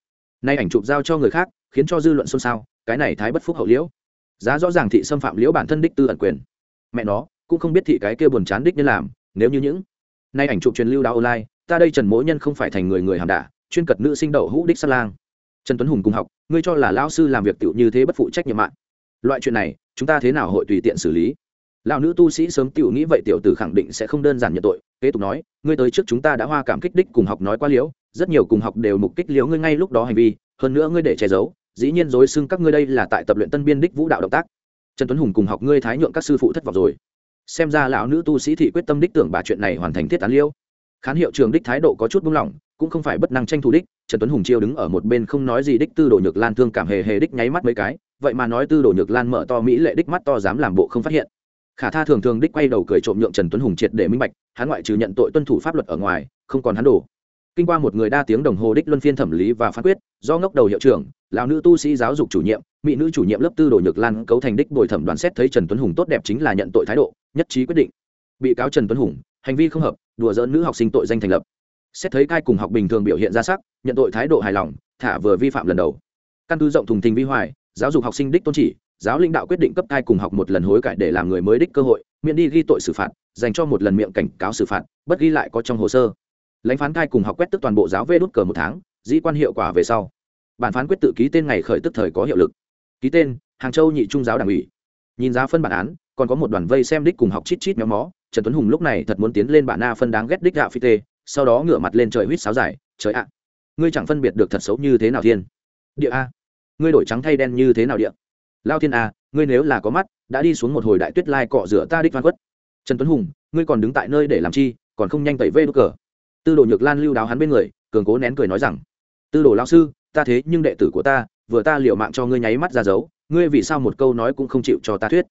nay ảnh chụp giao cho người khác, khiến cho dư luận xôn xao, cái này thái bất phúc hậu liễu. Giá rõ ràng thị xâm phạm liễu bản thân đích tư ẩn quyền. Mẹ nó, cũng không biết thị cái kia buồn chán đích nên làm, nếu như những nay ảnh chụp truyền lưu đáo online, ta đây trần mỗi nhân không phải thành người người hàm đả, chuyên cật nữ sinh đậu hũ đích sát lang. Trần tuấn hùng cùng học, ngươi cho là lão sư làm việc tựu như thế bất phụ trách nhiệm mạng. Loại chuyện này, chúng ta thế nào hội tùy tiện xử lý? Lão nữ tu sĩ sớm tựu nghĩ vậy tiểu tử khẳng định sẽ không đơn giản nhận tội, kế tục nói, ngươi tới trước chúng ta đã hoa cảm kích đích cùng học nói quá liễu rất nhiều cùng học đều mục kích liếu ngươi ngay lúc đó hành vi, hơn nữa ngươi để che giấu, dĩ nhiên dối xưng các ngươi đây là tại tập luyện tân biên đích vũ đạo động tác. Trần tuấn hùng cùng học ngươi thái nhượng các sư phụ thất vọng rồi. Xem ra lão nữ tu sĩ thị quyết tâm đích tưởng bà chuyện này hoàn thành thiết tán liêu. Khán hiệu trường đích thái độ có chút buông lỏng, cũng không phải bất năng tranh thủ đích, trần tuấn hùng chiêu đứng ở một bên không nói gì đích tư đồ nhược lan thương cảm hề hề đích nháy mắt mấy cái, vậy mà nói tư đồ nhược lan mở to mỹ lệ đích mắt to dám làm bộ không phát hiện. Khả tha thường thường đích quay đầu cười trộm nhượng trần tuấn hùng triệt để minh bạch, hắn ngoại trừ nhận tội tuân thủ pháp luật ở ngoài, không còn hắn đổ kinh qua một người đa tiếng đồng hồ đích luân phiên thẩm lý và phán quyết, do ngốc đầu hiệu trưởng, lão nữ tu sĩ giáo dục chủ nhiệm, mỹ nữ chủ nhiệm lớp tư đồ nhược lan cấu thành đích bồi thẩm đoàn xét thấy trần tuấn hùng tốt đẹp chính là nhận tội thái độ, nhất trí quyết định. Bị cáo trần tuấn hùng, hành vi không hợp, đùa dỡn nữ học sinh tội danh thành lập. Xét thấy cai cùng học bình thường biểu hiện ra sắc, nhận tội thái độ hài lòng, thả vừa vi phạm lần đầu. Căn cứ rộng thùng thình vi hoài, giáo dục học sinh đích tôn chỉ, giáo lãnh đạo quyết định cấp cai cùng học một lần hối cải để làm người mới đích cơ hội, miễn đi ghi tội xử phạt, dành cho một lần miệng cảnh cáo xử phạt, bất ghi lại có trong hồ sơ lãnh phán cai cùng học quét tức toàn bộ giáo vê đốt cờ một tháng, dĩ quan hiệu quả về sau. Bản phán quyết tự ký tên ngày khởi tức thời có hiệu lực. Ký tên, hàng châu nhị trung giáo đảng ủy. Nhìn giá phân bản án, còn có một đoàn vây xem đích cùng học chít chít méo mó. Trần tuấn hùng lúc này thật muốn tiến lên bản na phân đáng ghét đích gạo phi tê, sau đó ngửa mặt lên trời huýt sáo dài, trời ạ, ngươi chẳng phân biệt được thật xấu như thế nào thiên? Địa a, ngươi đổi trắng thay đen như thế nào địa? Lao thiên a, ngươi nếu là có mắt, đã đi xuống một hồi đại tuyết lai cọ rửa ta đích văn quất trần tuấn hùng, ngươi còn đứng tại nơi để làm chi, còn không nhanh tẩy vê đốt cờ? Tư đồ nhược lan lưu đáo hắn bên người cường cố nén cười nói rằng tư đồ lao sư ta thế nhưng đệ tử của ta vừa ta liệu mạng cho ngươi nháy mắt ra giấu, ngươi vì sao một câu nói cũng không chịu cho ta thuyết?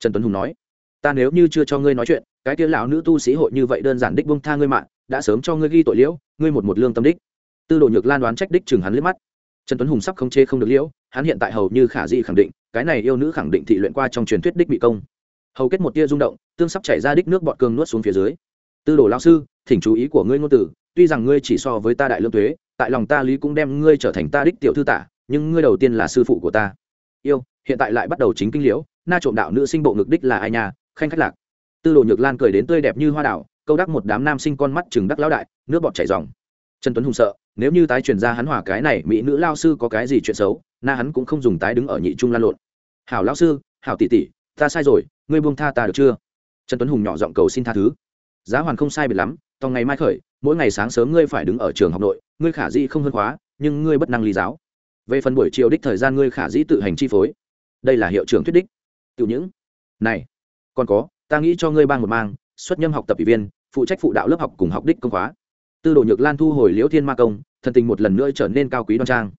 Trần tuấn hùng nói ta nếu như chưa cho ngươi nói chuyện cái kia lão nữ tu sĩ hội như vậy đơn giản đích bông tha ngươi mạng đã sớm cho ngươi ghi tội liễu ngươi một một lương tâm đích. Tư đồ nhược lan đoán trách đích chừng hắn liếc mắt. Trần tuấn hùng sắp không chê không được liễu hắn hiện tại hầu như khả dĩ khẳng định cái này yêu nữ khẳng định thị luyện qua trong truyền thuyết đích bị công. Hầu kết một tia rung động tương sắp chảy ra đích nước bọt cường nuốt xuống phía dưới. Tư đồ lao sư thỉnh chú ý của ngươi ngôn tử tuy rằng ngươi chỉ so với ta đại lương thuế, tại lòng ta lý cũng đem ngươi trở thành ta đích tiểu thư tả, nhưng ngươi đầu tiên là sư phụ của ta. Yêu, hiện tại lại bắt đầu chính kinh liễu, na trộm đạo nữ sinh bộ ngực đích là ai nhà khanh khách lạc. Tư đồ nhược lan cười đến tươi đẹp như hoa đảo, câu đắc một đám nam sinh con mắt chừng đắc lão đại, nước bọt chảy dòng trần tuấn hùng sợ, nếu như tái truyền ra hắn hỏa cái này mỹ nữ lao sư có cái gì chuyện xấu, na hắn cũng không dùng tái đứng ở nhị trung lan lộn. Hảo lao sư, hảo tỷ tỷ, ta sai rồi, ngươi buông tha ta được chưa? Trần tuấn hùng nhỏ giọng cầu xin tha thứ. Giá hoàn không sai biệt lắm tòng ngày mai khởi, mỗi ngày sáng sớm ngươi phải đứng ở trường học nội, ngươi khả dĩ không hơn khóa, nhưng ngươi bất năng lý giáo. Về phần buổi chiều đích thời gian ngươi khả dĩ tự hành chi phối. Đây là hiệu trưởng thuyết đích. Tiểu những. Này, còn có, ta nghĩ cho ngươi ban một mang, xuất nhâm học tập ủy viên, phụ trách phụ đạo lớp học cùng học đích công khóa. Tư đồ nhược lan thu hồi liễu thiên ma công, thần tình một lần nữa trở nên cao quý đoan trang.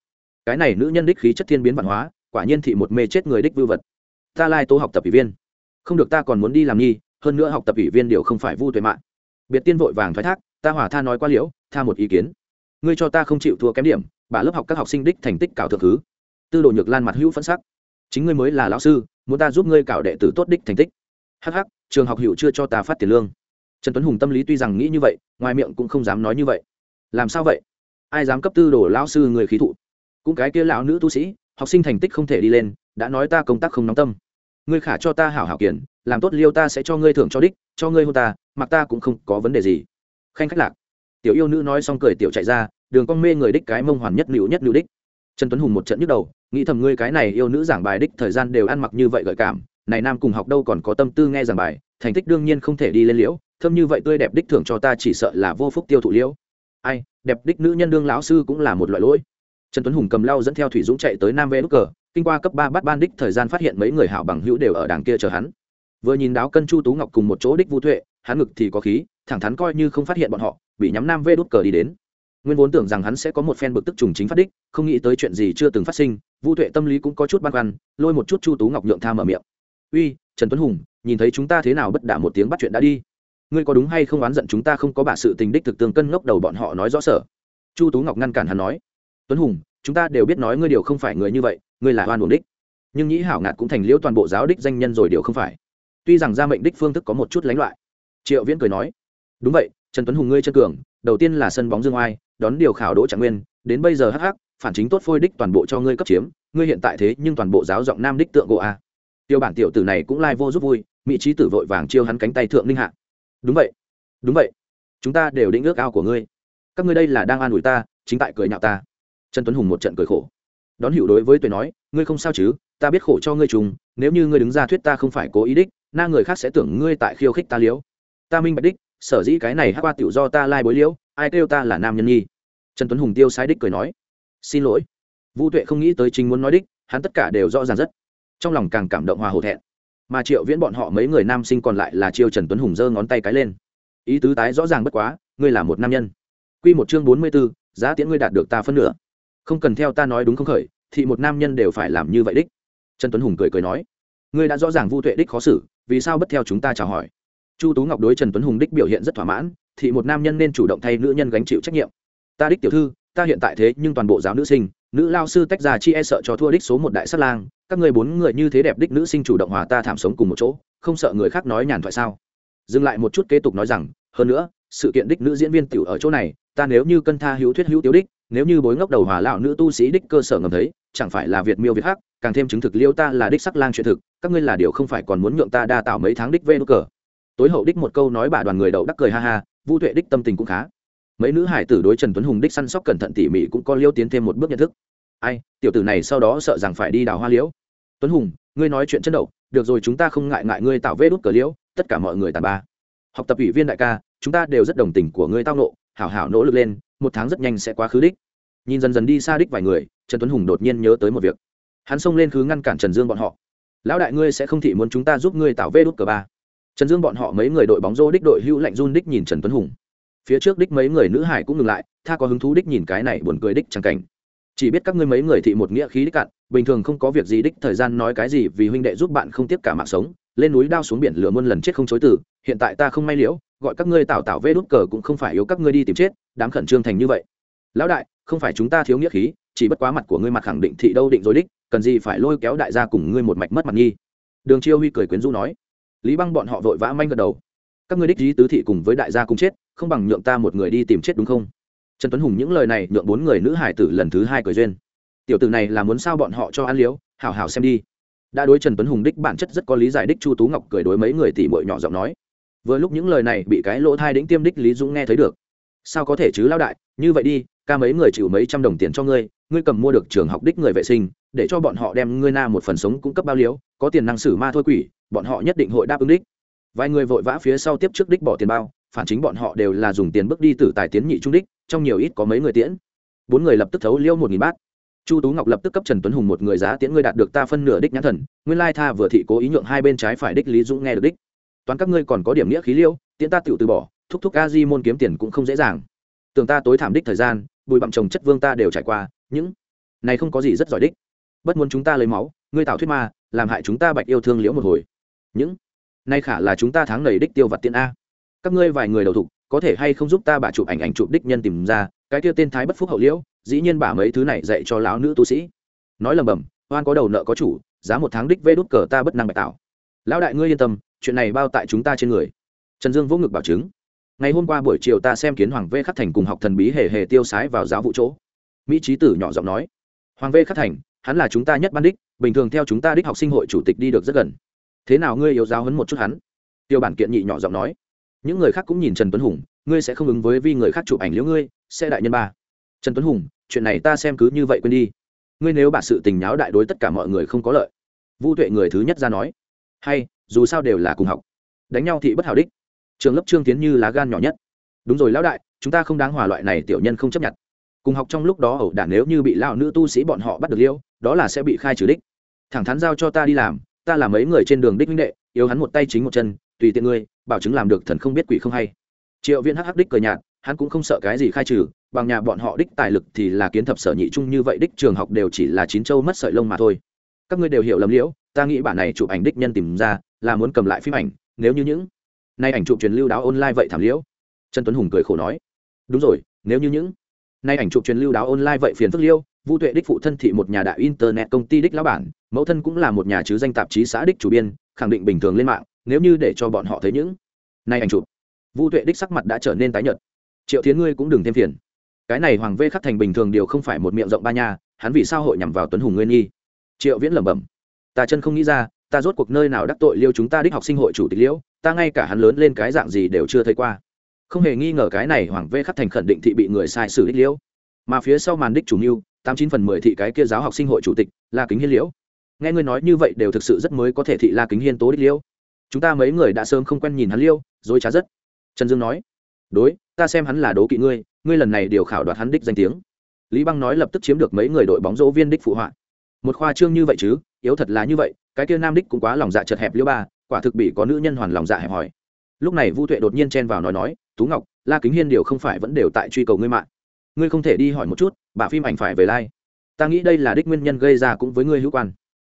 Cái này nữ nhân đích khí chất thiên biến văn hóa, quả nhiên thị một mê chết người đích vưu vật. Ta lai tố học tập ủy viên. Không được ta còn muốn đi làm nhi hơn nữa học tập ủy viên điều không phải vu tuệ mạng biệt tiên vội vàng thoái thác, ta hỏa tha nói qua liễu, tha một ý kiến. Ngươi cho ta không chịu thua kém điểm bà lớp học các học sinh đích thành tích cảo thượng thứ. Tư đồ nhược lan mặt hữu phân sắc. Chính ngươi mới là lão sư, muốn ta giúp ngươi cảo đệ tử tốt đích thành tích. Hh trường học hiệu chưa cho ta phát tiền lương. Trần tuấn hùng tâm lý tuy rằng nghĩ như vậy, ngoài miệng cũng không dám nói như vậy. Làm sao vậy? Ai dám cấp tư đồ lão sư người khí thụ? Cũng cái kia lão nữ tu sĩ, học sinh thành tích không thể đi lên, đã nói ta công tác không nóng tâm. Ngươi khả cho ta hảo hảo kiển làm tốt liêu ta sẽ cho ngươi thưởng cho đích, cho ngươi hôn ta mặc ta cũng không có vấn đề gì. Khanh khách lạc. Tiểu yêu nữ nói xong cười tiểu chạy ra, đường con mê người đích cái mông hoàn nhất nữu nhất nữu đích. Trần tuấn hùng một trận nhức đầu, nghĩ thầm ngươi cái này yêu nữ giảng bài đích thời gian đều ăn mặc như vậy gợi cảm, này nam cùng học đâu còn có tâm tư nghe giảng bài, thành tích đương nhiên không thể đi lên liễu thâm như vậy tươi đẹp đích thưởng cho ta chỉ sợ là vô phúc tiêu thụ liễu. Ai, đẹp đích nữ nhân đương lão sư cũng là một loại lỗi. Trần tuấn hùng cầm lau dẫn theo thủy dũng chạy tới nam vê đúc cờ, kinh qua cấp ba bắt ban đích thời gian phát hiện mấy người hảo bằng hữu đều ở đằng kia chờ hắn. Vừa nhìn đáo cân chu tú ngọc cùng một chỗ đích vũ tuệ hắn ngực thì có khí, thẳng thắn coi như không phát hiện bọn họ, bị nhắm nam vê đốt cờ đi đến. Nguyên vốn tưởng rằng hắn sẽ có một phen bực tức trùng chính phát đích, không nghĩ tới chuyện gì chưa từng phát sinh vũ tuệ tâm lý cũng có chút băn khoăn, lôi một chút chu tú ngọc nhượng tha mở miệng. Uy, trần tuấn hùng, nhìn thấy chúng ta thế nào bất đả một tiếng bắt chuyện đã đi. Ngươi có đúng hay không oán giận chúng ta không có bả sự tình đích thực tương cân ngốc đầu bọn họ nói rõ sở? Chu tú ngọc ngăn cản hắn nói. Tuấn hùng, chúng ta đều biết nói ngươi điều không phải người như vậy, ngươi là oan uổng đích. Nhưng nhĩ hảo ngạt cũng thành liễu toàn bộ giáo đích danh nhân rồi điều không phải. Tuy rằng gia mệnh đích phương thức có một chút lánh loại triệu viễn cười nói, đúng vậy, trần tuấn hùng ngươi chân cường, đầu tiên là sân bóng dương oai, đón điều khảo đỗ trạng nguyên, đến bây giờ hắc hắc, phản chính tốt phôi đích toàn bộ cho ngươi cấp chiếm, ngươi hiện tại thế nhưng toàn bộ giáo giọng nam đích tượng gỗ a. Tiêu bản tiểu tử này cũng lai vô giúp vui, mỹ trí tử vội vàng chiêu hắn cánh tay thượng linh hạ. Đúng vậy đúng vậy, chúng ta đều định ước ao của ngươi. Các ngươi đây là đang an ủi ta, chính tại cười nhạo ta. Trần tuấn hùng một trận cười khổ. Đón hiệu đối với tuổi nói, ngươi không sao chứ, ta biết khổ cho ngươi trùng, nếu như ngươi đứng ra thuyết ta không phải cố ý đích, na người khác sẽ tưởng ngươi tại khiêu khích ta liếu ta minh bạch đích, sở dĩ cái này hát qua tiểu do ta lai bối liễu, ai kêu ta là nam nhân nhi. Trần tuấn hùng tiêu sai đích cười nói, xin lỗi. Vũ tuệ không nghĩ tới chính muốn nói đích, hắn tất cả đều rõ ràng rất. Trong lòng càng cảm động hòa hổ thẹn. Mà triệu viễn bọn họ mấy người nam sinh còn lại là chiêu trần tuấn hùng giơ ngón tay cái lên. Ý tứ tái rõ ràng bất quá, ngươi là một nam nhân. Q một chương bốn mươi b ố giá tiễn ngươi đạt được ta phân nửa. Không cần theo ta nói đúng không khởi thì một nam nhân đều phải làm như vậy đích. Trần tuấn hùng cười cười nói, ngươi đã rõ ràng vu tuệ đích khó xử, vì sao bất theo chúng ta chào hỏi? Chu tú ngọc đối trần tuấn hùng đích biểu hiện rất thỏa mãn, thì một nam nhân nên chủ động thay nữ nhân gánh chịu trách nhiệm. Ta đích tiểu thư, ta hiện tại thế nhưng toàn bộ giáo nữ sinh, nữ lao sư tách ra chi e sợ cho thua đích số một đại sát lang, các người bốn người như thế đẹp đích nữ sinh chủ động hòa ta thảm sống cùng một chỗ, không sợ người khác nói nhàn thoại sao? Dừng lại một chút kế tục nói rằng, hơn nữa, sự kiện đích nữ diễn viên tiểu ở chỗ này, ta nếu như cân tha hữu thuyết hữu tiểu đích, nếu như bối ngốc đầu hòa lão nữ tu sĩ đích cơ sở ngầm thấy, chẳng phải là việt miêu việt hắc, càng thêm chứng thực liêu ta là đích sắc lang chuyện thực, các ngươi là điều không phải còn muốn nhượng ta đa tạo mấy tháng đích vê nút cờ tối hậu đích một câu nói bà đoàn người đậu đắc cười ha ha, vu tuệ đích tâm tình cũng khá. Mấy nữ hải tử đối trần tuấn hùng đích săn sóc cẩn thận tỉ mỉ cũng có liêu tiến thêm một bước nhận thức. Ai, tiểu tử này sau đó sợ rằng phải đi đào hoa liễu. Tuấn hùng, ngươi nói chuyện chân đậu, được rồi chúng ta không ngại ngại ngươi tạo vê đút cờ liễu, tất cả mọi người tàn ba học tập ủy viên đại ca, chúng ta đều rất đồng tình của ngươi tao nộ hảo hảo nỗ lực lên, một tháng rất nhanh sẽ quá khứ đích. Nhìn dần dần đi xa đích vài người, trần tuấn hùng đột nhiên nhớ tới một việc. Hắn xông lên khứ ngăn cản trần dương bọn họ. Lão đại ngươi sẽ không thị muốn chúng ta giúp ngươi tạo vê đút cờ ba trần dương bọn họ mấy người đội bóng rô đích đội hữu lạnh run đích nhìn trần tuấn hùng. Phía trước đích mấy người nữ hải cũng ngừng lại, tha có hứng thú đích nhìn cái này buồn cười đích chẳng cảnh. Chỉ biết các ngươi mấy người thị một nghĩa khí đích cạn, bình thường không có việc gì đích thời gian nói cái gì vì huynh đệ giúp bạn không tiếp cả mạng sống, lên núi đao xuống biển lửa muôn lần chết không chối từ, hiện tại ta không may liễu, gọi các ngươi tạo tạo vê đút cờ cũng không phải yếu các ngươi đi tìm chết, đám khẩn trương thành như vậy. Lão đại, không phải chúng ta thiếu nghĩa khí, chỉ bất quá mặt của ngươi mặt khẳng định thị đâu định rồi đích, cần gì phải lôi kéo đại gia cùng ngươi một mạch mất mặt nghi. Đường chiêu huy cười quyến rũ nói lý băng bọn họ vội vã manh gật đầu. Các ngươi đích dí tứ thị cùng với đại gia cùng chết, không bằng nhượng ta một người đi tìm chết đúng không? Trần tuấn hùng những lời này nhượng bốn người nữ hải tử lần thứ hai cười duyên. Tiểu tử này là muốn sao bọn họ cho ăn liếu, hảo hảo xem đi. Đã đối trần tuấn hùng đích bản chất rất có lý giải đích chu tú ngọc cười đối mấy người tỷ bội nhỏ giọng nói. Vừa lúc những lời này bị cái lỗ thai đĩnh tiêm đích lý dũng nghe thấy được. Sao có thể chứ lao đại, như vậy đi, ca mấy người chịu mấy trăm đồng tiền cho ngươi ngươi cầm mua được trường học đích người vệ sinh, để cho bọn họ đem ngươi na một phần sống cung cấp bao liếu, có tiền năng xử ma thôi quỷ, bọn họ nhất định hội đáp ứng đích. Vài người vội vã phía sau tiếp trước đích bỏ tiền bao, phản chính bọn họ đều là dùng tiền bước đi từ tài tiến nhị trung đích, trong nhiều ít có mấy người tiễn. Bốn người lập tức thấu liêu một nghìn bát. Chu tú ngọc lập tức cấp trần tuấn hùng một người giá tiễn ngươi đạt được ta phân nửa đích nhãn thần, nguyên lai tha vừa thị cố ý nhượng hai bên trái phải đích lý dũng nghe được đích. Toán các ngươi còn có điểm nghĩa khí liêu, tiễn ta tựu từ bỏ, thúc thúc a di môn kiếm tiền cũng không dễ dàng. Tưởng ta tối thảm đích thời gian, bùi bặm chồng chất vương ta đều trải qua những này không có gì rất giỏi đích. Bất muốn chúng ta lấy máu, ngươi tạo thuyết ma, làm hại chúng ta bạch yêu thương liễu một hồi. Những nay khả là chúng ta tháng nầy đích tiêu vặt tiện a. Các ngươi vài người đầu thục, có thể hay không giúp ta bà chụp ảnh ảnh chụp đích nhân tìm ra, cái kia tên thái bất phúc hậu liễu, dĩ nhiên bà mấy thứ này dạy cho lão nữ tu sĩ. Nói lầm bầm, oan có đầu nợ có chủ, giá một tháng đích vê đút cờ ta bất năng bạch tạo. Lão đại ngươi yên tâm, chuyện này bao tại chúng ta trên người. Trần dương vỗ ngực bảo chứng. Ngày hôm qua buổi chiều ta xem kiến hoàng vê khắc thành cùng học thần bí hề hề tiêu sái vào giáo vụ chỗ mỹ trí tử nhỏ giọng nói. Hoàng vê khắc thành, hắn là chúng ta nhất ban đích, bình thường theo chúng ta đích học sinh hội chủ tịch đi được rất gần. Thế nào ngươi yếu giáo hấn một chút hắn? Tiêu bản kiện nhị nhỏ giọng nói. Những người khác cũng nhìn trần tuấn hùng, ngươi sẽ không ứng với vì người khác chụp ảnh liễu ngươi, sẽ đại nhân ba. Trần tuấn hùng, chuyện này ta xem cứ như vậy quên đi. Ngươi nếu bà sự tình nháo đại đối tất cả mọi người không có lợi. Vu tuệ người thứ nhất ra nói. Hay, dù sao đều là cùng học. Đánh nhau thì bất hảo đích. Trường lớp trương tiến như lá gan nhỏ nhất. Đúng rồi lão đại, chúng ta không đáng hòa loại này tiểu nhân không chấp nhận cùng học trong lúc đó ẩu đản nếu như bị lão nữ tu sĩ bọn họ bắt được liêu, đó là sẽ bị khai trừ đích. Thẳng thắn giao cho ta đi làm, ta là mấy người trên đường đích minh đệ, yếu hắn một tay chính một chân, tùy tiện ngươi, bảo chứng làm được thần không biết quỷ không hay. Triệu viên hắc hắc đích cờ nhạt, hắn cũng không sợ cái gì khai trừ, bằng nhà bọn họ đích tài lực thì là kiến thập sở nhị chung như vậy đích trường học đều chỉ là chín châu mất sợi lông mà thôi. Các ngươi đều hiểu lầm liễu, ta nghĩ bản này chụp ảnh đích nhân tìm ra, là muốn cầm lại phim ảnh, nếu như những nay ảnh chụp truyền lưu đáo online vậy thảm liễu. Trần tuấn hùng cười khổ nói, đúng rồi, nếu như những nay ảnh chụp truyền lưu đáo online vậy phiền phức liêu, vu tuệ đích phụ thân thị một nhà đại internet công ty đích lão bản, mẫu thân cũng là một nhà chứ danh tạp chí xã đích chủ biên, khẳng định bình thường lên mạng, nếu như để cho bọn họ thấy những nay ảnh chụp, vu tuệ đích sắc mặt đã trở nên tái nhợt. Triệu thiến ngươi cũng đừng thêm phiền. Cái này hoàng vê khắc thành bình thường điều không phải một miệng rộng ba nha, hắn vì sao hội nhằm vào tuấn hùng nguyên nghi triệu viễn lẩm bẩm. Ta chân không nghĩ ra, ta rốt cuộc nơi nào đắc tội liêu chúng ta đích học sinh hội chủ tịch liễu ta ngay cả hắn lớn lên cái dạng gì đều chưa thấy qua không hề nghi ngờ cái này hoàng vê khắc thành khẩn định thị bị người sai xử đích liễu. Mà phía sau màn đích chủ mưu, tám chín phần mười thị cái kia giáo học sinh hội chủ tịch, la kính hiên liễu. Nghe ngươi nói như vậy đều thực sự rất mới có thể thị la kính hiên tố đích liễu. Chúng ta mấy người đã sớm không quen nhìn hắn liêu dối trá rất. Trần dương nói, đối, ta xem hắn là đố kỵ ngươi ngươi lần này điều khảo đoạt hắn đích danh tiếng. Lý băng nói lập tức chiếm được mấy người đội bóng dỗ viên đích phụ họa. Một khoa trương như vậy chứ, yếu thật là như vậy, cái kia nam đích cũng quá lòng dạ chật hẹp liêu ba, quả thực bị có nữ nhân hoàn lòng dạ hẹp hòi lúc này vu tuệ đột nhiên chen vào nói nói, tú ngọc, la kính hiên điều không phải vẫn đều tại truy cầu ngươi mạng. Ngươi không thể đi hỏi một chút, bà phim ảnh phải về lai、like. ta nghĩ đây là đích nguyên nhân gây ra cũng với ngươi hữu quan.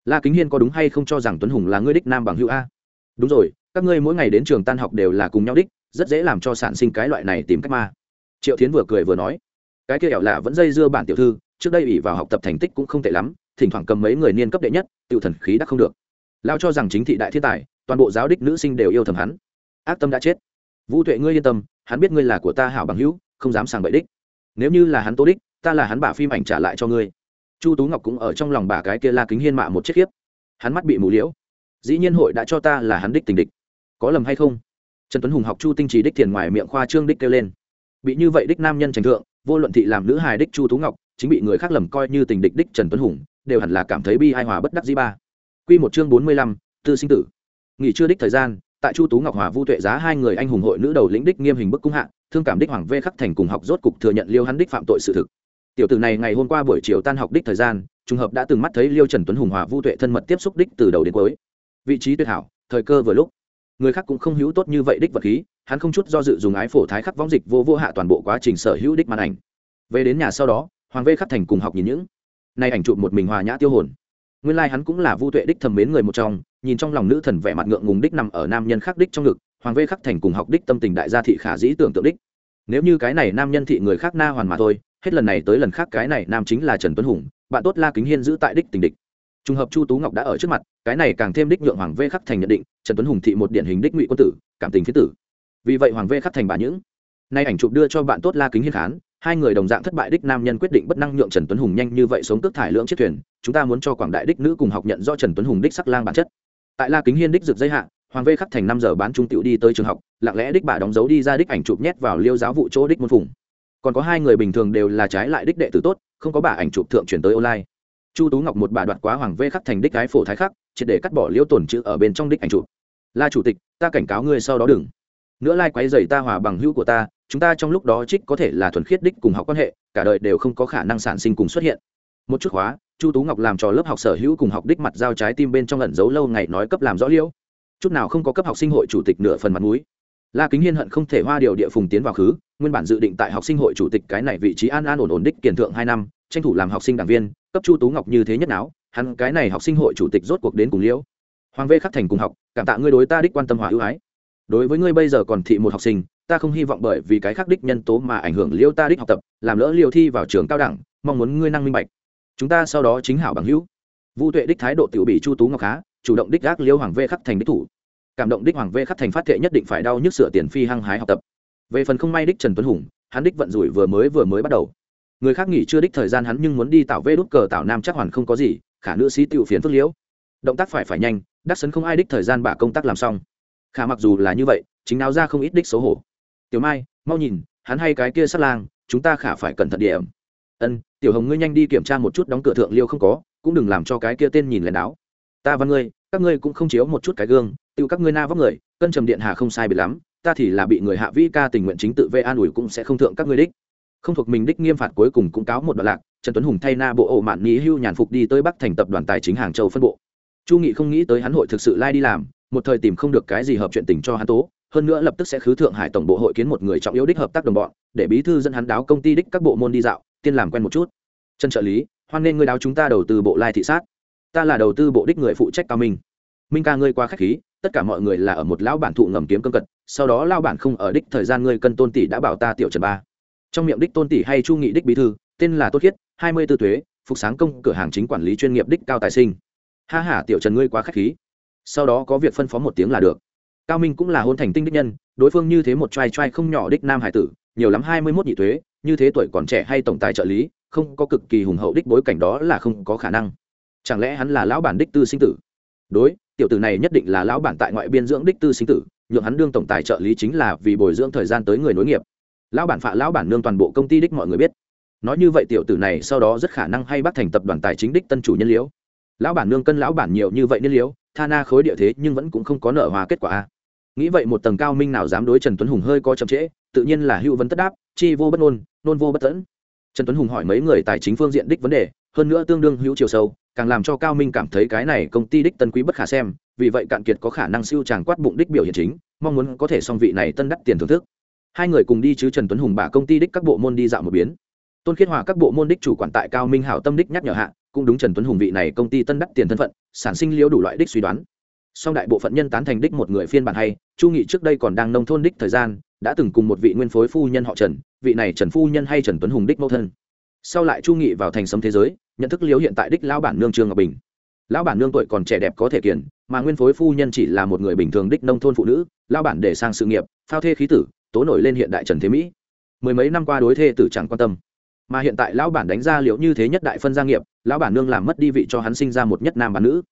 La kính hiên có đúng hay không cho rằng tuấn hùng là ngươi đích nam bằng hữu a? Đúng rồi, các ngươi mỗi ngày đến trường tan học đều là cùng nhau đích, rất dễ làm cho sản sinh cái loại này tìm cách ma. Triệu tiến vừa cười vừa nói, cái kia ẻo lạ vẫn dây dưa bản tiểu thư, trước đây ủy vào học tập thành tích cũng không tệ lắm, thỉnh thoảng cầm mấy người niên cấp đệ nhất tự thần khí đắc không được. Lao cho rằng chính thị đại thiên tài, toàn bộ giáo đích nữ sinh đều yêu thầm hắn ác tâm đã chết. Vũ tuệ ngươi yên tâm, hắn biết ngươi là của ta hảo bằng hữu, không dám sàng bậy đích. Nếu như là hắn tố đích, ta là hắn bả phim ảnh trả lại cho ngươi. Chu tú ngọc cũng ở trong lòng bà cái kia la kính hiên mạ một chiếc khiếp. Hắn mắt bị mù liễu. Dĩ nhiên hội đã cho ta là hắn đích tình địch. Có lầm hay không? Trần tuấn hùng học chu tinh trì đích tiền ngoài miệng khoa trương đích kêu lên. Bị như vậy đích nam nhân trành thượng, vô luận thị làm nữ hài đích chu tú ngọc, chính bị người khác lầm coi như tình địch đích trần tuấn hùng, đều hẳn là cảm thấy bi hài hòa bất đắc dĩ ba. Q một chương bốn mươi lăm, tư sinh tử. Nghỉ trưa đích thời gian tại chu tú ngọc hòa vu tuệ giá hai người anh hùng hội nữ đầu lĩnh đích nghiêm hình bức cung hạ, thương cảm đích hoàng vê khắc thành cùng học rốt cục thừa nhận liêu hắn đích phạm tội sự thực. Tiểu tử này ngày hôm qua buổi chiều tan học đích thời gian, trùng hợp đã từng mắt thấy liêu trần tuấn hùng hòa vu tuệ thân mật tiếp xúc đích từ đầu đến cuối. Vị trí tuyệt hảo, thời cơ vừa lúc. Người khác cũng không hữu tốt như vậy đích vật khí, hắn không chút do dự dùng ái phổ thái khắc võng dịch vô vô hạ toàn bộ quá trình sở hữu đích màn ảnh. Về đến nhà sau đó, hoàng vê khắc thành cùng học nhìn những. Nay ảnh chụp một mình hòa nhã tiêu hồn. Nguyên lai hắn cũng là vu tuệ đích thầm mến người một trong nhìn trong lòng nữ thần vẻ mặt ngượng ngùng đích nằm ở nam nhân khắc đích trong ngực, hoàng vê khắc thành cùng học đích tâm tình đại gia thị khả dĩ tưởng tượng đích. Nếu như cái này nam nhân thị người khác na hoàn mà thôi, hết lần này tới lần khác cái này nam chính là trần tuấn hùng, bạn tốt la kính hiên giữ tại đích tình địch. Trùng hợp chu tú ngọc đã ở trước mặt, cái này càng thêm đích nhượng hoàng vê khắc thành nhận định, trần tuấn hùng thị một điển hình đích ngụy quân tử, cảm tình phía tử. Vì vậy hoàng vê khắc thành bà những, nay ảnh chụp đưa cho bạn tốt la kính hiên khán, hai người đồng dạng thất bại đích nam nhân quyết định bất năng nhượng trần tuấn hùng nhanh như vậy sống tước thải lưỡng chiếc thuyền, chúng ta muốn cho quảng đại đích nữ cùng học nhận do trần tuấn hùng đích sắc lang bản chất tại la kính hiên đích rực dây hạ, hoàng vê khắc thành năm giờ bán trung tiểu đi tới trường học, lặng lẽ đích bà đóng dấu đi ra đích ảnh chụp nhét vào liêu giáo vụ chỗ đích môn phùng. Còn có hai người bình thường đều là trái lại đích đệ tử tốt, không có bà ảnh chụp thượng chuyển tới online. Chu tú ngọc một bà đoạt quá hoàng vê khắc thành đích cái phổ thái khắc, triệt để cắt bỏ liêu tổn chữ ở bên trong đích ảnh chụp. La chủ tịch, ta cảnh cáo ngươi sau đó đừng. Nữa lai quấy dày ta hòa bằng hữu của ta, chúng ta trong lúc đó trích có thể là thuần khiết đích cùng học quan hệ, cả đời đều không có khả năng sản sinh cùng xuất hiện. Một chút khóa chu tú ngọc làm cho lớp học sở hữu cùng học đích mặt giao trái tim bên trong ẩn giấu lâu ngày nói cấp làm rõ liễu. Chút nào không có cấp học sinh hội chủ tịch nửa phần mặt mũi. La kính hiên hận không thể hoa điều địa phùng tiến vào khứ, nguyên bản dự định tại học sinh hội chủ tịch cái này vị trí an an ổn ổn đích kiền thượng hai năm, tranh thủ làm học sinh đảng viên, cấp chu tú ngọc như thế nhất não hắn cái này học sinh hội chủ tịch rốt cuộc đến cùng liễu. Hoàng vê khắc thành cùng học, cảm tạ ngươi đối ta đích quan tâm hòa ưu ái. Đối với ngươi bây giờ còn thị một học sinh, ta không hy vọng bởi vì cái khác đích nhân tố mà ảnh hưởng liêu ta đích học tập, làm lỡ liều thi vào trường cao đẳng, mong muốn ngươi năng minh bạch chúng ta sau đó chính hảo bằng hữu. Vu tuệ đích thái độ tiểu bị chu tú ngọc khá, chủ động đích gác liêu hoàng vê khắc thành đích thủ. Cảm động đích hoàng vê khắc thành phát thệ nhất định phải đau nhức sửa tiền phi hăng hái học tập. Về phần không may đích trần tuấn hùng, hắn đích vận rủi vừa mới vừa mới bắt đầu. Người khác nghỉ chưa đích thời gian hắn nhưng muốn đi tạo vê đốt cờ tạo nam chắc hoàn không có gì, khả nữ sĩ tiểu phiền phức liễu động tác phải phải nhanh, đắc sấn không ai đích thời gian bả công tác làm xong. Khả mặc dù là như vậy, chính nào ra không ít đích xấu hổ. Tiểu mai, mau nhìn, hắn hay cái kia sát lang, chúng ta khả phải cẩn thận điểm ân tiểu hồng ngươi nhanh đi kiểm tra một chút đóng cửa thượng liêu không có, cũng đừng làm cho cái kia tên nhìn lén đáo. Ta văn ngươi, các ngươi cũng không chiếu một chút cái gương tự các ngươi na vóc người, cân trầm điện hà không sai bị lắm, ta thì là bị người hạ vĩ ca tình nguyện chính tự vệ an ủi cũng sẽ không thượng các ngươi đích. Không thuộc mình đích nghiêm phạt cuối cùng cũng cáo một đoạn lạc, trần tuấn hùng thay na bộ ổ mạn nghĩ hưu nhàn phục đi tới bắc thành tập đoàn tài chính hàng châu phân bộ. Chu nghị không nghĩ tới hắn hội thực sự lai đi làm, một thời tìm không được cái gì hợp chuyện tình cho hắn tố, hơn nữa lập tức sẽ khứ thượng hải tổng bộ hội kiến một người trọng yếu đích hợp tác đồng bọn, để bí thư dẫn hắn đáo công ty đích các bộ môn đi dạo tiên làm quen một chút. Chân trợ lý, hoan nên ngươi đáo chúng ta đầu tư bộ lai thị sát. Ta là đầu tư bộ đích người phụ trách cao minh. Minh ca ngươi qua khách khí, tất cả mọi người là ở một lão bản thụ ngầm kiếm cơm cật, sau đó lao bản không ở đích thời gian ngươi cân tôn tỷ đã bảo ta tiểu trần ba. Trong miệng đích tôn tỷ hay chu nghị đích bí thư, tên là tốt khiết, hai mươi tư thuế phục sáng công cửa hàng chính quản lý chuyên nghiệp đích cao tài sinh. Ha ha, tiểu trần ngươi quá khách khí. Sau đó có việc phân phó một tiếng là được. Cao minh cũng là hôn thành tinh đích nhân, đối phương như thế một trai trai không nhỏ đích nam hải tử, nhiều lắm hai mươi mốt nhị thuế như thế tuổi còn trẻ hay tổng tài trợ lý, không có cực kỳ hùng hậu đích bối cảnh đó là không có khả năng. Chẳng lẽ hắn là lão bản đích tư sinh tử? Đối, tiểu tử này nhất định là lão bản tại ngoại biên dưỡng đích tư sinh tử, nhượng hắn đương tổng tài trợ lý chính là vì bồi dưỡng thời gian tới người nối nghiệp. Lão bản phạ lão bản nương toàn bộ công ty đích mọi người biết. Nói như vậy tiểu tử này sau đó rất khả năng hay bắt thành tập đoàn tài chính đích tân chủ nhân liễu. Lão bản nương cân lão bản nhiều như vậy niên liễu, tha na khối địa thế nhưng vẫn cũng không có nợ hòa kết quả. Nghĩ vậy một tầng cao minh nào dám đối trần tuấn hùng hơi có chậm trễ, tự nhiên là hữu vấn tất đáp, chi vô bất ngôn nôn vô bất tẫn. Trần tuấn hùng hỏi mấy người tài chính phương diện đích vấn đề, hơn nữa tương đương hữu chiều sâu, càng làm cho cao minh cảm thấy cái này công ty đích tân quý bất khả xem, vì vậy cạn kiệt có khả năng siêu tràng quát bụng đích biểu hiện chính, mong muốn có thể xong vị này tân đắt tiền thưởng thức. Hai người cùng đi chứ trần tuấn hùng bà công ty đích các bộ môn đi dạo một biến. Tôn khiết hòa các bộ môn đích chủ quản tại cao minh hảo tâm đích nhắc nhở hạ, cũng đúng trần tuấn hùng vị này công ty tân đắt tiền thân phận, sản sinh liễu đủ loại đích suy đoán. Song đại bộ phận nhân tán thành đích một người phiên bản hay, chu nghị trước đây còn đang nông thôn đích thời gian đã từng cùng một vị nguyên phối phu nhân họ trần, vị này trần phu nhân hay trần tuấn hùng đích mẫu thân. Sau lại chu nghị vào thành sấm thế giới, nhận thức liếu hiện tại đích lão bản nương trương ngọc bình. Lão bản nương tuổi còn trẻ đẹp có thể kiển, mà nguyên phối phu nhân chỉ là một người bình thường đích nông thôn phụ nữ, lão bản để sang sự nghiệp, phao thê khí tử, tố nổi lên hiện đại trần thế mỹ. Mười mấy năm qua đối thê tử chẳng quan tâm. Mà hiện tại lão bản đánh ra liệu như thế nhất đại phân gia nghiệp, lão bản nương làm mất đi vị cho hắn sinh ra một nhất nam bản nữ.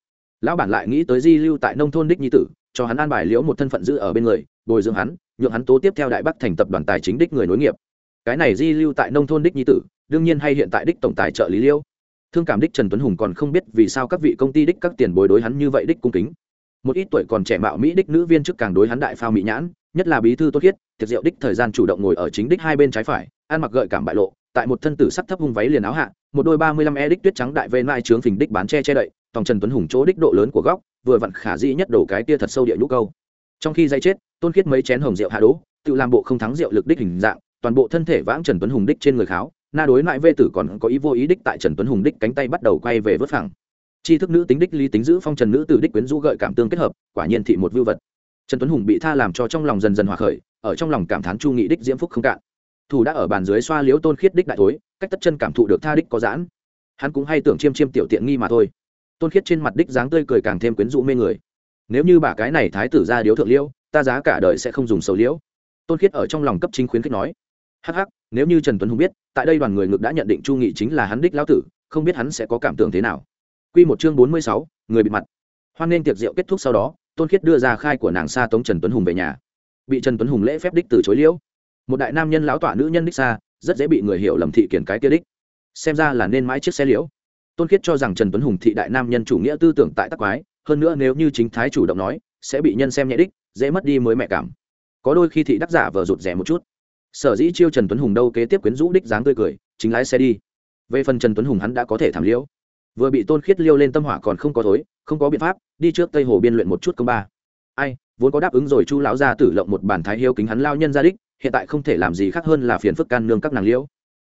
Lão bản lại nghĩ tới di lưu tại nông thôn đích nhi tử cho hắn an bài liễu một thân phận giữ ở bên người bồi dưỡng hắn nhượng hắn tố tiếp theo đại bắc thành tập đoàn tài chính đích người nối nghiệp. Cái này di lưu tại nông thôn đích nhi tử đương nhiên hay hiện tại đích tổng tài trợ lý liêu. Thương cảm đích trần tuấn hùng còn không biết vì sao các vị công ty đích các tiền bồi đối hắn như vậy đích cung kính. Một ít tuổi còn trẻ mạo mỹ đích nữ viên chức càng đối hắn đại phao mỹ nhãn nhất là bí thư tốt thiết, tiệc rượu đích thời gian chủ động ngồi ở chính đích hai bên trái phải ăn mặc gợi cảm bại lộ tại một thân tử sắc thấp hung váy liền áo hạ một đôi ba mươi lăm e đích tuyết trắng đại vê mai trướng phình đích bán che che đậy tòng trần tuấn hùng chỗ đích độ lớn của góc vừa vặn khả dĩ nhất đổ cái tia thật sâu địa nhũ câu. Trong khi dây chết, tôn khiết mấy chén hồng rượu hạ đỗ tự làm bộ không thắng rượu lực đích hình dạng, toàn bộ thân thể vãng trần tuấn hùng đích trên người kháo, na đối lại vê tử còn có ý vô ý đích tại trần tuấn hùng đích cánh tay bắt đầu quay về vớt phẳng. Tri thức nữ tính đích lý tính giữ phong trần nữ tử đích quyến rũ gợi cảm tương kết hợp, quả nhiên thị một vưu vật. Trần tuấn hùng bị tha làm cho trong lòng dần dần hòa khởi, ở trong lòng cảm thán chu nghị đích diễm phúc không cạn. Thủ đã ở bàn dưới xoa liếu tôn khiết đích đại thối, cách tất chân cảm thụ được tha đích có giãn. Hắn cũng hay tưởng chiêm chiêm tiểu tiện nghi mà thôi tôn khiết trên mặt đích dáng tươi cười càng thêm quyến rũ mê người nếu như bà cái này thái tử ra điếu thượng liễu ta giá cả đời sẽ không dùng sầu liễu tôn khiết ở trong lòng cấp chính khuyến khích nói hắc hắc nếu như trần tuấn hùng biết tại đây đoàn người ngực đã nhận định chu nghị chính là hắn đích lão tử không biết hắn sẽ có cảm tưởng thế nào Quy một chương bốn mươi sáu, người bị mặt. Hoan nên tiệc rượu kết thúc sau đó, Tôn Khiết đưa ra khai của nàng xa tống Trần Tuấn Hùng về nhà. Bị Trần Tuấn Hùng lễ phép đích từ chối liễu. Một đại nam nhân lão tỏa nữ nhân đích xa, rất dễ bị người hiểu lầm thị kiển cái kia đích. Xem ra là nên mãi chiếc xe liễu. Tôn Khiết cho rằng Trần Tuấn Hùng thị đại nam nhân chủ nghĩa tư tưởng tại tắc quái, hơn nữa nếu như chính thái chủ động nói, sẽ bị nhân xem nhẹ đích, dễ mất đi mới mẹ cảm. Có đôi khi thị đắc giả vờ rụt rẻ một chút. Sở dĩ chiêu Trần Tuấn Hùng đâu kế tiếp quyến rũ đích dáng tươi cười, chính lái xe đi. Về phần Trần Tuấn Hùng hắn đã có thể thảm liễu vừa bị tôn khiết liêu lên tâm hỏa còn không có thối không có biện pháp đi trước tây hồ biên luyện một chút công ba ai vốn có đáp ứng rồi chu lão gia tử lộng một bản thái hiếu kính hắn lao nhân ra đích hiện tại không thể làm gì khác hơn là phiền phức can nương các nàng liễu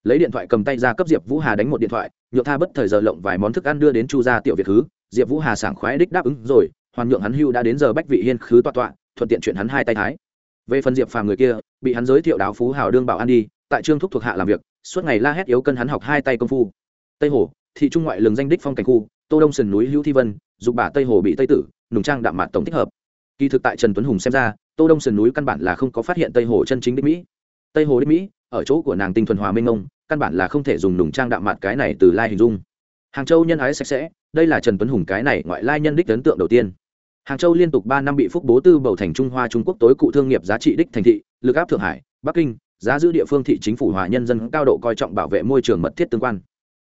lấy điện thoại cầm tay ra cấp diệp vũ hà đánh một điện thoại, nhượng tha bất thời giờ lộng vài món thức ăn đưa đến chu gia tiểu việt khứ diệp vũ hà sảng khoái đích đáp ứng rồi, hoàn nhượng hắn hưu đã đến giờ bách vị hiên khứ toa tọa, thuận tiện chuyện hắn hai tay thái. Về phần diệp phàm người kia, bị hắn giới thiệu đáo phú hào đương bảo ăn đi, tại trương thúc thuộc hạ làm việc, suốt ngày la hét yếu cân hắn học hai tay công phu. Tây hồ, thị trung ngoại lường danh đích phong cảnh khu, tô đông sườn núi hữu thi vân, dục bà tây hồ bị tây tử, nùng trang đạm mạt tổng thích hợp. Kỳ thực tại trần tuấn hùng xem ra, tô đông sườn núi căn bản là không có phát hiện tây hồ chân chính đích mỹ. Tây hồ đích mỹ, ở chỗ của nàng tinh thuần hòa minh ngông căn bản là không thể dùng nùng trang đạm mạt cái này từ lai hình dung. Hàng châu nhân ái sạch sẽ đây là trần tuấn hùng cái này ngoại lai nhân đích ấn tượng đầu tiên. Hàng châu liên tục ba năm bị phúc bố tư bầu thành trung hoa trung quốc tối cụ thương nghiệp giá trị đích thành thị lực áp thượng hải bắc kinh giá giữ địa phương thị chính phủ hòa nhân dân cao độ coi trọng bảo vệ môi trường mật thiết tương quan.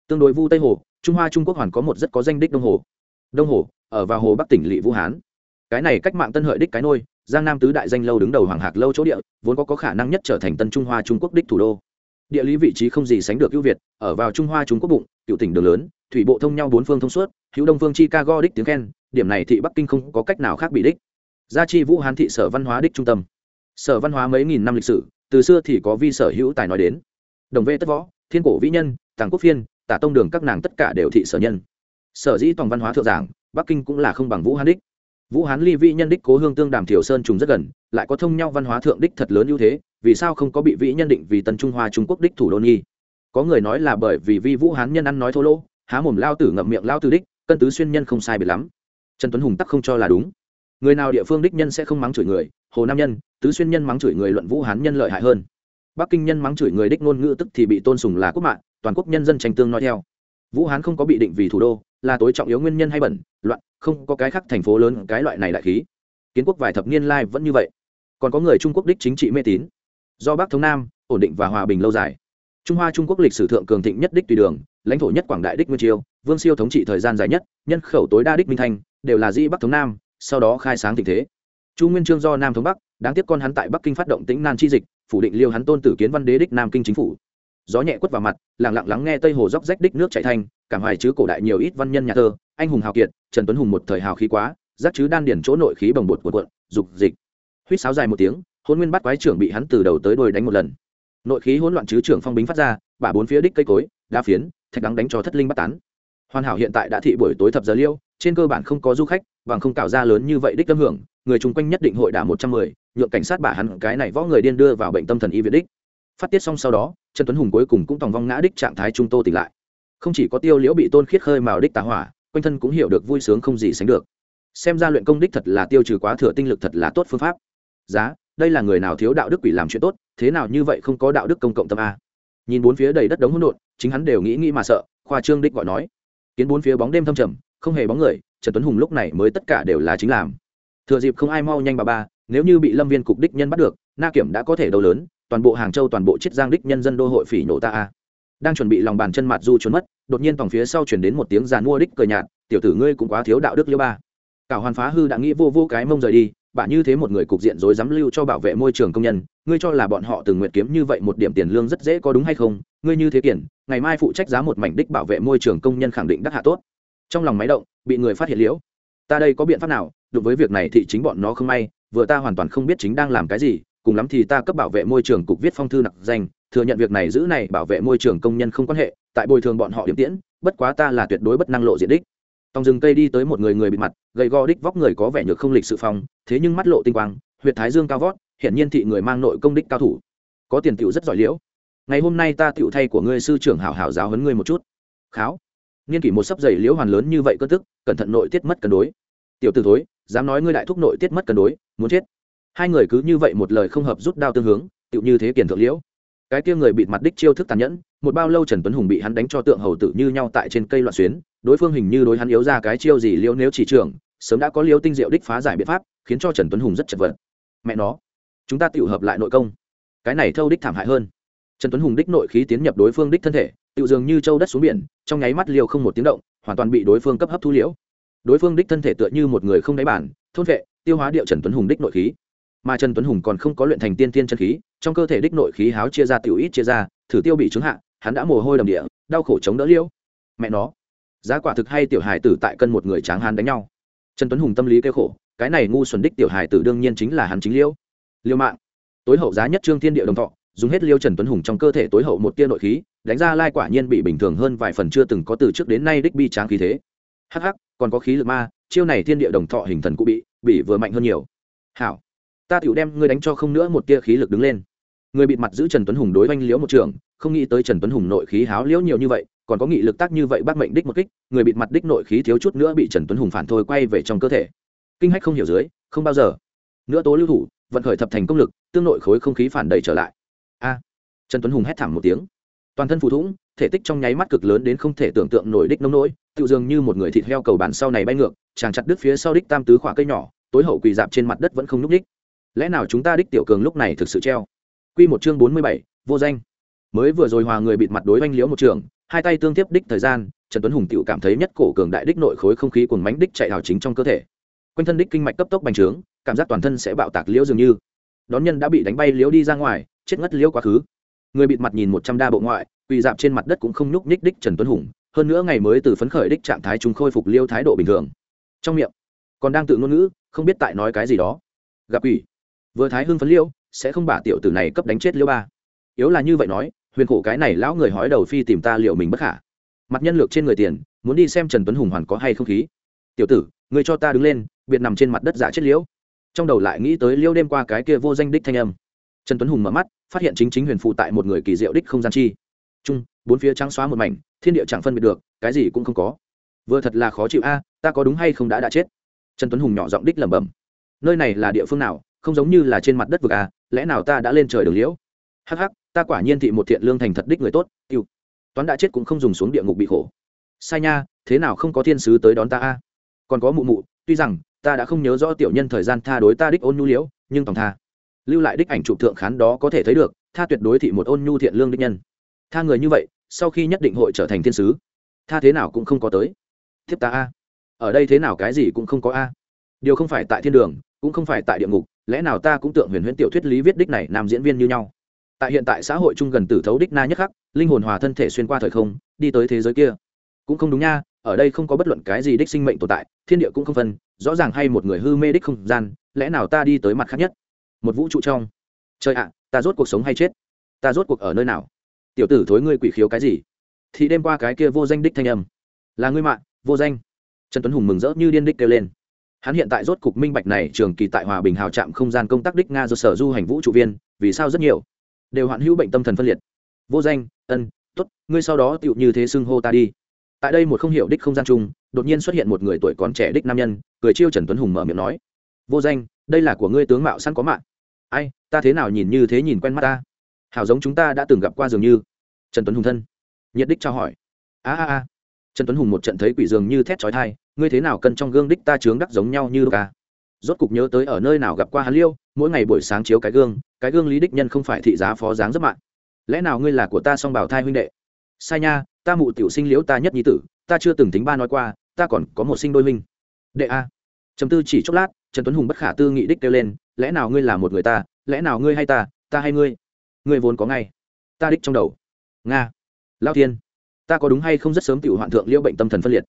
Tương đối vu tây hồ trung hoa trung quốc hoàn có một rất có danh đích đông hồ. Đông hồ ở vào hồ bắc tỉnh lỵ vũ hán. Cái này cách mạng tân hợi đích cái nôi giang nam tứ đại danh lâu đứng đầu hoàng hạc lâu chỗ địa vốn có, có khả năng nhất trở thành tân trung hoa trung quốc đích thủ đô địa lý vị trí không gì sánh được ưu việt, ở vào trung hoa, trung quốc bụng cựu tỉnh đường lớn, thủy bộ thông nhau bốn phương thông suốt, hữu đông phương chicago đích tiếng khen, điểm này thị bắc kinh không có cách nào khác bị đích. Gia chi vũ hán thị sở văn hóa đích trung tâm. Sở văn hóa mấy nghìn năm lịch sử, từ xưa thì có vi sở hữu tài nói đến. Đồng vệ tất võ, thiên cổ vĩ nhân, tàng quốc phiên, tả tông đường các nàng tất cả đều thị sở nhân. Sở dĩ toàn văn hóa thượng giảng, bắc kinh cũng là không bằng vũ hán đích vũ hán ly vị nhân đích cố hương tương đàm thiểu sơn trùng rất gần, lại có thông nhau văn hóa thượng đích thật lớn ưu thế, vì sao không có bị vĩ nhân định vì tân trung hoa trung quốc đích thủ đô nghi có người nói là bởi vì vi vũ hán nhân ăn nói thô lỗ, há mồm lao tử ngậm miệng lao tử đích, cân tứ xuyên nhân không sai biệt lắm. Trần tuấn hùng tắc không cho là đúng. Người nào địa phương đích nhân sẽ không mắng chửi người, hồ nam nhân, tứ xuyên nhân mắng chửi người luận vũ hán nhân lợi hại hơn. Bắc kinh nhân mắng chửi người đích ngôn ngữ tức thì bị tôn sùng là quốc mạng, toàn quốc nhân dân tranh tương nói theo. Vũ hán không có bị định vì thủ đô, là tối trọng yếu nguyên nhân hay bẩn, loạn không có cái khác thành phố lớn, cái loại này đại khí. Kiến quốc vài thập niên lai vẫn như vậy. Còn có người trung quốc đích chính trị mê tín. Do bắc thống nam, ổn định và hòa bình lâu dài. Trung hoa trung quốc lịch sử thượng cường thịnh nhất đích tùy đường, lãnh thổ nhất quảng đại đích nguyên triều, vương siêu thống trị thời gian dài nhất, nhân khẩu tối đa đích minh thanh đều là di bắc thống nam, sau đó khai sáng tình thế. Chu nguyên trương do nam thống bắc, đáng tiếc con hắn tại bắc kinh phát động tĩnh nan chi dịch, phủ định liêu hắn tôn tử kiến văn đế đích nam kinh chính phủ. Gió nhẹ quất vào mặt lẳng lặng lắng nghe tây hồ dốc rách đích nước chảy thanh cảm hoài chứ cổ đại nhiều ít văn nhân nhà thơ anh hùng hào kiệt, trần tuấn hùng một thời hào khí quá, giác chứ đan điển chỗ nội khí bồng bột cuộn cuộn, dục dịch. Huýt sáo dài một tiếng hôn nguyên bắt quái trưởng bị hắn từ đầu tới đuôi đánh một lần. Nội khí hỗn loạn chứ trưởng phong bính phát ra, bả bốn phía đích cây cối, đá phiến, thạch đắng đánh cho thất linh bắt tán. Hoàn hảo hiện tại đã thị buổi tối thập giờ liêu, trên cơ bản không có du khách, bằng không cạo ra lớn như vậy đích tâm hưởng, người chung quanh nhất định hội đả một trăm mười, nhượng cảnh sát bả hắn cái này võ người điên đưa vào bệnh tâm thần y viện đích. Phát tiết xong sau đó, trần tuấn hùng cuối cùng cũng tòng vong ngã đích trạng thái trung tô tỉnh lại. Không chỉ có tiêu liễu bị tôn khiết khơi mào đích tà hỏa quanh thân cũng hiểu được vui sướng không gì sánh được. Xem ra luyện công đích thật là tiêu trừ quá thừa tinh lực thật là tốt phương pháp. Giá, đây là người nào thiếu đạo đức quỷ làm chuyện tốt, thế nào như vậy không có đạo đức công cộng tâm a. Nhìn bốn phía đầy đất đống hỗn độn, chính hắn đều nghĩ nghĩ mà sợ, khoa trương đích gọi nói. Kiến bốn phía bóng đêm thâm trầm, không hề bóng người, trần tuấn hùng lúc này mới tất cả đều là chính làm. Thừa dịp không ai mau nhanh bà ba, nếu như bị lâm viên cục đích nhân bắt được, na kiểm đã có thể đâu lớn, toàn bộ hàng châu toàn bộ chiết giang đích nhân dân đô hội phỉ nổ ta a. Đang chuẩn bị lòng bàn chân mặt du trốn mất đột nhiên vòng phía sau chuyển đến một tiếng giàn mua đích cờ nhạt, tiểu tử ngươi cũng quá thiếu đạo đức liêu ba. Cả hoàn phá hư đã nghĩ vô vô cái mông rời đi bả như thế một người cục diện rối dám lưu cho bảo vệ môi trường công nhân, ngươi cho là bọn họ từng nguyện kiếm như vậy một điểm tiền lương rất dễ có đúng hay không? Ngươi như thế kiển ngày mai phụ trách giá một mảnh đích bảo vệ môi trường công nhân khẳng định đắc hạ tốt. Trong lòng máy động, bị người phát hiện liễu. Ta đây có biện pháp nào? Đối với việc này thì chính bọn nó không may, vừa ta hoàn toàn không biết chính đang làm cái gì, cùng lắm thì ta cấp bảo vệ môi trường cục viết phong thư nặc danh thừa nhận việc này giữ này bảo vệ môi trường công nhân không quan hệ, tại bồi thường bọn họ điểm tiễn, bất quá ta là tuyệt đối bất năng lộ diện đích. Tòng rừng cây đi tới một người người bị mặt, gầy go đích vóc người có vẻ nhược không lịch sự phong, thế nhưng mắt lộ tinh quang, huyệt thái dương cao vót hiện nhiên thị người mang nội công đích cao thủ. Có tiền tựu rất giỏi liễu. Ngày hôm nay ta tựu thay của ngươi sư trưởng hảo hảo giáo huấn ngươi một chút. Kháo. Nghiên kỷ một sấp giày liễu hoàn lớn như vậy cơ tức, cẩn thận nội tiết mất cân đối. Tiểu từ thối, dám nói ngươi đại thúc nội tiết mất cân đối, muốn chết. Hai người cứ như vậy một lời không hợp rút đao tương hướng, tựu như thế kiển thượng liễu cái kia người bị mặt đích chiêu thức tàn nhẫn, một bao lâu trần tuấn hùng bị hắn đánh cho tượng hầu tử như nhau tại trên cây loạn xuyến, đối phương hình như đối hắn yếu ra cái chiêu gì liễu nếu chỉ trưởng sớm đã có liễu tinh diệu đích phá giải biện pháp, khiến cho trần tuấn hùng rất chật vật. Mẹ nó, chúng ta tự hợp lại nội công. Cái này thâu đích thảm hại hơn. Trần tuấn hùng đích nội khí tiến nhập đối phương đích thân thể tự dường như châu đất xuống biển, trong nháy mắt liều không một tiếng động, hoàn toàn bị đối phương cấp hấp thu liễu. Đối phương đích thân thể tựa như một người không đáy bản, thôn vệ, tiêu hóa điệu trần tuấn hùng đích nội khí. Mà trần tuấn hùng còn không có luyện thành tiên tiên chân khí trong cơ thể đích nội khí háo chia ra, tiểu ít chia ra, thử tiêu bị trứng hạ, hắn đã mồ hôi đầm địa, đau khổ chống đỡ liễu. Mẹ nó, giá quả thực hay tiểu hài tử tại cân một người tráng hán đánh nhau. Trần tuấn hùng tâm lý kêu khổ, cái này ngu xuẩn đích tiểu hài tử đương nhiên chính là hắn chính liễu. Liêu mạng. Tối hậu giá nhất trương thiên địa đồng thọ, dùng hết liêu trần tuấn hùng trong cơ thể tối hậu một tia nội khí, đánh ra lai quả nhiên bị bình thường hơn vài phần chưa từng có từ trước đến nay đích bi tráng khí thế. Hắc hắc, còn có khí lực ma, chiêu này thiên địa đồng thọ hình thần cũng bị bị vừa mạnh hơn nhiều. Hảo, ta tựu đem ngươi đánh cho không nữa một tia khí lực đứng lên người bịt mặt giữ trần tuấn hùng đối oanh liễu một trường, không nghĩ tới trần tuấn hùng nội khí háo liễu nhiều như vậy, còn có nghị lực tác như vậy bác mệnh đích một kích, người bịt mặt đích nội khí thiếu chút nữa bị trần tuấn hùng phản thôi quay về trong cơ thể. Kinh hách không hiểu dưới, không bao giờ. Nữa tố lưu thủ, vận khởi thập thành công lực, tương nội khối không khí phản đầy trở lại. A! Trần tuấn hùng hét thảm một tiếng. Toàn thân phù thủng, thể tích trong nháy mắt cực lớn đến không thể tưởng tượng nổi đích nông nỗi, tự dường như một người thịt heo cầu bàn sau này bay ngược, chàng chặt đứt phía sau đích tam tứ khỏa cây nhỏ, tối hậu quỳ dạp trên mặt đất vẫn không núp đích lẽ nào chúng ta đích tiểu cường lúc này thực sự treo? Quy một chương bốn mươi bảy, vô danh. Mới vừa rồi hòa người bịt mặt đối oanh liễu một trường, hai tay tương tiếp đích thời gian, trần tuấn hùng tiểu cảm thấy nhất cổ cường đại đích nội khối không khí cuồng mãnh đích chạy hào chính trong cơ thể. Quanh thân đích kinh mạch cấp tốc bành trướng, cảm giác toàn thân sẽ bạo tạc liễu dường như. Đón nhân đã bị đánh bay liễu đi ra ngoài, chết ngất liễu quá khứ. Người bịt mặt nhìn một trăm đa bộ ngoại, quỳ dạp trên mặt đất cũng không nhúc nhích đích trần tuấn hùng, hơn nữa ngày mới từ phấn khởi đích trạng thái chúng khôi phục liêu thái độ bình thường. Trong miệng, còn đang tự ngôn ngữ, không biết tại nói cái gì đó. Gặp ủy vừa thái hưng phấn liễu sẽ không bả tiểu tử này cấp đánh chết liêu ba. Yếu là như vậy nói, huyền khổ cái này lão người hói đầu phi tìm ta liệu mình bất khả. Mặt nhân lược trên người tiền, muốn đi xem trần tuấn hùng hoàn có hay không khí. Tiểu tử người cho ta đứng lên, biệt nằm trên mặt đất giả chết liễu. Trong đầu lại nghĩ tới liêu đêm qua cái kia vô danh đích thanh âm. Trần tuấn hùng mở mắt, phát hiện chính chính huyền phụ tại một người kỳ diệu đích không gian chi. Chung, bốn phía trắng xóa một mảnh, thiên địa chẳng phân biệt được, cái gì cũng không có. Vừa thật là khó chịu a, ta có đúng hay không đã đã chết? Trần tuấn hùng nhỏ giọng đích lẩm bẩm. Nơi này là địa phương nào, không giống như là trên mặt đất vực a lẽ nào ta đã lên trời đường liễu? Hắc hắc, ta quả nhiên thị một thiện lương thành thật đích người tốt yêu toán đã chết cũng không dùng xuống địa ngục bị khổ. Sai nha, thế nào không có thiên sứ tới đón ta a? Còn có mụ mụ, tuy rằng, ta đã không nhớ rõ tiểu nhân thời gian tha đối ta đích ôn nhu liễu, nhưng tòng tha. Lưu lại đích ảnh chụp thượng khán đó có thể thấy được, tha tuyệt đối thị một ôn nhu thiện lương đích nhân. Tha người như vậy, sau khi nhất định hội trở thành thiên sứ, tha thế nào cũng không có tới. Thiếp ta a. Ở đây thế nào cái gì cũng không có a. Điều không phải tại thiên đường cũng không phải tại địa ngục, lẽ nào ta cũng tượng huyền huyễn tiểu thuyết lý viết đích này nam diễn viên như nhau? Tại hiện tại xã hội chung gần tử thấu đích na nhất khắc, linh hồn hòa thân thể xuyên qua thời không, đi tới thế giới kia. Cũng không đúng nha, ở đây không có bất luận cái gì đích sinh mệnh tồn tại, thiên địa cũng không phân, rõ ràng hay một người hư mê đích không gian, lẽ nào ta đi tới mặt khác nhất? Một vũ trụ trong. Trời ạ, ta rốt cuộc sống hay chết? Ta rốt cuộc ở nơi nào? Tiểu tử thối ngươi quỷ khiếu cái gì? Thì đêm qua cái kia vô danh đích thanh âm. Là ngươi mạng vô danh. Trần tuấn hùng mừng rỡ như điên đích kêu lên hắn hiện tại rốt cục minh bạch này trường kỳ tại hòa bình hào trạm không gian công tác đích nga do sở du hành vũ trụ viên, vì sao rất nhiều. Đều hoạn hữu bệnh tâm thần phân liệt. Vô danh, ân t ố t ngươi sau đó tựu như thế xưng hô ta đi. Tại đây một không hiểu đích không gian chung, đột nhiên xuất hiện một người tuổi còn trẻ đích nam nhân, cười chiêu trần tuấn hùng mở miệng nói. Vô danh, đây là của ngươi tướng mạo sẵn có mạng. Ai, ta thế nào nhìn như thế nhìn quen mắt ta? Hảo giống chúng ta đã từng gặp qua dường như. Trần tuấn hùng thân. Nhiệt đích trao hỏi. A a a. Trần tuấn hùng một trận thấy quỷ dường như thét trói thai ngươi thế nào cân trong gương đích ta chướng đắc giống nhau như ca à? rốt cục nhớ tới ở nơi nào gặp qua hắn liêu, mỗi ngày buổi sáng chiếu cái gương cái gương lý đích nhân không phải thị giá phó dáng rất mạng lẽ nào ngươi là của ta song bảo thai huynh đệ? Sai nha, ta mụ tiểu sinh liễu ta nhất nhi tử, ta chưa từng tính ba nói qua, ta còn có một sinh đôi minh đệ a. Chấm tư chỉ chốc lát, trần tuấn hùng bất khả tư nghị đích kêu lên, lẽ nào ngươi là một người ta, lẽ nào ngươi hay ta ta hay ngươi? Ngươi vốn có ngay. Ta đích trong đầu. Nga. Lao thiên. Ta có đúng hay không rất sớm tiểu hoạn thượng liễu bệnh tâm thần phân liệt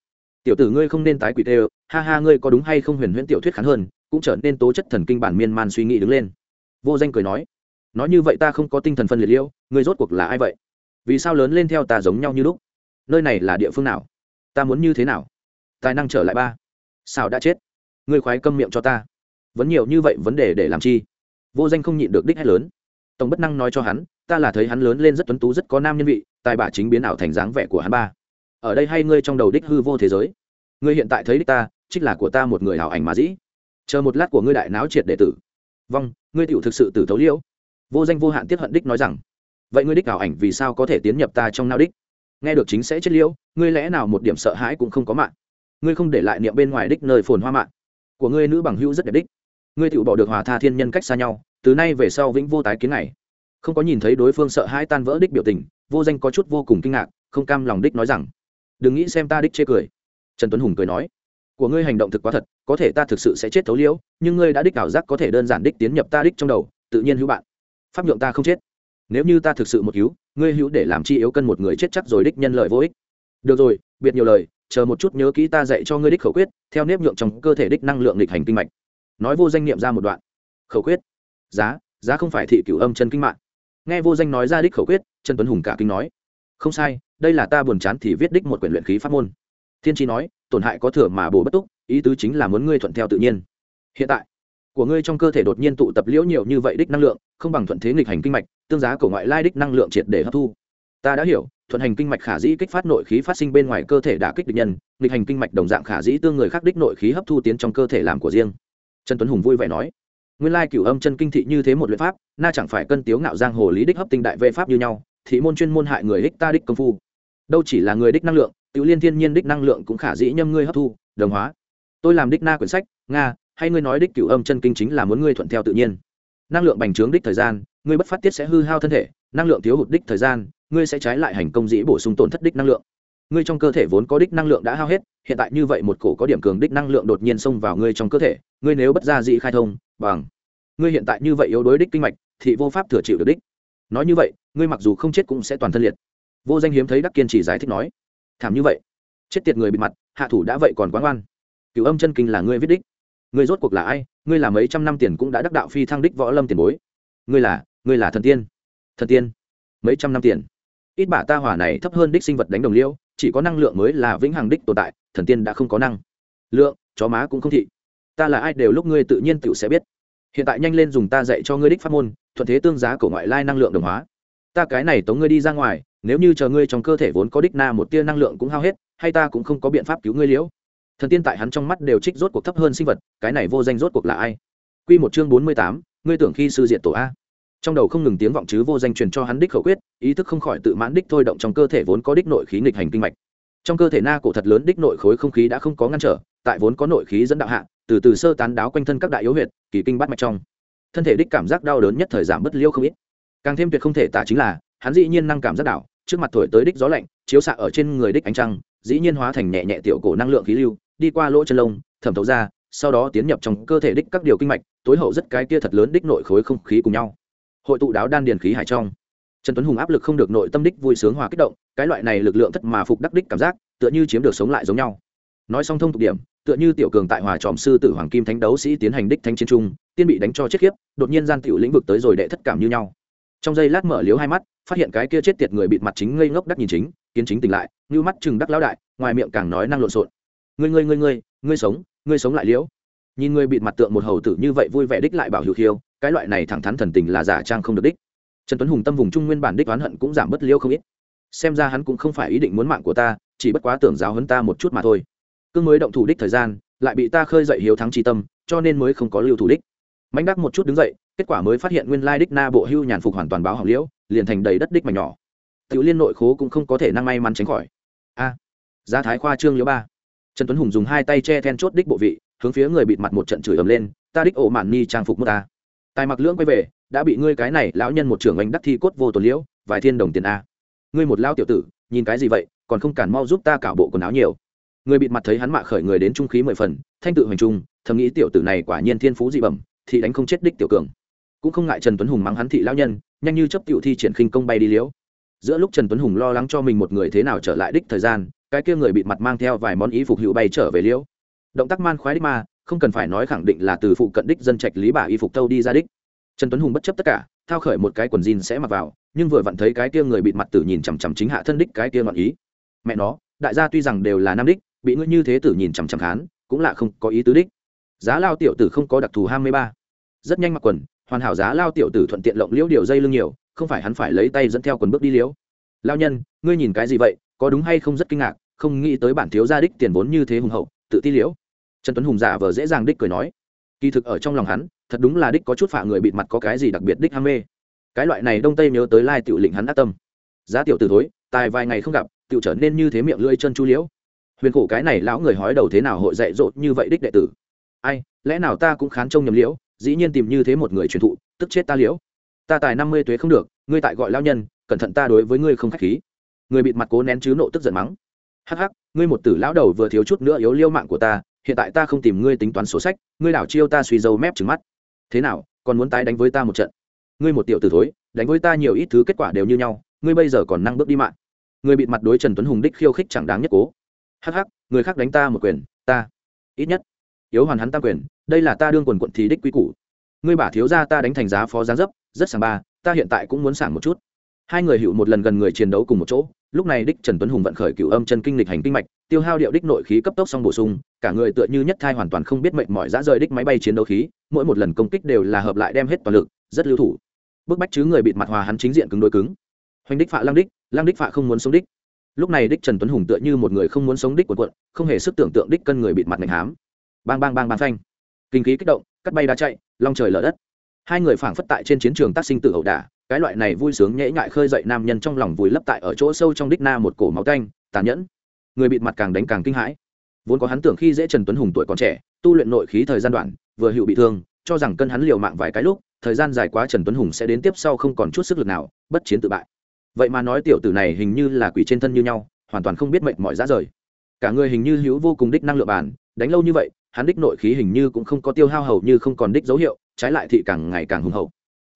tiểu tử ngươi không nên tái quỷ tê ha ha, ngươi có đúng hay không huyền huyễn tiểu thuyết khán hơn, cũng trở nên tố chất thần kinh bản miên man suy nghĩ đứng lên. Vô danh cười nói nói như vậy ta không có tinh thần phân liệt liêu, ngươi rốt cuộc là ai vậy? Vì sao lớn lên theo ta giống nhau như lúc? Nơi này là địa phương nào? Ta muốn như thế nào? Tài năng trở lại ba. Sao đã chết. Ngươi khoái câm miệng cho ta. Vẫn nhiều như vậy vấn đề để làm chi? Vô danh không nhịn được đích hay lớn. Tổng bất năng nói cho hắn, ta là thấy hắn lớn lên rất tuấn tú, rất có nam nhân vị, tài bả chính biến ảo thành dáng vẻ của hắn ba ở đây hay ngươi trong đầu đích hư vô thế giới? Ngươi hiện tại thấy đích ta, trích là của ta một người hảo ảnh mà dĩ. Chờ một lát của ngươi đại náo triệt đệ tử. Vong, ngươi tiểu thực sự tử thấu liễu. Vô danh vô hạn tiết hận đích nói rằng, vậy ngươi đích hảo ảnh vì sao có thể tiến nhập ta trong nao đích? Nghe được chính sẽ chết liễu, ngươi lẽ nào một điểm sợ hãi cũng không có mạng? Ngươi không để lại niệm bên ngoài đích nơi phồn hoa mạng. Của ngươi nữ bằng hữu rất đẹp đích. Ngươi tự bỏ được hòa tha thiên nhân cách xa nhau, từ nay về sau vĩnh vô tái kiến này không có nhìn thấy đối phương sợ hãi tan vỡ đích biểu tình, vô danh có chút vô cùng kinh ngạc, không cam lòng đích nói rằng đừng nghĩ xem ta đích chê cười. Trần tuấn hùng cười nói, của ngươi hành động thực quá thật, có thể ta thực sự sẽ chết thấu liễu, nhưng ngươi đã đích ảo giác có thể đơn giản đích tiến nhập ta đích trong đầu, tự nhiên hữu bạn. Pháp nhượng ta không chết. Nếu như ta thực sự một cứu, ngươi hữu để làm chi yếu cân một người chết chắc rồi đích nhân lợi vô ích. Được rồi, biệt nhiều lời, chờ một chút nhớ kỹ ta dạy cho ngươi đích khẩu quyết, theo nếp nhượng trong cơ thể đích năng lượng lịch hành kinh mạch. Nói vô danh niệm ra một đoạn. Khẩu quyết? Giá giá không phải thị cửu âm chân kinh mạng. Nghe vô danh nói ra đích khẩu quyết, trần tuấn hùng cả kinh nói không sai, đây là ta buồn chán thì viết đích một quyển luyện khí pháp môn. Thiên tri nói, tổn hại có thừa mà bổ bất túc, ý tứ chính là muốn ngươi thuận theo tự nhiên. Hiện tại, của ngươi trong cơ thể đột nhiên tụ tập liễu nhiều như vậy đích năng lượng, không bằng thuận thế nghịch hành kinh mạch, tương giá của ngoại lai đích năng lượng triệt để hấp thu. Ta đã hiểu, thuận hành kinh mạch khả dĩ kích phát nội khí phát sinh bên ngoài cơ thể đã kích địch nhân, nghịch hành kinh mạch đồng dạng khả dĩ tương người khác đích nội khí hấp thu tiến trong cơ thể làm của riêng. Trần tuấn hùng vui vẻ nói, nguyên lai cửu âm chân kinh thị như thế một luyện pháp, na chẳng phải cân tiếu ngạo giang hồ lý đích hấp tinh đại vệ pháp như nhau thị môn chuyên môn hại người đích ta đích công phu. Đâu chỉ là người đích năng lượng tự liên thiên nhiên đích năng lượng cũng khả dĩ nhâm ngươi hấp thu, đồng hóa. Tôi làm đích na quyển sách, nga, hay ngươi nói đích cửu âm chân kinh chính là muốn ngươi thuận theo tự nhiên. Năng lượng bành trướng đích thời gian, ngươi bất phát tiết sẽ hư hao thân thể, năng lượng thiếu hụt đích thời gian, ngươi sẽ trái lại hành công dĩ bổ sung tổn thất đích năng lượng. Ngươi trong cơ thể vốn có đích năng lượng đã hao hết, hiện tại như vậy một cổ có điểm cường đích năng lượng đột nhiên xông vào ngươi trong cơ thể, ngươi nếu bất ra dĩ khai thông, bằng. Ngươi hiện tại như vậy yếu đối đích kinh mạch, thì vô pháp thừa chịu được đích nói như vậy, ngươi mặc dù không chết cũng sẽ toàn thân liệt. Vô danh hiếm thấy đắc kiên chỉ giải thích nói. Thảm như vậy. Chết tiệt người bị mặt, hạ thủ đã vậy còn quá ngoan. Cựu âm chân kinh là ngươi viết đích. Ngươi rốt cuộc là ai? Ngươi là mấy trăm năm tiền cũng đã đắc đạo phi thăng đích võ lâm tiền bối. Ngươi là ngươi là thần tiên. Thần tiên. Mấy trăm năm tiền. Ít bả ta hỏa này thấp hơn đích sinh vật đánh đồng liêu, chỉ có năng lượng mới là vĩnh hằng đích tồn tại, thần tiên đã không có năng lượng, chó má cũng không thị. Ta là ai đều lúc ngươi tự nhiên tự sẽ biết hiện tại nhanh lên dùng ta dạy cho ngươi đích pháp môn, thuận thế tương giá của ngoại lai năng lượng đồng hóa. Ta cái này tống ngươi đi ra ngoài, nếu như chờ ngươi trong cơ thể vốn có đích na một tia năng lượng cũng hao hết, hay ta cũng không có biện pháp cứu ngươi liễu. Thần tiên tại hắn trong mắt đều trích rốt cuộc thấp hơn sinh vật, cái này vô danh rốt cuộc là ai? Quy một chương bốn mươi tám, ngươi tưởng khi sư diện tổ a. Trong đầu không ngừng tiếng vọng chứ vô danh truyền cho hắn đích khẩu quyết, ý thức không khỏi tự mãn đích thôi động trong cơ thể vốn có đích nội khí nghịch hành kinh mạch. Trong cơ thể na cổ thật lớn đích nội khối không khí đã không có ngăn trở, tại vốn có nội khí dẫn đạo hạ từ từ sơ tán đáo quanh thân các đại yếu huyệt, kỳ kinh bắt mạch trong. Thân thể đích cảm giác đau đớn nhất thời giảm bất liêu không ít. Càng thêm tuyệt không thể tả chính là, hắn dĩ nhiên năng cảm giác đảo, trước mặt thổi tới đích gió lạnh, chiếu xạ ở trên người đích ánh trăng, dĩ nhiên hóa thành nhẹ nhẹ tiểu cổ năng lượng khí lưu, đi qua lỗ chân lông, thẩm thấu ra, sau đó tiến nhập trong cơ thể đích các điều kinh mạch, tối hậu rất cái kia thật lớn đích nội khối không khí cùng nhau. Hội tụ đáo đan điền khí hải trong. Trần tuấn hùng áp lực không được nội tâm đích vui sướng hòa kích động, cái loại này lực lượng thất mà phục đắc đích cảm giác, tựa như chiếm được sống lại giống nhau. Nói xong thông tục điểm tựa như tiểu cường tại hòa tròm sư tử hoàng kim thánh đấu sĩ tiến hành đích thanh chiến trung, tiên bị đánh cho chết khiếp, đột nhiên gian tiểu lĩnh vực tới rồi đệ thất cảm như nhau. Trong giây lát mở liếu hai mắt, phát hiện cái kia chết tiệt người bịt mặt chính ngây ngốc đắc nhìn chính, kiến chính tỉnh lại, như mắt chừng đắc lão đại, ngoài miệng càng nói năng lộn xộn. Ngươi ngươi ngươi ngươi ngươi sống ngươi sống lại liễu. Nhìn người bịt mặt tượng một hầu tử như vậy vui vẻ đích lại bảo hữu khiêu, cái loại này thẳng thắn thần tình là giả trang không được đích. Trần tuấn hùng tâm vùng trung nguyên bản đích oán hận cũng giảm bất liêu không ít. Xem ra hắn cũng không phải ý định muốn mạng của ta, chỉ bất quá tưởng giáo hấn ta một chút mà thôi cương mới động thủ đích thời gian, lại bị ta khơi dậy hiếu thắng tri tâm, cho nên mới không có lưu thủ đích. Mánh đắc một chút đứng dậy, kết quả mới phát hiện nguyên lai đích na bộ hưu nhàn phục hoàn toàn báo hỏng liễu, liền thành đầy đất đích mà nhỏ. Tiểu liên nội khố cũng không có thể năng may mắn tránh khỏi. A, giá thái khoa trương liễu ba. Trần tuấn hùng dùng hai tay che then chốt đích bộ vị, hướng phía người bịt mặt một trận chửi ầm lên, ta đích ổ mạn ni trang phục mất ta. Tài mặc lưỡng quay về, đã bị ngươi cái này lão nhân một trưởng anh đắc thi cốt vô tồn liễu, vài thiên đồng tiền a. Ngươi một lao tiểu tử, nhìn cái gì vậy, còn không cản mau giúp ta cảo bộ quần áo nhiều người bịt mặt thấy hắn mạ khởi người đến trung khí mười phần, thanh tự hoành trung, thầm nghĩ tiểu tử này quả nhiên thiên phú dị bẩm, thì đánh không chết đích tiểu cường. Cũng không ngại trần tuấn hùng mắng hắn thị lão nhân, nhanh như chấp tiểu thi triển khinh công bay đi liễu giữa lúc trần tuấn hùng lo lắng cho mình một người thế nào trở lại đích thời gian, cái kia người bịt mặt mang theo vài món ý phục hữu bay trở về liễu động tác man khoái đích ma không cần phải nói khẳng định là từ phụ cận đích dân trạch lý bà y phục tâu đi ra đích. Trần tuấn hùng bất chấp tất cả, thao khởi một cái quần jean sẽ mặc vào, nhưng vừa vặn thấy cái kia người bịt mặt tử nhìn chằm chằm chính hạ thân đích cái kia ngọn ý. Mẹ nó, đại gia tuy rằng đều là nam đích bị ngươi như thế tử nhìn chằm chằm khán, cũng là không có ý tứ đích. Giá lao tiểu tử không có đặc thù hai mươi ba. Rất nhanh mặc quần, hoàn hảo giá lao tiểu tử thuận tiện lộng liễu điều dây lưng nhiều, không phải hắn phải lấy tay dẫn theo quần bước đi liễu. Lao nhân, ngươi nhìn cái gì vậy, có đúng hay không rất kinh ngạc, không nghĩ tới bản thiếu gia đích tiền vốn như thế hùng hậu, tự ti liễu. Trần tuấn hùng giả vờ dễ dàng đích cười nói. Kỳ thực ở trong lòng hắn, thật đúng là đích có chút phạ người bịt mặt có cái gì đặc biệt đích ham mê. Cái loại này đông tây nhớ tới lai tiểu lĩnh hắn ác tâm. Giá tiểu tử thối, tài vài ngày không gặp, tiểu trở nên như thế miệng lưỡi chân chu liễu huyền khổ cái này lão người hói đầu thế nào hội dạy dỗ như vậy đích đệ tử? Ai, lẽ nào ta cũng khán trông nhầm liễu, dĩ nhiên tìm như thế một người truyền thụ, tức chết ta liễu. Ta tài năm mươi tuế không được, ngươi tại gọi lao nhân, cẩn thận ta đối với ngươi không khách khí. Người bịt mặt cố nén chứ nộ tức giận mắng. Hắc hắc, ngươi một tử lão đầu vừa thiếu chút nữa yếu liêu mạng của ta, hiện tại ta không tìm ngươi tính toán sổ sách, ngươi đảo chiêu ta suy dâu mép trừng mắt. Thế nào, còn muốn tái đánh với ta một trận? Ngươi một tiểu tử thối, đánh với ta nhiều ít thứ kết quả đều như nhau, ngươi bây giờ còn năng bước đi mạng. Người bịt mặt đối trần tuấn hùng đích khiêu khích chẳng đáng nhất cố hắc hắc, người khác đánh ta một quyền, ta ít nhất. Yếu hoàn hắn ta quyền, đây là ta đương quần quận thì đích quy củ. Ngươi bả thiếu ra ta đánh thành giá phó giá dấp, rất sảng ba, ta hiện tại cũng muốn sảng một chút. Hai người hữu một lần gần người chiến đấu cùng một chỗ, lúc này đích trần tuấn hùng vận khởi cựu âm chân kinh lịch hành kinh mạch, tiêu hao điệu đích nội khí cấp tốc xong bổ sung, cả người tựa như nhất thai hoàn toàn không biết mệnh mỏi dã rời đích máy bay chiến đấu khí, mỗi một lần công kích đều là hợp lại đem hết toàn lực, rất lưu thủ. Bức bách chứ người bịt mặt hòa hắn chính diện cứng đối cứng. Hoành đích phạ lăng đích lăng đích phạ không muốn sống đích lúc này đích trần tuấn hùng tựa như một người không muốn sống đích của quận không hề sức tưởng tượng đích cân người bịt mặt ngành hám. Bang bang bang bang, phanh. Kinh khí kích động, cắt bay đá chạy, long trời lở đất. Hai người phảng phất tại trên chiến trường tác sinh tự ẩu đả, cái loại này vui sướng nhễ nhại khơi dậy nam nhân trong lòng vùi lấp tại ở chỗ sâu trong đích na một cổ máu canh tàn nhẫn. Người bịt mặt càng đánh càng kinh hãi. Vốn có hắn tưởng khi dễ trần tuấn hùng tuổi còn trẻ, tu luyện nội khí thời gian đoạn, vừa hữu bị thương, cho rằng cân hắn liều mạng vài cái lúc, thời gian dài quá trần tuấn hùng sẽ đến tiếp sau không còn chút sức lực nào, bất chiến tự bại vậy mà nói tiểu tử này hình như là quỷ trên thân như nhau, hoàn toàn không biết mệnh mọi giá rời. Cả người hình như hữu vô cùng đích năng lượng bản, đánh lâu như vậy, hắn đích nội khí hình như cũng không có tiêu hao hầu như không còn đích dấu hiệu, trái lại thị càng ngày càng hùng hậu.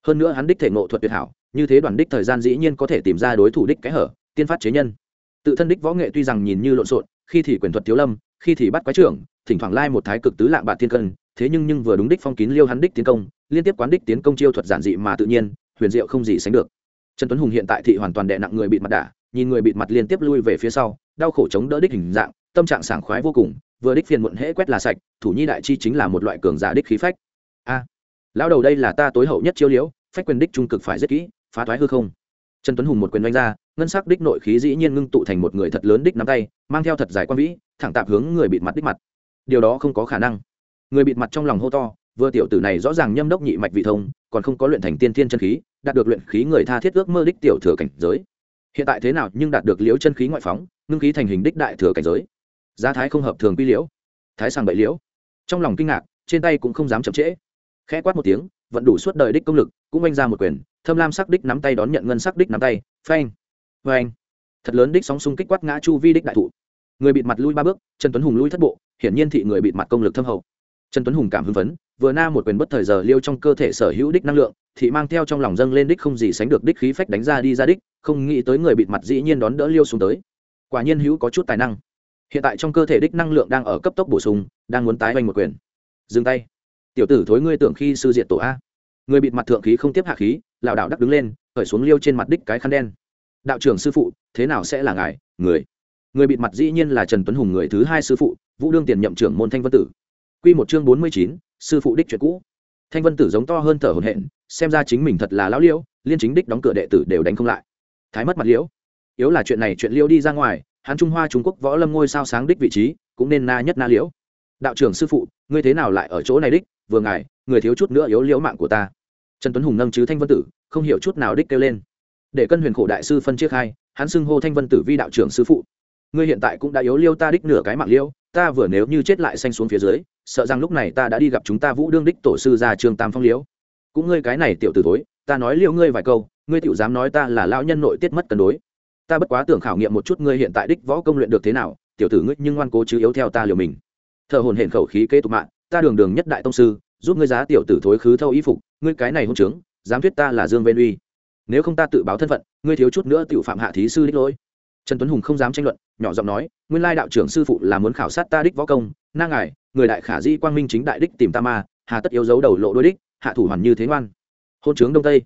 Hơn nữa hắn đích thể ngộ thuật tuyệt hảo, như thế đoàn đích thời gian dĩ nhiên có thể tìm ra đối thủ đích cái hở, tiên phát chế nhân. Tự thân đích võ nghệ tuy rằng nhìn như lộn xộn, khi thì quyền thuật thiếu lâm, khi thì bắt quái trưởng, thỉnh thoảng lai một thái cực tứ lạng bạc thiên cân, thế nhưng nhưng vừa đúng đích phong kín liêu hắn đích tiến công, liên tiếp quán đích tiến công chiêu thuật giản dị mà tự nhiên, huyền diệu không gì sánh được trần tuấn hùng hiện tại thị hoàn toàn đè nặng người bịt mặt đả, nhìn người bịt mặt liên tiếp lui về phía sau, đau khổ chống đỡ đích hình dạng, tâm trạng sảng khoái vô cùng, vừa đích phiền muộn hễ quét là sạch, thủ nhi đại chi chính là một loại cường giả đích khí phách. A, lão đầu đây là ta tối hậu nhất chiêu liễu, phách quyền đích trung cực phải rất kỹ, phá thoái hư không. Trần tuấn hùng một quyền đánh ra, ngân sắc đích nội khí dĩ nhiên ngưng tụ thành một người thật lớn đích nắm tay, mang theo thật dài quan vĩ, thẳng tạp hướng người bịt mặt đích mặt. Điều đó không có khả năng. Người bịt mặt trong lòng hô to, vừa tiểu tử này rõ ràng nhâm đốc nhị mạch vị thông, còn không có luyện thành tiên thiên chân khí đạt được luyện khí người tha thiết ước mơ đích tiểu thừa cảnh giới. Hiện tại thế nào nhưng đạt được liễu chân khí ngoại phóng, ngưng khí thành hình đích đại thừa cảnh giới. Giá thái không hợp thường quy liễu, thái sàng bậy liễu. Trong lòng kinh ngạc, trên tay cũng không dám chậm trễ. Khẽ quát một tiếng vẫn đủ suốt đời đích công lực, cũng oanh ra một quyền, thâm lam sắc đích nắm tay đón nhận ngân sắc đích nắm tay, phanh phanh. Thật lớn đích sóng xung kích quát ngã chu vi đích đại thụ. Người bịt mặt lui ba bước, trần tuấn hùng lui thất bộ, hiển nhiên thị người bịt mặt công lực thâm hậu trần tuấn hùng cảm hưng phấn, vừa na một quyền bất thời giờ liêu trong cơ thể sở hữu đích năng lượng thị mang theo trong lòng dâng lên đích không gì sánh được đích khí phách đánh ra đi ra đích, không nghĩ tới người bịt mặt dĩ nhiên đón đỡ liêu xuống tới. Quả nhiên hữu có chút tài năng. Hiện tại trong cơ thể đích năng lượng đang ở cấp tốc bổ sung, đang muốn tái oanh một quyền. Dừng tay. Tiểu tử thối ngươi tưởng khi sư diện tổ a. Người bịt mặt thượng khí không tiếp hạ khí, lảo đảo đắc đứng lên, khởi xuống liêu trên mặt đích cái khăn đen. Đạo trưởng sư phụ, thế nào sẽ là ngài? Người. Người bịt mặt dĩ nhiên là trần tuấn hùng người thứ hai sư phụ, vũ đương tiền nhậm trưởng môn thanh vân tử. Quy một chương bốn mươi chín sư phụ đích chuyện cũ. Thanh vân tử giống to hơn thở hồn hển, xem ra chính mình thật là lão liễu liên chính đích đóng cửa đệ tử đều đánh không lại. Thái mất mặt liễu. Yếu là chuyện này chuyện liễu đi ra ngoài hắn trung hoa trung quốc võ lâm ngôi sao sáng đích vị trí cũng nên na nhất na liễu. Đạo trưởng sư phụ ngươi thế nào lại ở chỗ này đích? Vừa ngài người thiếu chút nữa yếu liễu mạng của ta. Trần tuấn hùng nâng chứ thanh vân tử không hiểu chút nào đích kêu lên. Để cân huyền khổ đại sư phân chiếc hai hắn xưng hô thanh vân tử vi đạo trưởng sư phụ. Ngươi hiện tại cũng đã yếu liêu ta đích nửa cái mạng liêu ta vừa nếu như chết lại xanh xuống phía dưới, sợ rằng lúc này ta đã đi gặp chúng ta vũ đương đích tổ sư ra trương tam phong liễu. Cũng ngươi cái này tiểu t tối ta nói liêu ngươi vài câu, ngươi tiểu dám nói ta là lão nhân nội tiết mất cân đối. Ta bất quá tưởng khảo nghiệm một chút ngươi hiện tại đích võ công luyện được thế nào, tiểu tử ngươi nhưng ngoan cố chứ yếu theo ta liều mình. Thợ hồn hển khẩu khí kế tục mạng, ta đường đường nhất đại tông sư, giúp ngươi giá tiểu tử thối khứ thâu y phục, ngươi cái này hôn trướng, dám thuyết ta là dương ven uy. Nếu không ta tự báo thân phận, ngươi thiếu chút nữa tiểu phạm hạ thí sư đích lỗi trần tuấn hùng không dám tranh luận, nhỏ giọng nói, nguyên lai đạo trưởng sư phụ là muốn khảo sát ta đích võ công, na ngài, người đại khả di quang minh chính đại đích tìm ta ma, hà tất yếu dấu đầu lộ đôi đích, hạ thủ hoàn như thế ngoan. Hôn trướng đông tây,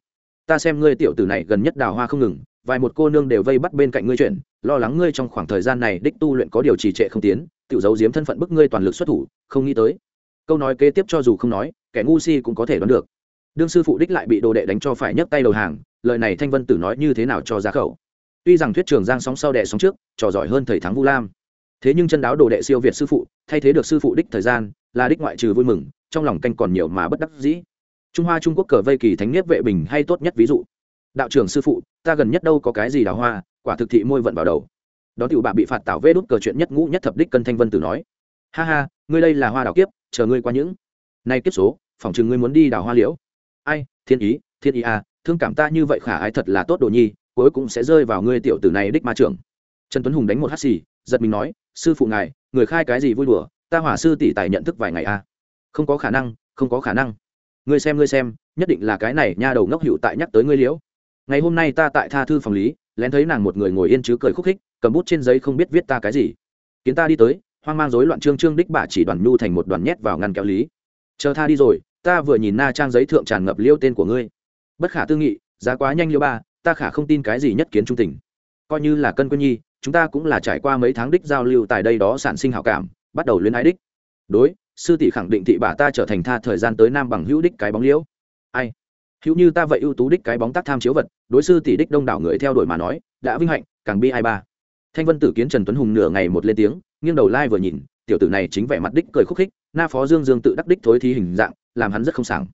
ta xem ngươi tiểu tử này gần nhất đào hoa không ngừng, vài một cô nương đều vây bắt bên cạnh ngươi chuyện, lo lắng ngươi trong khoảng thời gian này đích tu luyện có điều trì trệ không tiến, tự giấu giếm thân phận bức ngươi toàn lực xuất thủ, không nghĩ tới. Câu nói kế tiếp cho dù không nói, kẻ ngu si cũng có thể đoán được. Đương sư phụ đích lại bị đồ đệ đánh cho phải nhấc tay đầu hàng, lời này thanh vân tử nói như thế nào cho ra khẩu tuy rằng thuyết trường giang sóng sau đệ sóng trước, trò giỏi hơn thầy thắng vu lam. Thế nhưng chân đáo đồ đệ siêu việt sư phụ, thay thế được sư phụ đích thời gian, là đích ngoại trừ vui mừng, trong lòng canh còn nhiều mà bất đắc dĩ. Trung hoa trung quốc cờ vây kỳ thánh nhất vệ bình hay tốt nhất ví dụ. Đạo trưởng sư phụ, ta gần nhất đâu có cái gì đào hoa, quả thực thị môi vận vào đầu. Đó tiểu bạ bị phạt tạo vê đút cờ chuyện nhất ngũ nhất thập đích cân thanh vân tử nói. Ha ha, ngươi đây là hoa đào kiếp, chờ ngươi qua những. Nay kiếp số, phỏng chừng ngươi muốn đi đào hoa liễu. Ai, thiên ý thiên ý à thương cảm ta như vậy khả ái thật là tốt đồ nhi cuối cũng sẽ rơi vào ngươi tiểu tử này đích ma trưởng. Trần tuấn hùng đánh một hắt xì, giật mình nói, sư phụ ngài, người khai cái gì vui đùa, ta hỏa sư tỷ tài nhận thức vài ngày à? Không có khả năng, không có khả năng. Ngươi xem ngươi xem, nhất định là cái này nha đầu ngốc hiệu tại nhắc tới ngươi liễu. Ngày hôm nay ta tại tha thư phòng lý, lén thấy nàng một người ngồi yên chứ cười khúc khích, cầm bút trên giấy không biết viết ta cái gì. Kiến ta đi tới, hoang mang rối loạn trương trương đích bà chỉ đoàn nhu thành một đoàn nhét vào ngăn kéo lý. Chờ tha đi rồi, ta vừa nhìn na trang giấy thượng tràn ngập liêu tên của ngươi. Bất khả tư nghị, giá quá nhanh liêu ba ta khả không tin cái gì nhất kiến trung tình. Coi như là cân quân nhi, chúng ta cũng là trải qua mấy tháng đích giao lưu tại đây đó sản sinh hảo cảm, bắt đầu luyến ái đích. Đối, sư tỷ khẳng định thị bà ta trở thành tha thời gian tới nam bằng hữu đích cái bóng liễu. Ai? Hữu như ta vậy ưu tú đích cái bóng tác tham chiếu vật, đối sư tỷ đích đông đảo người theo đuổi mà nói, đã vinh hạnh, càng bi ai ba. Thanh vân tử kiến trần tuấn hùng nửa ngày một lên tiếng, nghiêng đầu lai vừa nhìn, tiểu tử này chính vẻ mặt đích cười khúc khích, na phó dương dương tự đắc đích thối thí hình dạng, làm hắn rất không sảng.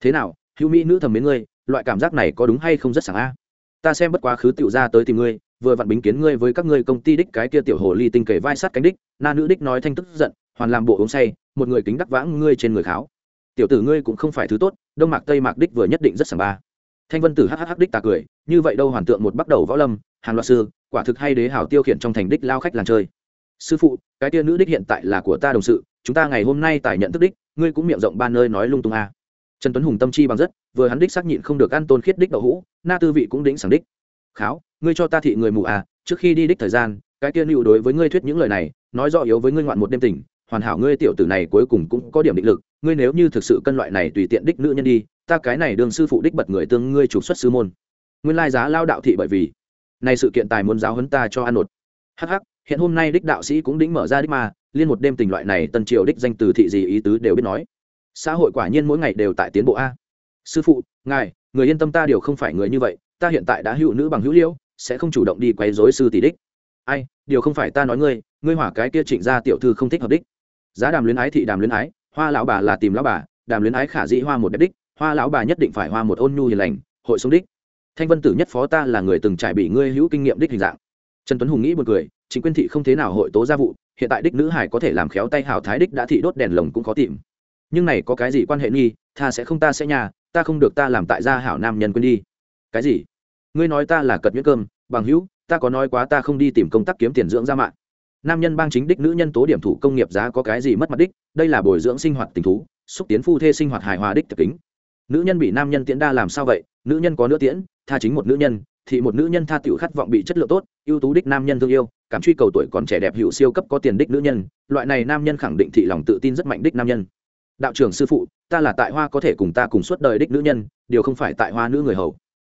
Thế nào, hữu mỹ nữ thầm mến ngươi, loại cảm giác này có đúng hay không rất sảng a? Ta xem bất quá khứ tiểu ra tới tìm ngươi, vừa vặn bính kiến ngươi với các ngươi công ty đích cái kia tiểu hồ ly tinh kể vai sát cánh đích, na nữ đích nói thanh tức giận, hoàn làm bộ uống say, một người kính đắc vãng ngươi trên người kháo. Tiểu tử ngươi cũng không phải thứ tốt, đông mạc tây mạc đích vừa nhất định rất sảng ba. Thanh vân tử hhh đích tà cười, như vậy đâu hoàn tượng một bắt đầu võ lâm, hàng loạt sư, quả thực hay đế hảo tiêu khiển trong thành đích lao khách làng chơi. Sư phụ, cái tia nữ đích hiện tại là của ta đồng sự, chúng ta ngày hôm nay tài nhận thức đích, ngươi cũng miệng rộng ba nơi nói lung tung a trần tuấn hùng tâm chi bằng rất, vừa hắn đích xác nhịn không được ăn tôn khiết đích đậu hũ, na tư vị cũng đĩnh sảng đích. Kháo, ngươi cho ta thị người mù à trước khi đi đích thời gian, cái kia nữu đối với ngươi thuyết những lời này, nói rõ yếu với ngươi ngoạn một đêm tình, hoàn hảo ngươi tiểu tử này cuối cùng cũng có điểm định lực, ngươi nếu như thực sự cân loại này tùy tiện đích nữ nhân đi, ta cái này đương sư phụ đích bật người tương ngươi trục xuất sư môn. Nguyên lai giá lao đạo thị bởi vì này sự kiện tài muốn giáo huấn ta cho ăn nột. Hh hiện hôm nay đích đạo sĩ cũng đĩnh mở ra đích mà, liên một đêm tình loại này tân triều đích danh từ thị gì ý tứ đều biết nói xã hội quả nhiên mỗi ngày đều tại tiến bộ a. Sư phụ, ngài, người yên tâm ta đều không phải người như vậy, ta hiện tại đã hữu nữ bằng hữu liễu, sẽ không chủ động đi quấy rối sư tỷ đích. Ai, điều không phải ta nói ngươi ngươi hỏa cái kia trịnh gia tiểu thư không thích hợp đích. Giá đàm luyến ái thị đàm luyến ái, hoa lão bà là tìm lão bà, đàm luyến ái khả dĩ hoa một đẹp đích, hoa lão bà nhất định phải hoa một ôn nhu hiền lành, hội sống đích. Thanh vân tử nhất phó ta là người từng trải bị ngươi hữu kinh nghiệm đích hình dạng. Trần tuấn hùng nghĩ một cười chính quyên thị không thế nào hội tố gia vụ, hiện tại đích nữ hải có thể làm khéo tay hảo thái đích đã thị đốt đèn lồng cũng khó tìm nhưng này có cái gì quan hệ nghi? Tha sẽ không, ta sẽ nhà, ta không được ta làm tại gia hảo nam nhân quên đi. Cái gì? Ngươi nói ta là cật nhuyễn cơm, bằng hữu, ta có nói quá ta không đi tìm công tác kiếm tiền dưỡng ra mạng. Nam nhân bang chính đích nữ nhân tố điểm thủ công nghiệp giá có cái gì mất mặt đích? Đây là bồi dưỡng sinh hoạt tình thú, xúc tiến phu thê sinh hoạt hài hòa đích thực kính. Nữ nhân bị nam nhân tiễn đa làm sao vậy? Nữ nhân có nữa tiễn, tha chính một nữ nhân, thì một nữ nhân tha tiểu khát vọng bị chất lượng tốt, ưu tú đích nam nhân thương yêu, cảm truy cầu tuổi còn trẻ đẹp hữu siêu cấp có tiền đích nữ nhân. Loại này nam nhân khẳng định thị lòng tự tin rất mạnh đích nam nhân đạo trưởng sư phụ ta là tại hoa có thể cùng ta cùng suốt đời đích nữ nhân điều không phải tại hoa nữ người hầu.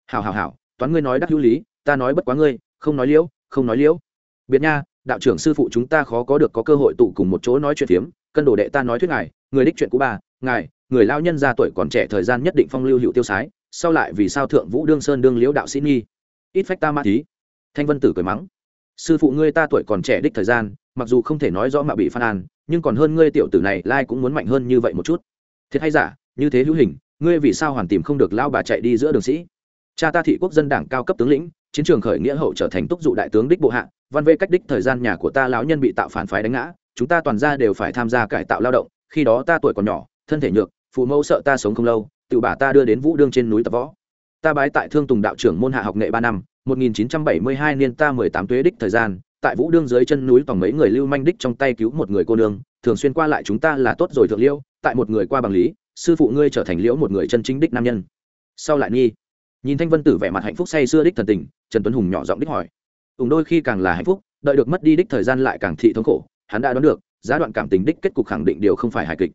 Hào hào hào toán ngươi nói đắc hữu lý ta nói bất quá ngươi không nói liễu không nói liễu. Biệt nha đạo trưởng sư phụ chúng ta khó có được có cơ hội tụ cùng một chỗ nói chuyện phiếm cân đồ đệ ta nói thuyết ngài người đích chuyện cũ bà, ngài người lao nhân ra tuổi còn trẻ thời gian nhất định phong lưu hữu tiêu sái sau lại vì sao thượng vũ đương sơn đương liễu đạo sĩ nghi ít phách ta ma thí. Thanh vân tử cười mắng. Sư phụ ngươi ta tuổi còn trẻ đích thời gian mặc dù không thể nói rõ mà bị phan an nhưng còn hơn ngươi tiểu tử này, lai cũng muốn mạnh hơn như vậy một chút. Thiệt hay giả, như thế hữu hình, ngươi vì sao hoàn tìm không được lao bà chạy đi giữa đường sĩ? Cha ta thị quốc dân đảng cao cấp tướng lĩnh, chiến trường khởi nghĩa hậu trở thành túc dụ đại tướng đích bộ hạ, văn vê cách đích thời gian nhà của ta lão nhân bị tạo phản phái đánh ngã, chúng ta toàn ra đều phải tham gia cải tạo lao động, khi đó ta tuổi còn nhỏ, thân thể nhược, phụ mẫu sợ ta sống không lâu tự bà ta đưa đến vũ đương trên núi tập võ. Ta bái tại thương tùng đạo trưởng môn hạ học nghệ ba năm 1972 niên ta 18 tuế đích thời gian tại vũ đương dưới chân núi toàn mấy người lưu manh đích trong tay cứu một người cô nương, thường xuyên qua lại chúng ta là tốt rồi thượng liễu tại một người qua bằng lý, sư phụ ngươi trở thành liễu một người chân chính đích nam nhân. Sau lại nghi, nhìn thanh vân tử vẻ mặt hạnh phúc say xưa đích thần tình, trần tuấn hùng nhỏ giọng đích hỏi. Ủng đôi khi càng là hạnh phúc, đợi được mất đi đích thời gian lại càng thị thống khổ, hắn đã đoán được, giá đoạn cảm tình đích kết cục khẳng định điều không phải hài kịch.